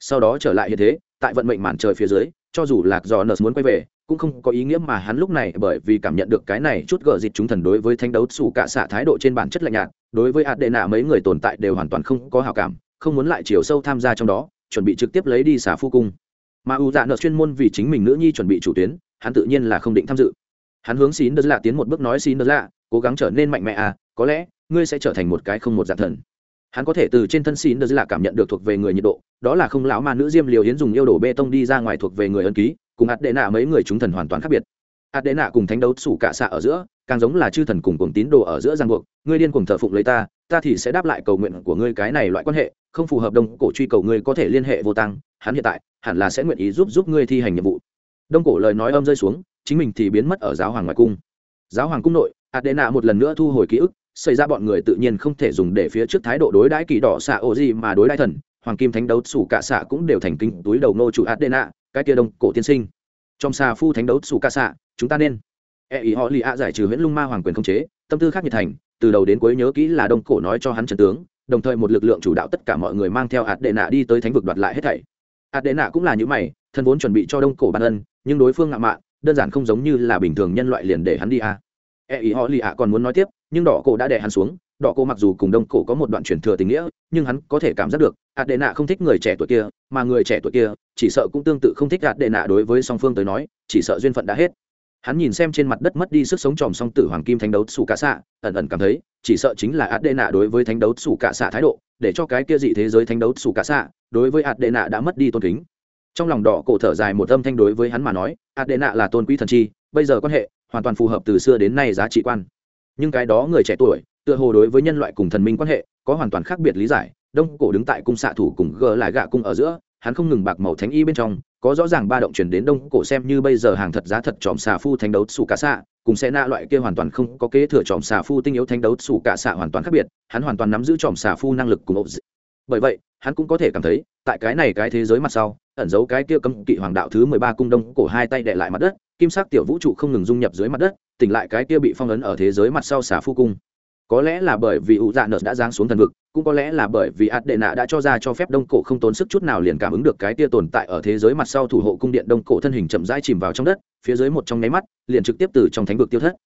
Sau đó trở lại hiện thế, tại vận mệnh màn trời phía dưới, cho dù là do nợ muốn quay về, cũng không có ý nghĩa mà hắn lúc này bởi vì cảm nhận được cái này chút gỡ dịch chúng thần đối với thánh đấu xù cả xạ thái độ trên bản chất lạnh nhạt, đối với hạt đệ nạ mấy người tồn tại đều hoàn toàn không có hào cảm, không muốn lại chiều sâu tham gia trong đó, chuẩn bị trực tiếp lấy đi xả phu cung mà u dạ nợ chuyên môn vì chính mình nữ nhi chuẩn bị chủ tuyến, hắn tự nhiên là không định tham dự. Hắn hướng xin đất lạ tiến một bước nói xin đất lạ, cố gắng trở nên mạnh mẽ à có lẽ ngươi sẽ trở thành một cái không một dạng thần. Hắn có thể từ trên thân xin đất lạ cảm nhận được thuộc về người nhiệt độ, đó là không lão mà nữ diêm liều hiến dùng yêu đổ bê tông đi ra ngoài thuộc về người ân ký, cùng hạt đệ nạ mấy người chúng thần hoàn toàn khác biệt. Hạt đệ nạ cùng thánh đấu sủ cả xạ ở giữa càng giống là chư thần cùng cùng tín đồ ở giữa giang buộc, ngươi điên cùng thờ phụng lấy ta ta thì sẽ đáp lại cầu nguyện của ngươi cái này loại quan hệ, không phù hợp đông cổ truy cầu ngươi có thể liên hệ vô tăng, hắn hiện tại hẳn là sẽ nguyện ý giúp giúp ngươi thi hành nhiệm vụ. Đông cổ lời nói âm rơi xuống, chính mình thì biến mất ở giáo hoàng ngoại cung. Giáo hoàng cung nội, adena một lần nữa thu hồi ký ức, xảy ra bọn người tự nhiên không thể dùng để phía trước thái độ đối đãi kỳ đỏ xạ ô gì mà đối đãi thần, hoàng kim thánh đấu sủ cả xạ cũng đều thành kính túi đầu nô chủ adena, cái kia đông cổ tiên sinh. Trong xa phu thánh đấu sủ cả xạ, chúng ta nên e ý họ lì ạ giải trừ huyễn lung ma hoàng quyền không chế, tâm tư khác nhiệt thành, từ đầu đến cuối nhớ kỹ là đông cổ nói cho hắn trần tướng, đồng thời một lực lượng chủ đạo tất cả mọi người mang theo hạt đệ nạ đi tới thánh vực đoạt lại hết thảy hạt đệ nạ cũng là những mày, thân vốn chuẩn bị cho đông cổ ban ân, nhưng đối phương ngạo mạn, đơn giản không giống như là bình thường nhân loại liền để hắn đi a à. e ý họ lì ạ còn muốn nói tiếp, nhưng đỏ cổ đã đè hắn xuống, đỏ cổ mặc dù cùng đông cổ có một đoạn truyền thừa tình nghĩa, nhưng hắn có thể cảm giác được hạt đệ nạ không thích người trẻ tuổi kia, mà người trẻ tuổi kia chỉ sợ cũng tương tự không thích hạt đệ nạ đối với song phương tới nói, chỉ sợ duyên phận đã hết hắn nhìn xem trên mặt đất mất đi sức sống tròm song tử hoàng kim thánh đấu xù cả xạ, ẩn ẩn cảm thấy, chỉ sợ chính là Át Đệ Nạ đối với thánh đấu xù cả xạ thái độ, để cho cái kia dị thế giới thánh đấu xù cả xạ, đối với Át Đệ Nạ đã mất đi tôn kính. Trong lòng đỏ cổ thở dài một âm thanh đối với hắn mà nói Át Đệ Nạ là tôn quý thần chi, bây giờ quan hệ hoàn toàn phù hợp từ xưa đến nay giá trị quan. Nhưng cái đó người trẻ tuổi, tựa hồ đối với nhân loại cùng thần minh quan hệ, có hoàn toàn khác biệt lý giải. Đông cổ đứng tại cung xạ thủ cùng gờ lại gạ cung ở giữa, hắn không ngừng bạc màu thánh y bên trong có rõ ràng ba động chuyển đến đông cổ xem như bây giờ hàng thật giá thật tròm xà phu thánh đấu sủ cả xạ, cùng xe nạ loại kia hoàn toàn không có kế thừa tròm xà phu tinh yếu thánh đấu sủ cả xạ hoàn toàn khác biệt, hắn hoàn toàn nắm giữ tròm xà phu năng lực cùng ốc bởi vậy, hắn cũng có thể cảm thấy, tại cái này cái thế giới mặt sau, ẩn giấu cái kia cấm kỵ hoàng đạo thứ mười ba cung đông cổ hai tay đệ lại mặt đất, kim sắc tiểu vũ trụ không ngừng dung nhập dưới mặt đất, tỉnh lại cái kia bị phong ấn ở thế giới mặt sau xà phu cung có lẽ là bởi vì ụ dạ nợ đã giáng xuống thần vực, cũng có lẽ là bởi vì ạt đệ nạ đã cho ra cho phép đông cổ không tốn sức chút nào liền cảm ứng được cái tia tồn tại ở thế giới mặt sau thủ hộ cung điện đông cổ thân hình chậm rãi chìm vào trong đất, phía dưới một trong nháy mắt, liền trực tiếp từ trong thánh vực tiêu thất.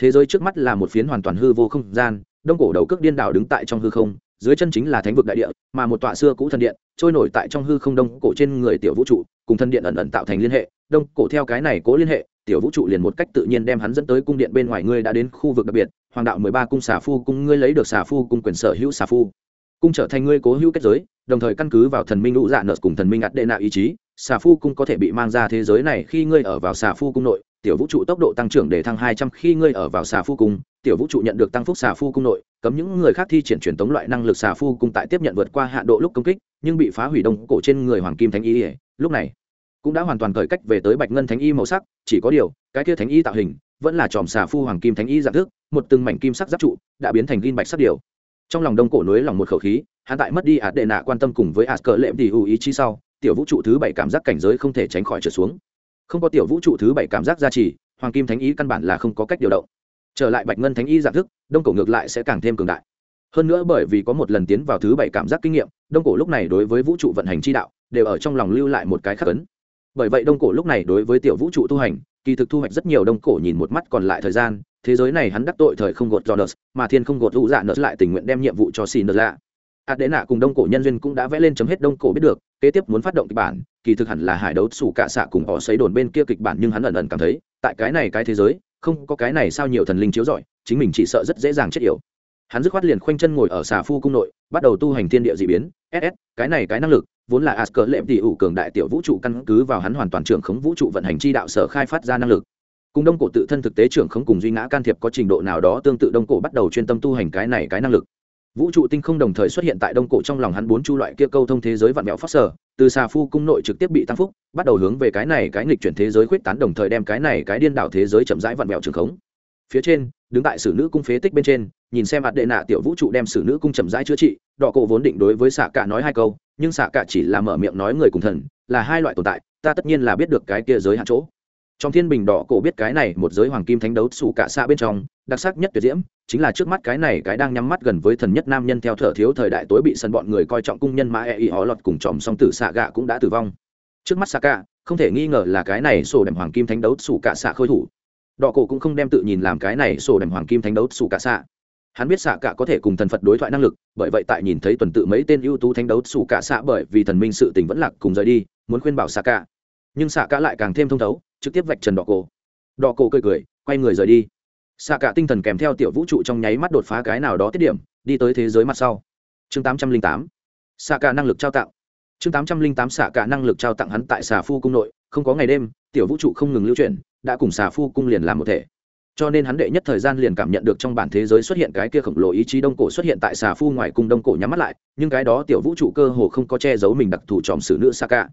Thế giới trước mắt là một phiến hoàn toàn hư vô không gian, đông cổ đầu cước điên đảo đứng tại trong hư không, dưới chân chính là thánh vực đại địa, mà một tọa xưa cũ thần điện, trôi nổi tại trong hư không đông cổ trên người tiểu vũ trụ, cùng thần điện ẩn ẩn tạo thành liên hệ. Đông cổ theo cái này cố liên hệ, tiểu vũ trụ liền một cách tự nhiên đem hắn dẫn tới cung điện bên ngoài ngươi đã đến khu vực đặc biệt hoàng đạo mười ba cung xà phu cung, ngươi lấy được xà phu cung quyền sở hữu xà phu. Cung trở thành ngươi cố hữu kết giới, đồng thời căn cứ vào thần minh lũ dạ nợ cùng thần minh ắt đệ nạ ý chí, xà phu cung có thể bị mang ra thế giới này khi ngươi ở vào xà phu cung nội, tiểu vũ trụ tốc độ tăng trưởng để thăng hai trăm, khi ngươi ở vào xà phu cung, tiểu vũ trụ nhận được tăng phúc xà phu cung nội, cấm những người khác thi triển truyền tống loại năng lực xà phu cung tại tiếp nhận vượt qua hạ độ lúc công kích, nhưng bị phá hủy đông cổ trên người hoàng kim thánh y, lúc này cũng đã hoàn toàn cởi cách về tới bạch ngân thánh y màu sắc, chỉ có điều, cái kia thánh y tạo hình vẫn là tròm xà phu hoàng kim thánh y dạng thức một từng mảnh kim sắc giáp trụ đã biến thành ghim bạch sắc điều. Trong lòng đông cổ nối lòng một khẩu khí, hắn tại mất đi ạt đệ nạ quan tâm cùng với ạt cờ lệm thì ưu ý chí sau, tiểu vũ trụ thứ bảy cảm giác cảnh giới không thể tránh khỏi trở xuống. Không có tiểu vũ trụ thứ bảy cảm giác gia trì, hoàng kim thánh ý căn bản là không có cách điều động. Trở lại bạch ngân thánh y dạng thức, đông cổ ngược lại sẽ càng thêm cường đại. Hơn nữa bởi vì có một lần tiến vào thứ bảy cảm giác kinh nghiệm, đông cổ lúc này đối với vũ trụ vận hành chi đạo đều ở trong lòng lưu lại một cái khắc ấn. Bởi vậy đông cổ lúc này đối với tiểu vũ trụ tu hành, kỳ thực thu hoạch rất nhiều đông cổ nhìn một mắt còn lại thời gian thế giới này hắn đắc tội thời không gột Jonas, mà thiên không gột hữu dạ nợ lại tình nguyện đem nhiệm vụ cho xin lạ. Ạt cùng đông cổ nhân duyên cũng đã vẽ lên chấm hết đông cổ biết được kế tiếp muốn phát động kịch bản kỳ thực hẳn là hải đấu sủ cả xạ cùng họ xây đồn bên kia kịch bản nhưng hắn ẩn ẩn cảm thấy tại cái này cái thế giới không có cái này sao nhiều thần linh chiếu rọi chính mình chỉ sợ rất dễ dàng chết yểu. Hắn dứt khoát liền khoanh chân ngồi ở xà phu cung nội bắt đầu tu hành thiên địa dị biến ss cái này cái năng lực vốn là Asker cờ lệm tỷ ủ cường đại tiểu vũ trụ căn cứ vào hắn hoàn toàn trưởng khống vũ trụ vận hành chi đạo sở khai phát ra năng lực cùng đông cổ tự thân thực tế trưởng không cùng duy ngã can thiệp có trình độ nào đó tương tự, đông cổ bắt đầu chuyên tâm tu hành cái này cái năng lực. Vũ trụ tinh không đồng thời xuất hiện tại đông cổ trong lòng hắn bốn chu loại kia câu thông thế giới vạn mẹo phát sở, từ xà phu cung nội trực tiếp bị tăng phúc, bắt đầu hướng về cái này cái nghịch chuyển thế giới khuyết tán, đồng thời đem cái này cái điên đảo thế giới chậm rãi vạn mẹo trường khống. Phía trên, đứng tại sử nữ cung phế tích bên trên, nhìn xem mặt đệ nạ tiểu vũ trụ đem sử nữ cung chậm rãi chữa trị đỏ cổ vốn định đối với xạ cả nói hai câu, nhưng xạ cả chỉ là mở miệng nói người cùng thần, là hai loại tồn tại, ta tất nhiên là biết được cái kia giới hạn chỗ trong thiên bình đỏ cổ biết cái này một giới hoàng kim thánh đấu xù cả xa bên trong, đặc sắc nhất tuyệt diễm, chính là trước mắt cái này cái đang nhắm mắt gần với thần nhất nam nhân theo thở thiếu thời đại tối bị sân bọn người coi trọng cung nhân mã e y ó lọt cùng chòm song tử xạ gạ cũng đã tử vong. Trước mắt xạ cả không thể nghi ngờ là cái này sổ đèm hoàng kim thánh đấu xù cả xạ khôi thủ. Đỏ cổ cũng không đem tự nhìn làm cái này sổ đèm hoàng kim thánh đấu xù cả xạ hắn biết xạ cả có thể cùng thần phật đối thoại năng lực, bởi vậy tại nhìn thấy tuần tự mấy tên ưu tú thánh đấu xù cả xạ bởi vì thần minh sự tình vẫn lạc cùng rời đi, muốn khuyên bảo xạ cả nhưng xạ cả lại càng thêm thông thấu trực tiếp vạch trần đỏ cổ. Đỏ cổ cười cười, quay người rời đi. Xạ cả tinh thần kèm theo tiểu vũ trụ trong nháy mắt đột phá cái nào đó tiết điểm, đi tới thế giới mặt sau. Chương tám trăm linh tám, xạ cả năng lực trao tặng. Chương tám trăm linh tám, xạ cả năng lực trao tặng hắn tại xà phu cung nội, không có ngày đêm, tiểu vũ trụ không ngừng lưu chuyển, đã cùng xà phu cung liền làm một thể. Cho nên hắn đệ nhất thời gian liền cảm nhận được trong bản thế giới xuất hiện cái kia khổng lồ ý chí đông cổ xuất hiện tại xà phu ngoài cung đông cổ nhắm mắt lại, nhưng cái đó tiểu vũ trụ cơ hồ không có che giấu mình đặc thù tròm xử nữ xạ cả.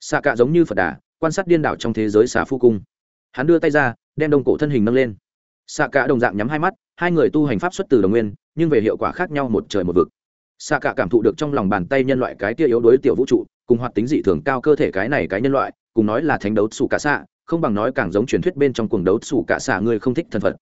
Xạ cả giống như phật đà quan sát điên đảo trong thế giới xà phu cung. Hắn đưa tay ra, đem đông cổ thân hình nâng lên. Xạ cả đồng dạng nhắm hai mắt, hai người tu hành pháp xuất từ đồng nguyên, nhưng về hiệu quả khác nhau một trời một vực. Xạ cả cảm thụ được trong lòng bàn tay nhân loại cái tia yếu đuối tiểu vũ trụ, cùng hoạt tính dị thường cao cơ thể cái này cái nhân loại, cùng nói là thánh đấu xù cả xạ, không bằng nói càng giống truyền thuyết bên trong cuồng đấu xù cả xạ người không thích thần phật.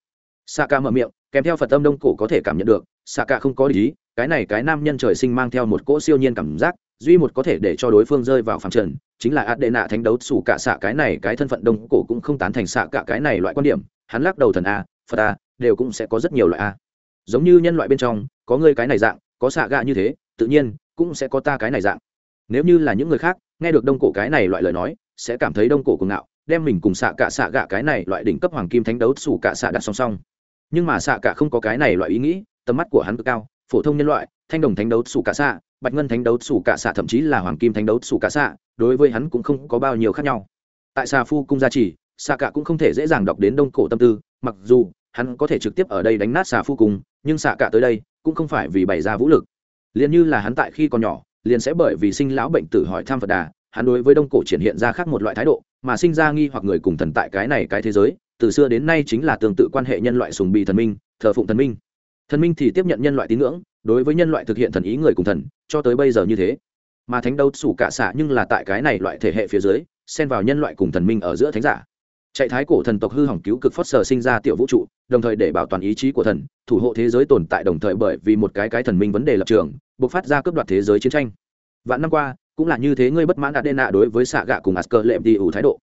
Xạ cả mở miệng, kèm theo phật tâm đông cổ có thể cảm nhận được xạ cả không có lý, cái này cái nam nhân trời sinh mang theo một cỗ siêu nhiên cảm giác, duy một có thể để cho đối phương rơi vào phạm trần chính là ạt đệ nạ thánh đấu xù cả xạ cái này, cái thân phận đông cổ cũng không tán thành xạ cả cái này loại quan điểm. Hắn lắc đầu thần a, phật a, đều cũng sẽ có rất nhiều loại a. Giống như nhân loại bên trong, có ngươi cái này dạng, có xạ gạ như thế, tự nhiên cũng sẽ có ta cái này dạng. Nếu như là những người khác, nghe được đông cổ cái này loại lời nói, sẽ cảm thấy đông cổ cuồng ngạo, đem mình cùng xạ cả xạ gạ cái này loại đỉnh cấp hoàng kim thánh đấu xù cả xạ đặt song song. Nhưng mà xạ cả không có cái này loại ý nghĩ, tầm mắt của hắn cực cao, phổ thông nhân loại, thanh đồng thánh đấu xù cả xạ bạch ngân thánh đấu xù cả xạ thậm chí là hoàng kim thánh đấu xù cả xạ đối với hắn cũng không có bao nhiêu khác nhau. Tại xà phu cung gia trì xạ cả cũng không thể dễ dàng đọc đến đông cổ tâm tư, mặc dù hắn có thể trực tiếp ở đây đánh nát xà phu cung, nhưng xạ cả tới đây cũng không phải vì bày ra vũ lực. Liền như là hắn tại khi còn nhỏ, liền sẽ bởi vì sinh lão bệnh tử hỏi tham phật đà, hắn đối với đông cổ triển hiện ra khác một loại thái độ, mà sinh ra nghi hoặc người cùng thần tại cái này cái thế giới, từ xưa đến nay chính là tương tự quan hệ nhân loại sùng bì thần minh, thờ phụng thần minh. Thần minh thì tiếp nhận nhân loại tín ngưỡng đối với nhân loại thực hiện thần ý người cùng thần, cho tới bây giờ như thế. Mà thánh đấu sủ cả xạ nhưng là tại cái này loại thể hệ phía dưới, xen vào nhân loại cùng thần minh ở giữa thánh giả. Chạy thái cổ thần tộc hư hỏng cứu cực phót sờ sinh ra tiểu vũ trụ, đồng thời để bảo toàn ý chí của thần, thủ hộ thế giới tồn tại đồng thời bởi vì một cái cái thần minh vấn đề lập trường buộc phát ra cướp đoạt thế giới chiến tranh. Vạn năm qua, cũng là như thế ngươi bất mãn đã đen nạ đối với xạ gạ cùng asker lệm đi ủ thái độ.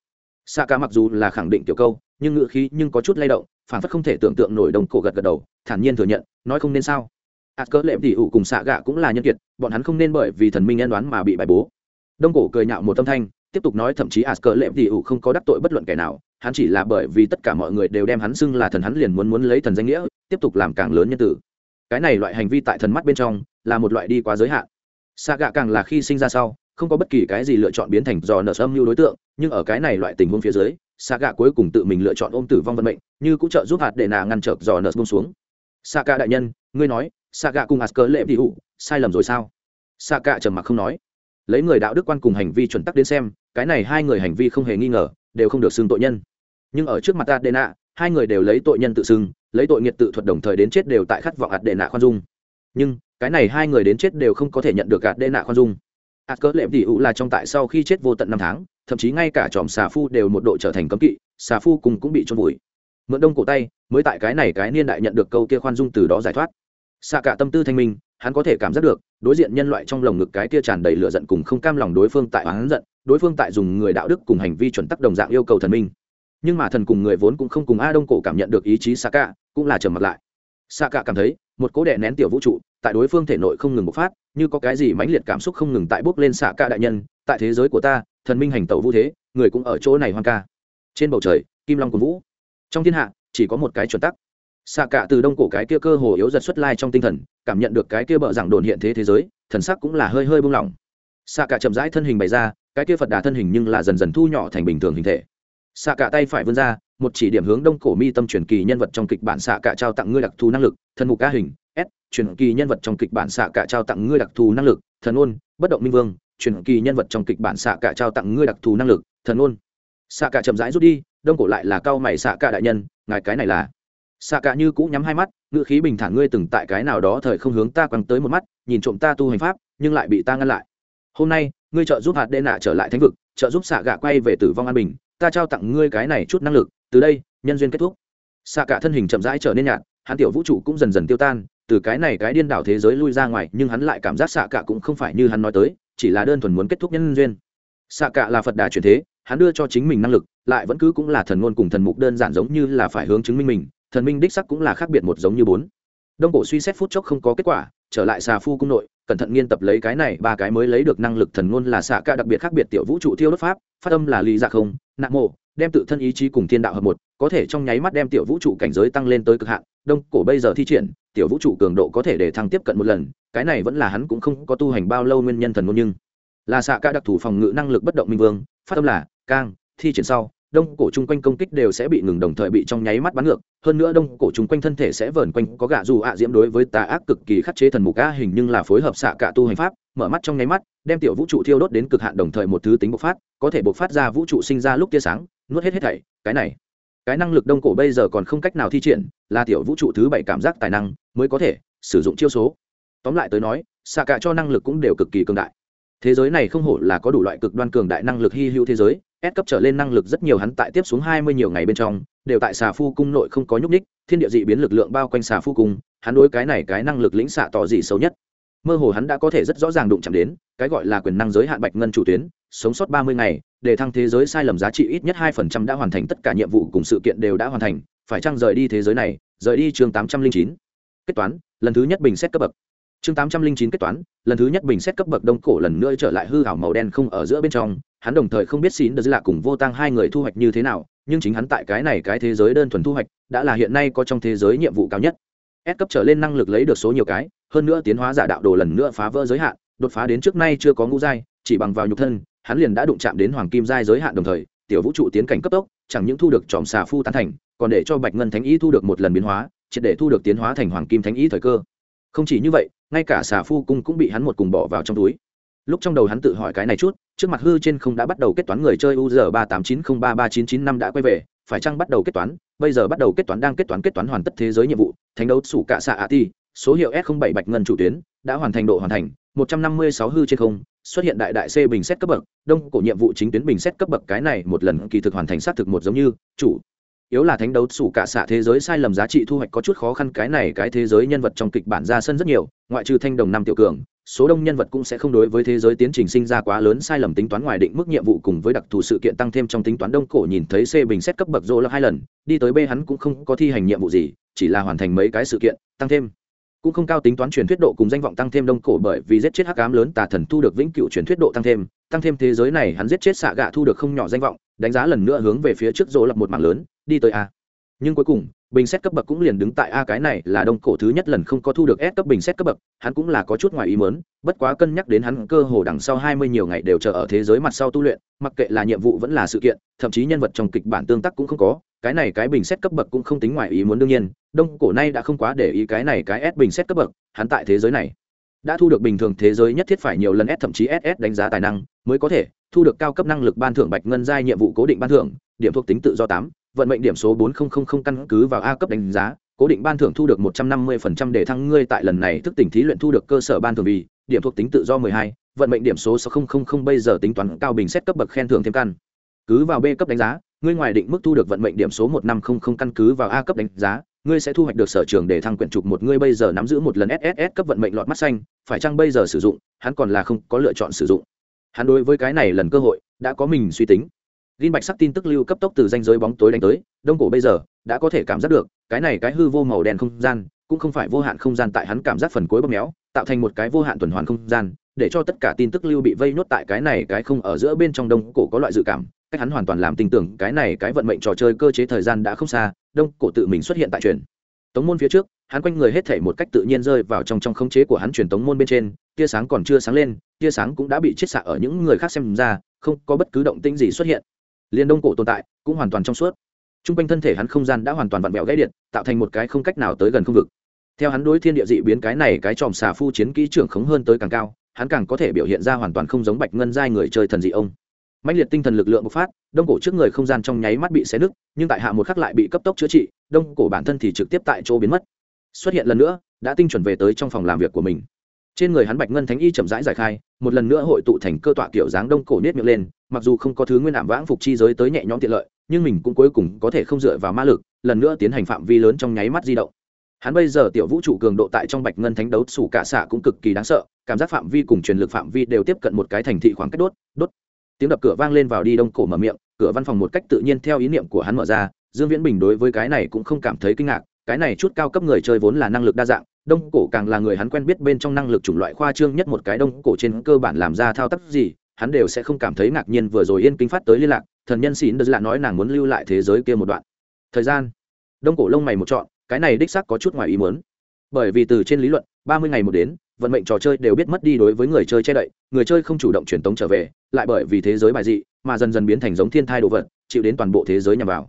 Xạ cả mặc dù là khẳng định tiểu câu, nhưng ngựa khí nhưng có chút lay động phản phất không thể tưởng tượng nổi đồng cổ gật gật đầu, thản nhiên thừa nhận, nói không nên sao? À, asker lệm tỉ ủ cùng xạ gạ cũng là nhân kiệt, bọn hắn không nên bởi vì thần minh nhân đoán mà bị bài bố. Đông cổ cười nhạo một tâm thanh, tiếp tục nói thậm chí à, asker lệm tỉ ủ không có đắc tội bất luận kẻ nào, hắn chỉ là bởi vì tất cả mọi người đều đem hắn xưng là thần hắn liền muốn muốn lấy thần danh nghĩa, tiếp tục làm càng lớn nhân tử. Cái này loại hành vi tại thần mắt bên trong, là một loại đi quá giới hạn. Xạ gạ càng là khi sinh ra sau, không có bất kỳ cái gì lựa chọn biến thành dò nợ âm mưu đối tượng, nhưng ở cái này loại tình huống phía dưới, xạ gạ cuối cùng tự mình lựa chọn ôm tử vong vận mệnh, như cũng trợ giúp hạt để nà ngăn trở dò nợ bông xuống. Xạ gạ đại nhân ngươi nói, xạ gạ cùng asker lệ bị hụ sai lầm rồi sao? Xạ gạ trầm mặc không nói. Lấy người đạo đức quan cùng hành vi chuẩn tắc đến xem, cái này hai người hành vi không hề nghi ngờ, đều không được xưng tội nhân. Nhưng ở trước mặt adena, hai người đều lấy tội nhân tự xưng, lấy tội nghiệt tự thuật đồng thời đến chết đều tại khát vọng adena khoan dung. Nhưng, cái này hai người đến chết đều không có thể nhận được adena khoan dung. Ạt cỡ lệm tỷ ụ là trong tại sau khi chết vô tận năm tháng, thậm chí ngay cả tròm xà phu đều một độ trở thành cấm kỵ, xà phu cùng cũng bị trôn vùi. Mượn đông cổ tay, mới tại cái này cái niên đại nhận được câu kia khoan dung từ đó giải thoát xạ cả tâm tư thanh minh, hắn có thể cảm giác được, đối diện nhân loại trong lồng ngực cái kia tràn đầy lửa giận cùng không cam lòng đối phương tại hắn giận, đối phương tại dùng người đạo đức cùng hành vi chuẩn tắc đồng dạng yêu cầu thần minh. Nhưng mà thần cùng người vốn cũng không cùng a đông cổ cảm nhận được ý chí xạ cả, cũng là trầm mặt lại. Xạ cả cảm thấy, một cố đè nén tiểu vũ trụ, tại đối phương thể nội không ngừng bộc phát, như có cái gì mãnh liệt cảm xúc không ngừng tại bốc lên xạ cả đại nhân, tại thế giới của ta, thần minh hành tẩu vũ thế, người cũng ở chỗ này hoang ca. Trên bầu trời, kim long của vũ. Trong thiên hạ, chỉ có một cái chuẩn tắc xạ cả từ đông cổ cái kia cơ hồ yếu giật xuất lai trong tinh thần, cảm nhận được cái kia bợ rằng đồn hiện thế thế giới, thần sắc cũng là hơi hơi buông lỏng. Xạ cả chậm rãi thân hình bày ra, cái kia phật đà thân hình nhưng là dần dần thu nhỏ thành bình thường hình thể. Xạ cả tay phải vươn ra, một chỉ điểm hướng đông cổ mi tâm truyền kỳ nhân vật trong kịch bản xạ cả trao tặng ngươi đặc thù năng lực, thần mục ca hình, s, truyền kỳ nhân vật trong kịch bản xạ cả trao tặng ngươi đặc thù năng lực, thần ôn, bất động minh vương, truyền kỳ nhân vật trong kịch bản xạ cả trao tặng ngươi đặc thù năng lực, thần ôn. Xạ cả chậm rãi rút đi, đông cổ lại là cao mày xạ cả đại nhân, ngài cái này là xạ cả như cũ nhắm hai mắt ngự khí bình thản, ngươi từng tại cái nào đó thời không hướng ta quăng tới một mắt, nhìn trộm ta tu hành pháp, nhưng lại bị ta ngăn lại. Hôm nay, ngươi trợ giúp hạt đệ nạ trở lại thánh vực, trợ giúp xạ gạ quay về tử vong an bình, ta trao tặng ngươi cái này chút năng lực, từ đây, nhân duyên kết thúc. Xạ cả thân hình chậm rãi trở nên nhạt, hắn tiểu vũ trụ cũng dần dần tiêu tan, từ cái này cái điên đảo thế giới lui ra ngoài, nhưng hắn lại cảm giác xạ cả cũng không phải như hắn nói tới, chỉ là đơn thuần muốn kết thúc nhân duyên. Xạ cả là phật đà truyền thế, hắn đưa cho chính mình năng lực, lại vẫn cứ cũng là thần ngôn cùng thần mục đơn giản giống như là phải hướng chứng minh mình thần minh đích sắc cũng là khác biệt một giống như bốn. Đông cổ suy xét phút chốc không có kết quả, trở lại xà phu cung nội, cẩn thận nghiên tập lấy cái này, ba cái mới lấy được năng lực thần ngôn là xạ ca đặc biệt khác biệt tiểu vũ trụ thiêu đốt pháp, phát âm là lý dạ không, nạ mộ, đem tự thân ý chí cùng thiên đạo hợp một, có thể trong nháy mắt đem tiểu vũ trụ cảnh giới tăng lên tới cực hạn. Đông cổ bây giờ thi triển, tiểu vũ trụ cường độ có thể để thăng tiếp cận một lần, cái này vẫn là hắn cũng không có tu hành bao lâu nguyên nhân thần ngôn nhưng là xạ ca đặc thù phòng ngự năng lực bất động minh vương, phát âm là cang, thi triển sau đông cổ chung quanh công kích đều sẽ bị ngừng đồng thời bị trong nháy mắt bắn ngược. Hơn nữa đông cổ chung quanh thân thể sẽ vờn quanh, có gạ dù ạ diễm đối với tà ác cực kỳ khắc chế thần mục a hình nhưng là phối hợp xạ cả tu hành pháp, mở mắt trong nháy mắt, đem tiểu vũ trụ thiêu đốt đến cực hạn đồng thời một thứ tính bộc phát, có thể bộc phát ra vũ trụ sinh ra lúc tia sáng, nuốt hết hết thảy, cái này, cái năng lực đông cổ bây giờ còn không cách nào thi triển, là tiểu vũ trụ thứ bảy cảm giác tài năng mới có thể sử dụng chiêu số. Tóm lại tới nói, xạ cả cho năng lực cũng đều cực kỳ cường đại. Thế giới này không hổ là có đủ loại cực đoan cường đại năng lực hy hữu thế giới S cấp trở lên năng lực rất nhiều hắn tại tiếp xuống hai mươi nhiều ngày bên trong, đều tại xà phu cung nội không có nhúc nhích, thiên địa dị biến lực lượng bao quanh xà phu cung, hắn đối cái này cái năng lực lĩnh xạ tỏ dị xấu nhất. Mơ hồ hắn đã có thể rất rõ ràng đụng chạm đến, cái gọi là quyền năng giới hạn bạch ngân chủ tuyến, sống sót ba mươi ngày, để thăng thế giới sai lầm giá trị ít nhất hai phần trăm đã hoàn thành tất cả nhiệm vụ cùng sự kiện đều đã hoàn thành, phải chăng rời đi thế giới này, rời đi chương tám trăm linh chín Kết toán, lần thứ nhất bình xét cấp bậc chương tám trăm linh chín kết toán lần thứ nhất bình xét cấp bậc đông cổ lần nữa trở lại hư ảo màu đen không ở giữa bên trong hắn đồng thời không biết xín được lạ cùng vô tăng hai người thu hoạch như thế nào, nhưng chính hắn tại cái này cái thế giới đơn thuần thu hoạch, đã là hiện nay có trong thế giới nhiệm vụ cao nhất. S cấp trở lên năng lực lấy được số nhiều cái, hơn nữa tiến hóa giả đạo đồ lần nữa phá vỡ giới hạn, đột phá đến trước nay chưa có ngũ giai, chỉ bằng vào nhục thân, hắn liền đã đụng chạm đến hoàng kim giai giới hạn đồng thời, tiểu vũ trụ tiến cảnh cấp tốc, chẳng những thu được tròm xà phu tán thành, còn để cho bạch ngân thánh ý thu được một lần biến hóa, triệt để thu được tiến hóa thành hoàng kim thánh ý thời cơ. Không chỉ như vậy, ngay cả xà phu cung cũng bị hắn một cùng bỏ vào trong túi lúc trong đầu hắn tự hỏi cái này chút, trước mặt hư trên không đã bắt đầu kết toán người chơi u z ba tám chín không ba ba chín chín năm đã quay về, phải chăng bắt đầu kết toán? Bây giờ bắt đầu kết toán đang kết toán kết toán hoàn tất thế giới nhiệm vụ, thánh đấu sủ cạ xạ ạ ti số hiệu s bảy bạch ngân chủ tuyến, đã hoàn thành độ hoàn thành, một trăm năm mươi sáu hư trên không, xuất hiện đại đại c bình xét cấp bậc, đông cổ nhiệm vụ chính tuyến bình xét cấp bậc cái này một lần kỳ thực hoàn thành xác thực một giống như, chủ yếu là thánh đấu sủ cả xạ thế giới sai lầm giá trị thu hoạch có chút khó khăn, cái này cái thế giới nhân vật trong kịch bản ra sân rất nhiều, ngoại trừ thanh đồng năm tiểu cường, số đông nhân vật cũng sẽ không đối với thế giới tiến trình sinh ra quá lớn sai lầm tính toán ngoài định mức nhiệm vụ cùng với đặc thù sự kiện tăng thêm trong tính toán đông cổ nhìn thấy c bình xét cấp bậc rô là hai lần, đi tới b hắn cũng không có thi hành nhiệm vụ gì, chỉ là hoàn thành mấy cái sự kiện, tăng thêm. Cũng không cao tính toán truyền thuyết độ cùng danh vọng tăng thêm đông cổ bởi vì giết chết hắc ám lớn tà thần thu được vĩnh cửu truyền thuyết độ tăng thêm tăng thêm thế giới này hắn giết chết xạ gạ thu được không nhỏ danh vọng, đánh giá lần nữa hướng về phía trước rô lập một mảng lớn đi tới a. Nhưng cuối cùng, bình xét cấp bậc cũng liền đứng tại a cái này là đông cổ thứ nhất lần không có thu được s cấp bình xét cấp bậc, hắn cũng là có chút ngoài ý mớn bất quá cân nhắc đến hắn cơ hồ đằng sau hai mươi nhiều ngày đều chờ ở thế giới mặt sau tu luyện, mặc kệ là nhiệm vụ vẫn là sự kiện, thậm chí nhân vật trong kịch bản tương tác cũng không có, cái này cái bình xét cấp bậc cũng không tính ngoài ý muốn đương nhiên, đông cổ nay đã không quá để ý cái này cái s bình xét cấp bậc, hắn tại thế giới này đã thu được bình thường thế giới nhất thiết phải nhiều lần s, thậm chí ss đánh giá tài năng mới có thể thu được cao cấp năng lực ban thưởng bạch ngân giai nhiệm vụ cố định ban thưởng, điểm thuộc tính tự do tám vận mệnh điểm số bốn nghìn căn cứ vào a cấp đánh giá, cố định ban thưởng thu được một trăm năm mươi phần trăm để thăng ngươi tại lần này thức tỉnh thí luyện thu được cơ sở ban thưởng vì, điểm thuộc tính tự do mười hai, vận mệnh điểm số sáu nghìn bây giờ tính toán cao bình xét cấp bậc khen thưởng thêm căn. Cứ vào b cấp đánh giá, ngươi ngoài định mức thu được vận mệnh điểm số một năm không không căn cứ vào a cấp đánh giá, ngươi sẽ thu hoạch được sở trường để thăng quyển trục một ngươi bây giờ nắm giữ một lần sss cấp vận mệnh lọt mắt xanh, phải chăng bây giờ sử dụng, hắn còn là không có lựa chọn sử dụng. Hắn đối với cái này lần cơ hội, đã có mình suy tính. Gin bạch sắc tin tức lưu cấp tốc từ danh giới bóng tối đánh tới, đông cổ bây giờ đã có thể cảm giác được, cái này cái hư vô màu đen không gian, cũng không phải vô hạn không gian tại hắn cảm giác phần cuối bóp méo, tạo thành một cái vô hạn tuần hoàn không gian, để cho tất cả tin tức lưu bị vây nốt tại cái này cái không ở giữa bên trong đông cổ có loại dự cảm, cách hắn hoàn toàn làm tin tưởng cái này cái vận mệnh trò chơi cơ chế thời gian đã không xa, đông cổ tự mình xuất hiện tại truyền. Tống môn phía trước, hắn quanh người hết thảy một cách tự nhiên rơi vào trong trong khống chế của hắn truyền tống môn bên trên, tia sáng còn chưa sáng lên, tia sáng cũng đã bị chết xạ ở những người khác xem ra, không có bất cứ động tĩnh gì xuất hiện liền đông cổ tồn tại, cũng hoàn toàn trong suốt. T r u n g quanh thân thể hắn không gian đã hoàn toàn vặn vẹo gãy điện, tạo thành một cái không cách nào tới gần không vực. Theo hắn đối thiên địa dị biến cái này cái tròm xà phu chiến kỹ trưởng khống hơn tới càng cao, hắn càng có thể biểu hiện ra hoàn toàn không giống bạch ngân giai người chơi thần dị ông. Mạnh liệt tinh thần lực lượng bộc phát, đông cổ trước người không gian trong nháy mắt bị xé nứt, nhưng tại hạ một khắc lại bị cấp tốc chữa trị, đông cổ bản thân thì trực tiếp tại chỗ biến mất. Xuất hiện lần nữa, đã tinh chuẩn về tới trong phòng làm việc của mình trên người hắn bạch ngân thánh y chậm rãi giải khai, một lần nữa hội tụ thành cơ tọa kiểu dáng đông cổ nết miệng lên, mặc dù không có thứ nguyên ảm vãng phục chi giới tới nhẹ nhõm tiện lợi, nhưng mình cũng cuối cùng có thể không dựa vào ma lực, lần nữa tiến hành phạm vi lớn trong nháy mắt di động. Hắn bây giờ tiểu vũ trụ cường độ tại trong bạch ngân thánh đấu sủ cả xạ cũng cực kỳ đáng sợ, cảm giác phạm vi cùng truyền lực phạm vi đều tiếp cận một cái thành thị khoảng cách đốt đốt. Tiếng đập cửa vang lên vào đi đông cổ mở miệng, cửa văn phòng một cách tự nhiên theo ý niệm của hắn mở ra, dương viễn bình đối với cái này cũng không cảm thấy kinh ngạc, cái này chút cao cấp người chơi vốn là năng lực đa dạng đông cổ càng là người hắn quen biết bên trong năng lực chủng loại khoa trương nhất một cái đông cổ trên cơ bản làm ra thao tác gì, hắn đều sẽ không cảm thấy ngạc nhiên vừa rồi yên kinh phát tới liên lạc, thần nhân xín đờ là nói nàng muốn lưu lại thế giới kia một đoạn. Thời gian. Đông cổ lông mày một chọn cái này đích xác có chút ngoài ý muốn. Bởi vì từ trên lý luận, ba mươi ngày một đến, vận mệnh trò chơi đều biết mất đi đối với người chơi che đậy, người chơi không chủ động truyền tống trở về, lại bởi vì thế giới bài dị, mà dần dần biến thành giống thiên thai đồ vật, chịu đến toàn bộ thế giới nhằm vào.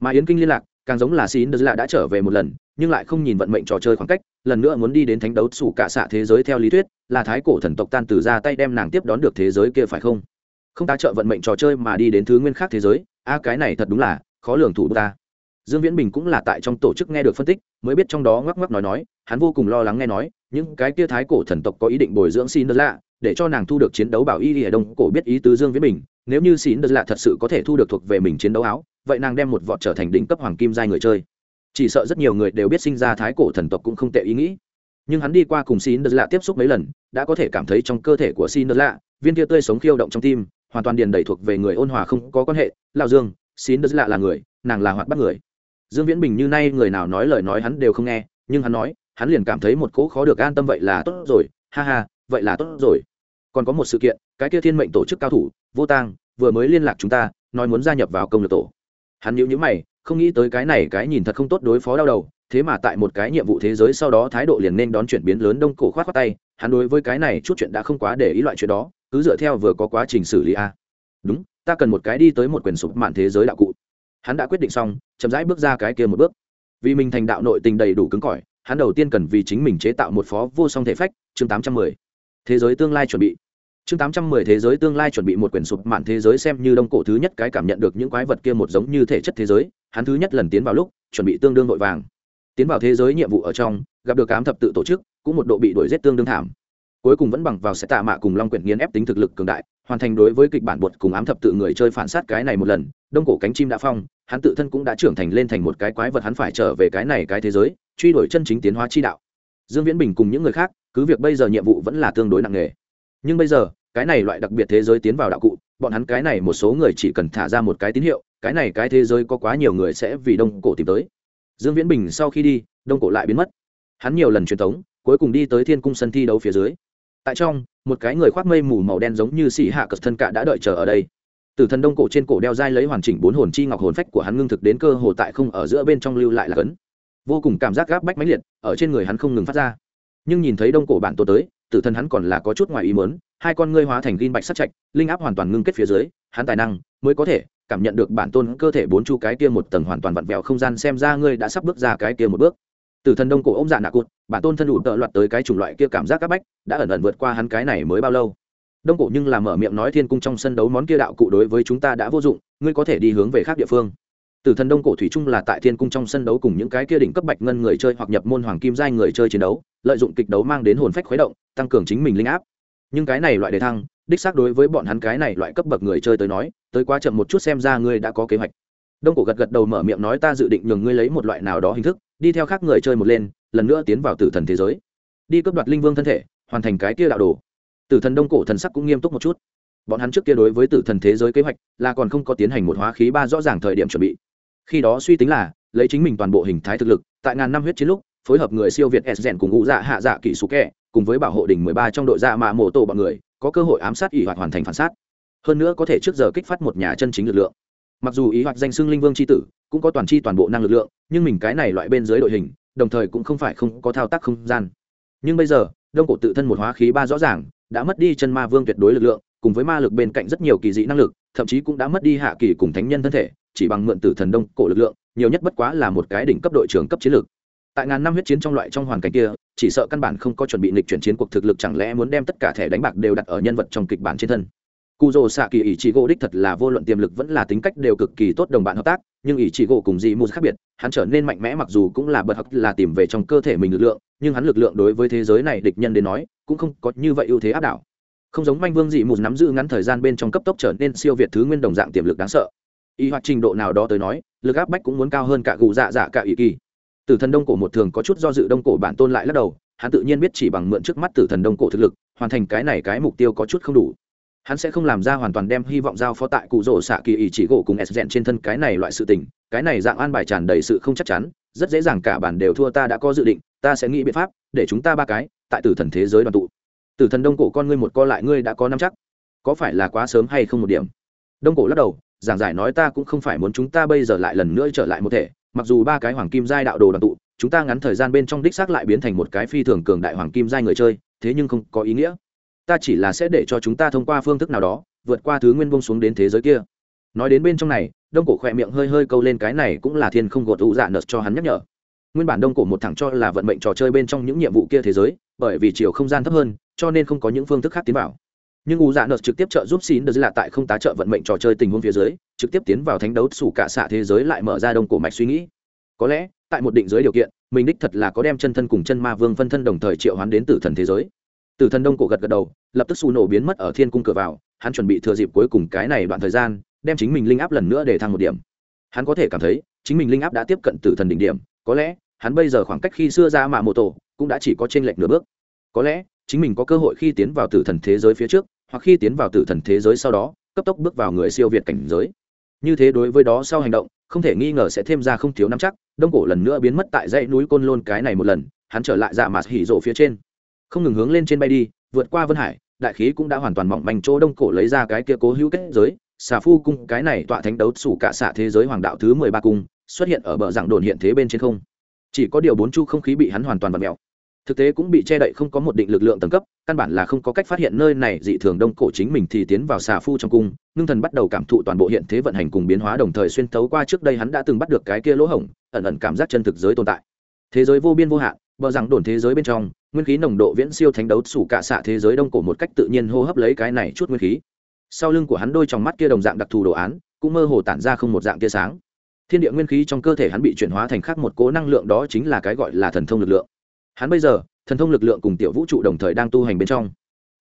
Mà yến kinh liên lạc, càng giống là xín đờ lạ đã trở về một lần nhưng lại không nhìn vận mệnh trò chơi khoảng cách, lần nữa muốn đi đến thánh đấu sủ cả xạ thế giới theo lý thuyết, là thái cổ thần tộc tan từ ra tay đem nàng tiếp đón được thế giới kia phải không? Không ta trợ vận mệnh trò chơi mà đi đến thứ nguyên khác thế giới, a, cái này thật đúng là khó lường thủ ta. Dương viễn bình cũng là tại trong tổ chức nghe được phân tích, mới biết trong đó ngoắc ngoắc nói nói, hắn vô cùng lo lắng nghe nói, những cái kia thái cổ thần tộc có ý định bồi dưỡng xin đất lạ, để cho nàng thu được chiến đấu bảo y ở đông cổ biết ý tứ dương viễn bình, nếu như xin đất lạ thật sự có thể thu được thuộc về mình chiến đấu áo, vậy nàng đem một vọt trở thành đỉnh cấp hoàng kim giai người chơi chỉ sợ rất nhiều người đều biết sinh ra thái cổ thần tộc cũng không tệ ý nghĩ. Nhưng hắn đi qua cùng xin đờ lạ tiếp xúc mấy lần, đã có thể cảm thấy trong cơ thể của xin đờ lạ, viên kia tươi sống khiêu động trong tim, hoàn toàn điền đầy thuộc về người ôn hòa không có quan hệ. Lao dương, xin đờ lạ là người, nàng là hoạt bắt người. Dương viễn bình như nay người nào nói lời nói hắn đều không nghe, nhưng hắn nói, hắn liền cảm thấy một cỗ khó được an tâm vậy là tốt rồi. Ha ha, vậy là tốt rồi. Còn có một sự kiện, cái kia thiên mệnh tổ chức cao thủ, vô tang, vừa mới liên lạc chúng ta, nói muốn gia nhập vào công lược tổ. Hắn nhíu nhíu mày không nghĩ tới cái này cái nhìn thật không tốt đối phó đau đầu, thế mà tại một cái nhiệm vụ thế giới sau đó thái độ liền nên đón chuyển biến lớn đông cổ khoát khoát tay, hắn đối với cái này chút chuyện đã không quá để ý loại chuyện đó, cứ dựa theo vừa có quá trình xử lý a. Đúng, ta cần một cái đi tới một quyền sụp mạn thế giới đạo cụ. Hắn đã quyết định xong, chậm rãi bước ra cái kia một bước. Vì mình thành đạo nội tình đầy đủ cứng cỏi, hắn đầu tiên cần vì chính mình chế tạo một phó vô song thể phách, chương tám trăm mười. Thế giới tương lai chuẩn bị. Chương tám trăm mười thế giới tương lai chuẩn bị một quyển sụp mạn thế giới xem như đông cổ thứ nhất cái cảm nhận được những quái vật kia một giống như thể chất thế giới hắn thứ nhất lần tiến vào lúc, chuẩn bị tương đương vội vàng. Tiến vào thế giới nhiệm vụ ở trong, gặp được ám thập tự tổ chức, cũng một độ bị đuổi giết tương đương thảm. Cuối cùng vẫn bằng vào sẽ tạ mạ cùng long quyển nghiên ép tính thực lực cường đại, hoàn thành đối với kịch bản bột cùng ám thập tự người chơi phản sát cái này một lần, đông cổ cánh chim đã phong, hắn tự thân cũng đã trưởng thành lên thành một cái quái vật hắn phải trở về cái này cái thế giới, truy đuổi chân chính tiến hóa chi đạo. Dương viễn bình cùng những người khác, cứ việc bây giờ nhiệm vụ vẫn là tương đối nặng nề. Nhưng bây giờ, cái này loại đặc biệt thế giới tiến vào đạo cụ, bọn hắn cái này một số người chỉ cần thả ra một cái tín hiệu cái này cái thế giới có quá nhiều người sẽ vì đông cổ tìm tới. Dương viễn bình sau khi đi, đông cổ lại biến mất. Hắn nhiều lần truyền thống, cuối cùng đi tới thiên cung sân thi đấu phía dưới. Tại trong, một cái người khoác mây mù màu đen giống như xì hạ cật thân cạ đã đợi chờ ở đây. Từ thần đông cổ trên cổ đeo dai lấy hoàn chỉnh bốn hồn chi ngọc hồn phách của hắn ngưng thực đến cơ hồ tại không ở giữa bên trong lưu lại là cấn. Vô cùng cảm giác gáp bách mãnh liệt, ở trên người hắn không ngừng phát ra. Nhưng nhìn thấy đông cổ bản tổ tới, tử thần hắn còn là có chút ngoài ý mớn hai con ngươi hóa thành gin bạch sắt chạch linh áp hoàn toàn ngưng kết phía dưới, hắn tài năng mới có thể cảm nhận được bản tôn cơ thể bốn chu cái kia một tầng hoàn toàn vặn vẹo không gian xem ra ngươi đã sắp bước ra cái kia một bước. Từ thần đông cổ ông dạ nạ cụt, bản tôn thân đủ tợ loạt tới cái chủng loại kia cảm giác các bách, đã ẩn ẩn vượt qua hắn cái này mới bao lâu. Đông cổ nhưng làm mở miệng nói thiên cung trong sân đấu món kia đạo cụ đối với chúng ta đã vô dụng, ngươi có thể đi hướng về khác địa phương. Từ thần đông cổ thủy chung là tại thiên cung trong sân đấu cùng những cái kia đỉnh cấp bạch ngân người chơi hoặc nhập môn hoàng kim giai người chơi chiến đấu, lợi dụng kịch đấu mang đến hồn phách khuấy động, tăng cường chính mình linh áp. Nhưng cái này loại đề thăng, đích xác đối với bọn hắn cái này loại cấp bậc người chơi tới nói tới quá chậm một chút xem ra ngươi đã có kế hoạch. Đông cổ gật gật đầu mở miệng nói ta dự định nhường ngươi lấy một loại nào đó hình thức, đi theo khác người chơi một lên, lần nữa tiến vào tử thần thế giới. Đi cướp đoạt linh vương thân thể, hoàn thành cái kia đạo đồ. Tử thần đông cổ thần sắc cũng nghiêm túc một chút. Bọn hắn trước kia đối với tử thần thế giới kế hoạch, là còn không có tiến hành một hóa khí ba rõ ràng thời điểm chuẩn bị. Khi đó suy tính là, lấy chính mình toàn bộ hình thái thực lực, tại ngàn năm huyết chiến lúc, phối hợp người siêu việt s rèn cùng ngũ dạ hạ dạ kỹ số kẹ cùng với bảo hộ đỉnh mười ba trong đội dạ mạ mổ tổ bọn người, có cơ hội ám sát ỷ hoạt hoàn thành phản sát hơn nữa có thể trước giờ kích phát một nhà chân chính lực lượng. Mặc dù ý hoạch danh xưng linh vương c h i tử, cũng có toàn c h i toàn bộ năng lực lượng, nhưng mình cái này loại bên dưới đội hình, đồng thời cũng không phải không có thao tác không gian. Nhưng bây giờ, đông cổ tự thân một hóa khí ba rõ ràng, đã mất đi chân ma vương tuyệt đối lực lượng, cùng với ma lực bên cạnh rất nhiều kỳ dị năng lực, thậm chí cũng đã mất đi hạ kỳ cùng thánh nhân thân thể, chỉ bằng mượn tử thần đông cổ lực lượng, nhiều nhất bất quá là một cái đỉnh cấp đội trưởng cấp chiến lược. Tại ngàn năm huyết chiến trong loại trong hoàn cảnh kia, chỉ sợ căn bản không có chuẩn bị lịch chuyển chiến cuộc thực lực chẳng lẽ muốn đem tất cả thẻ đánh bạc đều đặt ở nhân vật trong kịch bản trên thân cụ rồ xạ kỳ ỷ trị gỗ đích thật là vô luận tiềm lực vẫn là tính cách đều cực kỳ tốt đồng bạn hợp tác, nhưng ỷ trị gỗ cùng dị mù khác biệt, hắn trở nên mạnh mẽ mặc dù cũng là bật học là tìm về trong cơ thể mình lực lượng, nhưng hắn lực lượng đối với thế giới này địch nhân đến nói, cũng không có như vậy ưu thế áp đảo. Không giống manh vương dị mù nắm giữ ngắn thời gian bên trong cấp tốc trở nên siêu việt thứ nguyên đồng dạng tiềm lực đáng sợ. Y hoặc trình độ nào đó tới nói, lực áp bách cũng muốn cao hơn cả cụ dạ dạ cả ỷ kỳ. Tử thần đông cổ một thường có chút do dự đông cổ bản tôn lại lắc đầu, hắn tự nhiên biết chỉ bằng mượn trước mắt tử thần đông cổ thực lực, hoàn thành cái này cái mục tiêu có chút không đủ hắn sẽ không làm ra hoàn toàn đem hy vọng giao phó tại cụ rỗ xạ kỳ ý chỉ gỗ cùng s dẹn trên thân cái này loại sự tình. Cái này dạng an bài tràn đầy sự không chắc chắn, rất dễ dàng cả bản đều thua ta đã có dự định, ta sẽ nghĩ biện pháp để chúng ta ba cái tại tử thần thế giới đoàn tụ. Tử thần đông cổ con ngươi một co lại, ngươi đã có năm chắc. Có phải là quá sớm hay không một điểm? Đông cổ lắc đầu, giảng giải nói ta cũng không phải muốn chúng ta bây giờ lại lần nữa trở lại một thể. Mặc dù ba cái hoàng kim giai đạo đồ đoàn tụ, chúng ta ngắn thời gian bên trong đích xác lại biến thành một cái phi thường cường đại hoàng kim giai người chơi, thế nhưng không có ý nghĩa ta chỉ là sẽ để cho chúng ta thông qua phương thức nào đó, vượt qua thứ nguyên bông xuống đến thế giới kia. Nói đến bên trong này, đông cổ khỏe miệng hơi hơi câu lên cái này cũng là thiên không gột ụ dạ nợt cho hắn nhắc nhở. Nguyên bản đông cổ một thẳng cho là vận mệnh trò chơi bên trong những nhiệm vụ kia thế giới, bởi vì chiều không gian thấp hơn, cho nên không có những phương thức khác tiến vào. Nhưng u dạ nợt trực tiếp trợ giúp xin được là tại không tá trợ vận mệnh trò chơi tình huống phía dưới, trực tiếp tiến vào thánh đấu sủ cả xạ thế giới lại mở ra đông cổ mạch suy nghĩ. Có lẽ, tại một định giới điều kiện, mình đích thật là có đem chân thân cùng chân ma vương phân thân đồng thời triệu hoán đến tử thần thế giới tử thần đông cổ gật gật đầu, lập tức xu nổ biến mất ở thiên cung cửa vào, hắn chuẩn bị thừa dịp cuối cùng cái này đoạn thời gian, đem chính mình linh áp lần nữa để thăng một điểm. Hắn có thể cảm thấy, chính mình linh áp đã tiếp cận tử thần đỉnh điểm, có lẽ, hắn bây giờ khoảng cách khi xưa ra mà mô tổ, cũng đã chỉ có chênh lệch nửa bước. Có lẽ, chính mình có cơ hội khi tiến vào tử thần thế giới phía trước, hoặc khi tiến vào tử thần thế giới sau đó, cấp tốc bước vào người siêu việt cảnh giới. Như thế đối với đó sau hành động, không thể nghi ngờ sẽ thêm ra không thiếu năm chắc, đông cổ lần nữa biến mất tại dãy núi côn lôn cái này một lần, hắn trở lại dạ mà hỉ rộ phía trên không ngừng hướng lên trên bay đi, vượt qua vân hải, đại khí cũng đã hoàn toàn mỏng manh, chỗ đông cổ lấy ra cái kia cố hữu kết giới, xà phu cung, cái này tọa thánh đấu sủ cả xạ thế giới hoàng đạo thứ mười ba cung, xuất hiện ở bờ dạng đồn hiện thế bên trên không. Chỉ có điều bốn chu không khí bị hắn hoàn toàn vặn mèo. Thực tế cũng bị che đậy, không có một định lực lượng tầng cấp, căn bản là không có cách phát hiện nơi này, dị thường đông cổ chính mình thì tiến vào xà phu trong cung, ngưng thần bắt đầu cảm thụ toàn bộ hiện thế vận hành cùng biến hóa đồng thời xuyên tấu qua trước đây hắn đã từng bắt được cái kia lỗ hổng, ẩn ẩn cảm giác chân thực giới tồn tại. Thế giới vô biên vô hạn, bờ rằng đồn thế giới bên trong nguyên khí nồng độ viễn siêu thánh đấu sủ cả xạ thế giới đông cổ một cách tự nhiên hô hấp lấy cái này chút nguyên khí. Sau lưng của hắn đôi trong mắt kia đồng dạng đặc thù đồ án, cũng mơ hồ tản ra không một dạng tia sáng. Thiên địa nguyên khí trong cơ thể hắn bị chuyển hóa thành khác một cố năng lượng đó chính là cái gọi là thần thông lực lượng. Hắn bây giờ, thần thông lực lượng cùng tiểu vũ trụ đồng thời đang tu hành bên trong.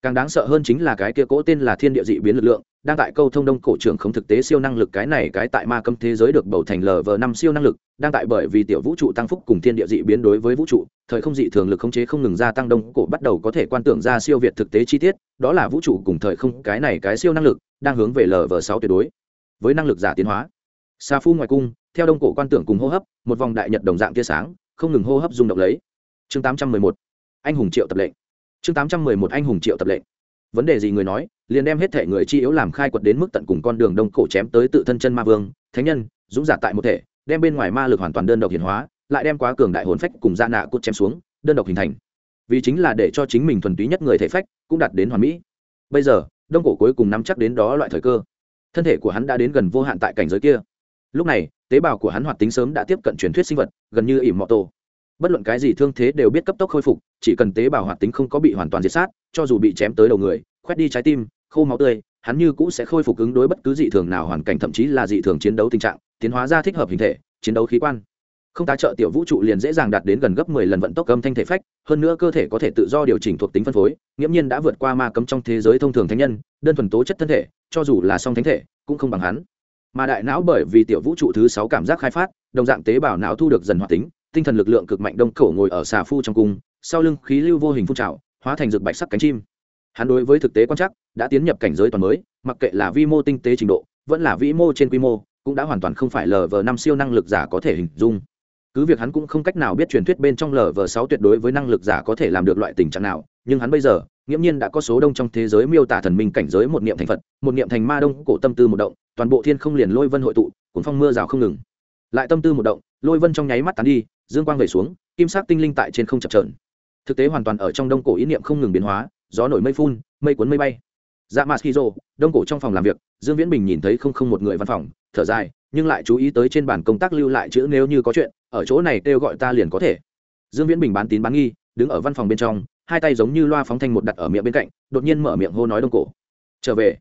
Càng đáng sợ hơn chính là cái kia cố tên là thiên địa dị biến lực lượng đang tại câu thông đông cổ trưởng không thực tế siêu năng lực cái này cái tại ma cấm thế giới được bầu thành lờ vờ năm siêu năng lực, đang tại bởi vì tiểu vũ trụ tăng phúc cùng thiên địa dị biến đối với vũ trụ, thời không dị thường lực khống chế không ngừng gia tăng đông cổ bắt đầu có thể quan tưởng ra siêu việt thực tế chi tiết, đó là vũ trụ cùng thời không cái này cái siêu năng lực, đang hướng về lờ vờ sáu tuyệt đối. Với năng lực giả tiến hóa xa phu ngoài cung, theo đông cổ quan tưởng cùng hô hấp, một vòng đại nhật đồng dạng tia sáng, không ngừng hô hấp rung động lấy. Chương tám trăm mười một, anh hùng triệu tập lệnh. Chương tám trăm mười một, anh hùng triệu tập lệnh vấn đề gì người nói, liền đem hết thể người chi yếu làm khai quật đến mức tận cùng con đường đông cổ chém tới tự thân chân ma vương, thánh nhân, dũng giả tại một thể, đem bên ngoài ma lực hoàn toàn đơn độc hiển hóa, lại đem quá cường đại hồn phách cùng da nạ cút chém xuống, đơn độc hình thành. Vì chính là để cho chính mình thuần túy nhất người thể phách cũng đạt đến hoàn mỹ. Bây giờ, đông cổ cuối cùng nắm chắc đến đó loại thời cơ. Thân thể của hắn đã đến gần vô hạn tại cảnh giới kia. Lúc này, tế bào của hắn hoạt tính sớm đã tiếp cận truyền thuyết sinh vật, gần như ỉm mọ tổ bất luận cái gì thương thế đều biết cấp tốc khôi phục, chỉ cần tế bào hoạt tính không có bị hoàn toàn diệt sát, cho dù bị chém tới đầu người, khoét đi trái tim, khô máu tươi, hắn như cũ sẽ khôi phục ứng đối bất cứ dị thường nào hoàn cảnh, thậm chí là dị thường chiến đấu tình trạng, tiến hóa ra thích hợp hình thể, chiến đấu khí quan. Không tá trợ tiểu vũ trụ liền dễ dàng đạt đến gần gấp mười lần vận tốc âm thanh thể phách, hơn nữa cơ thể có thể tự do điều chỉnh thuộc tính phân phối, nghiễm nhiên đã vượt qua ma cấm trong thế giới thông thường thánh nhân, đơn thuần tố chất thân thể, cho dù là song thánh thể, cũng không bằng hắn. Mà đại não bởi vì tiểu vũ trụ thứ sáu cảm giác khai phát, đồng dạng tế bào não thu được dần hoạt tính tinh thần lực lượng cực mạnh đông cổ ngồi ở xà phu trong cung, sau lưng khí lưu vô hình phun trào, hóa thành rực bạch sắc cánh chim. Hắn đối với thực tế quan chắc đã tiến nhập cảnh giới toàn mới, mặc kệ là vi mô tinh tế trình độ, vẫn là vĩ mô trên quy mô, cũng đã hoàn toàn không phải lờ vờ năm siêu năng lực giả có thể hình dung. Cứ việc hắn cũng không cách nào biết truyền thuyết bên trong lờ vờ sáu tuyệt đối với năng lực giả có thể làm được loại tình trạng nào, nhưng hắn bây giờ, nghiễm nhiên đã có số đông trong thế giới miêu tả thần minh cảnh giới một niệm thành phật, một niệm thành ma đông, cổ tâm tư một động, toàn bộ thiên không liền lôi vân hội tụ, cuốn phong mưa rào không ngừng lại tâm tư một động, lôi vân trong nháy mắt tán đi, dương quang về xuống, kim sắc tinh linh tại trên không chập trờn thực tế hoàn toàn ở trong đông cổ ý niệm không ngừng biến hóa, gió nổi mây phun, mây cuốn mây bay. Dạ mặt khi rô đông cổ trong phòng làm việc, dương viễn bình nhìn thấy không không một người văn phòng, thở dài, nhưng lại chú ý tới trên bản công tác lưu lại chữ nếu như có chuyện, ở chỗ này kêu gọi ta liền có thể. Dương viễn bình bán tín bán nghi, đứng ở văn phòng bên trong, hai tay giống như loa phóng thanh một đặt ở miệng bên cạnh, đột nhiên mở miệng hô nói đông cổ. Trở về.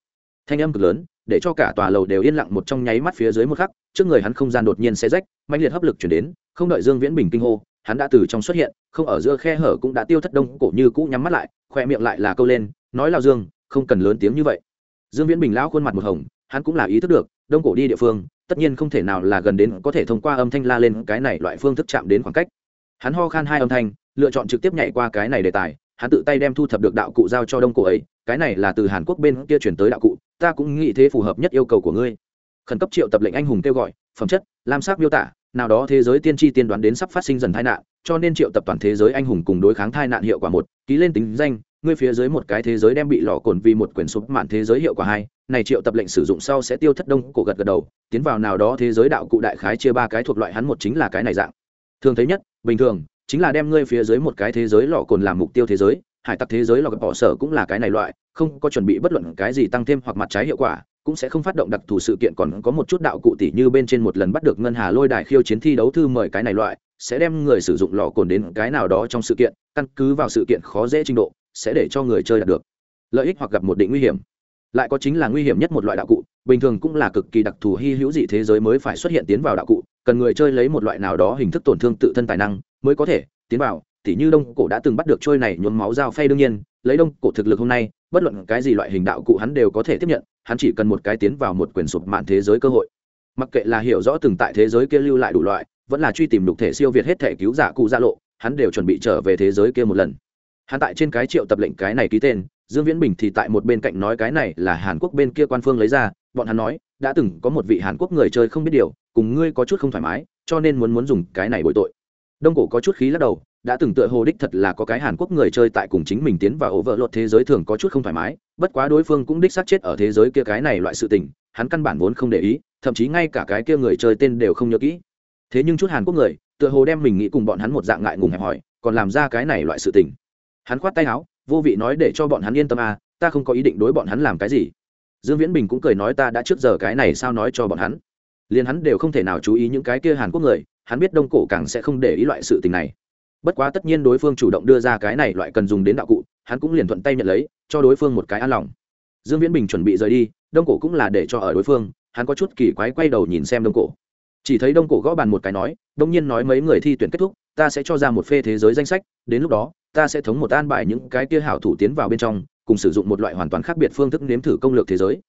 Thanh âm cực lớn để cho cả tòa lầu đều yên lặng một trong nháy mắt phía dưới một khắc, trước người hắn không gian đột nhiên xe rách mạnh liệt hấp lực chuyển đến, không đợi dương viễn bình kinh hô, hắn đã từ trong xuất hiện, không ở giữa khe hở cũng đã tiêu thất đông cổ như cũ nhắm mắt lại, khoe miệng lại là câu lên, nói lao dương, không cần lớn tiếng như vậy. Dương viễn bình lão khuôn mặt một hồng, hắn cũng là ý thức được, đông cổ đi địa phương, tất nhiên không thể nào là gần đến có thể thông qua âm thanh la lên cái này loại phương thức chạm đến khoảng cách. Hắn ho khan hai âm thanh, lựa chọn trực tiếp nhảy qua cái này đề tài, hắn tự tay đem thu thập được đạo cụ giao cho đông cổ ấy, cái này là từ hàn quốc bên kia chuyển tới đạo cụ ta cũng nghĩ thế phù hợp nhất yêu cầu của ngươi. Khẩn cấp triệu tập lệnh anh hùng kêu gọi, phẩm chất, lam sắc miêu tả, nào đó thế giới tiên tri tiên đoán đến sắp phát sinh dần tai nạn, cho nên triệu tập toàn thế giới anh hùng cùng đối kháng tai nạn hiệu quả một, ký lên tính danh, ngươi phía dưới một cái thế giới đem bị lò cồn vì một quyển sụp mạn thế giới hiệu quả hai, này triệu tập lệnh sử dụng sau sẽ tiêu thất đông, cổ gật gật đầu, tiến vào nào đó thế giới đạo cụ đại khái chia ba cái thuộc loại hắn một chính là cái này dạng. Thường thấy nhất, bình thường, chính là đem ngươi phía dưới một cái thế giới lò cồn làm mục tiêu thế giới hải tặc thế giới lò bỏ sở cũng là cái này loại, không có chuẩn bị bất luận cái gì tăng thêm hoặc mặt trái hiệu quả, cũng sẽ không phát động đặc thù sự kiện còn có một chút đạo cụ tỷ như bên trên một lần bắt được ngân hà lôi đài khiêu chiến thi đấu thư mời cái này loại, sẽ đem người sử dụng lò cồn đến cái nào đó trong sự kiện, căn cứ vào sự kiện khó dễ trình độ, sẽ để cho người chơi đạt được. Lợi ích hoặc gặp một định nguy hiểm. Lại có chính là nguy hiểm nhất một loại đạo cụ, bình thường cũng là cực kỳ đặc thù hy hữu dị thế giới mới phải xuất hiện tiến vào đạo cụ, cần người chơi lấy một loại nào đó hình thức tổn thương tự thân tài năng, mới có thể tiến vào tỉ như đông cổ đã từng bắt được trôi này nhuốm máu dao phay đương nhiên, lấy đông cổ thực lực hôm nay, bất luận cái gì loại hình đạo cụ hắn đều có thể tiếp nhận, hắn chỉ cần một cái tiến vào một quyền sụp mạn thế giới cơ hội. Mặc kệ là hiểu rõ từng tại thế giới kia lưu lại đủ loại, vẫn là truy tìm đục thể siêu việt hết thể cứu giả cụ gia lộ, hắn đều chuẩn bị trở về thế giới kia một lần. Hắn tại trên cái triệu tập lệnh cái này ký tên, dương viễn bình thì tại một bên cạnh nói cái này là hàn quốc bên kia quan phương lấy ra, bọn hắn nói, đã từng có một vị hàn quốc người chơi không biết điều, cùng ngươi có chút không thoải mái, cho nên muốn muốn dùng cái này bồi tội. Đông cổ có chút khí lắc đầu đã từng tựa hồ đích thật là có cái hàn quốc người chơi tại cùng chính mình tiến vào ổ vợ lột thế giới thường có chút không thoải mái, bất quá đối phương cũng đích xác chết ở thế giới kia cái này loại sự tình, hắn căn bản vốn không để ý, thậm chí ngay cả cái kia người chơi tên đều không nhớ kỹ. Thế nhưng chút hàn quốc người, tựa hồ đem mình nghĩ cùng bọn hắn một dạng ngại ngùng hẹp hỏi, còn làm ra cái này loại sự tình. Hắn khoát tay áo, vô vị nói để cho bọn hắn yên tâm à ta không có ý định đối bọn hắn làm cái gì. Dương viễn bình cũng cười nói, ta đã trước giờ cái này sao nói cho bọn hắn. Liền hắn đều không thể nào chú ý những cái kia hàn quốc người, hắn biết đông cổ càng sẽ không để ý loại sự tình này bất quá tất nhiên đối phương chủ động đưa ra cái này loại cần dùng đến đạo cụ, hắn cũng liền thuận tay nhận lấy, cho đối phương một cái an lòng. Dương viễn bình chuẩn bị rời đi, đông cổ cũng là để cho ở đối phương, hắn có chút kỳ quái quay đầu nhìn xem đông cổ. Chỉ thấy đông cổ gõ bàn một cái nói, đông nhiên nói mấy người thi tuyển kết thúc, ta sẽ cho ra một phê thế giới danh sách, đến lúc đó, ta sẽ thống một an bài những cái kia hảo thủ tiến vào bên trong, cùng sử dụng một loại hoàn toàn khác biệt phương thức nếm thử công lược thế giới.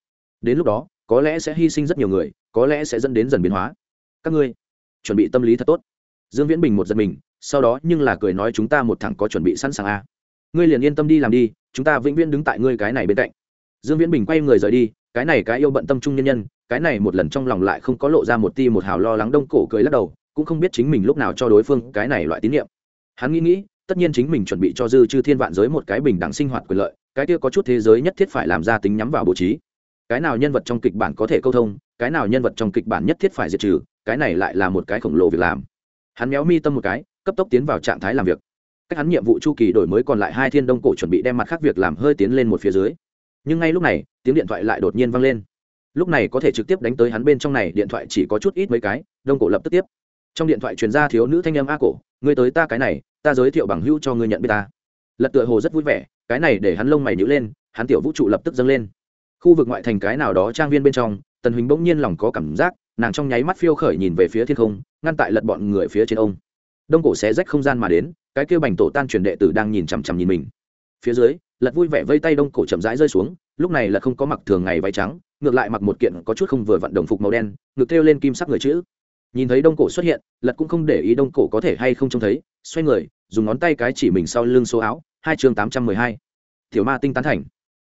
Đến lúc đó, có lẽ sẽ hy sinh rất nhiều người, có lẽ sẽ dẫn đến dần biến hóa. Các ngươi, chuẩn bị tâm lý thật tốt. Dương viễn bình một giật mình sau đó nhưng là cười nói chúng ta một thằng có chuẩn bị sẵn sàng a à. ngươi liền yên tâm đi làm đi, chúng ta vĩnh viễn đứng tại ngươi cái này bên cạnh. Dương viễn bình quay người rời đi, cái này cái yêu bận tâm trung nhân nhân, cái này một lần trong lòng lại không có lộ ra một ti một hào lo lắng đông cổ cười lắc đầu, cũng không biết chính mình lúc nào cho đối phương cái này loại tín nhiệm. Hắn nghĩ nghĩ, tất nhiên chính mình chuẩn bị cho dư chư thiên vạn giới một cái bình đẳng sinh hoạt quyền lợi, cái kia có chút thế giới nhất thiết phải làm ra tính nhắm vào bố trí. Cái nào nhân vật trong kịch bản có thể câu thông, cái nào nhân vật trong kịch bản nhất thiết phải diệt trừ, cái này lại là một cái khổng lồ việc làm. Hắn méo mi tâm một cái cấp tốc tiến vào trạng thái làm việc. Cách hắn nhiệm vụ chu kỳ đổi mới còn lại hai thiên đông cổ chuẩn bị đem mặt khác việc làm hơi tiến lên một phía dưới. Nhưng ngay lúc này, tiếng điện thoại lại đột nhiên vang lên. Lúc này có thể trực tiếp đánh tới hắn bên trong này, điện thoại chỉ có chút ít mấy cái, đông cổ lập tức tiếp. Trong điện thoại truyền ra thiếu nữ thanh âm a cổ, ngươi tới ta cái này, ta giới thiệu bằng hữu cho ngươi nhận biết ta. Lật tựa hồ rất vui vẻ, cái này để hắn lông mày nhữ lên, hắn tiểu vũ trụ lập tức dâng lên. Khu vực ngoại thành cái nào đó trang viên bên trong, tần huỳnh bỗng nhiên lòng có cảm giác, nàng trong nháy mắt phiêu khởi nhìn về phía thiên không, ngăn tại lật bọn người phía trên ông đông cổ xé rách không gian mà đến, cái kêu bành tổ tan truyền đệ tử đang nhìn chằm chằm nhìn mình. Phía dưới, lật vui vẻ vây tay đông cổ chậm rãi rơi xuống, lúc này lật không có mặc thường ngày váy trắng, ngược lại mặc một kiện có chút không vừa vận đồng phục màu đen ngược thêu lên kim sắc người chữ. Nhìn thấy đông cổ xuất hiện, lật cũng không để ý đông cổ có thể hay không trông thấy, xoay người, dùng ngón tay cái chỉ mình sau lưng số áo, hai chương tám trăm mười hai. Tiểu ma tinh tán thành.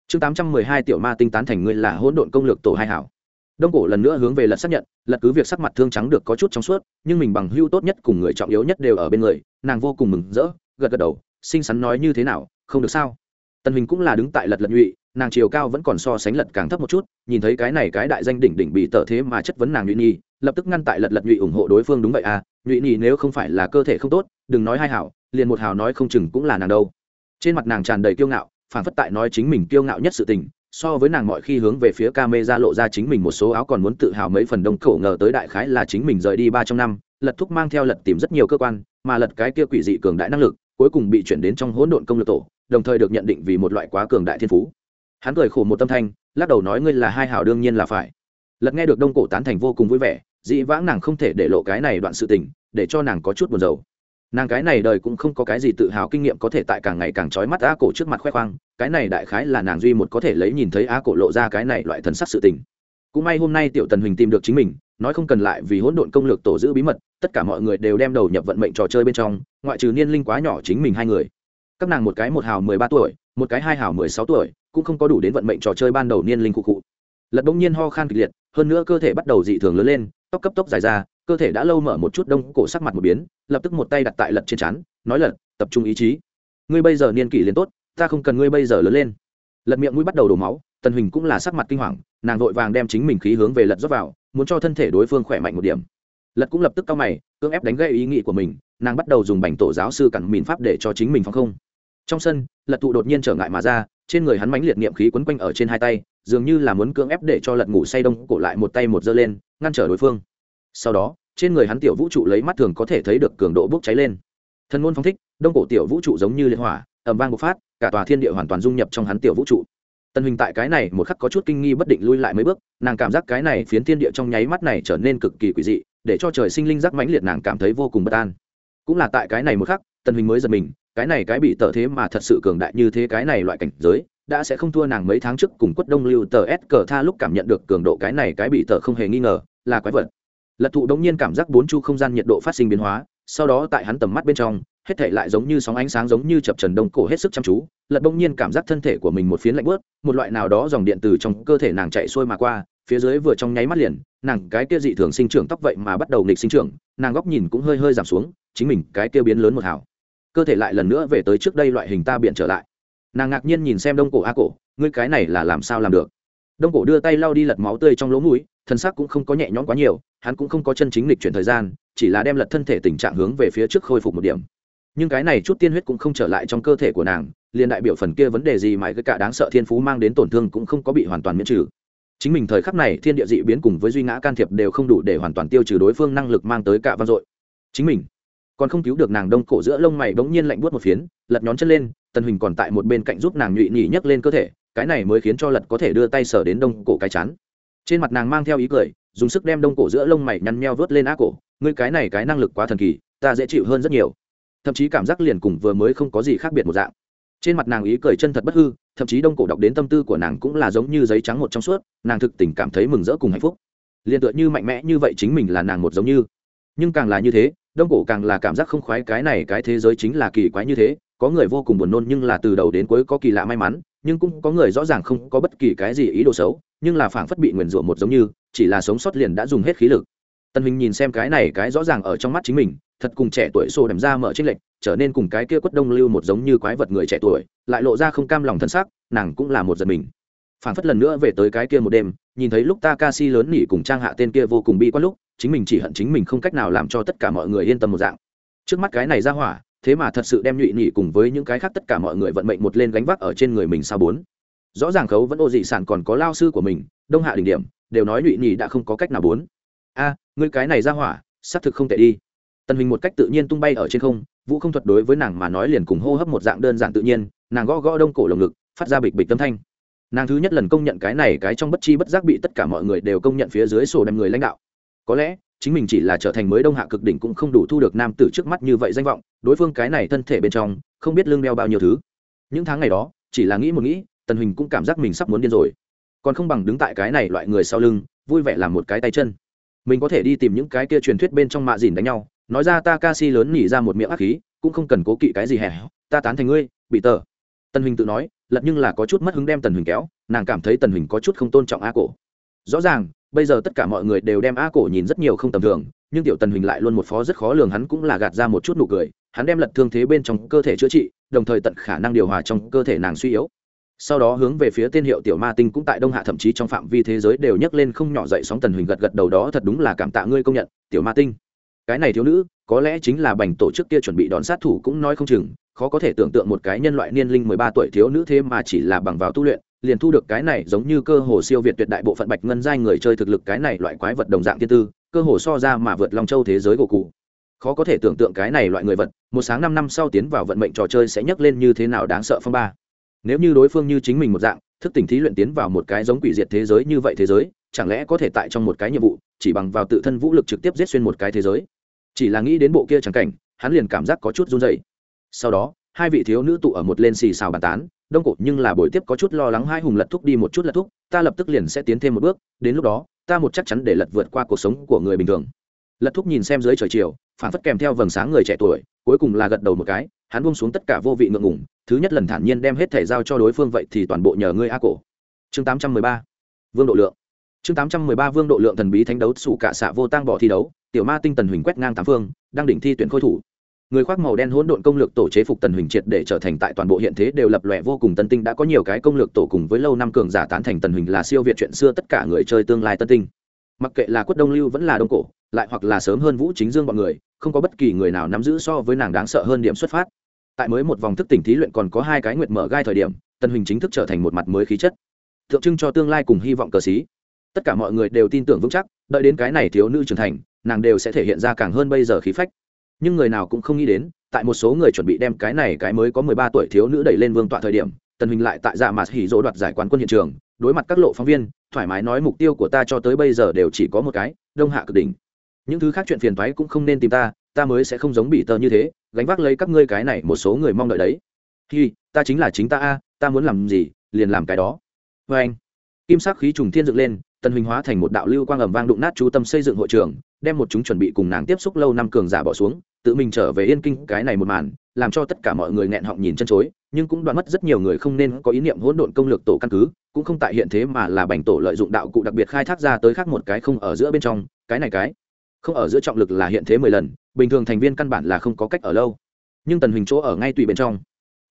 Chương tám trăm mười hai tiểu ma tinh tán thành ngươi là hỗn độn công lược tổ hai hảo đông cổ lần nữa hướng về lật xác nhận, lật cứ việc sắc mặt thương trắng được có chút trong suốt, nhưng mình bằng hưu tốt nhất cùng người trọng yếu nhất đều ở bên người, nàng vô cùng mừng rỡ, gật gật đầu, xinh xắn nói như thế nào, không được sao. Tần hình cũng là đứng tại lật lật nhụy, nàng chiều cao vẫn còn so sánh lật càng thấp một chút, nhìn thấy cái này cái đại danh đỉnh đỉnh bị tở thế mà chất vấn nàng nhụy nhi lập tức ngăn tại lật lật nhụy ủng hộ đối phương đúng vậy à nhụy nhi nếu không phải là cơ thể không tốt, đừng nói hai hảo, liền một hào nói không chừng cũng là nàng đâu. Trên mặt nàng tràn đầy kiêu ngạo phản phất tại nói chính mình kiêu ngạo nhất sự tình so với nàng mọi khi hướng về phía ca mê ra lộ ra chính mình một số áo còn muốn tự hào mấy phần đông khổ ngờ tới đại khái là chính mình rời đi ba trong năm, lật thúc mang theo lật tìm rất nhiều cơ quan, mà lật cái kia quỷ dị cường đại năng lực, cuối cùng bị chuyển đến trong hỗn độn công lực tổ, đồng thời được nhận định vì một loại quá cường đại thiên phú. Hắn cười khổ một tâm thanh, lắc đầu nói ngươi là hai hảo đương nhiên là phải. Lật nghe được đông cổ tán thành vô cùng vui vẻ dị vãng nàng không thể để lộ cái này đoạn sự tình, để cho nàng có chút buồn rầu nàng cái này đời cũng không có cái gì tự hào kinh nghiệm có thể tại càng ngày càng trói mắt á cổ trước mặt khoe khoang, cái này đại khái là nàng duy một có thể lấy nhìn thấy á cổ lộ ra cái này loại thần sắc sự tình. Cũng may hôm nay tiểu tần huỳnh tìm được chính mình, nói không cần lại vì hỗn độn công lược tổ giữ bí mật, tất cả mọi người đều đem đầu nhập vận mệnh trò chơi bên trong, ngoại trừ niên linh quá nhỏ chính mình hai người. Các nàng một cái một hào mười ba tuổi, một cái hai hào mười sáu tuổi, cũng không có đủ đến vận mệnh trò chơi ban đầu niên linh cụ cụ lật bỗng nhiên ho khan kịch liệt, hơn nữa cơ thể bắt đầu dị thường lớn lên, tóc cấp tốc dài ra cơ thể đã lâu mở một chút đông cổ sắc mặt một biến, lập tức một tay đặt tại lật trên chán nói lật, tập trung ý chí. Ngươi bây giờ niên kỷ liền tốt, ta không cần ngươi bây giờ lớn lên. Lật miệng mũi bắt đầu đổ máu, tần huỳnh cũng là sắc mặt kinh hoàng, nàng vội vàng đem chính mình khí hướng về lật rót vào, muốn cho thân thể đối phương khỏe mạnh một điểm. Lật cũng lập tức cao mày, cưỡng ép đánh gây ý nghĩ của mình, nàng bắt đầu dùng bành tổ giáo sư cặn mìn pháp để cho chính mình phòng không. Trong sân, lật tụ đột nhiên trở ngại mà ra, trên người hắn mánh liệt niệm khí quấn quanh ở trên hai tay, dường như là muốn cưỡng ép để cho lật ngủ say đông cổ lại một tay một giơ lên, ngăn trở đối phương sau đó, trên người hắn tiểu vũ trụ lấy mắt thường có thể thấy được cường độ bốc cháy lên. Thần ngôn phong thích, đông cổ tiểu vũ trụ giống như liên hỏa ẩm vang bộc phát, cả tòa thiên địa hoàn toàn dung nhập trong hắn tiểu vũ trụ. Tần hình tại cái này một khắc có chút kinh nghi bất định lui lại mấy bước, nàng cảm giác cái này phiến thiên địa trong nháy mắt này trở nên cực kỳ quỷ dị, để cho trời sinh linh giác mãnh liệt nàng cảm thấy vô cùng bất an. Cũng là tại cái này một khắc, tần hình mới giật mình, cái này cái bị tờ thế mà thật sự cường đại như thế cái này loại cảnh giới, đã sẽ không thua nàng mấy tháng trước cùng quất đông lưu tờ s cờ tha lúc cảm nhận được cường độ cái này cái bị tờ không hề nghi ngờ, là quái vật lật thụ đống nhiên cảm giác bốn chu không gian nhiệt độ phát sinh biến hóa, sau đó tại hắn tầm mắt bên trong, hết thể lại giống như sóng ánh sáng giống như chập trần đông cổ hết sức chăm chú. Lật bỗng nhiên cảm giác thân thể của mình một phiến lạnh bớt một loại nào đó dòng điện từ trong cơ thể nàng chạy xuôi mà qua, phía dưới vừa trong nháy mắt liền, nàng cái kia dị thường sinh trưởng tóc vậy mà bắt đầu nghịch sinh trưởng, nàng góc nhìn cũng hơi hơi giảm xuống, chính mình cái kia biến lớn một hào. Cơ thể lại lần nữa về tới trước đây loại hình ta biện trở lại. Nàng ngạc nhiên nhìn xem đông cổ a cổ, ngươi cái này là làm sao làm được? Đông cổ đưa tay lau đi lật máu tươi trong lỗ mũi thân xác cũng không có nhẹ nhõm quá nhiều, hắn cũng không có chân chính lịch chuyển thời gian, chỉ là đem lật thân thể tình trạng hướng về phía trước khôi phục một điểm. Nhưng cái này chút tiên huyết cũng không trở lại trong cơ thể của nàng, liền đại biểu phần kia vấn đề gì mãi cái cả đáng sợ thiên phú mang đến tổn thương cũng không có bị hoàn toàn miễn trừ. Chính mình thời khắc này thiên địa dị biến cùng với duy ngã can thiệp đều không đủ để hoàn toàn tiêu trừ đối phương năng lực mang tới cả vang dội. Chính mình còn không cứu được nàng đông cổ giữa lông mày bỗng nhiên lạnh buốt một phiến, lật nhón chân lên, tần huỳnh còn tại một bên cạnh giúp nàng nhụy nhỉ nhấc lên cơ thể, cái này mới khiến cho lật có thể đưa tay sờ đến đông cổ cái chán trên mặt nàng mang theo ý cười, dùng sức đem đông cổ giữa lông mày nhăn nheo vớt lên á cổ. Ngươi cái này cái năng lực quá thần kỳ, ta dễ chịu hơn rất nhiều. Thậm chí cảm giác liền cùng vừa mới không có gì khác biệt một dạng. Trên mặt nàng ý cười chân thật bất hư, thậm chí đông cổ đọc đến tâm tư của nàng cũng là giống như giấy trắng một trong suốt, nàng thực tình cảm thấy mừng rỡ cùng hạnh phúc. Liền tựa như mạnh mẽ như vậy chính mình là nàng một giống như. Nhưng càng là như thế, đông cổ càng là cảm giác không khoái cái này cái thế giới chính là kỳ quái như thế, có người vô cùng buồn nôn nhưng là từ đầu đến cuối có kỳ lạ may mắn, nhưng cũng có người rõ ràng không có bất kỳ cái gì ý đồ xấu nhưng là phảng phất bị nguyền rủa một giống như, chỉ là sống sót liền đã dùng hết khí lực. Tần hình nhìn xem cái này cái rõ ràng ở trong mắt chính mình, thật cùng trẻ tuổi xô đầm ra mở trích lệnh trở nên cùng cái kia quất đông lưu một giống như quái vật người trẻ tuổi, lại lộ ra không cam lòng thân xác nàng cũng là một giật mình. Phảng phất lần nữa về tới cái kia một đêm, nhìn thấy lúc ta ca si lớn nỉ cùng trang hạ tên kia vô cùng bi quan lúc, chính mình chỉ hận chính mình không cách nào làm cho tất cả mọi người yên tâm một dạng. Trước mắt cái này ra hỏa, thế mà thật sự đem nhụy nỉ cùng với những cái khác tất cả mọi người vận mệnh một lên gánh vác ở trên người mình sao bốn? Rõ ràng khấu vẫn ô dị sản còn có lao sư của mình đông hạ đỉnh điểm đều nói nhụy nhì đã không có cách nào bốn. A à, ngươi cái này ra hỏa xác thực không tệ đi. Tần hình một cách tự nhiên tung bay ở trên không vũ không thuật đối với nàng mà nói liền cùng hô hấp một dạng đơn giản tự nhiên nàng gõ gõ đông cổ lồng ngực phát ra bịch bịch tâm thanh. Nàng thứ nhất lần công nhận cái này cái trong bất chi bất giác bị tất cả mọi người đều công nhận phía dưới sổ đem người lãnh đạo. Có lẽ chính mình chỉ là trở thành mới đông hạ cực đỉnh cũng không đủ thu được nam tử trước mắt như vậy danh vọng đối phương cái này thân thể bên trong không biết lương đeo bao nhiêu thứ. Những tháng ngày đó chỉ là nghĩ một nghĩ tần huỳnh cũng cảm giác mình sắp muốn điên rồi. Còn không bằng đứng tại cái này loại người sau lưng, vui vẻ làm một cái tay chân. Mình có thể đi tìm những cái kia truyền thuyết bên trong mạ dìn đánh nhau, nói ra ta ca si lớn nhỉ ra một miệng ác khí, cũng không cần cố kỵ cái gì hẻ ta tán thành ngươi, bị tờ. Tần huỳnh tự nói, lật nhưng là có chút mất hứng đem tần huỳnh kéo, nàng cảm thấy tần huỳnh có chút không tôn trọng a cổ. Rõ ràng, bây giờ tất cả mọi người đều đem a cổ nhìn rất nhiều không tầm thường, nhưng tiểu tần huỳnh lại luôn một phó rất khó lường hắn cũng là gạt ra một chút nụ cười, hắn đem lật thương thế bên trong cơ thể chữa trị, đồng thời tận khả năng điều hòa trong cơ thể nàng suy yếu sau đó hướng về phía tên hiệu tiểu ma tinh cũng tại đông hạ thậm chí trong phạm vi thế giới đều nhấc lên không nhỏ dậy sóng tần huỳnh gật gật đầu đó thật đúng là cảm tạ ngươi công nhận, tiểu ma tinh. Cái này thiếu nữ, có lẽ chính là bành tổ chức kia chuẩn bị đón sát thủ cũng nói không chừng, khó có thể tưởng tượng một cái nhân loại niên linh mười ba tuổi thiếu nữ thế mà chỉ là bằng vào tu luyện, liền thu được cái này giống như cơ hồ siêu việt tuyệt đại bộ phận bạch ngân giai người chơi thực lực cái này loại quái vật đồng dạng thiên tư, cơ hồ so ra mà vượt long châu thế giới của cụ. Khó có thể tưởng tượng cái này loại người vật, một sáng năm năm sau tiến vào vận mệnh trò chơi sẽ nhấc lên như thế nào đáng sợ phong ba nếu như đối phương như chính mình một dạng, thức tỉnh thí luyện tiến vào một cái giống quỷ diệt thế giới như vậy thế giới, chẳng lẽ có thể tại trong một cái nhiệm vụ, chỉ bằng vào tự thân vũ lực trực tiếp giết xuyên một cái thế giới? Chỉ là nghĩ đến bộ kia chẳng cảnh, hắn liền cảm giác có chút run dày sau đó, hai vị thiếu nữ tụ ở một lên xì xào bàn tán, đông cổ nhưng là buổi tiếp có chút lo lắng hai hùng lật thúc đi một chút lật thúc, ta lập tức liền sẽ tiến thêm một bước, đến lúc đó, ta một chắc chắn để lật vượt qua cuộc sống của người bình thường. Lật thúc nhìn xem dưới trời chiều phản phất kèm theo vầng sáng người trẻ tuổi, cuối cùng là gật đầu một cái, hắn buông xuống tất cả vô vị ngượng ngủng thứ nhất lần thản nhiên đem hết thể giao cho đối phương vậy thì toàn bộ nhờ ngươi a cổ. Chương 813 vương độ lượng. Chương 813 vương độ lượng thần bí thánh đấu, sủ cả xạ vô tang bỏ thi đấu, tiểu ma tinh tần huỳnh quét ngang tám phương, đang đỉnh thi tuyển khôi thủ. Người khoác màu đen hỗn độn công lược tổ chế phục tần huỳnh triệt để trở thành tại toàn bộ hiện thế đều lập lòe vô cùng tân tinh, đã có nhiều cái công lược tổ cùng với lâu năm cường giả tán thành tần huỳnh là siêu việt chuyện xưa tất cả người chơi tương lai tân tinh. Mặc kệ là quất đông lưu vẫn là đông cổ, lại hoặc là sớm hơn vũ chính dương bọn người, không có bất kỳ người nào nắm giữ so với nàng đáng sợ hơn điểm xuất phát tại mới một vòng thức tỉnh thí luyện còn có hai cái nguyệt mở gai thời điểm, tần huỳnh chính thức trở thành một mặt mới khí chất. Tượng trưng cho tương lai cùng hy vọng cờ xí. Tất cả mọi người đều tin tưởng vững chắc, đợi đến cái này thiếu nữ trưởng thành, nàng đều sẽ thể hiện ra càng hơn bây giờ khí phách. Nhưng người nào cũng không nghĩ đến, tại một số người chuẩn bị đem cái này cái mới có mười ba tuổi thiếu nữ đẩy lên vương tọa thời điểm, tần huỳnh lại tại dạ mà hỉ dỗ đoạt giải quán quân hiện trường, đối mặt các lộ phóng viên, thoải mái nói mục tiêu của ta cho tới bây giờ đều chỉ có một cái, đông hạ cực đỉnh. Những thứ khác chuyện phiền toái cũng không nên tìm ta ta mới sẽ không giống bị tờ như thế, gánh vác lấy các ngươi cái này một số người mong đợi đấy. Khi ta chính là chính ta a, ta muốn làm gì, liền làm cái đó. Vê anh, kim sắc khí trùng thiên dựng lên tần huỳnh hóa thành một đạo lưu quang ầm vang đụng nát chú tâm xây dựng hội trường, đem một chúng chuẩn bị cùng nàng tiếp xúc lâu năm cường giả bỏ xuống, tự mình trở về yên kinh cái này một màn, làm cho tất cả mọi người nghẹn họng nhìn chân chối, nhưng cũng đoán mất rất nhiều người không nên có ý niệm hỗn độn công lược tổ căn cứ, cũng không tại hiện thế mà là bành tổ lợi dụng đạo cụ đặc biệt khai thác ra tới khác một cái không ở giữa bên trong, cái này cái không ở giữa trọng lực là hiện thế mười lần, bình thường thành viên căn bản là không có cách ở lâu. Nhưng tần huỳnh chỗ ở ngay tùy bên trong.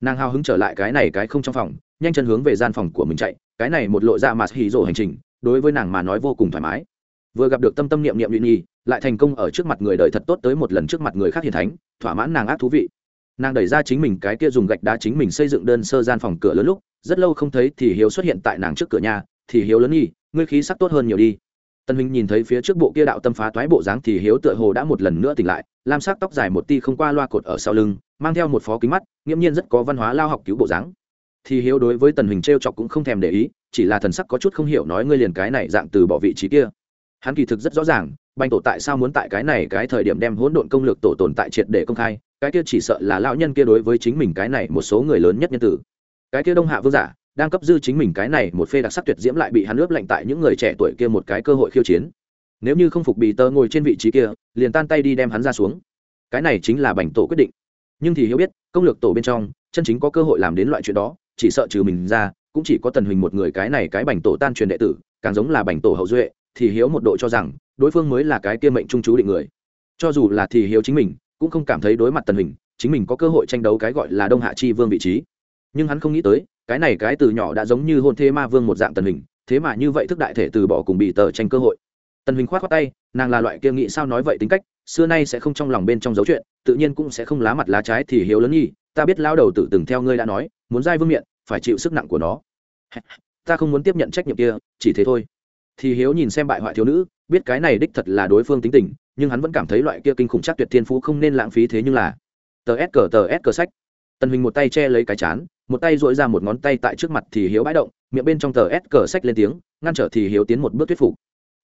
Nàng hào hứng trở lại cái này cái không trong phòng, nhanh chân hướng về gian phòng của mình chạy, cái này một lộ ra mà hì rồ hành trình, đối với nàng mà nói vô cùng thoải mái. Vừa gặp được tâm tâm niệm niệm luyện nhi, lại thành công ở trước mặt người đời thật tốt tới một lần trước mặt người khác hiền thánh, thỏa mãn nàng ác thú vị. Nàng đẩy ra chính mình cái kia dùng gạch đá chính mình xây dựng đơn sơ gian phòng cửa lớn lúc, rất lâu không thấy thì hiếu xuất hiện tại nàng trước cửa nhà, thì hiếu lớn nhi, ngươi khí sắc tốt hơn nhiều đi tân huynh nhìn thấy phía trước bộ kia đạo tâm phá toái bộ dáng thì hiếu tựa hồ đã một lần nữa tỉnh lại, lam sắc tóc dài một ti không qua loa cột ở sau lưng, mang theo một phó kính mắt, nghiễm nhiên rất có văn hóa lao học cứu bộ dáng. Thì hiếu đối với tần huỳnh t r e o chọc cũng không thèm để ý, chỉ là thần sắc có chút không hiểu nói ngươi liền cái này dạng từ bỏ vị trí kia. Hắn kỳ thực rất rõ ràng banh tổ tại sao muốn tại cái này cái thời điểm đem hỗn độn công lược tổ tồn tại triệt để công khai, cái kia chỉ sợ là lão nhân kia đối với chính mình cái này một số người lớn nhất nhân tử. Cái kia đông hạ vương giả đang cấp dư chính mình cái này một phê đặc sắc tuyệt diễm lại bị hắn ướp lạnh tại những người trẻ tuổi kia một cái cơ hội khiêu chiến. Nếu như không phục bị tơ ngồi trên vị trí kia, liền tan tay đi đem hắn ra xuống. Cái này chính là bành tổ quyết định. Nhưng thì hiểu biết, công lược tổ bên trong, chân chính có cơ hội làm đến loại chuyện đó, chỉ sợ trừ mình ra, cũng chỉ có tần huỳnh một người cái này cái bành tổ tan truyền đệ tử, càng giống là bành tổ hậu duệ, thì hiếu một độ cho rằng, đối phương mới là cái kia mệnh trung chú định người. Cho dù là thì hiếu chính mình, cũng không cảm thấy đối mặt tần huỳnh, chính mình có cơ hội tranh đấu cái gọi là đông hạ chi vương vị trí. Nhưng hắn không nghĩ tới cái này cái từ nhỏ đã giống như hôn thế ma vương một dạng tần hình, thế mà như vậy thức đại thể từ bỏ cùng bị tờ tranh cơ hội. Tần hình k h o á t khoác tay, nàng là loại kia nghĩ sao nói vậy tính cách, xưa nay sẽ không trong lòng bên trong dấu chuyện, tự nhiên cũng sẽ không lá mặt lá trái thì hiếu lớn nhi ta biết lao đầu tự từng theo ngươi đã nói, muốn dai vương miện, phải chịu sức nặng của nó. Ta không muốn tiếp nhận trách nhiệm kia, chỉ thế thôi. Thì hiếu nhìn xem bại hoại thiếu nữ, biết cái này đích thật là đối phương tính tình, nhưng hắn vẫn cảm thấy loại kia kinh khủng chắc tuyệt thiên phú không nên lãng phí thế nhưng là. Tờ s cờ tờ s cờ sách. Tần hình một tay che lấy cái chán một tay dội ra một ngón tay tại trước mặt thì hiếu bãi động, miệng bên trong tờ s cờ sách lên tiếng, ngăn trở thì hiếu tiến một bước thuyết phục.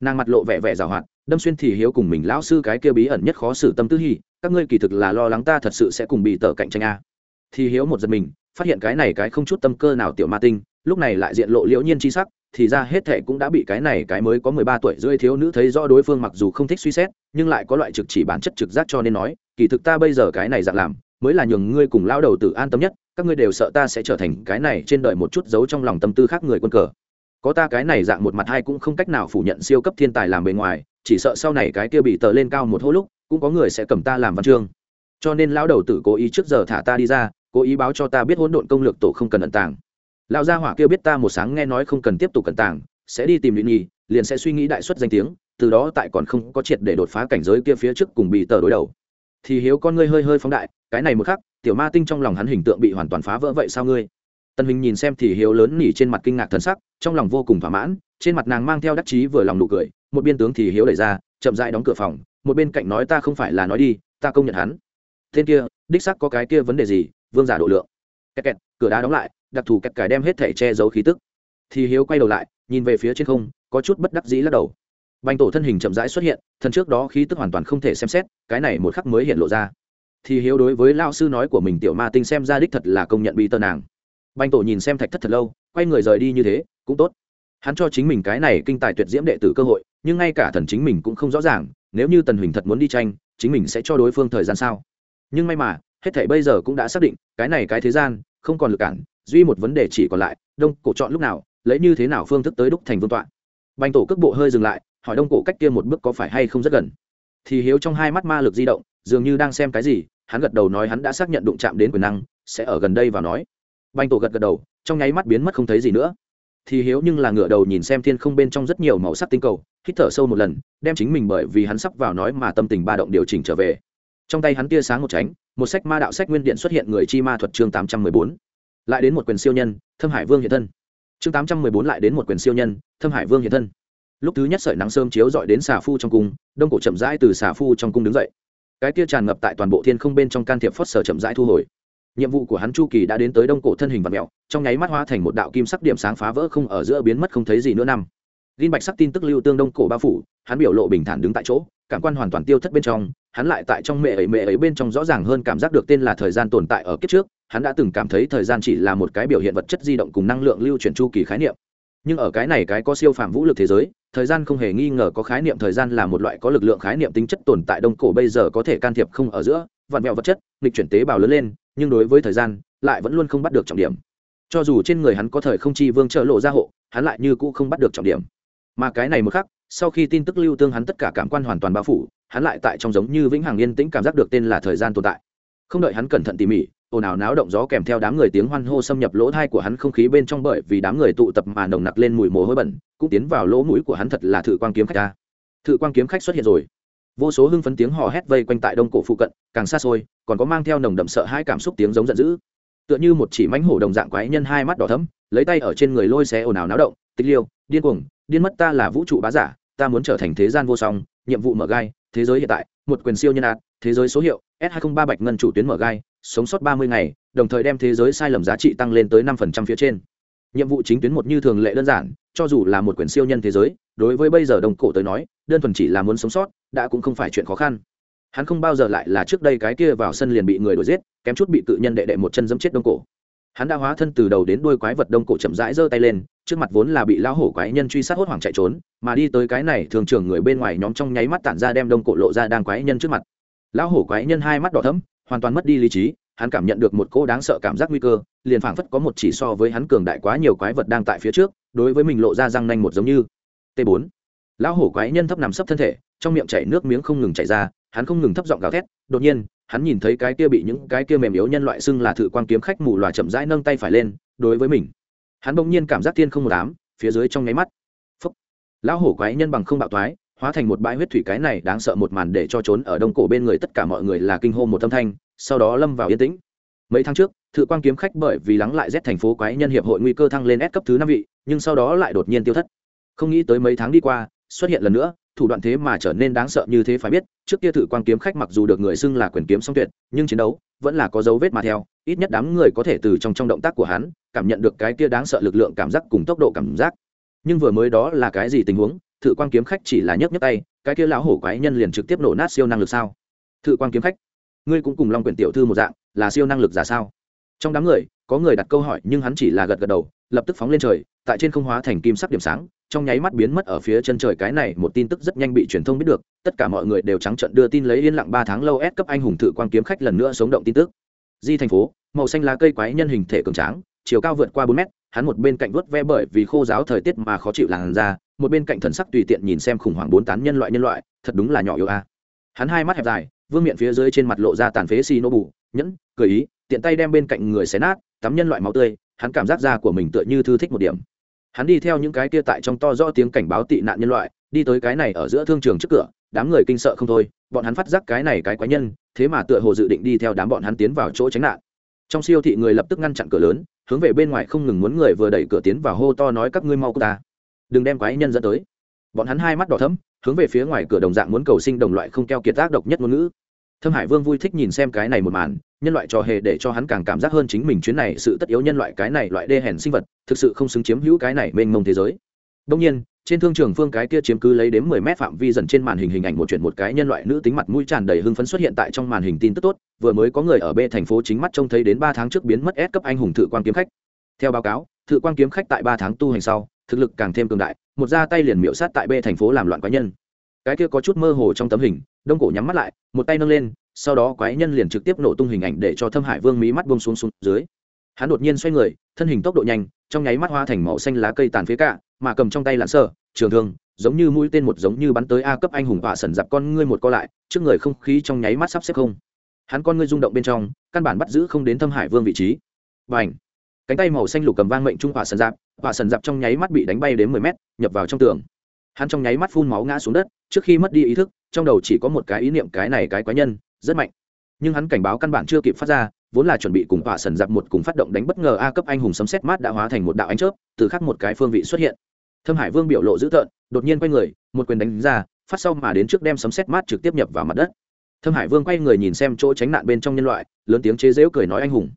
Nàng mặt lộ vẻ vẻ rào hoạt, đâm xuyên thì hiếu cùng mình lão sư cái kia bí ẩn nhất khó xử tâm tư hy các ngươi kỳ thực là lo lắng ta thật sự sẽ cùng bị tờ cạnh tranh a. Thì hiếu một giật mình, phát hiện cái này cái không chút tâm cơ nào tiểu ma tinh, lúc này lại diện lộ liễu nhiên chi sắc, thì ra hết thệ cũng đã bị cái này cái mới có mười ba tuổi rưỡi thiếu nữ thấy rõ đối phương mặc dù không thích suy xét, nhưng lại có loại trực chỉ bản chất trực giác cho nên nói, kỳ thực ta bây giờ cái này dạng làm, mới là nhường ngươi cùng lao đầu tử an tâm nhất các ngươi đều sợ ta sẽ trở thành cái này trên đời một chút giấu trong lòng tâm tư khác người quân cờ. Có ta cái này dạng một mặt hai cũng không cách nào phủ nhận siêu cấp thiên tài làm bề ngoài, chỉ sợ sau này cái kia bị tờ lên cao một hô lúc, cũng có người sẽ cầm ta làm văn chương. Cho nên lão đầu tử cố ý trước giờ thả ta đi ra, cố ý báo cho ta biết hỗn độn công lược tổ không cần ẩn tàng. Lão gia hỏa kia biết ta một sáng nghe nói không cần tiếp tục cẩn tàng, sẽ đi tìm luyện nhi, liền sẽ suy nghĩ đại xuất danh tiếng, từ đó tại còn không có triệt để đột phá cảnh giới kia phía trước cùng bị tờ đối đầu. Thì hiếu con ngươi hơi hơi phóng đại cái này một khắc, tiểu ma tinh trong lòng hắn hình tượng bị hoàn toàn phá vỡ vậy sao ngươi? Tần hình nhìn xem thì hiếu lớn nỉ trên mặt kinh ngạc thần sắc, trong lòng vô cùng thỏa mãn, trên mặt nàng mang theo đắc chí vừa lòng nụ cười, một biên tướng thì hiếu đẩy ra, chậm rãi đóng cửa phòng, một bên cạnh nói ta không phải là nói đi, ta công nhận hắn. Tên kia, đích sắc có cái kia vấn đề gì, vương giả độ lượng. Kẹt kẹt, cửa đá đóng lại, đặc thù kẹt cải đem hết thể che giấu khí tức. Thì hiếu quay đầu lại, nhìn về phía trên không, có chút bất đắc dĩ lắc đầu. Bành tổ thân hình chậm rãi xuất hiện, thần trước đó khí tức hoàn toàn không thể xem xét, cái này một khắc mới hiện lộ ra thì hiếu đối với lao sư nói của mình tiểu ma tinh xem ra đích thật là công nhận bị tơ nàng. Banh tổ nhìn xem thạch thất thật lâu, quay người rời đi như thế, cũng tốt. Hắn cho chính mình cái này kinh tài tuyệt diễm đệ tử cơ hội, nhưng ngay cả thần chính mình cũng không rõ ràng, nếu như tần huỳnh thật muốn đi tranh, chính mình sẽ cho đối phương thời gian sao? Nhưng may mà, hết thảy bây giờ cũng đã xác định, cái này cái thế gian, không còn lực cản, duy một vấn đề chỉ còn lại, đông cổ chọn lúc nào, lấy như thế nào phương thức tới đúc thành vương tọa. Bành tổ cước bộ hơi dừng lại, hỏi đông cổ cách kia một bước có phải hay không rất gần. Thì hiếu trong hai mắt ma lực di động dường như đang xem cái gì, hắn gật đầu nói hắn đã xác nhận đụng chạm đến quyền năng, sẽ ở gần đây và nói. Banh tổ gật gật đầu, trong nháy mắt biến mất không thấy gì nữa. Thì hiếu nhưng là ngựa đầu nhìn xem thiên không bên trong rất nhiều màu sắc tinh cầu, hít thở sâu một lần, đem chính mình bởi vì hắn sắp vào nói mà tâm tình ba động điều chỉnh trở về. Trong tay hắn tia sáng một tránh, một sách ma đạo sách nguyên điện xuất hiện người chi ma thuật chương tám trăm mười bốn. Lại đến một quyền siêu nhân, thâm hải vương hiện thân. Chương tám trăm mười bốn lại đến một quyền siêu nhân, thâm hải vương hiện thân. Lúc thứ nhất sợi nắng sớm chiếu dọi đến xà phu trong cung, đông cổ chậm rãi từ xà phu trong cung đứng dậy cái kia tràn ngập tại toàn bộ thiên không bên trong can thiệp phớt sở chậm rãi thu hồi. Nhiệm vụ của hắn chu kỳ đã đến tới đông cổ thân hình vật mẹo, trong nháy mắt hóa thành một đạo kim sắc điểm sáng phá vỡ không ở giữa biến mất không thấy gì nữa năm. Gin bạch sắc tin tức lưu tương đông cổ bao phủ, hắn biểu lộ bình thản đứng tại chỗ, cảm quan hoàn toàn tiêu thất bên trong, hắn lại tại trong mẹ ấy mẹ ấy bên trong rõ ràng hơn cảm giác được tên là thời gian tồn tại ở kiếp trước, hắn đã từng cảm thấy thời gian chỉ là một cái biểu hiện vật chất di động cùng năng lượng lưu chuyển chu kỳ khái niệm nhưng ở cái này cái có siêu phạm vũ lực thế giới, thời gian không hề nghi ngờ có khái niệm thời gian là một loại có lực lượng khái niệm tính chất tồn tại đông cổ bây giờ có thể can thiệp không ở giữa, vạn mẹo vật chất, nghịch chuyển tế bào lớn lên, nhưng đối với thời gian, lại vẫn luôn không bắt được trọng điểm. Cho dù trên người hắn có thời không chi vương trợ lộ ra hộ, hắn lại như cũ không bắt được trọng điểm. Mà cái này một khắc, sau khi tin tức lưu tương hắn tất cả cảm quan hoàn toàn bao phủ, hắn lại tại trong giống như vĩnh hằng yên tĩnh cảm giác được tên là thời gian tồn tại. Không đợi hắn cẩn thận tỉ mỉ ồn ào náo động gió kèm theo đám người tiếng hoan hô xâm nhập lỗ thai của hắn không khí bên trong bởi vì đám người tụ tập mà nồng nặc lên mùi mồ hôi bẩn, cũng tiến vào lỗ mũi của hắn thật là thử quang kiếm khách ta. Thử quang kiếm khách xuất hiện rồi. Vô số hưng phấn tiếng hò hét vây quanh tại đông cổ phụ cận, càng xa xôi, còn có mang theo nồng đậm sợ hai cảm xúc tiếng giống giận dữ. Tựa như một chỉ mánh hổ đồng dạng quái nhân hai mắt đỏ thấm lấy tay ở trên người lôi xé ồn ào náo động Tích liêu, điên cuồng, điên mất ta là vũ trụ bá giả, ta muốn trở thành thế gian vô song, nhiệm vụ mở gai, thế giới hiện tại, một quyền siêu nhân ạt, thế giới số hiệu, s 203 bạch ngân chủ tuyến mở gai sống sót 30 ngày, đồng thời đem thế giới sai lầm giá trị tăng lên tới 5% phía trên. Nhiệm vụ chính tuyến một như thường lệ đơn giản, cho dù là một quyển siêu nhân thế giới, đối với bây giờ đồng cổ tới nói, đơn thuần chỉ là muốn sống sót, đã cũng không phải chuyện khó khăn. Hắn không bao giờ lại là trước đây cái kia vào sân liền bị người đuổi giết, kém chút bị tự nhân đệ đệ một chân dẫm chết đông cổ. Hắn đã hóa thân từ đầu đến đuôi quái vật đông cổ chậm rãi giơ tay lên, trước mặt vốn là bị lão hổ quái nhân truy sát hốt hoảng chạy trốn, mà đi tới cái này thường trưởng người bên ngoài nhóm trong nháy mắt tản ra đem đông cổ lộ ra đang quái nhân trước mặt. Lão hổ quái nhân hai mắt đỏ thẫm hoàn toàn mất đi lý trí, hắn cảm nhận được một cô đáng sợ cảm giác nguy cơ, liền phảng phất có một chỉ so với hắn cường đại quá nhiều quái vật đang tại phía trước, đối với mình lộ ra răng nanh một giống như. T 4 lão hổ quái nhân thấp nằm sấp thân thể, trong miệng chảy nước miếng không ngừng chảy ra, hắn không ngừng thấp giọng gào thét, đột nhiên, hắn nhìn thấy cái kia bị những cái kia mềm yếu nhân loại xưng là thự quan kiếm khách mù loà chậm rãi nâng tay phải lên, đối với mình. Hắn bỗng nhiên cảm giác thiên không một đám. phía dưới trong nháy mắt. Phúc. Lão hổ quái nhân bằng không bạo thoái hóa thành một bãi huyết thủy cái này đáng sợ một màn để cho trốn ở đông cổ bên người tất cả mọi người là kinh hô một âm thanh, sau đó lâm vào yên tĩnh. Mấy tháng trước, thự quan kiếm khách bởi vì lắng lại rét thành phố quái nhân hiệp hội nguy cơ thăng lên S cấp thứ năm vị, nhưng sau đó lại đột nhiên tiêu thất. Không nghĩ tới mấy tháng đi qua, xuất hiện lần nữa, thủ đoạn thế mà trở nên đáng sợ như thế phải biết, trước kia thử quan kiếm khách mặc dù được người xưng là quyền kiếm song tuyệt, nhưng chiến đấu vẫn là có dấu vết mà theo, ít nhất đám người có thể từ trong trong động tác của hắn cảm nhận được cái kia đáng sợ lực lượng cảm giác cùng tốc độ cảm giác. Nhưng vừa mới đó là cái gì tình huống? Thự quan kiếm khách chỉ là nhấc nhấc tay, cái kia lão hổ quái nhân liền trực tiếp nổ nát siêu năng lực sao thự quan kiếm khách, ngươi cũng cùng long quyền tiểu thư một dạng, là siêu năng lực giả sao trong đám người, có người đặt câu hỏi nhưng hắn chỉ là gật gật đầu, lập tức phóng lên trời, tại trên không hóa thành kim sắc điểm sáng, trong nháy mắt biến mất ở phía chân trời cái này, một tin tức rất nhanh bị truyền thông biết được, tất cả mọi người đều trắng trận đưa tin lấy yên lặng ba tháng lâu ép cấp anh hùng thự quan kiếm khách lần nữa sống động tin tức di thành phố, màu xanh lá cây quái nhân hình thể cường tráng, chiều cao vượt qua bốn mét, hắn một bên cạnh vớt ve bởi vì khô giáo thời tiết mà khó chịu làn da một bên cạnh thần sắc tùy tiện nhìn xem khủng hoảng bốn tán nhân loại nhân loại, thật đúng là nhỏ yếu a. Hắn hai mắt hẹp dài, vương miệng phía dưới trên mặt lộ ra tàn phế xì nô bù nhẫn, cười ý, tiện tay đem bên cạnh người xé nát, tắm nhân loại máu tươi, hắn cảm giác da của mình tựa như thư thích một điểm. Hắn đi theo những cái kia tại trong to rõ tiếng cảnh báo tị nạn nhân loại, đi tới cái này ở giữa thương trường trước cửa, đám người kinh sợ không thôi, bọn hắn phát giác cái này cái quái nhân, thế mà tựa hồ dự định đi theo đám bọn hắn tiến vào chỗ tránh nạn. Trong siêu thị người lập tức ngăn chặn cửa lớn, hướng về bên ngoài không ngừng muốn người vừa đẩy cửa tiến vào hô to nói các ngươi mau cô ta đừng đem quái nhân dẫn tới. Bọn hắn hai mắt đỏ thấm hướng về phía ngoài cửa đồng dạng muốn cầu sinh đồng loại không keo kiệt tác độc nhất ngôn ngữ. Thâm hải vương vui thích nhìn xem cái này một màn, nhân loại trò hề để cho hắn càng cảm giác hơn chính mình chuyến này sự tất yếu nhân loại cái này loại đê hèn sinh vật, thực sự không xứng chiếm hữu cái này mênh mông thế giới. Đông nhiên, trên thương trường phương cái kia chiếm cứ lấy đến mười mét phạm vi dần trên màn hình hình ảnh một chuyện một cái nhân loại nữ tính mặt mũi tràn đầy hưng phấn xuất hiện tại trong màn hình tin tức tốt, vừa mới có người ở b thành phố chính mắt trông thấy đến ba tháng trước biến mất S cấp anh hùng thự quan kiếm khách. Theo báo cáo, thự quan kiếm khách tại ba tháng tu hành sau thực lực càng thêm cường đại, một ra tay liền miệu sát tại b thành phố làm loạn quái nhân. Cái kia có chút mơ hồ trong tấm hình, đông cổ nhắm mắt lại, một tay nâng lên, sau đó quái nhân liền trực tiếp nổ tung hình ảnh để cho thâm hải vương mí mắt buông xuống xuống dưới. Hắn đột nhiên xoay người, thân hình tốc độ nhanh, trong nháy mắt hoa thành màu xanh lá cây tàn phía cả, mà cầm trong tay lạn sơ, trường thương, giống như mũi tên một giống như bắn tới a cấp anh hùng và sần dạp con ngươi một co lại, trước người không khí trong nháy mắt sắp xếp không. Hắn con ngươi rung động bên trong, căn bản bắt giữ không đến thâm hải vương vị trí. Và ảnh cánh tay màu xanh lục cầm vang mệnh trung hỏa sần dạp và sần dạp trong nháy mắt bị đánh bay đến mười mét, nhập vào trong tường. Hắn trong nháy mắt phun máu ngã xuống đất, trước khi mất đi ý thức, trong đầu chỉ có một cái ý niệm, cái này cái quái nhân, rất mạnh. Nhưng hắn cảnh báo căn bản chưa kịp phát ra, vốn là chuẩn bị cùng hỏa sần dạp một cùng phát động đánh bất ngờ a cấp anh hùng sấm xét mát đã hóa thành một đạo ánh chớp, từ khắc một cái phương vị xuất hiện. Thâm hải vương biểu lộ dữ tợn, đột nhiên quay người, một quyền đánh ra, phát sau mà đến trước đem sấm xét mát trực tiếp nhập vào mặt đất. Thâm hải vương quay người nhìn xem chỗ tránh nạn bên trong nhân loại, lớn tiếng chế dễu cười nói anh hùng.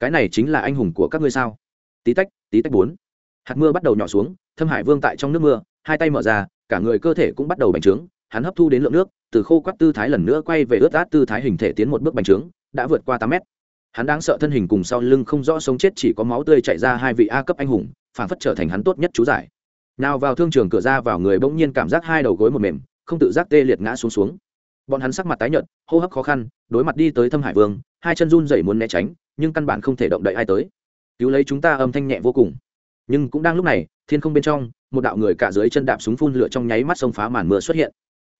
Cái này chính là anh hùng của các ngươi sao? Tí tách tí tách bốn hạt mưa bắt đầu nhỏ xuống, thâm hải vương tại trong nước mưa, hai tay mở ra, cả người cơ thể cũng bắt đầu bành trướng, hắn hấp thu đến lượng nước, từ khô quắt tư thái lần nữa quay về ướt át tư thái hình thể tiến một bước bành trướng, đã vượt qua tám mét. Hắn đang sợ thân hình cùng sau lưng không rõ sống chết chỉ có máu tươi chạy ra hai vị a cấp anh hùng, phản phất trở thành hắn tốt nhất chú giải. Nào vào thương trường cửa ra vào người bỗng nhiên cảm giác hai đầu gối một mềm, không tự giác tê liệt ngã xuống xuống. Bọn hắn sắc mặt tái nhợt, hô hấp khó khăn, đối mặt đi tới thâm hải vương, hai chân run rẩy muốn né tránh, nhưng căn bản không thể động đậy ai tới. Cứu lấy chúng ta âm thanh nhẹ vô cùng nhưng cũng đang lúc này, thiên không bên trong, một đạo người cả dưới chân đạp súng phun lửa trong nháy mắt sông phá màn mưa xuất hiện.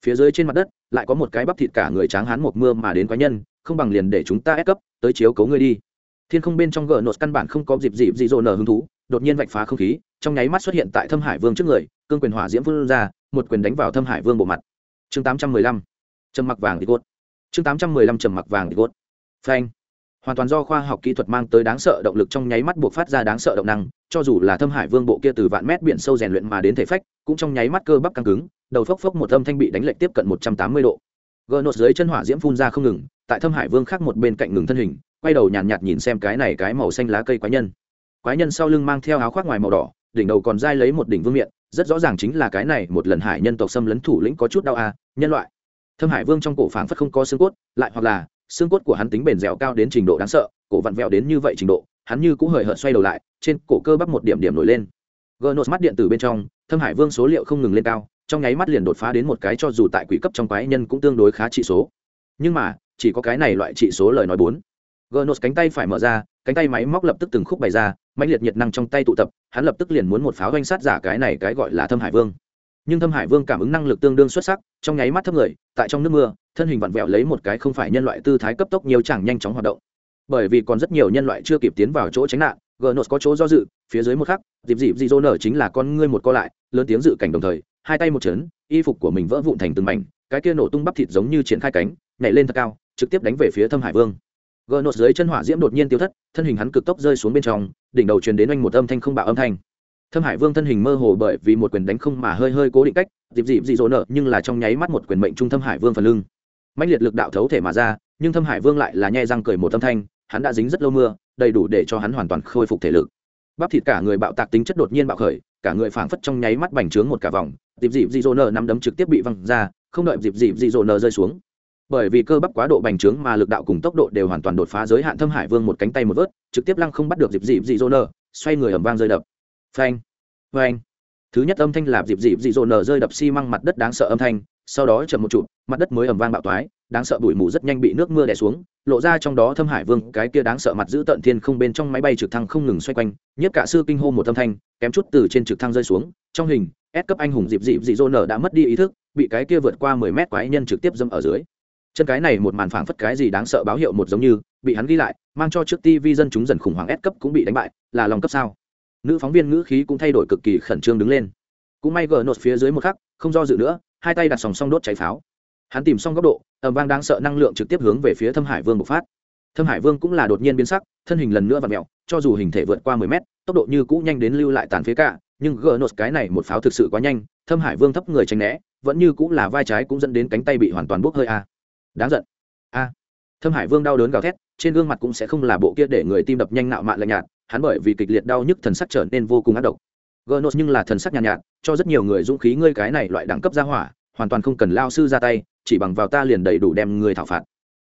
Phía dưới trên mặt đất, lại có một cái bắp thịt cả người tráng hán một mưa mà đến quái nhân, không bằng liền để chúng ta ép cấp, tới chiếu cấu ngươi đi. Thiên không bên trong gờ nột căn bản không có dịp dịp dị dỗ nở hứng thú, đột nhiên vạch phá không khí, trong nháy mắt xuất hiện tại thâm hải vương trước người, cương quyền hỏa diễm phun ra, một quyền đánh vào thâm hải vương bộ mặt. Chương tám trăm mười lăm. Trầm mặc vàng đi cốt. Chương tám trăm mười lăm trầm mặc vàng đi cốt. Phanh hoàn toàn do khoa học kỹ thuật mang tới đáng sợ động lực trong nháy mắt buộc phát ra đáng sợ động năng cho dù là thâm hải vương bộ kia từ vạn mét biển sâu rèn luyện mà đến thể phách cũng trong nháy mắt cơ bắp căng cứng đầu phốc phốc một âm thanh bị đánh lệch tiếp cận một trăm tám mươi độ. Gờ nốt dưới chân hỏa diễm phun ra không ngừng tại thâm hải vương khác một bên cạnh ngừng thân hình quay đầu nhàn nhạt, nhạt nhìn xem cái này cái màu xanh lá cây quái nhân. Quái nhân sau lưng mang theo áo khoác ngoài màu đỏ đỉnh đầu còn dai lấy một đỉnh vương miện rất rõ ràng chính là cái này một lần hải nhân tộc xâm lấn thủ lĩnh có chút đau à nhân loại. Thâm hải vương trong cổ phảng phất không có xương cốt lại hoặc là xương cốt của hắn tính bền dẻo cao đến trình độ đáng sợ, cổ vặn vẹo đến như vậy trình độ, hắn như cũng hời hợt xoay đầu lại, trên cổ cơ bắp một điểm điểm nổi lên. Gnos mắt điện tử bên trong, thâm hải vương số liệu không ngừng lên cao, trong nháy mắt liền đột phá đến một cái cho dù tại quỹ cấp trong quái nhân cũng tương đối khá trị số. Nhưng mà, chỉ có cái này loại trị số lời nói bốn. Gnos cánh tay phải mở ra, cánh tay máy móc lập tức từng khúc bày ra mạnh liệt nhiệt năng trong tay tụ tập, hắn lập tức liền muốn một pháo doanh sát giả cái này cái gọi là thâm hải vương nhưng thâm hải vương cảm ứng năng lực tương đương xuất sắc, trong nháy mắt thấp người, tại trong nước mưa, thân hình vặn vẹo lấy một cái không phải nhân loại tư thái cấp tốc nhiều chẳng nhanh chóng hoạt động. Bởi vì còn rất nhiều nhân loại chưa kịp tiến vào chỗ tránh nạn gnos có chỗ do dự, phía dưới một khắc, dịp dịp dị dỗ nở chính là con ngươi một co lại, lớn tiếng dự cảnh đồng thời, hai tay một chấn, y phục của mình vỡ vụn thành từng mảnh, cái kia nổ tung bắp thịt giống như triển khai cánh, nhảy lên thật cao, trực tiếp đánh về phía thâm hải vương. Gnos dưới chân hỏa diễm đột nhiên tiêu thất, thân hình hắn cực tốc rơi xuống bên trong, đỉnh đầu truyền đến anh một âm thanh không bạo âm thanh thâm hải vương thân hình mơ hồ bởi vì một quyền đánh không mà hơi hơi cố định cách, dịp dịp dị dỗ nợ, nhưng là trong nháy mắt một quyền mệnh trung thâm hải vương phần lưng. Mạnh liệt lực đạo thấu thể mà ra, nhưng thâm hải vương lại là nhai răng cười một âm thanh, hắn đã dính rất lâu mưa, đầy đủ để cho hắn hoàn toàn khôi phục thể lực. Bắp thịt cả người bạo tạc tính chất đột nhiên bạo khởi, cả người phảng phất trong nháy mắt bành trướng một cả vòng, dịp dịp dị dỗ nợ nắm đấm trực tiếp bị văng ra, không đợi dịp dịp dị dỗ nợ rơi xuống. Bởi vì cơ bắp quá độ bành trướng mà lực đạo cùng tốc độ đều hoàn toàn đột phá giới hạn thâm hải vương một cánh tay một vớt, trực tiếp lăng không bắt được dịp dịp dị dỗ nợ, xoay người ầm vang rơi đập phanh. Phanh. Thứ nhất âm thanh là dịp dịp dị dồn nở rơi đập xi măng mặt đất đáng sợ âm thanh, sau đó chậm một chụp mặt đất mới ầm vang bạo toái đáng sợ bụi mù rất nhanh bị nước mưa đè xuống, lộ ra trong đó thâm hải vương, cái kia đáng sợ mặt giữ tận thiên không bên trong máy bay trực thăng không ngừng xoay quanh, nhất cả sư kinh hô một âm thanh, kém chút từ trên trực thăng rơi xuống, trong hình ép cấp anh hùng dịp dịp dị dỗ nở đã mất đi ý thức, bị cái kia vượt qua mười mét quái nhân trực tiếp dâm ở dưới. Chân cái này một màn phảng phất cái gì đáng sợ báo hiệu một giống như, bị hắn ghi lại, mang cho trước tivi dân chúng dần khủng hoảng ép cấp cũng bị đánh bại, là lòng cấp sao? Nữ phóng viên ngữ khí cũng thay đổi cực kỳ khẩn trương đứng lên. Cũng may gờ nốt phía dưới một khắc, không do dự nữa, hai tay đặt sòng song đốt cháy pháo. Hắn tìm xong góc độ ẩm vang đáng sợ năng lượng trực tiếp hướng về phía thâm hải vương bộc phát. Thâm hải vương cũng là đột nhiên biến sắc, thân hình lần nữa và mẹo cho dù hình thể vượt qua mười mét, tốc độ như cũ nhanh đến lưu lại tàn phía cả, nhưng gờ nốt cái này một pháo thực sự quá nhanh, thâm hải vương thấp người tránh né, vẫn như cũng là vai trái cũng dẫn đến cánh tay bị hoàn toàn bốc hơi a. Đáng giận. A. Thâm hải vương đau đớn gào thét, trên gương mặt cũng sẽ không là bộ kia để người tim đập nhanh nạo mạn lạnh nhạt hắn bởi vì kịch liệt đau nhức thần sắc trở nên vô cùng ác độc. Gnos nhưng là thần sắc nhàn nhạt, nhạt cho rất nhiều người dũng khí ngươi cái này loại đẳng cấp ra hỏa hoàn toàn không cần lao sư ra tay chỉ bằng vào ta liền đầy đủ đem người thảo phạt.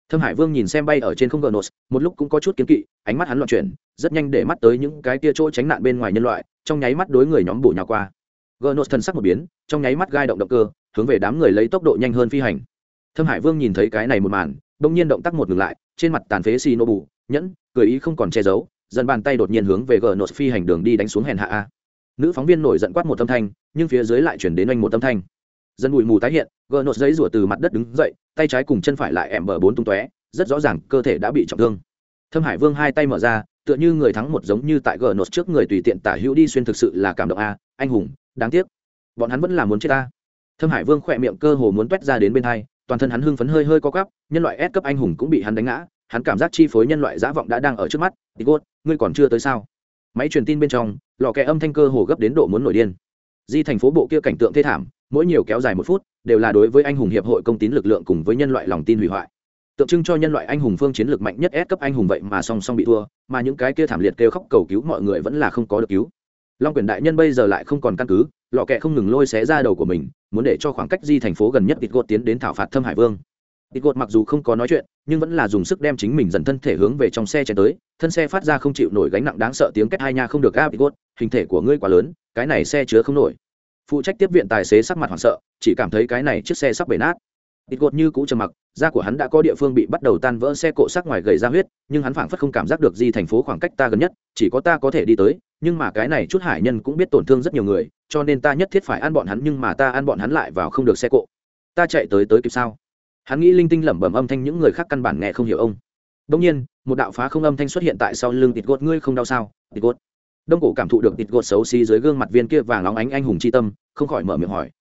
Thâm hải vương nhìn xem bay ở trên không gnos một lúc cũng có chút kiến kỵ ánh mắt hắn loạn chuyển rất nhanh để mắt tới những cái kia chỗ tránh nạn bên ngoài nhân loại trong nháy mắt đối người nhóm bổ nhào qua. Gnos thần sắc một biến trong nháy mắt gai động động cơ hướng về đám người lấy tốc độ nhanh hơn phi hành. Thâm hải vương nhìn thấy cái này một màn bỗng nhiên động tác một ngừng lại trên mặt tàn phế xì nô bù nhẫn cười ý không còn che giấu dần bàn tay đột nhiên hướng về gờ nốt phi hành đường đi đánh xuống hèn hạ a. Nữ phóng viên nổi giận quát một âm thanh, nhưng phía dưới lại chuyển đến anh một âm thanh. Dân bụi mù tái hiện, gờ nốt giấy rủa từ mặt đất đứng dậy, tay trái cùng chân phải lại ẻm bờ bốn tung tóe, rất rõ ràng cơ thể đã bị trọng thương. Thâm hải vương hai tay mở ra, tựa như người thắng một giống như tại gờ nốt trước người tùy tiện tả hữu đi xuyên thực sự là cảm động a, anh hùng, đáng tiếc. Bọn hắn vẫn là muốn chết ta. Thâm hải vương khỏe miệng cơ hồ muốn quét ra đến bên hai, toàn thân hắn hưng phấn hơi hơi co cắp nhân loại S cấp anh hùng cũng bị hắn đánh ngã hắn cảm giác chi phối nhân loại dã vọng đã đang ở trước mắt. Đi gốt, ngươi còn chưa tới sao? Máy truyền tin bên trong, lò kẹ âm thanh cơ hồ gấp đến độ muốn nổi điên. Di thành phố bộ kia cảnh tượng thê thảm, mỗi nhiều kéo dài một phút, đều là đối với anh hùng hiệp hội công tín lực lượng cùng với nhân loại lòng tin hủy hoại. Tượng trưng cho nhân loại anh hùng phương chiến lược mạnh nhất S cấp anh hùng vậy mà song song bị thua, mà những cái kia thảm liệt kêu khóc cầu cứu mọi người vẫn là không có được cứu. Long quyền đại nhân bây giờ lại không còn căn cứ lọ kẹ không ngừng lôi xé ra đầu của mình, muốn để cho khoảng cách di thành phố gần nhất bịt gột tiến đến thảo phạt thâm hải vương ít gột mặc dù không có nói chuyện, nhưng vẫn là dùng sức đem chính mình dần thân thể hướng về trong xe chạy tới, thân xe phát ra không chịu nổi gánh nặng đáng sợ tiếng két hai nha không được gáp, ít gột, hình thể của ngươi quá lớn, cái này xe chứa không nổi. Phụ trách tiếp viện tài xế sắc mặt hoảng sợ, chỉ cảm thấy cái này chiếc xe sắp bể nát. Ít gột như cũ trầm mặc, da của hắn đã có địa phương bị bắt đầu tan vỡ xe cộ sắc ngoài gầy ra huyết, nhưng hắn phảng phất không cảm giác được di thành phố khoảng cách ta gần nhất, chỉ có ta có thể đi tới, nhưng mà cái này chút hải nhân cũng biết tổn thương rất nhiều người, cho nên ta nhất thiết phải ăn bọn hắn, nhưng mà ta ăn bọn hắn lại vào không được xe cộ. Ta chạy tới tới kịp sao? Hắn nghĩ linh tinh lẩm bẩm âm thanh những người khác căn bản nghe không hiểu ông. Đông nhiên, một đạo phá không âm thanh xuất hiện tại sau lưng tịt gột, ngươi không đau sao? Tịt gột. Đông cổ cảm thụ được tịt gột xấu xí dưới gương mặt viên kia vàng óng ánh anh hùng chi tâm, không khỏi mở miệng hỏi.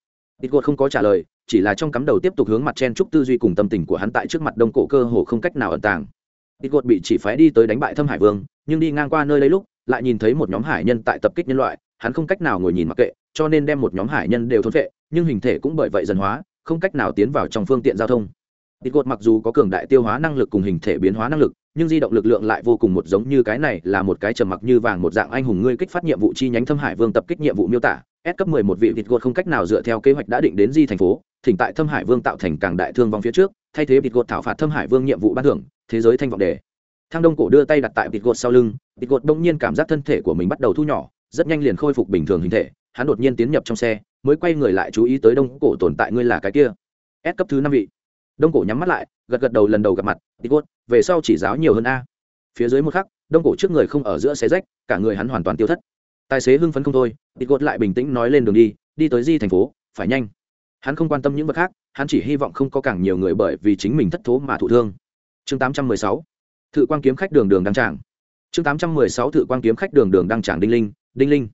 Tịt gột không có trả lời, chỉ là trong cắm đầu tiếp tục hướng mặt chen trúc tư duy cùng tâm tình của hắn tại trước mặt đông cổ cơ hồ không cách nào ẩn tàng. Tịt gột bị chỉ phái đi tới đánh bại thâm hải vương, nhưng đi ngang qua nơi lấy lúc, lại nhìn thấy một nhóm hải nhân tại tập kích nhân loại, hắn không cách nào ngồi nhìn mặc kệ, cho nên đem một nhóm hải nhân đều thôn vệ nhưng hình thể cũng bởi vậy dần hóa, không cách nào tiến vào trong phương tiện giao thông. Tịt cột mặc dù có cường đại tiêu hóa năng lực cùng hình thể biến hóa năng lực, nhưng di động lực lượng lại vô cùng một giống như cái này là một cái trầm mặc như vàng một dạng anh hùng ngươi kích phát nhiệm vụ chi nhánh Thâm Hải Vương tập kích nhiệm vụ miêu tả, S cấp 11 vị Tịt cột không cách nào dựa theo kế hoạch đã định đến di thành phố, thỉnh tại Thâm Hải Vương tạo thành càng đại thương vong phía trước, thay thế Tịt cột thảo phạt Thâm Hải Vương nhiệm vụ ban thưởng, thế giới thanh vọng đề. Thang đông cổ đưa tay đặt tại bịt gột sau lưng bịt gột đột nhiên cảm giác thân thể của mình bắt đầu thu nhỏ rất nhanh liền khôi phục bình thường hình thể hắn đột nhiên tiến nhập trong xe mới quay người lại chú ý tới đông cổ tồn tại ngươi là cái kia. S cấp thứ năm vị đông cổ nhắm mắt lại, gật gật đầu lần đầu gặp mặt bịt gột về sau chỉ giáo nhiều hơn a. Phía dưới một khắc, đông cổ trước người không ở giữa xe rách, cả người hắn hoàn toàn tiêu thất. Tài xế hưng phấn không thôi bịt gột lại bình tĩnh nói lên đường đi đi tới di thành phố, phải nhanh. Hắn không quan tâm những vật khác, hắn chỉ hy vọng không có càng nhiều người bởi vì chính mình thất thố mà thụ thương. Chương 816 thự quan kiếm khách đường đường đăng tràng. Chương tám trăm mười sáu, thự quan kiếm khách đường đường đăng tràng đinh linh đinh linh.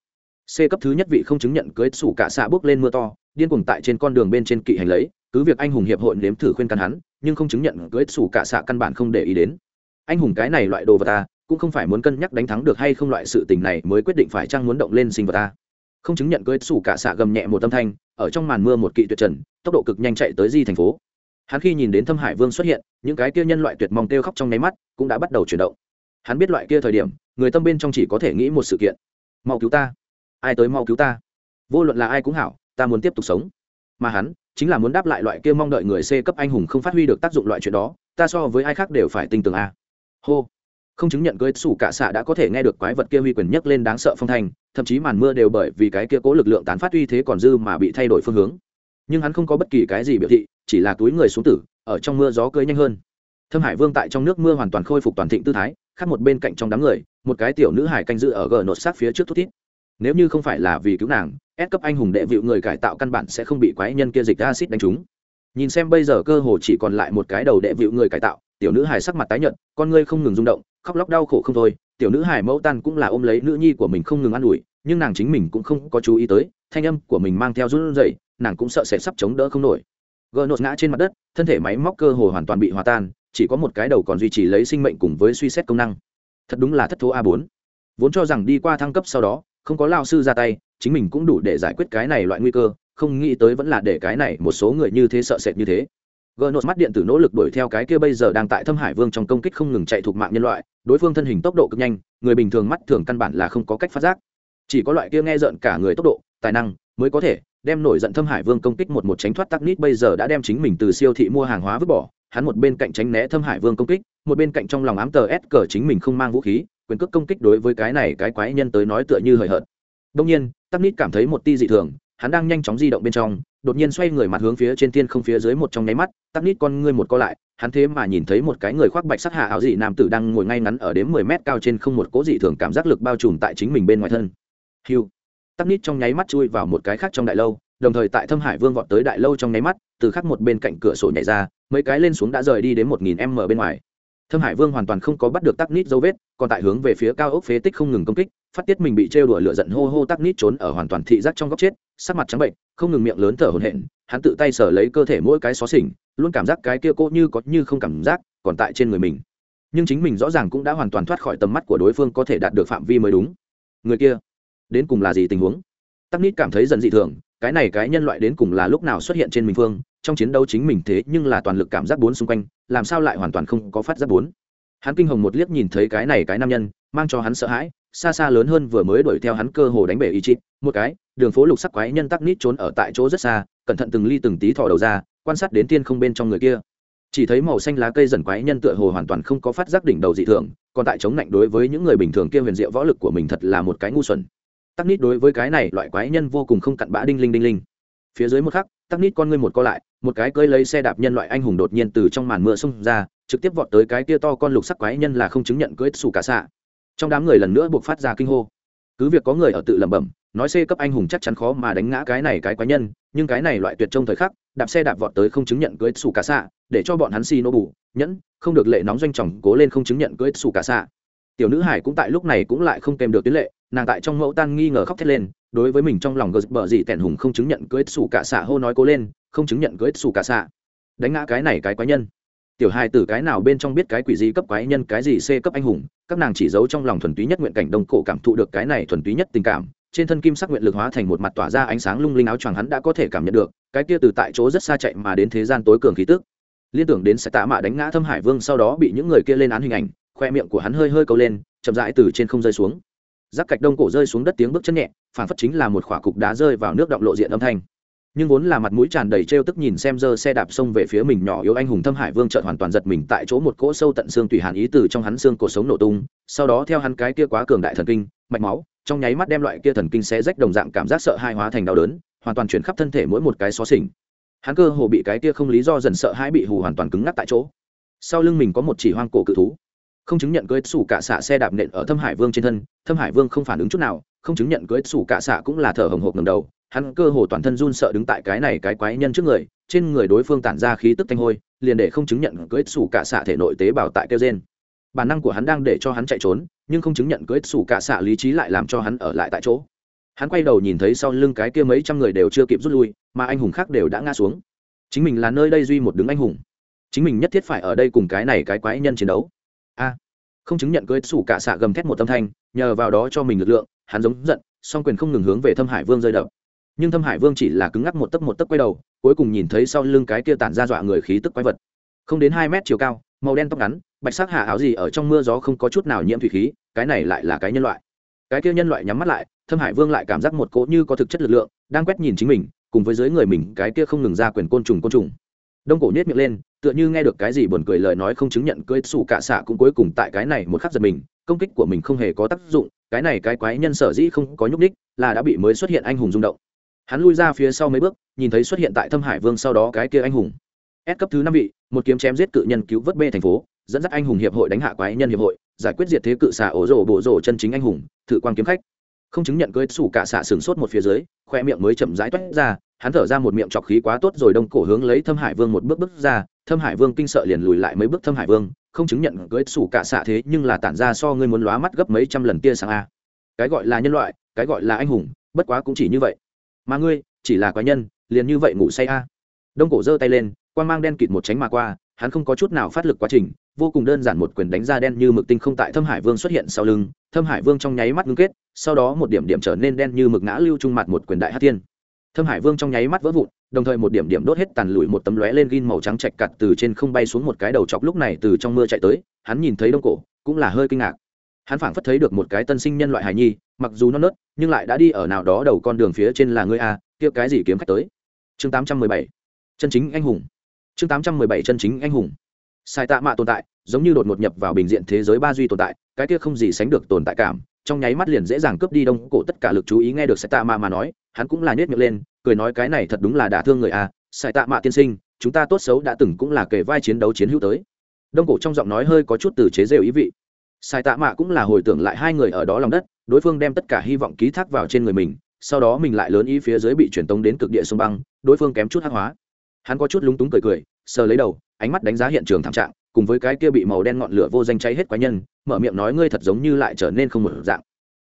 C cấp thứ nhất vị không chứng nhận cưới sủ cả xạ bước lên mưa to, điên cuồng tại trên con đường bên trên kỵ hành lấy cứ việc anh hùng hiệp hội nếm thử khuyên can hắn, nhưng không chứng nhận cưới xù cả xạ căn bản không để ý đến. Anh hùng cái này loại đồ vật ta, cũng không phải muốn cân nhắc đánh thắng được hay không loại sự tình này mới quyết định phải chăng muốn động lên sinh vật ta. Không chứng nhận cưới xù cả xạ gầm nhẹ một tâm thanh, ở trong màn mưa một kỵ tuyệt trần, tốc độ cực nhanh chạy tới di thành phố. Hắn khi nhìn đến thâm hải vương xuất hiện, những cái kia nhân loại tuyệt mong kêu khóc trong nháy mắt, cũng đã bắt đầu chuyển động. Hắn biết loại kia thời điểm, người tâm bên trong chỉ có thể nghĩ một sự kiện. Mau cứu ta. Ai tới mau cứu ta? Vô luận là ai cũng hảo, ta muốn tiếp tục sống mà hắn chính là muốn đáp lại loại kia mong đợi người c cấp anh hùng không phát huy được tác dụng loại chuyện đó, ta so với ai khác đều phải tinh tường a. Hô. Không chứng nhận cưới sủ cả xạ đã có thể nghe được quái vật kia huy quyền nhấc lên đáng sợ phong thanh, thậm chí màn mưa đều bởi vì cái kia cố lực lượng tán phát uy thế còn dư mà bị thay đổi phương hướng. Nhưng hắn không có bất kỳ cái gì biểu thị, chỉ là túi người xuống tử, ở trong mưa gió cưới nhanh hơn. Thâm hải vương tại trong nước mưa hoàn toàn khôi phục toàn thịnh tư thái, khác một bên cạnh trong đám người, một cái tiểu nữ hải canh dự ở gờ nột sát phía trước thút thít. Nếu như không phải là vì cứu nàng S cấp anh hùng đệ vịu người cải tạo căn bản sẽ không bị quái nhân kia dịch acid đánh trúng. Nhìn xem bây giờ cơ hồ chỉ còn lại một cái đầu đệ vịu người cải tạo, tiểu nữ hài sắc mặt tái nhợt, con ngươi không ngừng rung động, khóc lóc đau khổ không thôi. Tiểu nữ hài mẫu tan cũng là ôm lấy nữ nhi của mình không ngừng an ủi, nhưng nàng chính mình cũng không có chú ý tới, thanh âm của mình mang theo run rẩy, nàng cũng sợ sẽ sắp chống đỡ không nổi. Gernot ngã trên mặt đất, thân thể máy móc cơ hồ hoàn toàn bị hòa tan, chỉ có một cái đầu còn duy trì lấy sinh mệnh cùng với suy xét công năng. Thật đúng là thất thố a bốn. Vốn cho rằng đi qua thăng cấp sau đó, không có lão sư ra tay chính mình cũng đủ để giải quyết cái này loại nguy cơ, không nghĩ tới vẫn là để cái này một số người như thế sợ sệt như thế. Gờ nốt mắt điện tử nỗ lực đuổi theo cái kia bây giờ đang tại thâm hải vương trong công kích không ngừng chạy thuộc mạng nhân loại, đối phương thân hình tốc độ cực nhanh, người bình thường mắt thường căn bản là không có cách phát giác. Chỉ có loại kia nghe rợn cả người tốc độ, tài năng mới có thể đem nổi giận thâm hải vương công kích một một tránh thoát tắc nít bây giờ đã đem chính mình từ siêu thị mua hàng hóa vứt bỏ, hắn một bên cạnh tránh né thâm hải vương công kích, một bên cạnh trong lòng ám tờ s cờ chính mình không mang vũ khí, quyền cước công kích đối với cái này cái quái nhân tới nói tựa như hời hợt. Đông nhiên tắc nít cảm thấy một ti dị thường, hắn đang nhanh chóng di động bên trong, đột nhiên xoay người mặt hướng phía trên thiên không phía dưới một trong nháy mắt, tắc nít con ngươi một co lại, hắn thế mà nhìn thấy một cái người khoác bạch sắc hạ áo dị nam tử đang ngồi ngay ngắn ở đến mười mét cao trên không một cố dị thường cảm giác lực bao trùm tại chính mình bên ngoài thân. Hiu tắc nít trong nháy mắt chui vào một cái khác trong đại lâu, đồng thời tại thâm hải vương vọt tới đại lâu trong nháy mắt, từ khắc một bên cạnh cửa sổ nhảy ra, mấy cái lên xuống đã rời đi đến một nghìn m bên ngoài. Thâm hải vương hoàn toàn không có bắt được tắc nít dấu vết, còn tại hướng về phía cao ốc phế tích không ngừng công kích phát tiết mình bị trêu đùa lửa giận hô hô tắc nít trốn ở hoàn toàn thị giác trong góc chết, sắc mặt trắng bệnh, không ngừng miệng lớn thở hổn hển, hắn tự tay sở lấy cơ thể mỗi cái xó xỉnh, luôn cảm giác cái kia cô như có như không cảm giác còn tại trên người mình. Nhưng chính mình rõ ràng cũng đã hoàn toàn thoát khỏi tầm mắt của đối phương có thể đạt được phạm vi mới đúng. Người kia, đến cùng là gì tình huống? Tắc nít cảm thấy dần dị thường, cái này cái nhân loại đến cùng là lúc nào xuất hiện trên mình phương, trong chiến đấu chính mình thế nhưng là toàn lực cảm giác bốn xung quanh, làm sao lại hoàn toàn không có phát giác bốn? Hắn kinh hồng một liếc nhìn thấy cái này cái nam nhân, mang cho hắn sợ hãi xa xa lớn hơn vừa mới đuổi theo hắn cơ hồ đánh bể ý chít một cái, đường phố lục sắc quái nhân tắc nít trốn ở tại chỗ rất xa, cẩn thận từng ly từng tí thò đầu ra, quan sát đến tiên không bên trong người kia. Chỉ thấy màu xanh lá cây dần quái nhân tựa hồ hoàn toàn không có phát giác đỉnh đầu dị thường, còn tại chống lạnh đối với những người bình thường kia huyền diệu võ lực của mình thật là một cái ngu xuẩn. Tắc nít đối với cái này loại quái nhân vô cùng không cặn bã đinh linh đinh linh. Phía dưới một khắc, tắc nít con ngươi một co lại, một cái cơi lấy xe đạp nhân loại anh hùng đột nhiên từ trong màn mưa xông ra, trực tiếp vọt tới cái kia to con lục sắc quái nhân là không chứng nhận cưỡi xù cả xạ trong đám người lần nữa buộc phát ra kinh hô. Cứ việc có người ở tự lẩm bẩm, nói c cấp anh hùng chắc chắn khó mà đánh ngã cái này cái quái nhân, nhưng cái này loại tuyệt trong thời khắc, đạp xe đạp vọt tới không chứng nhận cưới xù cả xạ để cho bọn hắn xì nô bù nhẫn, không được lệ nóng doanh trọng cố lên không chứng nhận cưới xù cả xạ tiểu nữ hải cũng tại lúc này cũng lại không kèm được tuyến lệ, nàng tại trong mẫu tan nghi ngờ khóc thét lên, đối với mình trong lòng gờ bờ gì tẻn hùng không chứng nhận cưới xù cả xạ hô nói cố lên, không chứng nhận cưới xù cả xạ đánh ngã cái này cái quái nhân tiểu hai tử cái nào bên trong biết cái quỷ gì cấp quái nhân, cái gì c cấp anh hùng, các nàng chỉ giấu trong lòng thuần túy nhất nguyện cảnh đông cổ cảm thụ được cái này thuần túy nhất tình cảm. Trên thân kim sắc nguyện lực hóa thành một mặt tỏa ra ánh sáng lung linh áo choàng hắn đã có thể cảm nhận được, cái kia từ tại chỗ rất xa chạy mà đến thế gian tối cường khí tức. Liên tưởng đến sẽ tạ mạ đánh ngã thâm hải vương sau đó bị những người kia lên án hình ảnh, khoe miệng của hắn hơi hơi câu lên, chậm rãi từ trên không rơi xuống. Rác cạch đông cổ rơi xuống đất tiếng bước chân nhẹ phản phất chính là một khỏa cục đá rơi vào nước động lộ diện âm thanh nhưng vốn là mặt mũi tràn đầy trêu tức nhìn xem dơ xe đạp xông về phía mình nhỏ yếu anh hùng thâm hải vương trợn hoàn toàn giật mình tại chỗ một cỗ sâu tận xương tùy hàn ý từ trong hắn xương cổ sống nổ tung, sau đó theo hắn cái kia quá cường đại thần kinh, mạch máu, trong nháy mắt đem loại kia thần kinh xé rách đồng dạng cảm giác sợ hai hóa thành đau đớn, hoàn toàn chuyển khắp thân thể mỗi một cái xó xỉnh. Hắn cơ hồ bị cái kia không lý do dần sợ hãi bị hù hoàn toàn cứng ngắc tại chỗ. Sau lưng mình có một chỉ hoang cổ cự thú. Không chứng nhận cưới sủ cả xạ xe đạp nện ở thâm hải vương trên thân, thâm hải vương không phản ứng chút nào, không chứng nhận cưới sủ cả xạ cũng là thở hồng hộc ngầm đầu hắn cơ hồ toàn thân run sợ đứng tại cái này cái quái nhân trước người, trên người đối phương tản ra khí tức thanh hôi, liền để không chứng nhận cưỡi sủ cả xạ thể nội tế bào tại kêu gen bản năng của hắn đang để cho hắn chạy trốn, nhưng không chứng nhận cưỡi sủ cả xạ lý trí lại làm cho hắn ở lại tại chỗ. Hắn quay đầu nhìn thấy sau lưng cái kia mấy trăm người đều chưa kịp rút lui, mà anh hùng khác đều đã ngã xuống. Chính mình là nơi đây duy một đứng anh hùng. Chính mình nhất thiết phải ở đây cùng cái này cái quái nhân chiến đấu. A. Không chứng nhận cưỡi sủ cả xạ gầm thét một tâm thanh, nhờ vào đó cho mình lực lượng, hắn giống giận, song quyền không ngừng hướng về thâm hải vương rơi đập nhưng thâm hải vương chỉ là cứng ngắc một tấc một tấc quay đầu, cuối cùng nhìn thấy sau lưng cái kia tản ra dọa người khí tức quái vật. Không đến hai mét chiều cao, màu đen tóc ngắn, bạch sắc hạ áo gì ở trong mưa gió không có chút nào nhiễm thủy khí, cái này lại là cái nhân loại. Cái kia nhân loại nhắm mắt lại, thâm hải vương lại cảm giác một cỗ như có thực chất lực lượng, đang quét nhìn chính mình, cùng với dưới người mình, cái kia không ngừng ra quyền côn trùng côn trùng. Đông cổ nhét miệng lên, tựa như nghe được cái gì buồn cười lời nói không chứng nhận cưỡi xù cả xạ cũng cuối cùng tại cái này một khắc giật mình, công kích của mình không hề có tác dụng, cái này cái quái nhân sở dĩ không có nhúc ních là đã bị mới xuất hiện anh hùng rung động hắn lui ra phía sau mấy bước, nhìn thấy xuất hiện tại thâm hải vương sau đó cái kia anh hùng. S cấp thứ năm vị, một kiếm chém giết cự nhân cứu vớt b thành phố, dẫn dắt anh hùng hiệp hội đánh hạ quái nhân hiệp hội, giải quyết diệt thế cự xả ổ rổ bộ rổ chân chính anh hùng, thử quan kiếm khách. Không chứng nhận cưới sủ cả xạ sừng sốt một phía dưới, khoe miệng mới chậm rãi toét ra, hắn thở ra một miệng trọc khí quá tốt rồi đông cổ hướng lấy thâm hải vương một bước bước ra, thâm hải vương kinh sợ liền lùi lại mấy bước thâm hải vương, không chứng nhận cưới sủ cả xạ thế nhưng là tản ra so ngươi muốn lóa mắt gấp mấy trăm lần tia sáng a. Cái gọi là nhân loại, cái gọi là anh hùng, bất quá cũng chỉ như vậy mà ngươi, chỉ là quái nhân, liền như vậy ngủ say a. Đông cổ giơ tay lên quan mang đen kịt một tránh mà qua, hắn không có chút nào phát lực quá trình, vô cùng đơn giản một quyền đánh ra đen như mực tinh không tại thâm hải vương xuất hiện sau lưng, thâm hải vương trong nháy mắt ngưng kết, sau đó một điểm điểm trở nên đen như mực ngã lưu trung mặt một quyền đại hát thiên. Thâm hải vương trong nháy mắt vỡ vụn, đồng thời một điểm điểm đốt hết tàn lụi một tấm lóe lên gin màu trắng chạch cặt từ trên không bay xuống một cái đầu chọc lúc này từ trong mưa chạy tới, hắn nhìn thấy đông cổ, cũng là hơi kinh ngạc hắn phảng phất thấy được một cái tân sinh nhân loại hài nhi, mặc dù non nớt, nhưng lại đã đi ở nào đó đầu con đường phía trên là ngươi a, kia cái gì kiếm khách tới? Chương 817 chân chính anh hùng. Chương 817 chân chính anh hùng. Sai tạ mạ tồn tại, giống như đột ngột nhập vào bình diện thế giới ba duy tồn tại, cái kia không gì sánh được tồn tại cảm, trong nháy mắt liền dễ dàng cướp đi đông cổ tất cả lực chú ý nghe được sai tạ mạ mà nói, hắn cũng là nhét miệng lên, cười nói cái này thật đúng là đả thương người a, sai tạ mạ tiên sinh, chúng ta tốt xấu đã từng cũng là kề vai chiến đấu chiến hữu tới. Đông cổ trong giọng nói hơi có chút từ chế rêu ý vị sai tạ mạ cũng là hồi tưởng lại hai người ở đó lòng đất, đối phương đem tất cả hy vọng ký thác vào trên người mình, sau đó mình lại lớn ý phía dưới bị truyền tống đến cực địa sông băng, đối phương kém chút hắc hóa. Hắn có chút lúng túng cười cười, sờ lấy đầu, ánh mắt đánh giá hiện trường thảm trạng, cùng với cái kia bị màu đen ngọn lửa vô danh cháy hết quái nhân, mở miệng nói ngươi thật giống như lại trở nên không một dạng.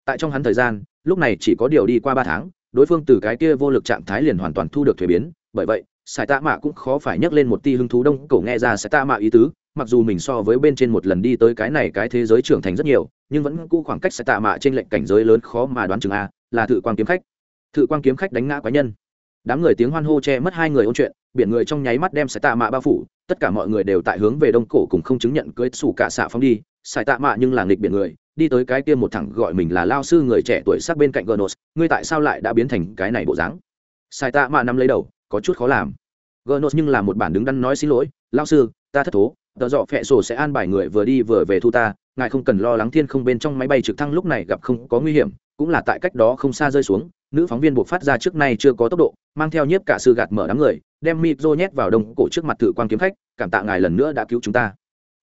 Tại trong hắn thời gian, lúc này chỉ có điều đi qua ba tháng, đối phương từ cái kia vô lực trạng thái liền hoàn toàn thu được thuế biến. Bởi vậy sài tạ mạ cũng khó phải nhắc lên một ti hứng thú đông, cổ nghe ra sài tạ mạ ý tứ mặc dù mình so với bên trên một lần đi tới cái này cái thế giới trưởng thành rất nhiều nhưng vẫn cũ khoảng cách sẽ tạ mạ trên lệnh cảnh giới lớn khó mà đoán chừng a là thự quan kiếm khách thự quan kiếm khách đánh ngã quái nhân đám người tiếng hoan hô che mất hai người ôn chuyện biển người trong nháy mắt đem sẽ tạ mạ bao phủ tất cả mọi người đều tại hướng về đông cổ cùng không chứng nhận cưới sủ cả xạ phóng đi sài tạ mạ nhưng là nghịch biển người đi tới cái kia một thẳng gọi mình là lao sư người trẻ tuổi sắc bên cạnh gonos ngươi tại sao lại đã biến thành cái này bộ dáng? xài tạ mạ nắm lấy đầu, có chút khó làm. gonos nhưng là một bản đứng đắn nói xin lỗi, lao sư, ta thất thố, tờ dọ phẹ sổ sẽ an bài người vừa đi vừa về thu ta, ngài không cần lo lắng thiên không bên trong máy bay trực thăng lúc này gặp không có nguy hiểm, cũng là tại cách đó không xa rơi xuống, nữ phóng viên buộc phát ra trước nay chưa có tốc độ, mang theo nhiếp cả sư gạt mở đám người, đem micro nhét vào đồng cổ trước mặt tự quan kiếm khách, cảm tạ ngài lần nữa đã cứu chúng ta.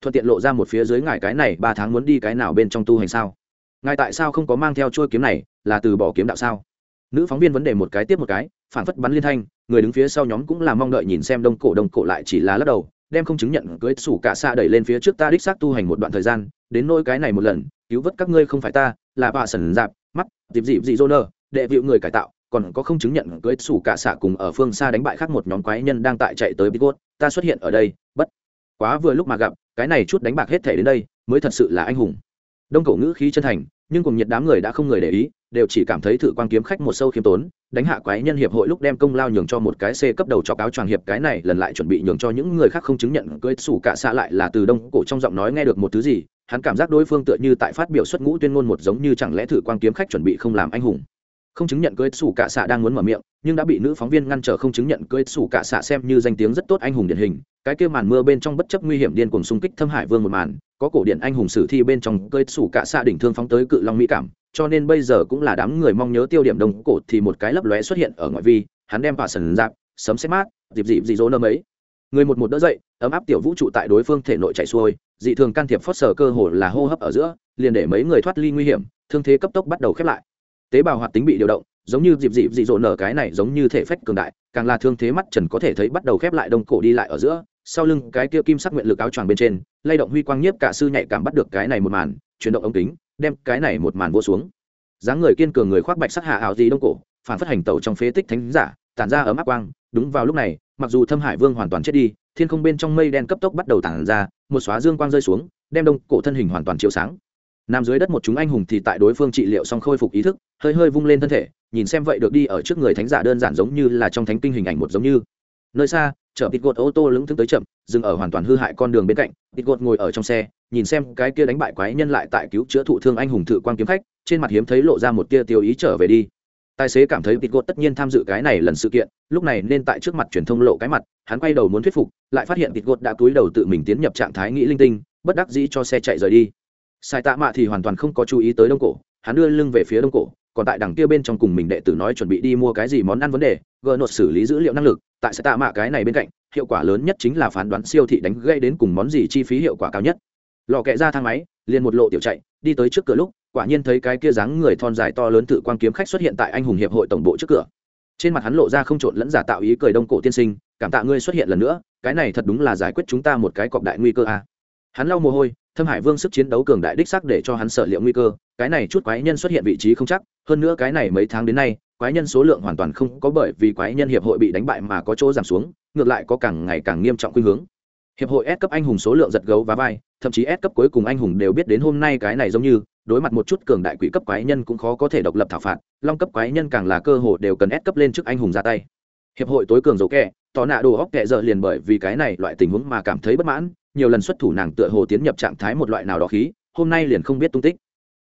Thuận tiện lộ ra một phía dưới ngài cái này ba tháng muốn đi cái nào bên trong tu hành sao? Ngài tại sao không có mang theo chuôi kiếm này là từ bỏ kiếm đạo sao? Nữ phóng viên vấn đề một cái tiếp một cái phản phất bắn liên thanh người đứng phía sau nhóm cũng là mong đợi nhìn xem đông cổ đông cổ lại chỉ là lắc đầu đem không chứng nhận cưới sủ cả xạ đẩy lên phía trước ta đích xác tu hành một đoạn thời gian đến nôi cái này một lần cứu vớt các ngươi không phải ta là bà sần dạp mắt dịp dịp dị dô nơ đệ vịu người cải tạo còn có không chứng nhận cưới sủ cả xạ cùng ở phương xa đánh bại khác một nhóm quái nhân đang tại chạy tới Bigot, ta xuất hiện ở đây bất quá vừa lúc mà gặp cái này chút đánh bạc hết thể đến đây mới thật sự là anh hùng. Đông cổ ngữ khí chân thành nhưng cùng nhiệt đám người đã không người để ý đều chỉ cảm thấy thử quan kiếm khách một sâu khiêm tốn, đánh hạ quái nhân hiệp hội lúc đem công lao nhường cho một cái c cấp đầu cho cáo tràng hiệp cái này lần lại chuẩn bị nhường cho những người khác không chứng nhận, cưới xủ cả xạ lại là từ đông cổ trong giọng nói nghe được một thứ gì, hắn cảm giác đối phương tựa như tại phát biểu xuất ngũ tuyên ngôn một giống như chẳng lẽ thử quan kiếm khách chuẩn bị không làm anh hùng. Không chứng nhận cưới xủ cả xạ đang muốn mở miệng, nhưng đã bị nữ phóng viên ngăn trở không chứng nhận cưới xủ cả xạ xem như danh tiếng rất tốt anh hùng điển hình, cái kia màn mưa bên trong bất chấp nguy hiểm điên cuồng xung kích thâm hải vương một màn, có cổ điện anh hùng sử thi bên trong cưới xủ cả xạ đỉnh thương phóng tới cự long mỹ cảm cho nên bây giờ cũng là đám người mong nhớ tiêu điểm đồng cổ thì một cái lấp lóe xuất hiện ở ngoại vi, hắn đem vào sần dạp sấm xét mát, dịp dịp dị dỗ nơm mấy người một một đỡ dậy, ấm áp tiểu vũ trụ tại đối phương thể nội chạy xuôi, dị thường can thiệp phót sở cơ hồ là hô hấp ở giữa, liền để mấy người thoát ly nguy hiểm, thương thế cấp tốc bắt đầu khép lại. Tế bào hoạt tính bị điều động, giống như dịp dịp dị dỗ nở cái này giống như thể phách cường đại, càng là thương thế mắt trần có thể thấy bắt đầu khép lại đông cổ đi lại ở giữa, sau lưng cái kia kim sắc nguyện lực áo choàng bên trên, lay động huy quang nhiếp cả sư nhạy cảm bắt được cái này một màn, chuyển động ống kính đem cái này một màn vô xuống. Dáng người kiên cường người khoác bạch sắc hạ ảo gì đông cổ, phản phất hành tẩu trong phế tích thánh giả, tản ra ấm áp quang. Đúng vào lúc này, mặc dù thâm hải vương hoàn toàn chết đi, thiên không bên trong mây đen cấp tốc bắt đầu tản ra, một xóa dương quang rơi xuống, đem đông cổ thân hình hoàn toàn chiếu sáng. Nằm dưới đất một chúng anh hùng thì tại đối phương trị liệu xong khôi phục ý thức, hơi hơi vung lên thân thể, nhìn xem vậy được đi ở trước người thánh giả đơn giản giống như là trong thánh kinh hình ảnh một giống như. Nơi xa, chở bịt gột ô tô lững thững tới chậm, dừng ở hoàn toàn hư hại con đường bên cạnh bịt gột ngồi ở trong xe nhìn xem cái kia đánh bại quái nhân lại tại cứu chữa thụ thương anh hùng thự quan kiếm khách, trên mặt hiếm thấy lộ ra một tia tiêu ý trở về đi. Tài xế cảm thấy tịt gột tất nhiên tham dự cái này lần sự kiện, lúc này nên tại trước mặt truyền thông lộ cái mặt, hắn quay đầu muốn thuyết phục, lại phát hiện tịt gột đã cúi đầu tự mình tiến nhập trạng thái nghĩ linh tinh, bất đắc dĩ cho xe chạy rời đi. Sai tạ mạ thì hoàn toàn không có chú ý tới đông cổ, hắn đưa lưng về phía đông cổ, còn tại đằng kia bên trong cùng mình đệ tử nói chuẩn bị đi mua cái gì món ăn vấn đề, gỡ nột xử lý dữ liệu năng lực, tại sai tạ mạ cái này bên cạnh, hiệu quả lớn nhất chính là phán đoán siêu thị đánh gây đến cùng món gì chi phí hiệu quả cao nhất lò kẹ ra thang máy, liền một lộ tiểu chạy, đi tới trước cửa lúc, quả nhiên thấy cái kia dáng người thon dài to lớn tự quan kiếm khách xuất hiện tại anh hùng hiệp hội tổng bộ trước cửa trên mặt hắn lộ ra không trộn lẫn giả tạo ý cười đông cổ tiên sinh, cảm tạ ngươi xuất hiện lần nữa, cái này thật đúng là giải quyết chúng ta một cái cọp đại nguy cơ a à. hắn lau mồ hôi, thâm hải vương sức chiến đấu cường đại đích sắc để cho hắn sợ liệu nguy cơ, cái này chút quái nhân xuất hiện vị trí không chắc, hơn nữa cái này mấy tháng đến nay, quái nhân số lượng hoàn toàn không có bởi vì quái nhân hiệp hội bị đánh bại mà có chỗ giảm xuống, ngược lại có càng ngày càng nghiêm trọng khuynh hướng hiệp hội S cấp anh hùng số lượng giật gấu và vai, thậm chí S cấp cuối cùng anh hùng đều biết đến hôm nay cái này giống như, đối mặt một chút cường đại quỷ cấp quái nhân cũng khó có thể độc lập thảo phạt, long cấp quái nhân càng là cơ hội đều cần S cấp lên trước anh hùng ra tay. Hiệp hội tối cường dầu kẹ, tỏ nạ đồ óc kẹ dợ liền bởi vì cái này loại tình huống mà cảm thấy bất mãn, nhiều lần xuất thủ nàng tựa hồ tiến nhập trạng thái một loại nào đó khí, hôm nay liền không biết tung tích.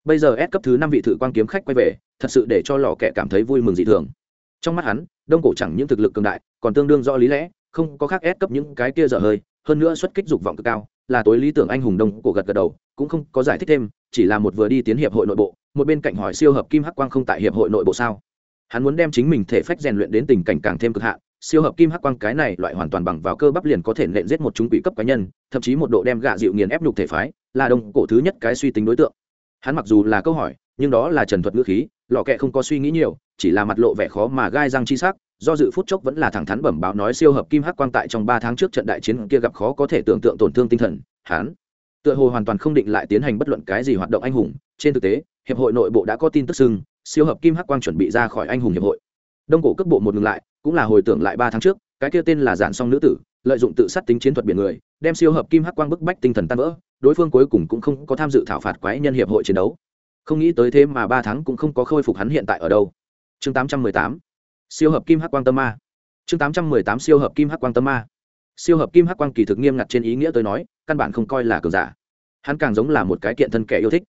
Bây giờ S cấp thứ năm vị thự quan kiếm khách quay về, thật sự để cho lò kẹ cảm thấy vui mừng dị thường. Trong mắt hắn, đông cổ chẳng những thực lực cường đại, còn tương đương rõ lý lẽ, không có khác ép cấp những cái kia dở hơi hơn nữa xuất kích dục vọng cực cao, là tối lý tưởng anh hùng đông cổ gật gật đầu, cũng không có giải thích thêm, chỉ là một vừa đi tiến hiệp hội nội bộ, một bên cạnh hỏi siêu hợp kim hắc quang không tại hiệp hội nội bộ sao? Hắn muốn đem chính mình thể phách rèn luyện đến tình cảnh càng thêm cực hạn, siêu hợp kim hắc quang cái này loại hoàn toàn bằng vào cơ bắp liền có thể nện giết một chúng quỷ cấp cá nhân, thậm chí một độ đem gạ dịu nghiền ép nhục thể phái, là đông cổ thứ nhất cái suy tính đối tượng. Hắn mặc dù là câu hỏi, nhưng đó là trần thuật ngữ khí, lọ kệ không có suy nghĩ nhiều, chỉ là mặt lộ vẻ khó mà gai răng chi sắc do dự phút chốc vẫn là thẳng thắn bẩm báo nói siêu hợp kim hắc quang tại trong ba tháng trước trận đại chiến kia gặp khó có thể tưởng tượng tổn thương tinh thần, hắn tựa hồ hoàn toàn không định lại tiến hành bất luận cái gì hoạt động anh hùng. Trên thực tế, hiệp hội nội bộ đã có tin tức sưng siêu hợp kim hắc quang chuẩn bị ra khỏi anh hùng hiệp hội. Đông cổ cấp bộ một ngừng lại, cũng là hồi tưởng lại ba tháng trước, cái kia tên là giản song nữ tử, lợi dụng tự sát tính chiến thuật biển người, đem siêu hợp kim hắc quang bức bách tinh thần tan vỡ, đối phương cuối cùng cũng không có tham dự thảo phạt quái nhân hiệp hội chiến đấu. Không nghĩ tới thế mà ba tháng cũng không có khôi phục hắn hiện tại ở đâu. Chương tám trăm mười tám siêu hợp kim hắc quang tâm ma. Chương tám trăm mười tám siêu hợp kim hắc quang tâm ma. Siêu hợp kim hắc quang kỳ thực nghiêm ngặt trên ý nghĩa tôi nói, căn bản không coi là cường giả. Hắn càng giống là một cái kiện thân kẻ yêu thích.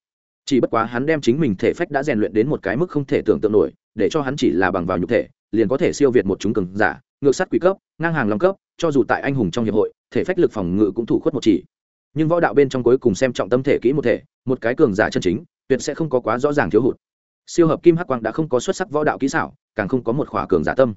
Chỉ bất quá hắn đem chính mình thể phách đã rèn luyện đến một cái mức không thể tưởng tượng nổi, để cho hắn chỉ là bằng vào nhục thể, liền có thể siêu việt một chúng cường giả, ngược sát quỷ cấp, ngang hàng long cấp, cho dù tại anh hùng trong hiệp hội, thể phách lực phòng ngự cũng thủ khuất một chỉ. Nhưng võ đạo bên trong cuối cùng xem trọng tâm thể kỹ một thể, một cái cường giả chân chính, tuyệt sẽ không có quá rõ ràng thiếu hụt siêu hợp kim hắc quang đã không có xuất sắc võ đạo kỹ xảo, càng không có một khỏa cường giả tâm.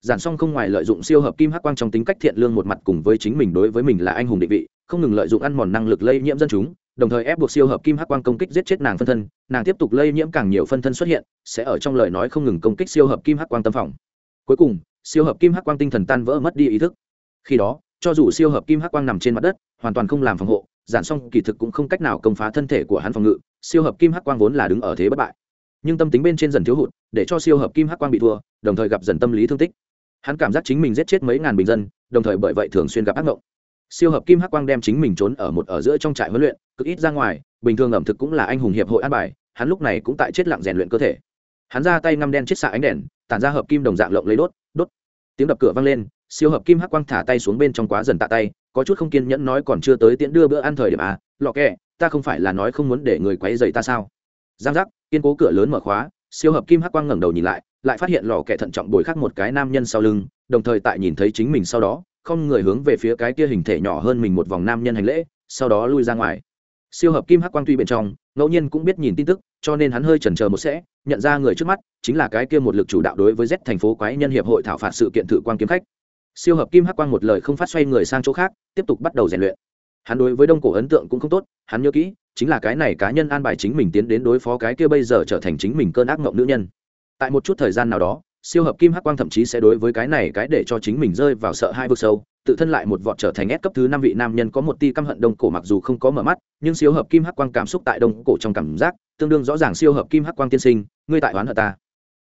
Giản song không ngoài lợi dụng siêu hợp kim hắc quang trong tính cách thiện lương một mặt cùng với chính mình đối với mình là anh hùng định vị, không ngừng lợi dụng ăn mòn năng lực lây nhiễm dân chúng, đồng thời ép buộc siêu hợp kim hắc quang công kích giết chết nàng phân thân, nàng tiếp tục lây nhiễm càng nhiều phân thân xuất hiện, sẽ ở trong lời nói không ngừng công kích siêu hợp kim hắc quang tâm phòng. Cuối cùng, siêu hợp kim hắc quang tinh thần tan vỡ mất đi ý thức. Khi đó, cho dù siêu hợp kim hắc quang nằm trên mặt đất, hoàn toàn không làm phòng hộ, giản song kỳ thực cũng không cách nào công phá thân thể của hắn phòng ngự, siêu hợp kim hắc quang vốn là đứng ở thế bất bại nhưng tâm tính bên trên dần thiếu hụt, để cho siêu hợp kim hắc quang bị thua, đồng thời gặp dần tâm lý thương tích. Hắn cảm giác chính mình giết chết mấy ngàn bình dân, đồng thời bởi vậy thường xuyên gặp ác mộng. Siêu hợp kim hắc quang đem chính mình trốn ở một ở giữa trong trại huấn luyện, cực ít ra ngoài, bình thường ẩm thực cũng là anh hùng hiệp hội an bài, hắn lúc này cũng tại chết lặng rèn luyện cơ thể. Hắn ra tay ngăm đen chết xạ ánh đèn, tản ra hợp kim đồng dạng lộng lấy đốt đốt. Tiếng đập cửa vang lên, siêu hợp kim hắc quang thả tay xuống bên trong quá dần tạ tay, có chút không kiên nhẫn nói còn chưa tới tiễn đưa bữa ăn thời điểm à lọ kẹ, ta không phải là nói không muốn để người quấy dày ta sao? Giang giác kiên cố cửa lớn mở khóa, siêu hợp kim hắc quang ngẩng đầu nhìn lại lại phát hiện lò kẻ thận trọng bồi khắc một cái nam nhân sau lưng, đồng thời tại nhìn thấy chính mình sau đó, không người hướng về phía cái kia hình thể nhỏ hơn mình một vòng nam nhân hành lễ, sau đó lui ra ngoài. Siêu hợp kim hắc quang tuy bên trong, ngẫu nhiên cũng biết nhìn tin tức, cho nên hắn hơi chần chờ một sẽ, nhận ra người trước mắt, chính là cái kia một lực chủ đạo đối với z thành phố quái nhân hiệp hội thảo phạt sự kiện thử quan kiếm khách. Siêu hợp kim hắc quang một lời không phát xoay người sang chỗ khác, tiếp tục bắt đầu rèn luyện. Hắn đối với đông cổ ấn tượng cũng không tốt, hắn nhớ kỹ chính là cái này cá nhân an bài chính mình tiến đến đối phó cái kia bây giờ trở thành chính mình cơn ác mộng nữ nhân. Tại một chút thời gian nào đó, siêu hợp kim hắc quang thậm chí sẽ đối với cái này cái để cho chính mình rơi vào sợ hai vực sâu, tự thân lại một vọt trở thành ép cấp thứ năm vị nam nhân có một ti căm hận đông cổ mặc dù không có mở mắt, nhưng siêu hợp kim hắc quang cảm xúc tại đông cổ trong cảm giác, tương đương rõ ràng siêu hợp kim hắc quang tiên sinh, ngươi tại oán hận ta.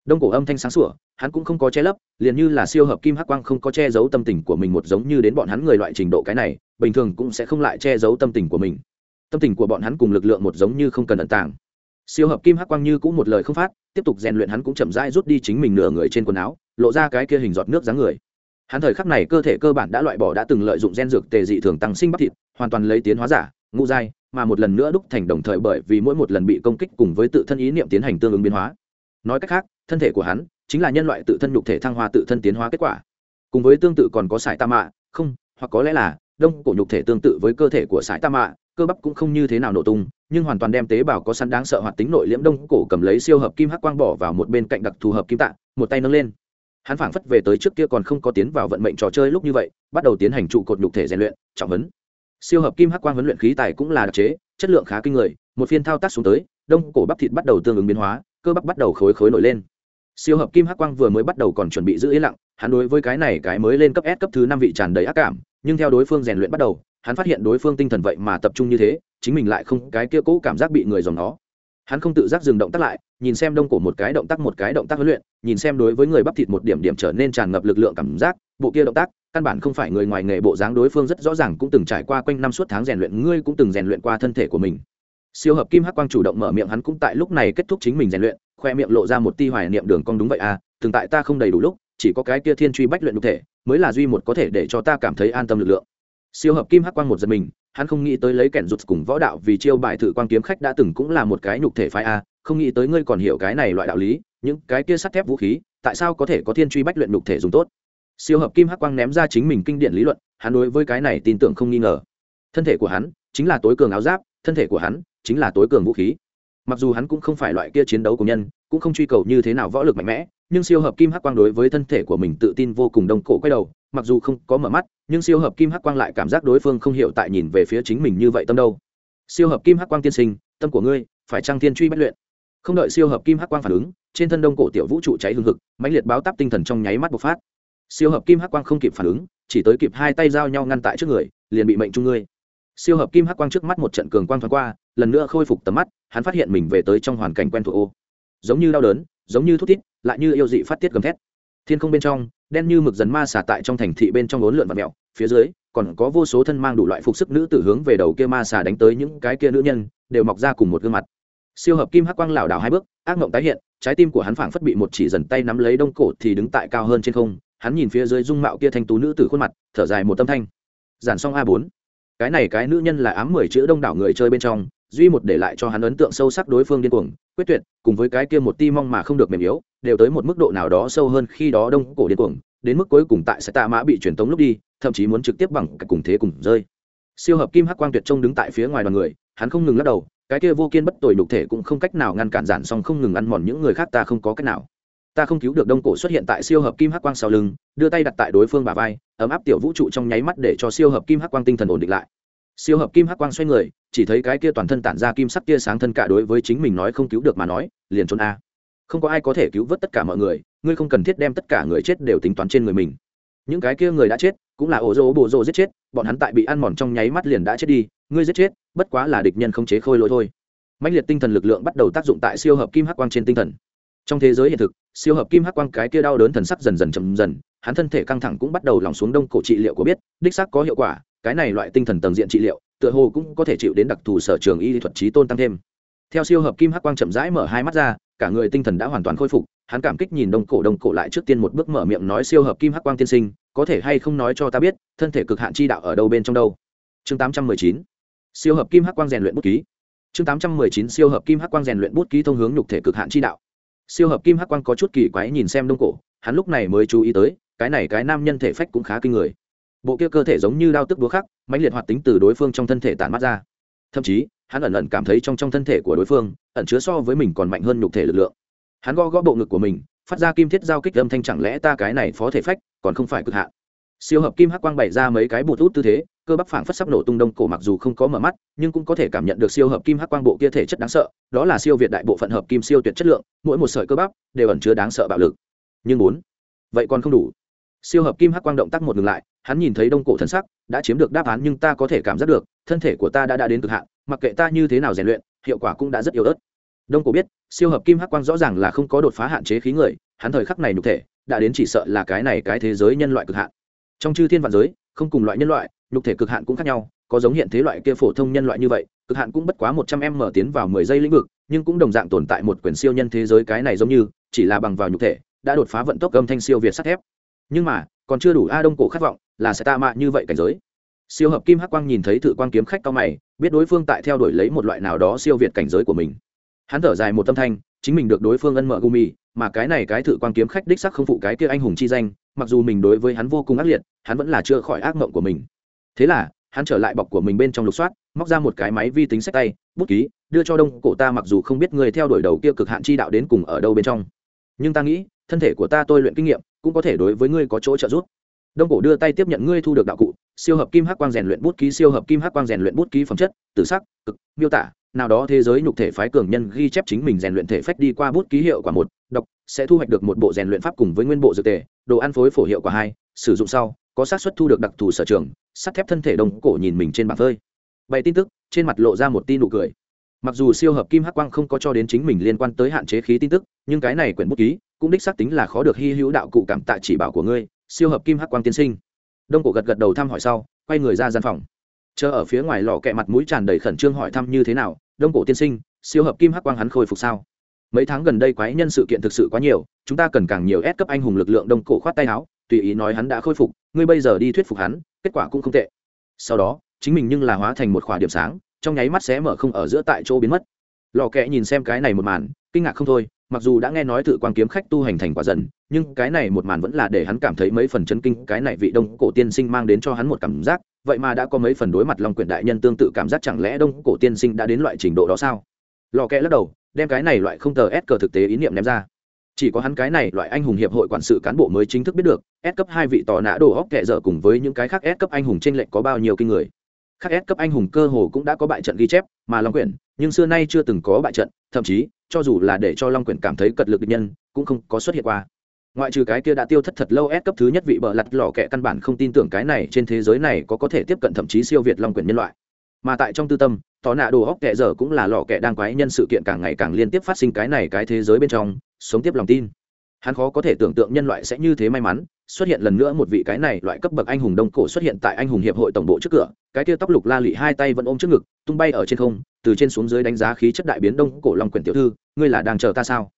Đông cổ âm thanh sáng sủa, hắn cũng không có che lấp, liền như là siêu hợp kim hắc quang không có che giấu tâm tình của mình một giống như đến bọn hắn người loại trình độ cái này, bình thường cũng sẽ không lại che giấu tâm tình của mình tâm tình của bọn hắn cùng lực lượng một giống như không cần ẩn tàng. Siêu hợp kim hắc quang như cũng một lời không phát, tiếp tục rèn luyện hắn cũng chậm rãi rút đi chính mình nửa người trên quần áo, lộ ra cái kia hình giọt nước dáng người. Hắn thời khắc này cơ thể cơ bản đã loại bỏ đã từng lợi dụng gen dược tề dị thường tăng sinh bắp thịt, hoàn toàn lấy tiến hóa giả, ngũ giai, mà một lần nữa đúc thành đồng thời bởi vì mỗi một lần bị công kích cùng với tự thân ý niệm tiến hành tương ứng biến hóa. Nói cách khác, thân thể của hắn chính là nhân loại tự thân nhục thể thăng hoa tự thân tiến hóa kết quả. Cùng với tương tự còn có sải tam mạ không, hoặc có lẽ là đông cổ nhục thể tương tự với cơ thể của sải tam mạ cơ bắp cũng không như thế nào nổ tung, nhưng hoàn toàn đem tế bào có sẵn đáng sợ hoạt tính nội liễm đông cổ cầm lấy siêu hợp kim hắc quang bỏ vào một bên cạnh đặc thù hợp kim tạng một tay nâng lên. Hắn phảng phất về tới trước kia còn không có tiến vào vận mệnh trò chơi lúc như vậy, bắt đầu tiến hành trụ cột nhục thể rèn luyện, trọng vấn siêu hợp kim hắc quang huấn luyện khí tài cũng là đặc chế, chất lượng khá kinh người, một phiên thao tác xuống tới, đông cổ bắp thịt bắt đầu tương ứng biến hóa, cơ bắp bắt đầu khối khối nổi lên. Siêu hợp kim hắc quang vừa mới bắt đầu còn chuẩn bị giữ yên lặng, hắn đối với cái này cái mới lên cấp s cấp thứ năm vị tràn đầy ác cảm nhưng theo đối phương rèn luyện bắt đầu, hắn phát hiện đối phương tinh thần vậy mà tập trung như thế, chính mình lại không cái kia cũ cảm giác bị người dòng nó. Hắn không tự giác dừng động tác lại, nhìn xem đông cổ một cái động tác một cái động tác huấn luyện, nhìn xem đối với người bắp thịt một điểm điểm trở nên tràn ngập lực lượng cảm giác, bộ kia động tác, căn bản không phải người ngoài nghề bộ dáng đối phương rất rõ ràng cũng từng trải qua quanh năm suốt tháng rèn luyện, ngươi cũng từng rèn luyện qua thân thể của mình. Siêu hợp kim hắc quang chủ động mở miệng hắn cũng tại lúc này kết thúc chính mình rèn luyện, khoe miệng lộ ra một ti hoài niệm đường cong đúng vậy à từng tại ta không đầy đủ lúc chỉ có cái kia thiên truy bách luyện nhục thể mới là duy một có thể để cho ta cảm thấy an tâm lực lượng. Siêu hợp kim hắc quang một giật mình, hắn không nghĩ tới lấy kẻn rụt cùng võ đạo vì chiêu bài thử quan kiếm khách đã từng cũng là một cái nhục thể phái a, không nghĩ tới ngươi còn hiểu cái này loại đạo lý, những cái kia sắt thép vũ khí, tại sao có thể có thiên truy bách luyện nhục thể dùng tốt? Siêu hợp kim hắc quang ném ra chính mình kinh điển lý luận, hắn đối với cái này tin tưởng không nghi ngờ. Thân thể của hắn chính là tối cường áo giáp, thân thể của hắn chính là tối cường vũ khí mặc dù hắn cũng không phải loại kia chiến đấu của nhân, cũng không truy cầu như thế nào võ lực mạnh mẽ, nhưng siêu hợp kim hắc quang đối với thân thể của mình tự tin vô cùng đông cổ quay đầu, mặc dù không có mở mắt, nhưng siêu hợp kim hắc quang lại cảm giác đối phương không hiểu tại nhìn về phía chính mình như vậy tâm đâu. Siêu hợp kim hắc quang tiên sinh, tâm của ngươi, phải trang tiên truy bất luyện. Không đợi siêu hợp kim hắc quang phản ứng, trên thân đông cổ tiểu vũ trụ cháy hương hực, mãnh liệt báo táp tinh thần trong nháy mắt bộc phát. Siêu hợp kim hắc quang không kịp phản ứng, chỉ tới kịp hai tay giao nhau ngăn tại trước người, liền bị mệnh trung ngươi. Siêu hợp kim hắc quang trước mắt một trận cường quang thoáng qua, lần nữa khôi phục tầm mắt hắn phát hiện mình về tới trong hoàn cảnh quen thuộc ô. Giống như đau đớn, giống như thút thít, lại như yêu dị phát tiết gầm thét. Thiên không bên trong, đen như mực dần ma xả tại trong thành thị bên trong ốn lượn và mẹo, phía dưới, còn có vô số thân mang đủ loại phục sức nữ tử hướng về đầu kia ma xả đánh tới những cái kia nữ nhân, đều mọc ra cùng một gương mặt. Siêu hợp kim hắc quang lảo đảo hai bước, ác mộng tái hiện, trái tim của hắn phảng phất bị một chỉ dần tay nắm lấy đông cổ thì đứng tại cao hơn trên không, hắn nhìn phía dưới dung mạo kia thanh tú nữ tử khuôn mặt, thở dài một tâm thanh. Giản xong a bốn. Cái này cái nữ nhân là ám mười chữ đông đảo người chơi bên trong duy một để lại cho hắn ấn tượng sâu sắc đối phương điên cuồng, quyết tuyệt, cùng với cái kia một ti mong mà không được mềm yếu, đều tới một mức độ nào đó sâu hơn khi đó đông cổ điên cuồng, đến mức cuối cùng tại sẽ tạ mã bị truyền tống lúc đi, thậm chí muốn trực tiếp bằng cả cùng thế cùng rơi. Siêu hợp kim hắc quang tuyệt trông đứng tại phía ngoài đoàn người, hắn không ngừng lắc đầu, cái kia vô kiên bất tội nhục thể cũng không cách nào ngăn cản giản song không ngừng ăn mòn những người khác ta không có cách nào. Ta không cứu được đông cổ xuất hiện tại siêu hợp kim hắc quang sau lưng, đưa tay đặt tại đối phương bà vai, ấm áp tiểu vũ trụ trong nháy mắt để cho siêu hợp kim hắc quang tinh thần ổn định lại siêu hợp kim hắc quang xoay người, chỉ thấy cái kia toàn thân tản ra kim sắc kia sáng thân cả đối với chính mình nói không cứu được mà nói, liền trốn a. Không có ai có thể cứu vớt tất cả mọi người, ngươi không cần thiết đem tất cả người chết đều tính toán trên người mình. Những cái kia người đã chết, cũng là ổ rỗ bồ rỗ giết chết, bọn hắn tại bị ăn mòn trong nháy mắt liền đã chết đi, ngươi giết chết, bất quá là địch nhân không chế khôi lỗi thôi. Mạnh liệt tinh thần lực lượng bắt đầu tác dụng tại siêu hợp kim hắc quang trên tinh thần. Trong thế giới hiện thực, siêu hợp kim hắc quang cái kia đau đớn thần sắc dần dần chầm dần, hắn thân thể căng thẳng cũng bắt đầu lỏng xuống đông cổ trị liệu của biết, đích xác có hiệu quả cái này loại tinh thần tầng diện trị liệu, tựa hồ cũng có thể chịu đến đặc thù sở trường y thuật trí tôn tăng thêm. Theo siêu hợp kim hắc quang chậm rãi mở hai mắt ra, cả người tinh thần đã hoàn toàn khôi phục, hắn cảm kích nhìn đông cổ đông cổ lại trước tiên một bước mở miệng nói siêu hợp kim hắc quang tiên sinh, có thể hay không nói cho ta biết, thân thể cực hạn chi đạo ở đâu bên trong đâu? Chương tám trăm mười chín. Siêu hợp kim hắc quang rèn luyện bút ký. Chương tám trăm mười chín, siêu hợp kim hắc quang rèn luyện bút ký thông hướng nhục thể cực hạn chi đạo. Siêu hợp kim hắc quang có chút kỳ quái nhìn xem đông cổ, hắn lúc này mới chú ý tới, cái này cái nam nhân thể phách cũng khá kinh người bộ kia cơ thể giống như đao tức búa khắc, mãnh liệt hoạt tính từ đối phương trong thân thể tản mắt ra. Thậm chí, hắn ẩn ẩn cảm thấy trong trong thân thể của đối phương, ẩn chứa so với mình còn mạnh hơn nhục thể lực lượng. Hắn gõ gõ bộ ngực của mình, phát ra kim thiết giao kích âm thanh chẳng lẽ ta cái này phó thể phách, còn không phải cực hạn. Siêu hợp kim hắc quang bày ra mấy cái bụt út tư thế, cơ bắp phảng phất sắp nổ tung đông cổ mặc dù không có mở mắt, nhưng cũng có thể cảm nhận được siêu hợp kim hắc quang bộ kia thể chất đáng sợ, đó là siêu việt đại bộ phận hợp kim siêu tuyệt chất lượng, mỗi một sợi cơ bắp đều ẩn chứa đáng sợ bạo lực. Nhưng bốn, vậy còn không đủ. Siêu hợp kim hắc quang động tác một ngừng lại hắn nhìn thấy đông cổ thần sắc, đã chiếm được đáp án nhưng ta có thể cảm giác được, thân thể của ta đã đã đến cực hạn, mặc kệ ta như thế nào rèn luyện, hiệu quả cũng đã rất yếu ớt. Đông cổ biết, siêu hợp kim hắc quang rõ ràng là không có đột phá hạn chế khí người, hắn thời khắc này nhục thể, đã đến chỉ sợ là cái này cái thế giới nhân loại cực hạn. Trong chư thiên vạn giới, không cùng loại nhân loại, nhục thể cực hạn cũng khác nhau, có giống hiện thế loại kia phổ thông nhân loại như vậy, cực hạn cũng bất quá một trăm em mở tiến vào mười giây lĩnh vực, nhưng cũng đồng dạng tồn tại một quyển siêu nhân thế giới cái này giống như, chỉ là bằng vào nhục thể, đã đột phá vận tốc âm thanh siêu việt sắt thép. Nhưng mà còn chưa đủ a đông cổ khát vọng, là sẽ ta mạ như vậy cảnh giới. Siêu hợp kim hắc quang nhìn thấy thử quang kiếm khách cao mày, biết đối phương tại theo đuổi lấy một loại nào đó siêu việt cảnh giới của mình. Hắn thở dài một tâm thanh, chính mình được đối phương ân mở gumi, mà cái này cái thử quang kiếm khách đích sắc không phụ cái kia anh hùng chi danh, mặc dù mình đối với hắn vô cùng ác liệt, hắn vẫn là chưa khỏi ác mộng của mình. Thế là, hắn trở lại bọc của mình bên trong lục soát, móc ra một cái máy vi tính sách tay, bút ký, đưa cho đông cổ ta mặc dù không biết người theo đuổi đầu kia cực hạn chi đạo đến cùng ở đâu bên trong. Nhưng ta nghĩ, thân thể của ta tôi luyện kinh nghiệm cũng có thể đối với ngươi có chỗ trợ giúp. Đông cổ đưa tay tiếp nhận ngươi thu được đạo cụ, siêu hợp kim hắc quang rèn luyện bút ký, siêu hợp kim hắc quang rèn luyện bút ký phẩm chất tự sắc, cực, miêu tả, nào đó thế giới nhục thể phái cường nhân ghi chép chính mình rèn luyện thể phách đi qua bút ký hiệu quả một, đọc, sẽ thu hoạch được một bộ rèn luyện pháp cùng với nguyên bộ dược tề, đồ ăn phối phổ hiệu quả hai, sử dụng sau, có xác suất thu được đặc thù sở trường, sắt thép thân thể đông cổ nhìn mình trên bảng phơi. Bày tin tức, trên mặt lộ ra một tin nụ cười mặc dù siêu hợp kim hắc quang không có cho đến chính mình liên quan tới hạn chế khí tin tức, nhưng cái này quyển bút ký, cũng đích xác tính là khó được hy hữu đạo cụ cảm tạ chỉ bảo của ngươi, siêu hợp kim hắc quang tiên sinh. Đông cổ gật gật đầu thăm hỏi sau, quay người ra gian phòng. Chờ ở phía ngoài lò kẹ mặt mũi tràn đầy khẩn trương hỏi thăm như thế nào, đông cổ tiên sinh, siêu hợp kim hắc quang hắn khôi phục sao? Mấy tháng gần đây quái nhân sự kiện thực sự quá nhiều, chúng ta cần càng nhiều ép cấp anh hùng lực lượng đông cổ khoát tay áo, tùy ý nói hắn đã khôi phục, ngươi bây giờ đi thuyết phục hắn, kết quả cũng không tệ. Sau đó, chính mình nhưng là hóa thành một khỏa điểm sáng trong nháy mắt xé mở không ở giữa tại chỗ biến mất. Lò kẹ nhìn xem cái này một màn, kinh ngạc không thôi, mặc dù đã nghe nói tự quan kiếm khách tu hành thành quả dần, nhưng cái này một màn vẫn là để hắn cảm thấy mấy phần chân kinh, cái này vị đông cổ tiên sinh mang đến cho hắn một cảm giác, vậy mà đã có mấy phần đối mặt long quyển đại nhân tương tự cảm giác chẳng lẽ đông cổ tiên sinh đã đến loại trình độ đó sao? Lò kẽ lắc đầu, đem cái này loại không tờ s cờ thực tế ý niệm ném ra. Chỉ có hắn cái này loại anh hùng hiệp hội quản sự cán bộ mới chính thức biết được, s cấp hai vị tò nã đồ óc kệ dở cùng với những cái khác s cấp anh hùng trên lệnh có bao nhiêu kinh người khác S cấp anh hùng cơ hồ cũng đã có bại trận ghi chép, mà Long Quyển, nhưng xưa nay chưa từng có bại trận, thậm chí, cho dù là để cho Long Quyển cảm thấy cật lực địch nhân, cũng không có xuất hiện qua. Ngoại trừ cái kia đã tiêu thất thật lâu S cấp thứ nhất vị bợ lật lọ kẻ căn bản không tin tưởng cái này trên thế giới này có có thể tiếp cận thậm chí siêu việt Long Quyển nhân loại. Mà tại trong tư tâm, tỏ nạ đồ óc kẻ giờ cũng là lọ kẻ đang quái nhân sự kiện càng ngày càng liên tiếp phát sinh cái này cái thế giới bên trong, sống tiếp lòng tin. Hắn khó có thể tưởng tượng nhân loại sẽ như thế may mắn, xuất hiện lần nữa một vị cái này loại cấp bậc anh hùng đông cổ xuất hiện tại anh hùng hiệp hội tổng bộ trước cửa cái tia tóc lục la lị hai tay vẫn ôm trước ngực tung bay ở trên không từ trên xuống dưới đánh giá khí chất đại biến đông cổ long quyển tiểu thư ngươi là đang chờ ta sao?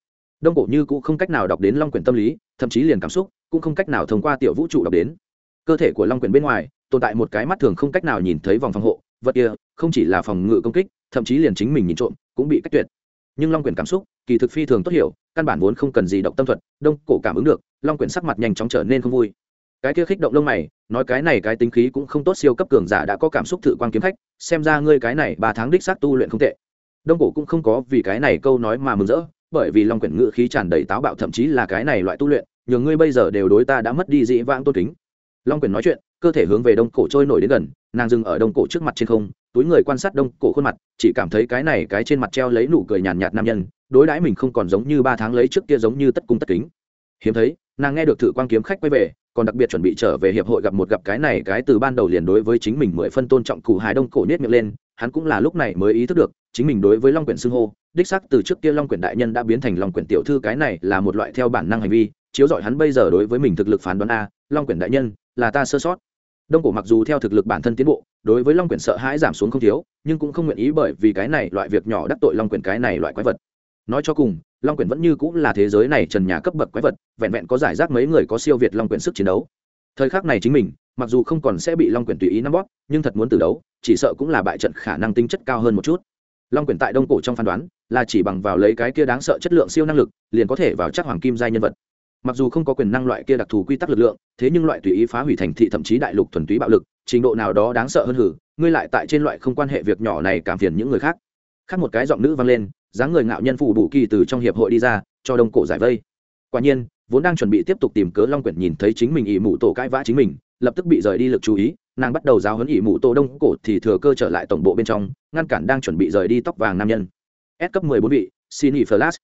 Đông cổ như cũng không cách nào đọc đến long quyển tâm lý thậm chí liền cảm xúc cũng không cách nào thông qua tiểu vũ trụ đọc đến. Cơ thể của long quyển bên ngoài tồn tại một cái mắt thường không cách nào nhìn thấy vòng phòng hộ vật kia không chỉ là phòng ngự công kích thậm chí liền chính mình nhìn trộm cũng bị cách tuyệt. Nhưng long quyển cảm xúc kỳ thực phi thường tốt hiểu căn bản vốn không cần gì động tâm thuật, đông cổ cảm ứng được, long quyển sắc mặt nhanh chóng trở nên không vui. Cái kia khích động lông mày, nói cái này cái tính khí cũng không tốt siêu cấp cường giả đã có cảm xúc thử quan kiếm khách xem ra ngươi cái này ba tháng đích xác tu luyện không tệ. Đông cổ cũng không có vì cái này câu nói mà mừng rỡ, bởi vì long quyển ngự khí tràn đầy táo bạo thậm chí là cái này loại tu luyện, nhường ngươi bây giờ đều đối ta đã mất đi dị vãng tôn kính. Long quyển nói chuyện, cơ thể hướng về đông cổ trôi nổi đến gần, nàng dừng ở đông cổ trước mặt trên không, túi người quan sát đông cổ khuôn mặt, chỉ cảm thấy cái này cái trên mặt treo lấy nụ cười nhàn nhạt nam nhân đối đãi mình không còn giống như ba tháng lấy trước kia giống như tất cung tất kính. Hiếm thấy, nàng nghe được thử quan kiếm khách quay về, còn đặc biệt chuẩn bị trở về hiệp hội gặp một gặp cái này cái từ ban đầu liền đối với chính mình mười phân tôn trọng cụ hải đông cổ nhét miệng lên, hắn cũng là lúc này mới ý thức được, chính mình đối với long quyển xưng hô, đích sắc từ trước kia long quyển đại nhân đã biến thành long quyển tiểu thư cái này là một loại theo bản năng hành vi, chiếu giỏi hắn bây giờ đối với mình thực lực phán đoán a, long quyển đại nhân, là ta sơ sót. Đông cổ mặc dù theo thực lực bản thân tiến bộ, đối với long quyển sợ hãi giảm xuống không thiếu, nhưng cũng không nguyện ý bởi vì cái này loại việc nhỏ đắc tội long quyển cái này loại quái vật nói cho cùng, long quyển vẫn như cũng là thế giới này trần nhà cấp bậc quái vật, vẹn vẹn có giải rác mấy người có siêu việt long quyển sức chiến đấu. Thời khắc này chính mình, mặc dù không còn sẽ bị long quyển tùy ý nắm bóp, nhưng thật muốn từ đấu, chỉ sợ cũng là bại trận khả năng tính chất cao hơn một chút. Long quyển tại đông cổ trong phán đoán, là chỉ bằng vào lấy cái kia đáng sợ chất lượng siêu năng lực, liền có thể vào chắc hoàng kim giai nhân vật. Mặc dù không có quyền năng loại kia đặc thù quy tắc lực lượng, thế nhưng loại tùy ý phá hủy thành thị thậm chí đại lục thuần túy bạo lực, trình độ nào đó đáng sợ hơn hử, ngươi lại tại trên loại không quan hệ việc nhỏ này cảm phiền những người khác khác một cái giọng nữ vang lên, dáng người ngạo nhân phủ bù kỳ từ trong hiệp hội đi ra, cho đông cổ giải vây. Quả nhiên, vốn đang chuẩn bị tiếp tục tìm cớ long quyển nhìn thấy chính mình ỉ mụ tổ cãi vã chính mình, lập tức bị rời đi lực chú ý, nàng bắt đầu giáo huấn ỉ mụ tổ đông cổ thì thừa cơ trở lại tổng bộ bên trong, ngăn cản đang chuẩn bị rời đi tóc vàng nam nhân. S cấp mười bốn vị xin ỷ flash.